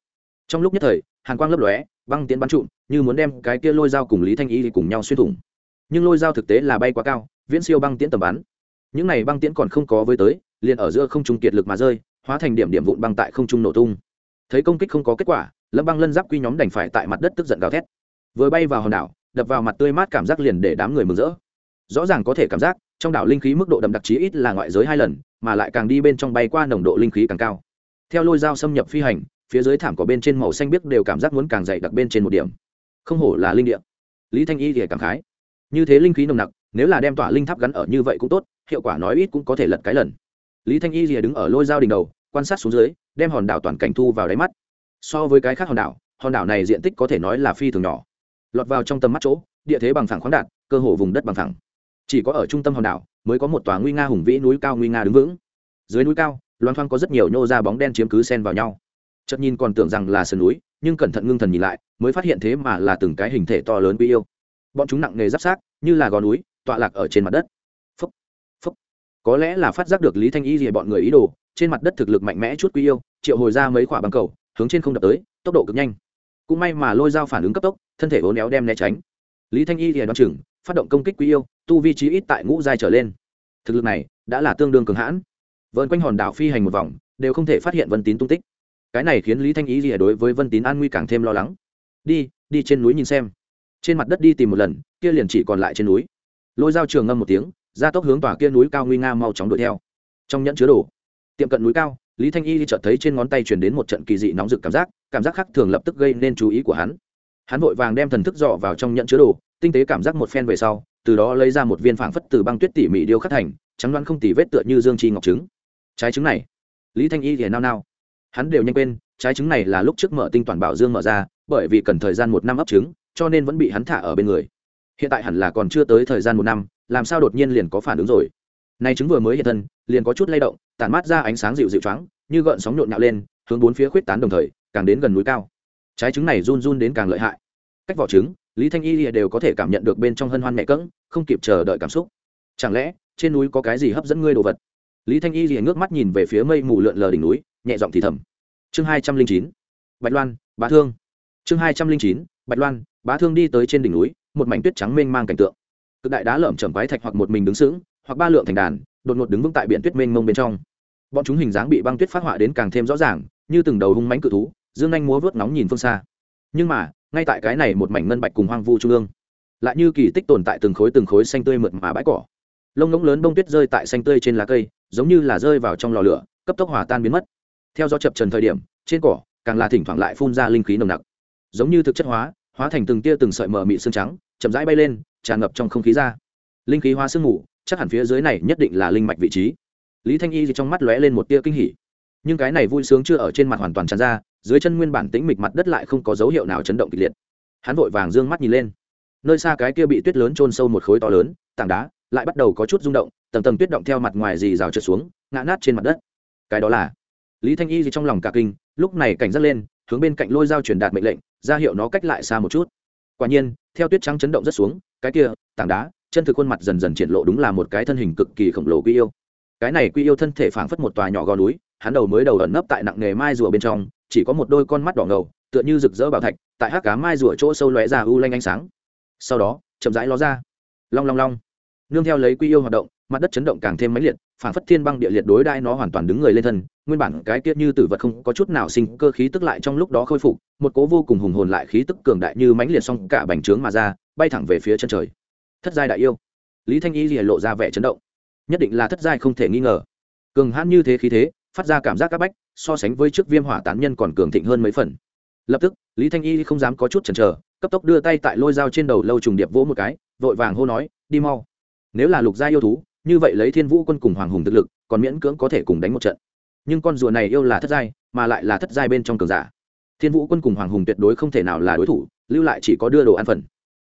trong lúc nhất thời, hàn quang lấp lóe, băng tiễn bắn trụm, như muốn đem cái kia lôi dao cùng lý thanh y cùng nhau xuyên thủng. Nhưng lôi dao thực tế là bay quá cao, viễn siêu băng tiễn tầm bắn. Những này băng tiễn còn không có với tới, liền ở giữa không trung kiệt lực mà rơi, hóa thành điểm điểm vụn băng tại không trung nổ tung. Thấy công kích không có kết quả, lâm băng lân giáp quy nhóm đành phải tại mặt đất tức giận gào thét. Vừa bay vào hòn đảo, đập vào mặt tươi mát cảm giác liền để đám người mừng rỡ. Rõ ràng có thể cảm giác, trong đảo linh khí mức độ đậm đặc chí ít là ngoại giới hai lần, mà lại càng đi bên trong bay qua nồng độ linh khí càng cao. Theo lôi dao xâm nhập phi hành phía dưới thảm có bên trên màu xanh biếc đều cảm giác muốn càng dày đặc bên trên một điểm. Không hổ là linh địa. Lý thanh y thì cảm khái. Như thế linh khí nồng nặc, nếu là đem tỏa linh tháp gắn ở như vậy cũng tốt, hiệu quả nói ít cũng có thể lật cái lần. Lý thanh y rìa đứng ở lôi dao đỉnh đầu, quan sát xuống dưới, đem hòn đảo toàn cảnh thu vào đáy mắt. So với cái khác hòn đảo hòn đảo này diện tích có thể nói là phi thường nhỏ. Lọt vào trong tầm mắt chỗ, địa thế bằng phẳng khoáng đạt, cơ hồ vùng đất bằng phẳng. Chỉ có ở trung tâm hòn đảo, mới có một tòa nguy nga hùng vĩ núi cao nguy nga đứng vững. Dưới núi cao, loan thoang có rất nhiều nhô ra bóng đen chiếm cứ sen vào nhau chợt nhìn còn tưởng rằng là sườn núi nhưng cẩn thận ngưng thần nhìn lại mới phát hiện thế mà là từng cái hình thể to lớn bi yêu. Bọn chúng nặng nề giáp sát như là gò núi tọa lạc ở trên mặt đất. Phúc, phúc. có lẽ là phát giác được lý thanh y gì bọn người ý đồ trên mặt đất thực lực mạnh mẽ chút quý yêu triệu hồi ra mấy quả băng cầu hướng trên không đập tới tốc độ cực nhanh. Cũng may mà lôi dao phản ứng cấp tốc thân thể vốn éo đem né tránh. Lý thanh y thì đoán chừng phát động công kích quý yêu tu vi trí ít tại ngũ giai trở lên. Thực lực này đã là tương đương cường hãn. Vợn quanh hòn đảo phi hành một vòng đều không thể phát hiện vân tín tung tích cái này khiến lý thanh ý gì đối với vân tín an nguy càng thêm lo lắng. Đi đi trên núi nhìn xem. Trên mặt đất đi tìm một lần, kia liền chỉ còn lại trên núi. Lôi dao trường ngâm một tiếng ra tốc hướng tòa kia núi cao nguy nga mau chóng đuổi theo. Trong nhẫn chứa đồ, tiệm cận núi cao, lý thanh y chợt thấy trên ngón tay chuyển đến một trận kỳ dị nóng rực cảm giác cảm giác khác thường lập tức gây nên chú ý của hắn. Hắn vội vàng đem thần thức dọ vào trong nhẫn chứa đồ, tinh tế cảm giác một phen về sau, từ đó lấy ra một viên phảng phất từ băng tuyết tỉ mỉ điêu khắc thành, trắng đoán không tỉ vết tựa như dương chi ngọc trứng. Trái trứng này, lý thanh y thì nao nao hắn đều nhanh quên, trái trứng này là lúc trước mở tinh toàn bảo dương mở ra, bởi vì cần thời gian một năm ấp trứng, cho nên vẫn bị hắn thả ở bên người. Hiện tại hẳn là còn chưa tới thời gian một năm, làm sao đột nhiên liền có phản ứng rồi? Nay trứng vừa mới hiện thân, liền có chút lay động, tản mát ra ánh sáng dịu dịu choáng, như gợn sóng nhộn nhạo lên, hướng bốn phía khuyết tán đồng thời, càng đến gần núi cao. Trái trứng này run run đến càng lợi hại. Cách vỏ trứng, lý thanh y đều có thể cảm nhận được bên trong hân hoan mẹ cỡng không kịp chờ đợi cảm xúc. Chẳng lẽ, trên núi có cái gì hấp dẫn ngươi đồ vật? Lý thanh y liền ngước mắt nhìn về phía mây mù lượn lờ đỉnh núi nhẹ giọng thì thầm. Chương hai trăm linh chín, bạch loan, bá thương. Chương hai trăm linh chín, bạch loan, bá thương đi tới trên đỉnh núi, một mảnh tuyết trắng mênh mang cảnh tượng. Cực đại đá lởm chởm quái thạch hoặc một mình đứng sững, hoặc ba lượng thành đàn, đột ngột đứng vững tại biển tuyết mênh mông bên trong. Bọn chúng hình dáng bị băng tuyết phát họa đến càng thêm rõ ràng, như từng đầu hung mánh cự thú, dương anh múa vớt nóng nhìn phương xa. Nhưng mà, ngay tại cái này một mảnh ngân bạch cùng hoang vu trung ương, lại như kỳ tích tồn tại từng khối từng khối xanh tươi mượt mà bãi cỏ. Lông ngỗng lớn bông tuyết rơi tại xanh tươi trên lá cây, giống như là rơi vào trong lò lửa, cấp tốc hòa tan biến mất theo gió chập trần thời điểm, trên cỏ, càng là thỉnh thoảng lại phun ra linh khí nồng nặc. Giống như thực chất hóa hóa thành từng tia từng sợi mờ mị xương trắng, chậm rãi bay lên, tràn ngập trong không khí ra. Linh khí hóa sương mù chắc hẳn phía dưới này nhất định là linh mạch vị trí. Lý thanh y thì trong mắt lóe lên một tia kinh hỉ. Nhưng cái này vui sướng chưa ở trên mặt hoàn toàn tràn ra, dưới chân nguyên bản tĩnh mịch mặt đất lại không có dấu hiệu nào chấn động kịch liệt. Hắn vội vàng d ư ơ n g mắt nhìn lên. Nơi xa cái kia bị tuyết lớn trôn sâu một khối to lớn, tảng đá, lại bắt đầu có chút rung động, tầng tầng tuyết động theo mặt ngoài dì rào trượt xuống, ngã nát trên mặt đất. Cái đó là lý thanh y gì trong lòng cả kinh, lúc này cảnh giác lên, hướng bên cạnh lôi dao truyền đạt mệnh lệnh, ra hiệu nó cách lại xa một chút. Quả nhiên, theo tuyết trắng chấn động rất xuống, cái kia, tảng đá, chân thực khuôn mặt dần dần triển lộ đúng là một cái thân hình cực kỳ khổng lồ quy yêu. Cái này quy yêu thân thể phảng phất một tòa nhỏ gò núi, hắn đầu mới đầu ẩn nấp tại nặng nghề mai rùa bên trong, chỉ có một đôi con mắt đỏ ngầu, tựa như rực rỡ bảo thạch, tại hát cá mai rùa chỗ sâu lóe ra u lanh ánh sáng. Sau đó, chậm rãi ló ra. Long long long. Nương theo lấy quy yêu hoạt động, mặt đất chấn động càng thêm mãnh liệt phản phất thiên băng địa liệt đối đai nó hoàn toàn đứng người lên thân, nguyên bản cái tiết như tử vật không có chút nào sinh cơ khí tức lại trong lúc đó khôi phục, một cố vô cùng hùng hồn lại khí tức cường đại như mãnh liệt xong cả bành trướng mà ra, bay thẳng về phía chân trời. Thất giai đại yêu. Lý thanh y lìa lộ ra vẻ chấn động. Nhất định là thất giai không thể nghi ngờ. Cường hãn như thế khí thế, phát ra cảm giác áp bách, so sánh với trước viêm hỏa tán nhân còn cường thịnh hơn mấy phần. Lập tức, lý thanh y không dám có chút chần chờ, cấp tốc đưa tay tại lôi dao trên đầu lâu trùng điệp vỗ một cái, vội vàng hô nói, đi mau. Nếu là lục gia yêu thú như vậy lấy thiên vũ quân cùng hoàng hùng thực lực, còn miễn cưỡng có thể cùng đánh một trận. Nhưng con rùa này yêu là thất giai, mà lại là thất giai bên trong cường giả. Thiên vũ quân cùng hoàng hùng tuyệt đối không thể nào là đối thủ, lưu lại chỉ có đưa đồ ăn phần.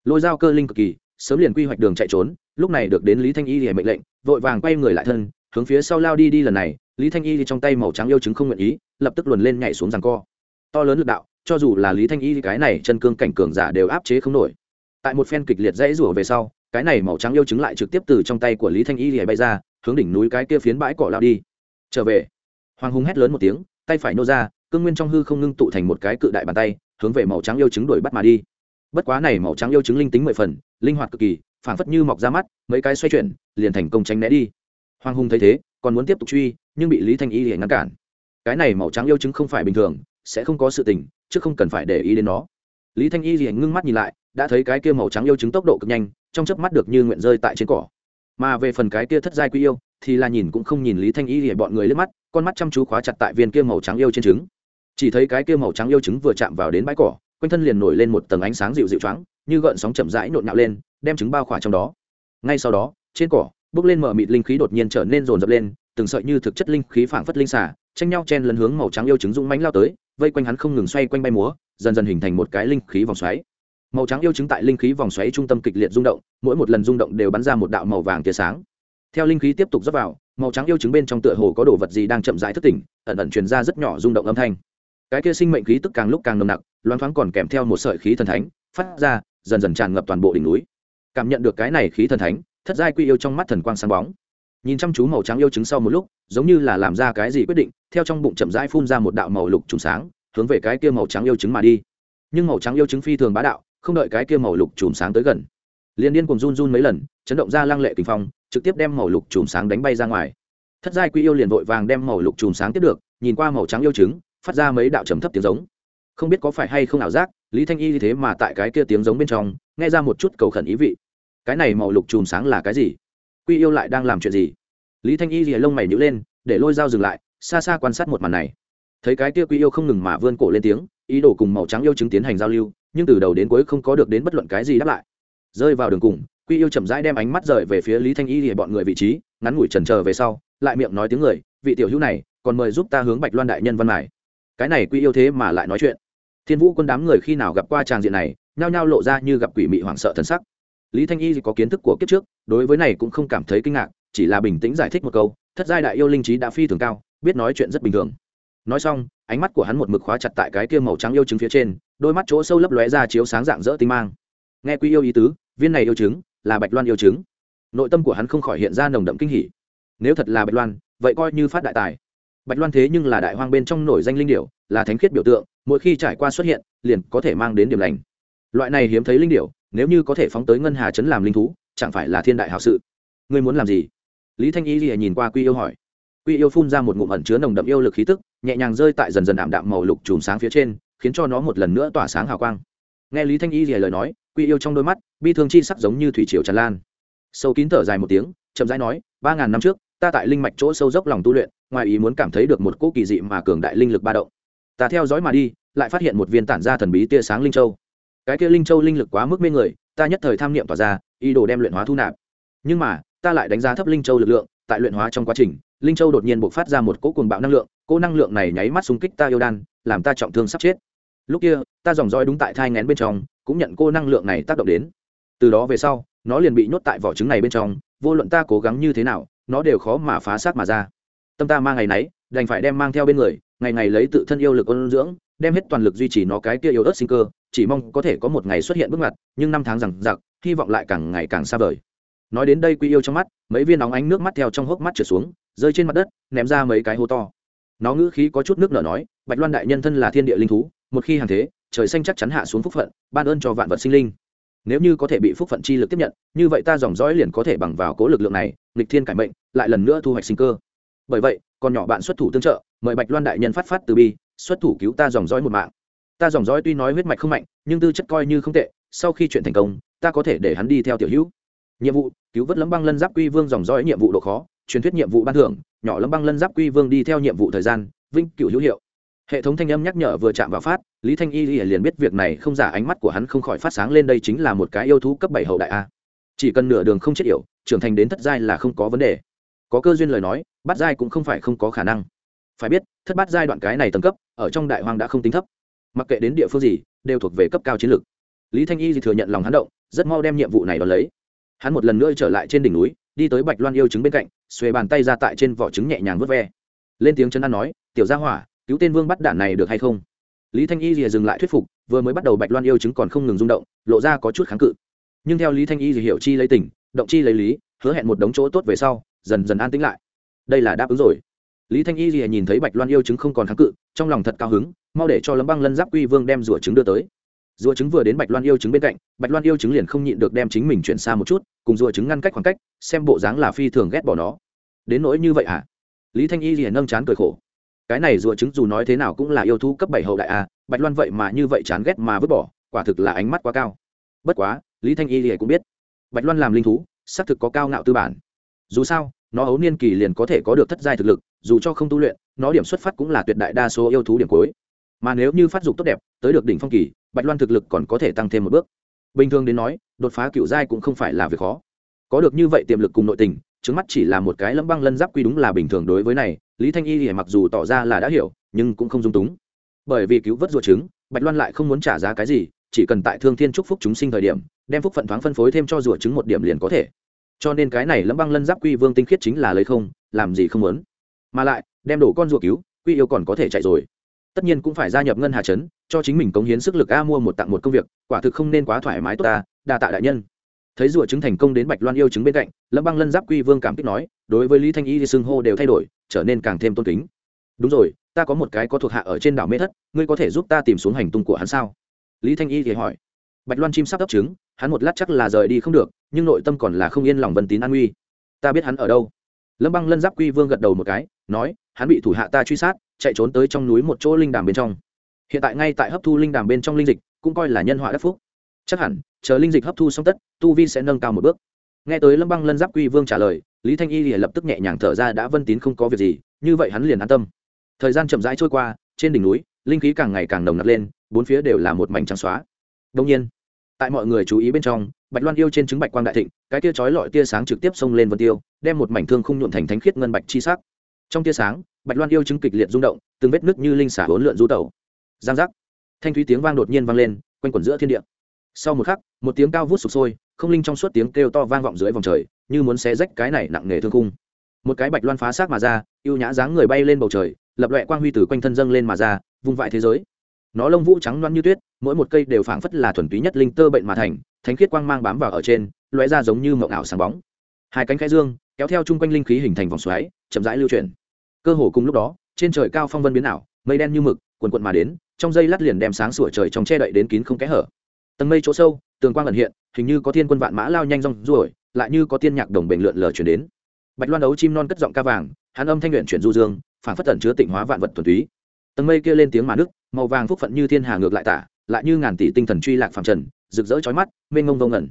Lôi dao cơ linh cực kỳ, sớm liền quy hoạch đường chạy trốn, lúc này được đến lý thanh y thì mệnh lệnh, vội vàng quay người lại thân, hướng phía sau lao đi đi lần này, lý thanh y thì trong tay màu trắng yêu chứng không nguyện ý, lập tức luồn lên nhảy xuống rằng co. To lớn lực đạo, cho dù là lý thanh y cái này chân cương cảnh cường giả đều áp chế không nổi. Tại một phen kịch liệt dãy rủa về sau cái này màu trắng yêu chứng lại trực tiếp từ trong tay của lý thanh y lìa bay ra, hướng đỉnh núi cái kia phiến bãi cỏ lao đi. Trở về. Hoàng hùng hét lớn một tiếng, tay phải nô ra, cương nguyên trong hư không ngưng tụ thành một cái cự đại bàn tay, hướng về màu trắng yêu chứng đuổi bắt mà đi. Bất quá này màu trắng yêu chứng linh tính mười phần, linh hoạt cực kỳ, phảng phất như mọc ra mắt, mấy cái xoay chuyển, liền thành công tránh né đi. Hoàng hùng thấy thế, còn muốn tiếp tục truy, nhưng bị lý thanh y lìa ngăn cản. Cái này màu trắng yêu chứng không phải bình thường, sẽ không có sự tình, chứ không cần phải để ý đến nó. Lý thanh y lìa ngưng mắt nhìn lại đã thấy cái kia màu trắng yêu chứng tốc độ cực nhanh, trong chớp mắt được như nguyện rơi tại trên cỏ. Mà về phần cái kia thất giai quy yêu, thì là nhìn cũng không nhìn lý thanh y để bọn người lên mắt, con mắt chăm chú khóa chặt tại viên kia màu trắng yêu trên trứng. Chỉ thấy cái kia màu trắng yêu trứng vừa chạm vào đến bãi cỏ, quanh thân liền nổi lên một tầng ánh sáng dịu dịu choáng, như gợn sóng chậm rãi nhộn nhạo lên, đem trứng bao khỏa trong đó. Ngay sau đó, trên cỏ, bước lên mở mịt linh khí đột nhiên trở nên rồn rập lên, từng sợi như thực chất linh khí phảng phất linh xả tranh nhau chen lấn hướng màu trắng yêu trứng dũng mánh lao tới, vây quanh hắn không ngừng xoay quanh bay múa, dần dần hình thành một cái linh khí vòng xoáy màu trắng yêu chứng tại linh khí vòng xoáy trung tâm kịch liệt rung động, mỗi một lần rung động đều bắn ra một đạo màu vàng tia sáng. Theo linh khí tiếp tục dốc vào, màu trắng yêu chứng bên trong tựa hồ có đồ vật gì đang chậm rãi thức tỉnh, ẩn ẩn truyền ra rất nhỏ rung động âm thanh. Cái kia sinh mệnh khí tức càng lúc càng nồng nặc, loáng thoáng còn kèm theo một sợi khí thần thánh, phát ra, dần dần tràn ngập toàn bộ đỉnh núi. Cảm nhận được cái này khí thần thánh, thất giai quy yêu trong mắt thần quang sáng bóng. Nhìn chăm chú màu trắng yêu chứng sau một lúc, giống như là làm ra cái gì quyết định, theo trong bụng chậm rãi phun ra một đạo màu lục trùng sáng, hướng về cái kia màu trắng yêu chứng mà đi. Nhưng màu trắng yêu chứng phi thường bá đạo không đợi cái kia màu lục chùm sáng tới gần. Liền điên cùng run run mấy lần, chấn động ra lăng lệ kinh phong, trực tiếp đem màu lục chùm sáng đánh bay ra ngoài. Thất giai quy yêu liền vội vàng đem màu lục chùm sáng tiếp được, nhìn qua màu trắng yêu trứng, phát ra mấy đạo trầm thấp tiếng giống. Không biết có phải hay không ảo giác, lý thanh y như thế mà tại cái kia tiếng giống bên trong, nghe ra một chút cầu khẩn ý vị. Cái này màu lục chùm sáng là cái gì? Quy yêu lại đang làm chuyện gì? Lý thanh y rìa lông mày nhữ lên, để lôi dao dừng lại, xa xa quan sát một màn này. Thấy cái kia quy yêu không ngừng mà vươn cổ lên tiếng, ý đồ cùng màu trắng yêu chứng tiến hành giao lưu nhưng từ đầu đến cuối không có được đến bất luận cái gì đáp lại. Rơi vào đường cùng, quy yêu chậm rãi đem ánh mắt rời về phía lý thanh y thì bọn người vị trí, ngắn ngủi trần trờ về sau, lại miệng nói tiếng người, vị tiểu hữu này, còn mời giúp ta hướng bạch loan đại nhân văn mải cái này quy yêu thế mà lại nói chuyện. Thiên vũ quân đám người khi nào gặp qua tràng diện này, nhao nhao lộ ra như gặp quỷ mị hoảng sợ thân sắc. Lý thanh y có kiến thức của kiếp trước, đối với này cũng không cảm thấy kinh ngạc, chỉ là bình tĩnh giải thích một câu, thất giai đại yêu linh trí đã phi thường cao, biết nói chuyện rất bình thường. Nói xong, ánh mắt của hắn một mực khóa chặt tại cái kia màu trắng yêu chứng phía trên đôi mắt chỗ sâu lấp lóe ra chiếu sáng dạng dỡ tinh mang. Nghe quy yêu ý tứ, viên này yêu trứng là bạch loan yêu trứng. Nội tâm của hắn không khỏi hiện ra nồng đậm kinh hỉ. Nếu thật là bạch loan, vậy coi như phát đại tài. Bạch loan thế nhưng là đại hoang bên trong nổi danh linh điểu, là thánh khiết biểu tượng, mỗi khi trải qua xuất hiện, liền có thể mang đến điểm lành. Loại này hiếm thấy linh điểu, nếu như có thể phóng tới ngân hà chấn làm linh thú, chẳng phải là thiên đại hào sự. Ngươi muốn làm gì? Lý thanh y lìa nhìn qua quy yêu hỏi. Quy yêu phun ra một ngụm ẩn chứa nồng đậm yêu lực khí tức, nhẹ nhàng rơi tại dần dần ảm đạm màu lục chùm sáng phía trên khiến cho nó một lần nữa tỏa sáng hào quang. Nghe lý thanh y rìa lời nói, quy yêu trong đôi mắt, bi thương chi sắc giống như thủy triều tràn lan. Sâu kín thở dài một tiếng, chậm rãi nói, ba ngàn năm trước, ta tại linh mạch chỗ sâu dốc lòng tu luyện, ngoài ý muốn cảm thấy được một cỗ kỳ dị mà cường đại linh lực ba động. Ta theo dõi mà đi, lại phát hiện một viên tản ra thần bí tia sáng linh châu. Cái kia linh châu linh lực quá mức mê người, ta nhất thời tham niệm tỏa ra, ý đồ đem luyện hóa thu nạp. Nhưng mà, ta lại đánh giá thấp linh châu lực lượng, tại luyện hóa trong quá trình, linh châu đột nhiên bộc phát ra một cỗ cuồng bạo năng lượng, cỗ năng lượng này nháy mắt xung kích ta yêu đan làm ta trọng thương sắp chết. Lúc kia, ta dòng dõi đúng tại thai ngén bên trong, cũng nhận cô năng lượng này tác động đến. Từ đó về sau, nó liền bị nhốt tại vỏ trứng này bên trong, vô luận ta cố gắng như thế nào, nó đều khó mà phá xác mà ra. Tâm ta mang ngày nấy, đành phải đem mang theo bên người, ngày ngày lấy tự thân yêu lực ôn dưỡng, đem hết toàn lực duy trì nó cái kia yếu ớt sinh cơ, chỉ mong có thể có một ngày xuất hiện bước ngoặt, nhưng năm tháng rằng giặc hy vọng lại càng ngày càng xa vời. Nói đến đây quy yêu trong mắt, mấy viên nóng ánh nước mắt theo trong hốc mắt trượt xuống, rơi trên mặt đất, ném ra mấy cái hố to. Nó ngữ khí có chút nước nở nói bạch loan đại nhân thân là thiên địa linh thú, một khi hàng thế, trời xanh chắc chắn hạ xuống phúc phận, ban ơn cho vạn vật sinh linh. Nếu như có thể bị phúc phận chi lực tiếp nhận, như vậy ta dòng dõi liền có thể bằng vào cố lực lượng này, nghịch thiên cải mệnh, lại lần nữa thu hoạch sinh cơ. Bởi vậy, còn nhỏ bạn xuất thủ tương trợ, mời bạch loan đại nhân phát phát từ bi, xuất thủ cứu ta dòng dõi một mạng. Ta dòng dõi tuy nói huyết mạch không mạnh, nhưng tư chất coi như không tệ, sau khi chuyện thành công, ta có thể để hắn đi theo tiểu hữu. Nhiệm vụ, cứu vớt lâm băng lân giáp quy vương dòng dõi nhiệm vụ độ khó, truyền thuyết nhiệm vụ ban thưởng, nhỏ lâm băng lân giáp quy vương đi theo nhiệm vụ thời gian, vinh cửu hữu hiệu hệ thống thanh âm nhắc nhở vừa chạm vào phát, lý thanh y liền biết việc này không giả ánh mắt của hắn không khỏi phát sáng lên đây chính là một cái yêu thú cấp bảy hậu đại a. Chỉ cần nửa đường không chết yểu, trưởng thành đến thất giai là không có vấn đề. Có cơ duyên lời nói bắt giai cũng không phải không có khả năng. Phải biết, thất bát giai đoạn cái này tầng cấp, ở trong đại hoang đã không tính thấp. Mặc kệ đến địa phương gì, đều thuộc về cấp cao chiến lược. Lý thanh y thì thừa nhận lòng hắn động, rất mau đem nhiệm vụ này đón lấy. Hắn một lần nữa trở lại trên đỉnh núi, đi tới bạch loan yêu trứng bên cạnh, xuề bàn tay ra tại trên vỏ trứng nhẹ nhàng vớt ve. Lên tiếng chân ăn nói, tiểu gia hỏa cứu tên vương bắt đạn này được hay không? Lý thanh y rìa dừng lại thuyết phục, vừa mới bắt đầu bạch loan yêu trứng còn không ngừng rung động, lộ ra có chút kháng cự. Nhưng theo lý thanh y thì hiểu chi lấy tỉnh, động chi lấy lý, hứa hẹn một đống chỗ tốt về sau, dần dần an tĩnh lại. Đây là đáp ứng rồi. Lý thanh y rìa nhìn thấy bạch loan yêu trứng không còn kháng cự, trong lòng thật cao hứng, mau để cho lấm băng lân giáp quy vương đem rùa trứng đưa tới. Rùa trứng vừa đến bạch loan yêu trứng bên cạnh, bạch loan yêu trứng liền không nhịn được đem chính mình chuyển xa một chút, cùng rùa trứng ngăn cách khoảng cách, xem bộ dáng là phi thường ghét bỏ nó. Đến nỗi như vậy à lý thanh y liền nâng chán cười khổ cái này rùa trứng dù nói thế nào cũng là yêu thú cấp bảy hậu đại a, bạch loan vậy mà như vậy chán ghét mà vứt bỏ, quả thực là ánh mắt quá cao. Bất quá, lý thanh y lìa cũng biết, bạch loan làm linh thú, xác thực có cao ngạo tư bản. Dù sao, nó ấu niên kỳ liền có thể có được thất giai thực lực, dù cho không tu luyện, nó điểm xuất phát cũng là tuyệt đại đa số yêu thú điểm cuối. Mà nếu như phát dục tốt đẹp, tới được đỉnh phong kỳ, bạch loan thực lực còn có thể tăng thêm một bước. Bình thường đến nói, đột phá cựu giai cũng không phải là việc khó. Có được như vậy tiềm lực cùng nội tình trước mắt chỉ là một cái lâm băng lân giáp quy đúng là bình thường đối với này, lý thanh y thì mặc dù tỏ ra là đã hiểu, nhưng cũng không dung túng. Bởi vì cứu vớt ruột trứng, bạch loan lại không muốn trả giá cái gì, chỉ cần tại thương thiên chúc phúc chúng sinh thời điểm, đem phúc phận thoáng phân phối thêm cho ruột trứng một điểm liền có thể. Cho nên cái này lâm băng lân giáp quy vương tinh khiết chính là lấy không, làm gì không muốn. Mà lại, đem đổ con ruột cứu, quy yêu còn có thể chạy rồi. Tất nhiên cũng phải gia nhập ngân hà trấn, cho chính mình cống hiến sức lực a mua một tặng một công việc, quả thực không nên quá thoải mái tốt ta, đa tạ đại nhân thấy rùa trứng thành công đến bạch loan yêu trứng bên cạnh, lâm băng lân giáp quy vương cảm kích nói, đối với lý thanh y thì xưng hô đều thay đổi, trở nên càng thêm tôn kính. Đúng rồi, ta có một cái có thuộc hạ ở trên đảo mê thất, ngươi có thể giúp ta tìm xuống hành tung của hắn sao? Lý thanh y thì hỏi. Bạch loan chim sắp đắp trứng, hắn một lát chắc là rời đi không được, nhưng nội tâm còn là không yên lòng vân tín an uy ta biết hắn ở đâu. Lâm băng lân giáp quy vương gật đầu một cái, nói, hắn bị thủ hạ ta truy sát, chạy trốn tới trong núi một chỗ linh đàm bên trong. Hiện tại ngay tại hấp thu linh đàm bên trong linh dịch, cũng coi là nhân họa đắc phúc chắc hẳn, chờ linh dịch hấp thu xong tất, tu vi sẽ nâng cao một bước. Nghe tới lâm băng lân giáp quy vương trả lời, lý thanh y liền lập tức nhẹ nhàng thở ra đã vân tín không có việc gì, như vậy hắn liền an tâm. Thời gian chậm rãi trôi qua, trên đỉnh núi, linh khí càng ngày càng nồng nặc lên, bốn phía đều là một mảnh trắng xóa. Đông nhiên, tại mọi người chú ý bên trong, bạch loan yêu trên trứng bạch quang đại thịnh, cái tia chói lọi tia sáng trực tiếp xông lên vân tiêu, đem một mảnh thương không nhuộn thành thánh khiết ngân bạch chi sắc. Trong tia sáng, bạch loan yêu chứng kịch liệt rung động, từng vết nứt như linh xả hỗn lượn du tẩu. Giang giác. Thanh thúy tiếng vang đột nhiên vang lên, quanh quẩn giữa thiên địa sau một khắc, một tiếng cao vút sụp sôi, không linh trong suốt tiếng kêu to vang vọng dưới vòng trời, như muốn xé rách cái này nặng nề thương cung một cái bạch loan phá xác mà ra, ưu nhã dáng người bay lên bầu trời, lập loẹ quang huy từ quanh thân dâng lên mà ra, vung vại thế giới. Nó lông vũ trắng loan như tuyết, mỗi một cây đều phảng phất là thuần túy nhất linh tơ bệnh mà thành, thánh khiết quang mang bám vào ở trên loẹ ra giống như mộng ảo sáng bóng. Hai cánh khai dương, kéo theo chung quanh linh khí hình thành vòng xoáy, chậm rãi lưu chuyển. Cơ hồ cùng lúc đó, trên trời cao phong vân biến ảo, mây đen như mực quần quận mà đến, trong dây lát liền đem sáng sủa trời trong che đậy đến kín không kẽ hở tầng mây chỗ sâu, tường quang ẩn hiện, hình như có thiên quân vạn mã lao nhanh rong ruổi, lại như có tiên nhạc đồng bệnh lượn lờ chuyển đến. Bạch loan đấu chim non cất giọng ca vàng hàn âm thanh luyện chuyển du dương, phản phất tẩn chứa tịnh hóa vạn vật thuần túy. Tầng mây kia lên tiếng mà nước màu vàng phúc phận như thiên hà ngược lại tả, lại như ngàn tỷ tinh thần truy lạc phàm trần, rực rỡ chói mắt, mênh ngông vông ngẩn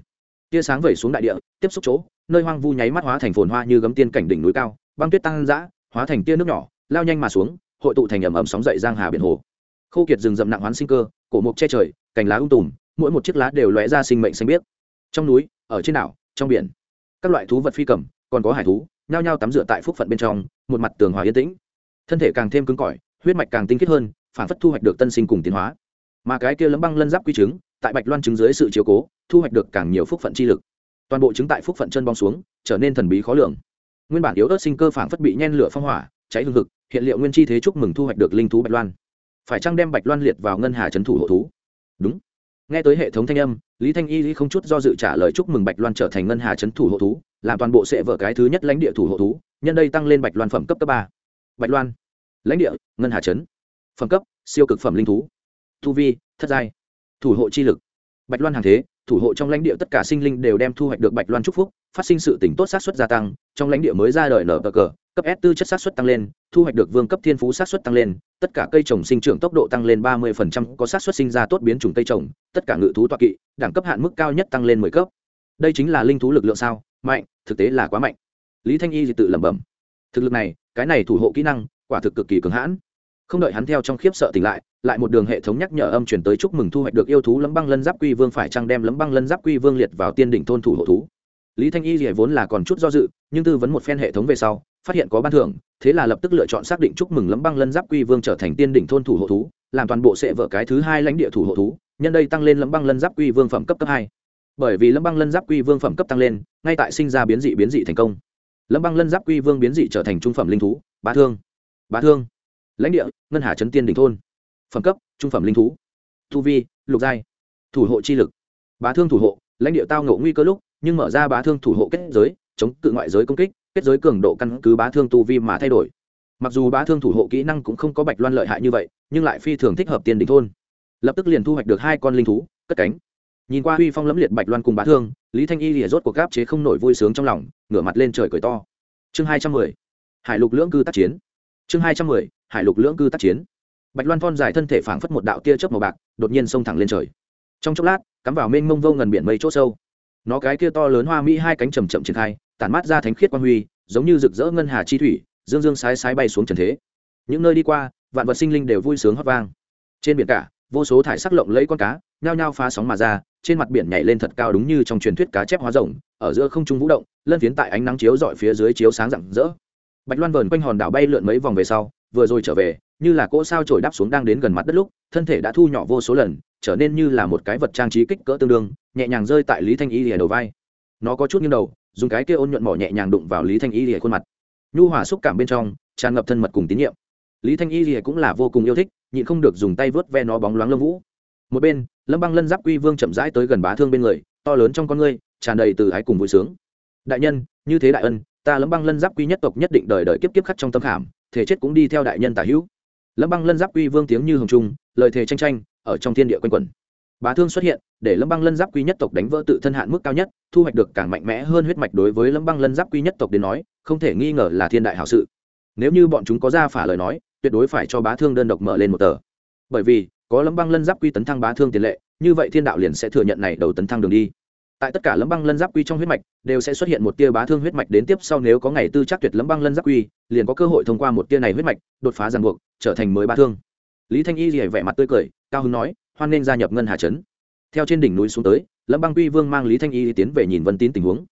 tia sáng vẩy xuống đại địa, tiếp xúc chỗ, nơi hoang vu nháy mắt hóa thành phồn hoa như gấm tiên cảnh đỉnh núi cao, băng tuyết tăng dã, hóa thành tia nước nhỏ, lao nhanh mà xuống, hội tụ thành ẩm ẩm sóng dậy giang hà biển hồ. Khô kiệt rừng rậm nặng hoán sinh cơ, cổ mục che trời, cành lá ung tùm mỗi một chiếc lá đều lóe ra sinh mệnh xanh biếc. Trong núi, ở trên đảo, trong biển, các loại thú vật phi cầm, còn có hải thú, nhao nhao tắm rửa tại phúc phận bên trong, một mặt tường hòa yên tĩnh. Thân thể càng thêm cứng cỏi, huyết mạch càng tinh khiết hơn, phản phất thu hoạch được tân sinh cùng tiến hóa. Mà cái kia lấm băng lân giáp quy trứng, tại bạch loan trứng dưới sự chiếu cố, thu hoạch được càng nhiều phúc phận chi lực. Toàn bộ trứng tại phúc phận chân bong xuống, trở nên thần bí khó lường. Nguyên bản yếu ớt sinh cơ phản phất bị nhen lửa phong hỏa, cháy hương thực hiện liệu nguyên chi thế chúc mừng thu hoạch được linh thú bạch loan. Phải chăng đem bạch loan liệt vào ngân hà trấn thủ hộ thú? Đúng nghe tới hệ thống thanh âm, lý thanh y không chút do dự trả lời chúc mừng bạch loan trở thành ngân hà trấn thủ hộ thú, làm toàn bộ sẽ vở cái thứ nhất lãnh địa thủ hộ thú, nhân đây tăng lên bạch loan phẩm cấp cấp ba. Bạch loan, lãnh địa, ngân hà trấn phẩm cấp, siêu cực phẩm linh thú. Thu vi, thất giai. Thủ hộ chi lực. Bạch loan hàng thế, thủ hộ trong lãnh địa tất cả sinh linh đều đem thu hoạch được bạch loan chúc phúc phát sinh sự tỉnh tốt sát xuất gia tăng, trong lãnh địa mới ra đời nở cờ cấp s tư chất sát xuất tăng lên, thu hoạch được vương cấp thiên phú sát xuất tăng lên, tất cả cây trồng sinh trưởng tốc độ tăng lên ba mươi có sát xuất sinh ra tốt biến chủng cây trồng, tất cả ngự thú toa kỵ, đẳng cấp hạn mức cao nhất tăng lên mười cấp. Đây chính là linh thú lực lượng sao? Mạnh, thực tế là quá mạnh. Lý thanh y thì tự lẩm bẩm. Thực lực này, cái này thủ hộ kỹ năng, quả thực cực kỳ cường hãn. Không đợi hắn theo trong khiếp sợ tỉnh lại lại một đường hệ thống nhắc nhở âm chuyển tới chúc mừng thu hoạch được yêu thú lấm băng lân giáp quy vương phải chăng đem lấm băng lân giáp quy vương liệt vào tiên đỉnh thôn thủ hộ thú lý thanh y thì vốn là còn chút do dự, nhưng tư vấn một phen hệ thống về sau, phát hiện có ban thưởng, thế là lập tức lựa chọn xác định chúc mừng lấm băng lân giáp quy vương trở thành tiên đỉnh thôn thủ hộ thú, làm toàn bộ sẽ vợ cái thứ hai lãnh địa thủ hộ thú, nhân đây tăng lên lấm băng lân giáp quy vương phẩm cấp cấp hai. Bởi vì lâm băng lân giáp quy vương phẩm cấp tăng lên, ngay tại sinh ra biến dị biến dị thành công. Lâm băng lân giáp quy vương biến dị trở thành trung phẩm linh thú, bá thương. Bá thương. Lãnh địa, ngân hà trấn tiên đình thôn. Phẩm cấp, trung phẩm linh thú. Tu vi, lục giai. Thủ hộ chi lực. Bá thương thủ hộ, lãnh địa tao ngộ nguy cơ lúc nhưng mở ra bá thương thủ hộ kết giới, chống cự ngoại giới công kích, kết giới cường độ căn cứ bá thương tu vi mà thay đổi. Mặc dù bá thương thủ hộ kỹ năng cũng không có bạch loan lợi hại như vậy, nhưng lại phi thường thích hợp tiên đình thôn. Lập tức liền thu hoạch được hai con linh thú, cất cánh. Nhìn qua huy phong lẫm liệt bạch loan cùng bá thương, lý thanh y lìa rốt cuộc gáp chế không nổi vui sướng trong lòng, ngửa mặt lên trời cười to. Chương hai trăm mười, hải lục lưỡng cư tác chiến. Chương hai trăm mười, hải lục lưỡng cư tác chiến. Bạch loan thon dài thân thể phảng phất một đạo tia chớp màu bạc, đột nhiên xông thẳng lên trời. Trong chốc lát, cắm vào mênh mông vô ngần biển mây chỗ sâu nó cái kia to lớn hoa mỹ hai cánh chầm chậm triển khai, tản mát ra thánh khiết quang huy, giống như rực rỡ ngân hà chi thủy, dương dương sái sái bay xuống trần thế. Những nơi đi qua, vạn vật sinh linh đều vui sướng hót vang. Trên biển cả, vô số thải sắc lộng lẫy con cá, nhao nhao phá sóng mà ra, trên mặt biển nhảy lên thật cao đúng như trong truyền thuyết cá chép hóa rồng, ở giữa không trung vũ động, lân phiến tại ánh nắng chiếu dọi phía dưới chiếu sáng rạng rỡ. Bạch loan vờn quanh hòn đảo bay lượn mấy vòng về sau, vừa rồi trở về, như là cỗ sao trổi đáp xuống đang đến gần mặt đất lúc, thân thể đã thu nhỏ vô số lần trở nên như là một cái vật trang trí kích cỡ tương đương, nhẹ nhàng rơi tại lý thanh y lìa đầu vai. Nó có chút nghiêng đầu, dùng cái kia ôn nhuận mỏ nhẹ nhàng đụng vào lý thanh y lìa khuôn mặt. Nhu hòa xúc cảm bên trong, tràn ngập thân mật cùng tín nhiệm. Lý thanh y lìa cũng là vô cùng yêu thích, nhịn không được dùng tay vớt ve nó bóng loáng lông vũ. Một bên, lâm băng lân giáp quy vương chậm rãi tới gần bá thương bên người, to lớn trong con ngươi, tràn đầy từ ái cùng vui sướng. Đại nhân, như thế đại ân, ta lâm băng lân giáp quy nhất tộc nhất định đời đời kiếp kiếp khắc trong tâm khảm, thể chết cũng đi theo đại nhân tả hữu. Lâm băng lân giáp quy vương tiếng như hồng trung, lời thề tranh tranh ở trong thiên địa quanh quẩn. Bá thương xuất hiện, để lâm băng lân giáp quy nhất tộc đánh vỡ tự thân hạn mức cao nhất, thu hoạch được càng mạnh mẽ hơn huyết mạch đối với lâm băng lân giáp quy nhất tộc đến nói, không thể nghi ngờ là thiên đại hảo sự. Nếu như bọn chúng có ra phả lời nói, tuyệt đối phải cho bá thương đơn độc mở lên một tờ. Bởi vì, có lâm băng lân giáp quy tấn thăng bá thương tiền lệ, như vậy thiên đạo liền sẽ thừa nhận này đầu tấn thăng đường đi. Tại tất cả lâm băng lân giáp quy trong huyết mạch, đều sẽ xuất hiện một tia bá thương huyết mạch đến tiếp sau nếu có ngày tư chắc tuyệt lâm băng lân giáp quy, liền có cơ hội thông qua một tia này huyết mạch, đột phá ràng buộc, trở thành mới bá thương lý thanh y lìa vẻ mặt tươi cười, cao hứng nói, hoan nên gia nhập ngân hà trấn. Theo trên đỉnh núi xuống tới, lâm băng quy vương mang lý thanh y tiến về nhìn vân tín tình huống.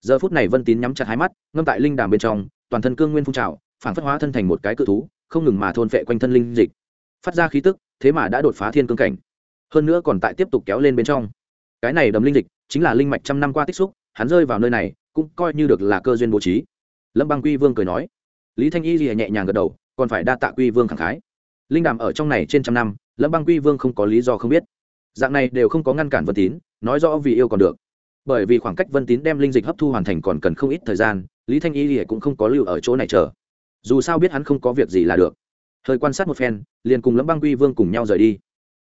Giờ phút này vân tín nhắm chặt hai mắt, ngâm tại linh đàm bên trong, toàn thân cương nguyên phun trào phản phất hóa thân thành một cái cự thú, không ngừng mà thôn phệ quanh thân linh dịch. Phát ra khí tức, thế mà đã đột phá thiên cương cảnh. Hơn nữa còn tại tiếp tục kéo lên bên trong. Cái này đầm linh dịch chính là linh mạch trăm năm qua tích xúc, hắn rơi vào nơi này, cũng coi như được là cơ duyên bố trí. Lâm băng quy vương cười nói. Lý thanh y lìa nhẹ nhàng gật đầu, còn phải đa tạ quy vương khẳng khái linh đàm ở trong này trên trăm năm, lâm băng quy vương không có lý do không biết. Dạng này đều không có ngăn cản vân tín, nói rõ vì yêu còn được. Bởi vì khoảng cách vân tín đem linh dịch hấp thu hoàn thành còn cần không ít thời gian, lý thanh y lìa cũng không có lưu ở chỗ này chờ. Dù sao biết hắn không có việc gì là được. Thời quan sát một phen, liền cùng lâm băng quy vương cùng nhau rời đi.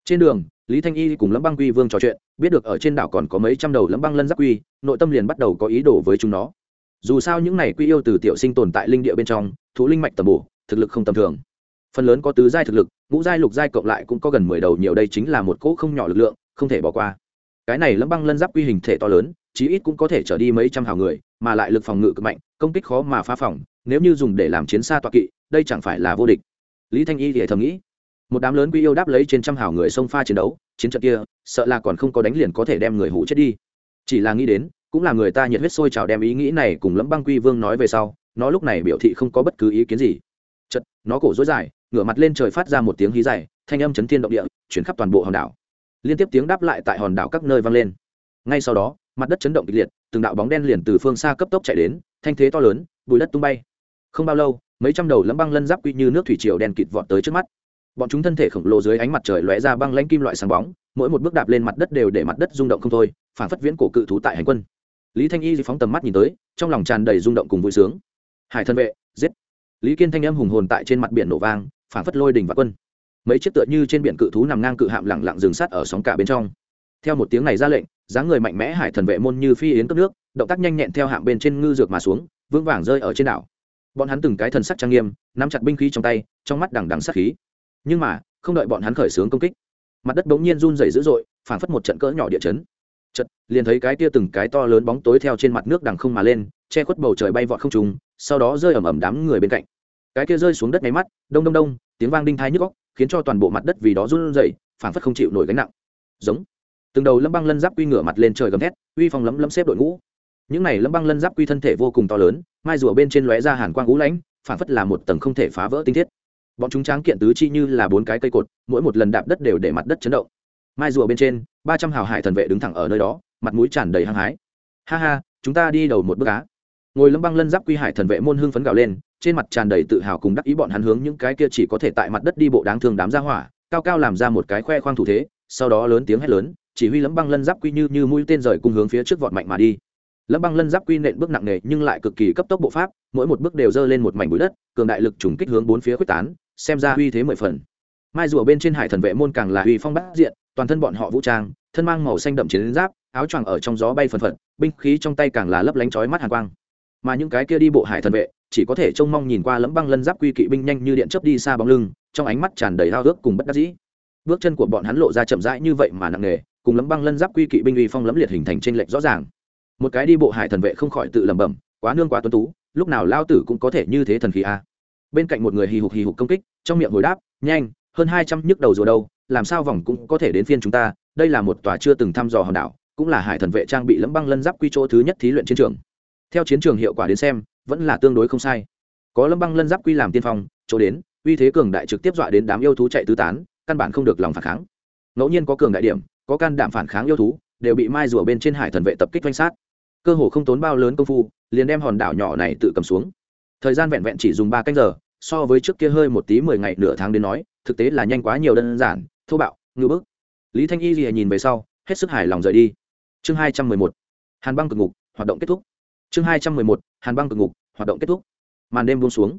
Trên đường, lý thanh y cùng lâm băng quy vương trò chuyện, biết được ở trên đảo còn có mấy trăm đầu lâm băng lân giáp quy, nội tâm liền bắt đầu có ý đồ với chúng nó. Dù sao những này quy yêu từ tiểu sinh tồn tại linh địa bên trong thú linh mạch tầm bổ, thực lực không tầm thường phần lớn có tứ giai thực lực, ngũ giai, lục giai cộng lại cũng có gần mười đầu, nhiều đây chính là một cỗ không nhỏ lực lượng, không thể bỏ qua. Cái này lâm băng lân giáp quy hình thể to lớn, chí ít cũng có thể trở đi mấy trăm hào người, mà lại lực phòng ngự cực mạnh, công kích khó mà phá phòng, nếu như dùng để làm chiến xa toạ kỵ, đây chẳng phải là vô địch. Lý thanh y thì thầm nghĩ, một đám lớn quy yêu đáp lấy trên trăm hào người xông pha chiến đấu, chiến trận kia, sợ là còn không có đánh liền có thể đem người hủ chết đi. Chỉ là nghĩ đến, cũng là người ta nhiệt huyết sôi trào đem ý nghĩ này cùng lẫm băng quy vương nói về sau, nó lúc này biểu thị không có bất cứ ý kiến gì. Chật nó cổ dối dài ngửa mặt lên trời phát ra một tiếng hí dài, thanh âm chấn thiên động địa, chuyển khắp toàn bộ hòn đảo. Liên tiếp tiếng đáp lại tại hòn đảo các nơi vang lên. Ngay sau đó, mặt đất chấn động kịch liệt, từng đạo bóng đen liền từ phương xa cấp tốc chạy đến, thanh thế to lớn, bùi đất tung bay. Không bao lâu, mấy trăm đầu lấm băng lân giáp quy như nước thủy triều đen kịt vọt tới trước mắt. Bọn chúng thân thể khổng lồ dưới ánh mặt trời lóe ra băng lanh kim loại sáng bóng, mỗi một bước đạp lên mặt đất đều để mặt đất rung động không thôi, phản phất viễn cổ cự thú tại hành quân. Lý thanh y phóng tầm mắt nhìn tới, trong lòng tràn đầy rung động cùng vui sướng. Hải thân vệ, giết. Lý kiên thanh âm hùng hồn tại trên mặt biển nổ vang phản phất lôi đình và quân. Mấy chiếc tựa như trên biển cự thú nằm ngang cự hạm lẳng lặng dừng sát ở sóng cả bên trong. Theo một tiếng này ra lệnh, dáng người mạnh mẽ hải thần vệ môn như phi yến cấp nước, động tác nhanh nhẹn theo hạm bên trên ngư dược mà xuống, vững vàng rơi ở trên đảo. Bọn hắn từng cái thần sắc trang nghiêm, nắm chặt binh khí trong tay, trong mắt đằng đằng sắc khí. Nhưng mà, không đợi bọn hắn khởi xướng công kích, mặt đất bỗng nhiên run rẩy dữ dội, phảng phất một trận cỡ nhỏ địa chấn. Chật liền thấy cái tia từng cái to lớn bóng tối theo trên mặt nước đằng không mà lên, che khuất bầu trời bay vọt không trùng sau đó rơi ẩm ẩm đám người bên cạnh. Cái kia rơi xuống đất nháy mắt, đông đông đông tiếng vang đinh thai nhức góc, khiến cho toàn bộ mặt đất vì đó run rẩy, phảng phất không chịu nổi gánh nặng. Giống. Từng đầu lâm băng lân giáp quy ngửa mặt lên trời gầm thét, uy phong lấm lấm xếp đội ngũ. Những này lâm băng lân giáp quy thân thể vô cùng to lớn, mai rùa bên trên lóe ra hàn quang ú lãnh, phảng phất là một tầng không thể phá vỡ tinh thiết. Bọn chúng tráng kiện tứ chi như là bốn cái cây cột, mỗi một lần đạp đất đều để mặt đất chấn động. Mai rùa bên trên, ba trăm hào hải thần vệ đứng thẳng ở nơi đó, mặt mũi tràn đầy hăng hái. Ha ha, chúng ta đi đầu một bước á ngồi lâm băng lân giáp quy hải thần vệ môn hưng phấn gào lên, trên mặt tràn đầy tự hào cùng đắc ý bọn hắn hướng những cái kia chỉ có thể tại mặt đất đi bộ đáng thương đám ra hỏa, cao cao làm ra một cái khoe khoang thủ thế, sau đó lớn tiếng hét lớn, chỉ huy lâm băng lân giáp quy như như mũi tên rời cùng hướng phía trước vọt mạnh mà đi. Lâm băng lân giáp quy nện bước nặng nề nhưng lại cực kỳ cấp tốc bộ pháp, mỗi một bước đều dơ lên một mảnh bụi đất, cường đại lực trùng kích hướng bốn phía quyết tán, xem ra uy thế mười phần. Mai rùa bên trên hải thần vệ môn càng là uy phong bát diện, toàn thân bọn họ vũ trang, thân mang màu xanh đậm chiến giáp, áo choàng ở trong gió bay phần phật, binh khí trong tay càng là lấp lánh chói mắt hàn quang mà những cái kia đi bộ hải thần vệ, chỉ có thể trông mong nhìn qua lẫm băng lân giáp quy kỵ binh nhanh như điện chớp đi xa bóng lưng, trong ánh mắt tràn đầy hao ước cùng bất đắc dĩ. Bước chân của bọn hắn lộ ra chậm rãi như vậy mà nặng nề, cùng lẫm băng lân giáp quy kỵ binh uy phong lẫm liệt hình thành trên lệch rõ ràng. Một cái đi bộ hải thần vệ không khỏi tự lẩm bẩm, quá nương quá tuấn tú, lúc nào lao tử cũng có thể như thế thần khí a. Bên cạnh một người hì hục hì hục công kích, trong miệng hồi đáp, nhanh, hơn hai trăm nhức đầu rùa đâu, làm sao vòng cũng có thể đến phiên chúng ta, đây là một tòa chưa từng thăm dò hòn đảo, cũng là hải thần vệ trang bị lẫm băng lân giáp quy chỗ thứ nhất thí luyện chiến trường theo chiến trường hiệu quả đến xem, vẫn là tương đối không sai. Có lâm băng lân giáp quy làm tiên phong, chỗ đến, uy thế cường đại trực tiếp dọa đến đám yêu thú chạy tứ tán, căn bản không được lòng phản kháng. Ngẫu nhiên có cường đại điểm, có can đảm phản kháng yêu thú, đều bị mai rùa bên trên hải thần vệ tập kích doanh sát. Cơ hồ không tốn bao lớn công phu, liền đem hòn đảo nhỏ này tự cầm xuống. Thời gian vẹn vẹn chỉ dùng ba canh giờ, so với trước kia hơi một tí mười ngày nửa tháng đến nói, thực tế là nhanh quá nhiều đơn giản, thô bạo ngưỡng bức. Lý thanh y lìa nhìn về sau, hết sức hài lòng rời đi. Chương hai trăm mười một. Hàn băng cực ngục, hoạt động kết thúc chương hai trăm mười một, hàn băng cực ngục, hoạt động kết thúc. Màn đêm buông xuống.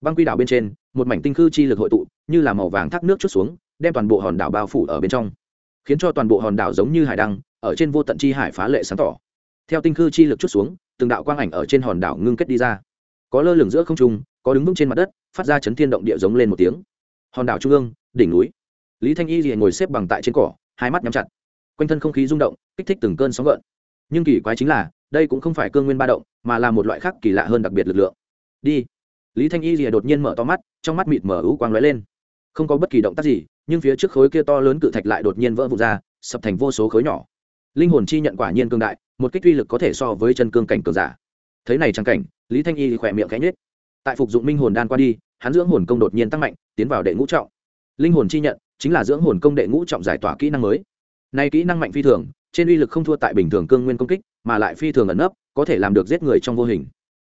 Băng quy đảo bên trên, một mảnh tinh khư chi lực hội tụ, như là màu vàng thác nước chút xuống, đem toàn bộ hòn đảo bao phủ ở bên trong. Khiến cho toàn bộ hòn đảo giống như hải đăng, ở trên vô tận chi hải phá lệ sáng tỏ. Theo tinh khư chi lực chút xuống, từng đạo quang ảnh ở trên hòn đảo ngưng kết đi ra. Có lơ lửng giữa không trung, có đứng vững trên mặt đất, phát ra chấn thiên động địa giống lên một tiếng. Hòn đảo trung ương, đỉnh núi. Lý thanh y thì ngồi xếp bằng tại trên cỏ, hai mắt nhắm chặt. Quanh thân không khí rung động, kích thích từng cơn sóng gợn. Nhưng kỳ quái chính là đây cũng không phải cương nguyên ba động, mà là một loại khác kỳ lạ hơn đặc biệt lực lượng. Đi. Lý thanh y rìa đột nhiên mở to mắt, trong mắt mịt mở ú quang lóe lên. Không có bất kỳ động tác gì, nhưng phía trước khối kia to lớn cự thạch lại đột nhiên vỡ vụt ra, sập thành vô số khối nhỏ. Linh hồn chi nhận quả nhiên cương đại, một kích uy lực có thể so với chân cương cảnh cường giả. Thấy này trang cảnh, lý thanh y khỏe miệng cánh nhếch. tại phục dụng minh hồn đan qua đi, hắn dưỡng hồn công đột nhiên tăng mạnh, tiến vào đệ ngũ trọng. Linh hồn chi nhận chính là dưỡng hồn công đệ ngũ trọng giải tỏa kỹ năng mới. Nay kỹ năng mạnh phi thường, trên uy lực không thua tại bình thường cương nguyên công kích mà lại phi thường ẩn nấp, có thể làm được giết người trong vô hình.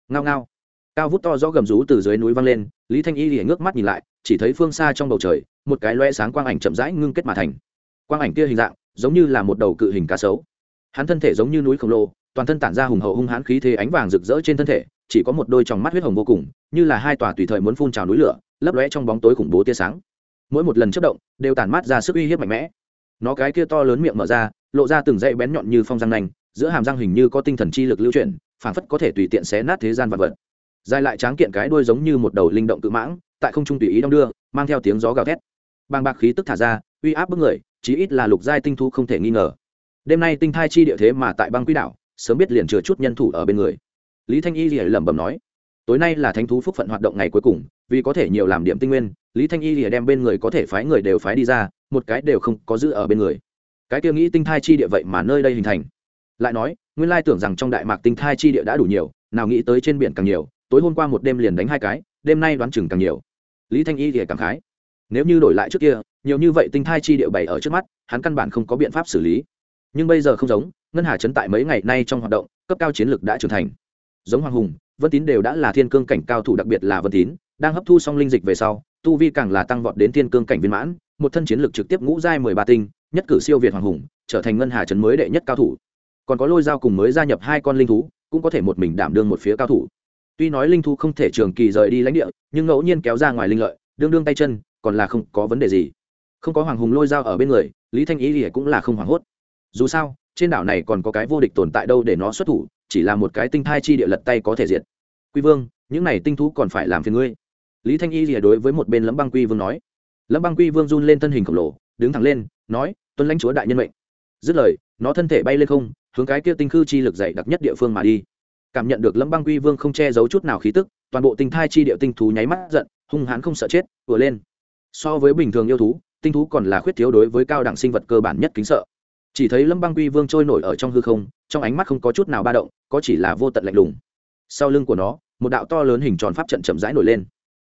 Ngao ngao. Cao vút to rõ gầm rú từ dưới núi văng lên, lý thanh y lìa ngước mắt nhìn lại, chỉ thấy phương xa trong bầu trời, một cái loe sáng quang ảnh chậm rãi ngưng kết mà thành. Quang ảnh kia hình dạng, giống như là một đầu cự hình cá sấu. Hắn thân thể giống như núi khổng lồ, toàn thân tản ra hùng hậu hung hãn khí thế ánh vàng rực rỡ trên thân thể, chỉ có một đôi tròng mắt huyết hồng vô cùng, như là hai tòa tùy thời muốn phun trào núi lửa, lấp lóe trong bóng tối khủng bố tia sáng. Mỗi một lần chất động, đều tản mát ra sức uy hiếp mạnh mẽ. Nó cái kia to lớn miệng mở ra, lộ ra từng dãy bén nhọn như phong răng nành giữa hàm răng hình như có tinh thần chi lực lưu chuyển, phảng phất có thể tùy tiện xé nát thế gian vật vật. Dài lại tráng kiện cái đuôi giống như một đầu linh động cự mãng, tại không trung tùy ý đong đưa, mang theo tiếng gió gào thét. Bàng bạc khí tức thả ra, uy áp bức người, chí ít là lục giai tinh thu không thể nghi ngờ. Đêm nay tinh thai chi địa thế mà tại băng quỹ đảo, sớm biết liền chừa chút nhân thủ ở bên người. Lý thanh y lìa lẩm bẩm nói, tối nay là thánh thú phúc phận hoạt động ngày cuối cùng, vì có thể nhiều làm điểm tinh nguyên, lý thanh y lìa đem bên người có thể phái người đều phái đi ra, một cái đều không có giữ ở bên người. Cái kia nghĩ tinh thai chi địa vậy mà nơi đây hình thành lại nói, nguyên lai tưởng rằng trong đại mạc tinh thai chi địa đã đủ nhiều, nào nghĩ tới trên biển càng nhiều, tối hôm qua một đêm liền đánh hai cái, đêm nay đoán chừng càng nhiều. Lý thanh y thì cảm khái. Nếu như đổi lại trước kia, nhiều như vậy tinh thai chi địa bày ở trước mắt, hắn căn bản không có biện pháp xử lý. Nhưng bây giờ không giống, ngân hà chấn tại mấy ngày nay trong hoạt động, cấp cao chiến lược đã trưởng thành. Giống hoàng hùng, vân tín đều đã là thiên cương cảnh cao thủ đặc biệt là vân tín, đang hấp thu xong linh dịch về sau, tu vi càng là tăng vọt đến thiên cương cảnh viên mãn, một thân chiến lược trực tiếp ngũ giai mười ba tinh, nhất cử siêu việt hoàng hùng, trở thành ngân hà trấn mới đệ nhất cao thủ còn có lôi dao cùng mới gia nhập hai con linh thú, cũng có thể một mình đảm đương một phía cao thủ. Tuy nói linh thú không thể trường kỳ rời đi lãnh địa, nhưng ngẫu nhiên kéo ra ngoài linh lợi, đương đương tay chân, còn là không có vấn đề gì. Không có hoàng hùng lôi dao ở bên người, lý thanh ý thì cũng là không hoảng hốt. Dù sao, trên đảo này còn có cái vô địch tồn tại đâu để nó xuất thủ, chỉ là một cái tinh thai chi địa lật tay có thể diệt. Quy vương, những này tinh thú còn phải làm phiền ngươi. Lý thanh y lìa đối với một bên lẫm băng quy vương nói. Lẫm băng quy vương run lên thân hình khổng lồ, đứng thẳng lên, nói tuân lãnh chúa đại nhân mệnh. Dứt lời, nó thân thể bay lên không hướng cái kia tinh khư chi lực dày đặc nhất địa phương mà đi. Cảm nhận được lâm băng quy vương không che giấu chút nào khí tức, toàn bộ tinh thai chi địa tinh thú nháy mắt giận, hung hãn không sợ chết vừa lên. So với bình thường yêu thú, tinh thú còn là khuyết thiếu đối với cao đẳng sinh vật cơ bản nhất kính sợ. Chỉ thấy lâm băng quy vương trôi nổi ở trong hư không, trong ánh mắt không có chút nào ba động, có chỉ là vô tận lạnh lùng. Sau lưng của nó, một đạo to lớn hình tròn pháp trận chậm rãi nổi lên.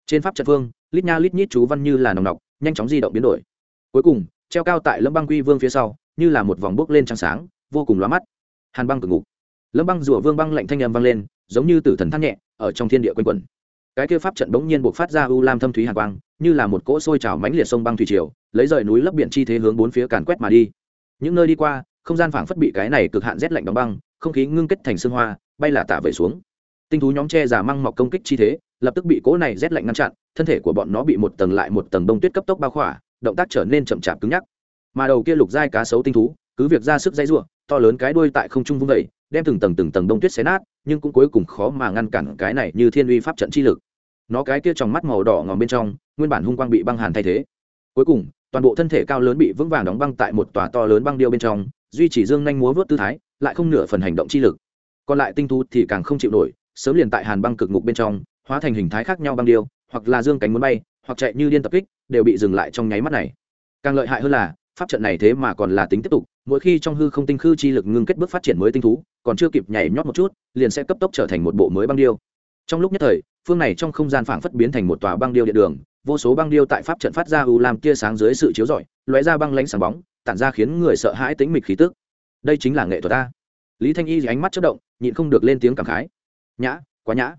Trên pháp trận vương, lít nha lít nhít chú văn như là nồng nọc, nhanh chóng di động biến đổi. Cuối cùng, treo cao tại lâm băng quy vương phía sau, như là một vòng bước lên trắng sáng, vô cùng lóa mắt hàn băng cực ngục. Lâm băng rùa vương băng lạnh thanh âm vang lên, giống như tử thần thắt nhẹ, ở trong thiên địa quanh quẩn. Cái kia pháp trận bỗng nhiên buộc phát ra u lam thâm thúy hàn quang, như là một cỗ sôi trào mãnh liệt sông băng thủy triều, lấy rời núi lấp biển chi thế hướng bốn phía càn quét mà đi. Những nơi đi qua, không gian phảng phất bị cái này cực hạn rét lạnh đóng băng, không khí ngưng kết thành sương hoa, bay là tả về xuống. Tinh thú nhóm che giả măng mọc công kích chi thế, lập tức bị cỗ này rét lạnh ngăn chặn, thân thể của bọn nó bị một tầng lại một tầng bông tuyết cấp tốc bao khỏa, động tác trở nên chậm chạp cứng nhắc. Mà đầu kia lục giai cá sấu tinh thú, cứ việc ra sức dây rủa to lớn cái đuôi tại không trung vung vẩy đem từng tầng từng tầng đông tuyết xé nát, nhưng cũng cuối cùng khó mà ngăn cản cái này như thiên uy pháp trận chi lực. Nó cái kia trong mắt màu đỏ ngòm bên trong, nguyên bản hung quang bị băng hàn thay thế. Cuối cùng, toàn bộ thân thể cao lớn bị vững vàng đóng băng tại một tòa to lớn băng điêu bên trong, duy trì dương nhanh múa vớt tư thái, lại không nửa phần hành động chi lực. Còn lại tinh thú thì càng không chịu nổi, sớm liền tại hàn băng cực ngục bên trong, hóa thành hình thái khác nhau băng điêu, hoặc là dương cánh muốn bay, hoặc chạy như điên tập kích, đều bị dừng lại trong nháy mắt này. Càng lợi hại hơn là, pháp trận này thế mà còn là tính tiếp tục mỗi khi trong hư không tinh khư chi lực ngưng kết bước phát triển mới tinh thú, còn chưa kịp nhảy nhót một chút, liền sẽ cấp tốc trở thành một bộ mới băng điêu. Trong lúc nhất thời, phương này trong không gian phảng phất biến thành một tòa băng điêu điện đường, vô số băng điêu tại pháp trận phát ra u làm tia sáng dưới sự chiếu rọi, lóe ra băng lánh sáng bóng, tản ra khiến người sợ hãi tính mịch khí tức. Đây chính là nghệ thuật ta. Lý thanh y thì ánh mắt chất động, nhịn không được lên tiếng cảm khái. Nhã, quá nhã.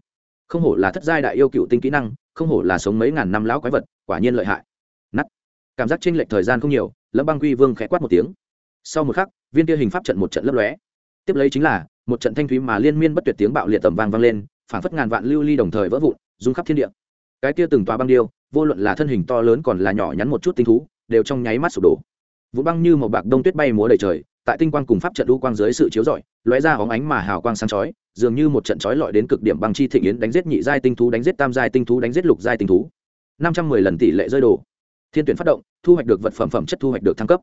Không hổ là thất giai đại yêu cựu tinh kỹ năng, không hổ là sống mấy ngàn năm lão quái vật, quả nhiên lợi hại. Nắt cảm giác chênh lệch thời gian không nhiều, lâm băng quy vương khẽ quát một tiếng sau một khắc, viên kia hình pháp trận một trận lấp lóe. Tiếp lấy chính là, một trận thanh thúy mà liên miên bất tuyệt tiếng bạo liệt tầm vang vang lên, phảng phất ngàn vạn lưu ly đồng thời vỡ vụn, rung khắp thiên địa. Cái kia từng tòa băng điêu, vô luận là thân hình to lớn còn là nhỏ nhắn một chút tinh thú, đều trong nháy mắt sụp đổ. Vụ băng như một bạc đông tuyết bay múa đầy trời, tại tinh quang cùng pháp trận đu quang dưới sự chiếu rọi, lóe ra hóng ánh mà hào quang sáng chói, dường như một trận chói lọi đến cực điểm băng chi thịnh yến đánh giết nhị giai tinh thú, đánh giết tam giai tinh thú, đánh giết lục giai tinh thú. Năm trăm mười lần tỷ lệ rơi đổ. Thiên tuyển phát động, thu hoạch được vật phẩm phẩm chất thu hoạch được thăng cấp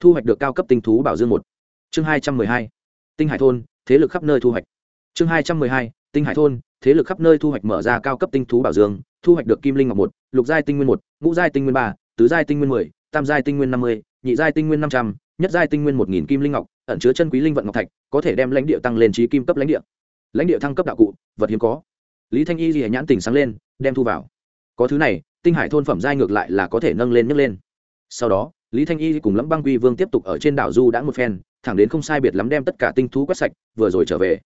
thu hoạch được cao cấp tinh thú bảo dương một. Chương hai trăm mười hai. Tinh hải thôn, thế lực khắp nơi thu hoạch. Chương hai trăm mười hai. Tinh hải thôn, thế lực khắp nơi thu hoạch mở ra cao cấp tinh thú bảo dương, thu hoạch được kim linh ngọc một, lục giai tinh nguyên một, ngũ giai tinh nguyên ba, tứ giai tinh nguyên mười, tam giai tinh nguyên năm mươi, nhị giai tinh nguyên năm trăm, nhất giai tinh nguyên một nghìn kim linh ngọc, ẩn chứa chân quý linh vận ngọc thạch, có thể đem lãnh địa tăng lên trí kim cấp lãnh địa. Lãnh địa thăng cấp đạo cụ, vật hiếm có. Lý thanh y gì nhãn tình sáng lên, đem thu vào. Có thứ này, tinh hải thôn phẩm giai ngược lại là có thể nâng lên nhấc lên. Sau đó lý thanh y cùng lẫm băng quy vương tiếp tục ở trên đảo du đã một phen, thẳng đến không sai biệt lắm đem tất cả tinh thú quét sạch, vừa rồi trở về.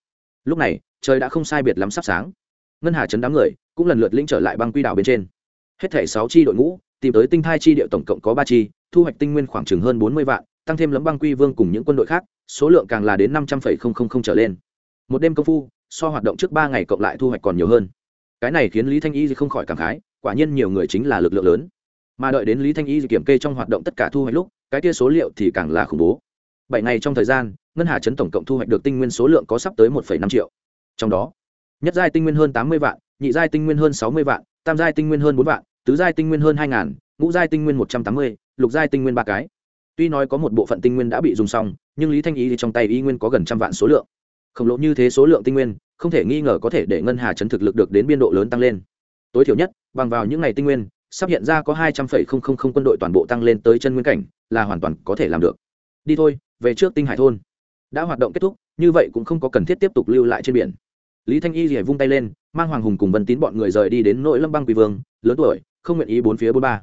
Lúc này, trời đã không sai biệt lắm sắp sáng. Ngân hà chấn đám người cũng lần lượt lĩnh trở lại băng quy đảo bên trên. Hết thảy sáu chi đội ngũ, tìm tới tinh thai chi địa tổng cộng có ba chi, thu hoạch tinh nguyên khoảng chừng hơn bốn mươi vạn, tăng thêm lấm băng quy vương cùng những quân đội khác, số lượng càng là đến năm trăm linh trở lên. Một đêm công phu, so hoạt động trước ba ngày cộng lại thu hoạch còn nhiều hơn. Cái này khiến lý thanh y không khỏi cảm khái, quả nhiên nhiều người chính là lực lượng lớn mà đợi đến lý thanh y kiểm kê trong hoạt động tất cả thu hoạch lúc, cái kia số liệu thì càng là khủng bố. Bảy ngày trong thời gian, ngân hà trấn tổng cộng thu hoạch được tinh nguyên số lượng có sắp tới một năm triệu. Trong đó, nhất giai tinh nguyên hơn tám mươi vạn, nhị giai tinh nguyên hơn sáu mươi vạn, tam giai tinh nguyên hơn bốn vạn, tứ giai tinh nguyên hơn hai ngàn, ngũ giai tinh nguyên một trăm tám mươi, lục giai tinh nguyên ba cái. Tuy nói có một bộ phận tinh nguyên đã bị dùng xong, nhưng lý thanh y trong tay y nguyên có gần trăm vạn số lượng. Khổng lồ như thế số lượng tinh nguyên, không thể nghi ngờ có thể để ngân hà chấn thực lực được đến biên độ lớn tăng lên. Tối thiểu nhất, bằng vào những ngày tinh nguyên sắp hiện ra có hai trăm phẩy không không không quân đội toàn bộ tăng lên tới chân nguyên cảnh, là hoàn toàn có thể làm được. Đi thôi, về trước tinh hải thôn. Đã hoạt động kết thúc, như vậy cũng không có cần thiết tiếp tục lưu lại trên biển. Lý thanh y thì vung tay lên, mang hoàng hùng cùng vân tín bọn người rời đi đến nội lâm băng quỳ vương, lớn tuổi, không nguyện ý bốn phía bốn ba.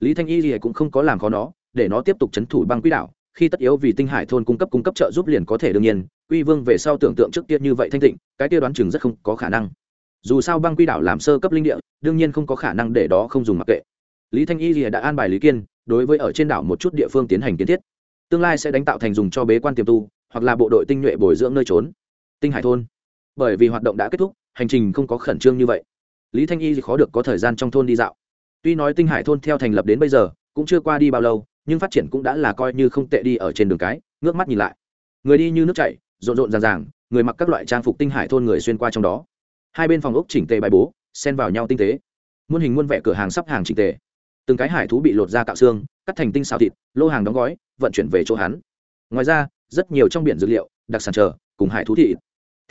Lý thanh y thì cũng không có làm khó nó, để nó tiếp tục chấn thủ băng quỹ đạo khi tất yếu vì tinh hải thôn cung cấp cung cấp trợ giúp liền có thể đương nhiên quy vương về sau tưởng tượng trước kia như vậy thanh tịnh, cái kia đoán chừng rất không có khả năng dù sao băng quy đảo làm sơ cấp linh địa, đương nhiên không có khả năng để đó không dùng mặc kệ. Lý thanh y thì đã an bài lý kiên, đối với ở trên đảo một chút địa phương tiến hành kiến thiết. Tương lai sẽ đánh tạo thành dùng cho bế quan tiềm tu, hoặc là bộ đội tinh nhuệ bồi dưỡng nơi trốn. Tinh hải thôn. Bởi vì hoạt động đã kết thúc, hành trình không có khẩn trương như vậy. Lý thanh y thì khó được có thời gian trong thôn đi dạo. Tuy nói tinh hải thôn theo thành lập đến bây giờ, cũng chưa qua đi bao lâu, nhưng phát triển cũng đã là coi như không tệ đi ở trên đường cái, ngước mắt nhìn lại. Người đi như nước chảy, rộn rộn ràng ràng, người mặc các loại trang phục tinh hải thôn người xuyên qua trong đó hai bên phòng ốc chỉnh tề bài bố, xen vào nhau tinh tế. Muôn hình muôn vẻ cửa hàng sắp hàng chỉnh tề. Từng cái hải thú bị lột ra cạo xương, cắt thành tinh xào thịt, lô hàng đóng gói, vận chuyển về chỗ hắn. Ngoài ra, rất nhiều trong biển dược liệu, đặc sản chờ, cùng hải thú thị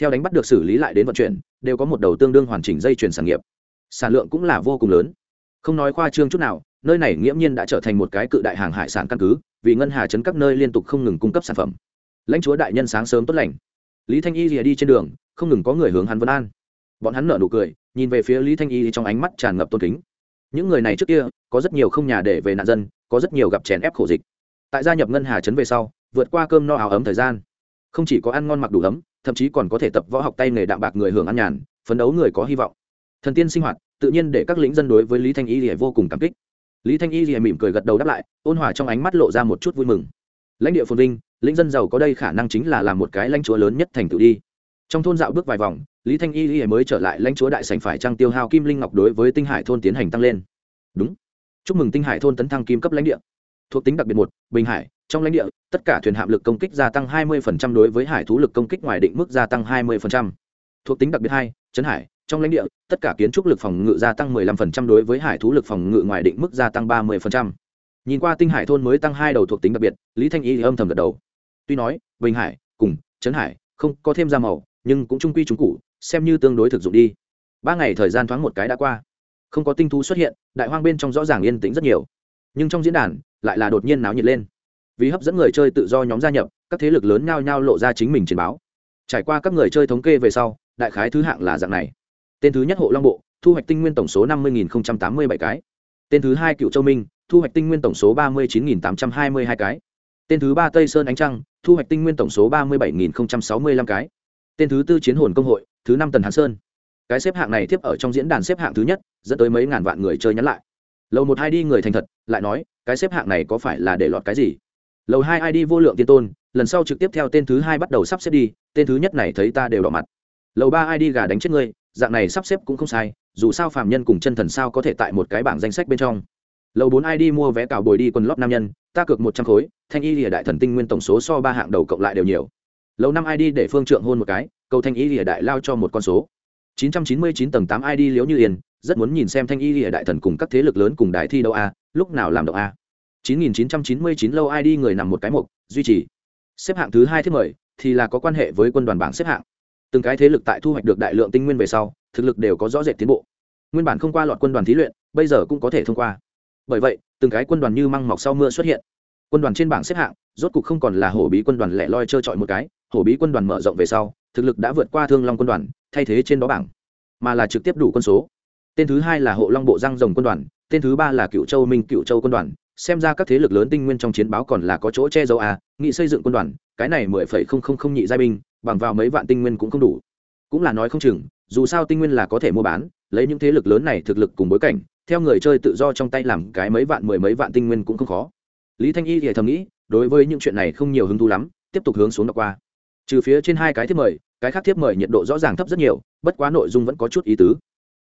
theo đánh bắt được xử lý lại đến vận chuyển, đều có một đầu tương đương hoàn chỉnh dây chuyển sản nghiệp. Sản lượng cũng là vô cùng lớn. Không nói khoa trương chút nào, nơi này nghiễm nhiên đã trở thành một cái cự đại hàng hải sản căn cứ, vì ngân hà chấn các nơi liên tục không ngừng cung cấp sản phẩm. Lãnh chúa đại nhân sáng sớm tốt lành. Lý thanh y rìa đi trên đường, không ngừng có người hướng hắn vân an bọn hắn nở nụ cười, nhìn về phía lý thanh y trong ánh mắt tràn ngập tôn kính. Những người này trước kia, có rất nhiều không nhà để về nạn dân, có rất nhiều gặp chèn ép khổ dịch. Tại gia nhập ngân hà trấn về sau, vượt qua cơm no áo ấm thời gian. Không chỉ có ăn ngon mặc đủ ấm, thậm chí còn có thể tập võ học tay nghề đạm bạc người hưởng ăn nhàn, phấn đấu người có hy vọng. Thần tiên sinh hoạt, tự nhiên để các lĩnh dân đối với lý thanh y thì vô cùng cảm kích. Lý thanh y thì mỉm cười gật đầu đáp lại, ôn hòa trong ánh mắt lộ ra một chút vui mừng. Lãnh địa phồn vinh, lĩnh dân giàu có đây khả năng chính là làm một cái lãnh chúa lớn nhất thành tựu đi. Trong thôn dạo bước vài vòng lý thanh y mới trở lại lãnh chúa đại sành phải trăng tiêu hao kim linh ngọc đối với tinh hải thôn tiến hành tăng lên. Đúng. Chúc mừng tinh hải thôn tấn thăng kim cấp lãnh địa. Thuộc tính đặc biệt một, bình hải. Trong lãnh địa, tất cả thuyền hạm lực công kích gia tăng 20% đối với hải thú lực công kích ngoài định mức gia tăng 20%. thuộc tính đặc biệt hai, trấn hải. Trong lãnh địa, tất cả kiến trúc lực phòng ngự gia tăng 15% đối với hải thú lực phòng ngự ngoài định mức gia tăng 30%. nhìn qua tinh hải thôn mới tăng hai đầu thuộc tính đặc biệt, lý thanh y âm thầm gật đầu. Tuy nói, bình hải cùng trấn hải không có thêm ra màu, nhưng cũng trung quy trung cụ xem như tương đối thực dụng đi. Ba ngày thời gian thoáng một cái đã qua. Không có tinh thú xuất hiện, đại hoang bên trong rõ ràng yên tĩnh rất nhiều. Nhưng trong diễn đàn, lại là đột nhiên náo nhiệt lên. Vì hấp dẫn người chơi tự do nhóm gia nhập, các thế lực lớn nhao nhao lộ ra chính mình truyền báo. Trải qua các người chơi thống kê về sau, đại khái thứ hạng là dạng này. Tên thứ nhất hộ long bộ, thu hoạch tinh nguyên tổng số năm mươi tám mươi bảy cái. Tên thứ hai cựu châu minh, thu hoạch tinh nguyên tổng số ba mươi chín tám trăm hai mươi hai cái. Tên thứ ba tây sơn ánh trăng, thu hoạch tinh nguyên tổng số ba mươi bảy sáu mươi năm cái. Tên thứ tư chiến hồn công hội thứ năm tần hàn sơn cái xếp hạng này tiếp ở trong diễn đàn xếp hạng thứ nhất dẫn tới mấy ngàn vạn người chơi nhắn lại lầu một hai đi người thành thật lại nói cái xếp hạng này có phải là để lọt cái gì lầu hai id vô lượng tiên tôn lần sau trực tiếp theo tên thứ hai bắt đầu sắp xếp đi tên thứ nhất này thấy ta đều đỏ mặt lầu ba id gà đánh chết ngươi dạng này sắp xếp cũng không sai dù sao phàm nhân cùng chân thần sao có thể tại một cái bảng danh sách bên trong lầu bốn id mua vé cào bồi đi quần lót nam nhân ta cược một trăm khối thanh y lìa đại thần tinh nguyên tổng số so ba hạng đầu cộng lại đều nhiều lầu năm id để phương trượng hôn một cái cầu thanh y lìa đại lao cho một con số. 999 tầng 8 id liếu như yên, rất muốn nhìn xem thanh y lìa đại thần cùng các thế lực lớn cùng đại thi đâu a, lúc nào làm động a. 9999 lâu id người nằm một cái mục, duy trì. Xếp hạng thứ hai thứ mời, thì là có quan hệ với quân đoàn bảng xếp hạng. Từng cái thế lực tại thu hoạch được đại lượng tinh nguyên về sau, thực lực đều có rõ rệt tiến bộ. Nguyên bản không qua loạt quân đoàn thí luyện, bây giờ cũng có thể thông qua. Bởi vậy, từng cái quân đoàn như măng mọc sau mưa xuất hiện. Quân đoàn trên bảng xếp hạng, rốt cục không còn là hổ bí quân đoàn lẻ loi trơ trọi một cái, hổ bí quân đoàn mở rộng về sau thực lực đã vượt qua thương long quân đoàn, thay thế trên đó bảng, mà là trực tiếp đủ quân số. Tên thứ hai là hộ long bộ răng rồng quân đoàn, tên thứ ba là cựu châu minh cựu châu quân đoàn. Xem ra các thế lực lớn tinh nguyên trong chiến báo còn là có chỗ che giấu à nghị xây dựng quân đoàn, cái này mười phẩy không không không nhị giai binh, bằng vào mấy vạn tinh nguyên cũng không đủ. Cũng là nói không chừng, dù sao tinh nguyên là có thể mua bán, lấy những thế lực lớn này thực lực cùng bối cảnh, theo người chơi tự do trong tay làm cái mấy vạn, mười mấy vạn tinh nguyên cũng không khó. Lý thanh y thì thầm nghĩ, đối với những chuyện này không nhiều hứng thú lắm, tiếp tục hướng xuống đọc qua. Trừ phía trên hai cái thiết mời cái khác thiếp mời nhiệt độ rõ ràng thấp rất nhiều, bất quá nội dung vẫn có chút ý tứ.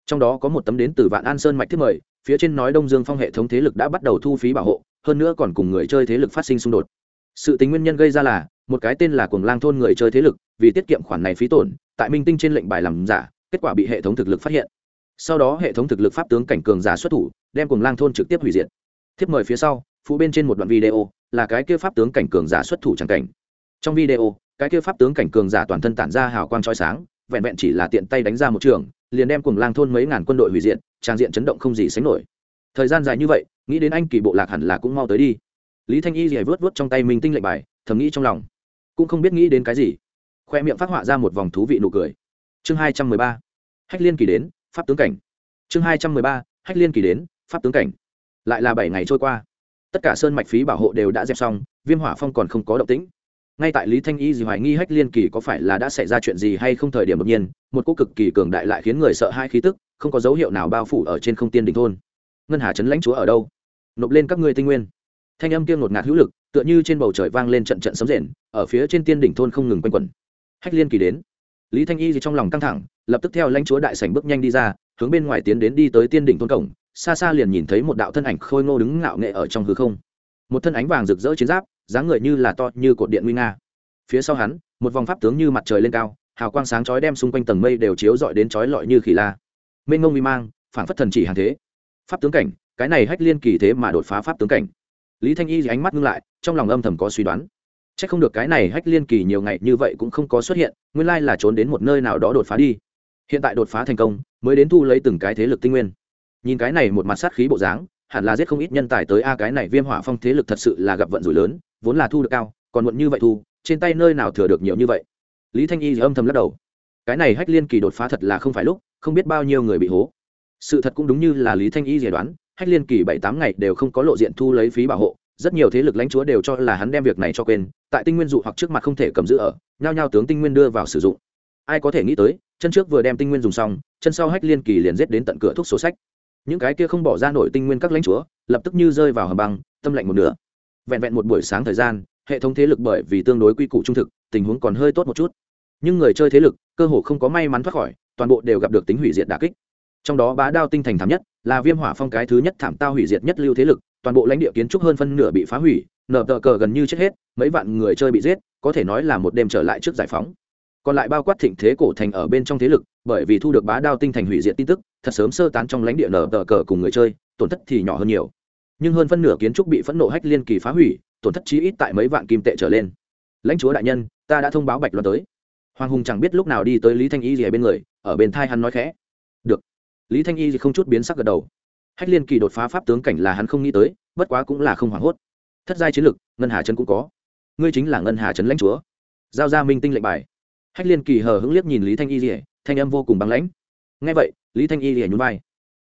Trong đó có một tấm đến từ vạn an sơn mạch thiếp mời, phía trên nói đông dương phong hệ thống thế lực đã bắt đầu thu phí bảo hộ, hơn nữa còn cùng người chơi thế lực phát sinh xung đột. Sự tính nguyên nhân gây ra là, một cái tên là cuồng lang thôn người chơi thế lực, vì tiết kiệm khoản này phí tổn, tại minh tinh trên lệnh bài làm giả, kết quả bị hệ thống thực lực phát hiện. Sau đó hệ thống thực lực pháp tướng cảnh cường giả xuất thủ, đem cuồng lang thôn trực tiếp hủy diệt. Thiếp mời phía sau, phụ bên trên một đoạn video, là cái kia pháp tướng cảnh cường giả xuất thủ c cảnh. Trong video cái kia pháp tướng cảnh cường giả toàn thân tản ra hào quang chói sáng, vẹn vẹn chỉ là tiện tay đánh ra một trường, liền đem cùng lang thôn mấy ngàn quân đội hủy diện trang diện chấn động không gì sánh nổi. Thời gian dài như vậy, nghĩ đến anh kỳ bộ lạc hẳn là cũng mau tới đi. Lý thanh y dì vớt vớt trong tay mình tinh lệnh bài, thầm nghĩ trong lòng. Cũng không biết nghĩ đến cái gì. Khoe miệng phát họa ra một vòng thú vị nụ cười. Chương hai trăm mười ba. Hách liên kỳ đến, pháp tướng cảnh. Chương hai trăm mười ba. Hách liên kỳ đến, pháp tướng cảnh. Lại là bảy ngày trôi qua. Tất cả sơn mạch phí bảo hộ đều đã dẹp xong, viêm hỏa phong còn không có động tĩnh ngay tại lý thanh y gì hoài nghi hách liên kỳ có phải là đã xảy ra chuyện gì hay không thời điểm đột nhiên, một cô cực kỳ cường đại lại khiến người sợ hai khí tức, không có dấu hiệu nào bao phủ ở trên không tiên đình thôn. Ngân hà trấn lãnh chúa ở đâu? Nộp lên các ngươi tinh nguyên. Thanh âm kiêng ngột ngạt hữu lực, tựa như trên bầu trời vang lên trận trận sấm rền, ở phía trên tiên đỉnh thôn không ngừng quanh quẩn. Hách liên kỳ đến. Lý thanh y gì trong lòng căng thẳng, lập tức theo lãnh chúa đại sảnh bước nhanh đi ra, hướng bên ngoài tiến đến đi tới tiên đỉnh thôn cổng, xa xa liền nhìn thấy một đạo thân ảnh khôi ngô đứng ngạo nghệ ở trong hư không. Một thân ánh vàng rực rỡ chiến giáp dáng người như là to như cột điện nguy nga. Phía sau hắn, một vòng pháp tướng như mặt trời lên cao, hào quang sáng chói đem xung quanh tầng mây đều chiếu rọi đến chói lọi như khỉ la. Mênh ngông uy mang phản phất thần chỉ hàng thế. Pháp tướng cảnh, cái này hách liên kỳ thế mà đột phá pháp tướng cảnh. Lý thanh y ánh mắt ngưng lại, trong lòng âm thầm có suy đoán. C h ắ c không được cái này hách liên kỳ nhiều ngày như vậy cũng không có xuất hiện, nguyên lai là trốn đến một nơi nào đó đột phá đi. Hiện tại đột phá thành công, mới đến thu lấy từng cái thế lực tinh nguyên. Nhìn cái này một mặt sát khí bộ dáng, hẳn là giết không ít nhân tài tới, a, cái này viêm hỏa phong thế lực thật sự là gặp vận rủi lớn vốn là thu được cao, còn muộn như vậy thu, trên tay nơi nào thừa được nhiều như vậy? Lý thanh y âm thầm lắc đầu. Cái này hách liên kỳ đột phá thật là không phải lúc, không biết bao nhiêu người bị hố. Sự thật cũng đúng như là lý thanh y dự đoán, hách liên kỳ bảy tám ngày đều không có lộ diện thu lấy phí bảo hộ, rất nhiều thế lực lãnh chúa đều cho là hắn đem việc này cho quên, tại tinh nguyên dụ hoặc trước mặt không thể cầm giữ ở, nhao nhao tướng tinh nguyên đưa vào sử dụng. Ai có thể nghĩ tới, chân trước vừa đem tinh nguyên dùng xong, chân sau hách liên kỳ liền giết đến tận cửa thuốc sổ sách. Những cái kia không bỏ ra nổi tinh nguyên các lãnh chúa, lập tức như rơi vào hầm băng, tâm lạnh một nửa vẹn vẹn một buổi sáng thời gian, hệ thống thế lực bởi vì tương đối quy củ trung thực, tình huống còn hơi tốt một chút. Nhưng người chơi thế lực, cơ hồ không có may mắn thoát khỏi, toàn bộ đều gặp được tính hủy diệt đà kích. Trong đó bá đao tinh thành thảm nhất, là viêm hỏa phong cái thứ nhất thảm tao hủy diệt nhất lưu thế lực, toàn bộ lãnh địa kiến trúc hơn phân nửa bị phá hủy, nở tờ cờ gần như chết hết, mấy vạn người chơi bị giết, có thể nói là một đêm trở lại trước giải phóng. Còn lại bao quát thịnh thế cổ thành ở bên trong thế lực, bởi vì thu được bá đao tinh thành hủy diệt tin tức, thật sớm sơ tán trong lãnh địa nở tờ cờ cùng người chơi, tổn thất thì nhỏ hơn nhiều nhưng hơn phân nửa kiến trúc bị phẫn nộ hách liên kỳ phá hủy, tổn thất chí ít tại mấy vạn kim tệ trở lên. Lãnh chúa đại nhân, ta đã thông báo bạch loan tới. Hoàng hùng chẳng biết lúc nào đi tới lý thanh y gì ở bên người, ở bên thai hắn nói khẽ. Được. Lý thanh y thì không chút biến sắc gật đầu. Hách liên kỳ đột phá pháp tướng cảnh là hắn không nghĩ tới, bất quá cũng là không hoảng hốt. Thất giai chiến lực, ngân hà trấn cũng có. Ngươi chính là ngân hà trấn lãnh chúa. Giao ra minh tinh lệnh bài. Hách liên kỳ hờ hững liếc nhìn lý thanh y rỉa thanh âm vô cùng băng lãnh. Ngay vậy, lý thanh y rỉa nhún vai.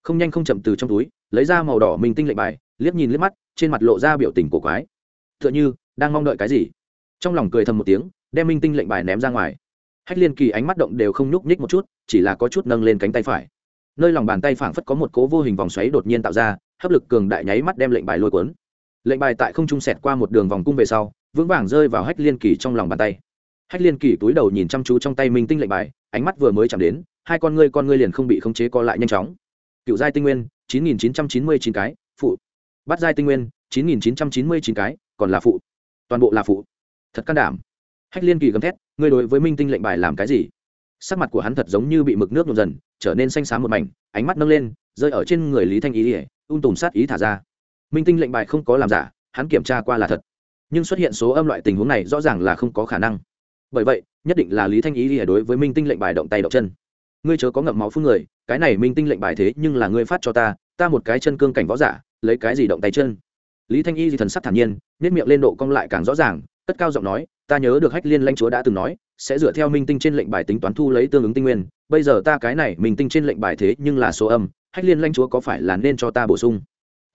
Không nhanh không chậm từ trong túi, lấy ra màu đỏ minh tinh lệnh bài liếc nhìn liếc mắt, trên mặt lộ ra biểu tình cổ quái. T h ư ợ n h ư đang mong đợi cái gì? Trong lòng cười thầm một tiếng, đem minh tinh lệnh bài ném ra ngoài. Hách liên kỳ ánh mắt động đều không nhúc nhích một chút, chỉ là có chút nâng lên cánh tay phải. Nơi lòng bàn tay phảng phất có một cố vô hình vòng xoáy đột nhiên tạo ra, hấp lực cường đại nháy mắt đem lệnh bài lôi cuốn. Lệnh bài tại không trung sẹt qua một đường vòng cung về sau, vững vàng rơi vào hách liên kỳ trong lòng bàn tay. Hách liên kỳ túi đầu nhìn chăm chú trong tay minh tinh lệnh bài, ánh mắt vừa mới chạm đến, hai con ngươi con ngươi liền không bị khống chế co lại nhanh chóng. Cựu giai tinh nguyên, chín nghìn chín trăm chín mươi chín cái, phụ bắt giai tinh nguyên, chín nghìn chín trăm chín mươi chín cái, còn là phụ. Toàn bộ là phụ. Thật can đảm. Hách liên kỳ gầm thét, ngươi đối với minh tinh lệnh bài làm cái gì? Sắc mặt của hắn thật giống như bị mực nước nhộn dần, trở nên xanh xám một mảnh, ánh mắt nâng lên, rơi ở trên người lý thanh ý ỉa ung tùm sát ý thả ra. Minh tinh lệnh bài không có làm giả, hắn kiểm tra qua là thật. Nhưng xuất hiện số âm loại tình huống này rõ ràng là không có khả năng. Bởi vậy, nhất định là lý thanh ý ỉa đối với minh tinh lệnh bài động tay động chân. Ngươi chớ có ngậm máu phương người, cái này minh tinh lệnh bài thế nhưng là ngươi phát cho ta ta một cái chân cương cảnh võ giả lấy cái gì động tay chân? Lý thanh y thì thần sắc thản nhiên nếp miệng lên độ cong lại càng rõ ràng cất cao giọng nói ta nhớ được hách liên lãnh chúa đã từng nói sẽ dựa theo minh tinh trên lệnh bài tính toán thu lấy tương ứng tinh nguyên. Bây giờ ta cái này minh tinh trên lệnh bài thế nhưng là số âm hách liên lãnh chúa có phải là nên cho ta bổ sung?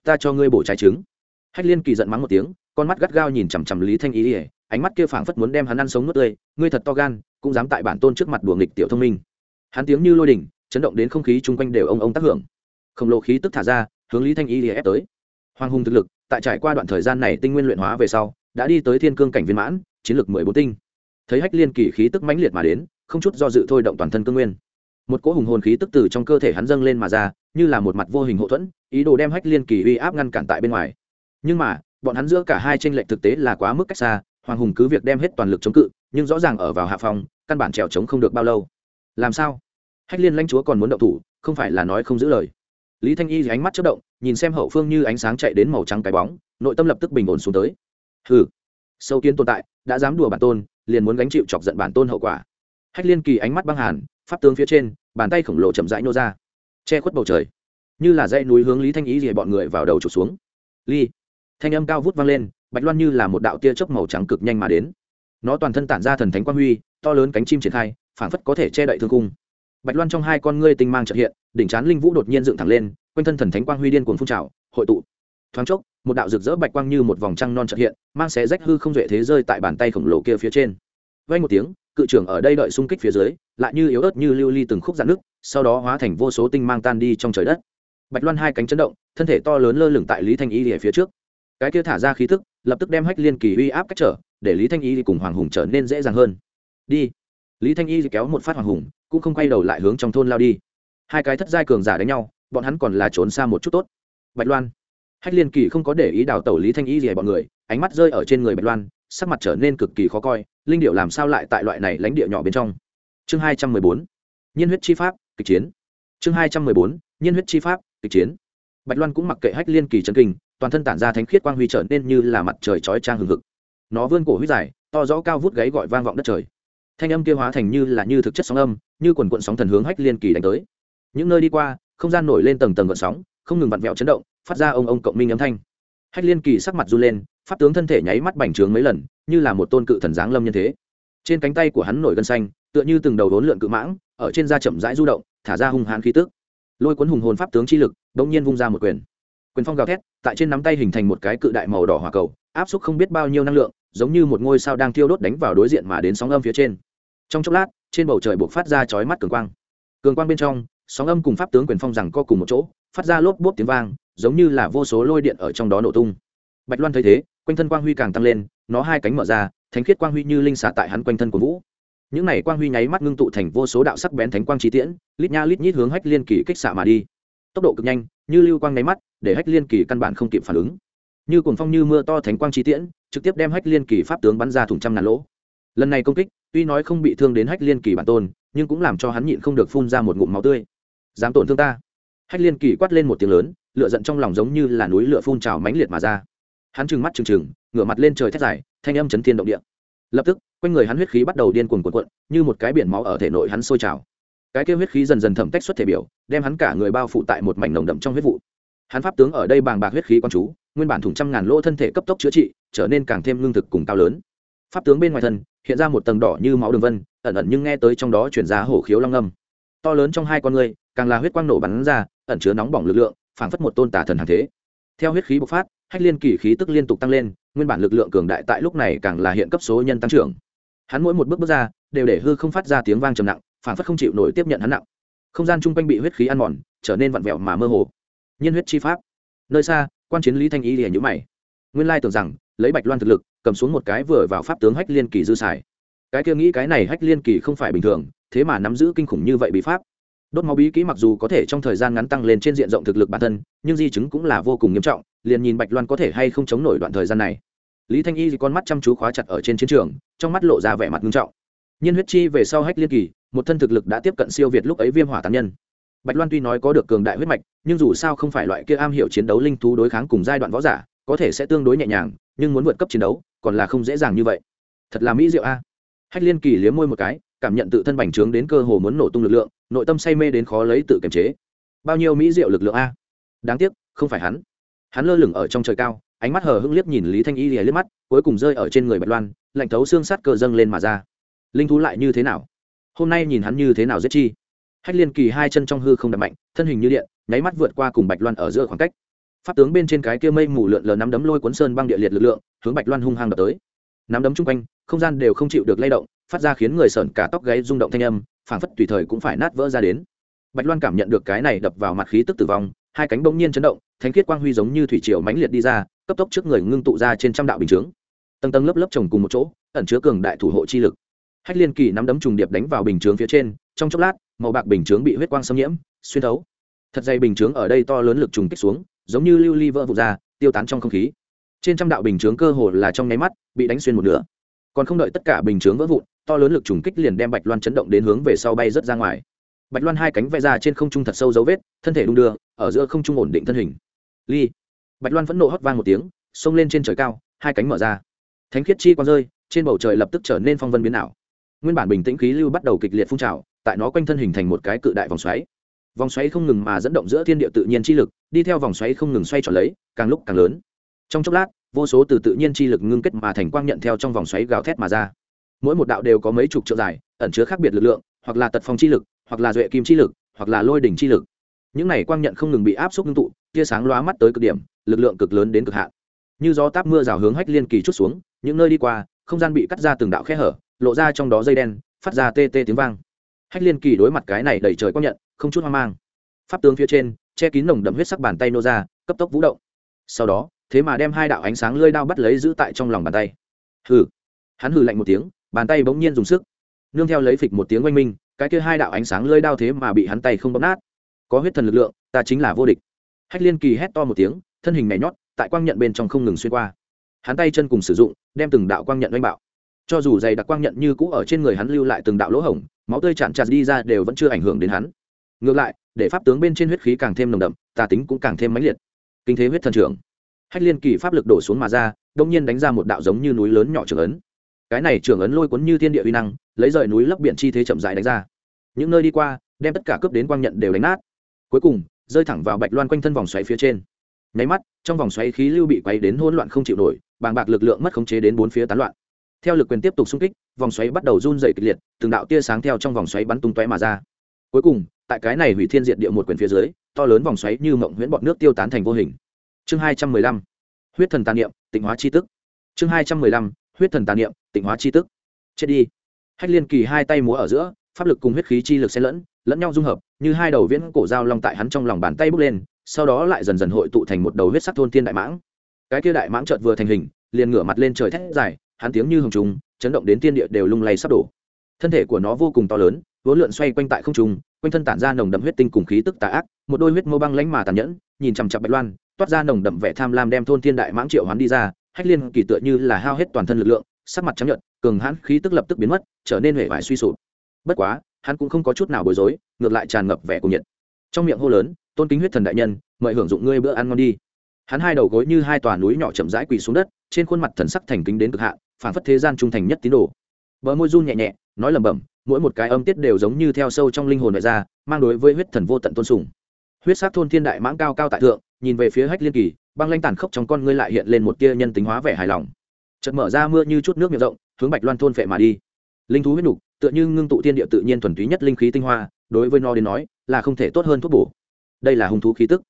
Ta cho ngươi bổ trái trứng. Hách liên kỳ giận mắng một tiếng con mắt gắt gao nhìn chằm chằm lý thanh Y, ỉa ánh mắt kia phảng phất muốn đem hắn ăn sống nuốt tươi. Ngươi thật to gan cũng dám tại bản tôn trước mặt đùa nghịch tiểu thông minh. Hắn tiếng như lôi đỉnh chấn động đến không khí chung quanh đều ông ông tác hưởng. Khổng lồ khí tức thả ra hướng lý thanh y lìa ép tới. Hoàng hùng thực lực, tại trải qua đoạn thời gian này tinh nguyên luyện hóa về sau, đã đi tới thiên cương cảnh viên mãn, chiến lược mười bốn tinh. Thấy hách liên kỳ khí tức mãnh liệt mà đến, không chút do dự thôi động toàn thân cương nguyên. Một cỗ hùng hồn khí tức từ trong cơ thể hắn dâng lên mà ra, như là một mặt vô hình hậu thuẫn, ý đồ đem hách liên kỳ uy áp ngăn cản tại bên ngoài. Nhưng mà, bọn hắn giữa cả hai tranh lệch thực tế là quá mức cách xa, hoàng hùng cứ việc đem hết toàn lực chống cự, nhưng rõ ràng ở vào hạ phòng, căn bản trèo chống không được bao lâu. Làm sao? Hách liên lãnh chúa còn muốn động thủ, không phải là nói không giữ lời lý thanh y ánh mắt chất động, nhìn xem hậu phương như ánh sáng chạy đến màu trắng cái bóng, nội tâm lập tức bình ổn xuống tới. Hừ, sâu kiến tồn tại, đã dám đùa bản tôn, liền muốn gánh chịu chọc giận bản tôn hậu quả. Hách liên kỳ ánh mắt băng hàn, pháp tướng phía trên, bàn tay khổng lồ chậm rãi nô ra. Che khuất bầu trời. Như là dãy núi hướng lý thanh ý rìa bọn người vào đầu trục xuống. Ly, thanh âm cao vút vang lên, bạch loan như là một đạo tia chớp màu trắng cực nhanh mà đến. Nó toàn thân tản ra thần thánh quang huy, to lớn cánh chim triển khai, phảng phất có thể che đậy thương cung bạch loan trong hai con ngươi tinh mang trợ hiện, đỉnh chán linh vũ đột nhiên dựng thẳng lên, quanh thân thần thánh quang huy điên cuồng phun trào, hội tụ. Thoáng chốc, một đạo rực rỡ bạch quang như một vòng trăng non trợ hiện, mang xé rách hư không duệ thế rơi tại bàn tay khổng lồ kia phía trên. Vay một tiếng, cự trưởng ở đây đợi xung kích phía dưới, lại như yếu ớt như lưu ly từng khúc dạn nước sau đó hóa thành vô số tinh mang tan đi trong trời đất. Bạch loan hai cánh chấn động, thân thể to lớn lơ lửng tại lý thanh y ở phía trước. Cái kia thả ra khí thức lập tức đem hách liên kỳ uy áp cách trở, để lý thanh y cùng hoàng hùng trở nên dễ dàng hơn. Đi. Lý thanh y kéo một phát hoàng hùng cũng không quay đầu lại hướng trong thôn lao đi. Hai cái thất giai cường giả đánh nhau, bọn hắn còn là trốn xa một chút tốt. Bạch loan. Hách liên kỳ không có để ý đào tẩu lý thanh y gì bọn người, ánh mắt rơi ở trên người bạch loan, sắc mặt trở nên cực kỳ khó coi, linh điệu làm sao lại tại loại này lãnh địa nhỏ bên trong? Chương hai trăm mười bốn. Nhiên huyết chi pháp, kịch chiến. Chương hai trăm mười bốn. Nhiên huyết chi pháp, kịch chiến. Bạch loan cũng mặc kệ hách liên kỳ trấn kinh, toàn thân tản ra thánh khiết quang huy trở nên như là mặt trời chói trang hừng hực. Nó vươn cổ huyết dài, to rõ cao vút gáy gọi vang vọng đất trời. Thanh âm kia hóa thành như là như thực chất sóng âm như quần quận sóng thần hướng hách liên kỳ đánh tới. Những nơi đi qua, không gian nổi lên tầng tầng gợn sóng, không ngừng vặn vẹo chấn động, phát ra ông ông cộng minh âm thanh. Hách liên kỳ sắc mặt run lên, pháp tướng thân thể nháy mắt bành trướng mấy lần, như là một tôn cự thần giáng lâm nhân thế. Trên cánh tay của hắn nổi gân xanh, tựa như từng đầu đốn lượn cự mãng, ở trên da chậm rãi du động, thả ra hung hãn khí tức. Lôi cuốn hùng hồn pháp tướng chi lực, bỗng nhiên vung ra một quyền. Quyền phong gào thét, tại trên nắm tay hình thành một cái cự đại màu đỏ hỏa cầu, áp suất không biết bao nhiêu năng lượng, giống như một ngôi sao đang thiêu đốt đánh vào đối diện mà đến sóng âm phía trên. Trong chốc lát trên bầu trời buộc phát ra chói mắt cường quang. Cường quang bên trong, sóng âm cùng pháp tướng quyền phong rằng co cùng một chỗ, phát ra lốp bốp tiếng vang, giống như là vô số lôi điện ở trong đó nổ tung. Bạch loan thấy thế, quanh thân quang huy càng tăng lên, nó hai cánh mở ra, thánh khiết quang huy như linh xả tại hắn quanh thân của vũ. Những này quang huy nháy mắt ngưng tụ thành vô số đạo sắc bén thánh quang trí tiễn, lít nha lít nhít hướng hách liên kỳ kích xạ mà đi. Tốc độ cực nhanh, như lưu quang nháy mắt, để hách liên kỳ căn bản không kịp phản ứng. Như cuồng phong như mưa to thánh quang trí tiễn, trực tiếp đem hách liên kỳ pháp tướng bắn ra thủng trăm ngàn lỗ. Lần này công kích tuy nói không bị thương đến hách liên kỳ bản tôn, nhưng cũng làm cho hắn nhịn không được phun ra một ngụm máu tươi. Dám tổn thương ta? Hách liên kỳ quát lên một tiếng lớn, lửa giận trong lòng giống như là núi lửa phun trào mãnh liệt mà ra. Hắn trừng mắt trừng trừng, ngửa mặt lên trời thét dài, thanh âm chấn thiên động địa. Lập tức, quanh người hắn huyết khí bắt đầu điên cuồng cuộn cuộn, như một cái biển máu ở thể nội hắn sôi trào. Cái kêu huyết khí dần dần thẩm tách xuất thể biểu, đem hắn cả người bao phủ tại một mảnh nồng đậm trong huyết vụ. Hắn pháp tướng ở đây bàng bạc huyết khí con chú, nguyên bản thủng trăm ngàn lỗ thân thể cấp tốc chữa trị, trở nên càng thêm lương thực cùng cao lớn. Pháp tướng bên ngoài thân hiện ra một tầng đỏ như máu đường vân, ẩn ẩn nhưng nghe tới trong đó chuyển ra hổ khiếu long âm. To lớn trong hai con người, càng là huyết quang nổ bắn ra, ẩn chứa nóng bỏng lực lượng, phảng phất một tôn tả thần hàng thế. Theo huyết khí bộc phát, hách liên kỳ khí tức liên tục tăng lên, nguyên bản lực lượng cường đại tại lúc này càng là hiện cấp số nhân tăng trưởng. Hắn mỗi một bước bước ra, đều để hư không phát ra tiếng vang trầm nặng, phảng phất không chịu nổi tiếp nhận hắn nặng. Không gian chung quanh bị huyết khí ăn mòn, trở nên vặn vẹo mà mơ hồ. Nhiên huyết chi pháp. Nơi xa, quan chiến lý thanh y liền nhữ mày. Nguyên lai tưởng rằng lấy bạch loan thực lực, cầm xuống một cái vừa vào pháp tướng hách liên kỳ dư xài. Cái kia nghĩ cái này hách liên kỳ không phải bình thường, thế mà nắm giữ kinh khủng như vậy bị pháp. Đốt máu bí kỹ mặc dù có thể trong thời gian ngắn tăng lên trên diện rộng thực lực bản thân, nhưng di chứng cũng là vô cùng nghiêm trọng, liền nhìn bạch loan có thể hay không chống nổi đoạn thời gian này. Lý thanh y thì con mắt chăm chú khóa chặt ở trên chiến trường, trong mắt lộ ra vẻ mặt nghiêm trọng. Nhiên huyết chi về sau hách liên kỳ, một thân thực lực đã tiếp cận siêu việt lúc ấy viêm hỏa tán nhân. Bạch loan tuy nói có được cường đại huyết mạch, nhưng dù sao không phải loại kia am hiểu chiến đấu linh thú đối kháng cùng giai đoạn võ giả có thể sẽ tương đối nhẹ nhàng, nhưng muốn vượt cấp chiến đấu, còn là không dễ dàng như vậy. Thật là mỹ diệu a. Hách liên kỳ liếm môi một cái, cảm nhận tự thân bành trướng đến cơ hồ muốn nổ tung lực lượng, nội tâm say mê đến khó lấy tự kiềm chế. Bao nhiêu mỹ diệu lực lượng a. Đáng tiếc, không phải hắn. Hắn lơ lửng ở trong trời cao, ánh mắt hờ hững liếc nhìn lý thanh y lìa liếc mắt, cuối cùng rơi ở trên người bạch loan, lạnh thấu xương sắt cơ dâng lên mà ra. Linh thú lại như thế nào? Hôm nay nhìn hắn như thế nào giết chi? Hách liên kỳ hai chân trong hư không đập mạnh, thân hình như điện, nháy mắt vượt qua cùng bạch loan ở giữa khoảng cách pháp tướng bên trên cái kia mây mù lượn lờ nắm đấm lôi cuốn sơn băng địa liệt lực lượng, hướng bạch loan hung hăng đập tới. Nắm đấm chung quanh, không gian đều không chịu được lay động, phát ra khiến người sởn cả tóc gáy rung động thanh âm, phảng phất tùy thời cũng phải nát vỡ ra đến. Bạch loan cảm nhận được cái này đập vào mặt khí tức tử vong, hai cánh bỗng nhiên chấn động, thánh khiết quang huy giống như thủy triều mãnh liệt đi ra, cấp tốc trước người ngưng tụ ra trên trăm đạo bình chướng. Tầng tầng lớp lớp chồng cùng một chỗ, ẩn chứa cường đại thủ hộ chi lực. Hách liên kỳ nắm đấm trùng điệp đánh vào bình chướng phía trên, trong chốc lát, màu bạc bình chướng bị huyết quang xâm nhiễm, xuyên thấu. Thật dày bình chướng ở đây to lớn lực trùng kích xuống giống như lưu ly vỡ vụt ra, tiêu tán trong không khí. Trên trăm đạo bình chướng cơ hồ là trong nháy mắt bị đánh xuyên một nửa. Còn không đợi tất cả bình chướng vỡ vụn, to lớn lực trùng kích liền đem bạch loan chấn động đến hướng về sau bay rớt ra ngoài. Bạch loan hai cánh vẽ ra trên không trung thật sâu dấu vết, thân thể đung đưa, ở giữa không trung ổn định thân hình. Ly. Bạch loan vẫn nộ hót vang một tiếng, xông lên trên trời cao, hai cánh mở ra. Thánh khiết chi quang rơi, trên bầu trời lập tức trở nên phong vân biến ảo. Nguyên bản bình tĩnh khí lưu bắt đầu kịch liệt phun trào, tại nó quanh thân hình thành một cái cự đại vòng xoáy vòng xoáy không ngừng mà dẫn động giữa thiên địa tự nhiên chi lực, đi theo vòng xoáy không ngừng xoay tròn lấy, càng lúc càng lớn. Trong chốc lát, vô số từ tự nhiên chi lực ngưng kết mà thành quang nhận theo trong vòng xoáy gào thét mà ra. Mỗi một đạo đều có mấy chục triệu dài, ẩn chứa khác biệt lực lượng, hoặc là tật phong chi lực, hoặc là duệ kim chi lực, hoặc là lôi đỉnh chi lực. Những này quang nhận không ngừng bị áp suất ngưng tụ, tia sáng lóa mắt tới cực điểm, lực lượng cực lớn đến cực hạn. Như gió táp mưa rào hướng hách liên kỳ chút xuống, những nơi đi qua, không gian bị cắt ra từng đạo khe hở, lộ ra trong đó dây đen, phát ra tê tê tiếng vang. Hách liên kỳ đối mặt cái này đầy trời quang nhận không chút hoang mang. Pháp tướng phía trên, che kín nồng đậm huyết sắc bàn tay nô ra, cấp tốc vũ động. Sau đó, thế mà đem hai đạo ánh sáng lơi đao bắt lấy giữ tại trong lòng bàn tay. Hừ. Hắn hừ lạnh một tiếng, bàn tay bỗng nhiên dùng sức. Nương theo lấy phịch một tiếng oanh minh, cái kia hai đạo ánh sáng lơi đao thế mà bị hắn tay không bóp nát. Có huyết thần lực lượng, ta chính là vô địch. Hách liên kỳ hét to một tiếng, thân hình nhảy nhót, tại quang nhận bên trong không ngừng xuyên qua. Hắn tay chân cùng sử dụng, đem từng đạo quang nhận oanh bạo. Cho dù dày đặc quang nhận như cũ ở trên người hắn lưu lại từng đạo lỗ hổng, máu tươi chạm chặt đi ra đều vẫn chưa ảnh hưởng đến hắn ngược lại, để pháp tướng bên trên huyết khí càng thêm nồng đậm, tà tính cũng càng thêm mãnh liệt. Kinh thế huyết thần trưởng. Hách liên kỳ pháp lực đổ xuống mà ra, đông nhiên đánh ra một đạo giống như núi lớn nhỏ trưởng ấn. Cái này trưởng ấn lôi cuốn như thiên địa uy năng, lấy rời núi lấp biển chi thế chậm dài đánh ra. Những nơi đi qua, đem tất cả cướp đến quang nhận đều đánh nát. Cuối cùng, rơi thẳng vào bạch loan quanh thân vòng xoáy phía trên. Nháy mắt, trong vòng xoáy khí lưu bị quay đến hỗn loạn không chịu nổi, bàng bạc lực lượng mất khống chế đến bốn phía tán loạn. Theo lực quyền tiếp tục xung kích, vòng xoáy bắt đầu run dày kịch liệt, từng đạo tia sáng theo trong vòng xoáy bắn tung tóe mà ra cuối cùng, tại cái này hủy thiên diện địa một quyền phía dưới, to lớn vòng xoáy như mộng huyễn bọt nước tiêu tán thành vô hình. Chương hai trăm mười lăm. Huyết thần tàn niệm, tịnh hóa chi tức. Chương hai trăm mười lăm. Huyết thần tàn niệm, tịnh hóa chi tức. Chết đi. Hách liên kỳ hai tay múa ở giữa, pháp lực cùng huyết khí chi lực xen lẫn lẫn nhau dung hợp, như hai đầu viễn cổ dao long tại hắn trong lòng bàn tay bước lên, sau đó lại dần dần hội tụ thành một đầu huyết sắc thôn thiên đại mãng. Cái kia đại mãng chợt vừa thành hình, liền ngửa mặt lên trời thét dài, hắn tiếng như hồng trùng, chấn động đến tiên địa đều lung lay sắp đổ thân thể của nó vô cùng to lớn vốn lượn xoay quanh tại không trung, quanh thân tản ra nồng đậm huyết tinh cùng khí tức tà ác, một đôi huyết mâu băng lãnh mà tàn nhẫn, nhìn chằm chặp bạch loan, toát ra nồng đậm vẻ tham lam đem thôn thiên đại mãng triệu hoán đi ra, hách liên kỳ tựa như là hao hết toàn thân lực lượng, sắc mặt trắng nhợt, cường hãn khí tức lập tức biến mất, trở nên huệ vải suy sụp. Bất quá, hắn cũng không có chút nào bối rối, ngược lại tràn ngập vẻ cùng nhiệt. Trong miệng hô lớn, tôn kính huyết thần đại nhân, mời hưởng dụng ngươi bữa ăn ngon đi. Hắn hai đầu gối như hai tòa núi nhỏ chậm rãi quỳ xuống đất, trên khuôn mặt thần sắc thành kính đến cực hạn phản phất thế gian trung thành nhất tín đồ bờ môi run nhẹ nhẹ, nói lẩm bẩm, mỗi một cái âm tiết đều giống như theo sâu trong linh hồn nội ra, mang đối với huyết thần vô tận tôn sùng. Huyết sắc thôn thiên đại mãng cao cao tại thượng, nhìn về phía hách liên kỳ, băng lanh tàn khốc trong con ngươi lại hiện lên một tia nhân tính hóa vẻ hài lòng. Chợt mở ra mưa như chút nước miệng rộng, hướng bạch loan thôn phệ mà đi. Linh thú huyết nục, tựa như ngưng tụ thiên địa tự nhiên thuần túy nhất linh khí tinh hoa, đối với nó đến nói, là không thể tốt hơn thuốc bổ. Đây là hung thú khí tức.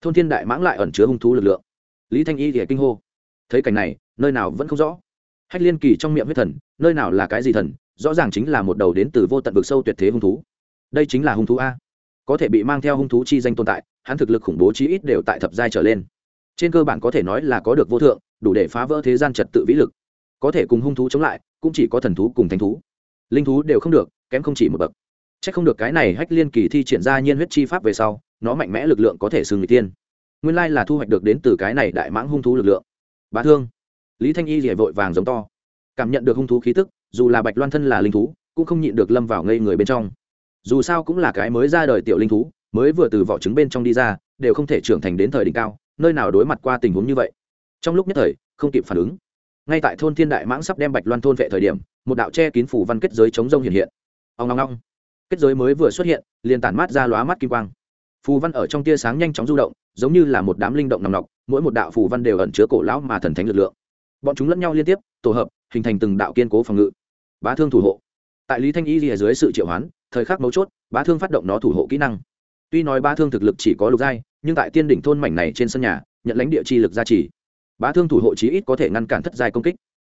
Thôn thiên đại mãng lại ẩn chứa hung thú lực lượng. Lý thanh y thì kinh hô. Thấy cảnh này, nơi nào vẫn không rõ hách liên kỳ trong miệng huyết thần, nơi nào là cái gì thần, rõ ràng chính là một đầu đến từ vô tận vực sâu tuyệt thế hung thú. Đây chính là hung thú a. Có thể bị mang theo hung thú chi danh tồn tại, hắn thực lực khủng bố chí ít đều tại thập giai trở lên. Trên cơ bản có thể nói là có được vô thượng, đủ để phá vỡ thế gian trật tự vĩ lực. Có thể cùng hung thú chống lại, cũng chỉ có thần thú cùng thánh thú. Linh thú đều không được, kém không chỉ một bậc. C h ắ c không được cái này hách liên kỳ thi triển ra nhiên huyết chi pháp về sau, nó mạnh mẽ lực lượng có thể xưng người tiên. Nguyên lai là thu hoạch được đến từ cái này đại mãng hung thú lực lượng. Bá thương lý thanh y rỉa vội vàng giống to. Cảm nhận được hung thú khí tức, dù là bạch loan thân là linh thú, cũng không nhịn được lâm vào ngây người bên trong. Dù sao cũng là cái mới ra đời tiểu linh thú, mới vừa từ vỏ trứng bên trong đi ra, đều không thể trưởng thành đến thời đỉnh cao, nơi nào đối mặt qua tình huống như vậy. Trong lúc nhất thời, không kịp phản ứng. Ngay tại thôn thiên đại mãng sắp đem bạch loan thôn vệ thời điểm, một đạo che kín phủ văn kết giới chống rông hiện hiện. Ông ngong ngong kết giới mới vừa xuất hiện, liền tản mát ra lóa mắt kim quang. Phù văn ở trong tia sáng nhanh chóng du động, giống như là một đám linh động nòng nọc, mỗi một đạo phù văn đều ẩn chứa cổ lão mà thần thánh lực lượng bọn chúng lẫn nhau liên tiếp, tổ hợp, hình thành từng đạo kiên cố phòng ngự. Bá thương thủ hộ. Tại lý thanh y lìa dưới sự triệu hoán, thời khắc mấu chốt, bá thương phát động nó thủ hộ kỹ năng. Tuy nói bá thương thực lực chỉ có lục giai, nhưng tại tiên đỉnh thôn mảnh này trên sân nhà, nhận lãnh địa chi lực gia trì. Bá thương thủ hộ chí ít có thể ngăn cản thất giai công kích.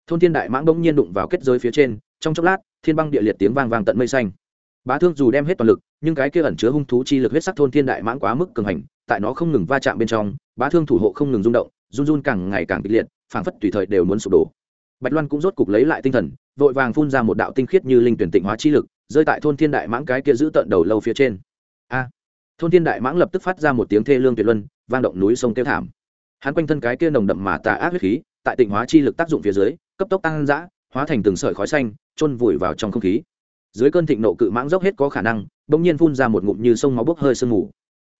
Thôn thiên đại mãng bỗng nhiên đụng vào kết giới phía trên, trong chốc lát, thiên băng địa liệt tiếng vang vang tận mây xanh. Bá thương dù đem hết toàn lực, nhưng cái kia ẩn chứa hung thú chi lực huyết sắc thôn thiên đại mãng quá mức cường hành, tại nó không ngừng va chạm bên trong, bá thương thủ hộ không ngừng rung động, run run càng ngày càng kịch liệt phảng phất tùy thời đều muốn sụp đổ. Bạch loan cũng rốt cục lấy lại tinh thần, vội vàng phun ra một đạo tinh khiết như linh tuyển tịnh hóa chi lực, rơi tại thôn thiên đại mãng cái kia giữ tận đầu lâu phía trên. A! Thôn thiên đại mãng lập tức phát ra một tiếng thê lương tuyệt luân, vang động núi sông tiêu thảm. Hắn quanh thân cái kia nồng đậm mà tà ác huyết khí, tại tịnh hóa chi lực tác dụng phía dưới, cấp tốc tăng dã, hóa thành từng sợi khói xanh trôn vùi vào trong không khí. Dưới cơn thịnh nộ cự mãng dốc hết có khả năng, bỗng nhiên phun ra một ngụm như sông máu bốc hơi sương mù.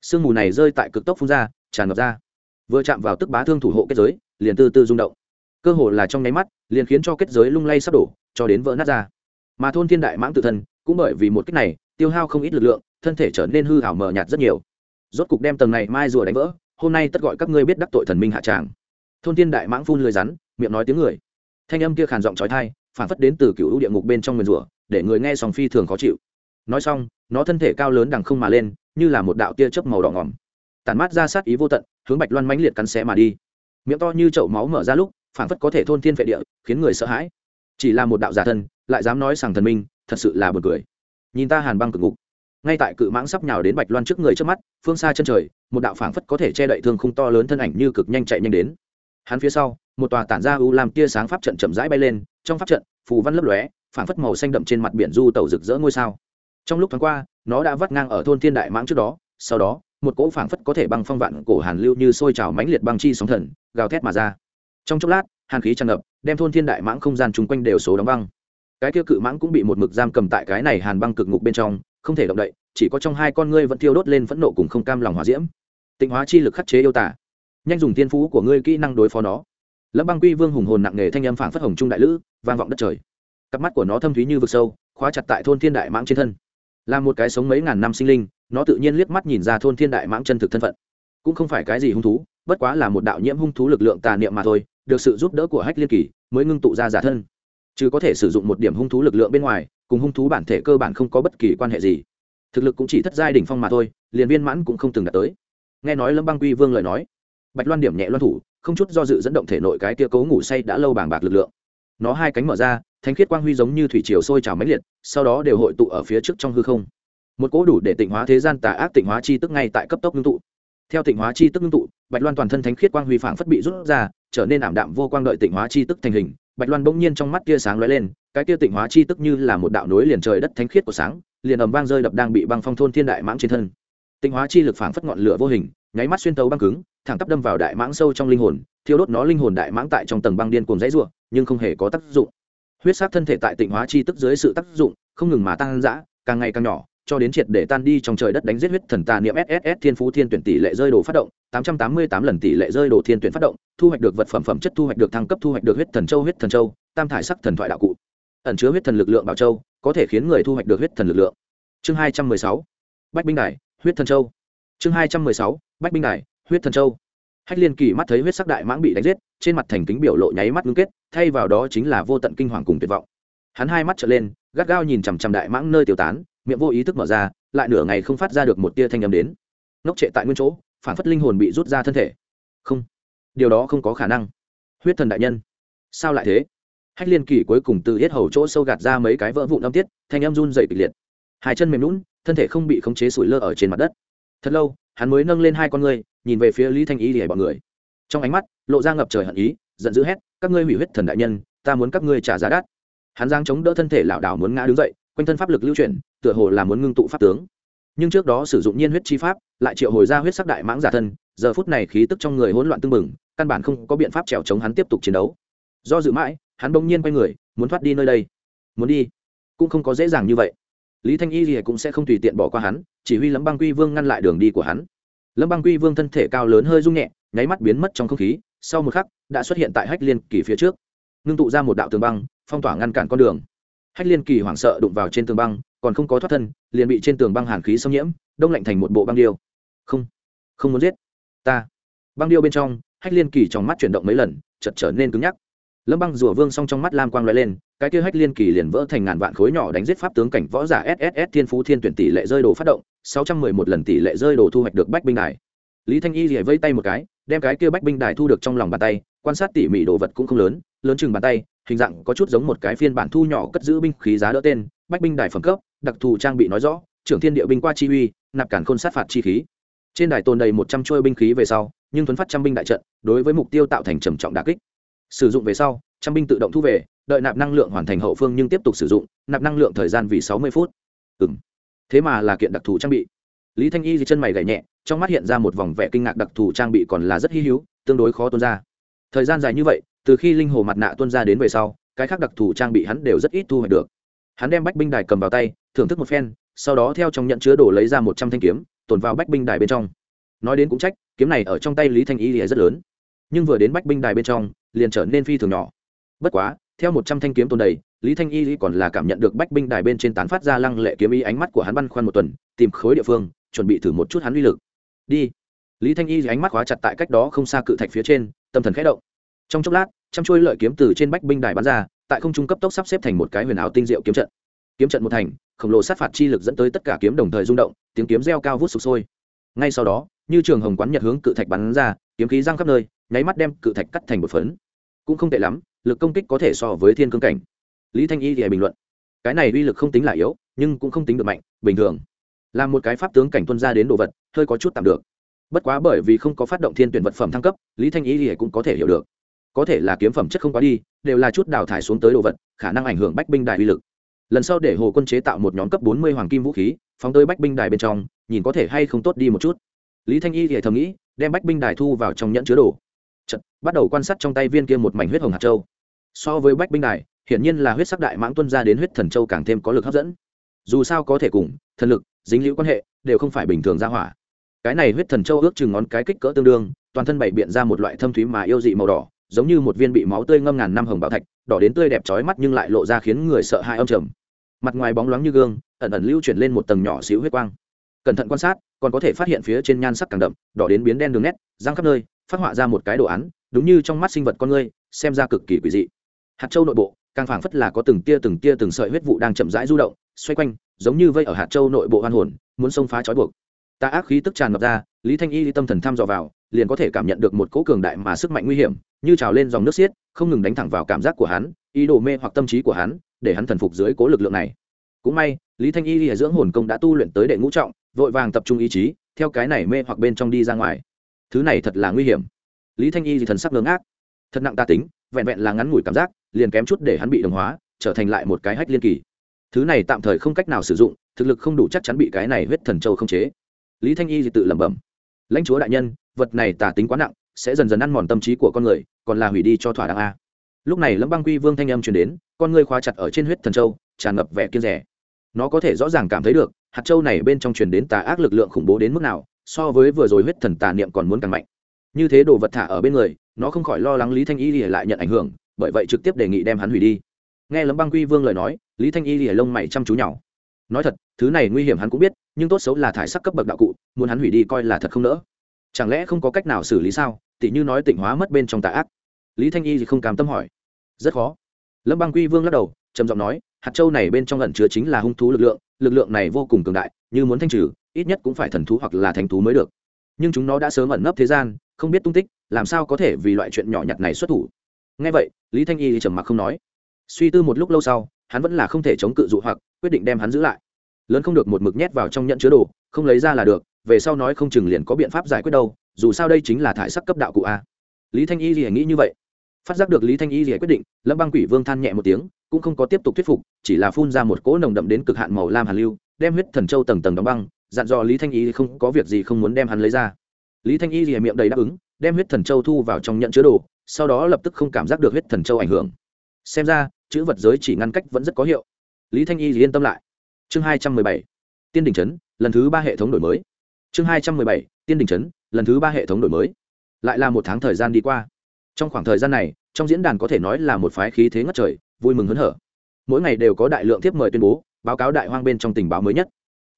Sương mù này rơi tại cực tốc phun ra, tràn ngập ra vừa chạm vào tức bá thương thủ hộ kết giới, liền từ từ rung động. Cơ hồ là trong nháy mắt, liền khiến cho kết giới lung lay sắp đổ, cho đến vỡ nát ra. Mà thôn thiên đại mãng tự thân, cũng bởi vì một cách này, tiêu hao không ít lực lượng, thân thể trở nên hư hảo mờ nhạt rất nhiều. Rốt cục đem tầng này mai rùa đánh vỡ, hôm nay tất gọi các ngươi biết đắc tội thần minh hạ tràng. Thôn thiên đại mãng phun lười rắn, miệng nói tiếng người. Thanh âm kia khàn giọng trói thai phản phất đến từ cựu địa ngục bên trong nguyền rủa để người nghe sòng phi thường khó chịu. Nói xong, nó thân thể cao lớn đằng không mà lên, như là một đạo tia chớp màu đỏ ngỏm tàn mát ra sát ý vô tận hướng bạch loan mãnh liệt cắn xé mà đi. Miệng to như chậu máu mở ra lúc phản phất có thể thôn thiên vệ địa, khiến người sợ hãi. Chỉ là một đạo giả thân, lại dám nói sàng thần minh, thật sự là buồn cười. Nhìn ta hàn băng cực ngục. Ngay tại cự mãng sắp nhào đến bạch loan trước người trước mắt, phương xa chân trời, một đạo phảng phất có thể che đậy thương khung to lớn thân ảnh như cực nhanh chạy nhanh đến. Hắn phía sau, một tòa tản ra u làm tia sáng pháp trận chậm rãi bay lên, trong pháp trận, phù văn lấp lóe, phảng phất màu xanh đậm trên mặt biển du tàu rực rỡ ngôi sao. Trong lúc thoáng qua, nó đã vắt ngang ở thôn thiên đại mãng trước đó, sau đó một cỗ phảng phất có thể băng phong vạn cổ hàn lưu như sôi trào mãnh liệt băng chi sóng thần, gào thét mà ra. Trong chốc lát, hàn khí tràn ngập, đem thôn thiên đại mãng không gian chung quanh đều số đóng băng. Cái kia cự mãng cũng bị một mực giam cầm tại cái này hàn băng cực ngục bên trong, không thể động đậy, chỉ có trong hai con ngươi vẫn thiêu đốt lên phẫn nộ cùng không cam lòng hòa diễm. Tịnh hóa chi lực khắc chế yêu tả nhanh dùng tiên phú của ngươi kỹ năng đối phó nó. Lâm băng quy vương hùng hồn nặng nề thanh âm phảng phất hồng trung đại lữ, vang vọng đất trời. Cặp mắt của nó thâm thúy như vực sâu, khóa chặt tại thôn thiên đại mãng trên thân là một cái sống mấy ngàn năm sinh linh, nó tự nhiên liếc mắt nhìn ra thôn thiên đại mãng chân thực thân phận. Cũng không phải cái gì hung thú, bất quá là một đạo nhiễm hung thú lực lượng tà niệm mà thôi, được sự giúp đỡ của hách liên kỳ mới ngưng tụ ra giả thân. Chứ có thể sử dụng một điểm hung thú lực lượng bên ngoài, cùng hung thú bản thể cơ bản không có bất kỳ quan hệ gì. Thực lực cũng chỉ thất giai đỉnh phong mà thôi, liền viên mãn cũng không từng đạt tới. Nghe nói lâm băng quy vương lời nói, bạch loan điểm nhẹ loan thủ, không chút do dự dẫn động thể nội cái tia cấu ngủ say đã lâu bàng bạc lực lượng. Nó hai cánh mở ra Thánh khiết quang huy giống như thủy triều sôi trào mãnh liệt, sau đó đều hội tụ ở phía trước trong hư không. Một cỗ đủ để tịnh hóa thế gian tà ác tịnh hóa chi tức ngay tại cấp tốc ngưng tụ. Theo tịnh hóa chi tức ngưng tụ, bạch loan toàn thân thánh khiết quang huy phảng phất bị rút ra, trở nên ảm đạm vô quang đợi tịnh hóa chi tức thành hình. Bạch loan bỗng nhiên trong mắt tia sáng lóe lên, cái tia tịnh hóa chi tức như là một đạo nối liền trời đất thánh khiết của sáng, liền ầm vang rơi đập đang bị băng phong thôn thiên đại mãng trên thân. Tịnh hóa chi lực phảng phất ngọn lửa vô hình, nháy mắt xuyên tấu băng cứng, thẳng tắp đâm vào đại mãng sâu trong linh hồn, thiêu đốt nó linh hồn đại mãng tại trong tầng băng điên cuồng dãy rủa, nhưng không hề có tác dụng huyết sắc thân thể tại tịnh hóa chi tức dưới sự tác dụng không ngừng mà tăng dã càng ngày càng nhỏ cho đến triệt để tan đi trong trời đất đánh giết huyết thần tà niệm SSS thiên phú thiên tuyển tỷ lệ rơi đồ phát động, 888 lần tỷ lệ rơi đồ thiên tuyển phát động, thu hoạch được vật phẩm phẩm chất thu hoạch được thăng cấp thu hoạch được huyết thần châu huyết thần châu, tam thải sắc thần thoại đạo cụ. Ẩn chứa huyết thần lực lượng bảo châu, có thể khiến người thu hoạch được huyết thần lực lượng. Chương 216. Bách binh đài, huyết thần châu. Chương 216. Bách binh đài, huyết thần châu. Hách Liên Kỳ mắt thấy huyết sắc đại mãng bị đánh giết, trên mặt thành kính biểu lộ nháy mắt ngưng kết, thay vào đó chính là vô tận kinh hoàng cùng tuyệt vọng. Hắn hai mắt trợn lên, gắt gao nhìn chằm chằm đại mãng nơi tiêu tán, miệng vô ý thức mở ra, lại nửa ngày không phát ra được một tia thanh âm đến. Ngốc trệ tại nguyên chỗ phản phất linh hồn bị rút ra thân thể. Không điều đó không có khả năng. Huyết thần đại nhân sao lại thế? Hách liên kỳ cuối cùng từ hết hầu chỗ sâu gạt ra mấy cái vỡ vụn âm tiết thanh âm run dày kịch liệt. Hai chân mềm lún thân thể không bị khống chế sủi lơ ở trên mặt đất thật lâu, hắn mới nâng lên hai con ngươi, nhìn về phía lý thanh Y để bọn người. Trong ánh mắt, lộ ra ngập trời hận ý, giận dữ hét, các ngươi hủy huyết thần đại nhân, ta muốn các ngươi trả giá đắt. Hắn giang chống đỡ thân thể lảo đảo muốn ngã đứng dậy, quanh thân pháp lực lưu chuyển, tựa hồ là muốn ngưng tụ pháp tướng. Nhưng trước đó sử dụng nhiên huyết chi pháp, lại triệu hồi ra huyết sắc đại mãng giả thân, giờ phút này khí tức trong người hỗn loạn tưng bừng, căn bản không có biện pháp trèo chống hắn tiếp tục chiến đấu. Do dự mãi, hắn bỗng nhiên quay người, muốn thoát đi nơi đây. Muốn đi. Cũng không có dễ dàng như vậy. Lý thanh y gì cũng sẽ không tùy tiện bỏ qua hắn chỉ huy lâm băng quy vương ngăn lại đường đi của hắn. Lâm băng quy vương thân thể cao lớn hơi rung nhẹ, nháy mắt biến mất trong không khí, sau một khắc, đã xuất hiện tại hách liên kỳ phía trước. Ngưng tụ ra một đạo tường băng, phong tỏa ngăn cản con đường. Hách liên kỳ hoảng sợ đụng vào trên tường băng, còn không có thoát thân, liền bị trên tường băng hàn khí xâm nhiễm, đông lạnh thành một bộ băng điêu. Không không muốn giết. Ta. Băng điêu bên trong, hách liên kỳ trong mắt chuyển động mấy lần chật trở nên cứng nhắc lâm băng rùa vương song trong mắt lam quang l lên, cái kia hách liên kỳ liền vỡ thành ngàn vạn khối nhỏ đánh giết pháp tướng cảnh võ giả sss thiên phú thiên tuyển tỷ lệ rơi đồ phát động, sáu trăm mười một lần tỷ lệ rơi đồ thu hoạch được bách binh đài. Lý thanh y rỉa vây tay một cái, đem cái kia bách binh đài thu được trong lòng bàn tay, quan sát tỉ mỉ đồ vật cũng không lớn lớn chừng bàn tay, hình dạng có chút giống một cái phiên bản thu nhỏ cất giữ binh khí giá đỡ tên, bách binh đài phẩm cấp, đặc thù trang bị nói rõ, trưởng thiên địa binh qua chi uy, nạp cản khôn sát phạt chi khí. Trên đài tồn đầy một trăm trôi binh khí về sau, nhưng thuấn phát trăm binh đại trận, đối với mục tiêu tạo thành trầm trọng đà kích sử dụng về sau, trăm binh tự động thu về, đợi nạp năng lượng hoàn thành hậu phương nhưng tiếp tục sử dụng, nạp năng lượng thời gian vì sáu mươi phút. Ừ m thế mà là kiện đặc thù trang bị. Lý thanh y di chân mày gảy nhẹ, trong mắt hiện ra một vòng vẻ kinh ngạc đặc thù trang bị còn là rất hy hữu, tương đối khó tuân ra. Thời gian dài như vậy, từ khi linh hồ mặt nạ tuân ra đến về sau, cái khác đặc thù trang bị hắn đều rất ít thu hoạch được. Hắn đem bách binh đài cầm vào tay, thưởng thức một phen, sau đó theo trong nhận chứa đồ lấy ra một trăm thanh kiếm, tồn vào bách binh đài bên trong. Nói đến cũng trách, kiếm này ở trong tay lý thanh y thì rất lớn. Nhưng vừa đến bách binh đài bên trong liền trở nên phi thường nhỏ. Bất quá, theo một trăm thanh kiếm tồn đầy, lý thanh y còn là cảm nhận được bách binh đài bên trên tán phát ra lăng lệ kiếm ý ánh mắt của hắn băn khoăn một tuần, tìm khối địa phương, chuẩn bị thử một chút hắn uy lực. Đi. Lý thanh y ánh mắt khóa chặt tại cách đó không xa cự thạch phía trên, tâm thần khẽ động. Trong chốc lát, trăm chuôi lợi kiếm từ trên bách binh đài bắn ra, tại không trung cấp tốc sắp xếp thành một cái huyền ảo tinh diệu kiếm trận. Kiếm trận một thành, khổng lồ sát phạt chi lực dẫn tới tất cả kiếm đồng thời rung động, tiếng kiếm reo cao vút sụp sôi. Ngay sau đó, như trường hồng quán nhật hướng cự thạch bắn ra, kiếm khí giang khắp nơi, nháy mắt đem cự thạch cắt thành một phấn cũng không tệ lắm, lực công kích có thể so với thiên cương cảnh. Lý thanh y thì bình luận, cái này uy lực không tính là yếu, nhưng cũng không tính được mạnh, bình thường. Là một cái pháp tướng cảnh tuân ra đến đồ vật, hơi có chút tạm được. Bất quá bởi vì không có phát động thiên tuyển vật phẩm thăng cấp, lý thanh y thì cũng có thể hiểu được. Có thể là kiếm phẩm chất không quá đi, đều là chút đào thải xuống tới đồ vật, khả năng ảnh hưởng bách binh đài uy lực. Lần sau để hồ quân chế tạo một nhóm cấp bốn mươi hoàng kim vũ khí, phóng tới bách binh đài bên trong, nhìn có thể hay không tốt đi một chút. Lý thanh y thì thầm nghĩ, đem bách binh đài thu vào trong nhẫn chứa đồ. Chật, bắt đầu quan sát trong tay viên kia một mảnh huyết hồng hạt châu. So với bách binh đài hiển nhiên là huyết sắc đại mãng tuân ra đến huyết thần châu càng thêm có lực hấp dẫn. Dù sao có thể cùng thần lực dính liễu quan hệ đều không phải bình thường ra hỏa. Cái này huyết thần châu ước chừng ngón cái kích cỡ tương đương toàn thân bảy biện ra một loại thâm thúy mà yêu dị màu đỏ giống như một viên bị máu tươi ngâm ngàn năm hồng bảo thạch đỏ đến tươi đẹp chói mắt nhưng lại lộ ra khiến người sợ hãi âm trầm. Mặt ngoài bóng loáng như gương ẩn ẩn lưu chuyển lên một tầng nhỏ xíu huyết quang. Cẩn thận quan sát còn có thể phát hiện phía trên nhan sắc càng đậm đỏ đến biến đen đường nét răng khắp nơi phát họa ra một cái đồ án, đúng như trong mắt sinh vật con người xem ra cực kỳ quỷ dị. Hạt châu nội bộ, càng phảng phất là có từng tia từng tia từng sợi huyết vụ đang chậm rãi du động, xoay quanh, giống như vây ở hạt châu nội bộ hoan hồn, muốn xông phá trói buộc. Ta ác khí tức tràn ngập ra, lý thanh y tâm thần tham dò vào, liền có thể cảm nhận được một cỗ cường đại mà sức mạnh nguy hiểm, như trào lên dòng nước xiết, không ngừng đánh thẳng vào cảm giác của hắn, ý đồ mê hoặc tâm trí của hắn, để hắn thần phục dưới cố lực lượng này. Cũng may, lý thanh y lìa dưỡng hồn công đã tu luyện tới đệ ngũ trọng, vội vàng tập trung ý chí, theo cái này mê hoặc bên trong đi ra ngoài thứ này thật là nguy hiểm. Lý thanh y thì thần sắc ngớ ác thật nặng ta tính, vẹn vẹn là ngắn ngủi cảm giác, liền kém chút để hắn bị đồng hóa, trở thành lại một cái hách liên kỳ. Thứ này tạm thời không cách nào sử dụng, thực lực không đủ chắc chắn bị cái này huyết thần châu không chế. Lý thanh y thì tự lẩm bẩm. Lãnh chúa đại nhân, vật này tà tính quá nặng, sẽ dần dần ăn mòn tâm trí của con người, còn là hủy đi cho thỏa đáng a. Lúc này lâm băng quy vương thanh âm truyền đến, con ngươi khóa chặt ở trên huyết thần châu, tràn ngập vẻ kiên rẻ. Nó có thể rõ ràng cảm thấy được, hạt châu này bên trong truyền đến tà ác lực lượng khủng bố đến mức nào so với vừa rồi huyết thần tà niệm còn muốn càng mạnh. Như thế đồ vật thả ở bên người, nó không khỏi lo lắng lý thanh y lìa lại nhận ảnh hưởng, bởi vậy trực tiếp đề nghị đem hắn hủy đi. Nghe lâm băng quy vương lời nói, lý thanh y lìa lông mày chăm chú nhỏ nói thật, thứ này nguy hiểm hắn cũng biết, nhưng tốt xấu là thải sắc cấp bậc đạo cụ, muốn hắn hủy đi coi là thật không nỡ. Chẳng lẽ không có cách nào xử lý sao? Tỉ như nói tịnh hóa mất bên trong tà ác. Lý thanh y thì không cam tâm hỏi. Rất khó. Lâm băng quy vương lắc đầu, trầm giọng nói, hạt châu này bên trong ẩn chứa chính là hung thú lực lượng lực lượng này vô cùng cường đại, như muốn thanh trừ ít nhất cũng phải thần thú hoặc là thánh thú mới được. Nhưng chúng nó đã sớm ẩn nấp thế gian, không biết tung tích, làm sao có thể vì loại chuyện nhỏ nhặt này xuất thủ? Ngay vậy, lý thanh y trầm mặc không nói. Suy tư một lúc lâu sau, hắn vẫn là không thể chống cự dụ hoặc, quyết định đem hắn giữ lại. Lớn không được một mực nhét vào trong nhận chứa đồ, không lấy ra là được, về sau nói không chừng liền có biện pháp giải quyết đâu, dù sao đây chính là thải sắc cấp đạo cụ a. Lý thanh y gì nghĩ như vậy. Phát giác được lý thanh y gì quyết định, lâm băng quỷ vương than nhẹ một tiếng, cũng không có tiếp tục thuyết phục, chỉ là phun ra một cỗ nồng đậm đến cực hạn màu lam hàn lưu, đem huyết thần châu tầng tầng đóng băng dặn dò lý thanh y không có việc gì không muốn đem hắn lấy ra. Lý thanh y rìa miệng đầy đáp ứng, đem huyết thần châu thu vào trong nhận chứa đồ, sau đó lập tức không cảm giác được huyết thần châu ảnh hưởng. Xem ra, chữ vật giới chỉ ngăn cách vẫn rất có hiệu. Lý thanh y yên tâm lại. Chương hai trăm mười bảy, tiên đình trấn lần thứ ba hệ thống đổi mới. Chương hai trăm mười bảy, tiên đình trấn lần thứ ba hệ thống đổi mới. Lại là một tháng thời gian đi qua. Trong khoảng thời gian này, trong diễn đàn có thể nói là một phái khí thế ngất trời, vui mừng hớn hở. Mỗi ngày đều có đại lượng thiếp mời tuyên bố, báo cáo đại hoang bên trong tình báo mới nhất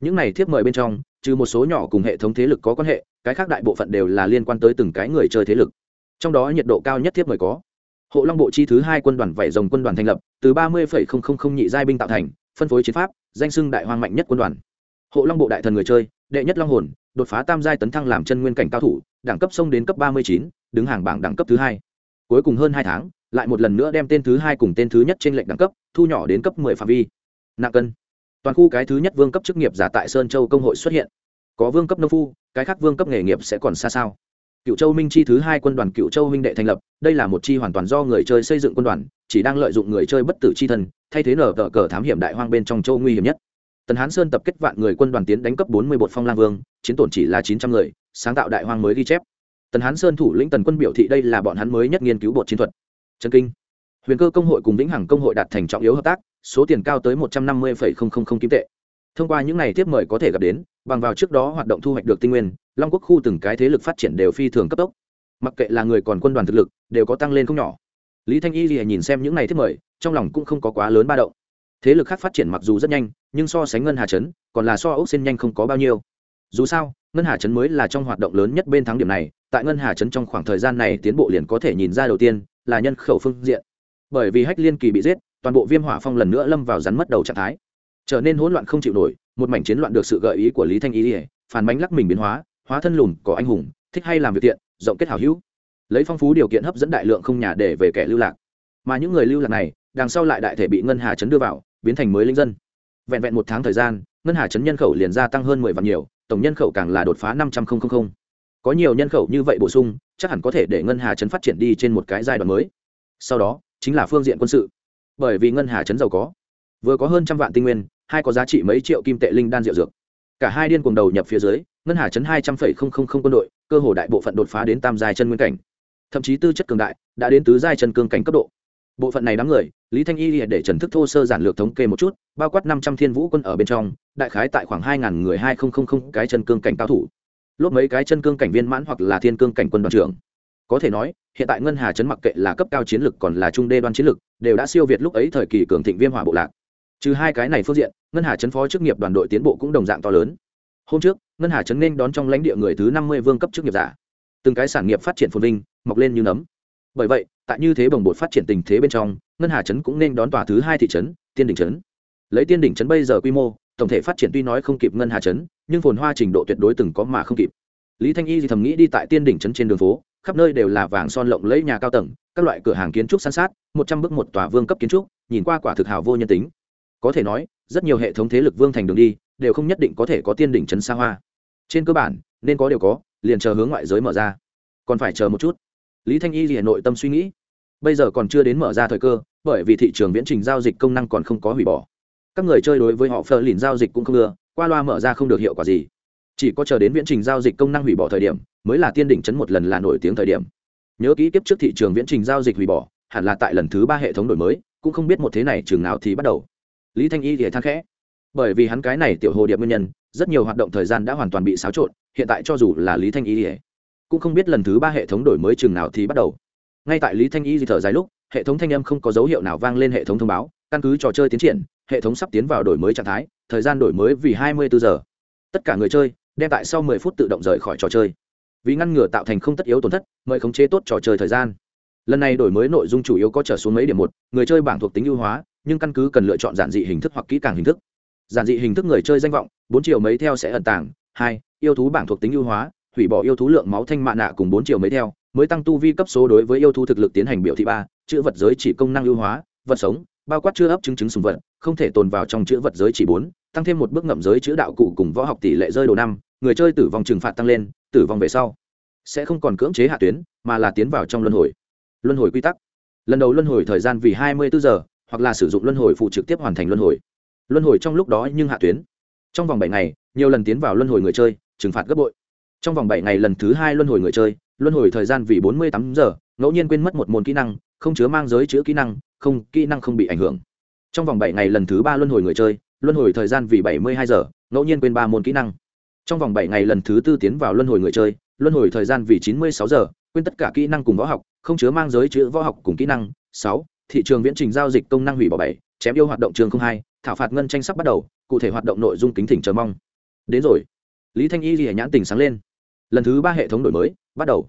những này thiếp mời bên trong, trừ một số nhỏ cùng hệ thống thế lực có quan hệ, cái khác đại bộ phận đều là liên quan tới từng cái người chơi thế lực. Trong đó nhiệt độ cao nhất thiếp mời có hộ long bộ chi thứ hai quân đoàn vảy rồng quân đoàn thành lập, từ ba mươi nhị giai binh tạo thành, phân phối chiến pháp, danh sưng đại hoang mạnh nhất quân đoàn. Hộ long bộ đại thần người chơi, đệ nhất long hồn, đột phá tam giai tấn thăng làm chân nguyên cảnh cao thủ, đẳng cấp sông đến cấp ba mươi chín, đứng hàng bảng đẳng cấp thứ hai. Cuối cùng hơn hai tháng, lại một lần nữa đem tên thứ hai cùng tên thứ nhất trên lệnh đẳng cấp, thu nhỏ đến cấp mười phạm vi. Nặng cân toàn khu cái thứ nhất vương cấp chức nghiệp giả tại sơn châu công hội xuất hiện. Có vương cấp nông phu, cái khác vương cấp nghề nghiệp sẽ còn xa sao? Cựu châu minh chi thứ hai quân đoàn cựu châu minh đệ thành lập, đây là một chi hoàn toàn do người chơi xây dựng quân đoàn, chỉ đang lợi dụng người chơi bất tử chi thần, thay thế nở tờ cờ thám hiểm đại hoang bên trong châu nguy hiểm nhất. Tần hán sơn tập kết vạn người quân đoàn tiến đánh cấp bốn mươi bột phong lang vương, chiến tổn chỉ là chín trăm người, sáng tạo đại hoang mới ghi chép. Tần hán sơn thủ lĩnh tần quân biểu thị đây là bọn hắn mới nhất nghiên cứu bột chiến thuật. Trần kinh. Huyền cơ công hội cùng vĩnh hằng công hội đạt thành trọng yếu hợp tác số tiền cao tới một trăm năm mươi kim tệ. Thông qua những này tiếp mời có thể gặp đến, bằng vào trước đó hoạt động thu hoạch được tinh nguyên, long quốc khu từng cái thế lực phát triển đều phi thường cấp tốc. Mặc kệ là người còn quân đoàn thực lực, đều có tăng lên không nhỏ. Lý thanh y gì nhìn xem những này tiếp mời, trong lòng cũng không có quá lớn ba động. Thế lực khác phát triển mặc dù rất nhanh, nhưng so sánh ngân hà trấn, còn là so ốc xin nhanh không có bao nhiêu. Dù sao, ngân hà trấn mới là trong hoạt động lớn nhất bên thắng điểm này, tại ngân hà trấn trong khoảng thời gian này tiến bộ liền có thể nhìn ra đầu tiên là nhân khẩu phương diện. Bởi vì hách liên kỳ bị giết toàn bộ viêm hỏa phong lần nữa lâm vào rắn mất đầu trạng thái. Trở nên hỗn loạn không chịu nổi, một mảnh chiến loạn được sự gợi ý của lý thanh ý ỉa phản bánh lắc mình biến hóa hóa thân lùn có anh hùng, thích hay làm việc tiện, rộng kết hảo hữu. Lấy phong phú điều kiện hấp dẫn đại lượng không nhà để về kẻ lưu lạc. Mà những người lưu lạc này, đằng sau lại đại thể bị ngân hà chấn đưa vào, biến thành mới linh dân. Vẹn vẹn một tháng thời gian, ngân hà chấn nhân khẩu liền gia tăng hơn mười vạn nhiều, tổng nhân khẩu càng là đột phá năm trăm linh có nhiều nhân khẩu như vậy bổ sung, chắc hẳn có thể để ngân hà chấn phát triển đi trên một cái giai đoạn mới. Sau đó, chính là phương diện quân sự bởi vì ngân hà chấn giàu có. Vừa có hơn trăm vạn tinh nguyên, hai có giá trị mấy triệu kim tệ linh đan rượu dược. Cả hai điên cuồng đầu nhập phía dưới, ngân hà chấn hai trăm linh quân đội, cơ hồ đại bộ phận đột phá đến tam giai chân nguyên cảnh. Thậm chí tư chất cường đại, đã đến tứ giai chân cương cảnh cấp độ. Bộ phận này đám người, lý thanh y để trần thức thô sơ giản lược thống kê một chút, bao quát năm trăm thiên vũ quân ở bên trong, đại khái tại khoảng hai ngàn người hai nghìn cái chân cương cảnh cao thủ. Lốt mấy cái chân cương cảnh viên mãn hoặc là thiên cương cảnh quân đoàn trưởng có thể nói, hiện tại ngân hà chấn mặc kệ là cấp cao chiến lực còn là trung đê đoan chiến lực, đều đã siêu việt lúc ấy thời kỳ cường thịnh viêm hỏa bộ lạc. Trừ hai cái này phương diện, ngân hà chấn phó chức nghiệp đoàn đội tiến bộ cũng đồng dạng to lớn. Hôm trước, ngân hà chấn nên đón trong lãnh địa người thứ năm mươi vương cấp chức nghiệp giả. Từng cái sản nghiệp phát triển phồn vinh, mọc lên như nấm. Bởi vậy, tại như thế bồng bột phát triển tình thế bên trong, ngân hà trấn cũng nên đón tòa thứ hai thị trấn, tiên đỉnh trấn lấy tiên đỉnh trấn bây giờ quy mô, tổng thể phát triển tuy nói không kịp ngân hà trấn nhưng phồn hoa trình độ tuyệt đối từng có mà không kịp. Lý thanh y thì thầm nghĩ đi tại tiên đỉnh trấn trên đường phố khắp nơi đều là vàng son lộng lẫy nhà cao tầng, các loại cửa hàng kiến trúc san sát, một trăm bước một tòa vương cấp kiến trúc, nhìn qua quả thực hào vô nhân tính. Có thể nói, rất nhiều hệ thống thế lực vương thành đường đi, đều không nhất định có thể có tiên đỉnh trấn xa hoa. Trên cơ bản, nên có đều có, liền chờ hướng ngoại giới mở ra. Còn phải chờ một chút. Lý thanh y thì nội tâm suy nghĩ. Bây giờ còn chưa đến mở ra thời cơ, bởi vì thị trường viễn trình giao dịch công năng còn không có hủy bỏ. Các người chơi đối với họ phờ lìn giao dịch cũng không ưa, qua loa mở ra không được hiệu quả gì. Chỉ có chờ đến viễn trình giao dịch công năng hủy bỏ thời điểm mới là tiên đỉnh chấn một lần là nổi tiếng thời điểm. Nhớ kỹ tiếp trước thị trường viễn trình giao dịch hủy bỏ, hẳn là tại lần thứ ba hệ thống đổi mới, cũng không biết một thế này trường nào thì bắt đầu. Lý thanh y thì than khẽ. Bởi vì hắn cái này tiểu hồ điệp nguyên nhân, rất nhiều hoạt động thời gian đã hoàn toàn bị xáo trộn, hiện tại cho dù là lý thanh y thì cũng không biết lần thứ ba hệ thống đổi mới trường nào thì bắt đầu. Ngay tại lý thanh y thì thở dài lúc, hệ thống thanh âm không có dấu hiệu nào vang lên hệ thống thông báo, căn cứ trò chơi tiến triển, hệ thống sắp tiến vào đổi mới trạng thái, thời gian đổi mới vì 24 giờ. Tất cả người chơi, đem tại sau 10 phút tự động rời khỏi trò chơi vì ngăn ngừa tạo thành không tất yếu tổn thất, mời khống chế tốt trò chơi thời gian. Lần này đổi mới nội dung chủ yếu có trở xuống mấy điểm một, người chơi bảng thuộc tính ưu hóa, nhưng căn cứ cần lựa chọn giản dị hình thức hoặc kỹ càng hình thức. Giản dị hình thức người chơi danh vọng, bốn triệu mấy theo sẽ ẩn tàng, hai, yêu thú bảng thuộc tính ưu hóa, hủy bỏ yêu thú lượng máu thanh mạ nạ cùng bốn triệu mấy theo, mới tăng tu vi cấp số đối với yêu thú thực lực tiến hành biểu thị ba, chữ vật giới chỉ công năng ưu hóa, vật sống, bao quát chưa ấp chứng chứng sùng vật, không thể tồn vào trong chữ vật giới chỉ bốn, tăng thêm một bước ngậm giới chữ đạo cụ cùng võ học tỷ lệ rơi đồ năm người chơi tử vong trừng phạt tăng lên, tử vong về sau, sẽ không còn cưỡng chế hạ tuyến, mà là tiến vào trong luân hồi. Luân hồi quy tắc. Lần đầu luân hồi thời gian vì hai mươi bốn giờ, hoặc là sử dụng luân hồi phụ trực tiếp hoàn thành luân hồi. Luân hồi trong lúc đó nhưng hạ tuyến. Trong vòng bảy ngày, nhiều lần tiến vào luân hồi người chơi, trừng phạt gấp bội. Trong vòng bảy ngày lần thứ hai luân hồi người chơi, luân hồi thời gian vì bốn mươi tám giờ, ngẫu nhiên quên mất một môn kỹ năng, không chứa mang giới chữ kỹ năng, không, kỹ năng không bị ảnh hưởng. Trong vòng bảy ngày lần thứ ba luân hồi người chơi, luân hồi thời gian vì bảy mươi hai giờ, ngẫu nhiên quên ba môn kỹ năng trong vòng bảy ngày lần thứ tư tiến vào luân hồi người chơi, luân hồi thời gian vì chín mươi sáu giờ, quên tất cả kỹ năng cùng võ học, không chứa mang giới chữ võ học cùng kỹ năng. Sáu, thị trường viễn trình giao dịch công năng hủy bỏ bảy, chém yêu hoạt động trường không hai, thảo phạt ngân tranh sắp bắt đầu, cụ thể hoạt động nội dung kính thỉnh chờ mong. Đến rồi. Lý thanh y lìa nhãn tình sáng lên. Lần thứ ba hệ thống đổi mới, bắt đầu.